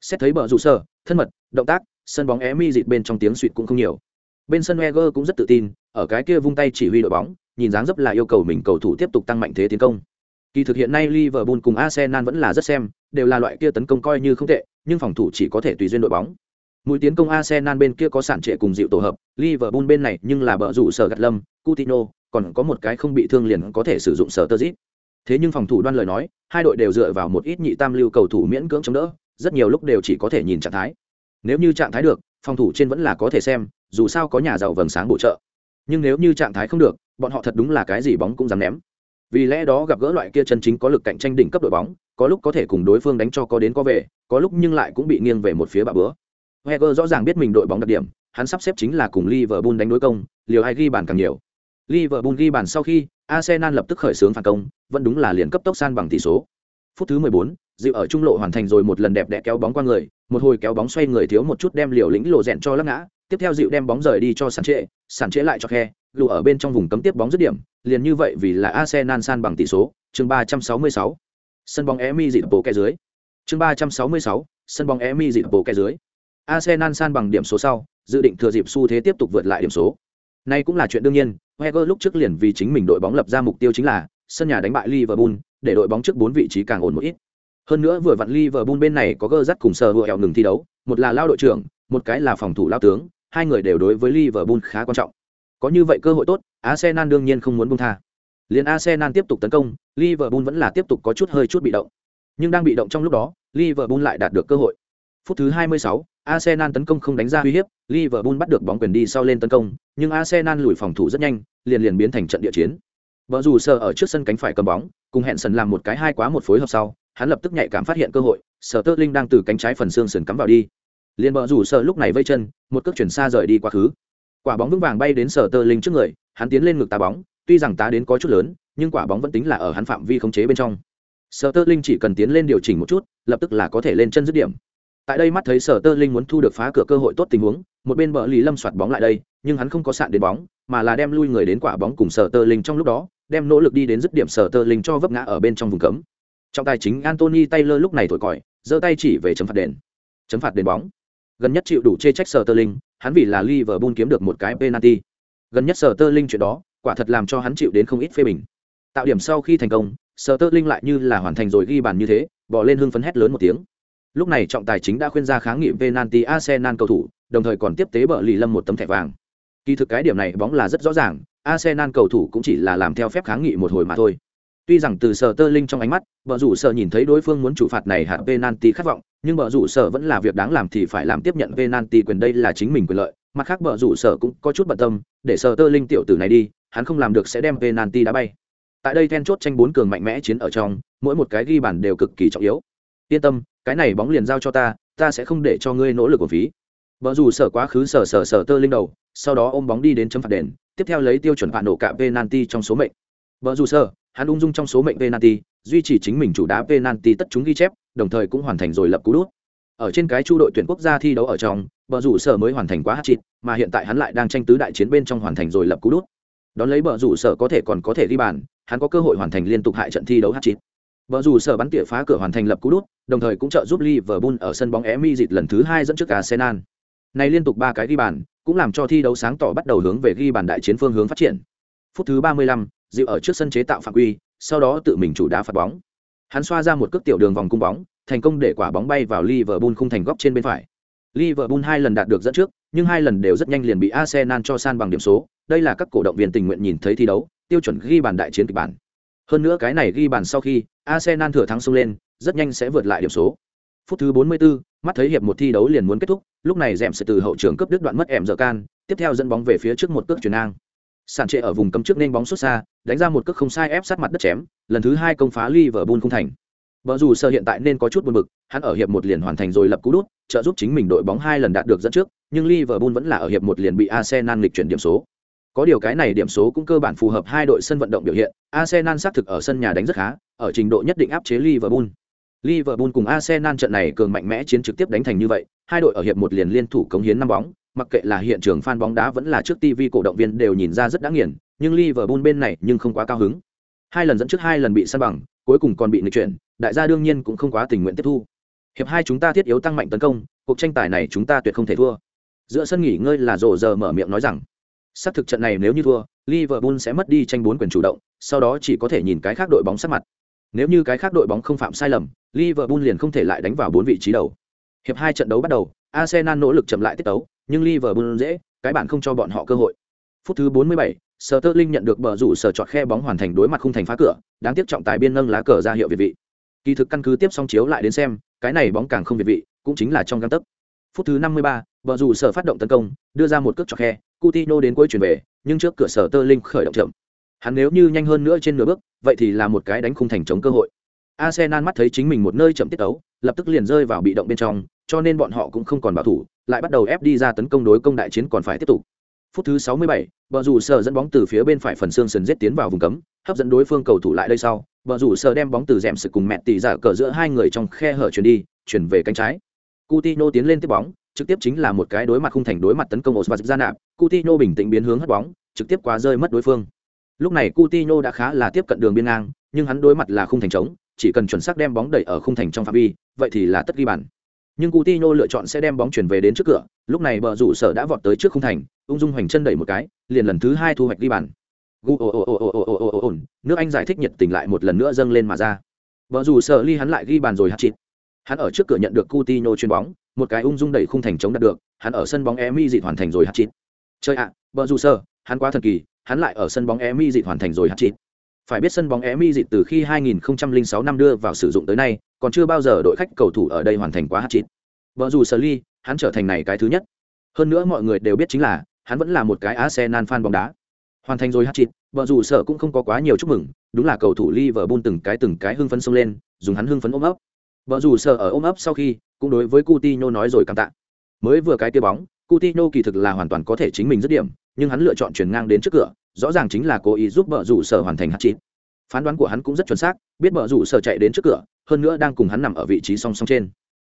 Xét thấy bờ rủ sở, thân mật, động tác, sân bóng Emi dịt bên trong tiếng suỵt cũng không nhiều. Bên sân Wenger cũng rất tự tin, ở cái kia vung tay chỉ huy đội bóng, nhìn dáng dấp là yêu cầu mình cầu thủ tiếp tục tăng mạnh thế tiến công. Kỳ thực hiện nay Liverpool cùng Arsenal vẫn là rất xem, đều là loại kia tấn công coi như không tệ, nhưng phòng thủ chỉ có thể tùy duyên đội bóng. Mũi tiến công Arsenal bên kia có sản trệ cùng dịu tổ hợp, Liverpool bên này nhưng là bờ rủ sở gạt lâm, Coutinho, còn có một cái không bị thương liền có thể sử dụng sở tơ Thế nhưng phòng thủ đoan lời nói, hai đội đều dựa vào một ít nhị tam lưu cầu thủ miễn cưỡng chống đỡ, rất nhiều lúc đều chỉ có thể nhìn trạng thái. Nếu như trạng thái được, phòng thủ trên vẫn là có thể xem, dù sao có nhà giàu vầng sáng bổ trợ. Nhưng nếu như trạng thái không được, bọn họ thật đúng là cái gì bóng cũng dám ném. Vì lẽ đó gặp gỡ loại kia chân chính có lực cạnh tranh đỉnh cấp đội bóng, có lúc có thể cùng đối phương đánh cho có đến có về, có lúc nhưng lại cũng bị nghiêng về một phía bạ bữa. Wenger rõ ràng biết mình đội bóng đặc điểm, hắn sắp xếp chính là cùng Liverpool đánh đối công, liều ai ghi bàn càng nhiều. Liverpool ghi bàn sau khi, Arsenal lập tức khởi xướng phản công, vẫn đúng là liền cấp tốc san bằng tỷ số. Phút thứ 14, dịu ở trung lộ hoàn thành rồi một lần đẹp đẽ kéo bóng qua người, một hồi kéo bóng xoay người thiếu một chút đem liều lĩnh lộ dẹn cho lắc ngã, tiếp theo dịu đem bóng rời đi cho sản trệ sản trệ lại cho khe lù ở bên trong vùng cấm tiếp bóng dứt điểm liền như vậy vì là arsenal san bằng tỷ số chương 366. sân bóng emi dịt bộ kẻ dưới chương 366, sân bóng emi dịt bộ kẻ dưới arsenal san bằng điểm số sau dự định thừa dịp xu thế tiếp tục vượt lại điểm số Nay cũng là chuyện đương nhiên, Wenger lúc trước liền vì chính mình đội bóng lập ra mục tiêu chính là sân nhà đánh bại Liverpool, để đội bóng trước bốn vị trí càng ổn một ít. Hơn nữa vừa vặn Liverpool bên này có gơ dắt cùng sở hữu ngừng thi đấu, một là lao đội trưởng, một cái là phòng thủ lao tướng, hai người đều đối với Liverpool khá quan trọng. Có như vậy cơ hội tốt, Arsenal đương nhiên không muốn buông tha. Liên Arsenal tiếp tục tấn công, Liverpool vẫn là tiếp tục có chút hơi chút bị động. Nhưng đang bị động trong lúc đó, Liverpool lại đạt được cơ hội. Phút thứ 26, Arsenal tấn công không đánh ra uy hiếp, Liverpool bắt được bóng quyền đi sau lên tấn công, nhưng Arsenal lùi phòng thủ rất nhanh, liền liền biến thành trận địa chiến. Bờ rủ sờ ở trước sân cánh phải cầm bóng, cùng hẹn sần làm một cái hai quá một phối hợp sau, hắn lập tức nhạy cảm phát hiện cơ hội, Sterling đang từ cánh trái phần xương sườn cắm vào đi. Liên bờ rủ sờ lúc này vây chân, một cước chuyển xa rời đi quá khứ. Quả bóng vững vàng bay đến Sterling trước người, hắn tiến lên ngực tá bóng, tuy rằng tá đến có chút lớn, nhưng quả bóng vẫn tính là ở hắn phạm vi khống chế bên trong. Sterling chỉ cần tiến lên điều chỉnh một chút, lập tức là có thể lên chân dứt điểm tại đây mắt thấy sở tơ linh muốn thu được phá cửa cơ hội tốt tình huống, một bên bờ lý lâm soạt bóng lại đây, nhưng hắn không có sạn đến bóng, mà là đem lui người đến quả bóng cùng sở tơ linh trong lúc đó, đem nỗ lực đi đến dứt điểm sở tơ linh cho vấp ngã ở bên trong vùng cấm. Trong tài chính antony taylor lúc này thổi còi, giơ tay chỉ về chấm phạt đền. Chấm phạt đền bóng. Gần nhất chịu đủ chê trách sở tơ linh, hắn vì là liverpool kiếm được một cái penalty. Gần nhất sở tơ linh chuyện đó, quả thật làm cho hắn chịu đến không ít phê bình. Tạo điểm sau khi thành công, sở tơ linh lại như là hoàn thành rồi ghi bàn như thế, bỏ lên hưng phấn hét lớn một tiếng. Lúc này trọng tài chính đã khuyên ra kháng nghị penalty Arsenal cầu thủ, đồng thời còn tiếp tế bờ lì lâm một tấm thẻ vàng. Kỳ thực cái điểm này bóng là rất rõ ràng, Arsenal cầu thủ cũng chỉ là làm theo phép kháng nghị một hồi mà thôi. Tuy rằng từ sở tơ linh trong ánh mắt, bờ rủ sở nhìn thấy đối phương muốn chủ phạt này hạt penalty khát vọng, nhưng bờ rủ sở vẫn là việc đáng làm thì phải làm tiếp nhận penalty quyền đây là chính mình quyền lợi. Mặt khác bờ rủ sở cũng có chút bận tâm, để sở tơ linh tiểu tử này đi, hắn không làm được sẽ đem penalty đá bay. Tại đây then chốt tranh bốn cường mạnh mẽ chiến ở trong, mỗi một cái ghi bàn đều cực kỳ trọng yếu. Yên tâm, cái này bóng liền giao cho ta ta sẽ không để cho ngươi nỗ lực của phí. Vợ dù sở quá khứ sở sở sở tơ linh đầu, sau đó ôm bóng đi đến chấm phạt đền, tiếp theo lấy tiêu chuẩn phạt nổ cả penalty trong số mệnh. Vợ dù sở, hắn ung dung trong số mệnh penalty, duy trì chính mình chủ đá penalty tất chúng ghi chép, đồng thời cũng hoàn thành rồi lập cú đút. Ở trên cái chu đội tuyển quốc gia thi đấu ở trong vợ rủ sở mới hoàn thành quá hát chịt mà hiện tại hắn lại đang tranh tứ đại chiến bên trong hoàn thành rồi lập cú đút. Đón lấy vợ rủ sở có thể còn có thể ghi bàn, hắn có cơ hội hoàn thành liên tục hại trận thi đấu hát chịt vợ rủ sở bắn tỉa phá cửa hoàn thành lập cú đút đồng thời cũng trợ giúp Liverpool ở sân bóng Emi dịt lần thứ hai dẫn trước Arsenal. Này liên tục ba cái ghi bàn, cũng làm cho thi đấu sáng tỏ bắt đầu hướng về ghi bàn đại chiến phương hướng phát triển. Phút thứ 35, Diệu ở trước sân chế tạo phạm quy, sau đó tự mình chủ đá phạt bóng. Hắn xoa ra một cước tiểu đường vòng cung bóng, thành công để quả bóng bay vào Liverpool khung thành góc trên bên phải. Liverpool hai lần đạt được dẫn trước, nhưng hai lần đều rất nhanh liền bị Arsenal cho san bằng điểm số. Đây là các cổ động viên tình nguyện nhìn thấy thi đấu, tiêu chuẩn ghi bàn đại chiến kịch bản. Hơn nữa cái này ghi bàn sau khi Arsenal thừa thắng xông lên, rất nhanh sẽ vượt lại điểm số. Phút thứ 44, mắt thấy hiệp một thi đấu liền muốn kết thúc, lúc này Dệm sẽ từ hậu trường cướp đứt đoạn mất ẻm giờ can, tiếp theo dẫn bóng về phía trước một cước chuyền ngang. Sàn trệ ở vùng cấm trước nên bóng xuất xa, đánh ra một cước không sai ép sát mặt đất chém, lần thứ hai công phá Liverpool không thành. Bở dù sơ hiện tại nên có chút buồn bực, hắn ở hiệp một liền hoàn thành rồi lập cú đút, trợ giúp chính mình đội bóng hai lần đạt được dẫn trước, nhưng Liverpool vẫn là ở hiệp một liền bị Arsenal nghịch chuyển điểm số. Có điều cái này điểm số cũng cơ bản phù hợp hai đội sân vận động biểu hiện, Arsenal xác thực ở sân nhà đánh rất khá, ở trình độ nhất định áp chế Liverpool. Liverpool cùng Arsenal trận này cường mạnh mẽ chiến trực tiếp đánh thành như vậy, hai đội ở hiệp một liền liên thủ cống hiến năm bóng, mặc kệ là hiện trường fan bóng đá vẫn là trước TV cổ động viên đều nhìn ra rất đáng nghiền, nhưng Liverpool bên này nhưng không quá cao hứng. Hai lần dẫn trước hai lần bị săn bằng, cuối cùng còn bị nghịch chuyển, đại gia đương nhiên cũng không quá tình nguyện tiếp thu. Hiệp hai chúng ta thiết yếu tăng mạnh tấn công, cuộc tranh tài này chúng ta tuyệt không thể thua. Giữa sân nghỉ ngơi là rồ giờ mở miệng nói rằng, xác thực trận này nếu như thua, Liverpool sẽ mất đi tranh bốn quyền chủ động, sau đó chỉ có thể nhìn cái khác đội bóng sát mặt. Nếu như cái khác đội bóng không phạm sai lầm, Liverpool liền không thể lại đánh vào bốn vị trí đầu. Hiệp hai trận đấu bắt đầu, Arsenal nỗ lực chậm lại tiết tấu, nhưng Liverpool dễ, cái bản không cho bọn họ cơ hội. Phút thứ 47, Sterling nhận được bờ rủ sở chọt khe bóng hoàn thành đối mặt khung thành phá cửa, đáng tiếc trọng tài biên nâng lá cờ ra hiệu việt vị. Kỳ thực căn cứ tiếp song chiếu lại đến xem, cái này bóng càng không việt vị, cũng chính là trong gang tấc. Phút thứ 53, bờ rủ sở phát động tấn công, đưa ra một cước chọt khe, Coutinho đến cuối chuyển về, nhưng trước cửa sở Sterling khởi động chậm. Hắn nếu như nhanh hơn nữa trên nửa bước, vậy thì là một cái đánh khung thành chống cơ hội. Arsenal mắt thấy chính mình một nơi chậm tiết tấu, lập tức liền rơi vào bị động bên trong, cho nên bọn họ cũng không còn bảo thủ, lại bắt đầu ép đi ra tấn công đối công đại chiến còn phải tiếp tục. Phút thứ 67, bờ rủ sở dẫn bóng từ phía bên phải phần xương sườn giết tiến vào vùng cấm, hấp dẫn đối phương cầu thủ lại đây sau, bờ rủ sở đem bóng từ rèm sự cùng mẹ tỷ giả cờ giữa hai người trong khe hở chuyển đi, chuyển về cánh trái. Coutinho tiến lên tiếp bóng, trực tiếp chính là một cái đối mặt không thành đối mặt tấn công Osvaldo ra nạp, Coutinho bình tĩnh biến hướng hất bóng, trực tiếp quá rơi mất đối phương. Lúc này Coutinho đã khá là tiếp cận đường biên ngang, nhưng hắn đối mặt là khung thành trống, chỉ cần chuẩn xác đem bóng đẩy ở khung thành trong phạm vi, vậy thì là tất ghi bàn. Nhưng Coutinho lựa chọn sẽ đem bóng chuyển về đến trước cửa, lúc này bờ rủ sở đã vọt tới trước khung thành, ung dung hoành chân đẩy một cái, liền lần thứ hai thu hoạch ghi bàn. Nước Anh giải thích nhiệt tình lại một lần nữa dâng lên mà ra. Bờ rủ sở ly hắn lại ghi bàn rồi hạt chít. Hắn ở trước cửa nhận được Coutinho chuyền bóng, một cái ung dung đẩy khung thành chống đạt được, hắn ở sân bóng Emi dị hoàn thành rồi hạt chín. Chơi ạ, à, bờ sợ, hắn quá thần kỳ, hắn lại ở sân bóng Emi dị hoàn thành rồi hạt chín. Phải biết sân bóng Emi dịt từ khi 2006 năm đưa vào sử dụng tới nay, còn chưa bao giờ đội khách cầu thủ ở đây hoàn thành quá hat-trick. Vợ dù Sully, hắn trở thành này cái thứ nhất. Hơn nữa mọi người đều biết chính là, hắn vẫn là một cái Arsenal fan bóng đá. Hoàn thành rồi hat-trick, vợ dù sở cũng không có quá nhiều chúc mừng, đúng là cầu thủ Liverpool từng cái từng cái hưng phấn xông lên, dùng hắn hưng phấn ôm ấp. Vợ dù sở ở ôm ấp sau khi, cũng đối với Coutinho nói rồi cảm tạ. Mới vừa cái kia bóng, Coutinho kỳ thực là hoàn toàn có thể chính mình dứt điểm, nhưng hắn lựa chọn chuyển ngang đến trước cửa, rõ ràng chính là cố ý giúp vợ rủ sở hoàn thành hat trick. Phán đoán của hắn cũng rất chuẩn xác, biết vợ rủ sở chạy đến trước cửa, hơn nữa đang cùng hắn nằm ở vị trí song song trên.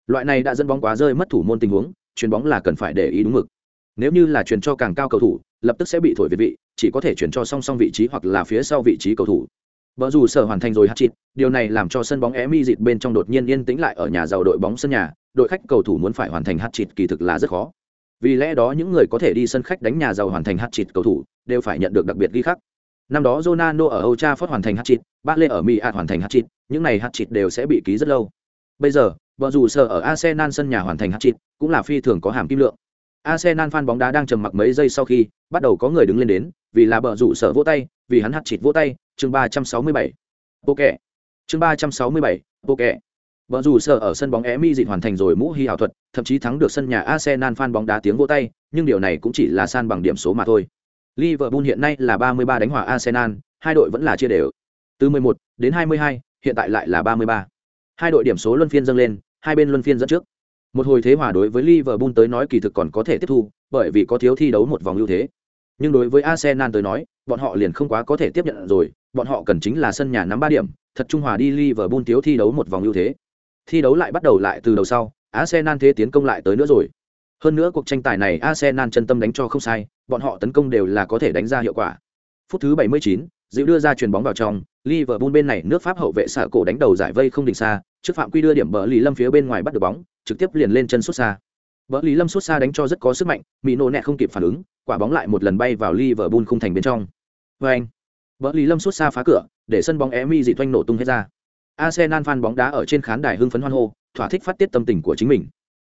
Loại này đã dẫn bóng quá rơi mất thủ môn tình huống, chuyền bóng là cần phải để ý đúng mực. Nếu như là chuyền cho càng cao cầu thủ, lập tức sẽ bị thổi về vị, chỉ có thể chuyển cho song song vị trí hoặc là phía sau vị trí cầu thủ. Vợ rủ sở hoàn thành rồi hạt trick, điều này làm cho sân bóng Emi dịt bên trong đột nhiên yên tĩnh lại ở nhà giàu đội bóng sân nhà, đội khách cầu thủ muốn phải hoàn thành hạt trick kỳ thực là rất khó. Vì lẽ đó những người có thể đi sân khách đánh nhà giàu hoàn thành hạt trick cầu thủ, đều phải nhận được đặc biệt ghi khắc. Năm đó Ronaldo ở Old Trafford hoàn thành hat-trick, Bale ở Milan hoàn thành hat-trick, những này hat-trick đều sẽ bị ký rất lâu. Bây giờ, vợ dù sở ở Arsenal sân nhà hoàn thành hat-trick, cũng là phi thường có hàm kim lượng. Arsenal fan bóng đá đang trầm mặc mấy giây sau khi, bắt đầu có người đứng lên đến, vì là bờ rủ sở vỗ tay, vì hắn hat-trick vỗ tay, chương 367. Ok. Chương 367, ok. Bờ rủ sở ở sân bóng Emi dịch hoàn thành rồi mũ hi ảo thuật, thậm chí thắng được sân nhà Arsenal fan bóng đá tiếng vỗ tay, nhưng điều này cũng chỉ là san bằng điểm số mà thôi. Liverpool hiện nay là 33 đánh hòa Arsenal, hai đội vẫn là chia đều. Từ 11 đến 22, hiện tại lại là 33. Hai đội điểm số luân phiên dâng lên, hai bên luân phiên dẫn trước. Một hồi thế hòa đối với Liverpool tới nói kỳ thực còn có thể tiếp thu, bởi vì có thiếu thi đấu một vòng ưu thế. Nhưng đối với Arsenal tới nói, bọn họ liền không quá có thể tiếp nhận rồi, bọn họ cần chính là sân nhà nắm 3 điểm, thật trung hòa đi Liverpool thiếu thi đấu một vòng ưu thế. Thi đấu lại bắt đầu lại từ đầu sau, Arsenal thế tiến công lại tới nữa rồi. Hơn nữa cuộc tranh tài này Arsenal chân tâm đánh cho không sai, bọn họ tấn công đều là có thể đánh ra hiệu quả. Phút thứ 79, Dịu đưa ra chuyền bóng vào trong, Liverpool bên này nước Pháp hậu vệ xạ cổ đánh đầu giải vây không đỉnh xa, trước phạm quy đưa điểm bờ Lý Lâm phía bên ngoài bắt được bóng, trực tiếp liền lên chân sút xa. Bờ Lý Lâm sút xa đánh cho rất có sức mạnh, Mino nẹ không kịp phản ứng, quả bóng lại một lần bay vào Liverpool khung thành bên trong. Oeng. Bờ Lý Lâm sút xa phá cửa, để sân bóng Emi dị toanh nổ tung hết ra. Arsenal fan bóng đá ở trên khán đài hưng phấn hoan hô, thỏa thích phát tiết tâm tình của chính mình.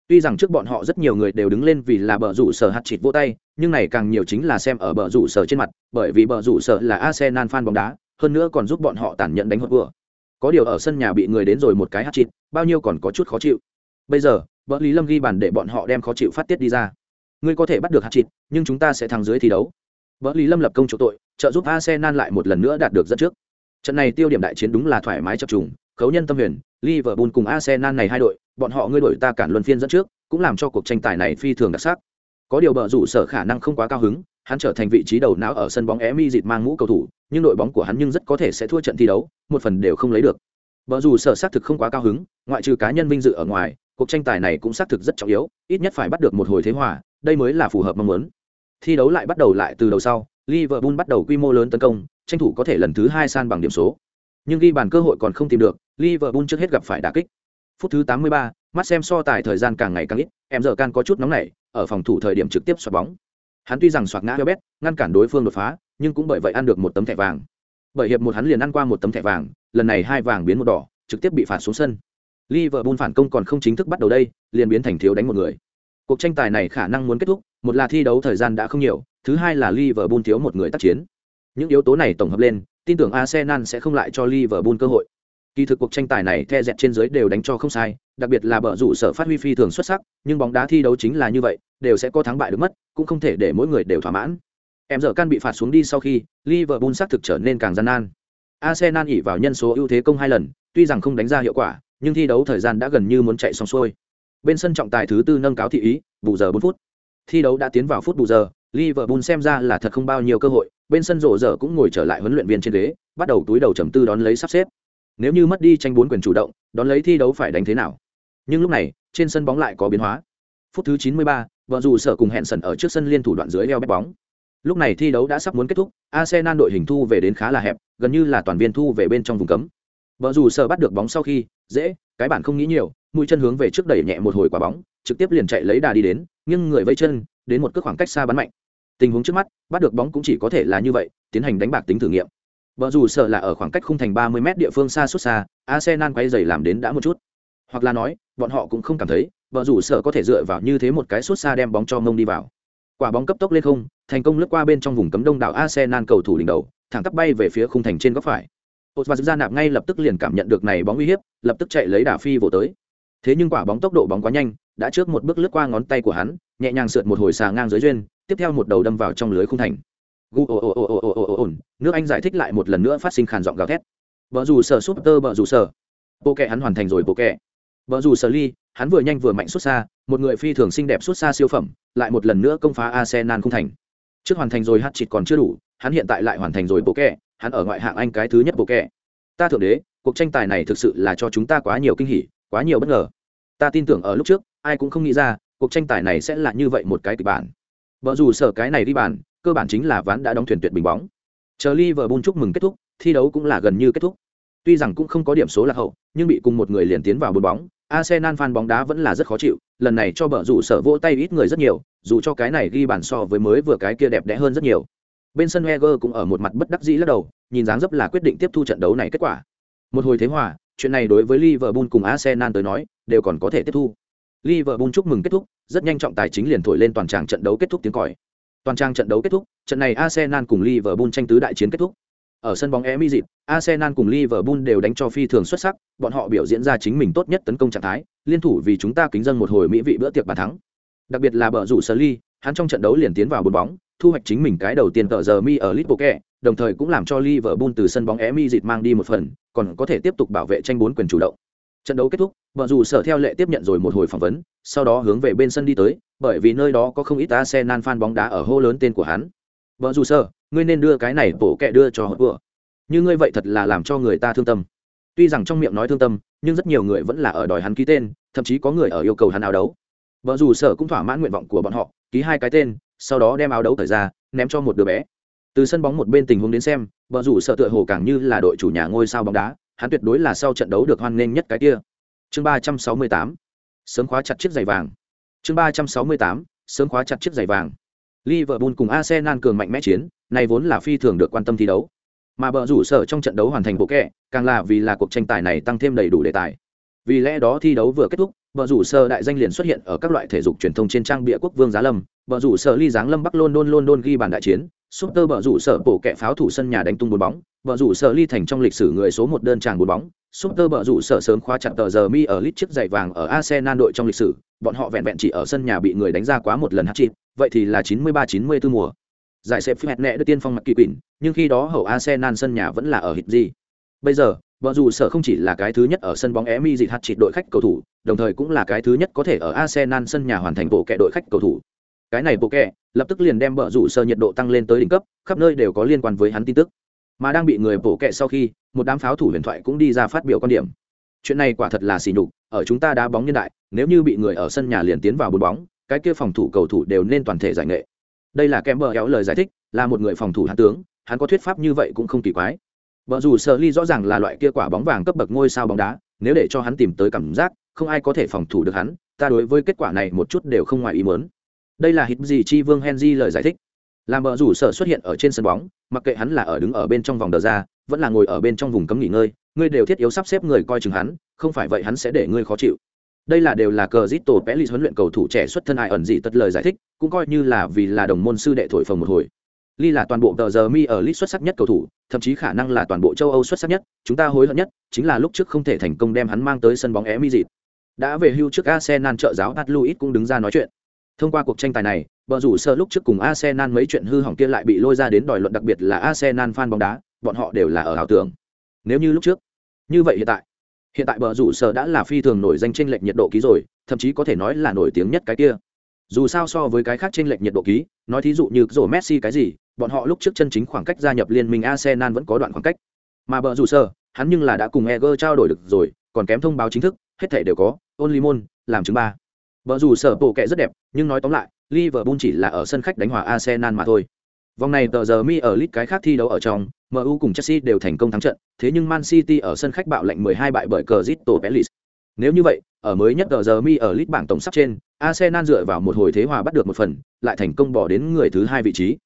Tuy rằng trước bọn họ rất nhiều người đều đứng lên vì là bờ rủ sở hạt chịt vô tay, nhưng này càng nhiều chính là xem ở bờ rủ sở trên mặt, bởi vì bờ rủ sở là Arsenal fan bóng đá, hơn nữa còn giúp bọn họ tàn nhẫn đánh hụt vừa. Có điều ở sân nhà bị người đến rồi một cái hát chịt, bao nhiêu còn có chút khó chịu. Bây giờ, bờ Lý Lâm ghi bàn để bọn họ đem khó chịu phát tiết đi ra. Ngươi có thể bắt được hát chịt, nhưng chúng ta sẽ thắng dưới thi đấu. Bờ Lý Lâm lập công chỗ tội, trợ giúp Arsenal lại một lần nữa đạt được dẫn trước. Trận này tiêu điểm đại chiến đúng là thoải mái chập trùng, khấu nhân tâm huyền, Liverpool cùng Arsenal này hai đội, bọn họ ngươi đổi ta cản luân phiên dẫn trước, cũng làm cho cuộc tranh tài này phi thường đặc sắc. Có điều bờ rủ sở khả năng không quá cao hứng, hắn trở thành vị trí đầu não ở sân bóng Emi dịt mang mũ cầu thủ, nhưng đội bóng của hắn nhưng rất có thể sẽ thua trận thi đấu, một phần đều không lấy được. Bở dù sở xác thực không quá cao hứng, ngoại trừ cá nhân vinh dự ở ngoài, cuộc tranh tài này cũng xác thực rất trọng yếu, ít nhất phải bắt được một hồi thế hòa, đây mới là phù hợp mong muốn. Thi đấu lại bắt đầu lại từ đầu sau, Liverpool bắt đầu quy mô lớn tấn công, tranh thủ có thể lần thứ hai san bằng điểm số. Nhưng ghi bàn cơ hội còn không tìm được, Liverpool trước hết gặp phải đả kích. Phút thứ 83, mắt xem so tài thời gian càng ngày càng ít, em giờ can có chút nóng nảy, ở phòng thủ thời điểm trực tiếp xoạc bóng. Hắn tuy rằng soạt ngã bét, ngăn cản đối phương đột phá, nhưng cũng bởi vậy ăn được một tấm thẻ vàng. Bởi hiệp một hắn liền ăn qua một tấm thẻ vàng, lần này hai vàng biến một đỏ, trực tiếp bị phạt xuống sân. Liverpool phản công còn không chính thức bắt đầu đây, liền biến thành thiếu đánh một người. Cuộc tranh tài này khả năng muốn kết thúc, một là thi đấu thời gian đã không nhiều, thứ hai là Liverpool thiếu một người tác chiến. Những yếu tố này tổng hợp lên, tin tưởng Arsenal sẽ không lại cho Liverpool cơ hội. Kỳ thực cuộc tranh tài này The dẹt trên dưới đều đánh cho không sai, đặc biệt là bờ rủ sở phát huy phi thường xuất sắc, nhưng bóng đá thi đấu chính là như vậy, đều sẽ có thắng bại được mất, cũng không thể để mỗi người đều thỏa mãn. Em giờ can bị phạt xuống đi sau khi, Liverpool xác thực trở nên càng gian nan. Arsenal ỉ vào nhân số ưu thế công hai lần, tuy rằng không đánh ra hiệu quả, nhưng thi đấu thời gian đã gần như muốn chạy xong xuôi. Bên sân trọng tài thứ tư nâng cáo thị ý, bù giờ 4 phút. Thi đấu đã tiến vào phút bù giờ, Liverpool xem ra là thật không bao nhiêu cơ hội, bên sân rộ giờ cũng ngồi trở lại huấn luyện viên trên ghế, bắt đầu túi đầu trầm tư đón lấy sắp xếp nếu như mất đi tranh bốn quyền chủ động đón lấy thi đấu phải đánh thế nào? Nhưng lúc này trên sân bóng lại có biến hóa. Phút thứ 93, vợ dù sở cùng hẹn sần ở trước sân liên thủ đoạn dưới leo bét bóng. Lúc này thi đấu đã sắp muốn kết thúc arsenal đội hình thu về đến khá là hẹp gần như là toàn viên thu về bên trong vùng cấm. Vợ dù sở bắt được bóng sau khi dễ cái bản không nghĩ nhiều mũi chân hướng về trước đẩy nhẹ một hồi quả bóng trực tiếp liền chạy lấy đà đi đến nhưng người vây chân đến một cước khoảng cách xa bắn mạnh. Tình huống trước mắt bắt được bóng cũng chỉ có thể là như vậy tiến hành đánh bạc tính thử nghiệm. Bờ rủ sợ là ở khoảng cách khung thành 30 m địa phương xa suốt xa, arsenal quay giày làm đến đã một chút. Hoặc là nói, bọn họ cũng không cảm thấy, bờ rủ sợ có thể dựa vào như thế một cái suốt xa đem bóng cho mông đi vào. Quả bóng cấp tốc lên không, thành công lướt qua bên trong vùng cấm đông đảo arsenal cầu thủ đỉnh đầu, thẳng tắp bay về phía khung thành trên góc phải. Ột và ra nạp ngay lập tức liền cảm nhận được này bóng uy hiếp, lập tức chạy lấy đà phi vỗ tới. Thế nhưng quả bóng tốc độ bóng quá nhanh, đã trước một bước lướt qua ngón tay của hắn, nhẹ nhàng sượt một hồi xà ngang dưới duyên, tiếp theo một đầu đâm vào trong lưới khung thành gu ồ ồ ồ ồ ồ ồ ồ nước anh giải thích lại một lần nữa phát sinh khàn giọng gào thét. Vợ dù sờ súp tơ vợ dù sờ bộ kệ hắn hoàn thành rồi bộ kệ. vợ dù sờ ly hắn vừa nhanh vừa mạnh xuất xa một người phi thường xinh đẹp xuất xa siêu phẩm lại một lần nữa công phá arsenal không thành. Trước hoàn thành rồi hát chịt còn chưa đủ hắn hiện tại lại hoàn thành rồi bộ kệ, hắn ở ngoại hạng anh cái thứ nhất bộ kệ. ta thượng đế cuộc tranh tài này thực sự là cho chúng ta quá nhiều kinh hỉ quá nhiều bất ngờ. Ta tin tưởng ở lúc trước ai cũng không nghĩ ra cuộc tranh tài này sẽ là như vậy một cái kịch bản. Vợ dù sở cái này đi bàn cơ bản chính là ván đã đóng thuyền tuyệt bình bóng. Chờ Liverpool chúc mừng kết thúc thi đấu cũng là gần như kết thúc. Tuy rằng cũng không có điểm số là hậu nhưng bị cùng một người liền tiến vào bốn bóng Arsenal fan bóng đá vẫn là rất khó chịu lần này cho bờ rủ sở vỗ tay ít người rất nhiều dù cho cái này ghi bàn so với mới vừa cái kia đẹp đẽ hơn rất nhiều. Bên sân Wenger cũng ở một mặt bất đắc dĩ lắc đầu nhìn dáng dấp là quyết định tiếp thu trận đấu này kết quả. Một hồi thế hòa chuyện này đối với Liverpool cùng Arsenal tới nói đều còn có thể tiếp thu. Liverpool chúc mừng kết thúc, rất nhanh trọng tài chính liền thổi lên toàn tràng trận đấu kết thúc tiếng còi. Toàn trang trận đấu kết thúc, trận này Arsenal cùng Liverpool tranh tứ đại chiến kết thúc. Ở sân bóng Emirates, Arsenal cùng Liverpool đều đánh cho phi thường xuất sắc, bọn họ biểu diễn ra chính mình tốt nhất tấn công trạng thái, liên thủ vì chúng ta kính dân một hồi mỹ vị bữa tiệc bàn thắng. Đặc biệt là bờ rủ Sully, hắn trong trận đấu liền tiến vào bốn bóng, thu hoạch chính mình cái đầu tiên tờ giờ mi ở Liverpool, đồng thời cũng làm cho Liverpool từ sân bóng Emirates mang đi một phần, còn có thể tiếp tục bảo vệ tranh bốn quyền chủ động trận đấu kết thúc bờ rủ sở theo lệ tiếp nhận rồi một hồi phỏng vấn sau đó hướng về bên sân đi tới bởi vì nơi đó có không ít arsenal fan bóng đá ở hô lớn tên của hắn. Vợ dù sở ngươi nên đưa cái này bổ kẹ đưa cho họ vừa. Như ngươi vậy thật là làm cho người ta thương tâm. Tuy rằng trong miệng nói thương tâm, nhưng rất nhiều người vẫn là ở đòi hắn ký tên, thậm chí có người ở yêu cầu hắn áo đấu. Vợ dù sở cũng thỏa mãn nguyện vọng của bọn họ, ký hai cái tên, sau đó đem áo đấu thời ra, ném cho một đứa bé. Từ sân bóng một bên tình huống đến xem, vợ dù sở tựa hồ càng như là đội chủ nhà ngôi sao bóng đá, hắn tuyệt đối là sau trận đấu được hoan nghênh nhất cái kia. Chương ba trăm sáu mươi tám. Sớm khóa chặt chiếc giày vàng. Chương ba trăm sáu mươi tám Sớm khóa chặt chiếc giày vàng. Liverpool cùng Arsenal cường mạnh mẽ chiến, này vốn là phi thường được quan tâm thi đấu. Mà bờ rủ sở trong trận đấu hoàn thành bộ kẹ, càng là vì là cuộc tranh tài này tăng thêm đầy đủ đề tài. Vì lẽ đó thi đấu vừa kết thúc, bờ rủ sở đại danh liền xuất hiện ở các loại thể dục truyền thông trên trang bìa quốc vương giá lâm, bờ rủ sở ly dáng lâm Bắc London London ghi bàn đại chiến, Super bờ rủ sở bổ kẹ pháo thủ sân nhà đánh tung bốn bóng, bờ rủ sở ly thành trong lịch sử người số một đơn tràng bốn bóng. Super bờ rủ sở sớm khóa chặt tờ giờ mi ở lít chiếc giày vàng ở Arsenal đội trong lịch sử, bọn họ vẹn vẹn chỉ ở sân nhà bị người đánh ra quá một lần hát chịt vậy thì là 93-94 mùa. Giải xếp phép nẹ đưa tiên phong mặt kỳ quỷ, nhưng khi đó hậu Arsenal sân nhà vẫn là ở hít gì. Bây giờ, bờ rủ sở không chỉ là cái thứ nhất ở sân bóng Emi dịt hat-trick đội khách cầu thủ, đồng thời cũng là cái thứ nhất có thể ở Arsenal sân nhà hoàn thành bộ kẹ đội khách cầu thủ cái này bộ kẹ, lập tức liền đem bờ rủ sơ nhiệt độ tăng lên tới đỉnh cấp, khắp nơi đều có liên quan với hắn tin tức. Mà đang bị người bổ kẹ sau khi, một đám pháo thủ huyền thoại cũng đi ra phát biểu quan điểm. Chuyện này quả thật là xỉ nhục, ở chúng ta đá bóng nhân đại, nếu như bị người ở sân nhà liền tiến vào bốn bóng, cái kia phòng thủ cầu thủ đều nên toàn thể giải nghệ. Đây là kém bờ kéo lời giải thích, là một người phòng thủ hạt tướng, hắn có thuyết pháp như vậy cũng không kỳ quái. Vợ dù sợ ly rõ ràng là loại kia quả bóng vàng cấp bậc ngôi sao bóng đá, nếu để cho hắn tìm tới cảm giác, không ai có thể phòng thủ được hắn, ta đối với kết quả này một chút đều không ngoài ý muốn đây là hít gì chi vương henry lời giải thích. Làm bờ rủ sở xuất hiện ở trên sân bóng, mặc kệ hắn là ở đứng ở bên trong vòng đờ ra, vẫn là ngồi ở bên trong vùng cấm nghỉ ngơi, ngươi đều thiết yếu sắp xếp người coi chừng hắn, không phải vậy hắn sẽ để ngươi khó chịu. Đây là đều là cờ zito pelli huấn luyện cầu thủ trẻ xuất thân ai ẩn dị tất lời giải thích, cũng coi như là vì là đồng môn sư đệ thổi phồng một hồi. Ly là toàn bộ tờ giờ mi ở lit xuất sắc nhất cầu thủ, thậm chí khả năng là toàn bộ châu âu xuất sắc nhất, chúng ta hối hận nhất, chính là lúc trước không thể thành công đem hắn mang tới sân bóng é mi dịt đã về hưu trước arsenal trợ giáo pat luis cũng đứng ra nói chuyện. Thông qua cuộc tranh tài này, bờ rủ sơ lúc trước cùng Arsenal mấy chuyện hư hỏng kia lại bị lôi ra đến đòi luận đặc biệt là Arsenal fan bóng đá, bọn họ đều là ở ảo tưởng. Nếu như lúc trước, như vậy hiện tại, hiện tại bờ rủ sơ đã là phi thường nổi danh trên lệch nhiệt độ ký rồi, thậm chí có thể nói là nổi tiếng nhất cái kia. Dù sao so với cái khác trên lệch nhiệt độ ký, nói thí dụ như rổ Messi cái gì, bọn họ lúc trước chân chính khoảng cách gia nhập liên minh Arsenal vẫn có đoạn khoảng cách. Mà bờ rủ sơ, hắn nhưng là đã cùng Eger trao đổi được rồi, còn kém thông báo chính thức, hết thảy đều có, Only Môn, làm chứng ba Vợ dù sở bộ kệ rất đẹp, nhưng nói tóm lại, Liverpool chỉ là ở sân khách đánh hòa Arsenal mà thôi. Vòng này tờ giờ mi ở lit cái khác thi đấu ở trong, MU cùng Chelsea đều thành công thắng trận, thế nhưng Man City ở sân khách bạo lệnh 12 bại bởi Crystal Palace. Nếu như vậy, ở mới nhất tờ giờ mi ở lit bảng tổng sắp trên, Arsenal dựa vào một hồi thế hòa bắt được một phần, lại thành công bỏ đến người thứ hai vị trí.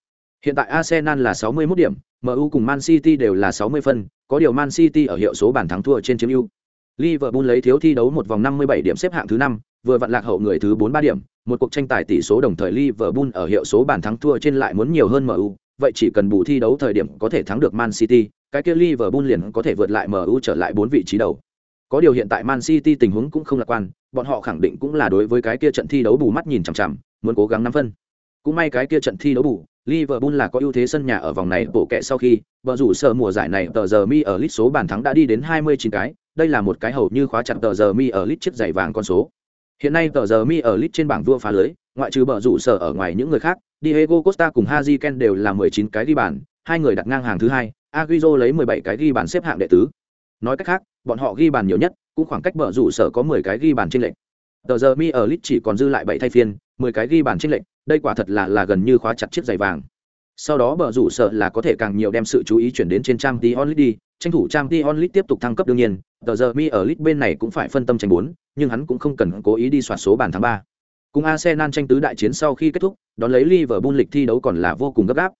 Hiện tại Arsenal là 61 điểm, MU cùng Man City đều là 60 phân, có điều Man City ở hiệu số bàn thắng thua trên chiếm ưu. Liverpool lấy thiếu thi đấu một vòng 57 điểm xếp hạng thứ 5, vừa vặn lạc hậu người thứ 4 3 điểm, một cuộc tranh tài tỷ số đồng thời Liverpool ở hiệu số bàn thắng thua trên lại muốn nhiều hơn MU, vậy chỉ cần bù thi đấu thời điểm có thể thắng được Man City, cái kia Liverpool liền có thể vượt lại MU trở lại 4 vị trí đầu. Có điều hiện tại Man City tình huống cũng không lạc quan, bọn họ khẳng định cũng là đối với cái kia trận thi đấu bù mắt nhìn chằm chằm, muốn cố gắng nắm phân. Cũng may cái kia trận thi đấu bù, Liverpool là có ưu thế sân nhà ở vòng này bộ kẹ sau khi, bờ rủ sở mùa giải này tờ giờ mi ở list số bàn thắng đã đi đến 29 cái, đây là một cái hầu như khóa chặt tờ giờ mi ở list chiếc giày vàng con số. Hiện nay tờ giờ mi ở list trên bảng vua phá lưới, ngoại trừ bờ rủ sở ở ngoài những người khác, Diego Costa cùng Haji Ken đều là 19 cái ghi bàn, hai người đặt ngang hàng thứ hai, Agüero lấy 17 cái ghi bàn xếp hạng đệ tứ. Nói cách khác, bọn họ ghi bàn nhiều nhất, cũng khoảng cách bờ rủ sở có 10 cái ghi bàn trên lệnh. Tờ giờ mi ở list chỉ còn dư lại 7 thay phiên, 10 cái ghi bàn trên lệnh, đây quả thật là là gần như khóa chặt chiếc giày vàng. Sau đó bờ rủ sợ là có thể càng nhiều đem sự chú ý chuyển đến trên trang Dion League đi, tranh thủ trang Dion League tiếp tục thăng cấp đương nhiên, tờ giờ mi ở League bên này cũng phải phân tâm tranh bốn, nhưng hắn cũng không cần cố ý đi soạt số bàn thắng 3. Cùng Arsenal tranh tứ đại chiến sau khi kết thúc, đón lấy Liverpool lịch thi đấu còn là vô cùng gấp gáp.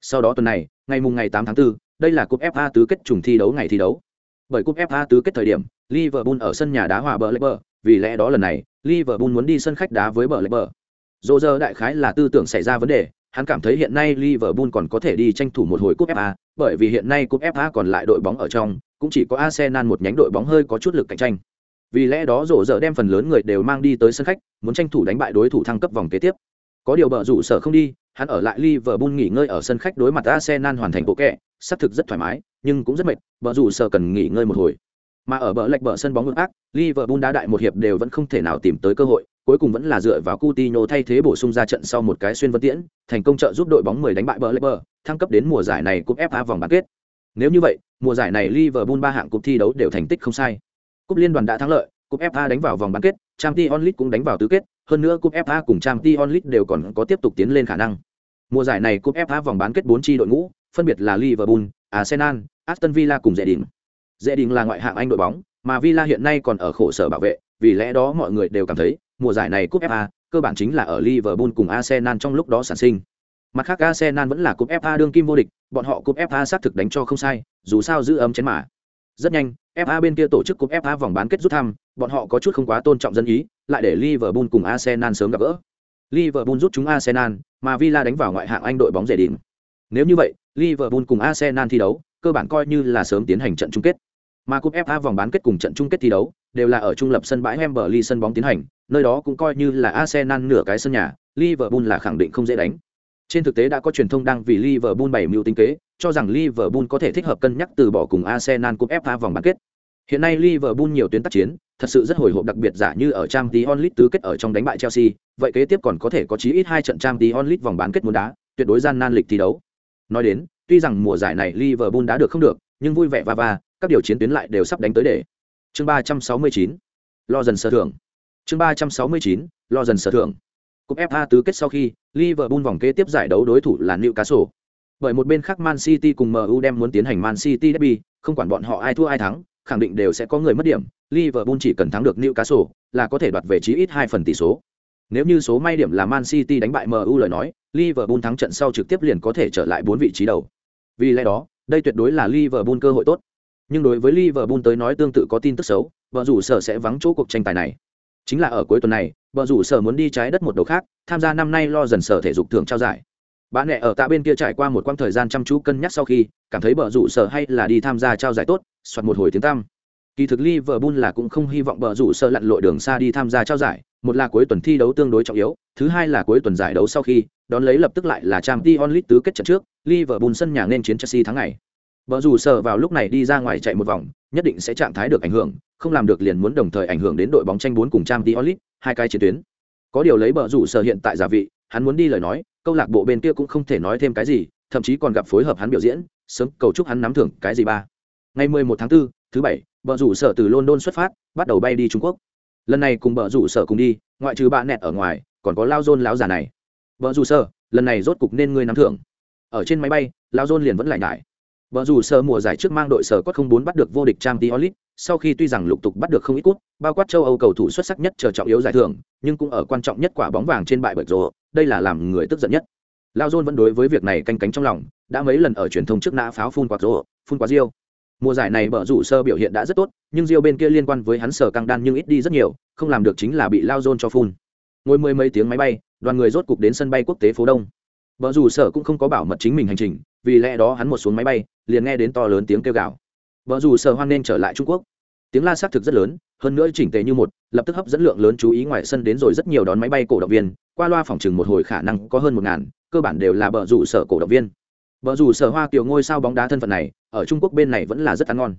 Sau đó tuần này, ngày mùng ngày 8 tháng 4, đây là cúp FA tứ kết trùng thi đấu ngày thi đấu. Bởi cúp FA tứ kết thời điểm, Liverpool ở sân nhà đá hòa Blackburn, vì lẽ đó lần này, Liverpool muốn đi sân khách đá với Blackburn. Dỗ giờ đại khái là tư tưởng xảy ra vấn đề, hắn cảm thấy hiện nay Liverpool còn có thể đi tranh thủ một hồi cúp FA, bởi vì hiện nay cúp FA còn lại đội bóng ở trong, cũng chỉ có Arsenal một nhánh đội bóng hơi có chút lực cạnh tranh. Vì lẽ đó rổ giờ đem phần lớn người đều mang đi tới sân khách, muốn tranh thủ đánh bại đối thủ thăng cấp vòng kế tiếp. Có điều bờ rủ sở không đi, hắn ở lại Liverpool nghỉ ngơi ở sân khách đối mặt Arsenal hoàn thành bộ kẹ, sắp thực rất thoải mái, nhưng cũng rất mệt, bờ rủ sở cần nghỉ ngơi một hồi. Mà ở bờ lệch bờ sân bóng ngược ác, Liverpool đá đại một hiệp đều vẫn không thể nào tìm tới cơ hội, cuối cùng vẫn là dựa vào Coutinho thay thế bổ sung ra trận sau một cái xuyên vân tiễn, thành công trợ giúp đội bóng 10 đánh bại Blackburn, thăng cấp đến mùa giải này cúp FA vòng bán kết. Nếu như vậy, mùa giải này Liverpool ba hạng cúp thi đấu đều thành tích không sai. Cúp liên đoàn đã thắng lợi, cúp FA đánh vào vòng bán kết, Champions League cũng đánh vào tứ kết, hơn nữa cúp FA cùng Champions League đều còn có tiếp tục tiến lên khả năng. Mùa giải này cúp FA vòng bán kết 4 chi đội ngũ, phân biệt là Liverpool, Arsenal, Aston Villa cùng Dệ Đình. Dệ Đình là ngoại hạng Anh đội bóng, mà Villa hiện nay còn ở khổ sở bảo vệ, vì lẽ đó mọi người đều cảm thấy, mùa giải này cúp FA cơ bản chính là ở Liverpool cùng Arsenal trong lúc đó sản sinh. Mặt khác Arsenal vẫn là cúp FA đương kim vô địch, bọn họ cúp FA xác thực đánh cho không sai, dù sao giữ ấm chén mà. Rất nhanh, FA bên kia tổ chức cúp FA vòng bán kết rút thăm, bọn họ có chút không quá tôn trọng dân ý, lại để Liverpool cùng Arsenal sớm gặp gỡ. Liverpool rút chúng Arsenal, mà Villa đánh vào ngoại hạng Anh đội bóng rẻ đỉnh. Nếu như vậy, Liverpool cùng Arsenal thi đấu, cơ bản coi như là sớm tiến hành trận chung kết. Mà cúp FA vòng bán kết cùng trận chung kết thi đấu, đều là ở trung lập sân bãi Wembley sân bóng tiến hành, nơi đó cũng coi như là Arsenal nửa cái sân nhà, Liverpool là khẳng định không dễ đánh. Trên thực tế đã có truyền thông đang vì Liverpool bày mưu tính kế, cho rằng Liverpool có thể thích hợp cân nhắc từ bỏ cùng Arsenal cúp FA vòng bán kết. Hiện nay Liverpool nhiều tuyến tác chiến, thật sự rất hồi hộp đặc biệt giả như ở Champions League tứ kết ở trong đánh bại Chelsea, vậy kế tiếp còn có thể có chí ít hai trận Champions League vòng bán kết muốn đá, tuyệt đối gian nan lịch thi đấu. Nói đến, tuy rằng mùa giải này Liverpool đã được không được, nhưng vui vẻ và và, các điều chiến tuyến lại đều sắp đánh tới để. Chương 369. Lo dần sơ thưởng. Chương 369. Lo dần sở thượng. Cúp FA tứ kết sau khi, Liverpool vòng kế tiếp giải đấu đối thủ là Newcastle. Bởi một bên khác Man City cùng MU đem muốn tiến hành Man City derby, không quản bọn họ ai thua ai thắng, khẳng định đều sẽ có người mất điểm. Liverpool chỉ cần thắng được Newcastle là có thể đoạt về chí ít hai phần tỷ số. Nếu như số may điểm là Man City đánh bại MU lời nói, Liverpool thắng trận sau trực tiếp liền có thể trở lại bốn vị trí đầu. Vì lẽ đó, đây tuyệt đối là Liverpool cơ hội tốt. Nhưng đối với Liverpool tới nói tương tự có tin tức xấu, vợ dù sở sẽ vắng chỗ cuộc tranh tài này. Chính là ở cuối tuần này, vợ rủ sở muốn đi trái đất một đầu khác, tham gia năm nay lo dần sở thể dục thưởng trao giải. Bạn mẹ ở tạ bên kia trải qua một quãng thời gian chăm chú cân nhắc sau khi, cảm thấy bờ rủ sở hay là đi tham gia trao giải tốt, soạt một hồi tiếng tăm. Kỳ thực Liverpool là cũng không hy vọng bờ rủ sở lặn lội đường xa đi tham gia trao giải, một là cuối tuần thi đấu tương đối trọng yếu, thứ hai là cuối tuần giải đấu sau khi, đón lấy lập tức lại là Champions League tứ kết trận trước, Liverpool sân nhà nên chiến Chelsea tháng ngày. Bờ rủ sở vào lúc này đi ra ngoài chạy một vòng, nhất định sẽ trạng thái được ảnh hưởng, không làm được liền muốn đồng thời ảnh hưởng đến đội bóng tranh bốn cùng Trang Diolit, hai cái chiến tuyến. Có điều lấy bờ rủ sở hiện tại giả vị, hắn muốn đi lời nói, câu lạc bộ bên kia cũng không thể nói thêm cái gì, thậm chí còn gặp phối hợp hắn biểu diễn, sớm cầu chúc hắn nắm thưởng cái gì ba. Ngày 11 tháng 4, thứ bảy, bờ rủ sở từ London xuất phát, bắt đầu bay đi Trung Quốc. Lần này cùng bờ rủ sở cùng đi, ngoại trừ bạn nẹt ở ngoài còn có lao Zôn lão già này vợ rủ sở, lần này rốt cục nên ngươi nắm thưởng ở trên máy bay lao Zôn liền vẫn lại nhải Bờ dù sơ mùa giải trước mang đội sở có không bốn bắt được vô địch Champions League, sau khi tuy rằng lục tục bắt được không ít cút bao quát châu âu cầu thủ xuất sắc nhất chờ trọng yếu giải thưởng nhưng cũng ở quan trọng nhất quả bóng vàng trên bại bởi rồ đây là làm người tức giận nhất. Lao Zon vẫn đối với việc này canh cánh trong lòng đã mấy lần ở truyền thông trước nã pháo phun quạt rồ phun quá Diêu. mùa giải này bờ rủ sơ biểu hiện đã rất tốt nhưng Diêu bên kia liên quan với hắn sở căng đan nhưng ít đi rất nhiều không làm được chính là bị lao Zon cho phun. Ngồi mười mấy tiếng máy bay đoàn người rốt cục đến sân bay quốc tế phố đông. Vợ dù sở cũng không có bảo mật chính mình hành trình vì lẽ đó hắn một xuống máy bay liền nghe đến to lớn tiếng kêu gào. Vợ dù sở hoan nên trở lại trung quốc. Tiếng la xác thực rất lớn, hơn nữa chỉnh tề như một, lập tức hấp dẫn lượng lớn chú ý ngoài sân đến rồi rất nhiều đón máy bay cổ động viên. Qua loa phòng chừng một hồi khả năng có hơn một ngàn, cơ bản đều là bờ rủ sở cổ động viên. Bờ rủ sở hoa kiều ngôi sao bóng đá thân phận này, ở trung quốc bên này vẫn là rất ăn ngon.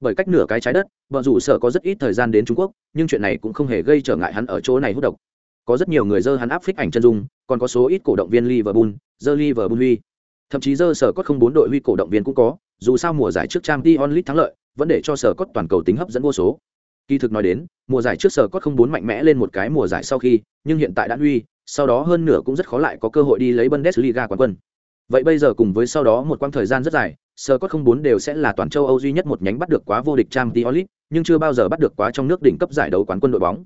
Bởi cách nửa cái trái đất bờ rủ sở có rất ít thời gian đến trung quốc, nhưng chuyện này cũng không hề gây trở ngại hắn ở chỗ này hút độc. Có rất nhiều người dơ hắn áp phích ảnh chân dung, còn có số ít cổ động viên liverpool, dơ liverpool huy thậm chí giờ sở cốt không bốn đội huy cổ động viên cũng có, dù sao mùa giải trước trang t onlit thắng lợi, vẫn để cho sở cốt toàn cầu tính hấp dẫn vô số. Kỳ thực nói đến, mùa giải trước sở cốt không bốn mạnh mẽ lên một cái mùa giải sau khi, nhưng hiện tại đã huy sau đó hơn nửa cũng rất khó lại có cơ hội đi lấy bundesliga quán quân. Vậy bây giờ cùng với sau đó một quãng thời gian rất dài, sở cốt không bốn đều sẽ là toàn châu âu duy nhất một nhánh bắt được quá vô địch trang t onlit nhưng chưa bao giờ bắt được quá trong nước đỉnh cấp giải đấu quán quân đội bóng.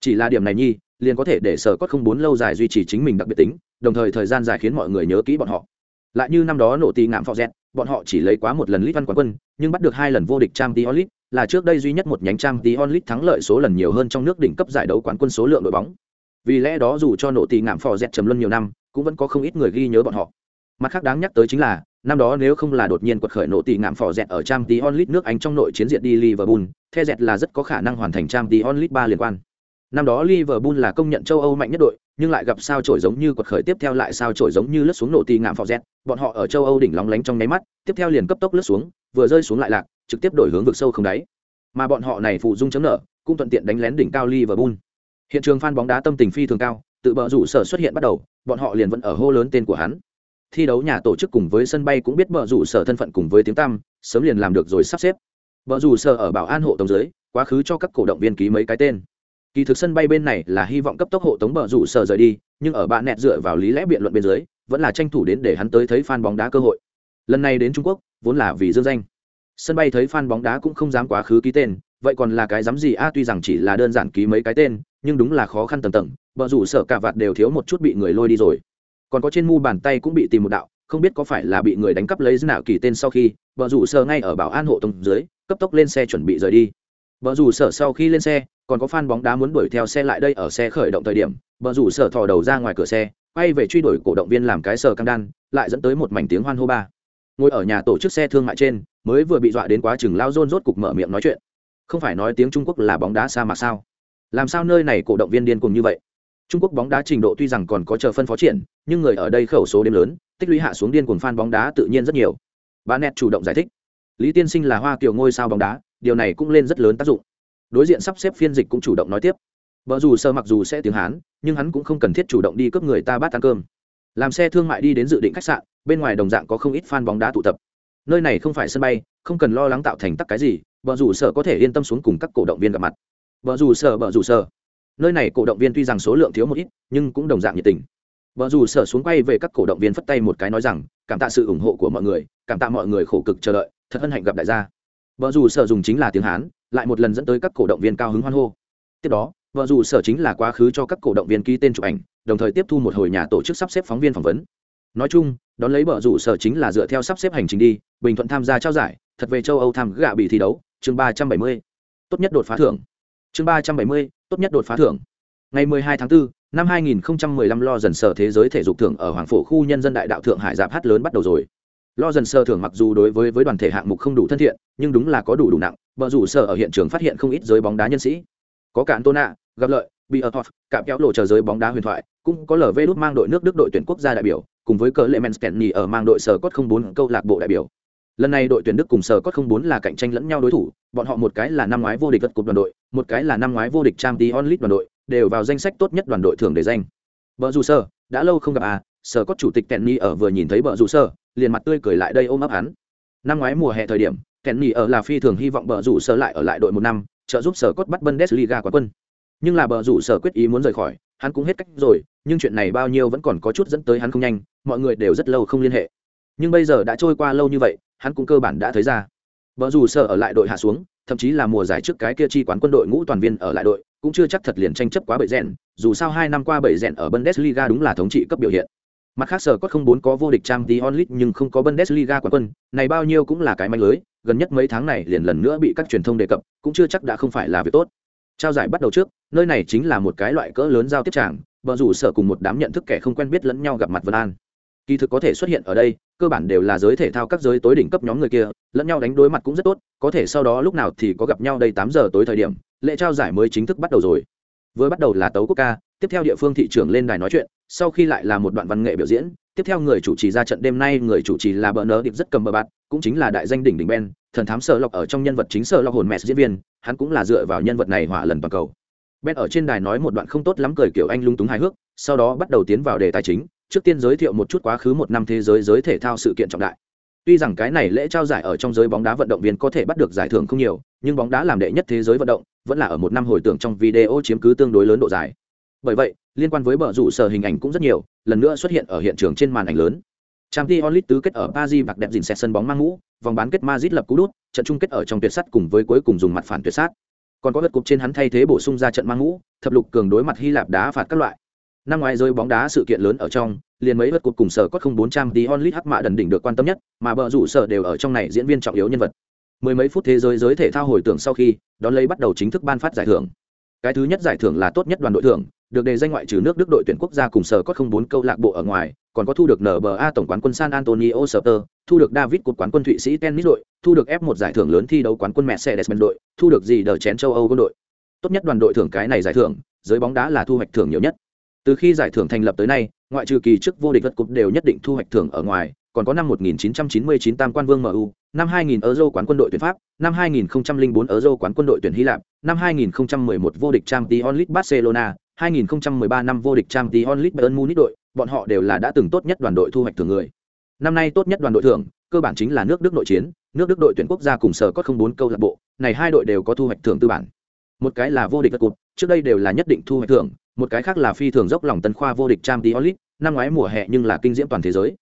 Chỉ là điểm này nhi, liền có thể để sở cốt không bốn lâu dài duy trì chính mình đặc biệt tính, đồng thời thời gian dài khiến mọi người nhớ kỹ bọn họ lại như năm đó nổ tì ngạm phò dẹt, bọn họ chỉ lấy quá một lần lit văn quán quân, nhưng bắt được hai lần vô địch trang tí onlit là trước đây duy nhất một nhánh trang tí onlit thắng lợi số lần nhiều hơn trong nước đỉnh cấp giải đấu quán quân số lượng đội bóng. Vì lẽ đó dù cho nổ tì ngạm phò dẹt trầm luân nhiều năm, cũng vẫn có không ít người ghi nhớ bọn họ. Mặt khác đáng nhắc tới chính là, năm đó nếu không là đột nhiên quật khởi nổ tì ngạm phò dẹt ở trang tí onlit nước anh trong nội chiến diện đi liverpool, the dẹt là rất có khả năng hoàn thành trang tí onlit ba liên quan. Năm đó Liverpool là công nhận châu Âu mạnh nhất đội, nhưng lại gặp sao chổi giống như quật khởi tiếp theo lại sao chổi giống như lướt xuống nổ tì ngạm phò Z, bọn họ ở châu Âu đỉnh lóng lánh trong nháy mắt, tiếp theo liền cấp tốc lướt xuống, vừa rơi xuống lại lạc, trực tiếp đổi hướng vực sâu không đáy. Mà bọn họ này phụ dung chấm nở, cũng thuận tiện đánh lén đỉnh cao Liverpool. Hiện trường fan bóng đá tâm tình phi thường cao, tự bờ rủ sở xuất hiện bắt đầu, bọn họ liền vẫn ở hô lớn tên của hắn. Thi đấu nhà tổ chức cùng với sân bay cũng biết bờ rủ sở thân phận cùng với tiếng tăm, sớm liền làm được rồi sắp xếp. Bờ rủ sở ở bảo an hộ tổng dưới, quá khứ cho các cổ động viên ký mấy cái tên kỳ thực sân bay bên này là hy vọng cấp tốc hộ tống bờ rủ sở rời đi, nhưng ở bạn nẹt dựa vào lý lẽ biện luận bên dưới, vẫn là tranh thủ đến để hắn tới thấy fan bóng đá cơ hội. Lần này đến trung quốc, vốn là vì dương danh. Sân bay thấy fan bóng đá cũng không dám quá khứ ký tên, vậy còn là cái dám gì? A, tuy rằng chỉ là đơn giản ký mấy cái tên, nhưng đúng là khó khăn tầm tầng bờ rủ sở cả vạt đều thiếu một chút bị người lôi đi rồi. Còn có trên mu bàn tay cũng bị tìm một đạo, không biết có phải là bị người đánh cắp lấy nào kỳ tên sau khi, bờ rủ sở ngay ở bảo an hộ tông dưới, cấp tốc lên xe chuẩn bị rời đi. Bờ rủ sở sau khi lên xe còn có fan bóng đá muốn đuổi theo xe lại đây ở xe khởi động thời điểm, bờ rủ sở thò đầu ra ngoài cửa xe, quay về truy đuổi cổ động viên làm cái sờ căng đan, lại dẫn tới một mảnh tiếng hoan hô ba. Ngồi ở nhà tổ chức xe thương mại trên, mới vừa bị dọa đến quá chừng lao rôn rốt cục mở miệng nói chuyện. Không phải nói tiếng trung quốc là bóng đá sa mạc sao? Làm sao nơi này cổ động viên điên cùng như vậy? Trung quốc bóng đá trình độ tuy rằng còn có chờ phân phó triển, nhưng người ở đây khẩu số đêm lớn, tích lũy hạ xuống điên cuồng fan bóng đá tự nhiên rất nhiều. Bà net chủ động giải thích. Lý tiên sinh là hoa kiều ngôi sao bóng đá, điều này cũng lên rất lớn tác dụng đối diện sắp xếp phiên dịch cũng chủ động nói tiếp. Vợ dù sơ mặc dù sẽ tiếng hán, nhưng hắn cũng không cần thiết chủ động đi cướp người ta bát ăn cơm. Làm xe thương mại đi đến dự định khách sạn, bên ngoài đồng dạng có không ít fan bóng đá tụ tập. Nơi này không phải sân bay, không cần lo lắng tạo thành tắc cái gì vợ dù sở có thể yên tâm xuống cùng các cổ động viên gặp mặt. Vợ dù sở vợ dù sở nơi này cổ động viên tuy rằng số lượng thiếu một ít, nhưng cũng đồng dạng nhiệt tình. Vợ dù sở xuống quay về các cổ động viên phất tay một cái nói rằng, cảm tạ sự ủng hộ của mọi người, cảm tạ mọi người khổ cực chờ đợi, thật hân hạnh gặp đại gia. Vợ dù sở dùng chính là tiếng hán lại một lần dẫn tới các cổ động viên cao hứng hoan hô. Tiếp đó vợ dù sở chính là quá khứ cho các cổ động viên ký tên chụp ảnh đồng thời tiếp thu một hồi nhà tổ chức sắp xếp phóng viên phỏng vấn. Nói chung đón lấy vợ rủ sở chính là dựa theo sắp xếp hành trình đi bình thuận tham gia trao giải thật về châu âu tham gạ bị thi đấu chương ba trăm bảy mươi. Tốt nhất đột phá thưởng. Chương ba trăm bảy mươi tốt nhất đột phá thưởng. Ngày mười hai tháng 4, năm hai nghìn lăm lo dần sở thế giới thể dục thưởng ở hoàng phổ khu nhân dân đại đạo thượng hải giáp hát lớn bắt đầu rồi. Lo dần sơ thưởng mặc dù đối với với đoàn thể hạng mục không đủ thân thiện nhưng đúng là có đủ đủ nặng vợ rủ sở ở hiện trường phát hiện không ít giới bóng đá nhân sĩ. Có cả antona, gặp lợi, bị ở cạm kéo lộ chờ giới bóng đá huyền thoại, cũng có lv đút mang đội nước đức đội tuyển quốc gia đại biểu, cùng với cờ lệ men kenny ở mang đội sở cốt không bốn câu lạc bộ đại biểu. Lần này đội tuyển đức cùng sở cốt không bốn là cạnh tranh lẫn nhau đối thủ, bọn họ một cái là năm ngoái vô địch vật cục đoàn đội, một cái là năm ngoái vô địch trang t onlit đoàn đội, đều vào danh sách tốt nhất đoàn đội thường để danh. Vợ dù sơ đã lâu không gặp à sở cốt chủ tịch kenny ở vừa nhìn thấy vợ dù sơ liền mặt tươi cười lại đây ôm ấp hắn. Năm ngoái mùa hè thời điểm kenny ở là phi thường hy vọng bờ rủ sở lại ở lại đội một năm, trợ giúp sở cốt bắt bundesliga quá quân. Nhưng là bờ rủ sở quyết ý muốn rời khỏi, hắn cũng hết cách rồi, nhưng chuyện này bao nhiêu vẫn còn có chút dẫn tới hắn không nhanh, mọi người đều rất lâu không liên hệ. Nhưng bây giờ đã trôi qua lâu như vậy, hắn cũng cơ bản đã thấy ra. Bờ rủ sở ở lại đội hạ xuống, thậm chí là mùa giải trước cái kia chi quán quân đội ngũ toàn viên ở lại đội, cũng chưa chắc thật liền tranh chấp quá bậy rèn, dù sao hai năm qua bậy rèn ở bundesliga đúng là thống trị cấp biểu hiện mặt khác sở có không bốn có vô địch trang tí onlit nhưng không có bundesliga quán quân, này bao nhiêu cũng là cái manh lưới, gần nhất mấy tháng này liền lần nữa bị các truyền thông đề cập, cũng chưa chắc đã không phải là việc tốt. Trao giải bắt đầu trước, nơi này chính là một cái loại cỡ lớn giao tiếp tràng Bọn rủ sở cùng một đám nhận thức kẻ không quen biết lẫn nhau gặp mặt vân an. Kỳ thực có thể xuất hiện ở đây, cơ bản đều là giới thể thao các giới tối đỉnh cấp nhóm người kia, lẫn nhau đánh đối mặt cũng rất tốt, có thể sau đó lúc nào thì có gặp nhau đây tám giờ tối thời điểm, lễ trao giải mới chính thức bắt đầu rồi. Vừa bắt đầu là tấu quốc ca, tiếp theo địa phương thị trưởng lên đài nói chuyện sau khi lại là một đoạn văn nghệ biểu diễn, tiếp theo người chủ trì ra trận đêm nay, người chủ trì là bờ nớ điệp rất cầm bờ bạt, cũng chính là đại danh đỉnh đỉnh ben, thần thám sợ lọc ở trong nhân vật chính sợ lọc hồn mẹ diễn viên, hắn cũng là dựa vào nhân vật này hỏa lần toàn cầu. Ben ở trên đài nói một đoạn không tốt lắm cười kiểu anh lung túng hài hước, sau đó bắt đầu tiến vào đề tài chính, trước tiên giới thiệu một chút quá khứ một năm thế giới giới thể thao sự kiện trọng đại. Tuy rằng cái này lễ trao giải ở trong giới bóng đá vận động viên có thể bắt được giải thưởng không nhiều, nhưng bóng đá làm đệ nhất thế giới vận động vẫn là ở một năm hồi tưởng trong video chiếm cứ tương đối lớn độ dài bởi vậy, liên quan với bờ rủ sở hình ảnh cũng rất nhiều, lần nữa xuất hiện ở hiện trường trên màn ảnh lớn. Trang t onlit tứ kết ở paris bạc đẹp dìn xe sân bóng mang mũ vòng bán kết madrid lập cú đút, trận chung kết ở trong tuyệt sắt cùng với cuối cùng dùng mặt phản tuyệt sát. Còn có vật cục trên hắn thay thế bổ sung ra trận mang mũ thập lục cường đối mặt hy lạp đá phạt các loại. Năm ngoái rơi bóng đá sự kiện lớn ở trong, liền mấy vật cục cùng sở có không bốn trăm tí onlit hắc mạ đần đỉnh được quan tâm nhất, mà bờ rủ sở đều ở trong này diễn viên trọng yếu nhân vật. Mười mấy phút thế giới giới thể thao hồi tưởng sau khi, đón lấy bắt đầu chính thức ban phát giải thưởng. Cái thứ nhất giải thưởng là tốt nhất đoàn đội thưởng được đề danh ngoại trừ nước đức đội tuyển quốc gia cùng sở có không bốn câu lạc bộ ở ngoài còn có thu được nba tổng quán quân san antonio Spurs, thu được david cột quán quân thụy sĩ tennis đội thu được F1 giải thưởng lớn thi đấu quán quân mercedes benz đội thu được gì đờ chén châu âu quân đội. Tốt nhất đoàn đội thưởng cái này giải thưởng giới bóng đá là thu hoạch thưởng nhiều nhất. Từ khi giải thưởng thành lập tới nay ngoại trừ kỳ trước vô địch vật cục đều nhất định thu hoạch thưởng ở ngoài còn có năm 1999 tam quan vương MU, năm 2000 Euro quán quân đội tuyển Pháp, năm 2004 Euro quán quân đội tuyển Hy Lạp, năm 2011 vô địch Champions League Barcelona, 2013 năm vô địch Champions League Bayern Munich đội, bọn họ đều là đã từng tốt nhất đoàn đội thu hoạch thưởng người. Năm nay tốt nhất đoàn đội thưởng, cơ bản chính là nước Đức nội chiến, nước Đức đội tuyển quốc gia cùng sở có không bốn câu lạc bộ, này hai đội đều có thu hoạch thưởng tư bản. Một cái là vô địch vật cột, trước đây đều là nhất định thu hoạch thưởng, một cái khác là phi thường dốc lòng tân khoa vô địch Champions League, năm ngoái mùa hè nhưng là kinh diễm toàn thế giới.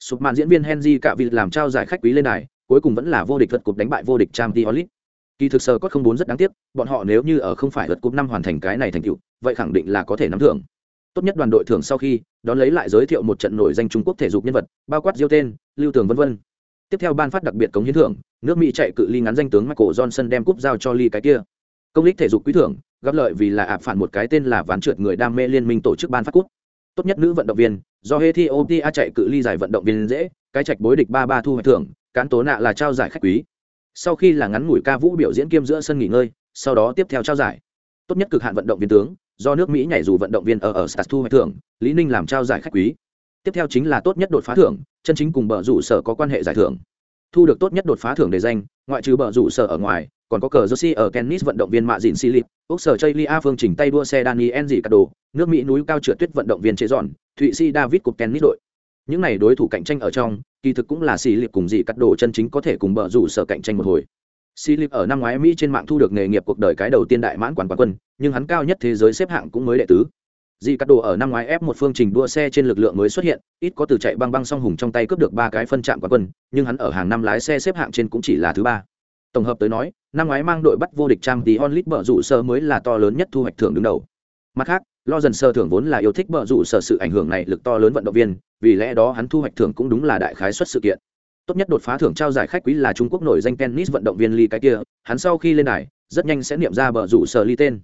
Sụp màn diễn viên Henry Cạ vị làm trao giải khách quý lên đài, cuối cùng vẫn là vô địch vật cột đánh bại vô địch Champions League. Kỳ thực sở có không bốn rất đáng tiếc, bọn họ nếu như ở không phải lượt cúp năm hoàn thành cái này thành tựu, vậy khẳng định là có thể nắm thưởng. Tốt nhất đoàn đội thưởng sau khi, đón lấy lại giới thiệu một trận nổi danh Trung Quốc thể dục nhân vật, bao quát Diêu tên, Lưu Tường vân vân. Tiếp theo ban phát đặc biệt cống hiến thưởng, nước Mỹ chạy cự ly ngắn danh tướng Michael Johnson đem cúp giao cho ly cái kia. Công lý thể dục quý thưởng, gặp lợi vì là ạp phản một cái tên là ván trượt người đam mê liên minh tổ chức ban phát cúp. Tốt nhất nữ vận động viên, do Ethiopia chạy cự ly giải vận động viên dễ, cái trạch bối địch ba ba thu hoạch thưởng, cán tố nạ là trao giải khách quý sau khi là ngắn ngủi ca vũ biểu diễn kiêm giữa sân nghỉ ngơi, sau đó tiếp theo trao giải. Tốt nhất cực hạn vận động viên tướng, do nước mỹ nhảy dù vận động viên ở ở stars thu hoạch thưởng, lý ninh làm trao giải khách quý. Tiếp theo chính là tốt nhất đột phá thưởng, chân chính cùng bờ rủ sở có quan hệ giải thưởng. Thu được tốt nhất đột phá thưởng đề danh, ngoại trừ bờ rủ sở ở ngoài, còn có cờ jersey ở tennis vận động viên mạ dìn silip úc sở chây lia phương trình tay đua xe daniel dị cà đồ nước mỹ núi cao trượt tuyết vận động viên chế giòn thụy sĩ david cục tennis đội những này đối thủ cạnh tranh ở trong, kỳ thực cũng là xì liệp cùng dị cắt đồ chân chính có thể cùng bờ rủ sở cạnh tranh một hồi. Xì liệp ở năm ngoái mỹ trên mạng thu được nghề nghiệp cuộc đời cái đầu tiên đại mãn quản quán quân, nhưng hắn cao nhất thế giới xếp hạng cũng mới đệ tứ. Dị cắt đồ ở năm ngoái ép một phương trình đua xe trên lực lượng mới xuất hiện, ít có từ chạy băng băng song hùng trong tay cướp được ba cái phân trạm quán quân, nhưng hắn ở hàng năm lái xe xếp hạng trên cũng chỉ là thứ ba. Tổng hợp tới nói, năm ngoái mang đội bắt vô địch trang tí onlit bờ rủ sơ mới là to lớn nhất thu hoạch thưởng đứng đầu. Mặt khác lo dần sơ thưởng vốn là yêu thích bờ rủ sở sự ảnh hưởng này, lực to lớn vận động viên, vì lẽ đó hắn thu hoạch thưởng cũng đúng là đại khái xuất sự kiện. Tốt nhất đột phá thưởng trao giải khách quý là trung quốc nổi danh tennis vận động viên ly cái kia, hắn sau khi lên đài, rất nhanh sẽ niệm ra bờ rủ sở ly tên.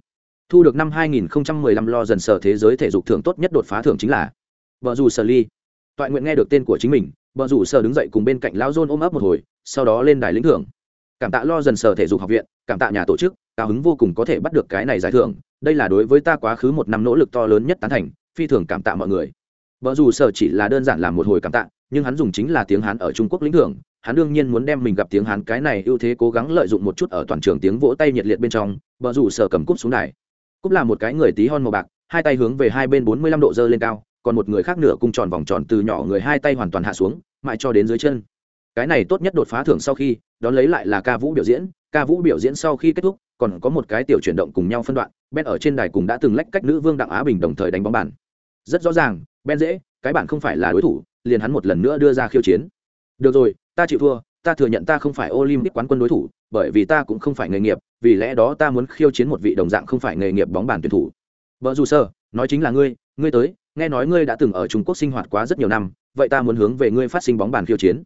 Thu được năm 2015 lo dần sở thế giới thể dục thưởng tốt nhất đột phá thưởng chính là bờ rủ sở ly toại nguyện nghe được tên của chính mình bờ rủ sở đứng dậy cùng bên cạnh lão john ôm ấp một hồi, sau đó lên đài lĩnh thưởng. Cảm tạ lo dần sở thể dục học viện, cảm tạ nhà tổ chức cao hứng vô cùng có thể bắt được cái này giải thưởng, đây là đối với ta quá khứ một năm nỗ lực to lớn nhất tán thành, phi thường cảm tạ mọi người. Vợ dù sở chỉ là đơn giản là một hồi cảm tạ, nhưng hắn dùng chính là tiếng hán ở trung quốc lĩnh thưởng, hắn đương nhiên muốn đem mình gặp tiếng hán cái này ưu thế cố gắng lợi dụng một chút ở toàn trường tiếng vỗ tay nhiệt liệt bên trong vợ dù sở cầm cúp xuống đài. Cúp là một cái người tí hon màu bạc, hai tay hướng về hai bên bốn mươi lăm độ dơ lên cao, còn một người khác nửa cung tròn vòng tròn từ nhỏ người hai tay hoàn toàn hạ xuống, mãi cho đến dưới chân cái này tốt nhất đột phá thưởng sau khi, đón lấy lại là ca vũ biểu diễn. Ca vũ biểu diễn sau khi kết thúc, còn có một cái tiểu chuyển động cùng nhau phân đoạn. Ben ở trên đài cùng đã từng lách cách nữ vương đặng á bình đồng thời đánh bóng bàn. Rất rõ ràng, ben dễ, cái bạn không phải là đối thủ, liền hắn một lần nữa đưa ra khiêu chiến. Được rồi, ta chịu thua, ta thừa nhận ta không phải olympic quán quân đối thủ, bởi vì ta cũng không phải nghề nghiệp, vì lẽ đó ta muốn khiêu chiến một vị đồng dạng không phải nghề nghiệp bóng bàn tuyển thủ. Vợ dù sơ, nói chính là ngươi ngươi tới, nghe nói ngươi đã từng ở trung quốc sinh hoạt quá rất nhiều năm, vậy ta muốn hướng về ngươi phát sinh bóng bàn khiêu chiến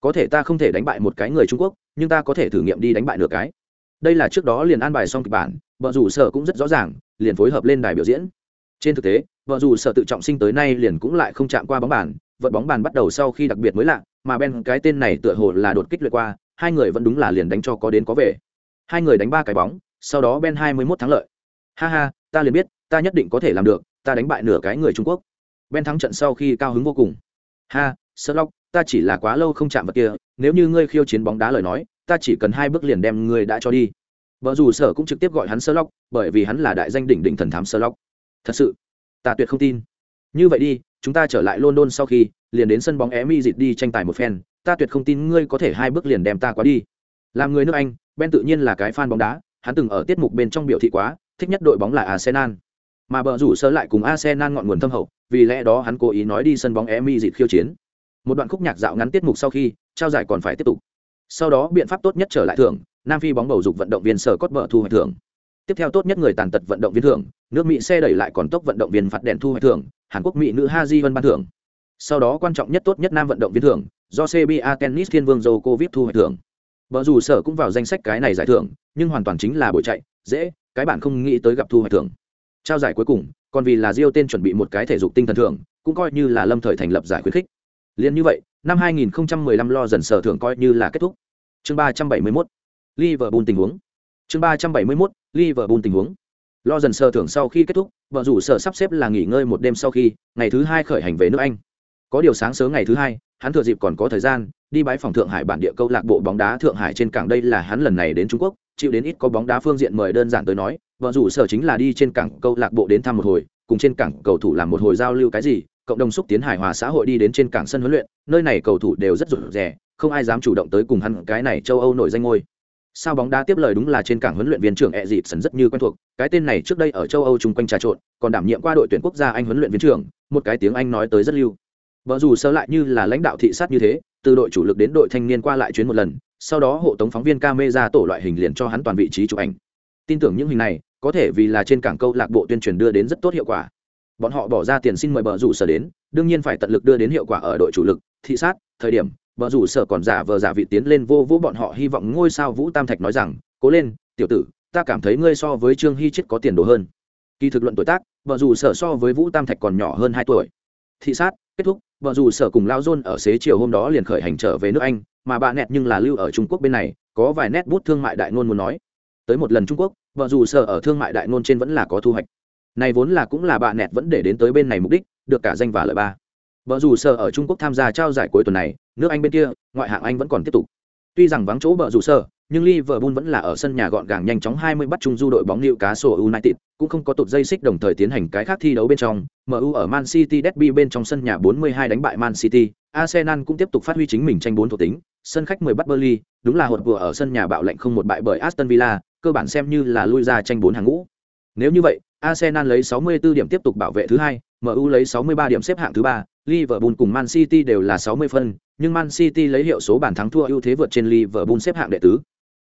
có thể ta không thể đánh bại một cái người trung quốc, nhưng ta có thể thử nghiệm đi đánh bại nửa cái. Đây là trước đó liền an bài xong kịch bản, vợ dù sở cũng rất rõ ràng, liền phối hợp lên đài biểu diễn. Trên thực tế, vợ dù sở tự trọng sinh tới nay liền cũng lại không chạm qua bóng bàn, vận bóng bàn bắt đầu sau khi đặc biệt mới lạ, mà ben cái tên này tựa hồ là đột kích lượt qua, hai người vẫn đúng là liền đánh cho có đến có về. Hai người đánh ba cái bóng, sau đó ben hai mươi mốt thắng lợi. Ha ha, ta liền biết, ta nhất định có thể làm được, ta đánh bại nửa cái người trung quốc. Ben thắng trận sau khi cao hứng vô cùng. Ha sơ lóc ta chỉ là quá lâu không chạm vật kia, nếu như ngươi khiêu chiến bóng đá lời nói, ta chỉ cần hai bước liền đem ngươi đã cho đi. Vợ dù sở cũng trực tiếp gọi hắn sơ lóc bởi vì hắn là đại danh đỉnh đỉnh thần thám sơ lóc thật sự, ta tuyệt không tin. Như vậy đi, chúng ta trở lại london sau khi, liền đến sân bóng é mi dịt đi tranh tài một phen, ta tuyệt không tin ngươi có thể hai bước liền đem ta quá đi. Làm người nước anh, ben tự nhiên là cái fan bóng đá, hắn từng ở tiết mục bên trong biểu thị quá, thích nhất đội bóng là arsenal. Mà bờ rủ sơ lại cùng arsenal ngọn nguồn thâm hậu, vì lẽ đó hắn cố ý nói đi sân bóng emi dịt khiêu chiến một đoạn khúc nhạc dạo ngắn tiết mục sau khi, trao giải còn phải tiếp tục. Sau đó, biện pháp tốt nhất trở lại thưởng, nam phi bóng bầu dục vận động viên sở cốt vợ thu hoạch thưởng. Tiếp theo tốt nhất người tàn tật vận động viên thưởng, nước mỹ xe đẩy lại còn tốc vận động viên phạt đèn thu hoạch thưởng, hàn quốc mỹ nữ ha di vân ban thưởng. Sau đó quan trọng nhất tốt nhất nam vận động viên thưởng, do cba tennis thiên vương dầu covid thu hoạch thưởng. Vợ dù sở cũng vào danh sách cái này giải thưởng, nhưng hoàn toàn chính là buổi chạy, dễ, cái bạn không nghĩ tới gặp thu hoạch thưởng. Trao giải cuối cùng, còn vì là diêu tên chuẩn bị một cái thể dục tinh thần thưởng, cũng coi như là lâm thời thành lập giải khuyến khích. Liên như vậy, năm 2015 lo dần sở thưởng coi như là kết thúc. Chương 371. Liverpool tình huống. Chương 371. Liverpool tình huống. Lo dần sở thưởng sau khi kết thúc, vợ rủ sở sắp xếp là nghỉ ngơi một đêm sau khi, ngày thứ hai khởi hành về nước Anh. Có điều sáng sớm ngày thứ hai, hắn thừa dịp còn có thời gian, đi bái phòng Thượng Hải bản địa câu lạc bộ bóng đá Thượng Hải trên cảng đây là hắn lần này đến Trung Quốc, chịu đến ít có bóng đá phương diện mời đơn giản tới nói, vợ rủ sở chính là đi trên cảng câu lạc bộ đến thăm một hồi, cùng trên cảng cầu thủ làm một hồi giao lưu cái gì, cộng đồng xúc tiến hài hòa xã hội đi đến trên cảng sân huấn luyện, nơi này cầu thủ đều rất rụt rè, không ai dám chủ động tới cùng hắn cái này châu âu nổi danh ngôi. Sao bóng đá tiếp lời đúng là trên cảng huấn luyện viên trưởng e dịp sần rất như quen thuộc, cái tên này trước đây ở châu âu chung quanh trà trộn, còn đảm nhiệm qua đội tuyển quốc gia anh huấn luyện viên trưởng, một cái tiếng anh nói tới rất lưu. Vợ dù sơ lại như là lãnh đạo thị sát như thế, từ đội chủ lực đến đội thanh niên qua lại chuyến một lần, sau đó hộ tống phóng viên camera tổ loại hình liền cho hắn toàn vị trí chụp ảnh. Tin tưởng những hình này, có thể vì là trên cảng câu lạc bộ tuyên truyền đưa đến rất tốt hiệu quả bọn họ bỏ ra tiền xin mời bờ rủ sở đến, đương nhiên phải tận lực đưa đến hiệu quả ở đội chủ lực, thị sát, thời điểm, bờ rủ sở còn giả vờ giả vị tiến lên vô vũ bọn họ hy vọng ngôi sao vũ tam thạch nói rằng, cố lên, tiểu tử, ta cảm thấy ngươi so với trương hy chết có tiền đồ hơn. Kỳ thực luận tuổi tác, bờ rủ sở so với vũ tam thạch còn nhỏ hơn hai tuổi. Thị sát, kết thúc, bờ rủ sở cùng lao dôn ở xế chiều hôm đó liền khởi hành trở về nước anh, mà bà nẹt nhưng là lưu ở trung quốc bên này, có vài nét bút thương mại đại ngôn muốn nói. Tới một lần trung quốc vợ dù sở ở thương mại đại ngôn trên vẫn là có thu hoạch này vốn là cũng là bà nẹt vẫn để đến tới bên này mục đích được cả danh và lợi ba vợ dù sở ở trung quốc tham gia trao giải cuối tuần này nước anh bên kia ngoại hạng anh vẫn còn tiếp tục tuy rằng vắng chỗ vợ dù sở nhưng Liverpool vẫn là ở sân nhà gọn gàng nhanh chóng 20 bắt chung du đội bóng Newcastle United, cũng không có tụt dây xích đồng thời tiến hành cái khác thi đấu bên trong. MU ở Man City Derby bên trong sân nhà 42 đánh bại Man City, Arsenal cũng tiếp tục phát huy chính mình tranh bốn thuộc tính, sân khách 10 bắt Burnley, đúng là hụt vừa ở sân nhà bạo lệnh không một bại bởi Aston Villa, cơ bản xem như là lui ra tranh bốn hàng ngũ. Nếu như vậy, Arsenal lấy 64 điểm tiếp tục bảo vệ thứ hai, MU lấy 63 điểm xếp hạng thứ ba, Liverpool cùng Man City đều là 60 phân, nhưng Man City lấy hiệu số bàn thắng thua ưu thế vượt trên Liverpool xếp hạng đệ tứ.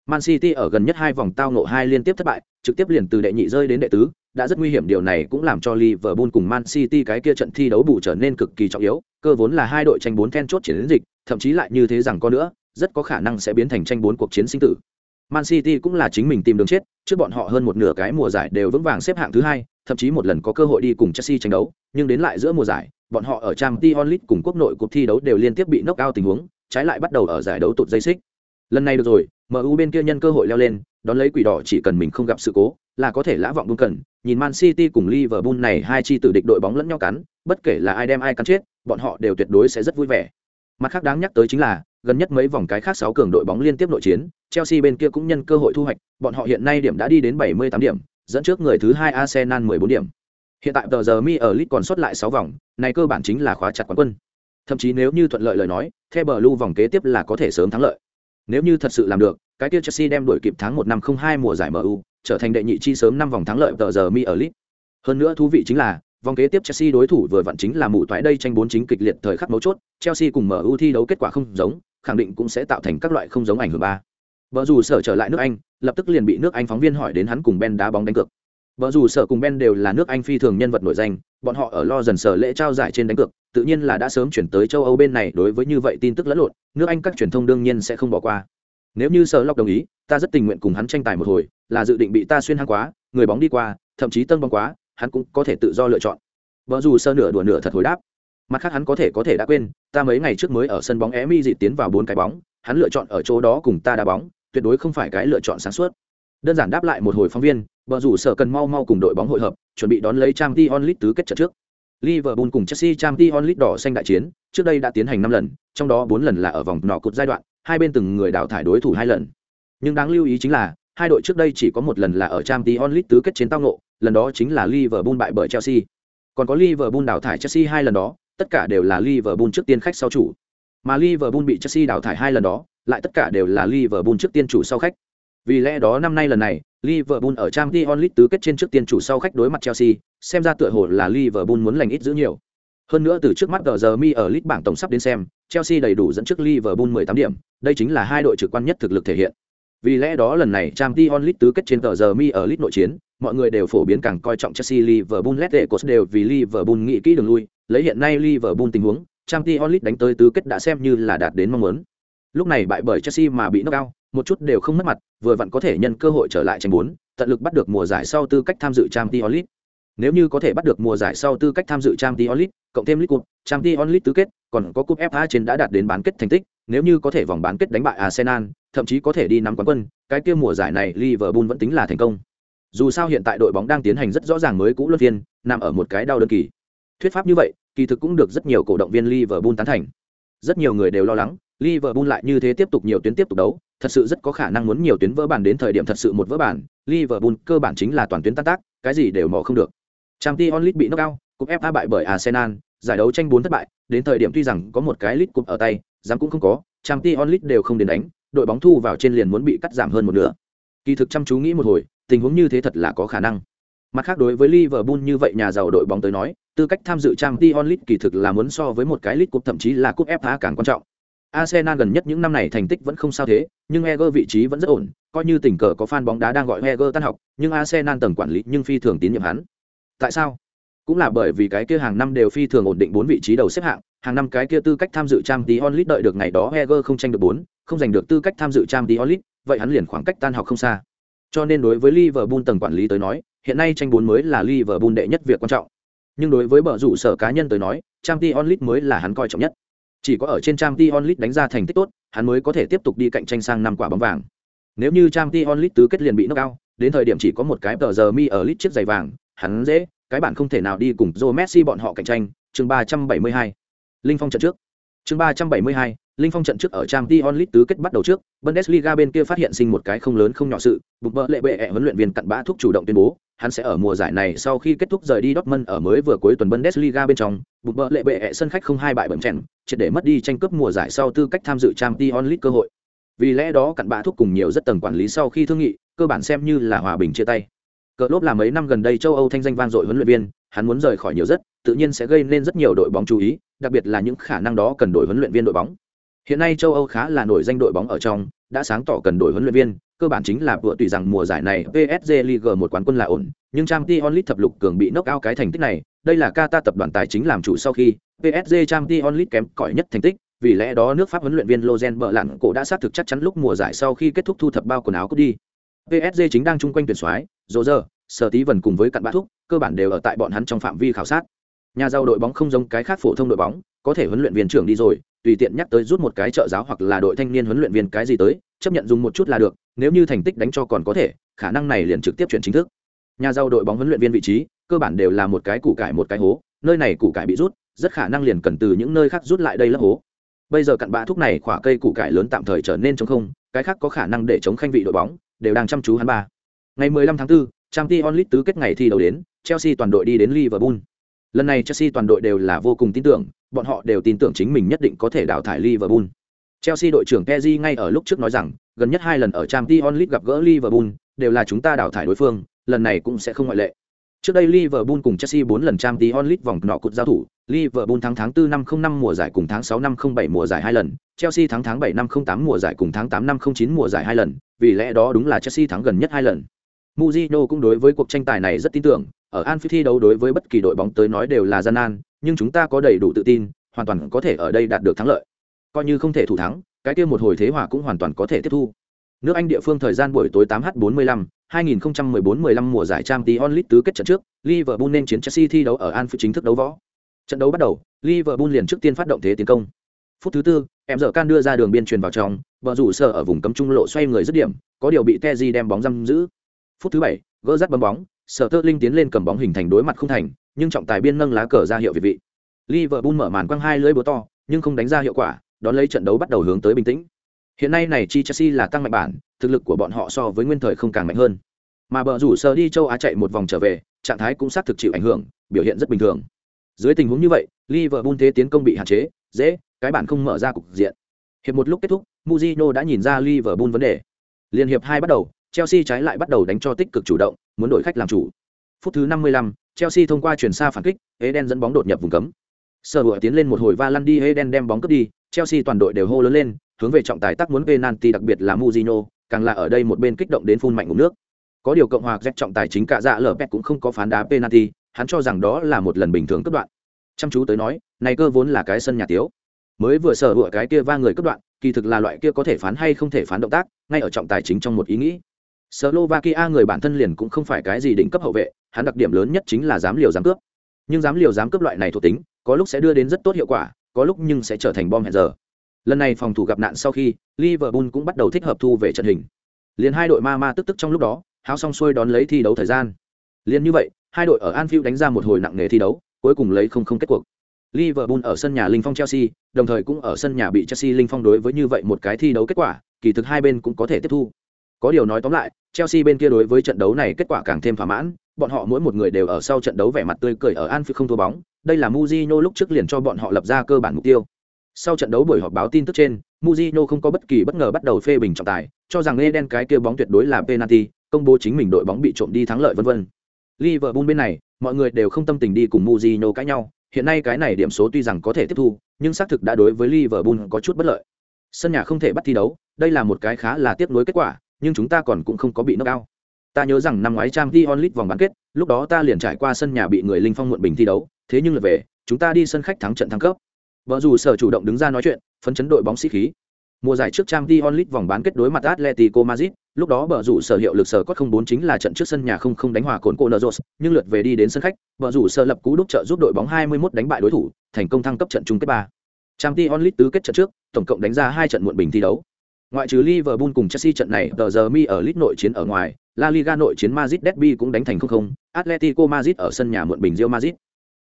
Man City ở gần nhất hai vòng tao ngộ hai liên tiếp thất bại, trực tiếp liền từ đệ nhị rơi đến đệ tứ, đã rất nguy hiểm điều này cũng làm cho Liverpool cùng Man City cái kia trận thi đấu bù trở nên cực kỳ trọng yếu, cơ vốn là hai đội tranh bốn then chốt chiến dịch, thậm chí lại như thế rằng có nữa, rất có khả năng sẽ biến thành tranh bốn cuộc chiến sinh tử. Man City cũng là chính mình tìm đường chết, trước bọn họ hơn một nửa cái mùa giải đều vững vàng xếp hạng thứ hai, thậm chí một lần có cơ hội đi cùng Chelsea tranh đấu, nhưng đến lại giữa mùa giải, bọn họ ở Champions League cùng quốc nội cuộc thi đấu đều liên tiếp bị knock out tình huống, trái lại bắt đầu ở giải đấu tụt dây xích. Lần này được rồi, MU bên kia nhân cơ hội leo lên, đón lấy quỷ đỏ chỉ cần mình không gặp sự cố, là có thể lã vọng buông cần. Nhìn Man City cùng Liverpool này hai chi tử địch đội bóng lẫn nhau cắn, bất kể là ai đem ai cắn chết, bọn họ đều tuyệt đối sẽ rất vui vẻ. Mặt khác đáng nhắc tới chính là, gần nhất mấy vòng cái khác sáu cường đội bóng liên tiếp nội chiến, Chelsea bên kia cũng nhân cơ hội thu hoạch, bọn họ hiện nay điểm đã đi đến 78 điểm, dẫn trước người thứ hai Arsenal 14 điểm. Hiện tại tờ giờ mi ở League còn sót lại 6 vòng, này cơ bản chính là khóa chặt quán quân. Thậm chí nếu như thuận lợi lời nói, theo bờ lưu vòng kế tiếp là có thể sớm thắng lợi. Nếu như thật sự làm được, cái kia Chelsea đem đuổi kịp tháng 1 năm 02 mùa giải MU, trở thành đệ nhị chi sớm năm vòng thắng lợi tờ giờ mi ở League. Hơn nữa thú vị chính là, vòng kế tiếp Chelsea đối thủ vừa vặn chính là mụ toái đây tranh bốn chính kịch liệt thời khắc mấu chốt, Chelsea cùng MU thi đấu kết quả không giống, khẳng định cũng sẽ tạo thành các loại không giống ảnh hưởng ba. vợ dù sở trở lại nước Anh, lập tức liền bị nước Anh phóng viên hỏi đến hắn cùng Ben đá bóng đánh cược. vợ dù sở cùng Ben đều là nước Anh phi thường nhân vật nổi danh, bọn họ ở lo dần sở lễ trao giải trên đánh cược, tự nhiên là đã sớm chuyển tới châu Âu bên này đối với như vậy tin tức lẫn lộn, nước Anh các truyền thông đương nhiên sẽ không bỏ qua. Nếu như Sở lọc đồng ý, ta rất tình nguyện cùng hắn tranh tài một hồi, là dự định bị ta xuyên hang quá, người bóng đi qua, thậm chí tân bóng quá, hắn cũng có thể tự do lựa chọn. vợ dù sơ nửa đùa nửa thật hồi đáp. Mặt khác hắn có thể có thể đã quên, ta mấy ngày trước mới ở sân bóng Emi dị tiến vào bốn cái bóng, hắn lựa chọn ở chỗ đó cùng ta đá bóng, tuyệt đối không phải cái lựa chọn sáng suốt. Đơn giản đáp lại một hồi phóng viên, bờ rủ sở cần mau mau cùng đội bóng hội hợp, chuẩn bị đón lấy Tramti Onlit tứ kết trận trước. Liverpool cùng Chelsea Tramti Onlit đỏ xanh đại chiến, trước đây đã tiến hành năm lần, trong đó bốn lần là ở vòng nọ cột giai đoạn, hai bên từng người đào thải đối thủ hai lần. Nhưng đáng lưu ý chính là, hai đội trước đây chỉ có một lần là ở Tramti Onlit tứ kết chiến tao ngộ, lần đó chính là Liverpool bại bởi Chelsea. Còn có Liverpool đào thải Chelsea hai lần đó, tất cả đều là Liverpool trước tiên khách sau chủ. Mà Liverpool bị Chelsea đào thải hai lần đó, lại tất cả đều là Liverpool trước tiên chủ sau khách. Vì lẽ đó năm nay lần này, Liverpool ở Champions League tứ kết trên trước tiên chủ sau khách đối mặt Chelsea, xem ra tựa hồ là Liverpool muốn lành ít giữ nhiều. Hơn nữa từ trước mắt giờ mi ở League bảng tổng sắp đến xem, Chelsea đầy đủ dẫn trước Liverpool 18 điểm, đây chính là hai đội trực quan nhất thực lực thể hiện. Vì lẽ đó lần này Champions League tứ kết trên tờ giờ mi ở League nội chiến, mọi người đều phổ biến càng coi trọng Chelsea Liverpool Lets đều vì Liverpool nghĩ kỹ đường lui, lấy hiện nay Liverpool tình huống, Champions League đánh tới tứ kết đã xem như là đạt đến mong muốn. Lúc này bại bởi Chelsea mà bị knock out, một chút đều không mất mặt, vừa vặn có thể nhân cơ hội trở lại tranh bốn, tận lực bắt được mùa giải sau tư cách tham dự Champions League. Nếu như có thể bắt được mùa giải sau tư cách tham dự Champions League, cộng thêm League Cup, Champions League tứ kết, còn có cúp FA trên đã đạt đến bán kết thành tích, nếu như có thể vòng bán kết đánh bại Arsenal, thậm chí có thể đi nắm quán quân, cái kia mùa giải này Liverpool vẫn tính là thành công. Dù sao hiện tại đội bóng đang tiến hành rất rõ ràng mới cũ luân phiên, nằm ở một cái đau đơn kỳ. Thuyết pháp như vậy, kỳ thực cũng được rất nhiều cổ động viên Liverpool tán thành. Rất nhiều người đều lo lắng, Liverpool lại như thế tiếp tục nhiều tuyến tiếp tục đấu, thật sự rất có khả năng muốn nhiều tuyến vỡ bản đến thời điểm thật sự một vỡ bản, Liverpool cơ bản chính là toàn tuyến tan tác, cái gì đều mò không được. Champions League bị knock out, cúp FA bại bởi Arsenal, giải đấu tranh bốn thất bại, đến thời điểm tuy rằng có một cái League Cup ở tay, dám cũng không có, Champions League đều không đến đánh, đội bóng thu vào trên liền muốn bị cắt giảm hơn một nửa. Kỳ thực chăm chú nghĩ một hồi, tình huống như thế thật là có khả năng. Mặt khác đối với Liverpool như vậy nhà giàu đội bóng tới nói, tư cách tham dự Champions League kỳ thực là muốn so với một cái League Cup thậm chí là cúp FA càng quan trọng. Arsenal gần nhất những năm này thành tích vẫn không sao thế, nhưng Eger vị trí vẫn rất ổn, coi như tình cờ có fan bóng đá đang gọi Eger tan học, nhưng Arsenal tầng quản lý nhưng phi thường tín nhiệm hắn. Tại sao? Cũng là bởi vì cái kia hàng năm đều phi thường ổn định bốn vị trí đầu xếp hạng, hàng năm cái kia tư cách tham dự Champions League đợi được ngày đó Eger không tranh được bốn, không giành được tư cách tham dự Champions League, vậy hắn liền khoảng cách tan học không xa. Cho nên đối với Liverpool tầng quản lý tới nói, hiện nay tranh bốn mới là Liverpool đệ nhất việc quan trọng. Nhưng đối với bờ rủ sở cá nhân tới nói, Champions League mới là hắn coi trọng nhất. Chỉ có ở trên Champions League đánh ra thành tích tốt, hắn mới có thể tiếp tục đi cạnh tranh sang năm quả bóng vàng. Nếu như Champions League tứ kết liền bị knock out, đến thời điểm chỉ có một cái tờ giờ mi ở list chiếc giày vàng, hắn dễ, cái bản không thể nào đi cùng Joe Messi bọn họ cạnh tranh, chương 372. Linh Phong trận trước. Chương 372, Linh Phong trận trước ở Champions League tứ kết bắt đầu trước, Bundesliga bên kia phát hiện sinh một cái không lớn không nhỏ sự, bục bợ lệ bệ ẹ huấn luyện viên cặn bã thúc chủ động tuyên bố, hắn sẽ ở mùa giải này sau khi kết thúc rời đi Dortmund ở mới vừa cuối tuần Bundesliga bên trong, bụng bỡ lệ bệ ẹ sân khách không hai bại bẩm chèn, triệt để mất đi tranh cướp mùa giải sau tư cách tham dự Champions League cơ hội. Vì lẽ đó cặn bã thúc cùng nhiều rất tầng quản lý sau khi thương nghị, cơ bản xem như là hòa bình chia tay. Cờ lốp là mấy năm gần đây châu Âu thanh danh vang dội huấn luyện viên, hắn muốn rời khỏi nhiều rất, tự nhiên sẽ gây nên rất nhiều đội bóng chú ý, đặc biệt là những khả năng đó cần đổi huấn luyện viên đội bóng. Hiện nay châu Âu khá là nổi danh đội bóng ở trong, đã sáng tỏ cần đổi huấn luyện viên, cơ bản chính là vừa tùy rằng mùa giải này PSG Ligue một quán quân là ổn, nhưng Champions League thập lục cường bị knock out cái thành tích này, đây là Qatar tập đoàn tài chính làm chủ sau khi PSG Champions League kém cỏi nhất thành tích, vì lẽ đó nước Pháp huấn luyện viên Lozen bợ lặn cổ đã xác thực chắc chắn lúc mùa giải sau khi kết thúc thu thập bao quần áo cút đi. PSG chính đang chung quanh tuyển soái, Roger, Sở Tí Vân cùng với cặn bã thúc, cơ bản đều ở tại bọn hắn trong phạm vi khảo sát. Nhà giàu đội bóng không giống cái khác phổ thông đội bóng, có thể huấn luyện viên trưởng đi rồi, tùy tiện nhắc tới rút một cái trợ giáo hoặc là đội thanh niên huấn luyện viên cái gì tới, chấp nhận dùng một chút là được, nếu như thành tích đánh cho còn có thể, khả năng này liền trực tiếp chuyển chính thức. Nhà giàu đội bóng huấn luyện viên vị trí, cơ bản đều là một cái củ cải một cái hố, nơi này củ cải bị rút, rất khả năng liền cần từ những nơi khác rút lại đây lấp hố. Bây giờ cặn bã thuốc này khỏa cây củ cải lớn tạm thời trở nên chống không, cái khác có khả năng để chống khanh vị đội bóng, đều đang chăm chú hắn ba. Ngày 15 tháng 4, Trang Champions Onlit tứ kết ngày thi đấu đến, Chelsea toàn đội đi đến Liverpool. Lần này Chelsea toàn đội đều là vô cùng tin tưởng, bọn họ đều tin tưởng chính mình nhất định có thể đào thải Liverpool. Chelsea đội trưởng Kessié ngay ở lúc trước nói rằng, gần nhất hai lần ở Champions League gặp gỡ Liverpool, đều là chúng ta đào thải đối phương, lần này cũng sẽ không ngoại lệ. Trước đây Liverpool cùng Chelsea 4 lần Champions League vòng nọ cột giao thủ, Liverpool thắng tháng 4 năm 05 mùa giải cùng tháng 6 năm 07 mùa giải hai lần, Chelsea thắng tháng 7 năm 08 mùa giải cùng tháng 8 năm 09 mùa giải hai lần, vì lẽ đó đúng là Chelsea thắng gần nhất hai lần. Mujino cũng đối với cuộc tranh tài này rất tin tưởng, ở Anfield thi đấu đối với bất kỳ đội bóng tới nói đều là gian nan, nhưng chúng ta có đầy đủ tự tin, hoàn toàn có thể ở đây đạt được thắng lợi. Coi như không thể thủ thắng, cái kia một hồi thế hòa cũng hoàn toàn có thể tiếp thu. Nước Anh địa phương thời gian buổi tối 8h45, 2014-15 mùa giải Champions League tứ kết trận trước, Liverpool nên chiến Chelsea thi đấu ở Anfield chính thức đấu võ. Trận đấu bắt đầu, Liverpool liền trước tiên phát động thế tiến công. Phút thứ tư, em giờ can đưa ra đường biên truyền vào trong, bờ rủ sở ở vùng cấm trung lộ xoay người dứt điểm, có điều bị Teji đem bóng giam giữ. Phút thứ bảy, gỡ rắt bấm bóng, Sở Tơ Linh tiến lên cầm bóng hình thành đối mặt không thành, nhưng trọng tài biên nâng lá cờ ra hiệu việt vị. Liverpool mở màn quăng hai lưỡi búa to, nhưng không đánh ra hiệu quả, đón lấy trận đấu bắt đầu hướng tới bình tĩnh. Hiện nay này chi Chelsea là tăng mạnh bản, thực lực của bọn họ so với nguyên thời không càng mạnh hơn. Mà bờ rủ sờ đi châu Á chạy một vòng trở về, trạng thái cũng xác thực chịu ảnh hưởng, biểu hiện rất bình thường. Dưới tình huống như vậy, Liverpool thế tiến công bị hạn chế, dễ, cái bản không mở ra cục diện. Hiệp một lúc kết thúc, muzino đã nhìn ra Liverpool vấn đề. Liên hiệp hai bắt đầu, Chelsea trái lại bắt đầu đánh cho tích cực chủ động, muốn đổi khách làm chủ. Phút thứ 55, Chelsea thông qua chuyển xa phản kích, Eden dẫn bóng đột nhập vùng cấm. Sở Hữu tiến lên một hồi va lăn đi Eden đem bóng cướp đi, Chelsea toàn đội đều hô lớn lên, hướng về trọng tài tác muốn penalty đặc biệt là Mujino, càng là ở đây một bên kích động đến phun mạnh ngụm nước. Có điều cộng hòa Z trọng tài chính cả dạ lở Pep cũng không có phán đá penalty, hắn cho rằng đó là một lần bình thường cấp đoạn. Chăm chú tới nói, này cơ vốn là cái sân nhà tiếu. Mới vừa sở hữu cái kia va người cấp đoạn, kỳ thực là loại kia có thể phán hay không thể phán động tác, ngay ở trọng tài chính trong một ý nghĩ. Slovakia người bản thân liền cũng không phải cái gì đỉnh cấp hậu vệ, hắn đặc điểm lớn nhất chính là dám liều dám cướp. Nhưng dám liều dám cướp loại này thuộc tính, có lúc sẽ đưa đến rất tốt hiệu quả, có lúc nhưng sẽ trở thành bom hẹn giờ. Lần này phòng thủ gặp nạn sau khi, Liverpool cũng bắt đầu thích hợp thu về trận hình. Liền hai đội ma ma tức tức trong lúc đó, háo xong xuôi đón lấy thi đấu thời gian. Liền như vậy, hai đội ở Anfield đánh ra một hồi nặng nề thi đấu, cuối cùng lấy không không kết cuộc. Liverpool ở sân nhà linh phong Chelsea, đồng thời cũng ở sân nhà bị Chelsea linh phong đối với như vậy một cái thi đấu kết quả, kỳ thực hai bên cũng có thể tiếp thu. Có điều nói tóm lại, Chelsea bên kia đối với trận đấu này kết quả càng thêm thỏa mãn, bọn họ mỗi một người đều ở sau trận đấu vẻ mặt tươi cười ở Anfield không thua bóng, đây là Mourinho lúc trước liền cho bọn họ lập ra cơ bản mục tiêu. Sau trận đấu buổi họp báo tin tức trên, Mourinho không có bất kỳ bất ngờ bắt đầu phê bình trọng tài, cho rằng Eden cái kia bóng tuyệt đối là penalty, công bố chính mình đội bóng bị trộm đi thắng lợi vân vân. Liverpool bên này, mọi người đều không tâm tình đi cùng Mourinho cãi nhau, hiện nay cái này điểm số tuy rằng có thể tiếp thu, nhưng xác thực đã đối với Liverpool có chút bất lợi. Sân nhà không thể bắt thi đấu, đây là một cái khá là tiếc nuối kết quả, nhưng chúng ta còn cũng không có bị nâng cao Ta nhớ rằng năm ngoái Champions Onlit vòng bán kết, lúc đó ta liền trải qua sân nhà bị người linh phong muộn bình thi đấu, thế nhưng là về, chúng ta đi sân khách thắng trận thắng cấp. Vợ dù sở chủ động đứng ra nói chuyện, phấn chấn đội bóng sĩ khí. Mùa giải trước Champions Onlit vòng bán kết đối mặt Atletico Madrid, lúc đó bờ rủ sở hiệu lực sở cốt 04 chính là trận trước sân nhà không không đánh hòa cồn cô Nozos, nhưng lượt về đi đến sân khách, bờ rủ sở lập cú đúc trợ giúp đội bóng 21 đánh bại đối thủ, thành công thăng cấp trận chung kết 3. Champions Onlit tứ kết trận trước, tổng cộng đánh ra hai trận muộn bình thi đấu. Ngoại trừ Liverpool cùng Chelsea trận này, tờ giờ mi ở League nội chiến ở ngoài, La Liga nội chiến Madrid derby cũng đánh thành 0-0, Atletico Madrid ở sân nhà muộn bình Real Madrid.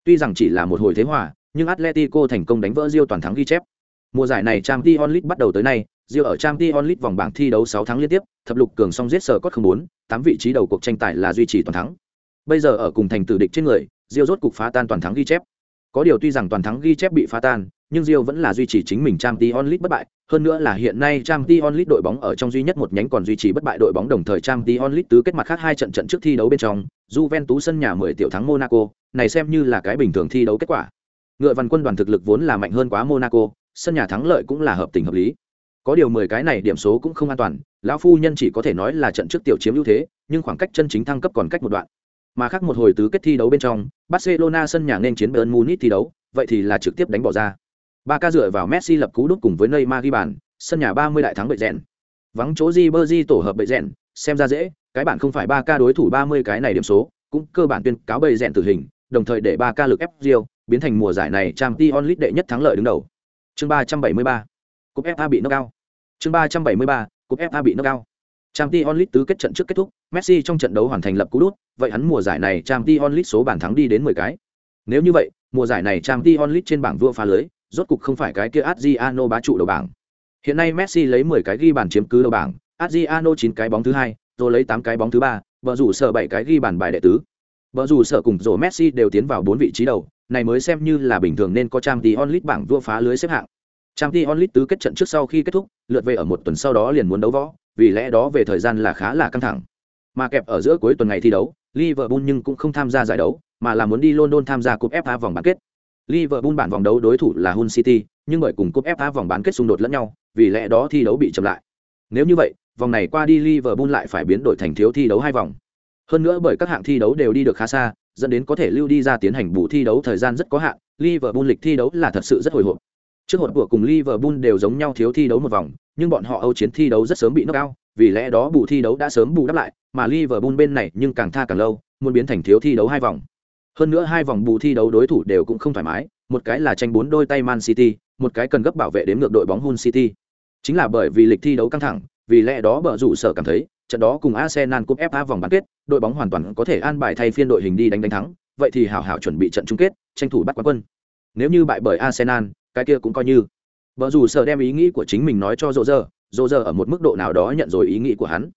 Tuy rằng chỉ là một hồi thế hòa, nhưng Atletico thành công đánh vỡ Real toàn thắng ghi chép. Mùa giải này Champions League bắt đầu tới nay, Real ở Champions League vòng bảng thi đấu 6 tháng liên tiếp, thập lục cường song giết sở cốt 04, 8 vị trí đầu cuộc tranh tài là duy trì toàn thắng. Bây giờ ở cùng thành tử địch trên người, Real rốt cục phá tan toàn thắng ghi chép. Có điều tuy rằng toàn thắng ghi chép bị phá tan, nhưng Real vẫn là duy trì chính mình Trang Champions League bất bại, hơn nữa là hiện nay Trang Champions League đội bóng ở trong duy nhất một nhánh còn duy trì bất bại đội bóng đồng thời Trang Champions League tứ kết mặt khác hai trận trận trước thi đấu bên trong, Juventus sân nhà 10 tiểu thắng Monaco, này xem như là cái bình thường thi đấu kết quả. Ngựa văn quân đoàn thực lực vốn là mạnh hơn quá Monaco, sân nhà thắng lợi cũng là hợp tình hợp lý. Có điều 10 cái này điểm số cũng không an toàn, lão phu nhân chỉ có thể nói là trận trước tiểu chiếm ưu thế, nhưng khoảng cách chân chính thăng cấp còn cách một đoạn. Mà khác một hồi tứ kết thi đấu bên trong, Barcelona sân nhà nên chiến Bayern Munich thi đấu, vậy thì là trực tiếp đánh bỏ ra. Ba ca dựa vào Messi lập cú đúp cùng với Neymar ghi bàn, sân nhà 30 đại thắng bệ rèn. Vắng chỗ Ribery tổ hợp bệ rèn, xem ra dễ, cái bản không phải ba ca đối thủ 30 cái này điểm số, cũng cơ bản tuyên cáo bệ rèn tử hình, đồng thời để ba ca lực ép Rio, biến thành mùa giải này Champions League đệ nhất thắng lợi đứng đầu. Chương 373. Cúp FA bị knock out. Chương 373. Cúp FA bị knock out. Champions League tứ kết trận trước kết thúc, Messi trong trận đấu hoàn thành lập cú đút, vậy hắn mùa giải này Champions League số bàn thắng đi đến 10 cái. Nếu như vậy, mùa giải này Champions League trên bảng vua phá lưới, rốt cục không phải cái kia Adriano bá trụ đầu bảng. Hiện nay Messi lấy 10 cái ghi bàn chiếm cứ đầu bảng, Adriano 9 cái bóng thứ hai, rồi lấy 8 cái bóng thứ ba, bờ rủ sở 7 cái ghi bàn bài đệ tứ. Bờ rủ sở cùng rổ Messi đều tiến vào 4 vị trí đầu, này mới xem như là bình thường nên có Champions League bảng vua phá lưới xếp hạng Champions League tứ kết trận trước sau khi kết thúc lượt về ở một tuần sau đó liền muốn đấu võ vì lẽ đó về thời gian là khá là căng thẳng mà kẹp ở giữa cuối tuần ngày thi đấu liverpool nhưng cũng không tham gia giải đấu mà là muốn đi london tham gia cúp fa vòng bán kết liverpool bản vòng đấu đối thủ là hull city, nhưng bởi cùng cúp fa vòng bán kết xung đột lẫn nhau, vì lẽ đó thi đấu bị chậm lại. Nếu như vậy, vòng này qua đi liverpool lại phải biến đổi thành thiếu thi đấu hai vòng. Hơn nữa bởi các hạng thi đấu đều đi được khá xa, dẫn đến có thể lưu đi ra tiến hành bù thi đấu thời gian rất có hạn, liverpool lịch thi đấu là thật sự rất hồi hộp. Trước hột của cùng liverpool đều giống nhau thiếu thi đấu một vòng, nhưng bọn họ âu chiến thi đấu rất sớm bị knock out, vì lẽ đó bù thi đấu đã sớm bù đắp lại, mà liverpool bên này nhưng càng tha càng lâu, muốn biến thành thiếu thi đấu hai vòng hơn nữa hai vòng bù thi đấu đối thủ đều cũng không thoải mái một cái là tranh bốn đôi tay man city một cái cần gấp bảo vệ đến ngược đội bóng Hull City. Chính là bởi vì lịch thi đấu căng thẳng, vì lẽ đó bờ rủ sở cảm thấy, trận đó cùng Arsenal Cup FA vòng bán kết, đội bóng hoàn toàn có thể an bài thay phiên đội hình đi đánh đánh thắng, vậy thì hảo hảo chuẩn bị trận chung kết, tranh thủ bắt quán quân. Nếu như bại bởi Arsenal, cái kia cũng coi như. Bờ rủ sở đem ý nghĩ của chính mình nói cho Roger, Roger ở một mức độ nào đó nhận rồi ý nghĩ của hắn.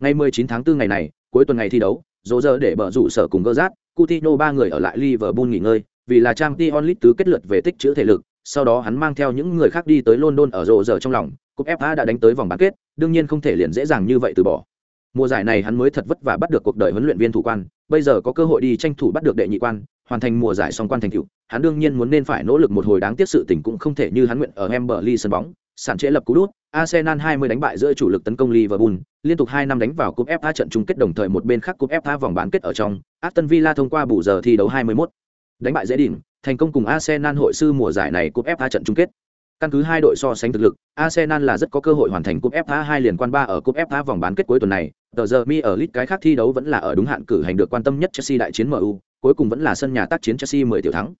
Ngày 19 tháng 4 ngày này, cuối tuần ngày thi đấu, Roger để bờ rủ sở cùng Gerrard, Coutinho ba người ở lại Liverpool nghỉ ngơi, vì là Champions League tứ kết lượt về tích trữ thể lực, sau đó hắn mang theo những người khác đi tới London ở rộ giờ trong lòng, cúp FA đã đánh tới vòng bán kết, đương nhiên không thể liền dễ dàng như vậy từ bỏ. Mùa giải này hắn mới thật vất vả bắt được cuộc đời huấn luyện viên thủ quan, bây giờ có cơ hội đi tranh thủ bắt được đệ nhị quan, hoàn thành mùa giải song quan thành tựu, hắn đương nhiên muốn nên phải nỗ lực một hồi đáng tiếc sự tình cũng không thể như hắn nguyện ở Emberley sân bóng, sản chế lập cú đút, Arsenal 20 đánh bại giữa chủ lực tấn công Liverpool, liên tục 2 năm đánh vào cúp FA trận chung kết đồng thời một bên khác cúp FA vòng bán kết ở trong, Aston Villa thông qua bù giờ thi đấu 21. Đánh bại dễ đỉnh, thành công cùng Arsenal hội sư mùa giải này cúp FA trận chung kết. Căn cứ hai đội so sánh thực lực, Arsenal là rất có cơ hội hoàn thành cúp FA hai liền quan ba ở cúp FA vòng bán kết cuối tuần này. Tờ giờ mi ở League cái khác thi đấu vẫn là ở đúng hạn cử hành được quan tâm nhất Chelsea đại chiến MU, cuối cùng vẫn là sân nhà tác chiến Chelsea 10 tiểu thắng.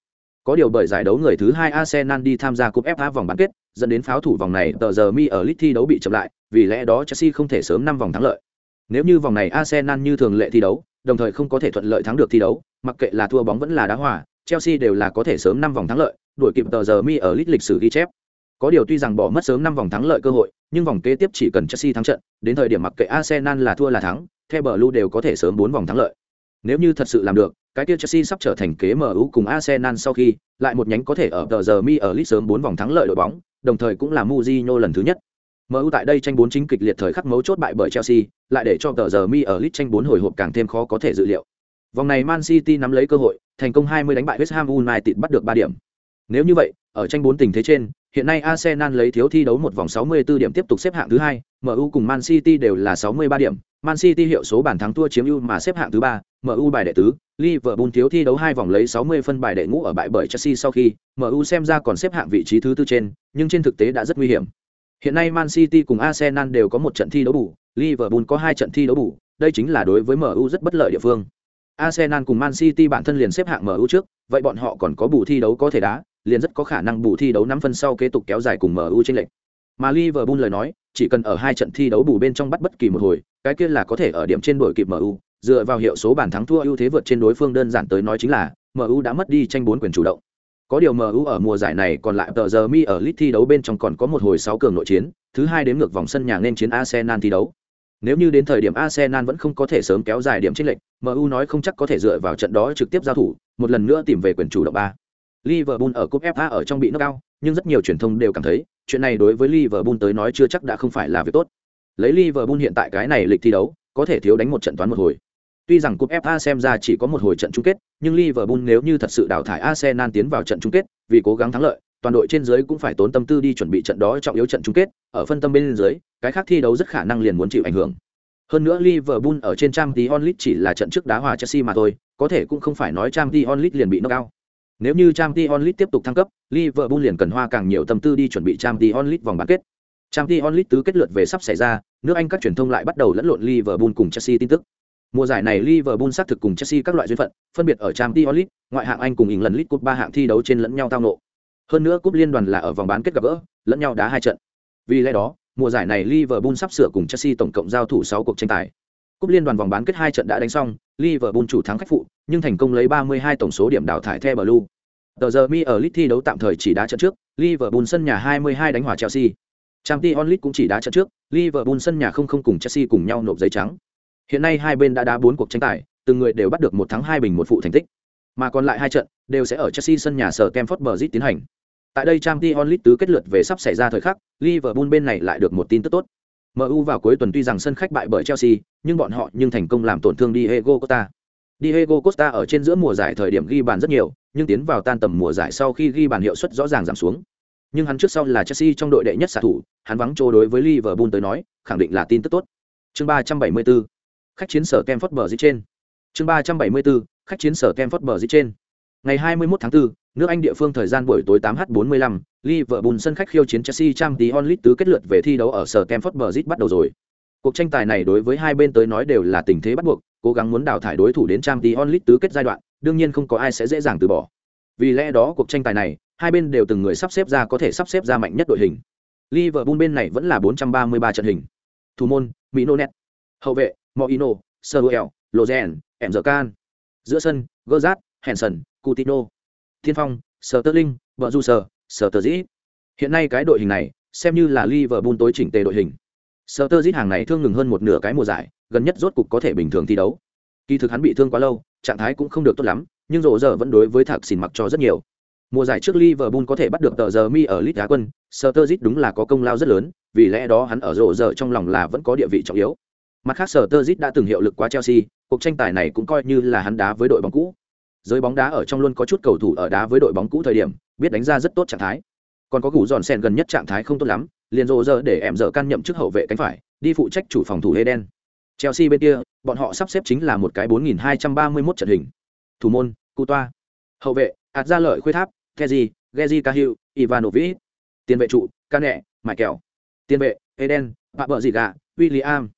Có điều bởi giải đấu người thứ hai Arsenal đi tham gia cúp FA vòng bán kết, dẫn đến pháo thủ vòng này tờ giờ mi ở lit thi đấu bị chậm lại, vì lẽ đó Chelsea không thể sớm năm vòng thắng lợi. Nếu như vòng này Arsenal như thường lệ thi đấu, đồng thời không có thể thuận lợi thắng được thi đấu, mặc kệ là thua bóng vẫn là đá hòa, Chelsea đều là có thể sớm năm vòng thắng lợi, đuổi kịp tờ giờ mi ở lít lịch sử ghi chép. Có điều tuy rằng bỏ mất sớm năm vòng thắng lợi cơ hội, nhưng vòng kế tiếp chỉ cần Chelsea thắng trận, đến thời điểm mặc kệ Arsenal là thua là thắng, theo bờ đều có thể sớm bốn vòng thắng lợi. Nếu như thật sự làm được, cái kia Chelsea sắp trở thành kế MU cùng Arsenal sau khi, lại một nhánh có thể ở tờ giờ mi ở lít sớm bốn vòng thắng lợi đội bóng, đồng thời cũng là Mourinho lần thứ nhất. MU tại đây tranh bốn chính kịch liệt thời khắc mấu chốt bại bởi Chelsea, lại để cho tờ giờ mi ở lít tranh bốn hồi hộp càng thêm khó có thể dự liệu. Vòng này Man City nắm lấy cơ hội, thành công 20 đánh bại West Ham United bắt được 3 điểm. Nếu như vậy, ở tranh 4 tình thế trên, hiện nay Arsenal lấy thiếu thi đấu một vòng 64 điểm tiếp tục xếp hạng thứ hai, MU cùng Man City đều là 63 điểm, Man City hiệu số bàn thắng thua chiếm ưu mà xếp hạng thứ ba, MU bài đệ tứ, Liverpool thiếu thi đấu hai vòng lấy 60 phân bài đệ ngũ ở bại bởi Chelsea sau khi, MU xem ra còn xếp hạng vị trí thứ tư trên, nhưng trên thực tế đã rất nguy hiểm. Hiện nay Man City cùng Arsenal đều có một trận thi đấu bù, Liverpool có hai trận thi đấu bù, đây chính là đối với MU rất bất lợi địa phương. Arsenal cùng Man City bản thân liền xếp hạng MU trước, vậy bọn họ còn có bù thi đấu có thể đá, liền rất có khả năng bù thi đấu năm phân sau kế tục kéo dài cùng MU trên lệnh. Mà Liverpool lời nói, chỉ cần ở hai trận thi đấu bù bên trong bắt bất kỳ một hồi, cái kia là có thể ở điểm trên đuổi kịp MU, dựa vào hiệu số bàn thắng thua ưu thế vượt trên đối phương đơn giản tới nói chính là MU đã mất đi tranh bốn quyền chủ động. Có điều MU ở mùa giải này còn lại tờ giờ mi ở League thi đấu bên trong còn có một hồi 6 cường nội chiến, thứ hai đến ngược vòng sân nhà nên chiến Arsenal thi đấu. Nếu như đến thời điểm Arsenal vẫn không có thể sớm kéo dài điểm chênh lệch, MU nói không chắc có thể dựa vào trận đó trực tiếp giao thủ, một lần nữa tìm về quyền chủ động ba. Liverpool ở cúp FA ở trong bị knock out, nhưng rất nhiều truyền thông đều cảm thấy, chuyện này đối với Liverpool tới nói chưa chắc đã không phải là việc tốt. Lấy Liverpool hiện tại cái này lịch thi đấu, có thể thiếu đánh một trận toán một hồi. Tuy rằng cúp FA xem ra chỉ có một hồi trận chung kết, nhưng Liverpool nếu như thật sự đào thải Arsenal tiến vào trận chung kết, vì cố gắng thắng lợi, toàn đội trên dưới cũng phải tốn tâm tư đi chuẩn bị trận đó trọng yếu trận chung kết, ở phân tâm bên dưới, cái khác thi đấu rất khả năng liền muốn chịu ảnh hưởng. Hơn nữa Liverpool ở trên Champions League chỉ là trận trước đá hòa Chelsea mà thôi, có thể cũng không phải nói Champions League liền bị knock out. Nếu như Champions League tiếp tục thăng cấp, Liverpool liền cần hoa càng nhiều tâm tư đi chuẩn bị Champions League vòng bán kết. Champions League tứ kết lượt về sắp xảy ra, nước Anh các truyền thông lại bắt đầu lẫn lộn Liverpool cùng Chelsea tin tức. Mùa giải này Liverpool xác thực cùng Chelsea các loại duyên phận, phân biệt ở Champions League, ngoại hạng Anh cùng England League Cup ba hạng thi đấu trên lẫn nhau tao ngộ. Hơn nữa cúp liên đoàn là ở vòng bán kết gặp gỡ, lẫn nhau đá hai trận. Vì lẽ đó, mùa giải này Liverpool sắp sửa cùng Chelsea tổng cộng giao thủ 6 cuộc tranh tài. Cúp liên đoàn vòng bán kết hai trận đã đánh xong, Liverpool chủ thắng khách phụ, nhưng thành công lấy 32 tổng số điểm đào thải The Blue. Tờ giờ mi ở League thi đấu tạm thời chỉ đá trận trước, Liverpool sân nhà 22 đánh hòa Chelsea. Champions League cũng chỉ đá trận trước, Liverpool sân nhà không không cùng Chelsea cùng nhau nộp giấy trắng. Hiện nay hai bên đã đá 4 cuộc tranh tài, từng người đều bắt được một thắng hai bình một phụ thành tích. Mà còn lại hai trận đều sẽ ở Chelsea sân nhà sở Stamford Bridge tiến hành. Tại đây Champions League tứ kết lượt về sắp xảy ra thời khắc, Liverpool bên này lại được một tin tức tốt. MU vào cuối tuần tuy rằng sân khách bại bởi Chelsea, nhưng bọn họ nhưng thành công làm tổn thương Diego Costa. Diego Costa ở trên giữa mùa giải thời điểm ghi bàn rất nhiều, nhưng tiến vào tan tầm mùa giải sau khi ghi bàn hiệu suất rõ ràng giảm xuống. Nhưng hắn trước sau là Chelsea trong đội đệ nhất xạ thủ, hắn vắng trô đối với Liverpool tới nói, khẳng định là tin tức tốt. Chương 374. Khách chiến sở Camphor bờ dưới trên. Chương 374. Khách chiến sở Camphor bờ dưới trên. Ngày 21 tháng 4, nước Anh địa phương thời gian buổi tối 8h45, Liverpool sân khách khiêu chiến Chelsea Champions League tứ kết lượt về thi đấu ở sở Stamford Bridge bắt đầu rồi. Cuộc tranh tài này đối với hai bên tới nói đều là tình thế bắt buộc, cố gắng muốn đào thải đối thủ đến Champions League tứ kết giai đoạn, đương nhiên không có ai sẽ dễ dàng từ bỏ. Vì lẽ đó cuộc tranh tài này, hai bên đều từng người sắp xếp ra có thể sắp xếp ra mạnh nhất đội hình. Liverpool bên này vẫn là 433 trận hình. Thủ môn, Minonet. Hậu vệ, Moino, Samuel, Lozen, Emzerkan. Giữa sân, Gerrard, Henson, Coutinho. Thiên phong, Sterling, vợ du sở, Sterling. Hiện nay cái đội hình này xem như là Liverpool tối chỉnh tề đội hình. Sterling hàng này thương ngừng hơn một nửa cái mùa giải, gần nhất rốt cục có thể bình thường thi đấu. Kỳ thực hắn bị thương quá lâu, trạng thái cũng không được tốt lắm, nhưng rộ giờ vẫn đối với thạc xỉn mặc cho rất nhiều. Mùa giải trước Liverpool có thể bắt được tờ giờ mi ở League Á quân, Sterling đúng là có công lao rất lớn, vì lẽ đó hắn ở rộ giờ trong lòng là vẫn có địa vị trọng yếu. Mặt khác Sterling đã từng hiệu lực quá Chelsea, cuộc tranh tài này cũng coi như là hắn đá với đội bóng cũ. Giới bóng đá ở trong luôn có chút cầu thủ ở đá với đội bóng cũ thời điểm, biết đánh ra rất tốt trạng thái. Còn có gủ giòn sen gần nhất trạng thái không tốt lắm, liền rộ giờ để em dở can nhậm chức hậu vệ cánh phải, đi phụ trách chủ phòng thủ Eden. Chelsea bên kia, bọn họ sắp xếp chính là một cái 4231 trận hình. Thủ môn, Cụ Toa. Hậu vệ, ạt ra lợi khuê tháp, Kezi, Gezi Cahill, Ivanovic. Tiền vệ trụ, canè Mại Kẹo. Tiền vệ, Eden, Bạ bờ Dị Gà, William.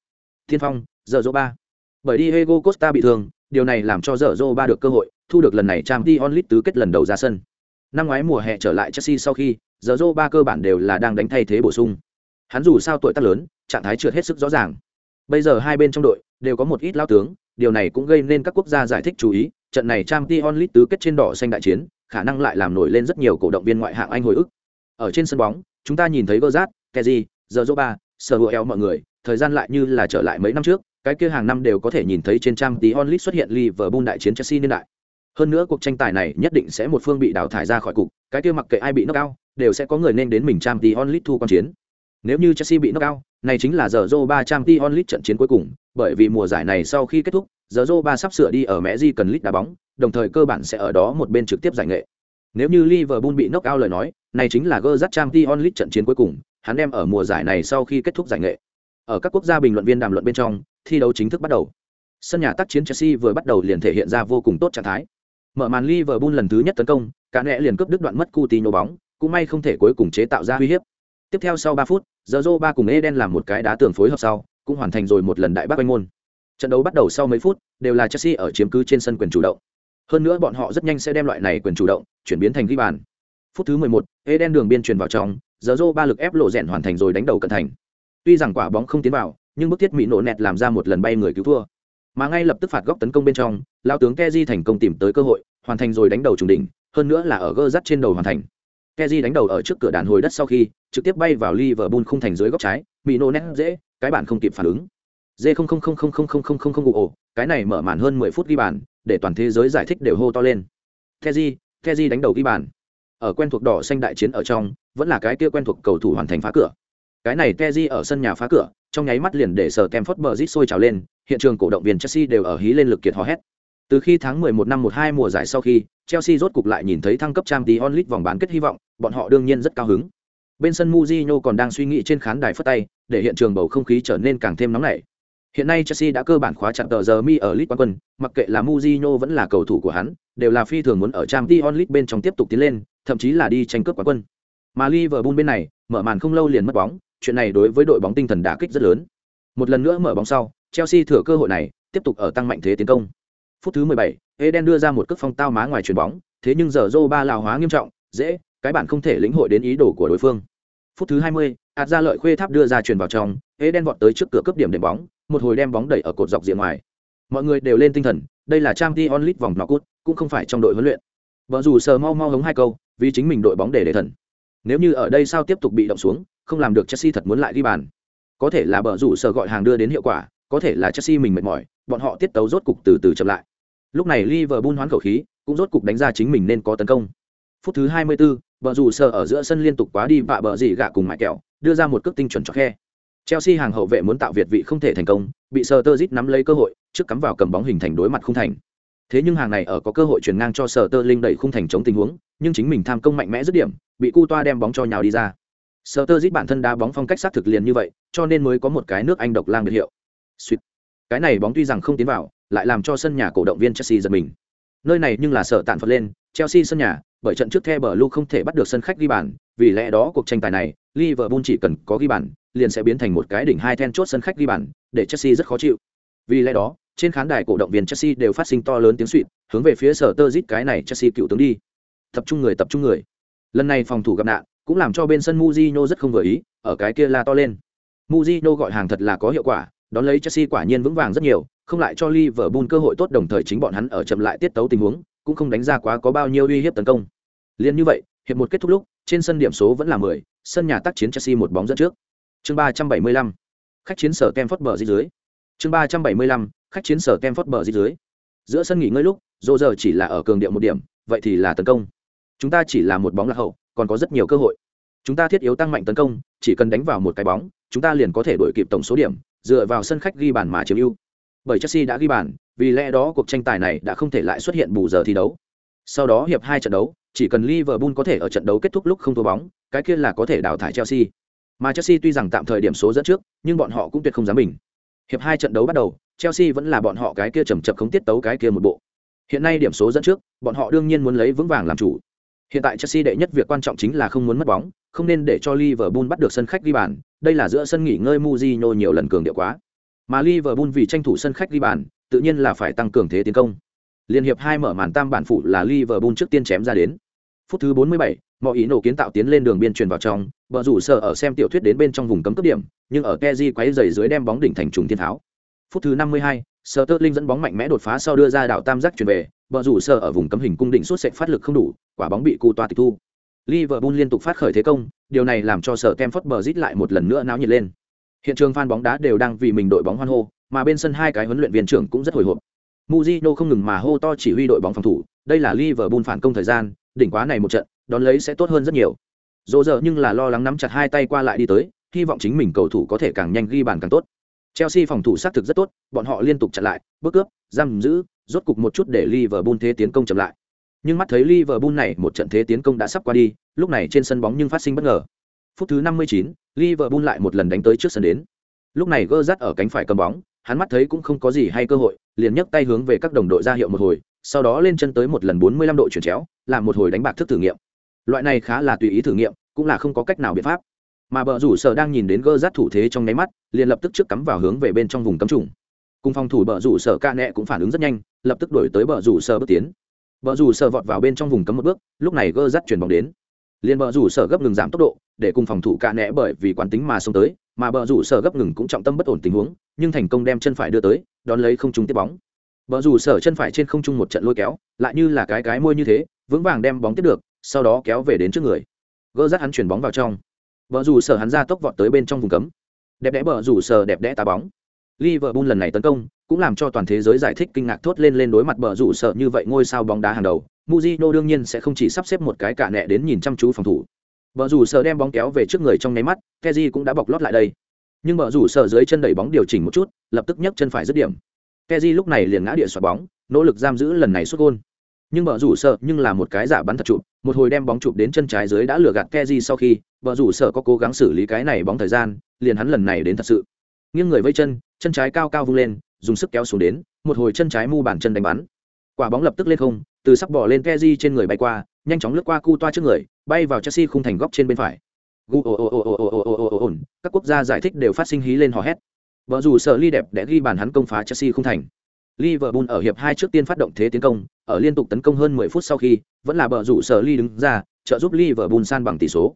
Thiên phong, Giờ Dô Ba. Bởi đi hego Costa bị thương, điều này làm cho Giờ Dô Ba được cơ hội, thu được lần này Champions League tứ kết lần đầu ra sân. Năm ngoái mùa hè trở lại Chelsea sau khi, Giờ Ba cơ bản đều là đang đánh thay thế bổ sung. Hắn dù sao tuổi tác lớn, trạng thái trượt hết sức rõ ràng. Bây giờ hai bên trong đội đều có một ít lao tướng, điều này cũng gây nên các quốc gia giải thích chú ý, trận này Champions League tứ kết trên đỏ xanh đại chiến, khả năng lại làm nổi lên rất nhiều cổ động viên ngoại hạng Anh hồi ức. Ở trên sân bóng, chúng ta nhìn thấy Gerrard, Kessié, Zoba, Sergio mọi người, thời gian lại như là trở lại mấy năm trước, cái kia hàng năm đều có thể nhìn thấy trên trang tí onlit xuất hiện Liverpool đại chiến Chelsea niên đại. Hơn nữa cuộc tranh tài này nhất định sẽ một phương bị đào thải ra khỏi cục, cái kia mặc kệ ai bị knock out, đều sẽ có người nên đến mình trang t onlit thu quan chiến. Nếu như Chelsea bị knock out, này chính là giờ joe 3 trang tí onlit trận chiến cuối cùng, bởi vì mùa giải này sau khi kết thúc, giờ joe 3 sắp sửa đi ở mẹ di cần lit đá bóng, đồng thời cơ bản sẽ ở đó một bên trực tiếp giải nghệ. Nếu như Liverpool bị knock out lời nói, này chính là Gerrard Champions League trận chiến cuối cùng, hắn đem ở mùa giải này sau khi kết thúc giải nghệ. Ở các quốc gia bình luận viên đàm luận bên trong, thi đấu chính thức bắt đầu. Sân nhà tác chiến Chelsea vừa bắt đầu liền thể hiện ra vô cùng tốt trạng thái. Mở màn Liverpool lần thứ nhất tấn công, cả nẹ liền cướp đứt đoạn mất Coutinho bóng, cũng may không thể cuối cùng chế tạo ra uy hiếp. Tiếp theo sau 3 phút, Zorro ba cùng Eden làm một cái đá tường phối hợp sau, cũng hoàn thành rồi một lần đại bác quanh môn. Trận đấu bắt đầu sau mấy phút, đều là Chelsea ở chiếm cứ trên sân quyền chủ động. Hơn nữa bọn họ rất nhanh sẽ đem loại này quyền chủ động chuyển biến thành ghi bàn. Phút thứ 11, Eden đường biên truyền vào trong, Zorro ba lực ép lộ rèn hoàn thành rồi đánh đầu cận thành. Tuy rằng quả bóng không tiến vào, nhưng bức thiết mỹ nổ nẹt làm ra một lần bay người cứu thua. Mà ngay lập tức phạt góc tấn công bên trong, lão tướng keji thành công tìm tới cơ hội, hoàn thành rồi đánh đầu trùng đỉnh, hơn nữa là ở gơ rắt trên đầu hoàn thành. keji đánh đầu ở trước cửa đàn hồi đất sau khi, trực tiếp bay vào Liverpool khung thành dưới góc trái, bị nô nét dễ, cái bản không kịp phản ứng. Dê không không không không không không không không không ồ, cái này mở màn hơn 10 phút ghi bàn, để toàn thế giới giải thích đều hô to lên. keji keji đánh đầu ghi bàn. Ở quen thuộc đỏ xanh đại chiến ở trong, vẫn là cái kia quen thuộc cầu thủ hoàn thành phá cửa. Cái này keji ở sân nhà phá cửa, trong nháy mắt liền để sở Kemford Bridge sôi trào lên, hiện trường cổ động viên Chelsea đều ở hí lên lực kiệt hò hét. Từ khi tháng 11 năm 12 mùa giải sau khi, Chelsea rốt cục lại nhìn thấy thăng cấp Champions League vòng bán kết hy vọng, bọn họ đương nhiên rất cao hứng. Bên sân Mourinho còn đang suy nghĩ trên khán đài phất tay, để hiện trường bầu không khí trở nên càng thêm nóng nảy. Hiện nay Chelsea đã cơ bản khóa chặt tờ giờ mi ở League quán quân, mặc kệ là Mourinho vẫn là cầu thủ của hắn, đều là phi thường muốn ở Champions League bên trong tiếp tục tiến lên, thậm chí là đi tranh cướp quán quân. Mà Liverpool bên này, mở màn không lâu liền mất bóng, chuyện này đối với đội bóng tinh thần đả kích rất lớn. Một lần nữa mở bóng sau, Chelsea thừa cơ hội này, tiếp tục ở tăng mạnh thế tiến công. Phút thứ 17, Eden đưa ra một cước phong tao má ngoài chuyền bóng, thế nhưng giờ Zoba lào hóa nghiêm trọng, dễ, cái bạn không thể lĩnh hội đến ý đồ của đối phương. Phút thứ 20, ạt ra lợi khuê tháp đưa ra chuyền vào trong, Eden vọt tới trước cửa cướp điểm đệm bóng, một hồi đem bóng đẩy ở cột dọc diện ngoài. Mọi người đều lên tinh thần, đây là Champions League vòng knock-out, cũng không phải trong đội huấn luyện. Vợ dù sờ mau mau hống hai câu, vì chính mình đội bóng để để thần. Nếu như ở đây sao tiếp tục bị động xuống, không làm được Chelsea thật muốn lại ghi bàn. Có thể là bờ rủ sờ gọi hàng đưa đến hiệu quả, có thể là Chelsea mình mệt mỏi, bọn họ tiết tấu rốt cục từ từ chậm lại. Lúc này Liverpool hoán khẩu khí, cũng rốt cục đánh ra chính mình nên có tấn công. Phút thứ 24, bờ rủ sờ ở giữa sân liên tục quá đi vạ bờ gì gạ cùng mại kẹo đưa ra một cước tinh chuẩn cho khe. Chelsea hàng hậu vệ muốn tạo việt vị không thể thành công bị sờ tơ nắm lấy cơ hội trước cắm vào cầm bóng hình thành đối mặt không thành. Thế nhưng hàng này ở có cơ hội chuyển ngang cho sở tơ linh đẩy khung thành chống tình huống nhưng chính mình tham công mạnh mẽ dứt điểm bị cu toa đem bóng cho nhào đi ra. Sở tơ bản thân đá bóng phong cách sát thực liền như vậy cho nên mới có một cái nước anh độc lang biệt hiệu. Sweet. cái này bóng tuy rằng không tiến vào lại làm cho sân nhà cổ động viên chelsea giật mình nơi này nhưng là sở tạn phật lên chelsea sân nhà bởi trận trước The Blue không thể bắt được sân khách ghi bàn, vì lẽ đó cuộc tranh tài này, Liverpool chỉ cần có ghi bàn, liền sẽ biến thành một cái đỉnh hai then chốt sân khách ghi bàn, để Chelsea rất khó chịu. Vì lẽ đó, trên khán đài cổ động viên Chelsea đều phát sinh to lớn tiếng xuýt, hướng về phía sở tơ giết cái này Chelsea cựu tướng đi. Tập trung người tập trung người. Lần này phòng thủ gặp nạn, cũng làm cho bên sân Mujinho rất không vừa ý, ở cái kia la to lên. Mujinho gọi hàng thật là có hiệu quả, đón lấy Chelsea quả nhiên vững vàng rất nhiều, không lại cho Liverpool cơ hội tốt đồng thời chính bọn hắn ở chậm lại tiết tấu tình huống, cũng không đánh ra quá có bao nhiêu uy hiếp tấn công. Liên như vậy, hiệp một kết thúc lúc, trên sân điểm số vẫn là 10, sân nhà tác chiến Chelsea một bóng dẫn trước. Chương 375. Khách chiến sở Kemford bờ dưới. Chương 375. Khách chiến sở Kemford bờ dưới. Giữa sân nghỉ ngơi lúc, dù giờ chỉ là ở cường điệu một điểm, vậy thì là tấn công. Chúng ta chỉ là một bóng lạc hậu, còn có rất nhiều cơ hội. Chúng ta thiết yếu tăng mạnh tấn công, chỉ cần đánh vào một cái bóng, chúng ta liền có thể đuổi kịp tổng số điểm, dựa vào sân khách ghi bàn mà chiếm ưu. Bởi Chelsea đã ghi bàn, vì lẽ đó cuộc tranh tài này đã không thể lại xuất hiện bù giờ thi đấu. Sau đó hiệp hai trận đấu, chỉ cần Liverpool có thể ở trận đấu kết thúc lúc không thua bóng, cái kia là có thể đào thải Chelsea. Mà Chelsea tuy rằng tạm thời điểm số dẫn trước, nhưng bọn họ cũng tuyệt không dám bình. Hiệp hai trận đấu bắt đầu, Chelsea vẫn là bọn họ cái kia chậm chậm không tiết tấu cái kia một bộ. Hiện nay điểm số dẫn trước, bọn họ đương nhiên muốn lấy vững vàng làm chủ. Hiện tại Chelsea đệ nhất việc quan trọng chính là không muốn mất bóng, không nên để cho Liverpool bắt được sân khách ghi bàn, đây là giữa sân nghỉ ngơi Mourinho nhiều lần cường điệu quá. Mà Liverpool vì tranh thủ sân khách ghi bàn, tự nhiên là phải tăng cường thế tiến công. Liên hiệp hai mở màn tam bản phụ là Liverpool trước tiên chém ra đến. Phút thứ 47, mọi ý nổ kiến tạo tiến lên đường biên truyền vào trong, bờ rủ sở ở xem tiểu thuyết đến bên trong vùng cấm cấp điểm, nhưng ở Kezi quấy giày dưới đem bóng đỉnh thành trùng thiên tháo. Phút thứ 52, Sterling dẫn bóng mạnh mẽ đột phá sau đưa ra đảo tam giác chuyển về, bờ rủ sở ở vùng cấm hình cung đỉnh suốt sệt phát lực không đủ, quả bóng bị cu toa tịch thu. Liverpool liên tục phát khởi thế công, điều này làm cho sở Kemford bờ rít lại một lần nữa náo nhiệt lên. Hiện trường fan bóng đá đều đang vì mình đội bóng hoan hô, mà bên sân hai cái huấn luyện viên trưởng cũng rất hồi hộp. Mujino không ngừng mà hô to chỉ huy đội bóng phòng thủ, đây là Liverpool phản công thời gian, đỉnh quá này một trận, đón lấy sẽ tốt hơn rất nhiều. Dỗ giờ nhưng là lo lắng nắm chặt hai tay qua lại đi tới, hy vọng chính mình cầu thủ có thể càng nhanh ghi bàn càng tốt. Chelsea phòng thủ sát thực rất tốt, bọn họ liên tục chặn lại, bước cướp, giam giữ, rốt cục một chút để Liverpool thế tiến công chậm lại. Nhưng mắt thấy Liverpool này một trận thế tiến công đã sắp qua đi, lúc này trên sân bóng nhưng phát sinh bất ngờ. Phút thứ 59, Liverpool lại một lần đánh tới trước sân đến. Lúc này Gerrard ở cánh phải cầm bóng, hắn mắt thấy cũng không có gì hay cơ hội, liền nhấc tay hướng về các đồng đội ra hiệu một hồi, sau đó lên chân tới một lần 45 độ chuyển chéo, làm một hồi đánh bạc thức thử nghiệm. Loại này khá là tùy ý thử nghiệm, cũng là không có cách nào biện pháp. Mà bờ rủ sở đang nhìn đến gơ rát thủ thế trong nháy mắt, liền lập tức trước cắm vào hướng về bên trong vùng cấm trùng. Cùng phòng thủ bờ rủ sở ca nẹ cũng phản ứng rất nhanh, lập tức đổi tới bờ rủ sở bước tiến. Bờ rủ sở vọt vào bên trong vùng cấm một bước, lúc này gơ rát chuyển bóng đến. liền bờ rủ sở gấp ngừng giảm tốc độ, để cùng phòng thủ ca nẹ bởi vì quán tính mà xông tới, mà bờ rủ sở gấp ngừng cũng trọng tâm bất ổn tình huống, nhưng thành công đem chân phải đưa tới, đón lấy không trung tiếp bóng. Bờ rủ sở chân phải trên không trung một trận lôi kéo, lại như là cái cái môi như thế, vững vàng đem bóng tiếp được, sau đó kéo về đến trước người. gơ rát hắn chuyển bóng vào trong. Bờ rủ sở hắn ra tốc vọt tới bên trong vùng cấm. Đẹp đẽ bờ rủ sở đẹp đẽ tá bóng. Liverpool lần này tấn công, cũng làm cho toàn thế giới giải thích kinh ngạc thốt lên lên đối mặt bờ rủ sở như vậy ngôi sao bóng đá hàng đầu. Mujino đương nhiên sẽ không chỉ sắp xếp một cái cả nẹ đến nhìn chăm chú phòng thủ. Bờ rủ sở đem bóng kéo về trước người trong nháy mắt, Kaji cũng đã bọc lót lại đây. Nhưng bờ rủ sở dưới chân đẩy bóng điều chỉnh một chút, lập tức nhấc chân phải dứt điểm. Kaji lúc này liền ngã địa xoạc bóng, nỗ lực giam giữ lần này xuất gôn. Nhưng bờ rủ sợ nhưng là một cái giả bắn thật chụp, một hồi đem bóng chụp đến chân trái dưới đã lừa gạt keji sau khi, bờ rủ sợ có cố gắng xử lý cái này bóng thời gian, liền hắn lần này đến thật sự. Nghiêng người vây chân, chân trái cao cao vung lên, dùng sức kéo xuống đến, một hồi chân trái mu bàn chân đánh bắn. Quả bóng lập tức lên không, từ sắp bỏ lên keji trên người bay qua, nhanh chóng lướt qua cu toa trước người, bay vào Chelsea khung thành góc trên bên phải. Các quốc gia giải thích đều phát sinh hí lên hò hét. Vợ dù sợ ly đẹp để ghi bàn hắn công phá Chelsea khung thành. Liverpool ở hiệp hai trước tiên phát động thế tiến công, ở liên tục tấn công hơn 10 phút sau khi, vẫn là bờ rủ sở Lee đứng ra, trợ giúp Liverpool san bằng tỷ số.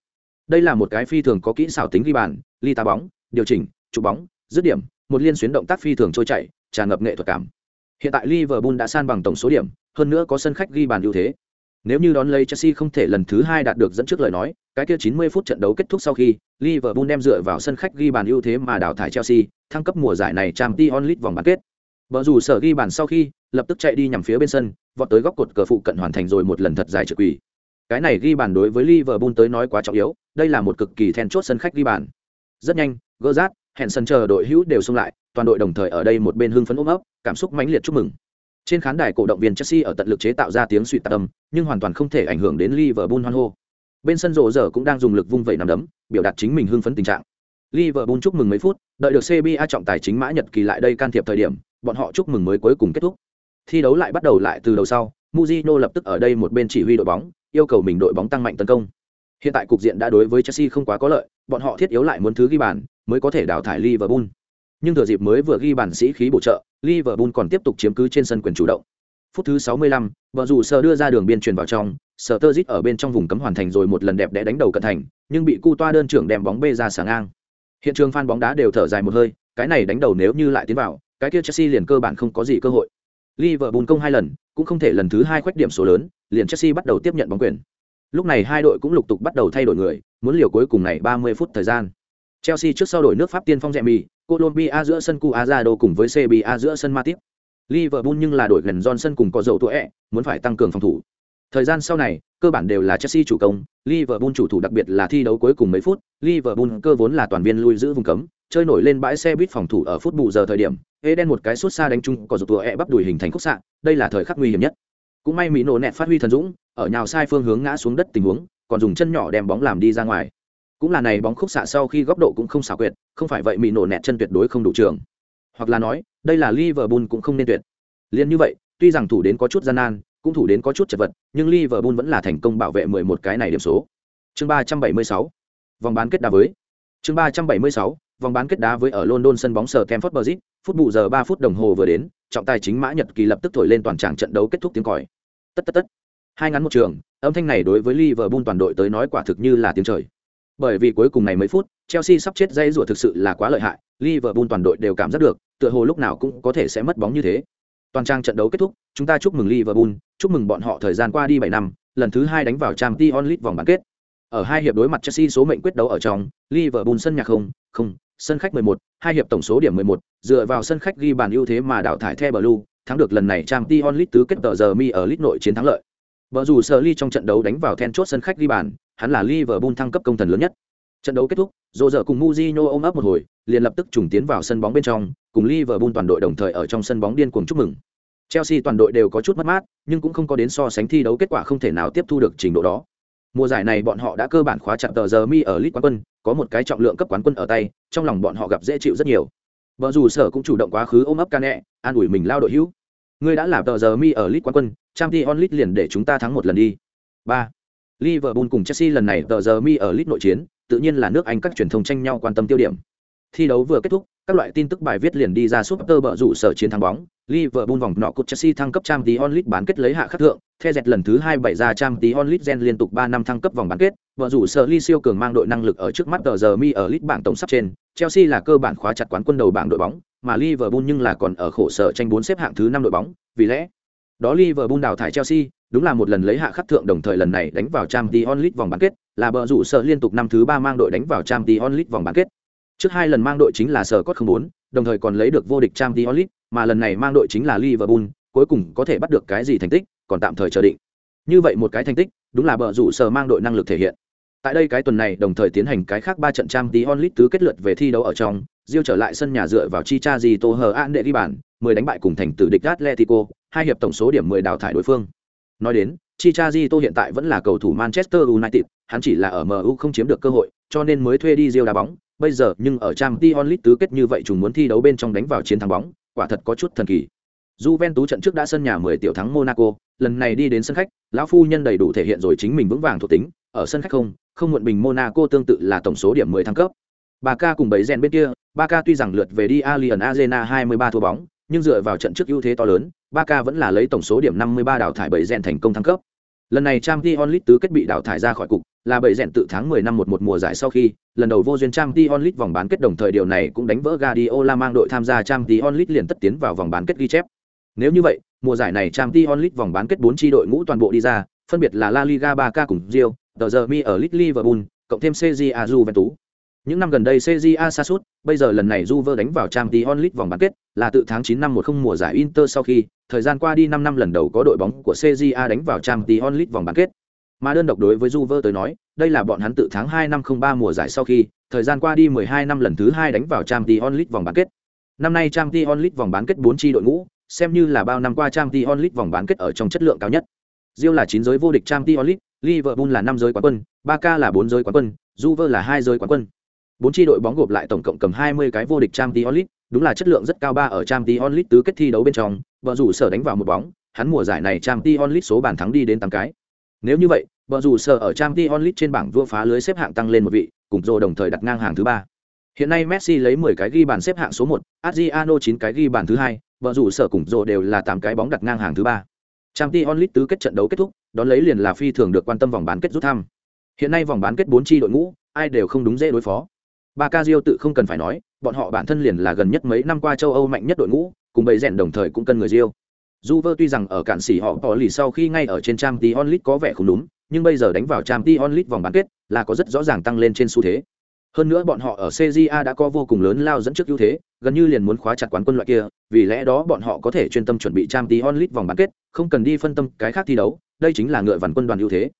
Đây là một cái phi thường có kỹ xảo tính ghi bàn, ly tá bóng, điều chỉnh, chụp bóng, dứt điểm, một liên xuyến động tác phi thường trôi chảy, tràn ngập nghệ thuật cảm. Hiện tại Liverpool đã san bằng tổng số điểm, hơn nữa có sân khách ghi bàn ưu thế. Nếu như đón lấy Chelsea không thể lần thứ hai đạt được dẫn trước lời nói, cái kia 90 phút trận đấu kết thúc sau khi, Liverpool đem dựa vào sân khách ghi bàn ưu thế mà đào thải Chelsea, thăng cấp mùa giải này Champions League vòng bán kết. Bờ rủ sở ghi bàn sau khi, lập tức chạy đi nhằm phía bên sân, vọt tới góc cột cờ phụ cận hoàn thành rồi một lần thật dài trực quỷ. Cái này ghi bàn đối với Liverpool tới nói quá trọng yếu đây là một cực kỳ then chốt sân khách ghi bàn. Rất nhanh gỡ rát hẹn sân chờ đội hữu đều xung lại toàn đội đồng thời ở đây một bên hưng phấn ôm ấp cảm xúc mãnh liệt chúc mừng. Trên khán đài cổ động viên Chelsea ở tận lực chế tạo ra tiếng suy tạc âm nhưng hoàn toàn không thể ảnh hưởng đến Liverpool hoan hô. Bên sân rộ rở cũng đang dùng lực vung vẩy nắm đấm biểu đạt chính mình hưng phấn tình trạng. Liverpool chúc mừng mấy phút đợi được CBA trọng tài chính mã nhật kỳ lại đây can thiệp thời điểm bọn họ chúc mừng mới cuối cùng kết thúc. Thi đấu lại bắt đầu lại từ đầu sau Mujino lập tức ở đây một bên chỉ huy đội bóng yêu cầu mình đội bóng tăng mạnh tấn công. Hiện tại cục diện đã đối với Chelsea không quá có lợi bọn họ thiết yếu lại muốn thứ ghi bàn mới có thể đào thải Liverpool. Nhưng thừa dịp mới vừa ghi bàn sĩ khí bổ trợ Liverpool còn tiếp tục chiếm cứ trên sân quyền chủ động. Phút thứ 65, vợ dù sờ đưa ra đường biên truyền vào trong sờ tơ ở bên trong vùng cấm hoàn thành rồi một lần đẹp đẽ đánh đầu cận thành nhưng bị cu toa đơn trưởng đem bóng bê ra sáng ngang hiện trường fan bóng đá đều thở dài một hơi, cái này đánh đầu nếu như lại tiến vào, cái kia chelsea liền cơ bản không có gì cơ hội. Liverpool công hai lần, cũng không thể lần thứ hai khoét điểm số lớn, liền chelsea bắt đầu tiếp nhận bóng quyền. Lúc này hai đội cũng lục tục bắt đầu thay đổi người, muốn liều cuối cùng này 30 phút thời gian. Chelsea trước sau đổi nước pháp tiên phong rèm mì colombia giữa sân cu cùng với cba giữa sân matip. Liverpool nhưng là đổi gần johnson cùng có dầu tuổi muốn phải tăng cường phòng thủ. Thời gian sau này, cơ bản đều là Chelsea chủ công, Liverpool chủ thủ đặc biệt là thi đấu cuối cùng mấy phút, Liverpool cơ vốn là toàn viên lui giữ vùng cấm, chơi nổi lên bãi xe buýt phòng thủ ở phút bù giờ thời điểm, Eden một cái sút xa đánh chung có dục tùa e bắp đùi hình thành khúc xạ, đây là thời khắc nguy hiểm nhất. Cũng may Mỹ nổ nẹt phát huy thần dũng, ở nhào sai phương hướng ngã xuống đất tình huống, còn dùng chân nhỏ đem bóng làm đi ra ngoài. Cũng là này bóng khúc xạ sau khi góc độ cũng không xảo quyệt, không phải vậy Mỹ nổ nẹt chân tuyệt đối không đủ trường. Hoặc là nói, đây là Liverpool cũng không nên tuyệt. Liên như vậy, tuy rằng thủ đến có chút gian nan, cũng thủ đến có chút chật vật, nhưng Liverpool vẫn là thành công bảo vệ 11 cái này điểm số. Chương 376. Vòng bán kết đá với. Chương 376. Vòng bán kết đá với ở London sân bóng sở Stamford Bridge, phút bù giờ 3 phút đồng hồ vừa đến, trọng tài chính Mã Nhật Kỳ lập tức thổi lên toàn trạng trận đấu kết thúc tiếng còi. Tất tất tất. Hai ngắn một trường, âm thanh này đối với Liverpool toàn đội tới nói quả thực như là tiếng trời. Bởi vì cuối cùng này mấy phút, Chelsea sắp chết dây rùa thực sự là quá lợi hại, Liverpool toàn đội đều cảm giác được, tựa hồ lúc nào cũng có thể sẽ mất bóng như thế. Toàn trang trận đấu kết thúc, chúng ta chúc mừng Liverpool, chúc mừng bọn họ thời gian qua đi 7 năm, lần thứ hai đánh vào Champions League vòng bán kết. Ở hai hiệp đối mặt Chelsea số mệnh quyết đấu ở trong, Liverpool sân nhà không, không, sân khách 11, hai hiệp tổng số điểm 11, dựa vào sân khách ghi bàn ưu thế mà đảo thải The Blue, thắng được lần này Champions League tứ kết tờ giờ mi ở League nội chiến thắng lợi. Vợ dù Sở Lee trong trận đấu đánh vào then chốt sân khách ghi bàn, hắn là Liverpool thăng cấp công thần lớn nhất. Trận đấu kết thúc, Rô giờ cùng Mujinho ôm ấp một hồi, liền lập tức trùng tiến vào sân bóng bên trong, cùng Liverpool toàn đội đồng thời ở trong sân bóng điên cuồng chúc mừng. Chelsea toàn đội đều có chút mất mát, nhưng cũng không có đến so sánh thi đấu kết quả không thể nào tiếp thu được trình độ đó. Mùa giải này bọn họ đã cơ bản khóa chặt tờ giờ mi ở League quán quân, có một cái trọng lượng cấp quán quân ở tay, trong lòng bọn họ gặp dễ chịu rất nhiều. bờ dù sở cũng chủ động quá khứ ôm ấp Cane, an ủi mình lao đội hữu. Ngươi đã làm tờ giờ mi ở League quán quân, Champions League liền để chúng ta thắng một lần đi. 3. Liverpool cùng Chelsea lần này tờ giờ mi ở League nội chiến, tự nhiên là nước Anh các truyền thông tranh nhau quan tâm tiêu điểm. Thi đấu vừa kết thúc, các loại tin tức bài viết liền đi ra Super bờ rủ sở chiến thắng bóng, Liverpool vòng nọ cột Chelsea thăng cấp trang Champions League bán kết lấy hạ khắc thượng, The dẹt lần thứ hai bảy ra Champions League gen liên tục 3 năm thăng cấp vòng bán kết, vợ rủ sở Lee siêu cường mang đội năng lực ở trước mắt tờ giờ mi ở League bảng tổng sắp trên, Chelsea là cơ bản khóa chặt quán quân đầu bảng đội bóng, mà Liverpool nhưng là còn ở khổ sở tranh bốn xếp hạng thứ năm đội bóng, vì lẽ đó Liverpool đào thải Chelsea, đúng là một lần lấy hạ khắc thượng đồng thời lần này đánh vào trang Champions League vòng bán kết, là bờ rủ sở liên tục năm thứ ba mang đội đánh vào trang Champions League vòng bán kết. Trước hai lần mang đội chính là sở cốt 04, đồng thời còn lấy được vô địch Champions League, mà lần này mang đội chính là Liverpool, cuối cùng có thể bắt được cái gì thành tích, còn tạm thời chờ định. Như vậy một cái thành tích, đúng là bờ rủ sở mang đội năng lực thể hiện. Tại đây cái tuần này đồng thời tiến hành cái khác ba trận Champions League tứ kết lượt về thi đấu ở trong, Diêu trở lại sân nhà dựa vào Chicha Zito hờ an đệ ghi bàn, 10 đánh bại cùng thành tử địch Atletico, hai hiệp tổng số điểm 10 đào thải đối phương. Nói đến, Chicharito hiện tại vẫn là cầu thủ Manchester United, hắn chỉ là ở MU không chiếm được cơ hội, cho nên mới thuê đi Diêu đá bóng, bây giờ nhưng ở trang Tion League tứ kết như vậy chúng muốn thi đấu bên trong đánh vào chiến thắng bóng, quả thật có chút thần kỳ. Juventus trận trước đã sân nhà 10 tiểu thắng Monaco, lần này đi đến sân khách, lão phu nhân đầy đủ thể hiện rồi chính mình vững vàng thuộc tính, ở sân khách không, không muộn bình Monaco tương tự là tổng số điểm 10 thăng cấp. Barca cùng bấy rèn bên kia, Barca tuy rằng lượt về đi Alien Arena 23 thua bóng, nhưng dựa vào trận trước ưu thế to lớn, Barca vẫn là lấy tổng số điểm 53 đào thải bấy rèn thành công thăng cấp. Lần này Champions League tứ kết bị đào thải ra khỏi cục, là bởi rèn tự tháng 10 năm một một mùa giải sau khi, lần đầu vô duyên trang Champions League vòng bán kết đồng thời điều này cũng đánh vỡ Guardiola mang đội tham gia trang Champions League liền tất tiến vào vòng bán kết ghi chép. Nếu như vậy, mùa giải này trang Champions League vòng bán kết 4 chi đội ngũ toàn bộ đi ra, phân biệt là La Liga Barca cùng Real, The Jeremy ở League Liverpool, cộng thêm CJA Juventus. Những năm gần đây CJA sa sút, bây giờ lần này Juve đánh vào Champions League vòng bán kết, là tự tháng 9 năm 10 mùa giải Inter sau khi, thời gian qua đi 5 năm lần đầu có đội bóng của CJA đánh vào Champions League vòng bán kết. Mà đơn độc đối với Juve tới nói, đây là bọn hắn tự tháng 2 năm 03 mùa giải sau khi, thời gian qua đi 12 năm lần thứ 2 đánh vào Champions League vòng bán kết. Năm nay Champions League vòng bán kết 4 chi đội ngũ, xem như là bao năm qua Champions League vòng bán kết ở trong chất lượng cao nhất. Real là 9 giới vô địch Champions League, Liverpool là 5 giới quán quân, Barca là 4 giới quán quân, Juve là 2 giới quán quân. Bốn chi đội bóng gộp lại tổng cộng cầm 20 cái vô địch Champions League, đúng là chất lượng rất cao ba ở Champions League tứ kết thi đấu bên trong, vợ rủ sở đánh vào một bóng, hắn mùa giải này Champions League số bàn thắng đi đến 8 cái. Nếu như vậy, bờ rủ sở ở Champions League trên bảng vua phá lưới xếp hạng tăng lên một vị, cùng Rô đồng thời đặt ngang hàng thứ 3. Hiện nay Messi lấy 10 cái ghi bàn xếp hạng số 1, Adriano 9 cái ghi bàn thứ 2, bờ rủ sở cùng Rô đều là 8 cái bóng đặt ngang hàng thứ 3. Champions League tứ kết trận đấu kết thúc, đón lấy liền là phi thường được quan tâm vòng bán kết rút thăm. Hiện nay vòng bán kết 4 chi đội ngũ, ai đều không đúng dễ đối phó. Ba tự không cần phải nói, bọn họ bản thân liền là gần nhất mấy năm qua châu Âu mạnh nhất đội ngũ, cùng bầy rèn đồng thời cũng cần người Diêu. Juve tuy rằng ở cản sĩ họ bỏ lì sau khi ngay ở trên Champions League có vẻ không đúng, nhưng bây giờ đánh vào Champions League vòng bán kết là có rất rõ ràng tăng lên trên xu thế. Hơn nữa bọn họ ở CJA đã có vô cùng lớn lao dẫn trước ưu thế, gần như liền muốn khóa chặt quán quân loại kia, vì lẽ đó bọn họ có thể chuyên tâm chuẩn bị Champions League vòng bán kết, không cần đi phân tâm cái khác thi đấu, đây chính là ngựa vằn quân đoàn ưu thế.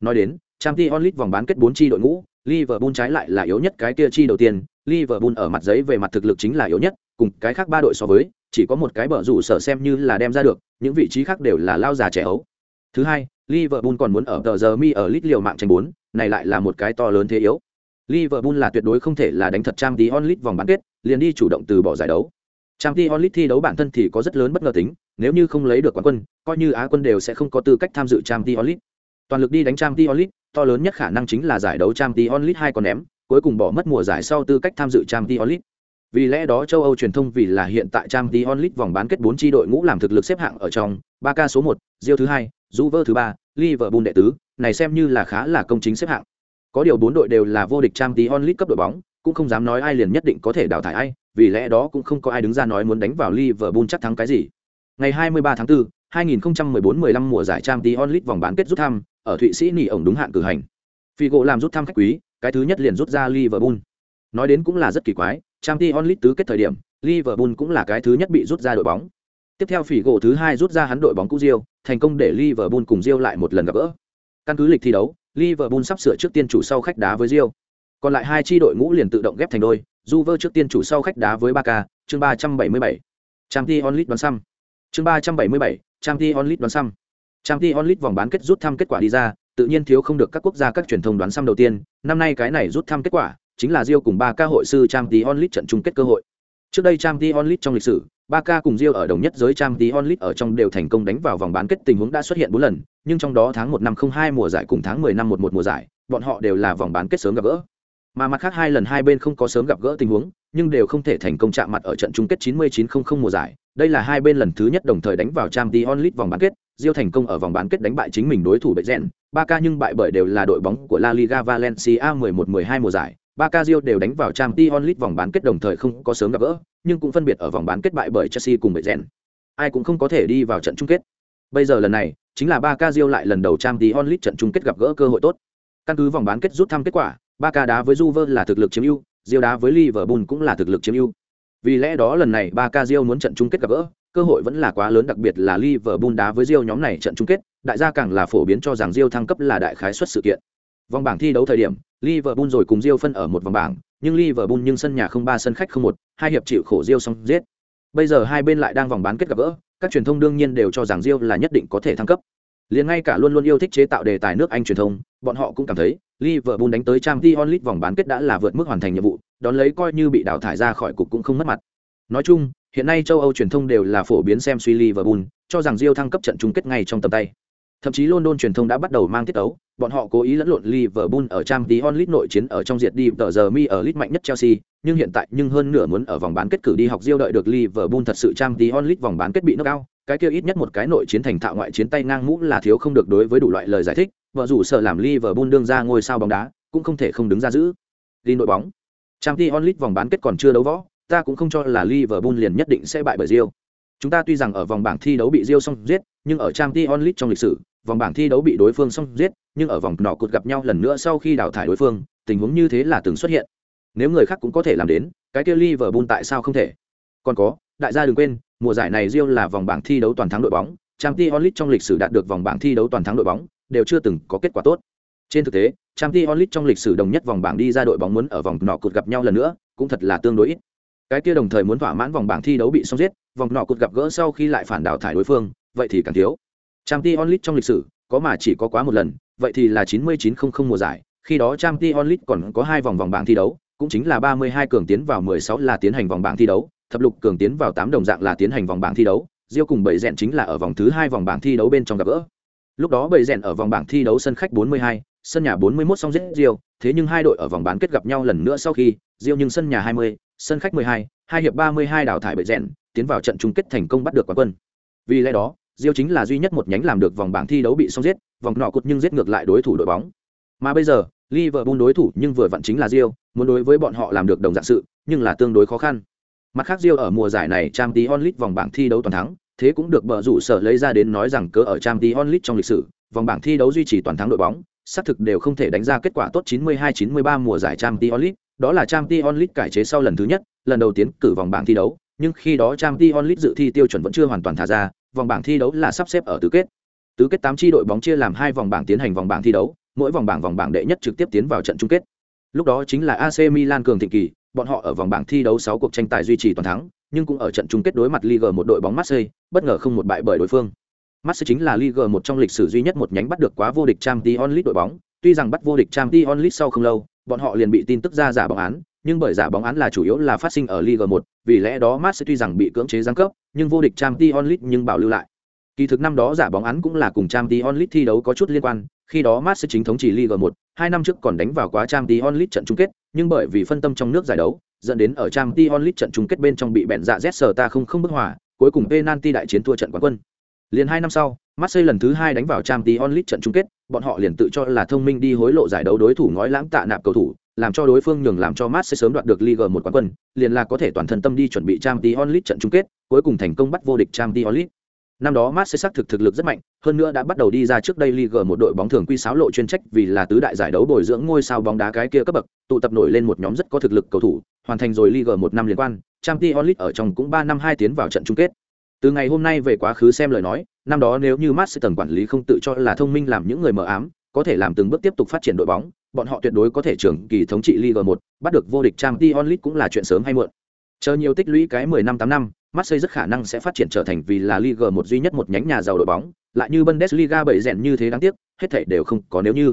Nói đến, Champions League vòng bán kết bốn chi đội ngũ, Liverpool trái lại là yếu nhất cái kia chi đầu tiên, Liverpool ở mặt giấy về mặt thực lực chính là yếu nhất, cùng cái khác ba đội so với, chỉ có một cái bờ rủ sở xem như là đem ra được, những vị trí khác đều là lao già trẻ ấu. Thứ hai, Liverpool còn muốn ở tờ giờ mi ở lit liều mạng tranh bốn, này lại là một cái to lớn thế yếu. Liverpool là tuyệt đối không thể là đánh thật trang tí onlit vòng bán kết, liền đi chủ động từ bỏ giải đấu. trang tí onlit thi đấu bản thân thì có rất lớn bất ngờ tính, nếu như không lấy được quán quân, coi như Á quân đều sẽ không có tư cách tham dự trang tí onlit Toàn lực đi đánh trang tí onlit to lớn nhất khả năng chính là giải đấu trang tí onlit hai con ném, cuối cùng bỏ mất mùa giải sau tư cách tham dự trang tí onlit vì lẽ đó châu Âu truyền thông vì là hiện tại Champions League vòng bán kết 4 chi đội ngũ làm thực lực xếp hạng ở trong, Barca số 1, Real thứ 2, Juve thứ 3, Liverpool đệ tứ, này xem như là khá là công chính xếp hạng. Có điều bốn đội đều là vô địch Champions League cấp đội bóng, cũng không dám nói ai liền nhất định có thể đào thải ai, vì lẽ đó cũng không có ai đứng ra nói muốn đánh vào Liverpool chắc thắng cái gì. Ngày 23 tháng 4, 2014-15 mùa giải Champions League vòng bán kết rút thăm, ở Thụy Sĩ nỉ ổng đúng hạn cử hành. Figo làm rút thăm khách quý, cái thứ nhất liền rút ra Liverpool. Nói đến cũng là rất kỳ quái, Champions League tứ kết thời điểm, Liverpool cũng là cái thứ nhất bị rút ra đội bóng. Tiếp theo Figo thứ hai rút ra hắn đội bóng cũ Rio, thành công để Liverpool cùng Rio lại một lần gặp gỡ. Căn cứ lịch thi đấu, Liverpool sắp sửa trước tiên chủ sau khách đá với Rio. Còn lại hai chi đội ngũ liền tự động ghép thành đôi, Juve trước tiên chủ sau khách đá với Barca, chương 377. Champions League đoán xăm. Chương 377, Champions League đoán xăm. Champions League vòng bán kết rút thăm kết quả đi ra, tự nhiên thiếu không được các quốc gia các truyền thông đoán xăm đầu tiên, năm nay cái này rút thăm kết quả, chính là Rio cùng Barca hội sư Champions League trận chung kết cơ hội. Trước đây Champions League trong lịch sử, Barca cùng Rio ở đồng nhất giới Champions League ở trong đều thành công đánh vào vòng bán kết tình huống đã xuất hiện 4 lần, nhưng trong đó tháng 1 năm 02 mùa giải cùng tháng 10 năm 11 mùa giải, bọn họ đều là vòng bán kết sớm gặp gỡ. Mà mặt khác hai lần hai bên không có sớm gặp gỡ tình huống, nhưng đều không thể thành công chạm mặt ở trận chung kết 9900 mùa giải. Đây là hai bên lần thứ nhất đồng thời đánh vào Champions League vòng bán kết, Rio thành công ở vòng bán kết đánh bại chính mình đối thủ Bayern, Rèn, Barca nhưng bại bởi đều là đội bóng của La Liga Valencia 11-12 mùa giải. Barca Rio đều đánh vào trang t onlit vòng bán kết đồng thời không có sớm gặp gỡ, nhưng cũng phân biệt ở vòng bán kết bại bởi Chelsea cùng Bệ Rèn. Ai cũng không có thể đi vào trận chung kết. Bây giờ lần này, chính là Barca Rio lại lần đầu trang t onlit trận chung kết gặp gỡ cơ hội tốt. Căn cứ vòng bán kết rút thăm kết quả, ba ca đá với Juve là thực lực chiếm ưu, Rio đá với Liverpool cũng là thực lực chiếm ưu. Vì lẽ đó lần này Barca Rio muốn trận chung kết gặp gỡ, cơ hội vẫn là quá lớn đặc biệt là Liverpool đá với Rio nhóm này trận chung kết, đại gia càng là phổ biến cho rằng Rio thăng cấp là đại khái suất sự kiện. Vòng bảng thi đấu thời điểm, Liverpool rồi cùng Rio phân ở một vòng bảng, nhưng Liverpool nhưng sân nhà không ba sân khách không một, hai hiệp chịu khổ Rio xong giết. Bây giờ hai bên lại đang vòng bán kết gặp gỡ, các truyền thông đương nhiên đều cho rằng Rio là nhất định có thể thăng cấp. Liền ngay cả luôn luôn yêu thích chế tạo đề tài nước Anh truyền thông, bọn họ cũng cảm thấy Liverpool đánh tới Champions League vòng bán kết đã là vượt mức hoàn thành nhiệm vụ, đón lấy coi như bị đào thải ra khỏi cục cũng không mất mặt. Nói chung, hiện nay châu Âu truyền thông đều là phổ biến xem suy Liverpool, cho rằng Rio thăng cấp trận chung kết ngay trong tầm tay. Thậm chí London truyền thông đã bắt đầu mang tiết tấu, bọn họ cố ý lẫn lộn Liverpool ở Champions League nội chiến ở trong diệt đi tờ giờ mi ở League mạnh nhất Chelsea, nhưng hiện tại nhưng hơn nửa muốn ở vòng bán kết cử đi học diêu đợi được Liverpool thật sự Champions League vòng bán kết bị knock out, cái kia ít nhất một cái nội chiến thành thạo ngoại chiến tay ngang mũ là thiếu không được đối với đủ loại lời giải thích, vợ rủ sợ làm Liverpool đương ra ngôi sao bóng đá, cũng không thể không đứng ra giữ. Đi nội bóng. Champions League vòng bán kết còn chưa đấu võ, ta cũng không cho là Liverpool liền nhất định sẽ bại bởi Real. Chúng ta tuy rằng ở vòng bảng thi đấu bị Real xong giết, nhưng ở Champions League trong lịch sử, vòng bảng thi đấu bị đối phương xong giết, nhưng ở vòng nọ cột gặp nhau lần nữa sau khi đào thải đối phương, tình huống như thế là từng xuất hiện. nếu người khác cũng có thể làm đến cái kia liverpool tại sao không thể? Còn có đại gia đừng quên mùa giải này rio là vòng bảng thi đấu toàn thắng đội bóng Champions League trong lịch sử đạt được vòng bảng thi đấu toàn thắng đội bóng đều chưa từng có kết quả tốt. Trên thực tế Champions League trong lịch sử đồng nhất vòng bảng đi ra đội bóng muốn ở vòng nọ cột gặp nhau lần nữa cũng thật là tương đối ít. Cái kia đồng thời muốn thỏa mãn vòng bảng thi đấu bị xong giết vòng nọ cột gặp gỡ sau khi lại phản đảo thải đối phương vậy thì càng thiếu. Chamti onlit trong lịch sử có mà chỉ có quá một lần vậy thì là 9900 mùa giải. Khi đó Chamti onlit còn có hai vòng vòng bảng thi đấu cũng chính là 32 cường tiến vào 16 là tiến hành vòng bảng thi đấu thập lục cường tiến vào 8 đồng dạng là tiến hành vòng bảng thi đấu Diêu cùng bảy rèn chính là ở vòng thứ hai vòng bảng thi đấu bên trong gặp gỡ. Lúc đó bảy rèn ở vòng bảng thi đấu sân khách 42, sân nhà 41 xong giết Diêu thế nhưng hai đội ở vòng bán kết gặp nhau lần nữa sau khi Diêu nhưng sân nhà 20, sân khách 12, hai hiệp 32 đào thải bảy rèn tiến vào trận chung kết thành công bắt được quán quân. Vì lẽ đó Diêu chính là duy nhất một nhánh làm được vòng bảng thi đấu bị xong giết, vòng nọ cột nhưng giết ngược lại đối thủ đội bóng. Mà bây giờ, Liverpool đối thủ nhưng vừa vặn chính là Diêu, muốn đối với bọn họ làm được đồng dạng sự, nhưng là tương đối khó khăn. Mặt khác Diêu ở mùa giải này Champions League vòng bảng thi đấu toàn thắng, thế cũng được bờ rủ sở lấy ra đến nói rằng cớ ở Champions League trong lịch sử, vòng bảng thi đấu duy trì toàn thắng đội bóng, xác thực đều không thể đánh ra kết quả tốt 92-93 mùa giải Champions League, đó là Champions League cải chế sau lần thứ nhất, lần đầu tiến cử vòng bảng thi đấu, nhưng khi đó Champions League dự thi tiêu chuẩn vẫn chưa hoàn toàn thả ra vòng bảng thi đấu là sắp xếp ở tứ kết. Tứ kết tám chi đội bóng chia làm hai vòng bảng tiến hành vòng bảng thi đấu mỗi vòng bảng vòng bảng đệ nhất trực tiếp tiến vào trận chung kết. Lúc đó chính là AC Milan cường thịnh kỳ bọn họ ở vòng bảng thi đấu 6 cuộc tranh tài duy trì toàn thắng, nhưng cũng ở trận chung kết đối mặt Ligue một đội bóng Marseille, bất ngờ không một bại bởi đối phương. Marseille chính là Ligue một trong lịch sử duy nhất một nhánh bắt được quá vô địch Champions League đội bóng, tuy rằng bắt vô địch Champions League sau không lâu, bọn họ liền bị tin tức ra giả bóng án, nhưng bởi giả bóng án là chủ yếu là phát sinh ở Liga 1, vì lẽ đó Marseille tuy rằng bị cưỡng chế giáng cấp, nhưng vô địch Champions League nhưng bảo lưu lại. Kỳ thực năm đó giả bóng án cũng là cùng Champions League thi đấu có chút liên quan, khi đó Marseille chính thống chỉ Liga 1, hai năm trước còn đánh vào quá Champions League trận chung kết, nhưng bởi vì phân tâm trong nước giải đấu, dẫn đến ở Champions League trận chung kết bên trong bị bẹn dạ Z ta không không bức hòa, cuối cùng penalty đại chiến thua trận quán quân. Liền hai năm sau, Marseille lần thứ hai đánh vào Champions League trận chung kết, bọn họ liền tự cho là thông minh đi hối lộ giải đấu đối thủ ngói lãng tạ nạp cầu thủ, làm cho đối phương nhường làm cho Marseille sớm đoạt được Liga 1 quán quân, liền là có thể toàn thân tâm đi chuẩn bị Champions League trận chung kết, cuối cùng thành công bắt vô địch Champions League. Năm đó Marseille xác thực thực lực rất mạnh, hơn nữa đã bắt đầu đi ra trước đây Liga một đội bóng thường quy sáo lộ chuyên trách vì là tứ đại giải đấu bồi dưỡng ngôi sao bóng đá cái kia cấp bậc, tụ tập nổi lên một nhóm rất có thực lực cầu thủ, hoàn thành rồi Liga một năm liên quan, Champions League ở trong cũng ba năm hai tiến vào trận chung kết. Từ ngày hôm nay về quá khứ xem lời nói, năm đó nếu như Marseille tầng quản lý không tự cho là thông minh làm những người mờ ám, có thể làm từng bước tiếp tục phát triển đội bóng, bọn họ tuyệt đối có thể trưởng kỳ thống trị Liga 1, bắt được vô địch Champions League cũng là chuyện sớm hay muộn. Chờ nhiều tích lũy cái 10 năm 8 năm, Marseille rất khả năng sẽ phát triển trở thành vì là Liga 1 duy nhất một nhánh nhà giàu đội bóng, lại như Bundesliga bảy rèn như thế đáng tiếc, hết thảy đều không có nếu như.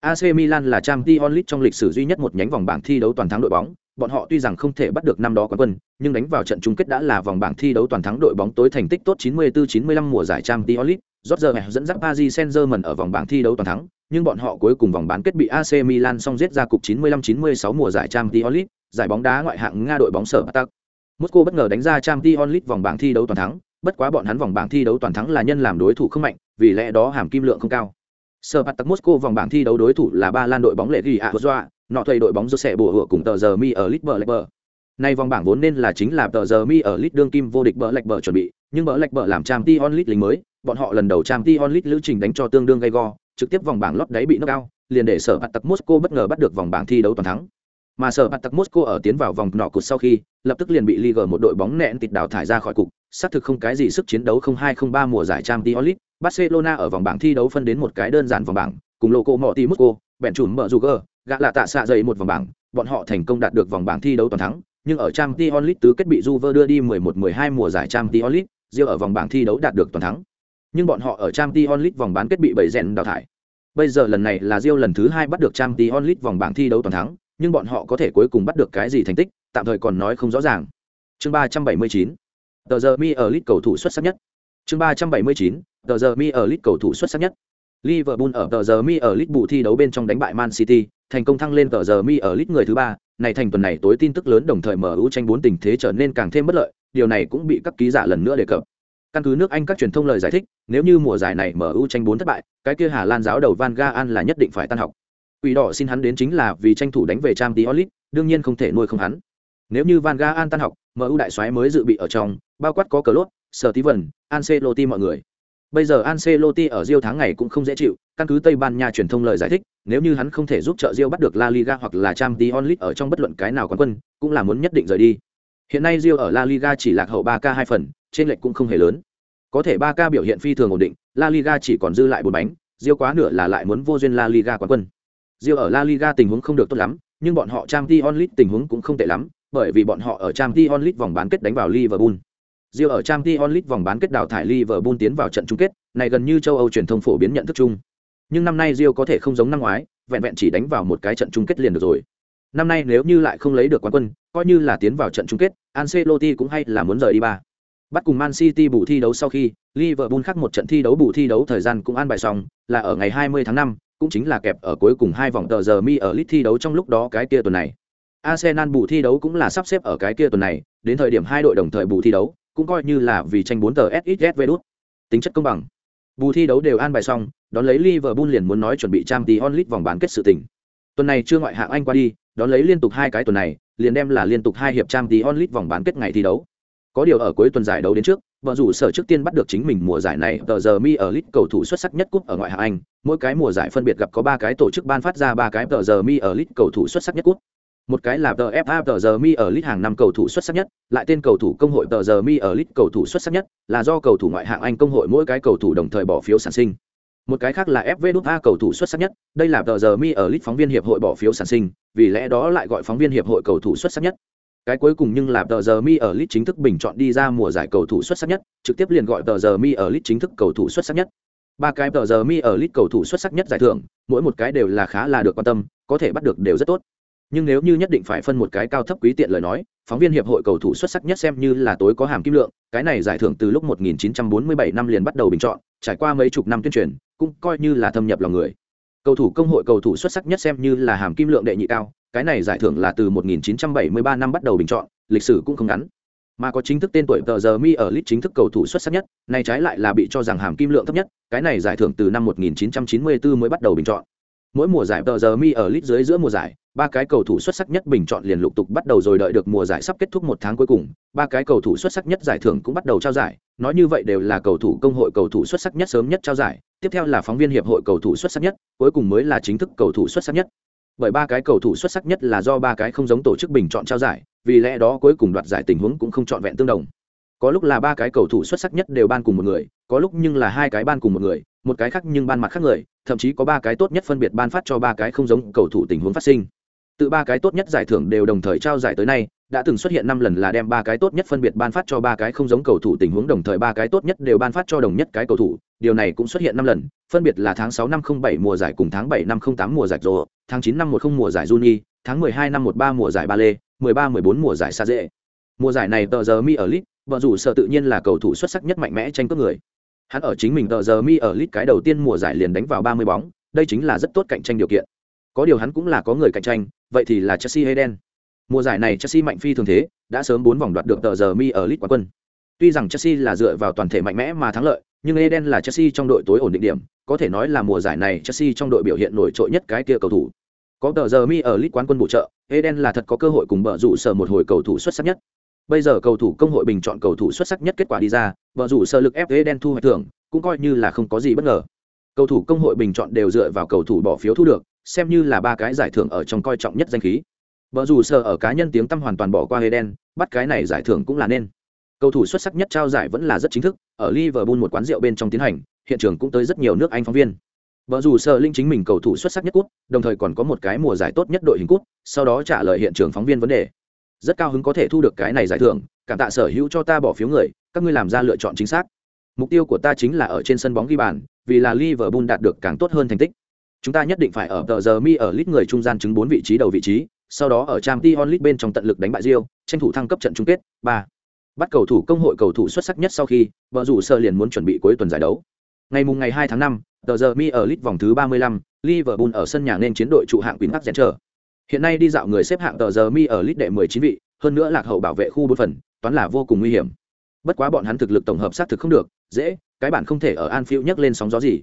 AC Milan là Champions League trong lịch sử duy nhất một nhánh vòng bảng thi đấu toàn thắng đội bóng, bọn họ tuy rằng không thể bắt được năm đó quán quân, nhưng đánh vào trận chung kết đã là vòng bảng thi đấu toàn thắng đội bóng tối thành tích tốt 94-95 mùa giải Champions League. Roger dẫn dắt Paris Saint-Germain ở vòng bảng thi đấu toàn thắng, nhưng bọn họ cuối cùng vòng bán kết bị AC Milan song giết ra cục 95-96 mùa giải Champions League, giải bóng đá ngoại hạng Nga đội bóng sở Spartak. Moscow bất ngờ đánh ra Champions League vòng bảng thi đấu toàn thắng, bất quá bọn hắn vòng bảng thi đấu toàn thắng là nhân làm đối thủ không mạnh, vì lẽ đó hàm kim lượng không cao. Sở Spartak Moscow vòng bảng thi đấu đối thủ là ba lan đội bóng lệ ghi ạ Joa, nọ thuê đội bóng Jose bùa hựa cùng tờ giờ mi ở League Nay vòng bảng vốn nên là chính là tờ giờ mi ở Lit đương kim vô địch bờ lệch bờ chuẩn bị, nhưng bờ lệch bờ làm Champions League lính mới, bọn họ lần đầu Champions League lữ trình đánh cho tương đương gay go, trực tiếp vòng bảng lót đáy bị knock cao liền để sở mặt tặc Mosco bất ngờ bắt được vòng bảng thi đấu toàn thắng. Mà sở mặt tặc Mosco ở tiến vào vòng nọ cụt sau khi, lập tức liền bị Liga một đội bóng nẹn tịt đào thải ra khỏi cục, xác thực không cái gì sức chiến đấu 0203 mùa giải Champions League, Barcelona ở vòng bảng thi đấu phân đến một cái đơn giản vòng bảng, cùng loco Moti mosco bẹn chùm mở dù gờ gã lạ tạ xạ dậy một vòng bảng, bọn họ thành công đạt được vòng bảng thi đấu toàn thắng, nhưng ở Champions League tứ kết bị Juve đưa đi 11-12 mùa giải Champions League, Real ở vòng bảng thi đấu đạt được toàn thắng. Nhưng bọn họ ở Champions League vòng bán kết bị bảy rèn đào thải. Bây giờ lần này là Real lần thứ hai bắt được Champions League vòng bảng thi đấu toàn thắng, nhưng bọn họ có thể cuối cùng bắt được cái gì thành tích, tạm thời còn nói không rõ ràng. Chương 379. Tờ giờ mi ở League cầu thủ xuất sắc nhất. Chương 379. Tờ giờ mi ở League cầu thủ xuất sắc nhất. Liverpool ở tờ giờ mi ở League bù thi đấu bên trong đánh bại Man City, thành công thăng lên tờ giờ mi ở League người thứ ba. Này thành tuần này tối tin tức lớn đồng thời mở ưu tranh bốn tình thế trở nên càng thêm bất lợi, điều này cũng bị các ký giả lần nữa đề cập. Căn cứ nước Anh các truyền thông lời giải thích, nếu như mùa giải này mở ưu tranh bốn thất bại, cái kia Hà Lan giáo đầu Van Gaal là nhất định phải tan học. Quỷ đỏ xin hắn đến chính là vì tranh thủ đánh về Champions League, đương nhiên không thể nuôi không hắn. Nếu như Van Gaal tan học, MU đại soái mới dự bị ở trong, bao quát có cờ lốt sở Klopp, Steven, Ancelotti mọi người. Bây giờ Ancelotti ở Rio tháng ngày cũng không dễ chịu, căn cứ Tây Ban Nha truyền thông lời giải thích, nếu như hắn không thể giúp trợ Rio bắt được La Liga hoặc là Champions League ở trong bất luận cái nào quán quân, cũng là muốn nhất định rời đi. Hiện nay Rio ở La Liga chỉ lạc hậu 3K 2 phần, trên lệch cũng không hề lớn. Có thể 3K biểu hiện phi thường ổn định, La Liga chỉ còn dư lại 4 bánh, Rio quá nửa là lại muốn vô duyên La Liga quán quân. Rio ở La Liga tình huống không được tốt lắm, nhưng bọn họ Champions League tình huống cũng không tệ lắm, bởi vì bọn họ ở Champions League vòng bán kết đánh vào Liverpool. Rio ở Champions League vòng bán kết đào thải Liverpool tiến vào trận chung kết, này gần như châu Âu truyền thông phổ biến nhận thức chung. Nhưng năm nay Rio có thể không giống năm ngoái, vẹn vẹn chỉ đánh vào một cái trận chung kết liền được rồi. Năm nay nếu như lại không lấy được quán quân, coi như là tiến vào trận chung kết, Ancelotti cũng hay là muốn rời đi ba. Bắt cùng Man City bù thi đấu sau khi, Liverpool khác một trận thi đấu bù thi đấu thời gian cũng an bài xong, là ở ngày 20 tháng 5, cũng chính là kẹp ở cuối cùng hai vòng tờ giờ mi ở lit thi đấu trong lúc đó cái kia tuần này. Arsenal bù thi đấu cũng là sắp xếp ở cái kia tuần này, đến thời điểm hai đội đồng thời bù thi đấu, cũng coi như là vì tranh 4 tờ SXSV đút. Tính chất công bằng. Bù thi đấu đều an bài xong, đón lấy Liverpool liền muốn nói chuẩn bị Champions League vòng bán kết sự tình. Tuần này chưa ngoại hạng Anh qua đi, đón lấy liên tục hai cái tuần này, liền đem là liên tục hai hiệp trang tí onlit vòng bán kết ngày thi đấu. Có điều ở cuối tuần giải đấu đến trước, vợ rủ sở trước tiên bắt được chính mình mùa giải này tờ giờ mi ở lit cầu thủ xuất sắc nhất cúp ở ngoại hạng Anh, mỗi cái mùa giải phân biệt gặp có ba cái tổ chức ban phát ra ba cái tờ giờ mi ở lit cầu thủ xuất sắc nhất cúp. Một cái là tờ fa tờ giờ mi ở lit hàng năm cầu thủ xuất sắc nhất lại tên cầu thủ công hội tờ giờ mi ở lit cầu thủ xuất sắc nhất là do cầu thủ ngoại hạng anh công hội mỗi cái cầu thủ đồng thời bỏ phiếu sản sinh một cái khác là fv đút a cầu thủ xuất sắc nhất, đây là tờ giờ mi ở lit phóng viên hiệp hội bỏ phiếu sản sinh, vì lẽ đó lại gọi phóng viên hiệp hội cầu thủ xuất sắc nhất. Cái cuối cùng nhưng là tờ giờ mi ở lit chính thức bình chọn đi ra mùa giải cầu thủ xuất sắc nhất, trực tiếp liền gọi tờ giờ mi ở lit chính thức cầu thủ xuất sắc nhất. Ba cái tờ giờ mi ở lit cầu thủ xuất sắc nhất giải thưởng, mỗi một cái đều là khá là được quan tâm, có thể bắt được đều rất tốt. Nhưng nếu như nhất định phải phân một cái cao thấp quý tiện lời nói, phóng viên hiệp hội cầu thủ xuất sắc nhất xem như là tối có hàm kim lượng, cái này giải thưởng từ lúc 1947 năm liền bắt đầu bình chọn, trải qua mấy chục năm tuyên truyền cũng coi như là thâm nhập lòng người. Cầu thủ công hội cầu thủ xuất sắc nhất xem như là hàm kim lượng đệ nhị cao, cái này giải thưởng là từ 1973 năm bắt đầu bình chọn, lịch sử cũng không ngắn. Mà có chính thức tên tuổi tờ giờ mi ở lit chính thức cầu thủ xuất sắc nhất này trái lại là bị cho rằng hàm kim lượng thấp nhất, cái này giải thưởng từ năm 1994 mới bắt đầu bình chọn. Mỗi mùa giải tờ giờ mi ở lit dưới giữa mùa giải, ba cái cầu thủ xuất sắc nhất bình chọn liền lục tục bắt đầu rồi đợi được mùa giải sắp kết thúc một tháng cuối cùng, ba cái cầu thủ xuất sắc nhất giải thưởng cũng bắt đầu trao giải, nói như vậy đều là cầu thủ công hội cầu thủ xuất sắc nhất sớm nhất trao giải tiếp theo là phóng viên hiệp hội cầu thủ xuất sắc nhất, cuối cùng mới là chính thức cầu thủ xuất sắc nhất. Bởi ba cái cầu thủ xuất sắc nhất là do ba cái không giống tổ chức bình chọn trao giải, vì lẽ đó cuối cùng đoạt giải tình huống cũng không trọn vẹn tương đồng. Có lúc là ba cái cầu thủ xuất sắc nhất đều ban cùng một người, có lúc nhưng là hai cái ban cùng một người, một cái khác nhưng ban mặt khác người, thậm chí có ba cái tốt nhất phân biệt ban phát cho ba cái không giống cầu thủ tình huống phát sinh. Từ ba cái tốt nhất giải thưởng đều đồng thời trao giải tới nay đã từng xuất hiện năm lần là đem ba cái tốt nhất phân biệt ban phát cho ba cái không giống cầu thủ tình huống đồng thời ba cái tốt nhất đều ban phát cho đồng nhất cái cầu thủ. Điều này cũng xuất hiện năm lần, phân biệt là tháng sáu năm không bảy mùa giải cùng tháng bảy năm không tám mùa giải rồ tháng chín năm một không mùa giải juni, tháng mười hai năm một ba mùa giải ba lê mười ba mười bốn mùa giải sa dễ mùa giải này tờ giờ mi ở lit vợ rủ sợ tự nhiên là cầu thủ xuất sắc nhất mạnh mẽ tranh cướp người. Hắn ở chính mình tờ giờ mi ở lit cái đầu tiên mùa giải liền đánh vào ba mươi bóng, đây chính là rất tốt cạnh tranh điều kiện. Có điều hắn cũng là có người cạnh tranh, vậy thì là chelsea hayden mùa giải này chelsea mạnh phi thường thế, đã sớm bốn vòng đoạt được tờ giờ mi ở lit quán quân. Tuy rằng chelsea là dựa vào toàn thể mạnh mẽ mà thắng lợi, nhưng Eden là chelsea trong đội tối ổn định điểm, có thể nói là mùa giải này chelsea trong đội biểu hiện nổi trội nhất cái kia cầu thủ. Có tờ giờ mi ở lit quán quân bổ trợ, Eden là thật có cơ hội cùng bờ rủ sở một hồi cầu thủ xuất sắc nhất. Bây giờ cầu thủ công hội bình chọn cầu thủ xuất sắc nhất kết quả đi ra, bờ rủ sở lực ép Eden thu hoạch thưởng, cũng coi như là không có gì bất ngờ. Cầu thủ công hội bình chọn đều dựa vào cầu thủ bỏ phiếu thu được, xem như là ba cái giải thưởng ở trong coi trọng nhất danh khí. Bờ dù sở ở cá nhân tiếng tăm hoàn toàn bỏ qua Eden, bắt cái này giải thưởng cũng là nên. Cầu thủ xuất sắc nhất trao giải vẫn là rất chính thức, ở Liverpool một quán rượu bên trong tiến hành, hiện trường cũng tới rất nhiều nước Anh phóng viên. Bờ dù sở linh chính mình cầu thủ xuất sắc nhất cút, đồng thời còn có một cái mùa giải tốt nhất đội hình cút, sau đó trả lời hiện trường phóng viên vấn đề. Rất cao hứng có thể thu được cái này giải thưởng, cảm tạ sở hữu cho ta bỏ phiếu người, các ngươi làm ra lựa chọn chính xác. Mục tiêu của ta chính là ở trên sân bóng ghi bàn, vì là Liverpool đạt được càng tốt hơn thành tích chúng ta nhất định phải ở tờ giờ mi ở lít người trung gian chứng bốn vị trí đầu vị trí sau đó ở trang Tion League bên trong tận lực đánh bại rio tranh thủ thăng cấp trận chung kết, ba. Bắt cầu thủ công hội cầu thủ xuất sắc nhất sau khi, vợ rủ sơ liền muốn chuẩn bị cuối tuần giải đấu. Ngày mùng ngày hai tháng năm, tờ giờ mi ở League vòng thứ ba mươi lăm, liverpool ở sân nhà nên chiến đội trụ hạng quýnh bắc rèn trở hiện nay đi dạo người xếp hạng tờ giờ mi ở League đệ mười chín vị, hơn nữa lạc hậu bảo vệ khu bốn phần, toán là vô cùng nguy hiểm. Bất quá bọn hắn thực lực tổng hợp sát thực không được, dễ, cái bản không thể ở Anfield nhấc lên sóng gió gì.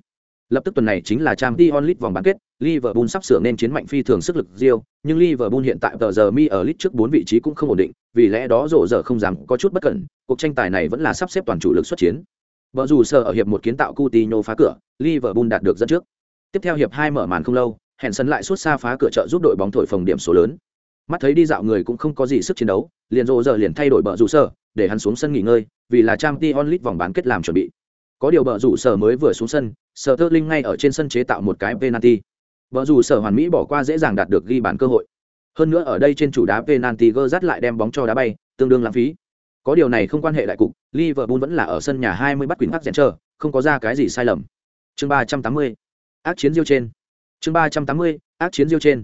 Lập tức tuần này chính là Champions League vòng bán kết, Liverpool sắp sửa nên chiến mạnh phi thường sức lực Real, nhưng Liverpool hiện tại tờ giờ mi ở League trước 4 vị trí cũng không ổn định, vì lẽ đó rộ giờ không dám có chút bất cẩn, cuộc tranh tài này vẫn là sắp xếp toàn chủ lực xuất chiến. Vợ dù sở ở hiệp một kiến tạo Coutinho phá cửa, Liverpool đạt được dẫn trước. Tiếp theo hiệp 2 mở màn không lâu, hẹn sân lại suốt xa phá cửa trợ giúp đội bóng thổi phồng điểm số lớn mắt thấy đi dạo người cũng không có gì sức chiến đấu liền rộ giờ liền thay đổi bờ rủ sở để hắn xuống sân nghỉ ngơi vì là trang League vòng bán kết làm chuẩn bị có điều bờ rủ sở mới vừa xuống sân, sở tơ linh ngay ở trên sân chế tạo một cái penalty. Bờ rủ sở hoàn mỹ bỏ qua dễ dàng đạt được ghi bàn cơ hội. Hơn nữa ở đây trên chủ đá penalty gơ dắt lại đem bóng cho đá bay, tương đương lãng phí. Có điều này không quan hệ đại cục, liverpool vẫn là ở sân nhà 20 bắt quyền hắc dẹn chờ không có ra cái gì sai lầm. Chương 380. ác chiến diêu trên. Chương 380. ác chiến diêu trên.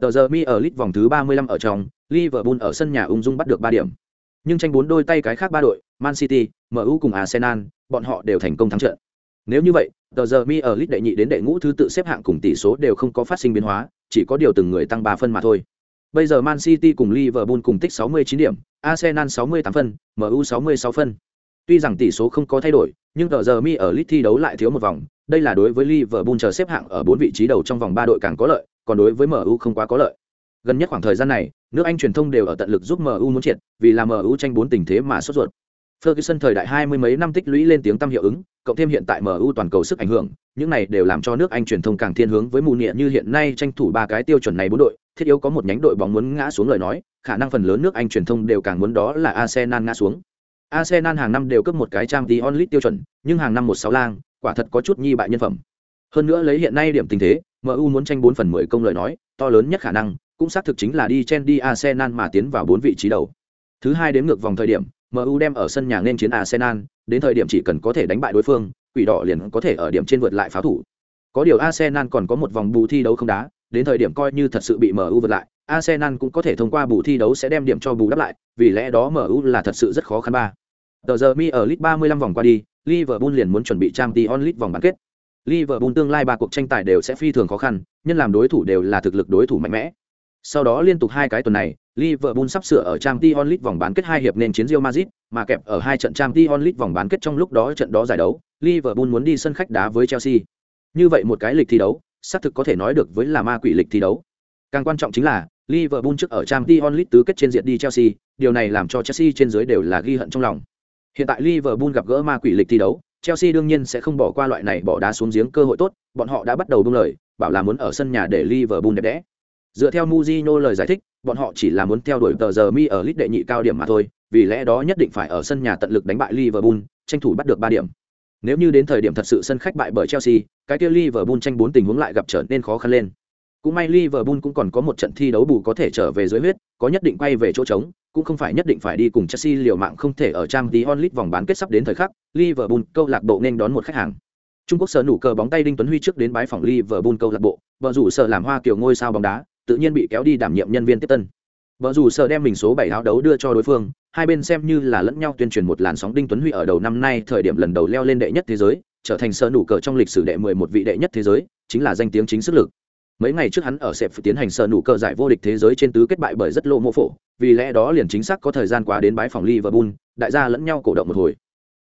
Tờ giờ mi ở lit vòng thứ 35 ở trong, liverpool ở sân nhà ung dung bắt được 3 điểm nhưng tranh bốn đôi tay cái khác ba đội man city mu cùng arsenal bọn họ đều thành công thắng trận nếu như vậy tờ giờ mi ở lít đệ nhị đến đệ ngũ thứ tự xếp hạng cùng tỷ số đều không có phát sinh biến hóa chỉ có điều từng người tăng 3 phân mà thôi Bây giờ Man City cùng Liverpool cùng tích 69 điểm, Arsenal 68 phân, MU 66 phân. Tuy rằng tỷ số không có thay đổi, nhưng tờ giờ mi ở lít thi đấu lại thiếu một vòng, đây là đối với Liverpool chờ xếp hạng ở 4 vị trí đầu trong vòng 3 đội càng có lợi, còn đối với MU không quá có lợi. Gần nhất khoảng thời gian này, nước Anh truyền thông đều ở tận lực giúp MU muốn triệt, vì là MU tranh bốn tình thế mà sốt ruột. Ferguson thời đại hai mươi mấy năm tích lũy lên tiếng tăm hiệu ứng, cộng thêm hiện tại MU toàn cầu sức ảnh hưởng, những này đều làm cho nước Anh truyền thông càng thiên hướng với mù nhẹ như hiện nay tranh thủ ba cái tiêu chuẩn này bốn đội, thiết yếu có một nhánh đội bóng muốn ngã xuống lời nói, khả năng phần lớn nước Anh truyền thông đều càng muốn đó là Arsenal ngã xuống. Arsenal hàng năm đều cấp một cái trang Champions League tiêu chuẩn, nhưng hàng năm một sáu lang, quả thật có chút nhi bại nhân phẩm. Hơn nữa lấy hiện nay điểm tình thế, MU muốn tranh 4 phần 10 công lời nói, to lớn nhất khả năng cũng xác thực chính là đi chen đi Arsenal mà tiến vào 4 vị trí đầu. Thứ hai đến ngược vòng thời điểm, MU đem ở sân nhà nên chiến Arsenal, đến thời điểm chỉ cần có thể đánh bại đối phương, quỷ đỏ liền có thể ở điểm trên vượt lại pháo thủ. Có điều Arsenal còn có một vòng bù thi đấu không đá, đến thời điểm coi như thật sự bị MU vượt lại, Arsenal cũng có thể thông qua bù thi đấu sẽ đem điểm cho bù đắp lại, vì lẽ đó MU là thật sự rất khó khăn ba. Tờ giờ mi ở League 35 vòng qua đi, Liverpool liền muốn chuẩn bị Champions League vòng bán kết. Liverpool tương lai ba cuộc tranh tài đều sẽ phi thường khó khăn, nhân làm đối thủ đều là thực lực đối thủ mạnh mẽ. Sau đó liên tục hai cái tuần này, Liverpool sắp sửa ở Champions League vòng bán kết hai hiệp nên chiến Real Madrid, mà kẹp ở hai trận Champions League vòng bán kết trong lúc đó trận đó giải đấu, Liverpool muốn đi sân khách đá với Chelsea. Như vậy một cái lịch thi đấu, xác thực có thể nói được với là ma quỷ lịch thi đấu. Càng quan trọng chính là, Liverpool trước ở Champions League tứ kết trên diện đi Chelsea, điều này làm cho Chelsea trên dưới đều là ghi hận trong lòng. Hiện tại Liverpool gặp gỡ ma quỷ lịch thi đấu, Chelsea đương nhiên sẽ không bỏ qua loại này bỏ đá xuống giếng cơ hội tốt, bọn họ đã bắt đầu buông lời, bảo là muốn ở sân nhà để Liverpool đẹp đẽ. Dựa theo Mujino lời giải thích, bọn họ chỉ là muốn theo đuổi tờ giờ mi ở lít đệ nhị cao điểm mà thôi, vì lẽ đó nhất định phải ở sân nhà tận lực đánh bại Liverpool, tranh thủ bắt được 3 điểm. Nếu như đến thời điểm thật sự sân khách bại bởi Chelsea, cái kia Liverpool tranh 4 tình huống lại gặp trở nên khó khăn lên. Cũng may Liverpool cũng còn có một trận thi đấu bù có thể trở về dưới huyết, có nhất định quay về chỗ trống, cũng không phải nhất định phải đi cùng Chelsea liều mạng không thể ở trang tí onlit vòng bán kết sắp đến thời khắc, Liverpool câu lạc bộ nên đón một khách hàng. Trung Quốc sở nụ cờ bóng tay Đinh Tuấn Huy trước đến bái phòng Liverpool câu lạc bộ, vợ rủ sở làm hoa kiểu ngôi sao bóng đá, tự nhiên bị kéo đi đảm nhiệm nhân viên tiếp tân. Vợ dù sở đem mình số bảy áo đấu đưa cho đối phương, hai bên xem như là lẫn nhau tuyên truyền một làn sóng Đinh Tuấn Huy ở đầu năm nay thời điểm lần đầu leo lên đệ nhất thế giới, trở thành sở nụ cờ trong lịch sử đệ mười một vị đệ nhất thế giới, chính là danh tiếng chính sức lực. Mấy ngày trước hắn ở sẹp tiến hành sở nụ cờ giải vô địch thế giới trên tứ kết bại bởi rất lô mô phổ, vì lẽ đó liền chính xác có thời gian quá đến bãi phòng Liverpool, đại gia lẫn nhau cổ động một hồi.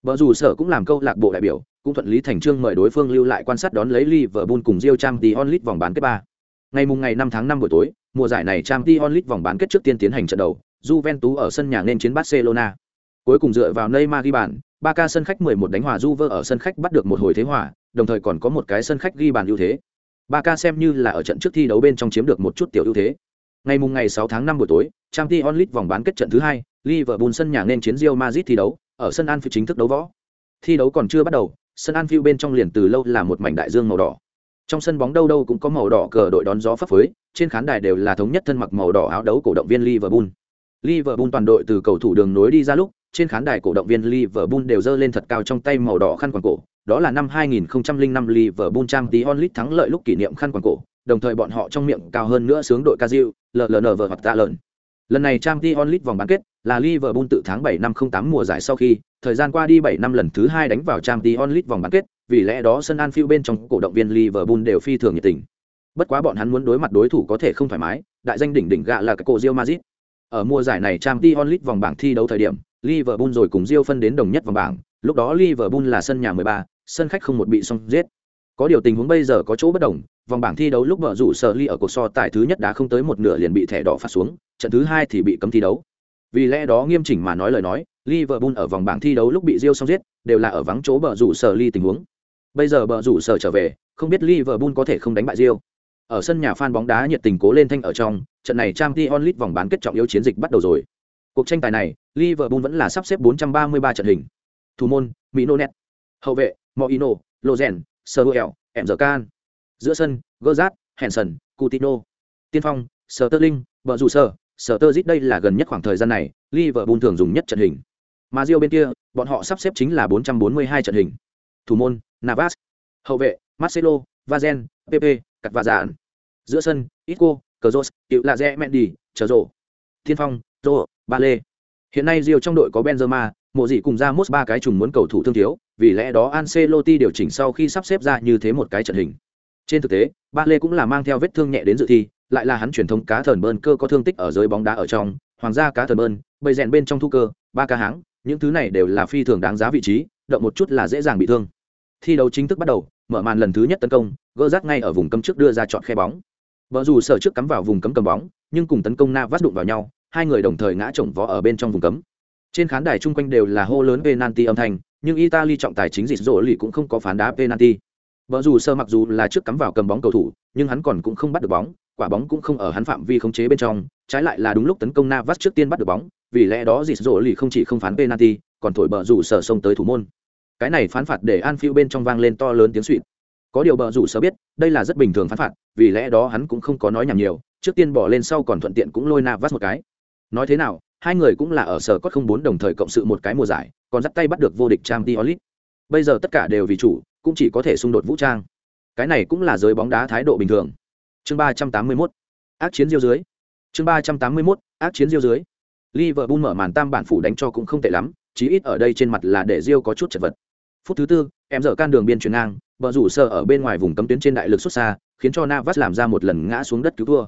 Vợ dù sở cũng làm câu lạc bộ đại biểu, cũng thuận lý thành trương mời đối phương lưu lại quan sát đón lấy Liverpool cùng Real Champions League vòng bán kết ba. Ngày mùng ngày 5 tháng 5 buổi tối, mùa giải này Champions League vòng bán kết trước tiên tiến hành trận đầu, Juventus ở sân nhà nên chiến Barcelona. Cuối cùng dựa vào Neymar ghi bàn, Barca sân khách 11 đánh hòa Juve ở sân khách bắt được một hồi thế hòa, đồng thời còn có một cái sân khách ghi bàn ưu thế. Barca xem như là ở trận trước thi đấu bên trong chiếm được một chút tiểu ưu thế. Ngày mùng ngày 6 tháng 5 buổi tối, Champions League vòng bán kết trận thứ hai, Liverpool sân nhà nên chiến Real Madrid thi đấu, ở sân Anfield chính thức đấu võ. Thi đấu còn chưa bắt đầu, sân Anfield bên trong liền từ lâu là một mảnh đại dương màu đỏ. Trong sân bóng đâu đâu cũng có màu đỏ cờ đội đón gió phấp phới, trên khán đài đều là thống nhất thân mặc màu đỏ áo đấu cổ động viên Liverpool. Liverpool toàn đội từ cầu thủ đường nối đi ra lúc, trên khán đài cổ động viên Liverpool đều giơ lên thật cao trong tay màu đỏ khăn quàng cổ, đó là năm 2005 Liverpool Champions League thắng lợi lúc kỷ niệm khăn quàng cổ, đồng thời bọn họ trong miệng cao hơn nữa sướng đội Caziu, LLN hoặc tạ lợn. Lần này Champions League vòng bán kết là Liverpool tự tháng 7 năm 08 mùa giải sau khi, thời gian qua đi 7 năm lần thứ hai đánh vào Champions League vòng bán kết, vì lẽ đó sân Anfield bên trong cổ động viên Liverpool đều phi thường nhiệt tình. Bất quá bọn hắn muốn đối mặt đối thủ có thể không thoải mái, đại danh đỉnh đỉnh gạ là cái cổ Real Madrid. Ở mùa giải này Champions League vòng bảng thi đấu thời điểm, Liverpool rồi cùng Real phân đến đồng nhất vòng bảng, lúc đó Liverpool là sân nhà 13, sân khách không một bị xong giết. Có điều tình huống bây giờ có chỗ bất đồng, vòng bảng thi đấu lúc vợ rủ sở ly ở cuộc so tài thứ nhất đã không tới một nửa liền bị thẻ đỏ phát xuống, trận thứ hai thì bị cấm thi đấu. Vì lẽ đó nghiêm chỉnh mà nói lời nói, Liverpool ở vòng bảng thi đấu lúc bị Real xong giết, đều là ở vắng chỗ bờ rủ sở ly tình huống. Bây giờ bờ rủ sở trở về, không biết Liverpool có thể không đánh bại Real. Ở sân nhà fan bóng đá nhiệt tình cố lên thanh ở trong, trận này Champions League vòng bán kết trọng yếu chiến dịch bắt đầu rồi. Cuộc tranh tài này, Liverpool vẫn là sắp xếp 433 trận hình. Thủ môn, Minonet. Hậu vệ, Moino, Lozen, dơ Emzerkan. Giữa sân, Gerrard, Henson, Coutinho. Tiên phong, Sterling, bờ rủ sở, Sterling đây là gần nhất khoảng thời gian này, Liverpool thường dùng nhất trận hình. Mà Rio bên kia, bọn họ sắp xếp chính là 442 trận hình. Thủ môn, Navas. Hậu vệ, Marcelo, Vazen, PP, Cặt và Dạn. Giữa sân, Isco, Cazorla, Cựu là Rẽ Mendy, Chờ rổ, Thiên phong, Rô, Ba Lê. Hiện nay Rio trong đội có Benzema, mộ dị cùng ra mốt ba cái trùng muốn cầu thủ thương thiếu, vì lẽ đó Ancelotti điều chỉnh sau khi sắp xếp ra như thế một cái trận hình. Trên thực tế, Ba Lê cũng là mang theo vết thương nhẹ đến dự thi, lại là hắn truyền thống cá thần bơn cơ có thương tích ở dưới bóng đá ở trong, hoàng gia cá thần bơn, bầy rèn bên trong thu cơ, ba ca háng, những thứ này đều là phi thường đáng giá vị trí, động một chút là dễ dàng bị thương. Thi đấu chính thức bắt đầu, mở màn lần thứ nhất tấn công, gỡ rác ngay ở vùng cấm trước đưa ra chọn khe bóng. Vợ dù sở trước cắm vào vùng cấm cầm bóng, nhưng cùng tấn công Navas đụng vào nhau, hai người đồng thời ngã chồng vó ở bên trong vùng cấm. Trên khán đài chung quanh đều là hô lớn penalty âm thanh, nhưng Italy trọng tài chính dịch rỗ lì cũng không có phán đá penalty. Vợ dù sơ mặc dù là trước cắm vào cầm bóng cầu thủ, nhưng hắn còn cũng không bắt được bóng, quả bóng cũng không ở hắn phạm vi khống chế bên trong, trái lại là đúng lúc tấn công Navas trước tiên bắt được bóng, vì lẽ đó dịch rỗ lì không chỉ không phán penalty, còn thổi bờ rủ sở xông tới thủ môn. Cái này phán phạt để an phiêu bên trong vang lên to lớn tiếng suỵt Có điều bờ rủ sở biết, đây là rất bình thường phán phạt, vì lẽ đó hắn cũng không có nói nhảm nhiều, trước tiên bỏ lên sau còn thuận tiện cũng lôi Navas một cái. Nói thế nào, hai người cũng là ở sở cốt không bốn đồng thời cộng sự một cái mùa giải, còn dắt tay bắt được vô địch Trang League. Bây giờ tất cả đều vì chủ, cũng chỉ có thể xung đột vũ trang. Cái này cũng là giới bóng đá thái độ bình thường. Chương ba trăm tám mươi 381, ác chiến diêu dưới. Chương ba trăm tám mươi 381, ác chiến diêu dưới. Liverpool mở màn tam bản phủ đánh cho cũng không tệ lắm, chí ít ở đây trên mặt là để diêu có chút chật vật. Phút thứ tư, em dở can đường biên chuyển ngang, bờ rủ sơ ở bên ngoài vùng cấm tuyến trên đại lực xuất xa, khiến cho Navas làm ra một lần ngã xuống đất cứu thua.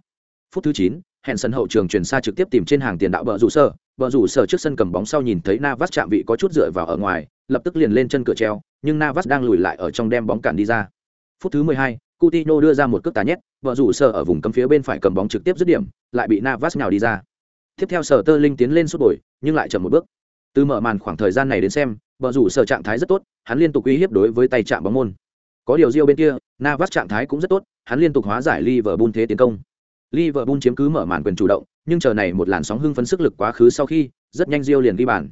Phút thứ chín, hẹn sân hậu trường chuyển xa trực tiếp tìm trên hàng tiền đạo bờ rủ sơ, bờ rủ sơ trước sân cầm bóng sau nhìn thấy Navas chạm vị có chút dựa vào ở ngoài, lập tức liền lên chân cửa treo, nhưng Navas đang lùi lại ở trong đem bóng cản đi ra. Phút thứ 12, Coutinho đưa ra một cước tá nhét, vợ rủ sơ ở vùng cấm phía bên phải cầm bóng trực tiếp dứt điểm, lại bị Navas nhào đi ra. Tiếp theo Sở Tơ Linh tiến lên sút bồi, nhưng lại chậm một bước. Từ mở màn khoảng thời gian này đến xem, bờ rủ sở trạng thái rất tốt, hắn liên tục uy hiếp đối với tay chạm bóng môn. Có điều riêng bên kia, Navas trạng thái cũng rất tốt, hắn liên tục hóa giải Liverpool thế tiến công. Liverpool chiếm cứ mở màn quyền chủ động, nhưng chờ này một làn sóng hưng phấn sức lực quá khứ sau khi, rất nhanh riêng liền ghi bàn.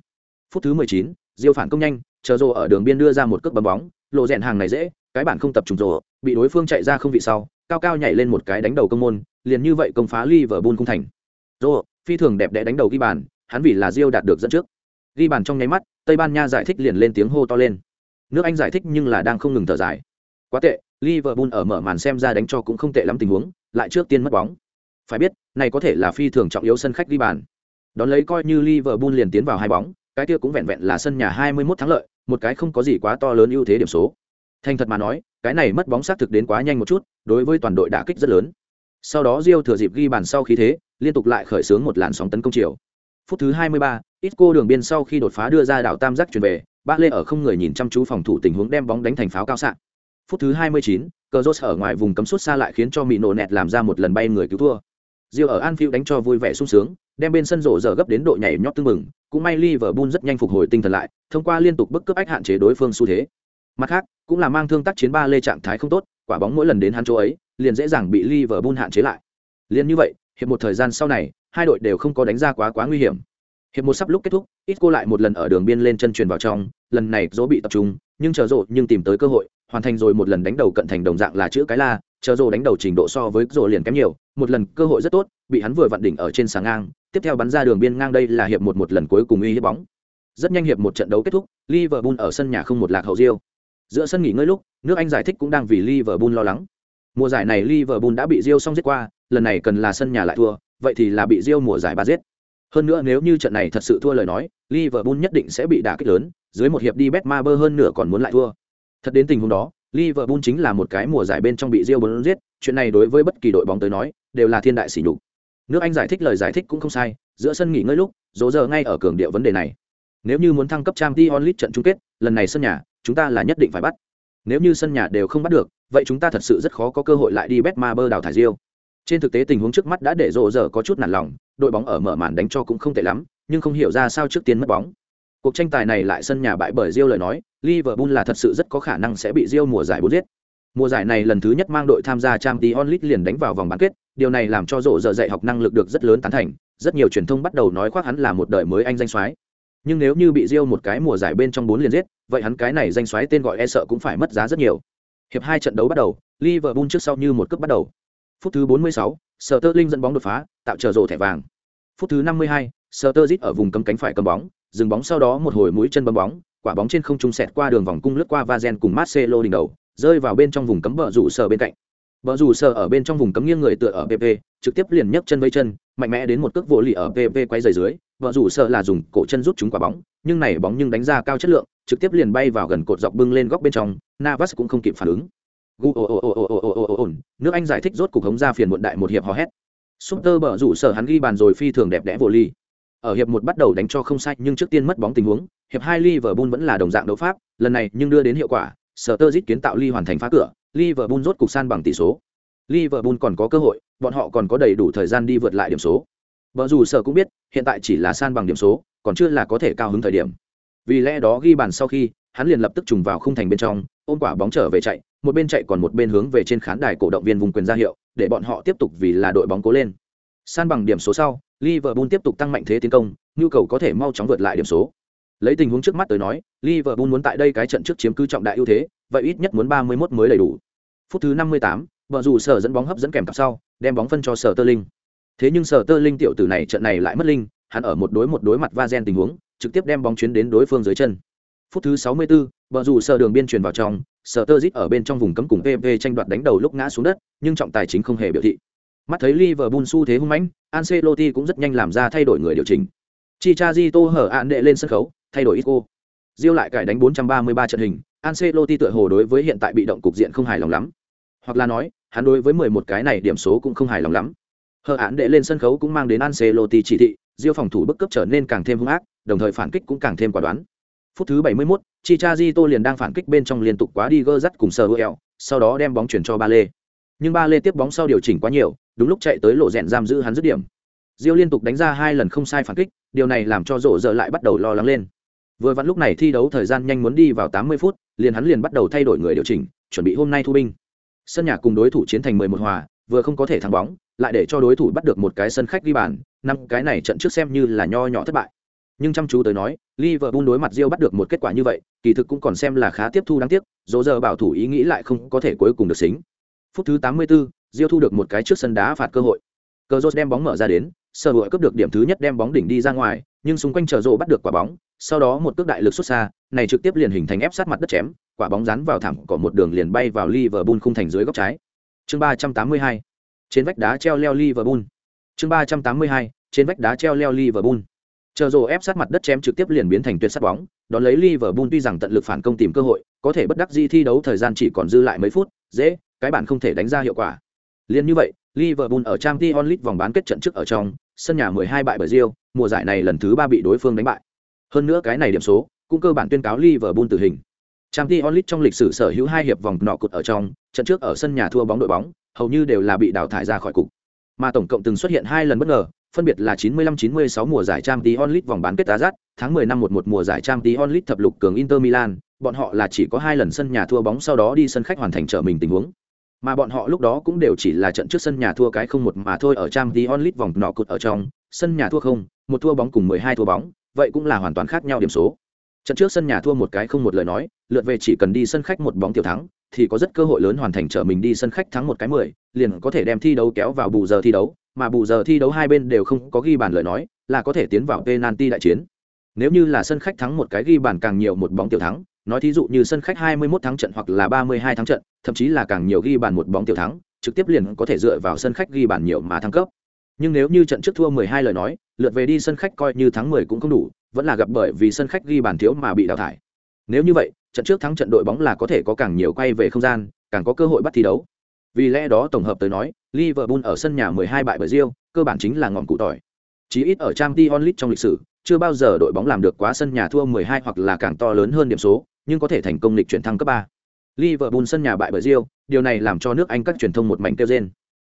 Phút thứ 19, Rio phản công nhanh, chờ rồ ở đường biên đưa ra một cước bấm bóng, lộ rèn hàng này dễ, cái bản không tập trung rồ, bị đối phương chạy ra không vị sau, cao cao nhảy lên một cái đánh đầu công môn, liền như vậy công phá Liverpool cung thành. Rồ, phi thường đẹp đẽ đánh đầu ghi bàn, hắn vì là riêng đạt được dẫn trước. Ghi bàn trong nháy mắt, Tây Ban Nha giải thích liền lên tiếng hô to lên. Nước Anh giải thích nhưng là đang không ngừng thở dài. Quá tệ, Liverpool ở mở màn xem ra đánh cho cũng không tệ lắm tình huống, lại trước tiên mất bóng. Phải biết, này có thể là phi thường trọng yếu sân khách ghi bàn. Đón lấy coi như Liverpool liền tiến vào hai bóng, cái kia cũng vẹn vẹn là sân nhà 21 thắng lợi, một cái không có gì quá to lớn ưu thế điểm số. Thành thật mà nói, cái này mất bóng xác thực đến quá nhanh một chút, đối với toàn đội đả kích rất lớn. Sau đó Rio thừa dịp ghi bàn sau khí thế, liên tục lại khởi xướng một làn sóng tấn công chiều. Phút thứ 23, Isco đường biên sau khi đột phá đưa ra đảo tam giác chuyển về, Ba Lê ở không người nhìn chăm chú phòng thủ tình huống đem bóng đánh thành pháo cao xạ. Phút thứ 29, Cazorla ở ngoài vùng cấm sút xa lại khiến cho Mino nẹt làm ra một lần bay người cứu thua. Rio ở Anfield đánh cho vui vẻ sung sướng, đem bên sân rổ giờ gấp đến độ nhảy nhót tương mừng, cũng may Liverpool rất nhanh phục hồi tinh thần lại, thông qua liên tục bức cướp ách hạn chế đối phương xu thế. Mặt khác, cũng là mang thương tác chiến ba lê trạng thái không tốt, quả bóng mỗi lần đến hắn chỗ ấy, liền dễ dàng bị Liverpool hạn chế lại. Liên như vậy, hiệp một thời gian sau này, hai đội đều không có đánh ra quá quá nguy hiểm. Hiệp một sắp lúc kết thúc, Isco lại một lần ở đường biên lên chân truyền vào trong, lần này dỗ bị tập trung, nhưng chờ rộ nhưng tìm tới cơ hội, hoàn thành rồi một lần đánh đầu cận thành đồng dạng là chữ cái la, chờ rộ đánh đầu trình độ so với rộ liền kém nhiều, một lần cơ hội rất tốt, bị hắn vừa vặn đỉnh ở trên sàng ngang, tiếp theo bắn ra đường biên ngang đây là hiệp một một lần cuối cùng uy hiếp bóng. Rất nhanh hiệp một trận đấu kết thúc, Liverpool ở sân nhà không một lạc hậu diêu. Giữa sân nghỉ ngơi lúc, nước Anh giải thích cũng đang vì Liverpool lo lắng. Mùa giải này Liverpool đã bị diêu xong giết qua, lần này cần là sân nhà lại thua, vậy thì là bị Rio mùa giải ba giết. Hơn nữa nếu như trận này thật sự thua lời nói, Liverpool nhất định sẽ bị đả kích lớn, dưới một hiệp đi Betmaber hơn nửa còn muốn lại thua. Thật đến tình huống đó, Liverpool chính là một cái mùa giải bên trong bị Real bốn giết, chuyện này đối với bất kỳ đội bóng tới nói, đều là thiên đại sỉ nhục. Nước Anh giải thích lời giải thích cũng không sai, giữa sân nghỉ ngơi lúc, dỗ giờ ngay ở cường điệu vấn đề này. Nếu như muốn thăng cấp Champions League trận chung kết, lần này sân nhà, chúng ta là nhất định phải bắt. Nếu như sân nhà đều không bắt được, vậy chúng ta thật sự rất khó có cơ hội lại đi Betmaber đào thải Real. Trên thực tế tình huống trước mắt đã để rộ giờ có chút nản lòng, đội bóng ở mở màn đánh cho cũng không tệ lắm, nhưng không hiểu ra sao trước tiên mất bóng. Cuộc tranh tài này lại sân nhà bại bởi Real lời nói, Liverpool là thật sự rất có khả năng sẽ bị Real mùa giải bốn giết. Mùa giải này lần thứ nhất mang đội tham gia Champions League liền đánh vào vòng bán kết, điều này làm cho rộ giờ dạy học năng lực được rất lớn tán thành, rất nhiều truyền thông bắt đầu nói khoác hắn là một đời mới anh danh soái. Nhưng nếu như bị Rio một cái mùa giải bên trong bốn liền giết, vậy hắn cái này danh soái tên gọi e sợ cũng phải mất giá rất nhiều. Hiệp hai trận đấu bắt đầu, Liverpool trước sau như một cước bắt đầu. Phút thứ 46, Sterling dẫn bóng đột phá, tạo trở rổ thẻ vàng. Phút thứ 52, Sterling ở vùng cấm cánh phải cầm bóng, dừng bóng sau đó một hồi mũi chân bấm bóng, quả bóng trên không trung xẹt qua đường vòng cung lướt qua Vazen cùng Marcelo đỉnh đầu, rơi vào bên trong vùng cấm bờ rủ sở bên cạnh. Bờ rủ sở ở bên trong vùng cấm nghiêng người tựa ở PP, trực tiếp liền nhấc chân với chân, mạnh mẽ đến một cước vô lì ở PP quay rời dưới, bờ rủ sở là dùng cổ chân rút chúng quả bóng, nhưng này bóng nhưng đánh ra cao chất lượng, trực tiếp liền bay vào gần cột dọc bưng lên góc bên trong, Navas cũng không kịp phản ứng. Nước Anh giải thích rốt cục hống ra phiền muộn đại một hiệp hò hét. Super bờ rủ sở hắn ghi bàn rồi phi thường đẹp đẽ vô ly. Ở hiệp một bắt đầu đánh cho không sai nhưng trước tiên mất bóng tình huống, hiệp hai Liverpool vẫn là đồng dạng đấu pháp, lần này nhưng đưa đến hiệu quả, Sturridge kiến tạo ly hoàn thành phá cửa, Liverpool rốt cục san bằng tỷ số. Liverpool còn có cơ hội, bọn họ còn có đầy đủ thời gian đi vượt lại điểm số. vợ dù sở cũng biết, hiện tại chỉ là san bằng điểm số, còn chưa là có thể cao hứng thời điểm. Vì lẽ đó ghi bàn sau khi, hắn liền lập tức trùng vào khung thành bên trong, ôm quả bóng trở về chạy, một bên chạy còn một bên hướng về trên khán đài cổ động viên vùng quyền ra hiệu, để bọn họ tiếp tục vì là đội bóng cố lên. San bằng điểm số sau, Liverpool tiếp tục tăng mạnh thế tiến công, nhu cầu có thể mau chóng vượt lại điểm số. Lấy tình huống trước mắt tới nói, Liverpool muốn tại đây cái trận trước chiếm cứ trọng đại ưu thế, vậy ít nhất muốn 31 mới đầy đủ. Phút thứ 58, bờ dù sở dẫn bóng hấp dẫn kèm cặp sau, đem bóng phân cho sở Tơ Linh. Thế nhưng sở Tơ Linh tiểu tử này trận này lại mất linh, hắn ở một đối một đối mặt Vazen tình huống, trực tiếp đem bóng chuyến đến đối phương dưới chân. Phút thứ 64, bờ dù sở đường biên truyền vào trong, sở Tơ Dít ở bên trong vùng cấm cùng PV tranh đoạt đánh đầu lúc ngã xuống đất, nhưng trọng tài chính không hề biểu thị. Mắt thấy Liverpool xu thế hung mãnh, Ancelotti cũng rất nhanh làm ra thay đổi người điều chỉnh. Chi Traglietto hở ạn đệ lên sân khấu, thay đổi Isco. Diêu lại cải đánh 433 trận hình, Ancelotti tựa hồ đối với hiện tại bị động cục diện không hài lòng lắm. Hoặc là nói, hắn đối với 11 cái này điểm số cũng không hài lòng lắm. Hở án đệ lên sân khấu cũng mang đến Ancelotti chỉ thị, Diêu phòng thủ bức cấp trở nên càng thêm hung ác, đồng thời phản kích cũng càng thêm quả đoán. Phút thứ 71, Chicharito liền đang phản kích bên trong liên tục quá đi gơ dắt cùng Saruel, sau đó đem bóng chuyển cho Ba Lê. Nhưng Ba Lê tiếp bóng sau điều chỉnh quá nhiều, đúng lúc chạy tới lộ rèn giam giữ hắn dứt điểm. Diêu liên tục đánh ra hai lần không sai phản kích, điều này làm cho rộ giờ lại bắt đầu lo lắng lên vừa vặn lúc này thi đấu thời gian nhanh muốn đi vào tám mươi phút liền hắn liền bắt đầu thay đổi người điều chỉnh chuẩn bị hôm nay thu binh sân nhà cùng đối thủ chiến thành mười một hòa vừa không có thể thắng bóng lại để cho đối thủ bắt được một cái sân khách ghi bàn năm cái này trận trước xem như là nho nhỏ thất bại nhưng chăm chú tới nói Liverpool đối mặt Real bắt được một kết quả như vậy kỳ thực cũng còn xem là khá tiếp thu đáng tiếc dỗ giờ bảo thủ ý nghĩ lại không có thể cuối cùng được xính. Phút thứ 84, Real thu được một cái trước sân đá phạt cơ hội. Cazorla đem bóng mở ra đến sở hữu cướp được điểm thứ nhất đem bóng đỉnh đi ra ngoài nhưng xung quanh chờ rộ bắt được quả bóng sau đó một cước đại lực xuất xa này trực tiếp liền hình thành ép sát mặt đất chém quả bóng dán vào thẳng cỏ một đường liền bay vào Liverpool khung thành dưới góc trái. Chương ba trăm tám mươi hai trên vách đá treo leo Liverpool. Chương ba trăm tám mươi hai trên vách đá treo leo Liverpool chờ rồ ép sát mặt đất chém trực tiếp liền biến thành tuyệt sát bóng đón lấy Liverpool tuy rằng tận lực phản công tìm cơ hội có thể bất đắc di thi đấu thời gian chỉ còn dư lại mấy phút dễ cái bản không thể đánh ra hiệu quả liền như vậy Liverpool ở Champions League vòng bán kết trận trước ở trong, sân nhà 12 bại bởi Real, mùa giải này lần thứ 3 bị đối phương đánh bại. Hơn nữa cái này điểm số, cũng cơ bản tuyên cáo Liverpool tử hình. Champions League trong lịch sử sở hữu hai hiệp vòng nọ cột ở trong, trận trước ở sân nhà thua bóng đội bóng, hầu như đều là bị đào thải ra khỏi cục. Mà tổng cộng từng xuất hiện hai lần bất ngờ, phân biệt là 95-96 mùa giải Champions League vòng bán kết đá tháng 10 năm 11 mùa giải Champions League thập lục cường Inter Milan, bọn họ là chỉ có hai lần sân nhà thua bóng sau đó đi sân khách hoàn thành trở mình tình huống. Mà bọn họ lúc đó cũng đều chỉ là trận trước sân nhà thua cái không một mà thôi ở Champions League vòng nọ cụt ở trong sân nhà thua không một thua bóng cùng mười hai thua bóng vậy cũng là hoàn toàn khác nhau điểm số. Trận trước sân nhà thua một cái không một lời nói lượt về chỉ cần đi sân khách một bóng tiểu thắng thì có rất cơ hội lớn hoàn thành trở mình đi sân khách thắng một cái mười liền có thể đem thi đấu kéo vào bù giờ thi đấu mà bù giờ thi đấu hai bên đều không có ghi bàn lời nói là có thể tiến vào penalty đại chiến nếu như là sân khách thắng một cái ghi bàn càng nhiều một bóng tiểu thắng nói thí dụ như sân khách 21 thắng trận hoặc là 32 thắng trận, thậm chí là càng nhiều ghi bàn một bóng tiểu thắng, trực tiếp liền có thể dựa vào sân khách ghi bàn nhiều mà thăng cấp. Nhưng nếu như trận trước thua 12 lời nói, lượt về đi sân khách coi như thắng 10 cũng không đủ, vẫn là gặp bởi vì sân khách ghi bàn thiếu mà bị đào thải. Nếu như vậy, trận trước thắng trận đội bóng là có thể có càng nhiều quay về không gian, càng có cơ hội bắt thi đấu. Vì lẽ đó tổng hợp tới nói, Liverpool ở sân nhà 12 bại bởi Real, cơ bản chính là ngọn cụ tỏi. Chí ít ở Champions League trong lịch sử, chưa bao giờ đội bóng làm được quá sân nhà thua 12 hoặc là càng to lớn hơn điểm số, nhưng có thể thành công lịch chuyển thăng cấp ba. Liverpool sân nhà bại bởi Real, điều này làm cho nước Anh các truyền thông một mảnh kêu rên.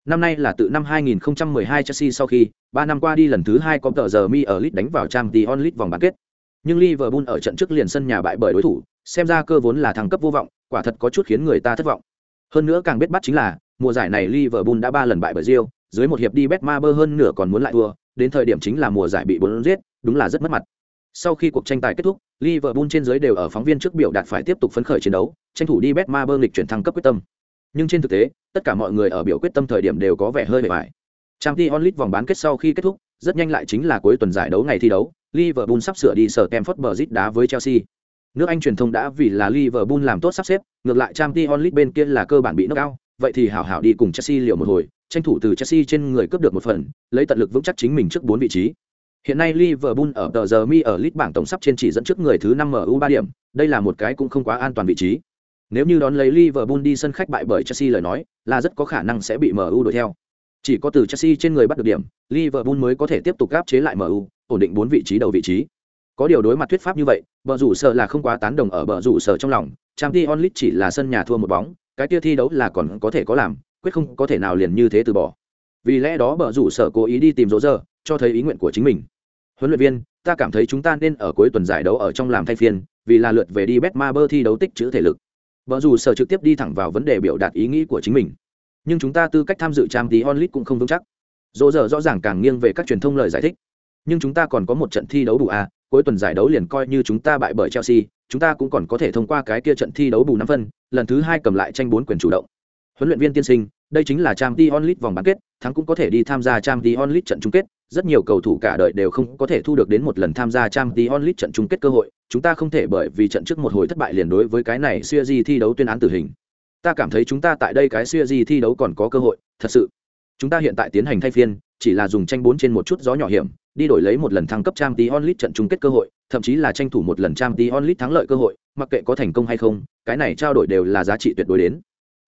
Năm nay là từ năm 2012 Chelsea sau khi 3 năm qua đi lần thứ 2 có tờ giờ mi ở Leeds đánh vào Champions League vòng bán kết. Nhưng Liverpool ở trận trước liền sân nhà bại bởi đối thủ, xem ra cơ vốn là thăng cấp vô vọng, quả thật có chút khiến người ta thất vọng. Hơn nữa càng biết bắt chính là, mùa giải này Liverpool đã ba lần bại bởi Real, dưới một hiệp đi Betmaber hơn nửa còn muốn lại thua, đến thời điểm chính là mùa giải bị bốn giết, đúng là rất mất mặt. Sau khi cuộc tranh tài kết thúc, Liverpool trên dưới đều ở phóng viên trước biểu đạt phải tiếp tục phấn khởi chiến đấu, tranh thủ đi Betmaber lịch chuyển thăng cấp quyết tâm. Nhưng trên thực tế, tất cả mọi người ở biểu quyết tâm thời điểm đều có vẻ hơi bề bại. Champions League vòng bán kết sau khi kết thúc, rất nhanh lại chính là cuối tuần giải đấu ngày thi đấu, Liverpool sắp sửa đi sở Stamford Bridge đá với Chelsea. Nước Anh truyền thông đã vì là Liverpool làm tốt sắp xếp, ngược lại Champions League bên kia là cơ bản bị knock out, vậy thì hảo hảo đi cùng Chelsea liều một hồi, tranh thủ từ Chelsea trên người cướp được một phần, lấy tận lực vững chắc chính mình trước bốn vị trí. Hiện nay Liverpool ở tờ giờ mi ở list bảng tổng sắp trên chỉ dẫn trước người thứ 5 MU 3 điểm, đây là một cái cũng không quá an toàn vị trí. Nếu như đón lấy Liverpool đi sân khách bại bởi Chelsea lời nói, là rất có khả năng sẽ bị MU đuổi theo. Chỉ có từ Chelsea trên người bắt được điểm, Liverpool mới có thể tiếp tục áp chế lại MU, ổn định bốn vị trí đầu vị trí. Có điều đối mặt thuyết pháp như vậy, bờ rủ sở là không quá tán đồng ở bờ rủ sở trong lòng, trang t onlit chỉ là sân nhà thua một bóng, cái kia thi đấu là còn có thể có làm, quyết không có thể nào liền như thế từ bỏ. Vì lẽ đó bờ rủ sở cố ý đi tìm rỗ giờ, cho thấy ý nguyện của chính mình. Huấn luyện viên, ta cảm thấy chúng ta nên ở cuối tuần giải đấu ở trong làm thay phiên, vì là lượt về đi Betmaber thi đấu tích trữ thể lực. Bờ rủ sở trực tiếp đi thẳng vào vấn đề biểu đạt ý nghĩ của chính mình nhưng chúng ta tư cách tham dự trang tí onlit cũng không vững chắc dỗ giờ rõ ràng càng nghiêng về các truyền thông lời giải thích nhưng chúng ta còn có một trận thi đấu đủ à cuối tuần giải đấu liền coi như chúng ta bại bởi chelsea, chúng ta cũng còn có thể thông qua cái kia trận thi đấu bù năm phân, lần thứ hai cầm lại tranh bốn quyền chủ động. Huấn luyện viên tiên sinh, đây chính là Champions League vòng bán kết, thắng cũng có thể đi tham gia Champions League trận chung kết, rất nhiều cầu thủ cả đời đều không có thể thu được đến một lần tham gia Champions League trận chung kết cơ hội, chúng ta không thể bởi vì trận trước một hồi thất bại liền đối với cái này siêu thi đấu tuyên án tử hình. Ta cảm thấy chúng ta tại đây cái siêu thi đấu còn có cơ hội, thật sự. Chúng ta hiện tại tiến hành thay phiên, chỉ là dùng tranh bốn trên một chút gió nhỏ hiểm đi đổi lấy một lần thăng cấp trang tí onlit trận chung kết cơ hội thậm chí là tranh thủ một lần trang tí onlit thắng lợi cơ hội mặc kệ có thành công hay không cái này trao đổi đều là giá trị tuyệt đối đến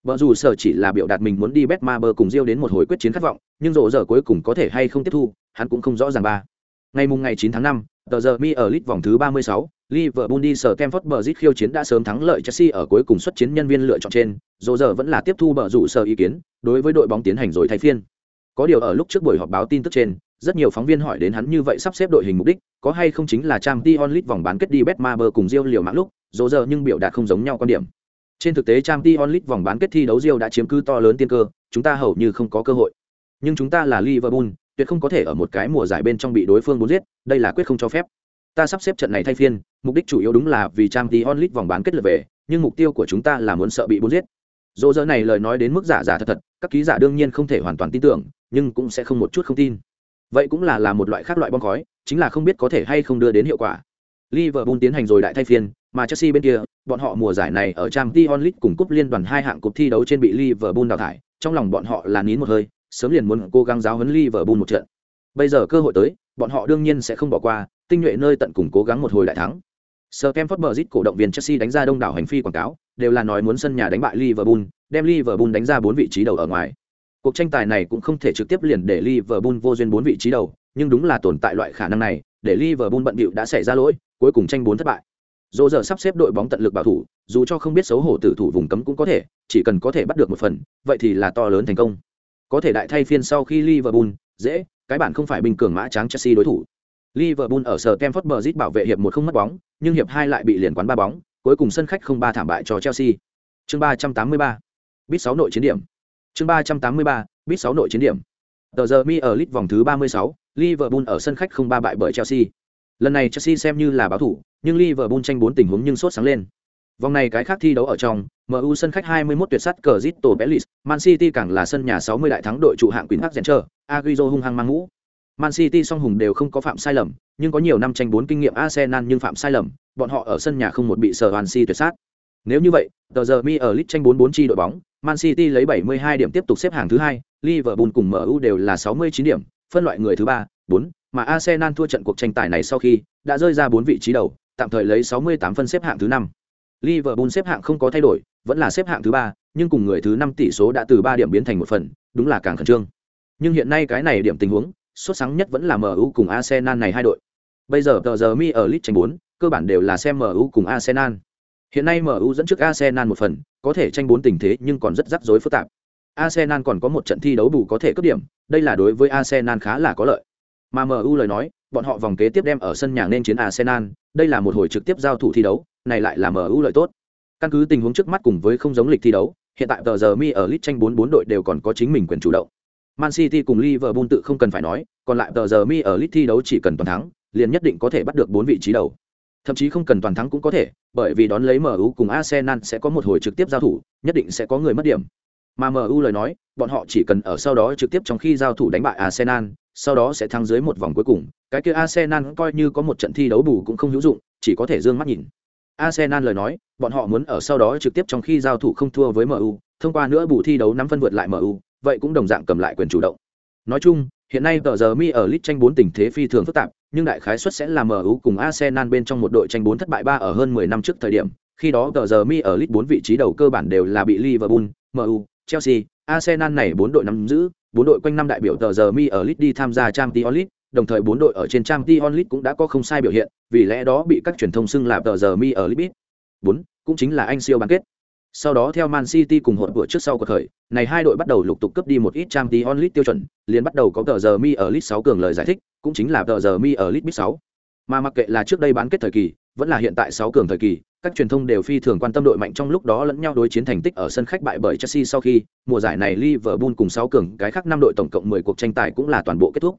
Bở dù sở chỉ là biểu đạt mình muốn đi bet cùng diêu đến một hồi quyết chiến khát vọng nhưng rộ giờ cuối cùng có thể hay không tiếp thu hắn cũng không rõ ràng ba ngày mùng ngày 9 tháng 5, tờ giờ mi ở lit vòng thứ 36, Liverpool đi sở Stamford Bridge khiêu chiến đã sớm thắng lợi Chelsea ở cuối cùng xuất chiến nhân viên lựa chọn trên, rộ giờ vẫn là tiếp thu bờ rủ sở ý kiến, đối với đội bóng tiến hành rồi thay phiên. Có điều ở lúc trước buổi họp báo tin tức trên, rất nhiều phóng viên hỏi đến hắn như vậy sắp xếp đội hình mục đích, có hay không chính là Champions League vòng bán kết đi Betmaber cùng Real liều mạng lúc, dỗ giờ nhưng biểu đạt không giống nhau quan điểm. Trên thực tế Champions League vòng bán kết thi đấu Real đã chiếm cứ to lớn tiên cơ, chúng ta hầu như không có cơ hội. Nhưng chúng ta là Liverpool, tuyệt không có thể ở một cái mùa giải bên trong bị đối phương bốn giết, đây là quyết không cho phép ta sắp xếp trận này thay phiên mục đích chủ yếu đúng là vì trang Tion onlit vòng bán kết lượt về nhưng mục tiêu của chúng ta là muốn sợ bị bốn giết dỗ dỡ này lời nói đến mức giả giả thật thật các ký giả đương nhiên không thể hoàn toàn tin tưởng nhưng cũng sẽ không một chút không tin vậy cũng là là một loại khác loại bom khói chính là không biết có thể hay không đưa đến hiệu quả Liverpool tiến hành rồi đại thay phiên mà Chelsea bên kia bọn họ mùa giải này ở Champions League cùng cúp liên đoàn hai hạng cúp thi đấu trên bị Liverpool đào thải trong lòng bọn họ là nín một hơi sớm liền muốn cố gắng giáo huấn Liverpool một trận bây giờ cơ hội tới bọn họ đương nhiên sẽ không bỏ qua tinh nhuệ nơi tận cùng cố gắng một hồi đại thắng. Sir bờ Bridge cổ động viên Chelsea đánh ra đông đảo hành phi quảng cáo, đều là nói muốn sân nhà đánh bại Liverpool, đem Liverpool đánh ra bốn vị trí đầu ở ngoài. Cuộc tranh tài này cũng không thể trực tiếp liền để Liverpool vô duyên bốn vị trí đầu, nhưng đúng là tồn tại loại khả năng này, để Liverpool bận bịu đã xảy ra lỗi, cuối cùng tranh bốn thất bại. Dỗ giờ sắp xếp đội bóng tận lực bảo thủ, dù cho không biết xấu hổ tử thủ vùng cấm cũng có thể, chỉ cần có thể bắt được một phần, vậy thì là to lớn thành công. Có thể đại thay phiên sau khi Liverpool, dễ, cái bản không phải bình cường mã trắng Chelsea đối thủ. Liverpool ở sở Stamford Bridge bảo vệ hiệp một không mất bóng, nhưng hiệp hai lại bị liền quán ba bóng, cuối cùng sân khách không ba thảm bại cho Chelsea. Chương 383. Bit 6 nội chiến điểm. Chương 383. biết 6 nội chiến điểm. Tờ giờ mi ở lit vòng thứ 36, Liverpool ở sân khách không ba bại bởi Chelsea. Lần này Chelsea xem như là báo thủ, nhưng Liverpool tranh bốn tình huống nhưng sốt sáng lên. Vòng này cái khác thi đấu ở trong, MU sân khách 21 tuyệt sắt Crystal Palace, Man City càng là sân nhà 60 đại thắng đội trụ hạng Queen diện chờ, Agüero hung hăng mang mũ, Man City song hùng đều không có phạm sai lầm, nhưng có nhiều năm tranh bốn kinh nghiệm Arsenal nhưng phạm sai lầm, bọn họ ở sân nhà không một bị sở Hoàn Si tuyệt sát. Nếu như vậy, tờ giờ mi ở League tranh 4-4 chi đội bóng, Man City lấy 72 điểm tiếp tục xếp hạng thứ hai, Liverpool cùng MU đều là 69 điểm, phân loại người thứ ba, 4, mà Arsenal thua trận cuộc tranh tài này sau khi đã rơi ra 4 vị trí đầu, tạm thời lấy 68 phân xếp hạng thứ 5. Liverpool xếp hạng không có thay đổi, vẫn là xếp hạng thứ ba, nhưng cùng người thứ 5 tỷ số đã từ 3 điểm biến thành một phần, đúng là càng khẩn trương. Nhưng hiện nay cái này điểm tình huống, xuất sáng nhất vẫn là MU cùng Arsenal này hai đội. Bây giờ tờ giờ mi ở League tranh 4, cơ bản đều là xem MU cùng Arsenal. Hiện nay MU dẫn trước Arsenal một phần, có thể tranh bốn tình thế nhưng còn rất rắc rối phức tạp. Arsenal còn có một trận thi đấu bù có thể cướp điểm, đây là đối với Arsenal khá là có lợi. Mà MU lời nói, bọn họ vòng kế tiếp đem ở sân nhà nên chiến Arsenal, đây là một hồi trực tiếp giao thủ thi đấu, này lại là MU lợi tốt. Căn cứ tình huống trước mắt cùng với không giống lịch thi đấu, hiện tại tờ giờ mi ở lit tranh bốn bốn đội đều còn có chính mình quyền chủ động man city cùng liverpool tự không cần phải nói còn lại tờ giờ mi ở lit thi đấu chỉ cần toàn thắng liền nhất định có thể bắt được bốn vị trí đầu thậm chí không cần toàn thắng cũng có thể, bởi vì đón lấy mu cùng arsenal sẽ có một hồi trực tiếp giao thủ, nhất định sẽ có người mất điểm. Mà mu lời nói, bọn họ chỉ cần ở sau đó trực tiếp trong khi giao thủ đánh bại arsenal, sau đó sẽ thắng dưới một vòng cuối cùng. Cái kia arsenal coi như có một trận thi đấu bù cũng không hữu dụng, chỉ có thể dương mắt nhìn. Arsenal lời nói, bọn họ muốn ở sau đó trực tiếp trong khi giao thủ không thua với mu thông qua nữa bù thi đấu nắm phân vượt lại mu vậy cũng đồng dạng cầm lại quyền chủ động. Nói chung, hiện nay tờ giờ mi ở lit tranh bốn tình thế phi thường phức tạp nhưng đại khái suất sẽ là mu cùng arsenal bên trong một đội tranh bốn thất bại ba ở hơn mười năm trước thời điểm. Khi đó tờ giờ mi ở lit bốn vị trí đầu cơ bản đều là bị liverpool mu chelsea, arsenal này bốn đội nắm giữ. Bốn đội quanh năm đại biểu tờ giờ mi ở lit đi tham gia Champions League, đồng thời bốn đội ở trên Champions League cũng đã có không sai biểu hiện, vì lẽ đó bị các truyền thông xưng là tờ giờ mi ở lit bốn, cũng chính là anh siêu bán kết sau đó theo Man City cùng hỗn vừa trước sau cuộc khởi, này hai đội bắt đầu lục tục cướp đi một ít trang tí onlit tiêu chuẩn, liền bắt đầu có tờ giờ mi ở lit 6 cường lời giải thích, cũng chính là tờ giờ mi ở lit 6. Mà mặc kệ là trước đây bán kết thời kỳ, vẫn là hiện tại 6 cường thời kỳ, các truyền thông đều phi thường quan tâm đội mạnh trong lúc đó lẫn nhau đối chiến thành tích ở sân khách bại bởi Chelsea sau khi, mùa giải này Liverpool cùng 6 cường cái khác năm đội tổng cộng 10 cuộc tranh tài cũng là toàn bộ kết thúc.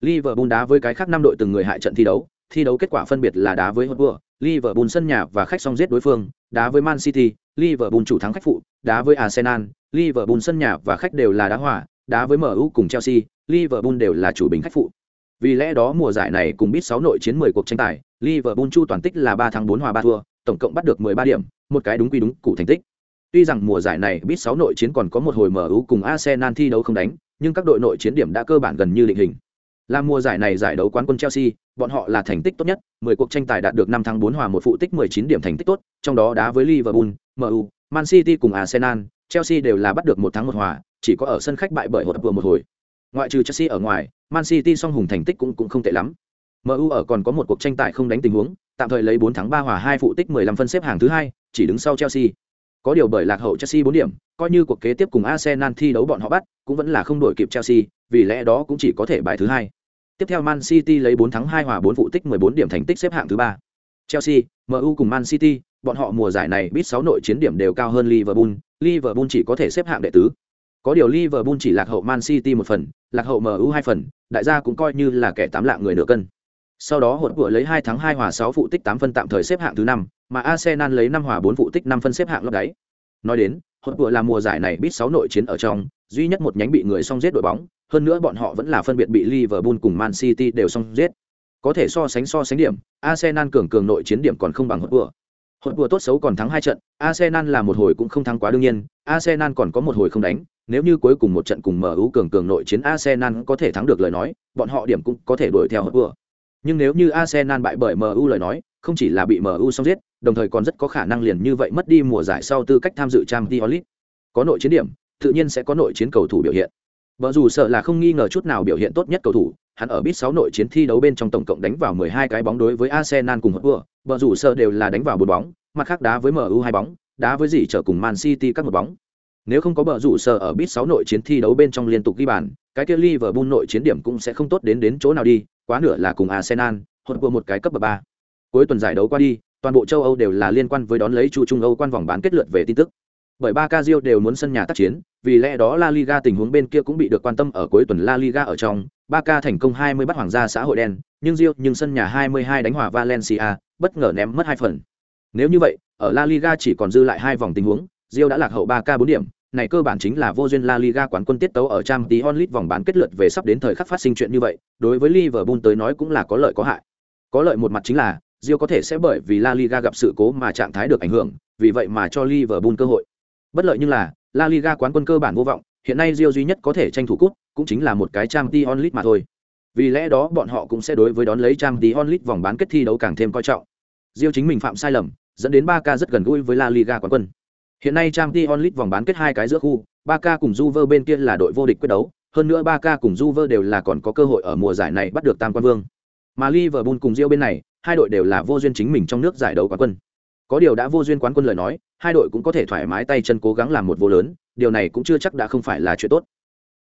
Liverpool đá với cái khác năm đội từng người hại trận thi đấu, thi đấu kết quả phân biệt là đá với Hotspur, Liverpool sân nhà và khách song giết đối phương, đá với Man City, Liverpool chủ thắng khách phụ, đá với Arsenal, Liverpool sân nhà và khách đều là đá hòa, đá với MU cùng Chelsea, Liverpool đều là chủ bình khách phụ. Vì lẽ đó mùa giải này cùng biết 6 nội chiến 10 cuộc tranh tài, Liverpool chu toàn tích là 3 thắng 4 hòa 3 thua, tổng cộng bắt được 13 điểm, một cái đúng quy đúng cụ thành tích. Tuy rằng mùa giải này biết 6 nội chiến còn có một hồi MU cùng Arsenal thi đấu không đánh, nhưng các đội nội chiến điểm đã cơ bản gần như định hình. Là mùa giải này giải đấu quán quân Chelsea, bọn họ là thành tích tốt nhất, 10 cuộc tranh tài đạt được 5 thắng 4 hòa một phụ tích 19 điểm thành tích tốt, trong đó đá với Liverpool, MU, Man City cùng Arsenal, Chelsea đều là bắt được một thắng một hòa, chỉ có ở sân khách bại bởi hột vừa một hồi. Ngoại trừ Chelsea ở ngoài, Man City song hùng thành tích cũng cũng không tệ lắm. MU ở còn có một cuộc tranh tài không đánh tình huống, tạm thời lấy 4 thắng 3 hòa 2 phụ tích 15 phân xếp hàng thứ hai, chỉ đứng sau Chelsea. Có điều bởi lạc hậu Chelsea 4 điểm, coi như cuộc kế tiếp cùng Arsenal thi đấu bọn họ bắt, cũng vẫn là không đổi kịp Chelsea, vì lẽ đó cũng chỉ có thể bài thứ hai. Tiếp theo Man City lấy 4 thắng 2 hòa 4 phụ tích 14 điểm thành tích xếp hạng thứ ba. Chelsea, MU cùng Man City, bọn họ mùa giải này biết 6 nội chiến điểm đều cao hơn Liverpool, Liverpool chỉ có thể xếp hạng đệ tứ. Có điều Liverpool chỉ lạc hậu Man City một phần, lạc hậu MU hai phần, đại gia cũng coi như là kẻ tám lạng người nửa cân. Sau đó hột vừa lấy 2 thắng 2 hòa 6 phụ tích 8 phân tạm thời xếp hạng thứ 5, mà Arsenal lấy 5 hòa 4 phụ tích 5 phân xếp hạng lót đáy. Nói đến, hột vừa là mùa giải này biết 6 nội chiến ở trong, duy nhất một nhánh bị người song giết đội bóng, hơn nữa bọn họ vẫn là phân biệt bị Liverpool cùng Man City đều song giết. Có thể so sánh so sánh điểm, Arsenal cường cường nội chiến điểm còn không bằng hột vừa. Hội vừa tốt xấu còn thắng hai trận, Arsenal là một hồi cũng không thắng quá đương nhiên, Arsenal còn có một hồi không đánh, nếu như cuối cùng một trận cùng MU cường cường nội chiến Arsenal có thể thắng được lời nói, bọn họ điểm cũng có thể đuổi theo hội vừa. Nhưng nếu như Arsenal bại bởi MU lời nói, không chỉ là bị MU xong giết, đồng thời còn rất có khả năng liền như vậy mất đi mùa giải sau tư cách tham dự Champions League. Có nội chiến điểm, tự nhiên sẽ có nội chiến cầu thủ biểu hiện. Bở rủ sợ là không nghi ngờ chút nào biểu hiện tốt nhất cầu thủ, hắn ở bit 6 nội chiến thi đấu bên trong tổng cộng đánh vào 12 cái bóng đối với Arsenal cùng hợp vừa, bở rủ sợ đều là đánh vào bốn bóng, mặt khác đá với MU hai bóng, đá với gì trở cùng Man City các một bóng. Nếu không có bờ rủ sợ ở bit 6 nội chiến thi đấu bên trong liên tục ghi bàn, cái kia Liverpool nội chiến điểm cũng sẽ không tốt đến đến chỗ nào đi, quá nửa là cùng Arsenal, hụt vừa một cái cấp bậc 3. Cuối tuần giải đấu qua đi, toàn bộ châu Âu đều là liên quan với đón lấy chu Trung Âu quan vòng bán kết lượt về tin tức. Bởi ba Cazio đều muốn sân nhà tác chiến, vì lẽ đó La Liga tình huống bên kia cũng bị được quan tâm ở cuối tuần La Liga ở trong, Barca thành công 20 bắt hoàng gia xã hội đen, nhưng Rio nhưng sân nhà 22 đánh hòa Valencia, bất ngờ ném mất hai phần. Nếu như vậy, ở La Liga chỉ còn dư lại hai vòng tình huống, Rio đã lạc hậu Barca 4 điểm, này cơ bản chính là vô duyên La Liga quán quân tiết tấu ở Champions League vòng bán kết lượt về sắp đến thời khắc phát sinh chuyện như vậy, đối với Liverpool tới nói cũng là có lợi có hại. Có lợi một mặt chính là Rio có thể sẽ bởi vì La Liga gặp sự cố mà trạng thái được ảnh hưởng, vì vậy mà cho Liverpool cơ hội. Bất lợi nhưng là La Liga quán quân cơ bản vô vọng, hiện nay Rio duy nhất có thể tranh thủ cúp, cũng chính là một cái Champions League mà thôi. Vì lẽ đó bọn họ cũng sẽ đối với đón lấy Champions League vòng bán kết thi đấu càng thêm coi trọng. Rio chính mình phạm sai lầm, dẫn đến Barca rất gần gũi với La Liga quán quân. Hiện nay Champions League vòng bán kết hai cái giữa khu, Barca cùng Juve bên kia là đội vô địch quyết đấu, hơn nữa Barca cùng Juve đều là còn có cơ hội ở mùa giải này bắt được tam quan vương. Mà Liverpool cùng Rio bên này, hai đội đều là vô duyên chính mình trong nước giải đấu quán quân. Có điều đã vô duyên quán quân lời nói, hai đội cũng có thể thoải mái tay chân cố gắng làm một vô lớn, điều này cũng chưa chắc đã không phải là chuyện tốt.